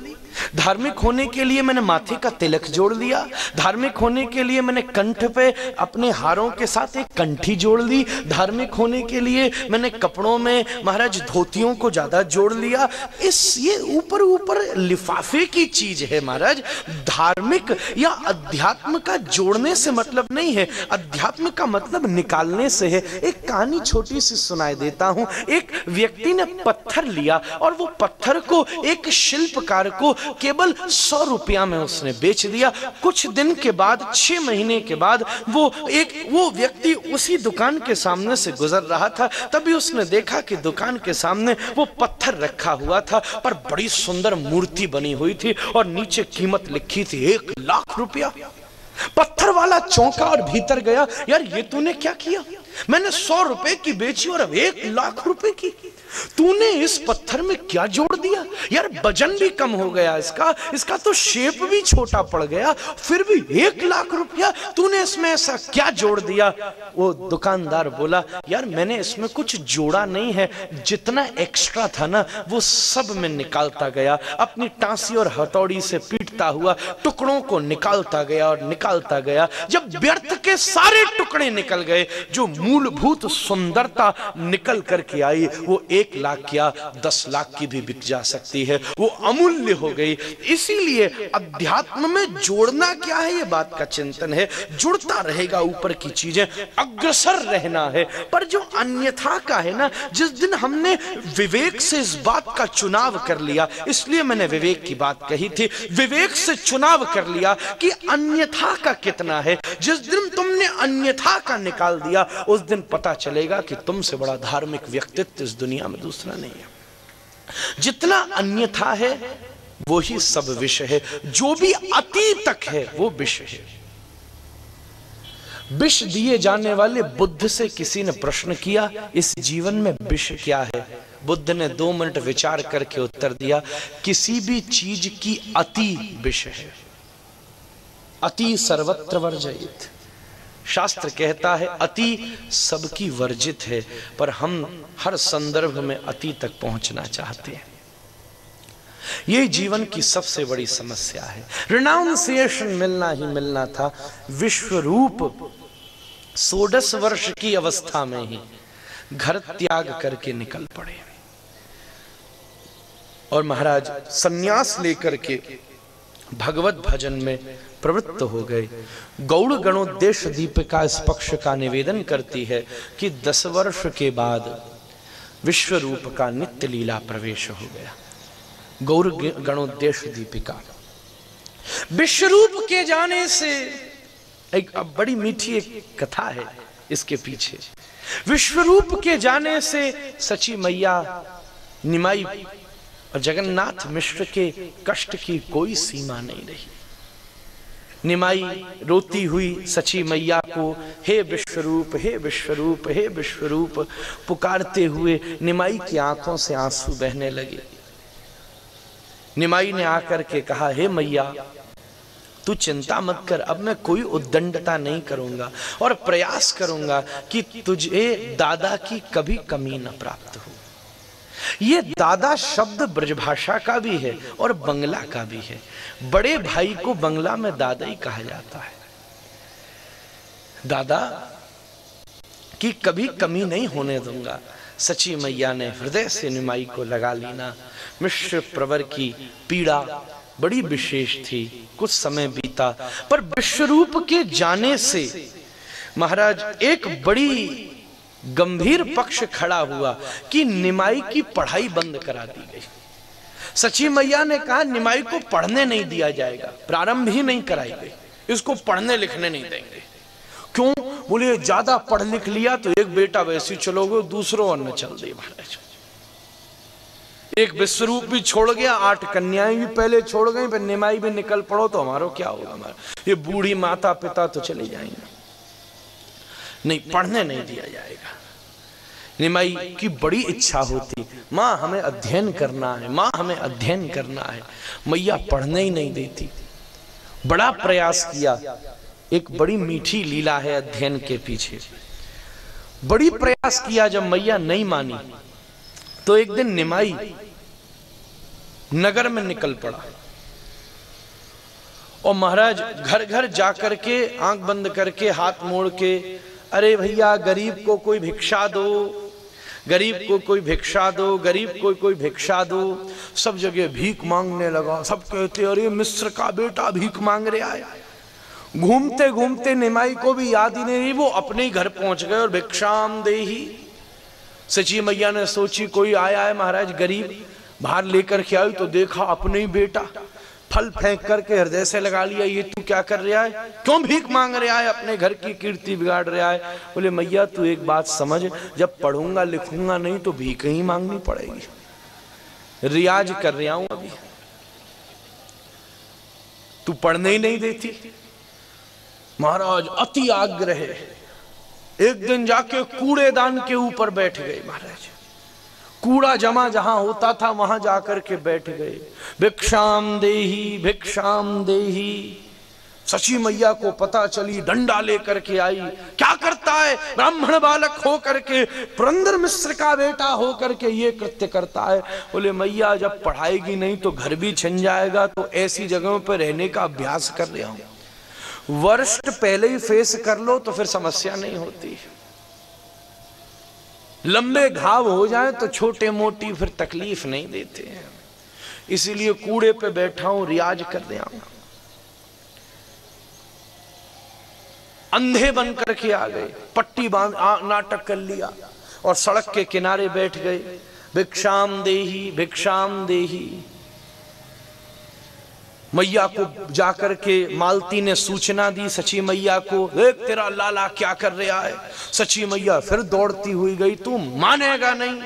धार्मिक होने के लिए मैंने माथे का तिलक जोड़ लिया। धार्मिक होने के लिए मैंने कंठ पे अपने हारों के साथ एक कंठी जोड़ ली। धार्मिक होने के लिए मैंने कपड़ों में महाराज धोतियों को ज़्यादा जोड़ लिया। इस ये ऊपर ऊपर लिफाफे की चीज़ है महाराज। धार्मिक या अध्यात्म का जोड़ने से मतलब नहीं है। अध्यात्म का मतलब निकालने से है। एक कहानी छोटी सी सुनाई देता हूँ। एक व्यक्ति ने पत्थर लिया और वो पत्थर को, एक शिल्पकार को केवल सौ रुपया में उसने बेच दिया। कुछ दिन के बाद, छह महीने के बाद, वो एक, वो व्यक्ति उसी दुकान के सामने से गुजर रहा था। तभी उसने देखा कि दुकान के सामने वो पत्थर रखा हुआ था, पर बड़ी सुंदर मूर्ति बनी हुई थी और नीचे कीमत लिखी थी एक लाख रुपया। पत्थर वाला चौंका और भीतर गया, यार, ये तूने क्या किया? मैंने सौ रुपए की बेची और अब एक लाख रुपए की। तूने इस पत्थर में क्या जोड़ दिया? यार, वज़न भी कम हो गया इसका। इसका तो शेप भी छोटा पड़ गया। फिर भी एक लाख रुपया तूने इसमें ऐसा क्या जोड़ दिया? वो दुकानदार बोला, यार, मैंने इसमें कुछ जोड़ा नहीं है। जितना एक्स्ट्रा था ना, वो सब में निकालता गया। अपनी टांसी और हथौड़ी से पीटता हुआ टुकड़ों को निकालता गया और निकालता गया। जब व्यर्थ के सारे टुकड़े निकल गए, जो मूलभूत सुंदरता निकल करके आई, वो एक लाख क्या दस लाख की भी बिक जा सकती है। वो अमूल्य हो गई। इसीलिए अध्यात्म में जोड़ना क्या है, ये बात का चिंतन है। जुड़ता रहेगा ऊपर की चीज़ें, अग्रसर रहना है। पर जो अन्यथा का है ना, जिस दिन हमने विवेक से इस बात का चुनाव कर लिया, इसलिए मैंने विवेक की बात कही थी। विवेक से चुनाव कर लिया कि अन्यथा का कितना है। जिस दिन तुमने अन्यथा का निकाल दिया, उस दिन पता चलेगा कि तुमसे बड़ा धार्मिक व्यक्तित्व इस दुनिया में दूसरा नहीं है। जितना अन्यथा है, वो ही सब विषय है। जो भी अति तक है, वो विषय है। विष दिए जाने वाले बुद्ध से किसी ने प्रश्न किया, इस जीवन में विष क्या है? बुद्ध ने दो मिनट विचार करके उत्तर दिया, किसी भी चीज़ की अति विष है। अति सर्वत्र वर्जित शास्त्र कहता है, अति सबकी वर्जित है, पर हम हर संदर्भ में अति तक पहुँचना चाहते हैं। ये जीवन की सबसे बड़ी समस्या है। रिनाउंसिएशन मिलना ही मिलना था विश्व रूप सोडस वर्ष की अवस्था में ही घर त्याग करके निकल पड़े। और महाराज, सन्यास लेकर के भगवत भजन में प्रवृत्त हो गए। गौड़ गणोद्देश दीपिका इस पक्ष का निवेदन करती है कि दस वर्ष के बाद विश्व रूप का नित्य लीला प्रवेश हो गया। गौर गणोद्देश दीपिका, विश्वरूप के जाने से एक अब बड़ी मीठी एक कथा है इसके पीछे। विश्व रूप के जाने से सची मैया, निमाई और जगन्नाथ मिश्र के कष्ट की कोई सीमा नहीं रही। निमाई रोती हुई सची मैया को, हे विश्वरूप हे विश्वरूप हे विश्वरूप, पुकारते हुए निमाई की आँखों से आँसू बहने लगे। निमाई ने आकर के कहा, हे मैया, तू चिंता मत कर, अब मैं कोई उद्दंडता नहीं करूँगा और प्रयास करूँगा कि तुझे दादा की कभी कमी न प्राप्त हो। ये दादा शब्द ब्रजभाषा का भी है और बंगला का भी है। बड़े भाई को बंगला में दादा ही कहा जाता है। दादा, की कभी कमी नहीं होने दूँगा। सची मैया ने हृदय से निमाई को लगा लेना। मिश्र प्रवर की पीड़ा बड़ी विशेष थी। कुछ समय बीता, पर विश्वरूप के जाने से महाराज एक बड़ी गंभीर पक्ष खड़ा हुआ कि निमाई की पढ़ाई बंद करा दी गई। सची मैया ने कहा, निमाई को पढ़ने नहीं दिया जाएगा, प्रारंभ ही नहीं कराई गई, इसको पढ़ने लिखने नहीं देंगे। क्यों? बोले, ज़्यादा पढ़ लिख लिया तो एक बेटा वैसे चलोगे, दूसरों और न चल दे महाराज। एक विश्वरूप भी छोड़ गया, आठ कन्याएँ भी पहले छोड़ गई, फिर निमाई भी निकल पड़ो तो हमारो क्या होगा हमारा ये बूढ़ी माता पिता तो चले जाएँगे। नहीं, पढ़ने नहीं दिया जाएगा। निमाई की बड़ी इच्छा होती। माँ, हमें अध्ययन करना है। माँ, हमें अध्ययन करना है। मैया पढ़ने ही नहीं देती। बड़ा प्रयास किया। एक बड़ी मीठी लीला है अध्ययन के पीछे। बड़ी प्रयास किया जब मैया नहीं मानी। तो एक दिन निमाई नगर में निकल पड़ा। और महाराज घर घर जाकर के आँख बंद करके हाथ मोड़ के, अरे भैया, गरीब को कोई भिक्षा दो। गरीब को कोई भिक्षा दो, गरीब को कोई भिक्षा दो। सब जगह भीख मांगने लगा। सब कहते, अरे, मिस्र का बेटा भीख मांग रहे है। घूमते घूमते निमाई को भी याद ही नहीं, वो अपने ही घर पहुँच गए और भिक्षाम दे ही सची मैया ने सोची, कोई आया है महाराज गरीब? बाहर लेकर के आई तो देखा अपने ही बेटा। फल फेंक करके हृदय से लगा लिया, ये तू क्या कर रहा है? क्यों भीख मांग रहा है? अपने घर की कीर्ति बिगाड़ रहा है। बोले, मैया, तू एक बात समझ, जब पढ़ूँगा, लिखूँगा नहीं तो भीख ही मांगनी पड़ेगी। रियाज कर रहा हूँ अभी। तू पढ़ने ही नहीं देती। महाराज, अति आग्रह। एक दिन जाके कूड़ेदान के ऊपर बैठ गए महाराज। कूड़ा जमा जहाँ होता था, वहाँ जाकर के बैठ गए। भिक्षाम देही भिक्षाम देही। सची मैया को पता चली, डंडा लेकर के आई। क्या करता है? ब्राह्मण बालक हो करके पुरंदर मिश्र का बेटा हो करके ये कृत्य करता है। बोले, मैया, जब पढ़ाएगी नहीं तो घर भी छिन जाएगा तो ऐसी जगहों पर रहने का अभ्यास कर रहा हूँ वर्ष पहले ही फेस कर लो तो फिर समस्या नहीं होती। लंबे घाव हो जाए तो छोटे मोटी फिर तकलीफ़ नहीं देते हैं। इसीलिए कूड़े पे बैठा हूँ, रियाज कर दिया अंधे बन करके आ गए, पट्टी बाँध नाटक कर लिया और सड़क के किनारे बैठ गए। भिक्षाम देही भिक्षाम देही। मैया को जाकर के मालती ने सूचना दी, सची मैया को, देख तेरा लाला क्या कर रहा है? सची मैया फिर दौड़ती हुई गई, तू मानेगा नहीं।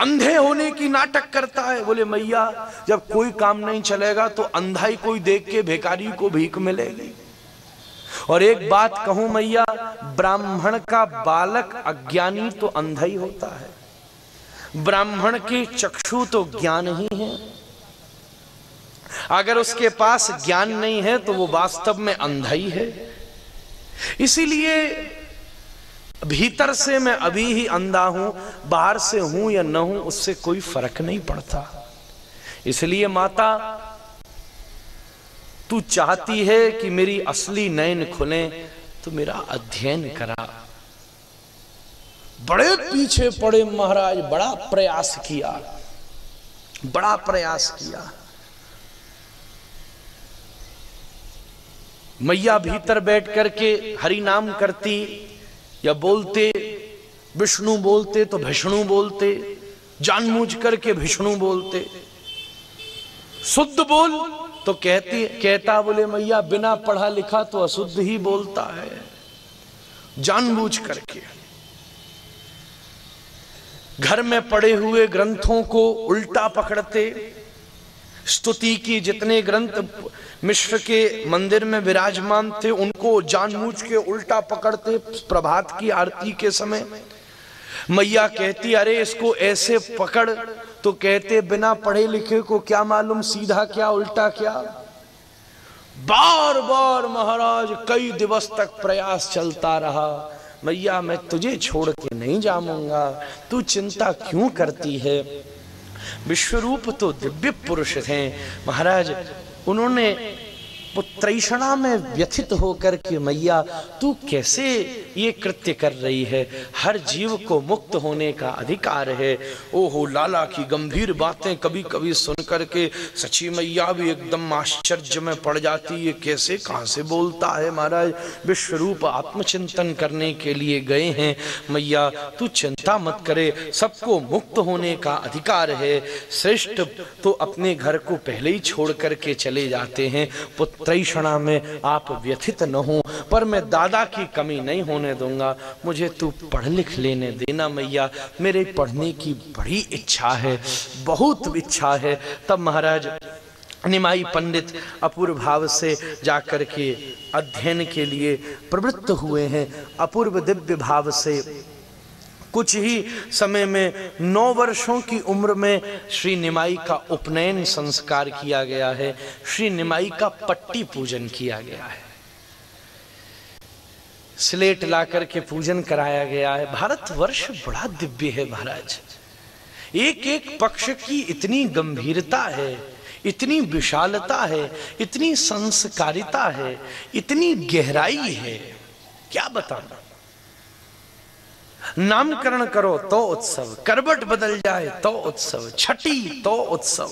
अंधे होने की नाटक करता है, बोले मैया, जब कोई काम नहीं चलेगा तो अंधा ही कोई देख के भिखारी को भीख मिलेगी। और एक बात कहूँ मैया, ब्राह्मण का बालक अज्ञानी तो अंधा ही होता है। ब्राह्मण के चक्षु तो ज्ञान ही है। अगर उसके पास ज्ञान नहीं है तो वो वास्तव में अंधा ही है। इसीलिए भीतर से मैं अभी ही अंधा हूँ, बाहर से हूँ या न हूँ, उससे कोई फ़र्क नहीं पड़ता। इसलिए माता, तू चाहती है कि मेरी असली नयन खुले तो मेरा अध्ययन करा। बड़े पीछे पड़े महाराज, बड़ा प्रयास किया। बड़ा प्रयास किया। मैया भीतर बैठ करके हरि नाम करती, या बोलते, विष्णु बोलते तो विष्णु बोलते, जानबूझ करके विष्णु बोलते। शुद्ध बोल तो कहती, कहता बोले, मैया, बिना पढ़ा लिखा तो अशुद्ध ही बोलता है। जानबूझ करके। घर में पड़े हुए ग्रंथों को उल्टा पकड़ते स्तुति की जितने ग्रंथ मिश्र के मंदिर में विराजमान थे, उनको जानबूझ के उल्टा पकड़ते प्रभात की आरती के समय। मैया कहती, अरे, इसको ऐसे पकड़। तो कहते, बिना पढ़े लिखे को क्या मालूम सीधा क्या, उल्टा क्या? बार बार महाराज, कई दिवस तक प्रयास चलता रहा। मैया, मैं तुझे छोड़ के नहीं जाऊँगा। तू चिंता क्यों करती है? विश्वरूप तो दिव्य पुरुष थे। महाराज उन्होंने पुत्रैषणा में व्यथित होकर के मैया, तू कैसे ये कृत्य कर रही है? हर जीव को मुक्त होने का अधिकार है। ओहो, लाला की गंभीर बातें कभी कभी सुन करके सची मैया भी एकदम आश्चर्य में पड़ जाती। है कैसे, कहाँ से बोलता है महाराज? विश्वरूप आत्मचिंतन करने के लिए गए हैं। मैया, तू चिंता मत करे, सबको मुक्त होने का अधिकार है। श्रेष्ठ तो अपने घर को पहले ही छोड़ करके चले जाते हैं। पुत्रैषणा में आप व्यथित न हो, पर मैं दादा की कमी नहीं होने दूँगा। मुझे तू पढ़ लिख लेने देना मैया। मेरे पढ़ने की बड़ी इच्छा है, बहुत इच्छा है। तब महाराज, निमाई पंडित अपूर्व भाव से जाकर के अध्ययन के लिए प्रवृत्त हुए हैं। अपूर्व दिव्य भाव से कुछ ही समय में नौ वर्षों की उम्र में श्री निमाई का उपनयन संस्कार किया गया है। श्री निमाई का पट्टी पूजन किया गया है। स्लेट ला करके पूजन कराया गया है। भारत वर्ष बड़ा दिव्य है महाराज। एक एक पक्ष की इतनी गंभीरता है, इतनी विशालता है, इतनी संस्कारिता है, इतनी गहराई है। क्या बताना नामकरण करो तो उत्सव। करबट बदल जाए तो उत्सव। छठी तो उत्सव।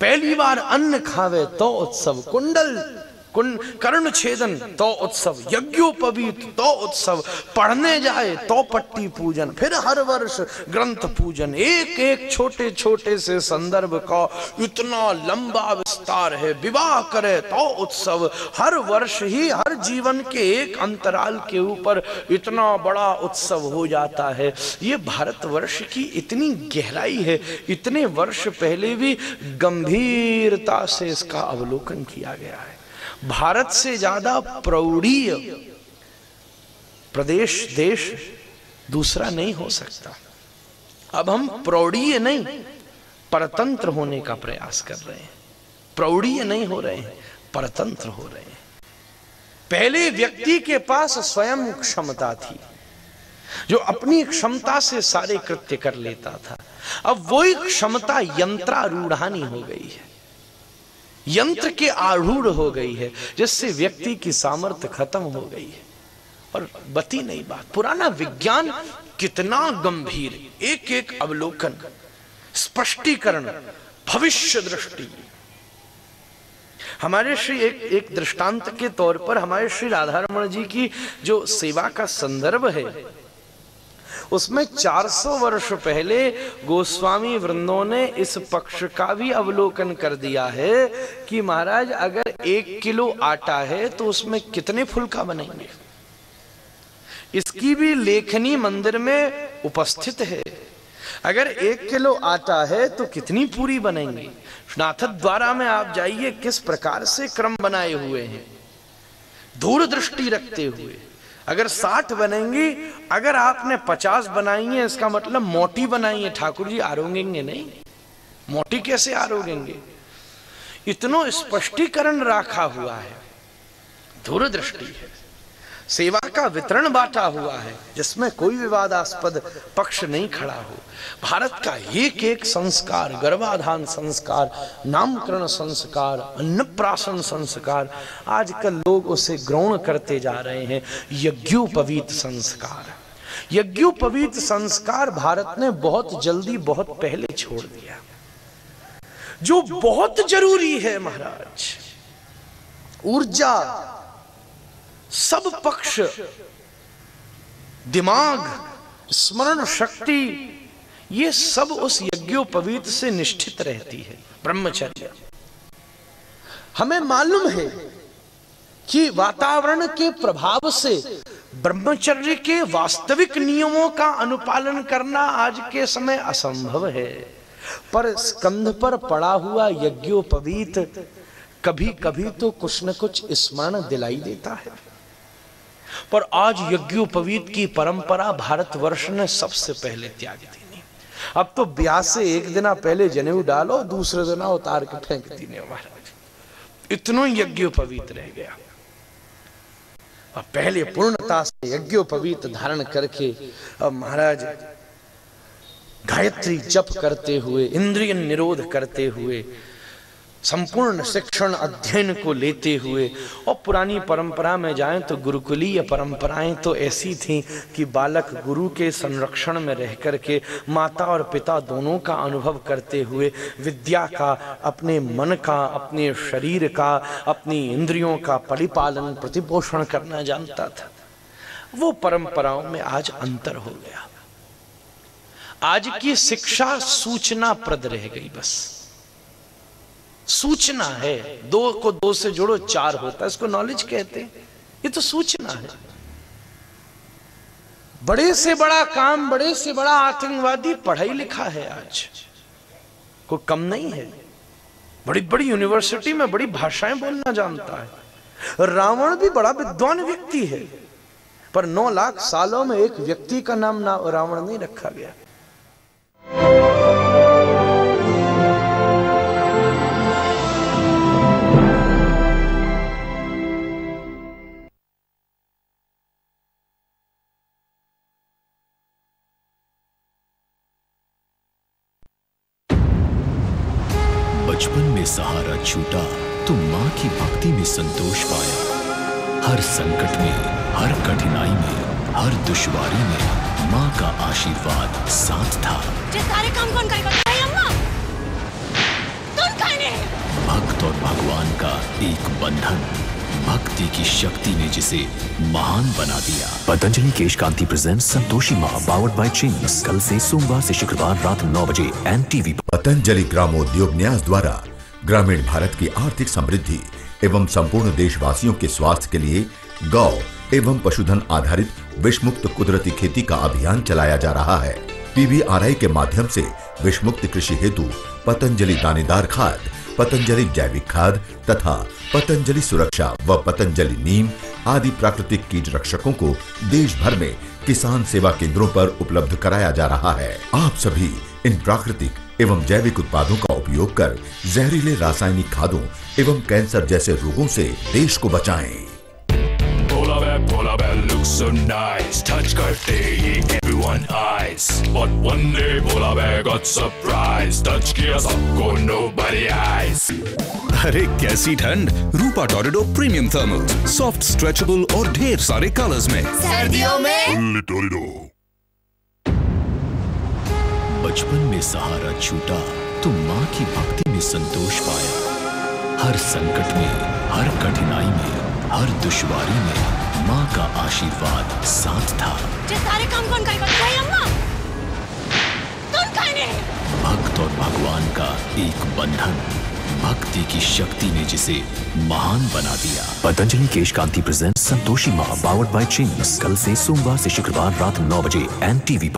पहली बार अन्न खावे तो उत्सव। कुंडल कुंड कर्ण छेदन तो उत्सव। यज्ञोपवीत तो उत्सव। पढ़ने जाए तो पट्टी पूजन। फिर हर वर्ष ग्रंथ पूजन। एक एक छोटे छोटे से संदर्भ का इतना लंबा विस्तार है। विवाह करे तो उत्सव। हर वर्ष ही, हर जीवन के एक अंतराल के ऊपर इतना बड़ा उत्सव हो जाता है। ये भारतवर्ष की इतनी गहराई है। इतने वर्ष पहले भी गंभीरता से इसका अवलोकन किया गया है। भारत से ज़्यादा प्रौढ़ीय प्रदेश, देश दूसरा नहीं हो सकता। अब हम प्रौढ़ीय नहीं, परतंत्र होने का प्रयास कर रहे हैं। प्रौढ़ीय नहीं हो रहे हैं, परतंत्र हो रहे हैं। पहले व्यक्ति के पास स्वयं क्षमता थी, जो अपनी क्षमता से सारे कृत्य कर लेता था। अब वही क्षमता यंत्रारूढ़ानी हो गई है। यंत्र के आरूढ़ हो गई है, जिससे व्यक्ति की सामर्थ्य खत्म हो गई है। और बती नहीं बात, पुराना विज्ञान कितना गंभीर एक एक अवलोकन, स्पष्टीकरण, भविष्य दृष्टि। हमारे श्री एक एक दृष्टांत के तौर पर हमारे श्री राधारमण जी की जो सेवा का संदर्भ है उसमें 400 वर्ष पहले गोस्वामी वृंदों ने इस पक्ष का भी अवलोकन कर दिया है कि महाराज, अगर एक किलो आटा है तो उसमें कितने फुलका बनेंगे? इसकी भी लेखनी मंदिर में उपस्थित है। अगर एक किलो आटा है तो कितनी पूरी बनेंगी? नाथ द्वारा में आप जाइए, किस प्रकार से क्रम बनाए हुए हैं। दूरदृष्टि रखते हुए। अगर साठ बनेंगी, अगर आपने पचास बनाई है, इसका मतलब मोटी बनाई है, ठाकुर जी, आरोगेंगे नहीं। मोटी कैसे आरोगेंगे? इतनो स्पष्टीकरण रखा हुआ है। दूरदृष्टि है। सेवा का वितरण बांटा हुआ है, जिसमें कोई विवादास्पद पक्ष नहीं खड़ा हो। भारत का एक एक संस्कार, गर्भाधान संस्कार, नामकरण संस्कार, अन्नप्राशन संस्कार, आजकल लोग उसे ग्रहण करते जा रहे हैं। यज्ञोपवीत संस्कार। यज्ञोपवीत संस्कार भारत ने बहुत जल्दी, बहुत पहले छोड़ दिया। जो बहुत ज़रूरी है महाराज, ऊर्जा सब पक्ष, दिमाग, स्मरण शक्ति, ये सब उस यज्ञोपवीत से निष्ठित रहती है। ब्रह्मचर्य। हमें मालूम है कि वातावरण के प्रभाव से ब्रह्मचर्य के वास्तविक नियमों का अनुपालन करना आज के समय असंभव है। पर स्कंध पर पड़ा हुआ यज्ञोपवीत कभी कभी तो कुछ न कुछ स्मरण दिलाई देता है। पर आज यज्ञोपवीत की परंपरा भारतवर्ष ने सबसे पहले त्याग दी। अब तो ब्याह से एक दिन पहले जनेऊ डालो, दूसरे दिना उतार के फेंक दीने महाराज इतनो यज्ञोपवीत रह गया। और पहले पूर्णता से यज्ञोपवीत धारण करके अब महाराज, गायत्री जप करते हुए, इंद्रिय निरोध करते हुए संपूर्ण शिक्षण अध्ययन को लेते हुए। और पुरानी परंपरा में जाएँ तो गुरुकुलीय परंपराएँ तो ऐसी थीं कि बालक गुरु के संरक्षण में रह करके माता और पिता दोनों का अनुभव करते हुए विद्या का अपने मन का अपने शरीर का अपनी इंद्रियों का परिपालन प्रतिपोषण करना जानता था। वो परंपराओं में आज अंतर हो गया। आज की शिक्षा सूचना प्रद रह गई बस। सूचना है। दो को दो से जोड़ो, चार होता है। इसको नॉलेज कहते हैं। ये तो सूचना है। बड़े से बड़ा काम, बड़े से बड़ा आतंकवादी पढ़ाई लिखा है आज। कोई कम नहीं है। बड़ी बड़ी यूनिवर्सिटी में बड़ी भाषाएँ बोलना जानता है। रावण भी बड़ा विद्वान व्यक्ति है। पर नौ लाख सालों में एक व्यक्ति का नाम ना रावण नहीं रखा गया। छूटा तो माँ की भक्ति में संतोष पाया। हर संकट में हर कठिनाई में हर दुश्वारी में माँ का आशीर्वाद साथ था। सारे काम कौन करेगा? भक्त और भगवान का एक बंधन भक्ति की शक्ति ने जिसे महान बना दिया। Patanjali Kesh Kanti present Santoshi Maa powered by Ching's कल से सोमवार से शुक्रवार रात नौ बजे एन टीवी पतंजलि ग्रामोद्योग न्यास द्वारा ग्रामीण भारत की आर्थिक समृद्धि एवं संपूर्ण देशवासियों के स्वास्थ्य के लिए गौ एवं पशुधन आधारित विषमुक्त कुदरती खेती का अभियान चलाया जा रहा है। पीवीआरआई के माध्यम से विषमुक्त कृषि हेतु पतंजलि दानेदार खाद, पतंजलि जैविक खाद तथा पतंजलि सुरक्षा व पतंजलि नीम आदि प्राकृतिक कीट रक्षकों को देश भर में किसान सेवा केंद्रों पर उपलब्ध कराया जा रहा है। आप सभी इन प्राकृतिक एवं जैविक उत्पादों का उपयोग कर जहरीले रासायनिक खादों एवं कैंसर जैसे रोगों से देश को बचाए। अरे कैसी ठंड? Rupa Torrido premium thermal. Soft stretchable और ढेर सारे कलर्स में। सर्दियों में। बचपन में सहारा छूटा तो माँ की भक्ति में संतोष पाया। हर संकट में हर कठिनाई में हर दुश्वारी में माँ का आशीर्वाद साथ था। सारे काम कौन अम्मा? भक्त और भगवान का एक बंधन भक्ति की शक्ति ने जिसे महान बना दिया। Patanjali Kesh Kanti present Santoshi Maa powered by Ching's कल से सोमवार से शुक्रवार रात नौ बजे एन टीवी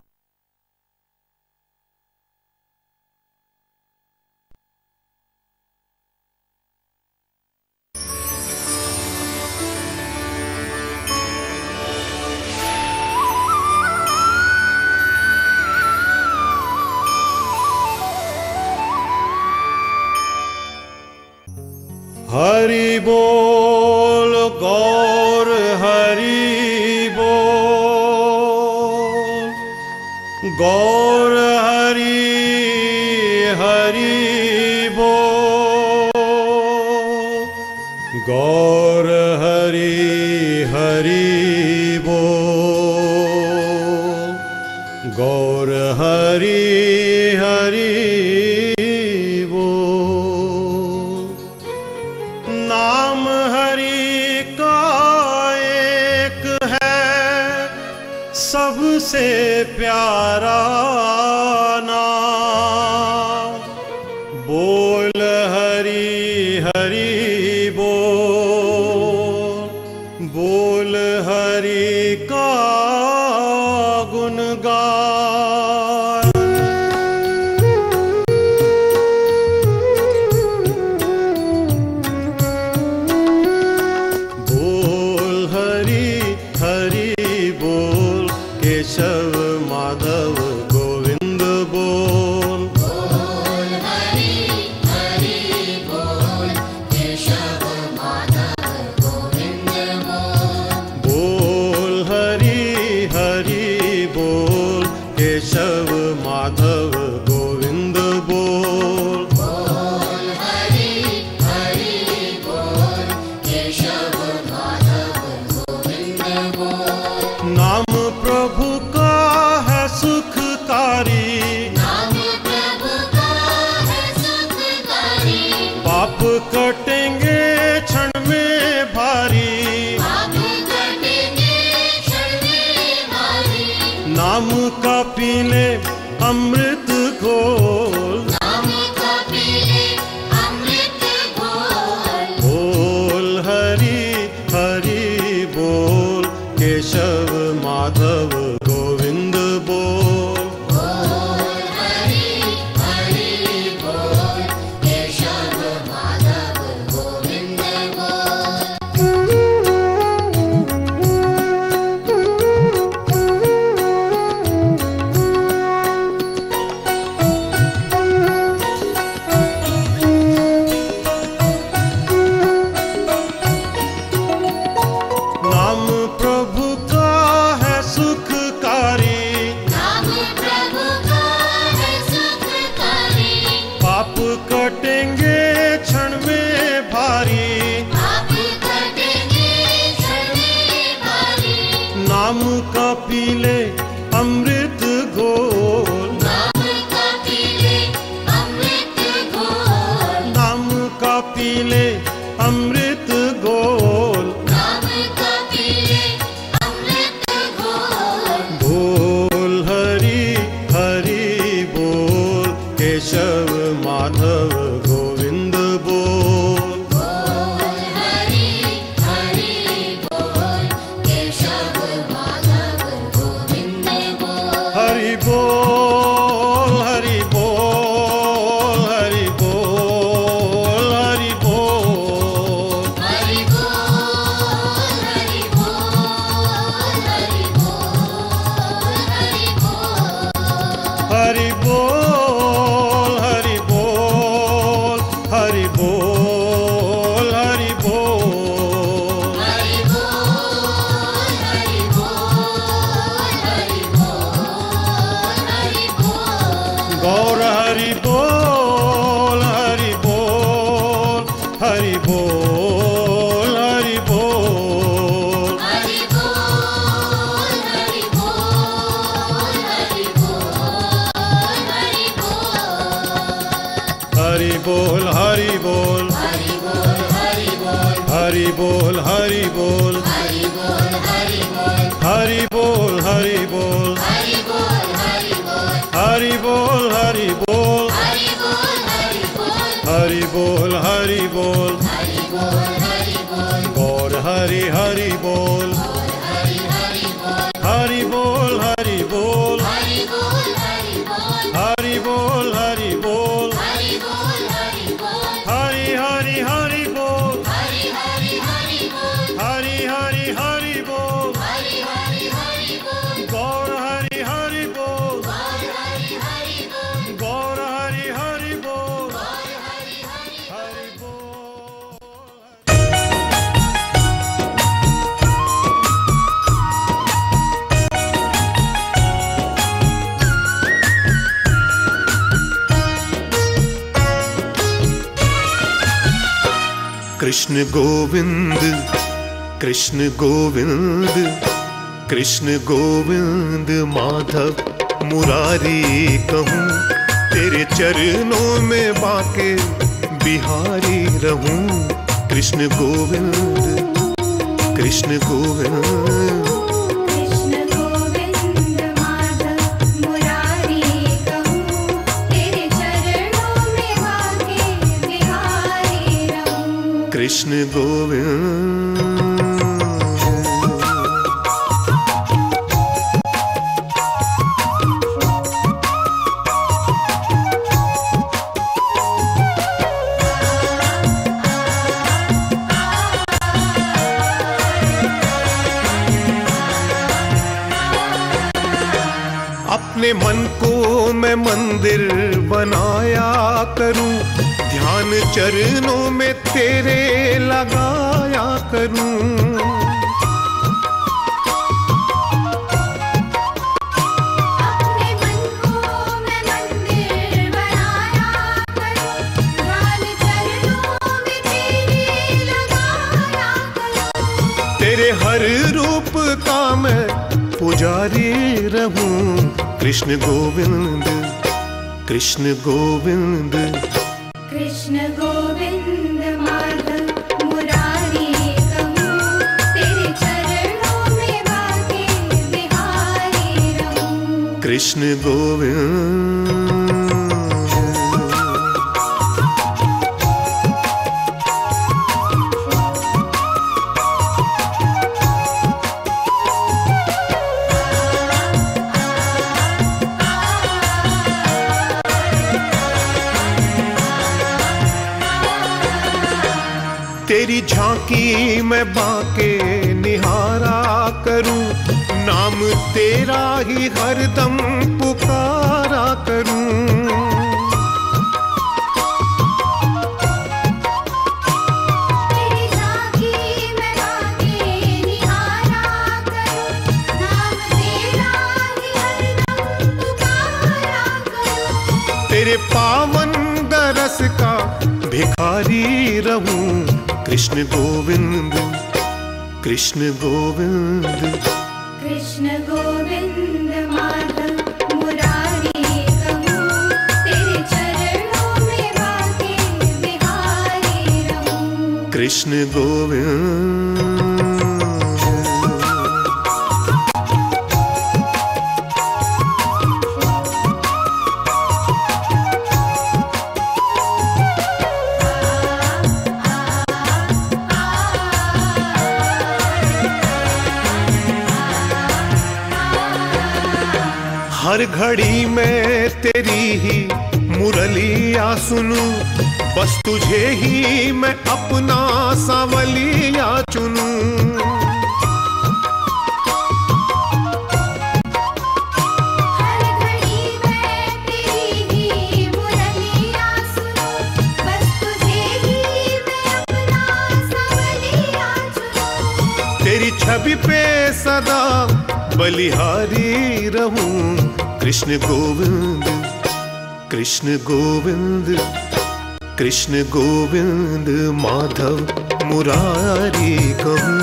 कृष्ण गोविंद माधव, मुरारी कहूँ,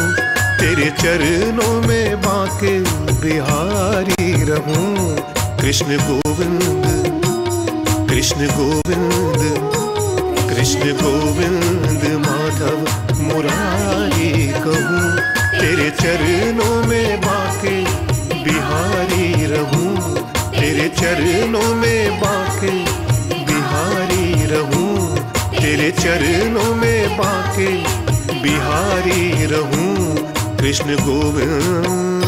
तेरे चरणों में बाके बिहारी रहूँ। कृष्ण गोविंद, कृष्ण गो Krishna Govind.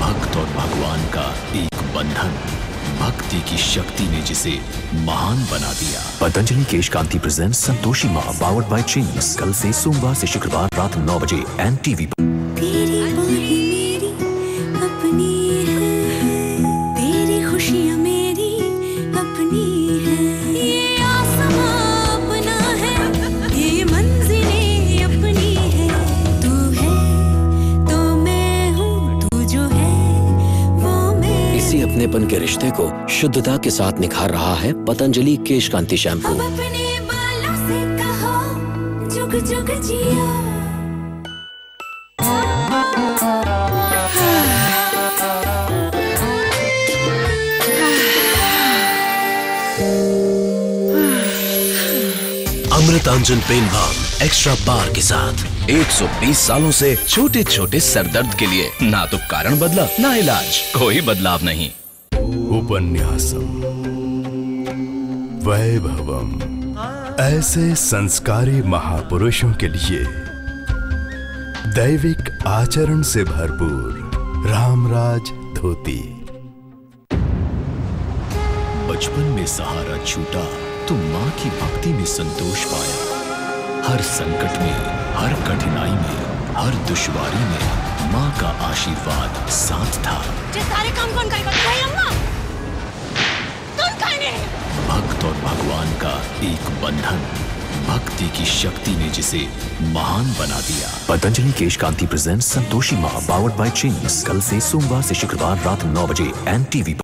भक्त और भगवान का एक बंधन। भक्ति की शक्ति ने जिसे महान बना दिया। Patanjali Kesh Kanti present Santoshi Maa powered by Ching's कल से सोमवार से शुक्रवार रात नौ बजे एन टीवी शुद्धता के साथ निखार रहा है पतंजलि केश कांति शैम्पू जुग जुग Amrutanjan pain balm extra bar के साथ। 120 सालों से छोटे छोटे सरदर्द के लिए ना तो कारण बदला ना इलाज कोई बदलाव नहीं। उपन्यासम। वैभवम। ऐसे संस्कारी महापुरुषों के लिए दैविक आचरण से भरपूर रामराज धोती। बचपन में सहारा छूटा तो माँ की भक्ति में संतोष पाया। हर संकट में हर कठिनाई में हर दुश्वारी में माँ का आशीर्वाद साथ था। सारे काम कौन करेगा? अम्मा। खाएँगे भक्त और भगवान का एक बंधन। भक्ति की शक्ति ने जिसे महान बना दिया। Patanjali Kesh Kanti present Santoshi Maa powered by Ching's कल से सोमवार से शुक्रवार रात नौ बजे एन टीवी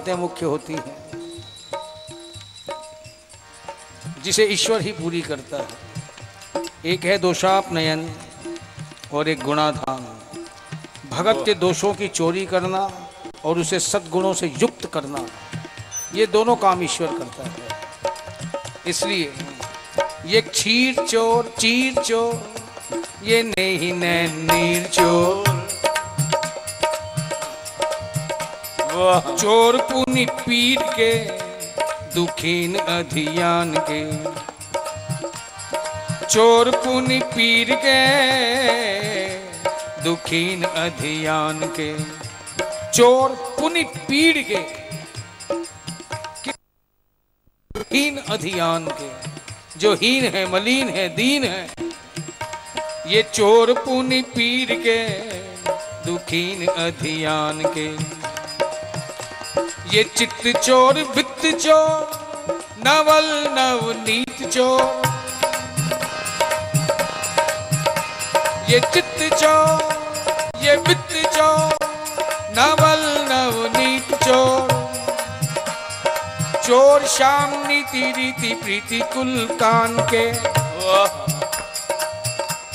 बातें मुख्य होती हैं, जिसे ईश्वर ही पूरी करता है। एक है दोषाप नयन और एक गुणाधान। भगत के दोषों की चोरी करना और उसे सद्गुणों से युक्त करना, ये दोनों काम ईश्वर करता है। इसलिए ये क्षीर चोर, चीर चोर, ये नहीं नैन, नीर चोर। चोर पुनि पीर के, दुखीन अधियान के। चोर पुनि पीर के, दुखीन अधियान के। चोर पुनि पीर के, हीन अधियान के। जो हीन है, मलिन है, दीन है, ये चोर पुनि पीर के, दुखीन अधियान के। ये चित्त चोर, वित्त चोर, नवल नवनीत चोर। ये चित्त चोर, ये वित्त चोर, नवल नवनीत चोर। चोर शाम नीति रीति प्रीति कुल कान के।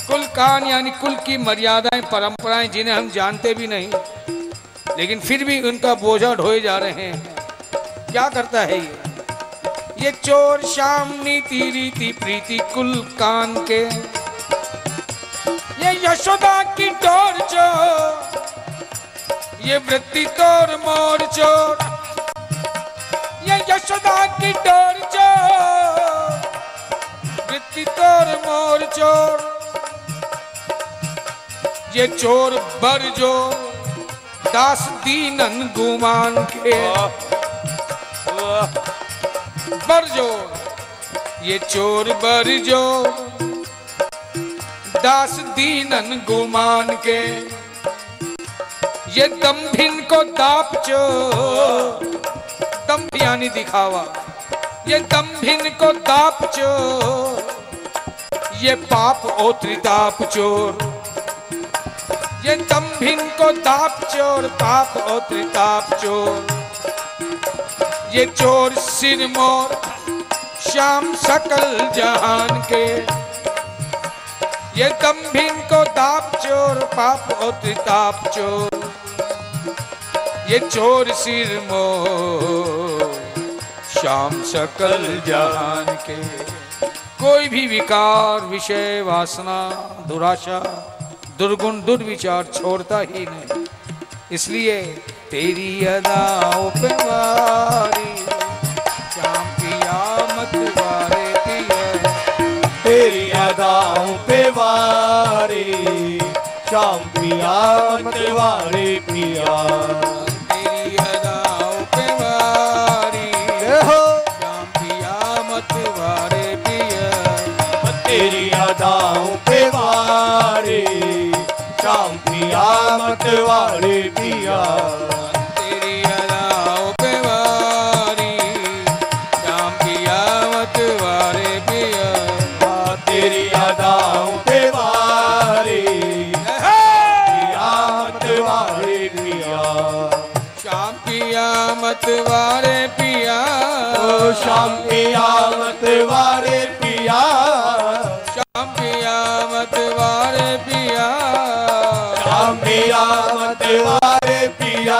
कुल कान यानी कुल की मर्यादाएँ, परंपराएँ जिन्हें हम जानते भी नहीं। लेकिन फिर भी उनका बोझा ढोए जा रहे हैं। क्या करता है ये? ये चोर शाम नीति रीति प्रीति कुल कान के। ये यशोदा की डोर चोर, ये वृत्ति तोर मोर चोर। ये यशोदा की डोर चोर, वृत्ति तोर मोर चोर। ये चोर बर जो दास दीनन गुमान के। बरजो, ये चोर बरजो। दास दीनन गुमान के। ये दम्भिन को दाप चो दम्भ यानी दिखावा। ये दम्भिन को दाप चो ये पाप ओ त्रिताप चोर ये दम्भिन को ताप चोर, पाप ओ त्रिताप चोर। ये चोर सिर मोर, श्याम सकल जहान के। ये दम्भिन को दाप चोर, पाप ओ त्रिताप चोर। ये चोर सिर मोर, श्याम सकल जहान के। कोई भी विकार, विषय, वासना, दुराशा दुर्गुण दुर्विचार छोड़ता ही नहीं। इसलिए तेरी अदाओं पे वारी श्याम पिया मत वारे पिया। तेरी अदाओं पे वारी शाम पिया मत वारे पिया तेरी अदाओं पे वारी पिया पिया। तेरी अदाओं पे वारी। शाम पिया। पिया पिया पिया पिया पिया। पिया पिया ओ शाम पिया मत पिया पिया मत पिया। शाम पिया मत वारे पिया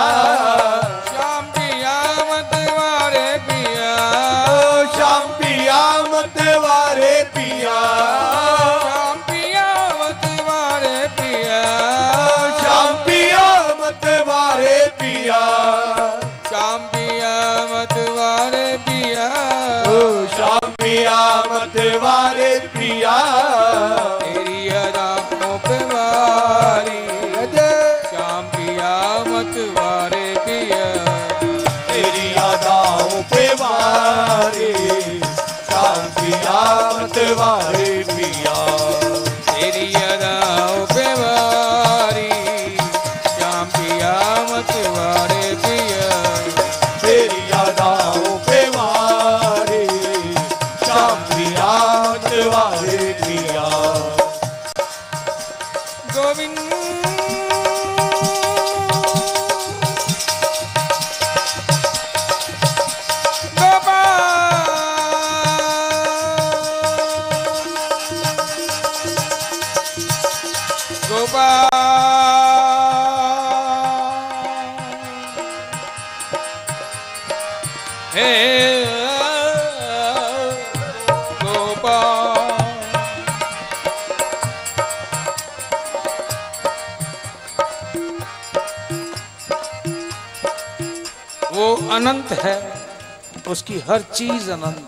उसकी हर चीज़ अनंत,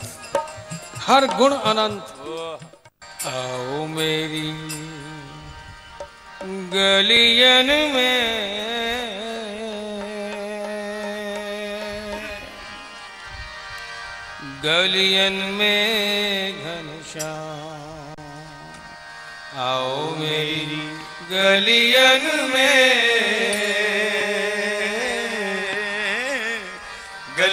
हर गुण अनंत। आओ मेरी गलियन में गलियन में घनश्याम आओ मेरी गलियन में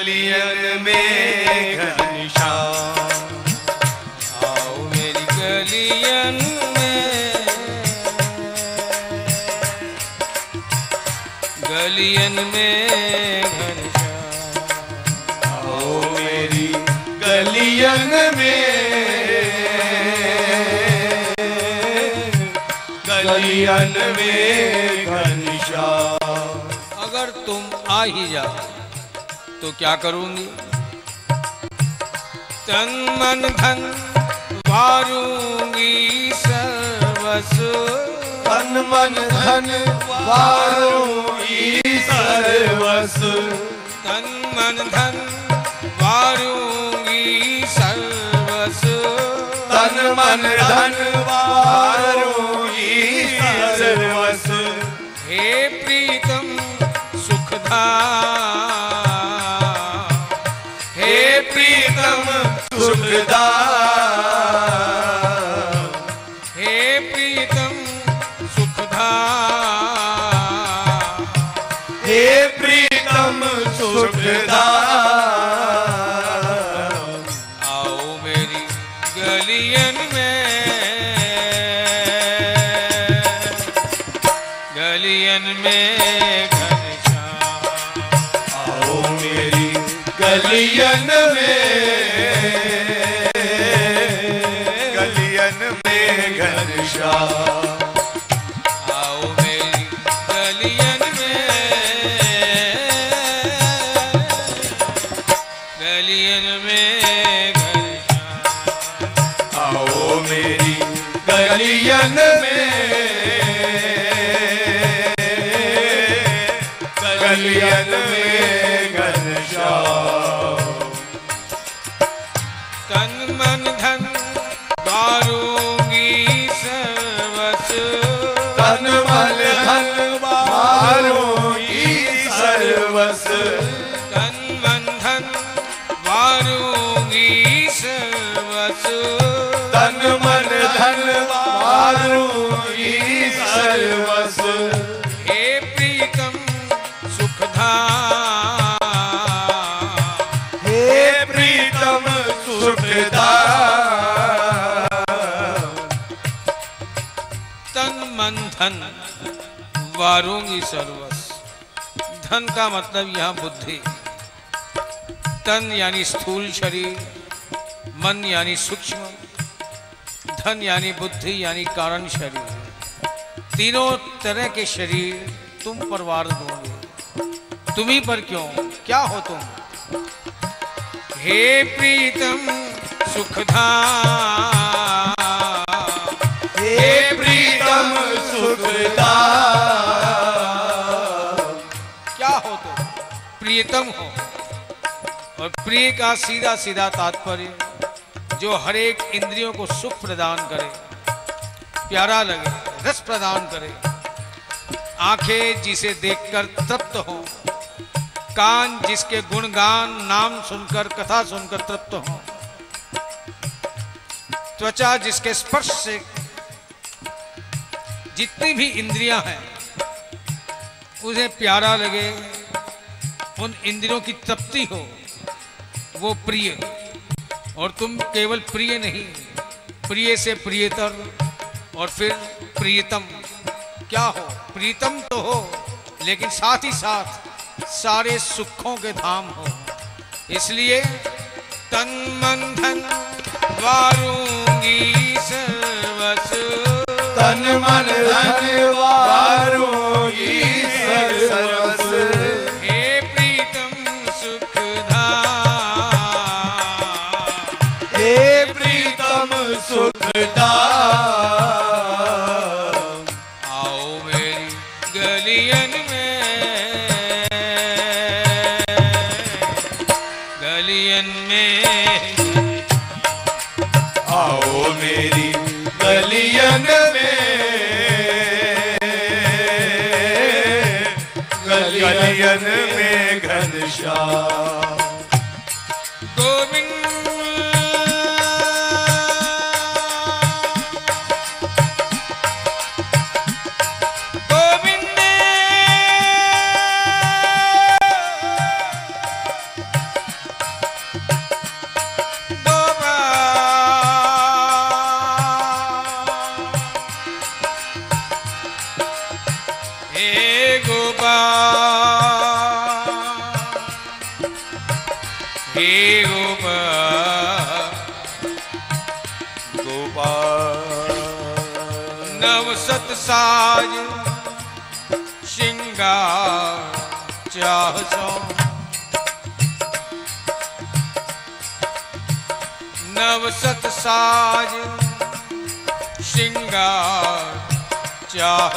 गलियन में घनश्याम। आओ मेरी गलियन में गलियन में घनश्याम। आओ मेरी गलियन में गलियन में घनश्याम। अगर तुम आ ही जाओ तो क्या करूँगी? तन मन धन वारूँगी सर्वस्व। तन मन धन वारूँगी सर्वस्व। तन मन धन वारूँगी सर्वस्व। तन मन धन वारूँगी सर्वस्व। हे प्रीतम सुखदा सुखदा हे प्रीतम सुखदा हे प्रीतम सुखदा आओ मेरी गलियन में गलियन में घनश्याम आओ मेरी गलियन धन वारूँगी सर्वस। धन का मतलब यहाँ बुद्धि। तन यानी स्थूल शरीर, मन यानी सूक्ष्म, धन यानी बुद्धि यानी कारण शरीर। तीनों तरह के शरीर तुम पर वार दोगे। तुम ही पर क्यों? क्या हो तुम? हे प्रीतम सुखदा प्रीतम सुखदा। क्या हो तुम? प्रियतम हो। और प्रिय का सीधा सीधा तात्पर्य, जो हर एक इंद्रियों को सुख प्रदान करे, प्यारा लगे, रस प्रदान करे, आँखें जिसे देखकर तृप्त हो, कान जिसके गुणगान नाम सुनकर, कथा सुनकर तृप्त हो, त्वचा जिसके स्पर्श से जितनी भी इंद्रियाँ हैं, उसे प्यारा लगे, उन इंद्रियों की तृप्ति हो, वो प्रिय। और तुम केवल प्रिय नहीं, प्रिय से प्रियतर, और फिर प्रियतम। क्या हो? प्रीतम तो हो, लेकिन साथ ही साथ सारे सुखों के धाम हो। इसलिए तन मन धन वारूँगी सर्वस्व तन मन धन गलियन में घनश्याम साज, श्रृंगार चाह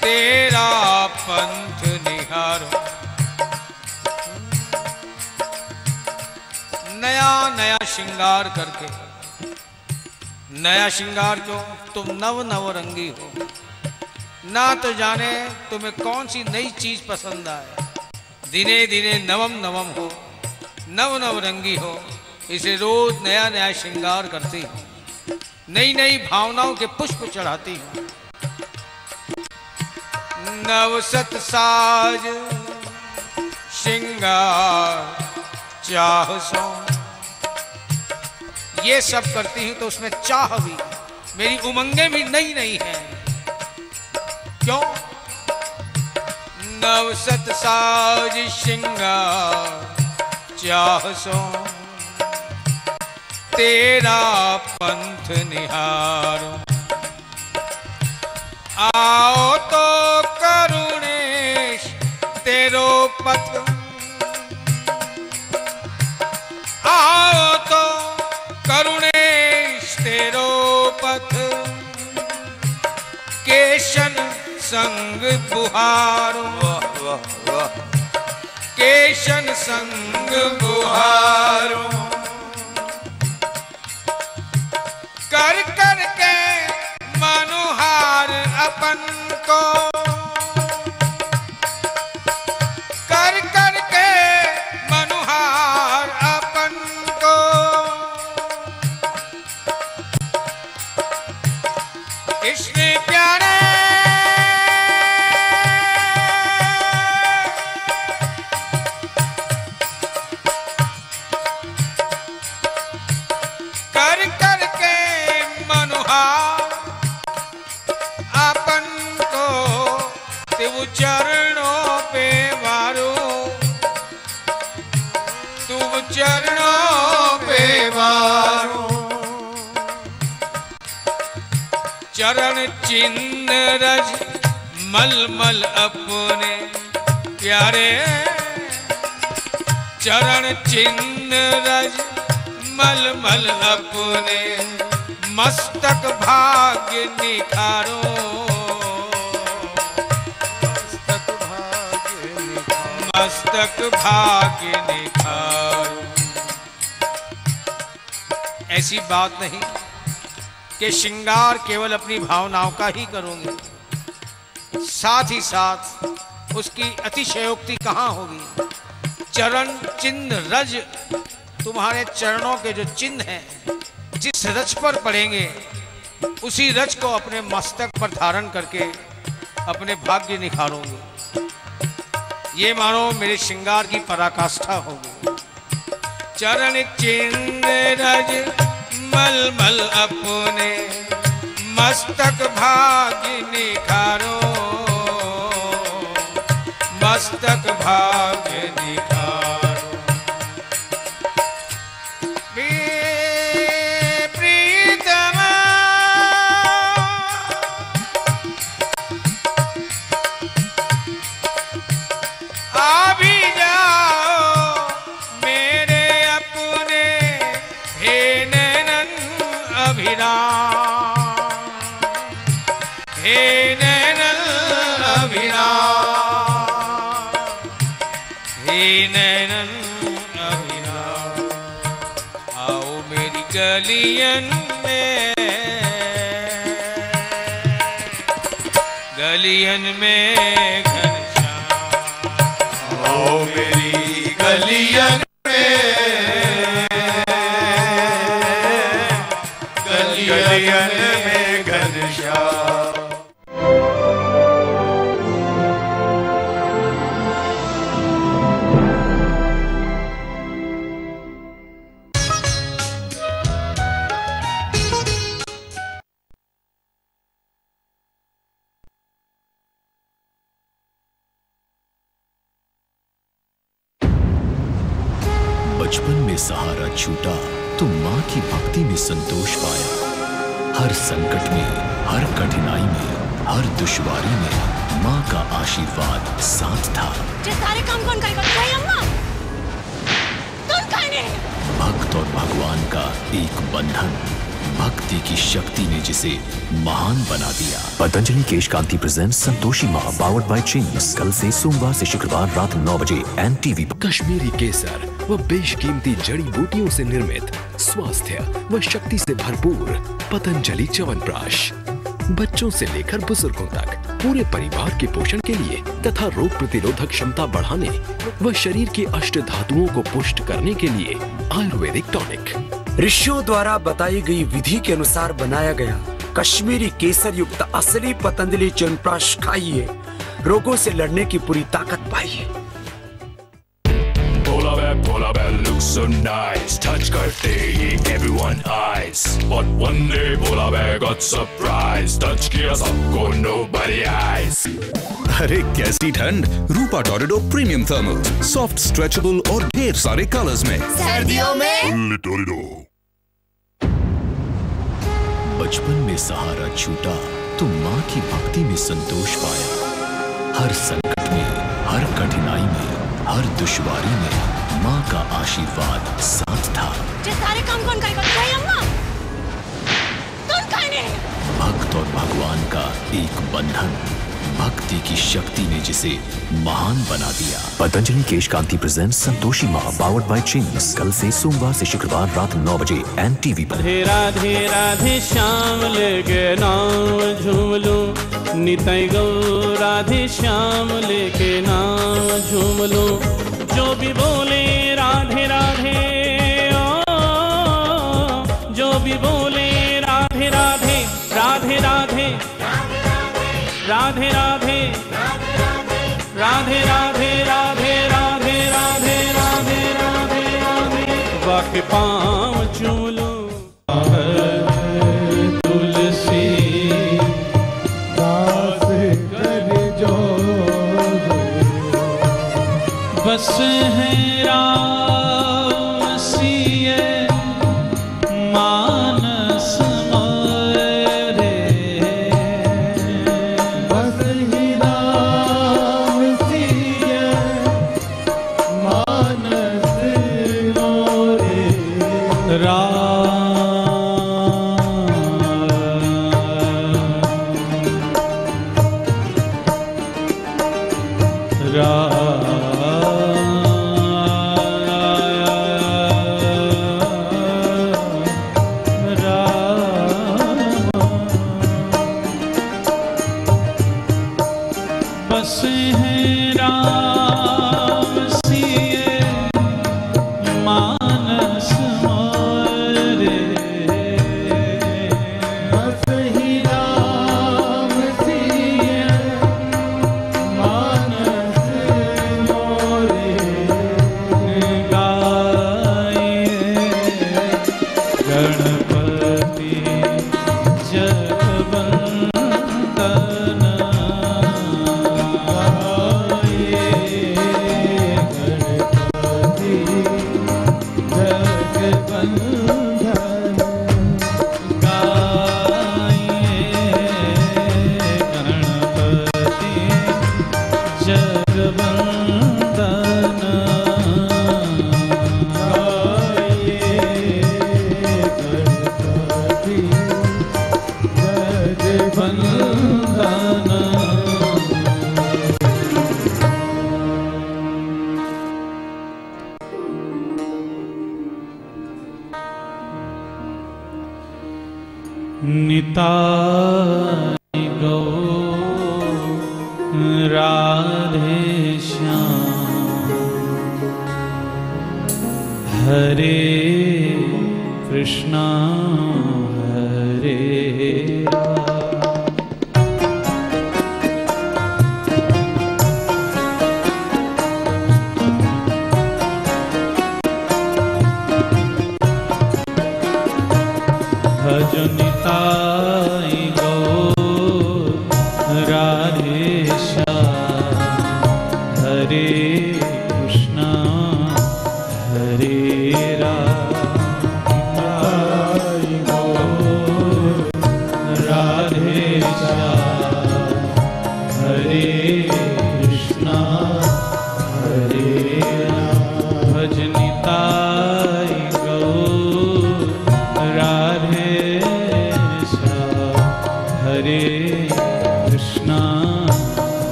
तेरा पंथ निहारो। नया नया श्रृंगार करके। नया श्रृंगार क्यों तुम नव नव रंगी हो। ना तो जाने तुम्हें कौन सी नई चीज़ पसंद आए। दिने दिने नवम नवम हो। नव नव रंगी हो। इसे रोज नया नया श्रृंगार करती हो। नई नई भावनाओं के पुष्प चढ़ाती हो। नव सत साज श्रृंगार चाह ये सब करती हूँ तो उसमें चाह भी मेरी उमंगे भी नई नई है। क्यों? नव सत साज श्रृंगार चाह सो। तेरा पंथ निहारो। आओ तो करुणेश तेरो पथ। आओ तो करुणेश तेरो पथ। केशन संग बुहारो। केशन संग बुहारो। कर करके मनोहार अपन को। चरण चिन्ह रज मल मल अपने प्यारे। चरण चिन्ह रज मल मल अपने मस्तक भाग्य निखारो। मस्तक भाग्य निखारो। ऐसी बात नहीं। कि श्रृंगार केवल अपनी भावनाओं का ही करूँगी। साथ ही साथ उसकी अतिशयोक्ति कहाँ होगी? चरण चिन्ह रज, तुम्हारे चरणों के जो चिन्ह हैं, जिस रज पर पड़ेंगे, उसी रज को अपने मस्तक पर धारण करके अपने भाग्य निखारोगे। ये मानो मेरे श्रृंगार की पराकाष्ठा होगी। चरण चिन्ह रज मल मल अपने मस्तक भागी निखारो। मस्तक भाग्य निखारो। गलियन में गलियन में present Santoshi Maa powered bye Ching's कल से सोमवार से शुक्रवार रात नौ बजे एन टीवी कश्मीरी केसर व बेशकीमती जड़ी बूटियों से निर्मित स्वास्थ्य व शक्ति से भरपूर पतंजलि च्यवनप्राश। बच्चों से लेकर बुज़ुर्गों तक पूरे परिवार के पोषण के लिए तथा रोग प्रतिरोधक क्षमता बढ़ाने व शरीर की अष्ट धातुओं को पुष्ट करने के लिए आयुर्वेदिक टॉनिक। ऋषियों द्वारा बताई गई विधि के अनुसार बनाया गया कश्मीरी केसर युक्त असली पतंजलि च्यवनप्राश खाइए रोगों से लड़ने की पूरी ताकत पाइए Polar bear, polar bear looks so nice. Touch करते ही everyone eyes. But one day polar bear got surprised. Touch किया सबको nobody eyes. अरे कैसी ठंड Rupa Torrido premium thermal soft stretchable और ढेर सारे कलर्स में सर्दियों में टोरेडो बचपन में सहारा छूटा तो माँ की भक्ति में संतोष पाया। हर संकट में हर कठिनाई में हर दुश्वारी में माँ का आशीर्वाद साथ था। सारे काम कौन करेगा? अम्मा। तुम भक्त और भगवान का एक बंधन। भक्ति की शक्ति ने जिसे महान बना दिया। Patanjali Kesh Kanti present Santoshi Maa powered by Ching's कल से सोमवार से शुक्रवार रात नौ बजे एन टीवी पर। राधे राधे राधे श्याम लेके नाम झूम लूँ नितय गौ राधे श्याम लेके नाम झूम लूँ जो भी बोले राधे राधे ओ, जो भी बोले राधे राधे।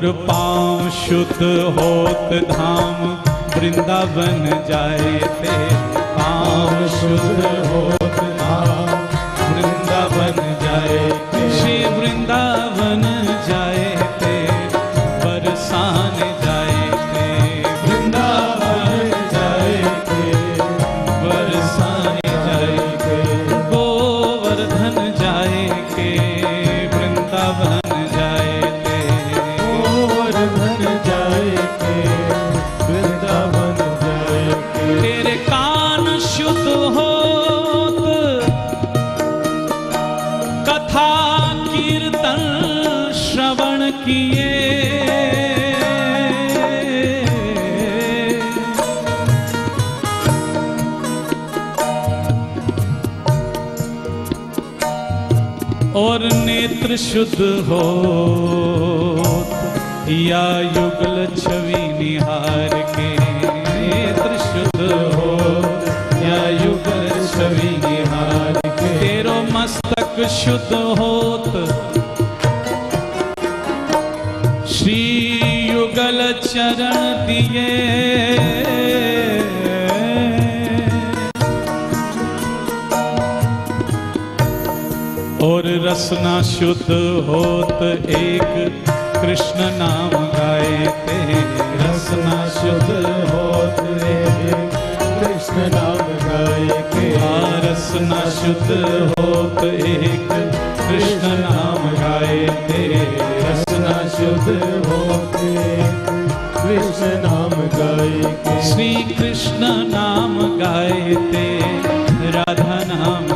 और पाँव शुद्ध होत धाम वृंदावन जाए थे पाँव शुद्ध होत नेत्र शुद्ध हो या युगल छवि निहार के नेत्र शुद्ध हो या युगल छवि निहार के तेरो मस्तक शुद्ध होत। श्री युगल चरण दिए रसना शुद्ध होत एक कृष्ण नाम गाए थे रसना शुद्ध होत एक कृष्ण नाम गाए के रसना शुद्ध होत एक कृष्ण नाम गाए थे रसना शुद्ध होत एक कृष्ण नाम गाए के श्री कृष्ण नाम गाए थे राधा नाम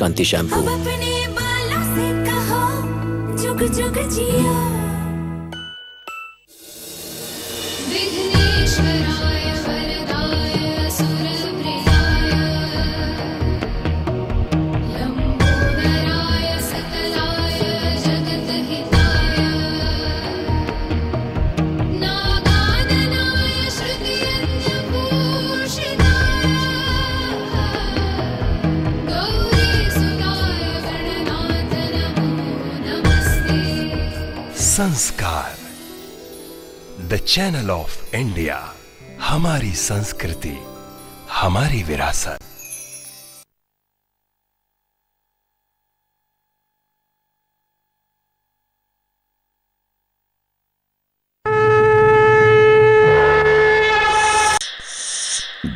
Patanjali Kesh channel of India हमारी संस्कृति, हमारी विरासत।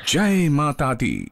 जय माता दी।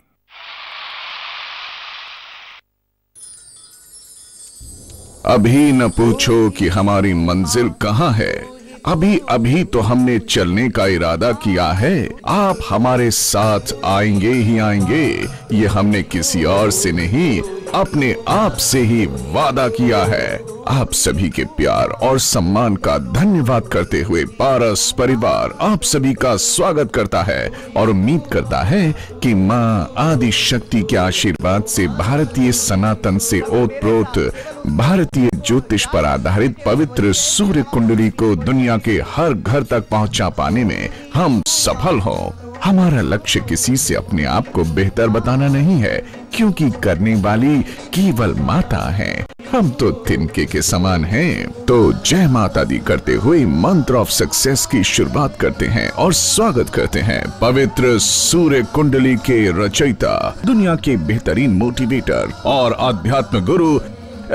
अभी न पूछो कि हमारी मंजिल कहाँ है। अभी अभी तो हमने चलने का इरादा किया है। आप हमारे साथ आएँगे ही आएँगे। ये हमने किसी और से नहीं, अपने आप से ही वादा किया है। आप सभी के प्यार और सम्मान का धन्यवाद करते हुए पारस परिवार आप सभी का स्वागत करता है और उम्मीद करता है कि माँ आदि शक्ति के आशीर्वाद से भारतीय सनातन से ओतप्रोत, भारतीय ज्योतिष पर आधारित पवित्र सूर्य कुंडली को दुनिया के हर घर तक पहुँचा पाने में हम सफल हो। हमारा लक्ष्य किसी से अपने आप को बेहतर बताना नहीं है, क्योंकि करने वाली केवल माता है। हम तो तिनके के समान हैं। तो जय माता दी करते हुए मंत्र ऑफ़ सक्सेस की शुरुआत करते हैं और स्वागत करते हैं पवित्र सूर्य कुंडली के रचयिता, दुनिया के बेहतरीन मोटिवेटर और आध्यात्म गुरु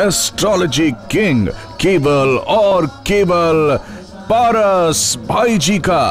एस्ट्रोलॉजी किंग केवल और केवल पारस भाई जी का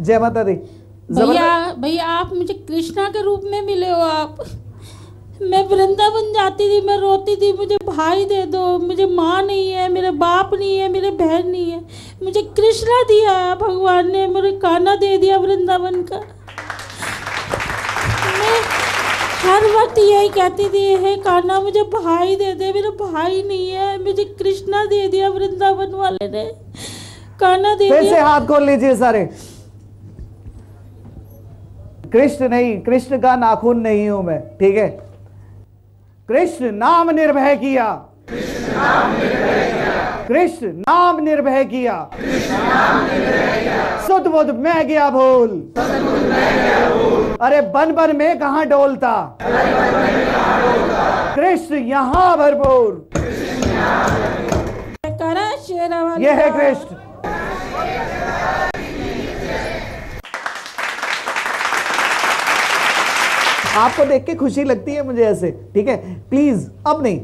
जय माता दी। भैया भैया आप मुझे कृष्णा के रूप में मिले हो आप। मैं वृंदावन जाती थी मैं रोती थी मुझे भाई दे दो मुझे माँ नहीं है मेरे बाप नहीं है मेरे बहन नहीं है। मुझे कृष्णा दिया भगवान ने मुझे काना दे दिया वृंदावन का। मैं हर वक्त यही कहती थी हे काना मुझे भाई दे दे मेरा भाई नहीं है मुझे कृष्णा दे दिया वृंदावन वाले ने। काना दे फिर से दिया हाथ खोल लीजिए सारे। कृष्ण नहीं कृष्ण का नाखून नहीं हूँ मैं ठीक है? कृष्ण नाम निर्भय किया। कृष्ण नाम निर्भय किया। सुध बुध मैं गया भूल अरे बन बन में कहा डोलता? कृष्ण यहाँ भरपूर। शेरा है कृष्ण। आपको देख के खुशी लगती है मुझे ऐसे ठीक है? प्लीज़ अब नहीं।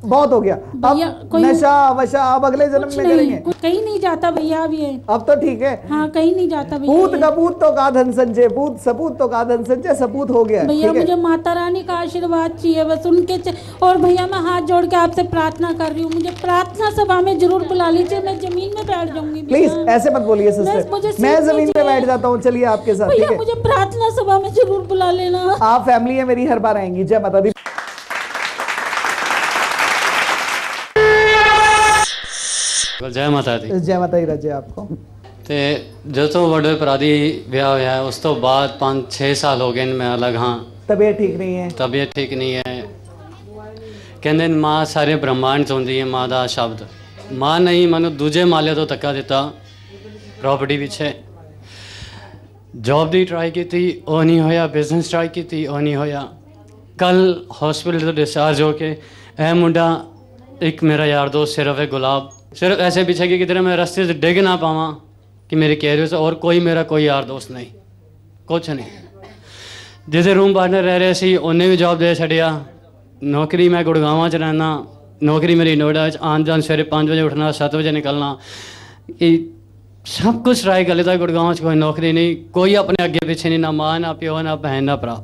बहुत हो गया। अब नशा वशा अब अगले जन्म में करेंगे। कहीं नहीं जाता भैया अब ये। अब तो ठीक है। हाँ कहीं नहीं जाता भैया पूत का पूत तो का धन संचय पूत सपूत तो का धन संचय सपूत हो गया। भैया मुझे माता रानी का आशीर्वाद चाहिए बस उनके और भैया मैं हाथ जोड़ के आपसे प्रार्थना कर रही हूँ मुझे प्रार्थना सभा में ज़रूर बुला लीजिए मैं ज़मीन में बैठ जाऊँगी प्लीज़ ऐसे मत बोलिए सिस्टर। मैं ज़मीन पे लीजिए। बैठ जाता हूँ चलिए आपके साथ भैया मुझे प्रार्थना सभा में ज़रूर बुला लेना। आप फैमिली है मेरी हर बार आएँगी। जय माता दी। ਜੈ ਮਾਤਾ ਦੀ। ਜੈ ਮਾਤਾ ਦੀ ਰਾਜੇ ਆਪਕੋ। ਤੇ ਜਦੋਂ ਵੱਡੇ ਭਰਾ ਦੀ ਵਿਆਹ ਹੋਇਆ ਉਸ ਤੋਂ ਬਾਅਦ 5-6 ਸਾਲ ਹੋ ਗਏ ਨੇ ਮੈਂ ਅਲੱਗ ਹਾਂ। ਤਬੀਅਤ ਠੀਕ ਨਹੀਂ ਹੈ। ਤਬੀਅਤ ਠੀਕ ਨਹੀਂ ਹੈ। ਕਹਿੰਦੇ ਮਾਂ ਸਾਰੇ ਬ੍ਰਹਮਾਂਡ ਚ ਸੁਣਦੀ ਹੈ ਮਾਂ ਦਾ ਸ਼ਬਦ। ਮਾਂ ਨਹੀਂ ਮੈਨੂੰ ਦੂਜੇ ਮਾਲੇ ਤੋਂ ਤੱਕਾ ਦਿੱਤਾ ਪ੍ਰਾਪਰਟੀ ਪਿੱਛੇ ਜੌਬ ਦੀ ਟਰਾਈ ਕੀਤੀ ਉਹ ਨਹੀਂ ਹੋਇਆ ਬਿਜ਼ਨਸ ਟਰਾਈ ਕੀਤੀ ਉਹ ਨਹੀਂ ਹੋਇਆ। ਕੱਲ ਹਸਪੀਟਲ ਤੋਂ ਡਿਸਚਾਰਜ ਹੋ ਕੇ ਇਹ ਮੁੰਡਾ ਇੱਕ ਮੇਰਾ ਯਾਰ ਦੋਸਤ ਸਿਰਫ ਹੈ ਗੁਲਾਬ सिर्फ़ ऐसे पीछे कि कितने मैं रस्ते से डेग ना पावा कि मेरे कैरियर से और कोई मेरा कोई यार दोस्त नहीं। कुछ नहीं। जैसे रूम पार्टनर रह रहे सी, उन्हें भी जॉब दे छड़िया। नौकरी मैं गुड़गावा च रहना। नौकरी मेरी नोएडा च। आन जान सवेरे पाँच बजे उठना सत्त बजे निकलना। सब कुछ ट्राई कर लेता गुड़गांव च। कोई नौकरी नहीं। कोई अपने अगे पिछे नहीं, ना माँ, ना प्यो, ना बहन ना भरा।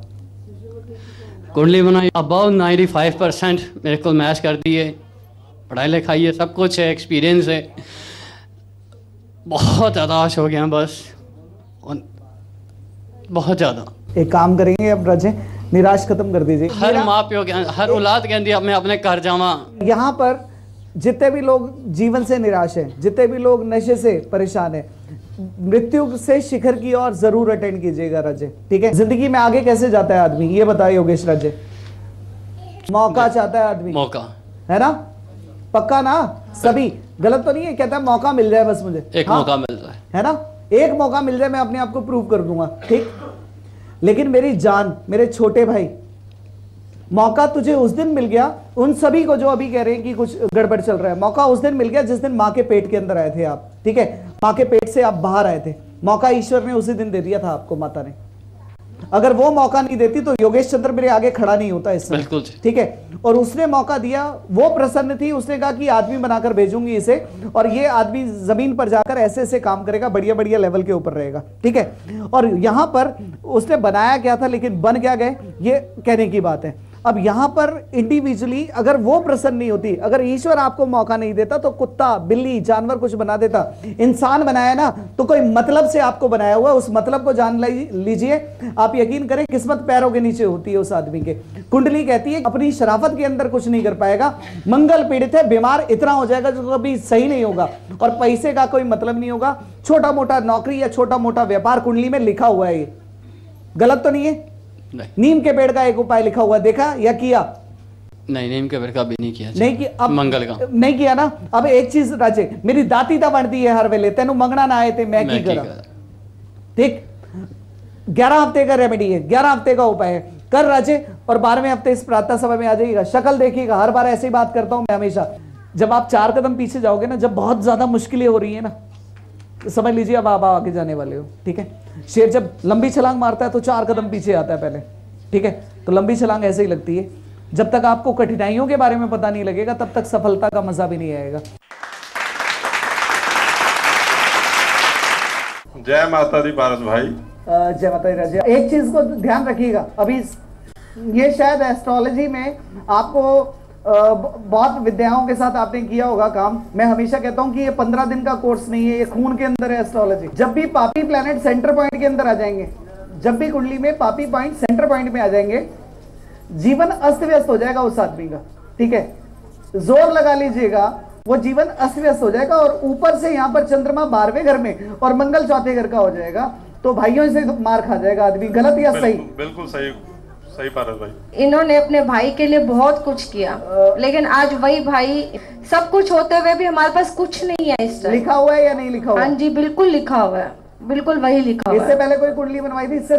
कुंडली बनाई। अबाउ नाइनटी फाइव परसेंट मेरे को मैच कर है। पढ़ाई लिखाई है सब कुछ है एक्सपीरियंस है। बहुत हताश हो गया बस। बहुत ज़्यादा। एक काम करेंगे अब रजे निराश खत्म कर दीजिए। हर माँ प्यो के हर औलाद कहती है मैं अपने घर जावा यहाँ पर जितने भी लोग जीवन से निराश हैं जितने भी लोग नशे से परेशान हैं मृत्यु से शिखर की ओर ज़रूर अटेंड कीजिएगा रजे ठीक है? ज़िंदगी में आगे कैसे जाता है आदमी? ये बताए योगेश रजे। मौका चाहता है आदमी। मौका। है ना? पक्का ना? सभी। गलत तो नहीं है कहता है मौका मिल जाए बस मुझे। एक हाँ, मौका मिलता है। है ना? एक मौका मिल जाए मैं अपने आप को प्रूव कर दूँगा ठीक? लेकिन मेरी जान मेरे छोटे भाई मौका तुझे उस दिन मिल गया उन सभी को जो अभी कह रहे हैं कि कुछ गड़बड़ चल रहा है मौका उस दिन मिल गया जिस दिन माँ के पेट के अंदर आए थे आप ठीक है? माँ के पेट से आप बाहर आए थे। मौका ईश्वर ने उसी दिन दे दिया था आपको माता ने। अगर वो मौका नहीं देती तो योगेश चंद्र मेरे आगे खड़ा नहीं होता इस बिल्कुल ठीक है? और उसने मौका दिया वो प्रसन्न थी उसने कहा कि आदमी बनाकर भेजूँगी इसे और ये आदमी ज़मीन पर जाकर ऐसे ऐसे काम करेगा बढ़िया बढ़िया लेवल के ऊपर रहेगा। ठीक है? और यहाँ पर उसने बनाया क्या था लेकिन बन क्या गए? ये कहने की बात है। अब यहाँ पर इंडिविजुअली अगर वो प्रसन्न नहीं होती, अगर ईश्वर आपको मौका नहीं देता तो कुत्ता, बिल्ली, जानवर कुछ बना देता। इंसान बनाया ना तो कोई मतलब से आपको बनाया हुआ उस मतलब को जान लीजिए। आप यकीन करें, किस्मत पैरों के नीचे होती है उस आदमी के। कुंडली कहती है, अपनी शराफत के अंदर कुछ नहीं कर पाएगा। मंगल पीड़ित है, बीमार इतना हो जाएगा जो कभी सही नहीं होगा। और पैसे का कोई मतलब नहीं होगा। छोटा मोटा नौकरी या छोटा मोटा व्यापार कुंडली में लिखा हुआ है गलत तो नहीं है? नीम के पेड़ का एक उपाय लिखा हुआ देखा? या किया? नहीं नीम के पेड़ का भी नहीं किया नहीं कि अब मंगल का। नहीं किया ना? अब एक चीज़ राजे मेरी दाती ता बनती है हर वेले तेनु मंगना ना आए थे मैं की मैं की करा? ठीक ग्यारह हफ़्ते का रेमेडी है ग्यारह हफ़्ते का उपाय है। कर राजे और बारहवें हफ़्ते इस प्रातः सभा में आ जाइएगा। शक्ल देखिएगा हर बार ऐसे ही बात करता हूँ मैं हमेशा। जब आप चार कदम पीछे जाओगे ना जब बहुत ज़्यादा मुश्किलें हो रही है ना तो समझ लीजिए अब आप आगे जाने वाले हो ठीक है? शेर जब लंबी छलांग मारता है तो चार कदम पीछे आता है पहले ठीक है? तो लंबी छलांग ऐसे ही लगती है। जब तक आपको कठिनाइयों के बारे में पता नहीं लगेगा तब तक सफलता का मज़ा भी नहीं आएगा। जय माता दी पारस भाई। जय माता दी राजे एक चीज़ को ध्यान रखिएगा अभी ये शायद एस्ट्रोलॉजी में आपको बहुत विद्याओं के साथ आपने किया होगा काम। मैं हमेशा कहता हूँ कि ये पंद्रह दिन का कोर्स नहीं है ये खून के अंदर है एस्ट्रोलॉजी जब भी पापी प्लेनेट सेंटर पॉइंट के अंदर आ जाएँगे जब भी कुंडली में पापी पॉइंट सेंटर पॉइंट में आ जाएँगे जीवन अस्त व्यस्त हो जाएगा उस आदमी का ठीक है? ज़ोर लगा लीजिएगा वो जीवन अस्त व्यस्त हो जाएगा और ऊपर से यहाँ पर चंद्रमा बारहवें घर में और मंगल चौथे घर का हो जाएगा तो भाइयों से मार खा जाएगा आदमी। गलत या सही? बिल्कुल बिल्कुल सही। सही पारस भाई। इन्होंने अपने भाई के लिए बहुत कुछ किया। लेकिन आज वही भाई सब कुछ होते हुए भी हमारे पास कुछ नहीं है इस लिखा हुआ है या नहीं लिखा हुआ? हाँ जी बिल्कुल लिखा हुआ है। बिल्कुल वही लिखा हुआ इससे पहले कोई कुंडली बनवाई थी? इससे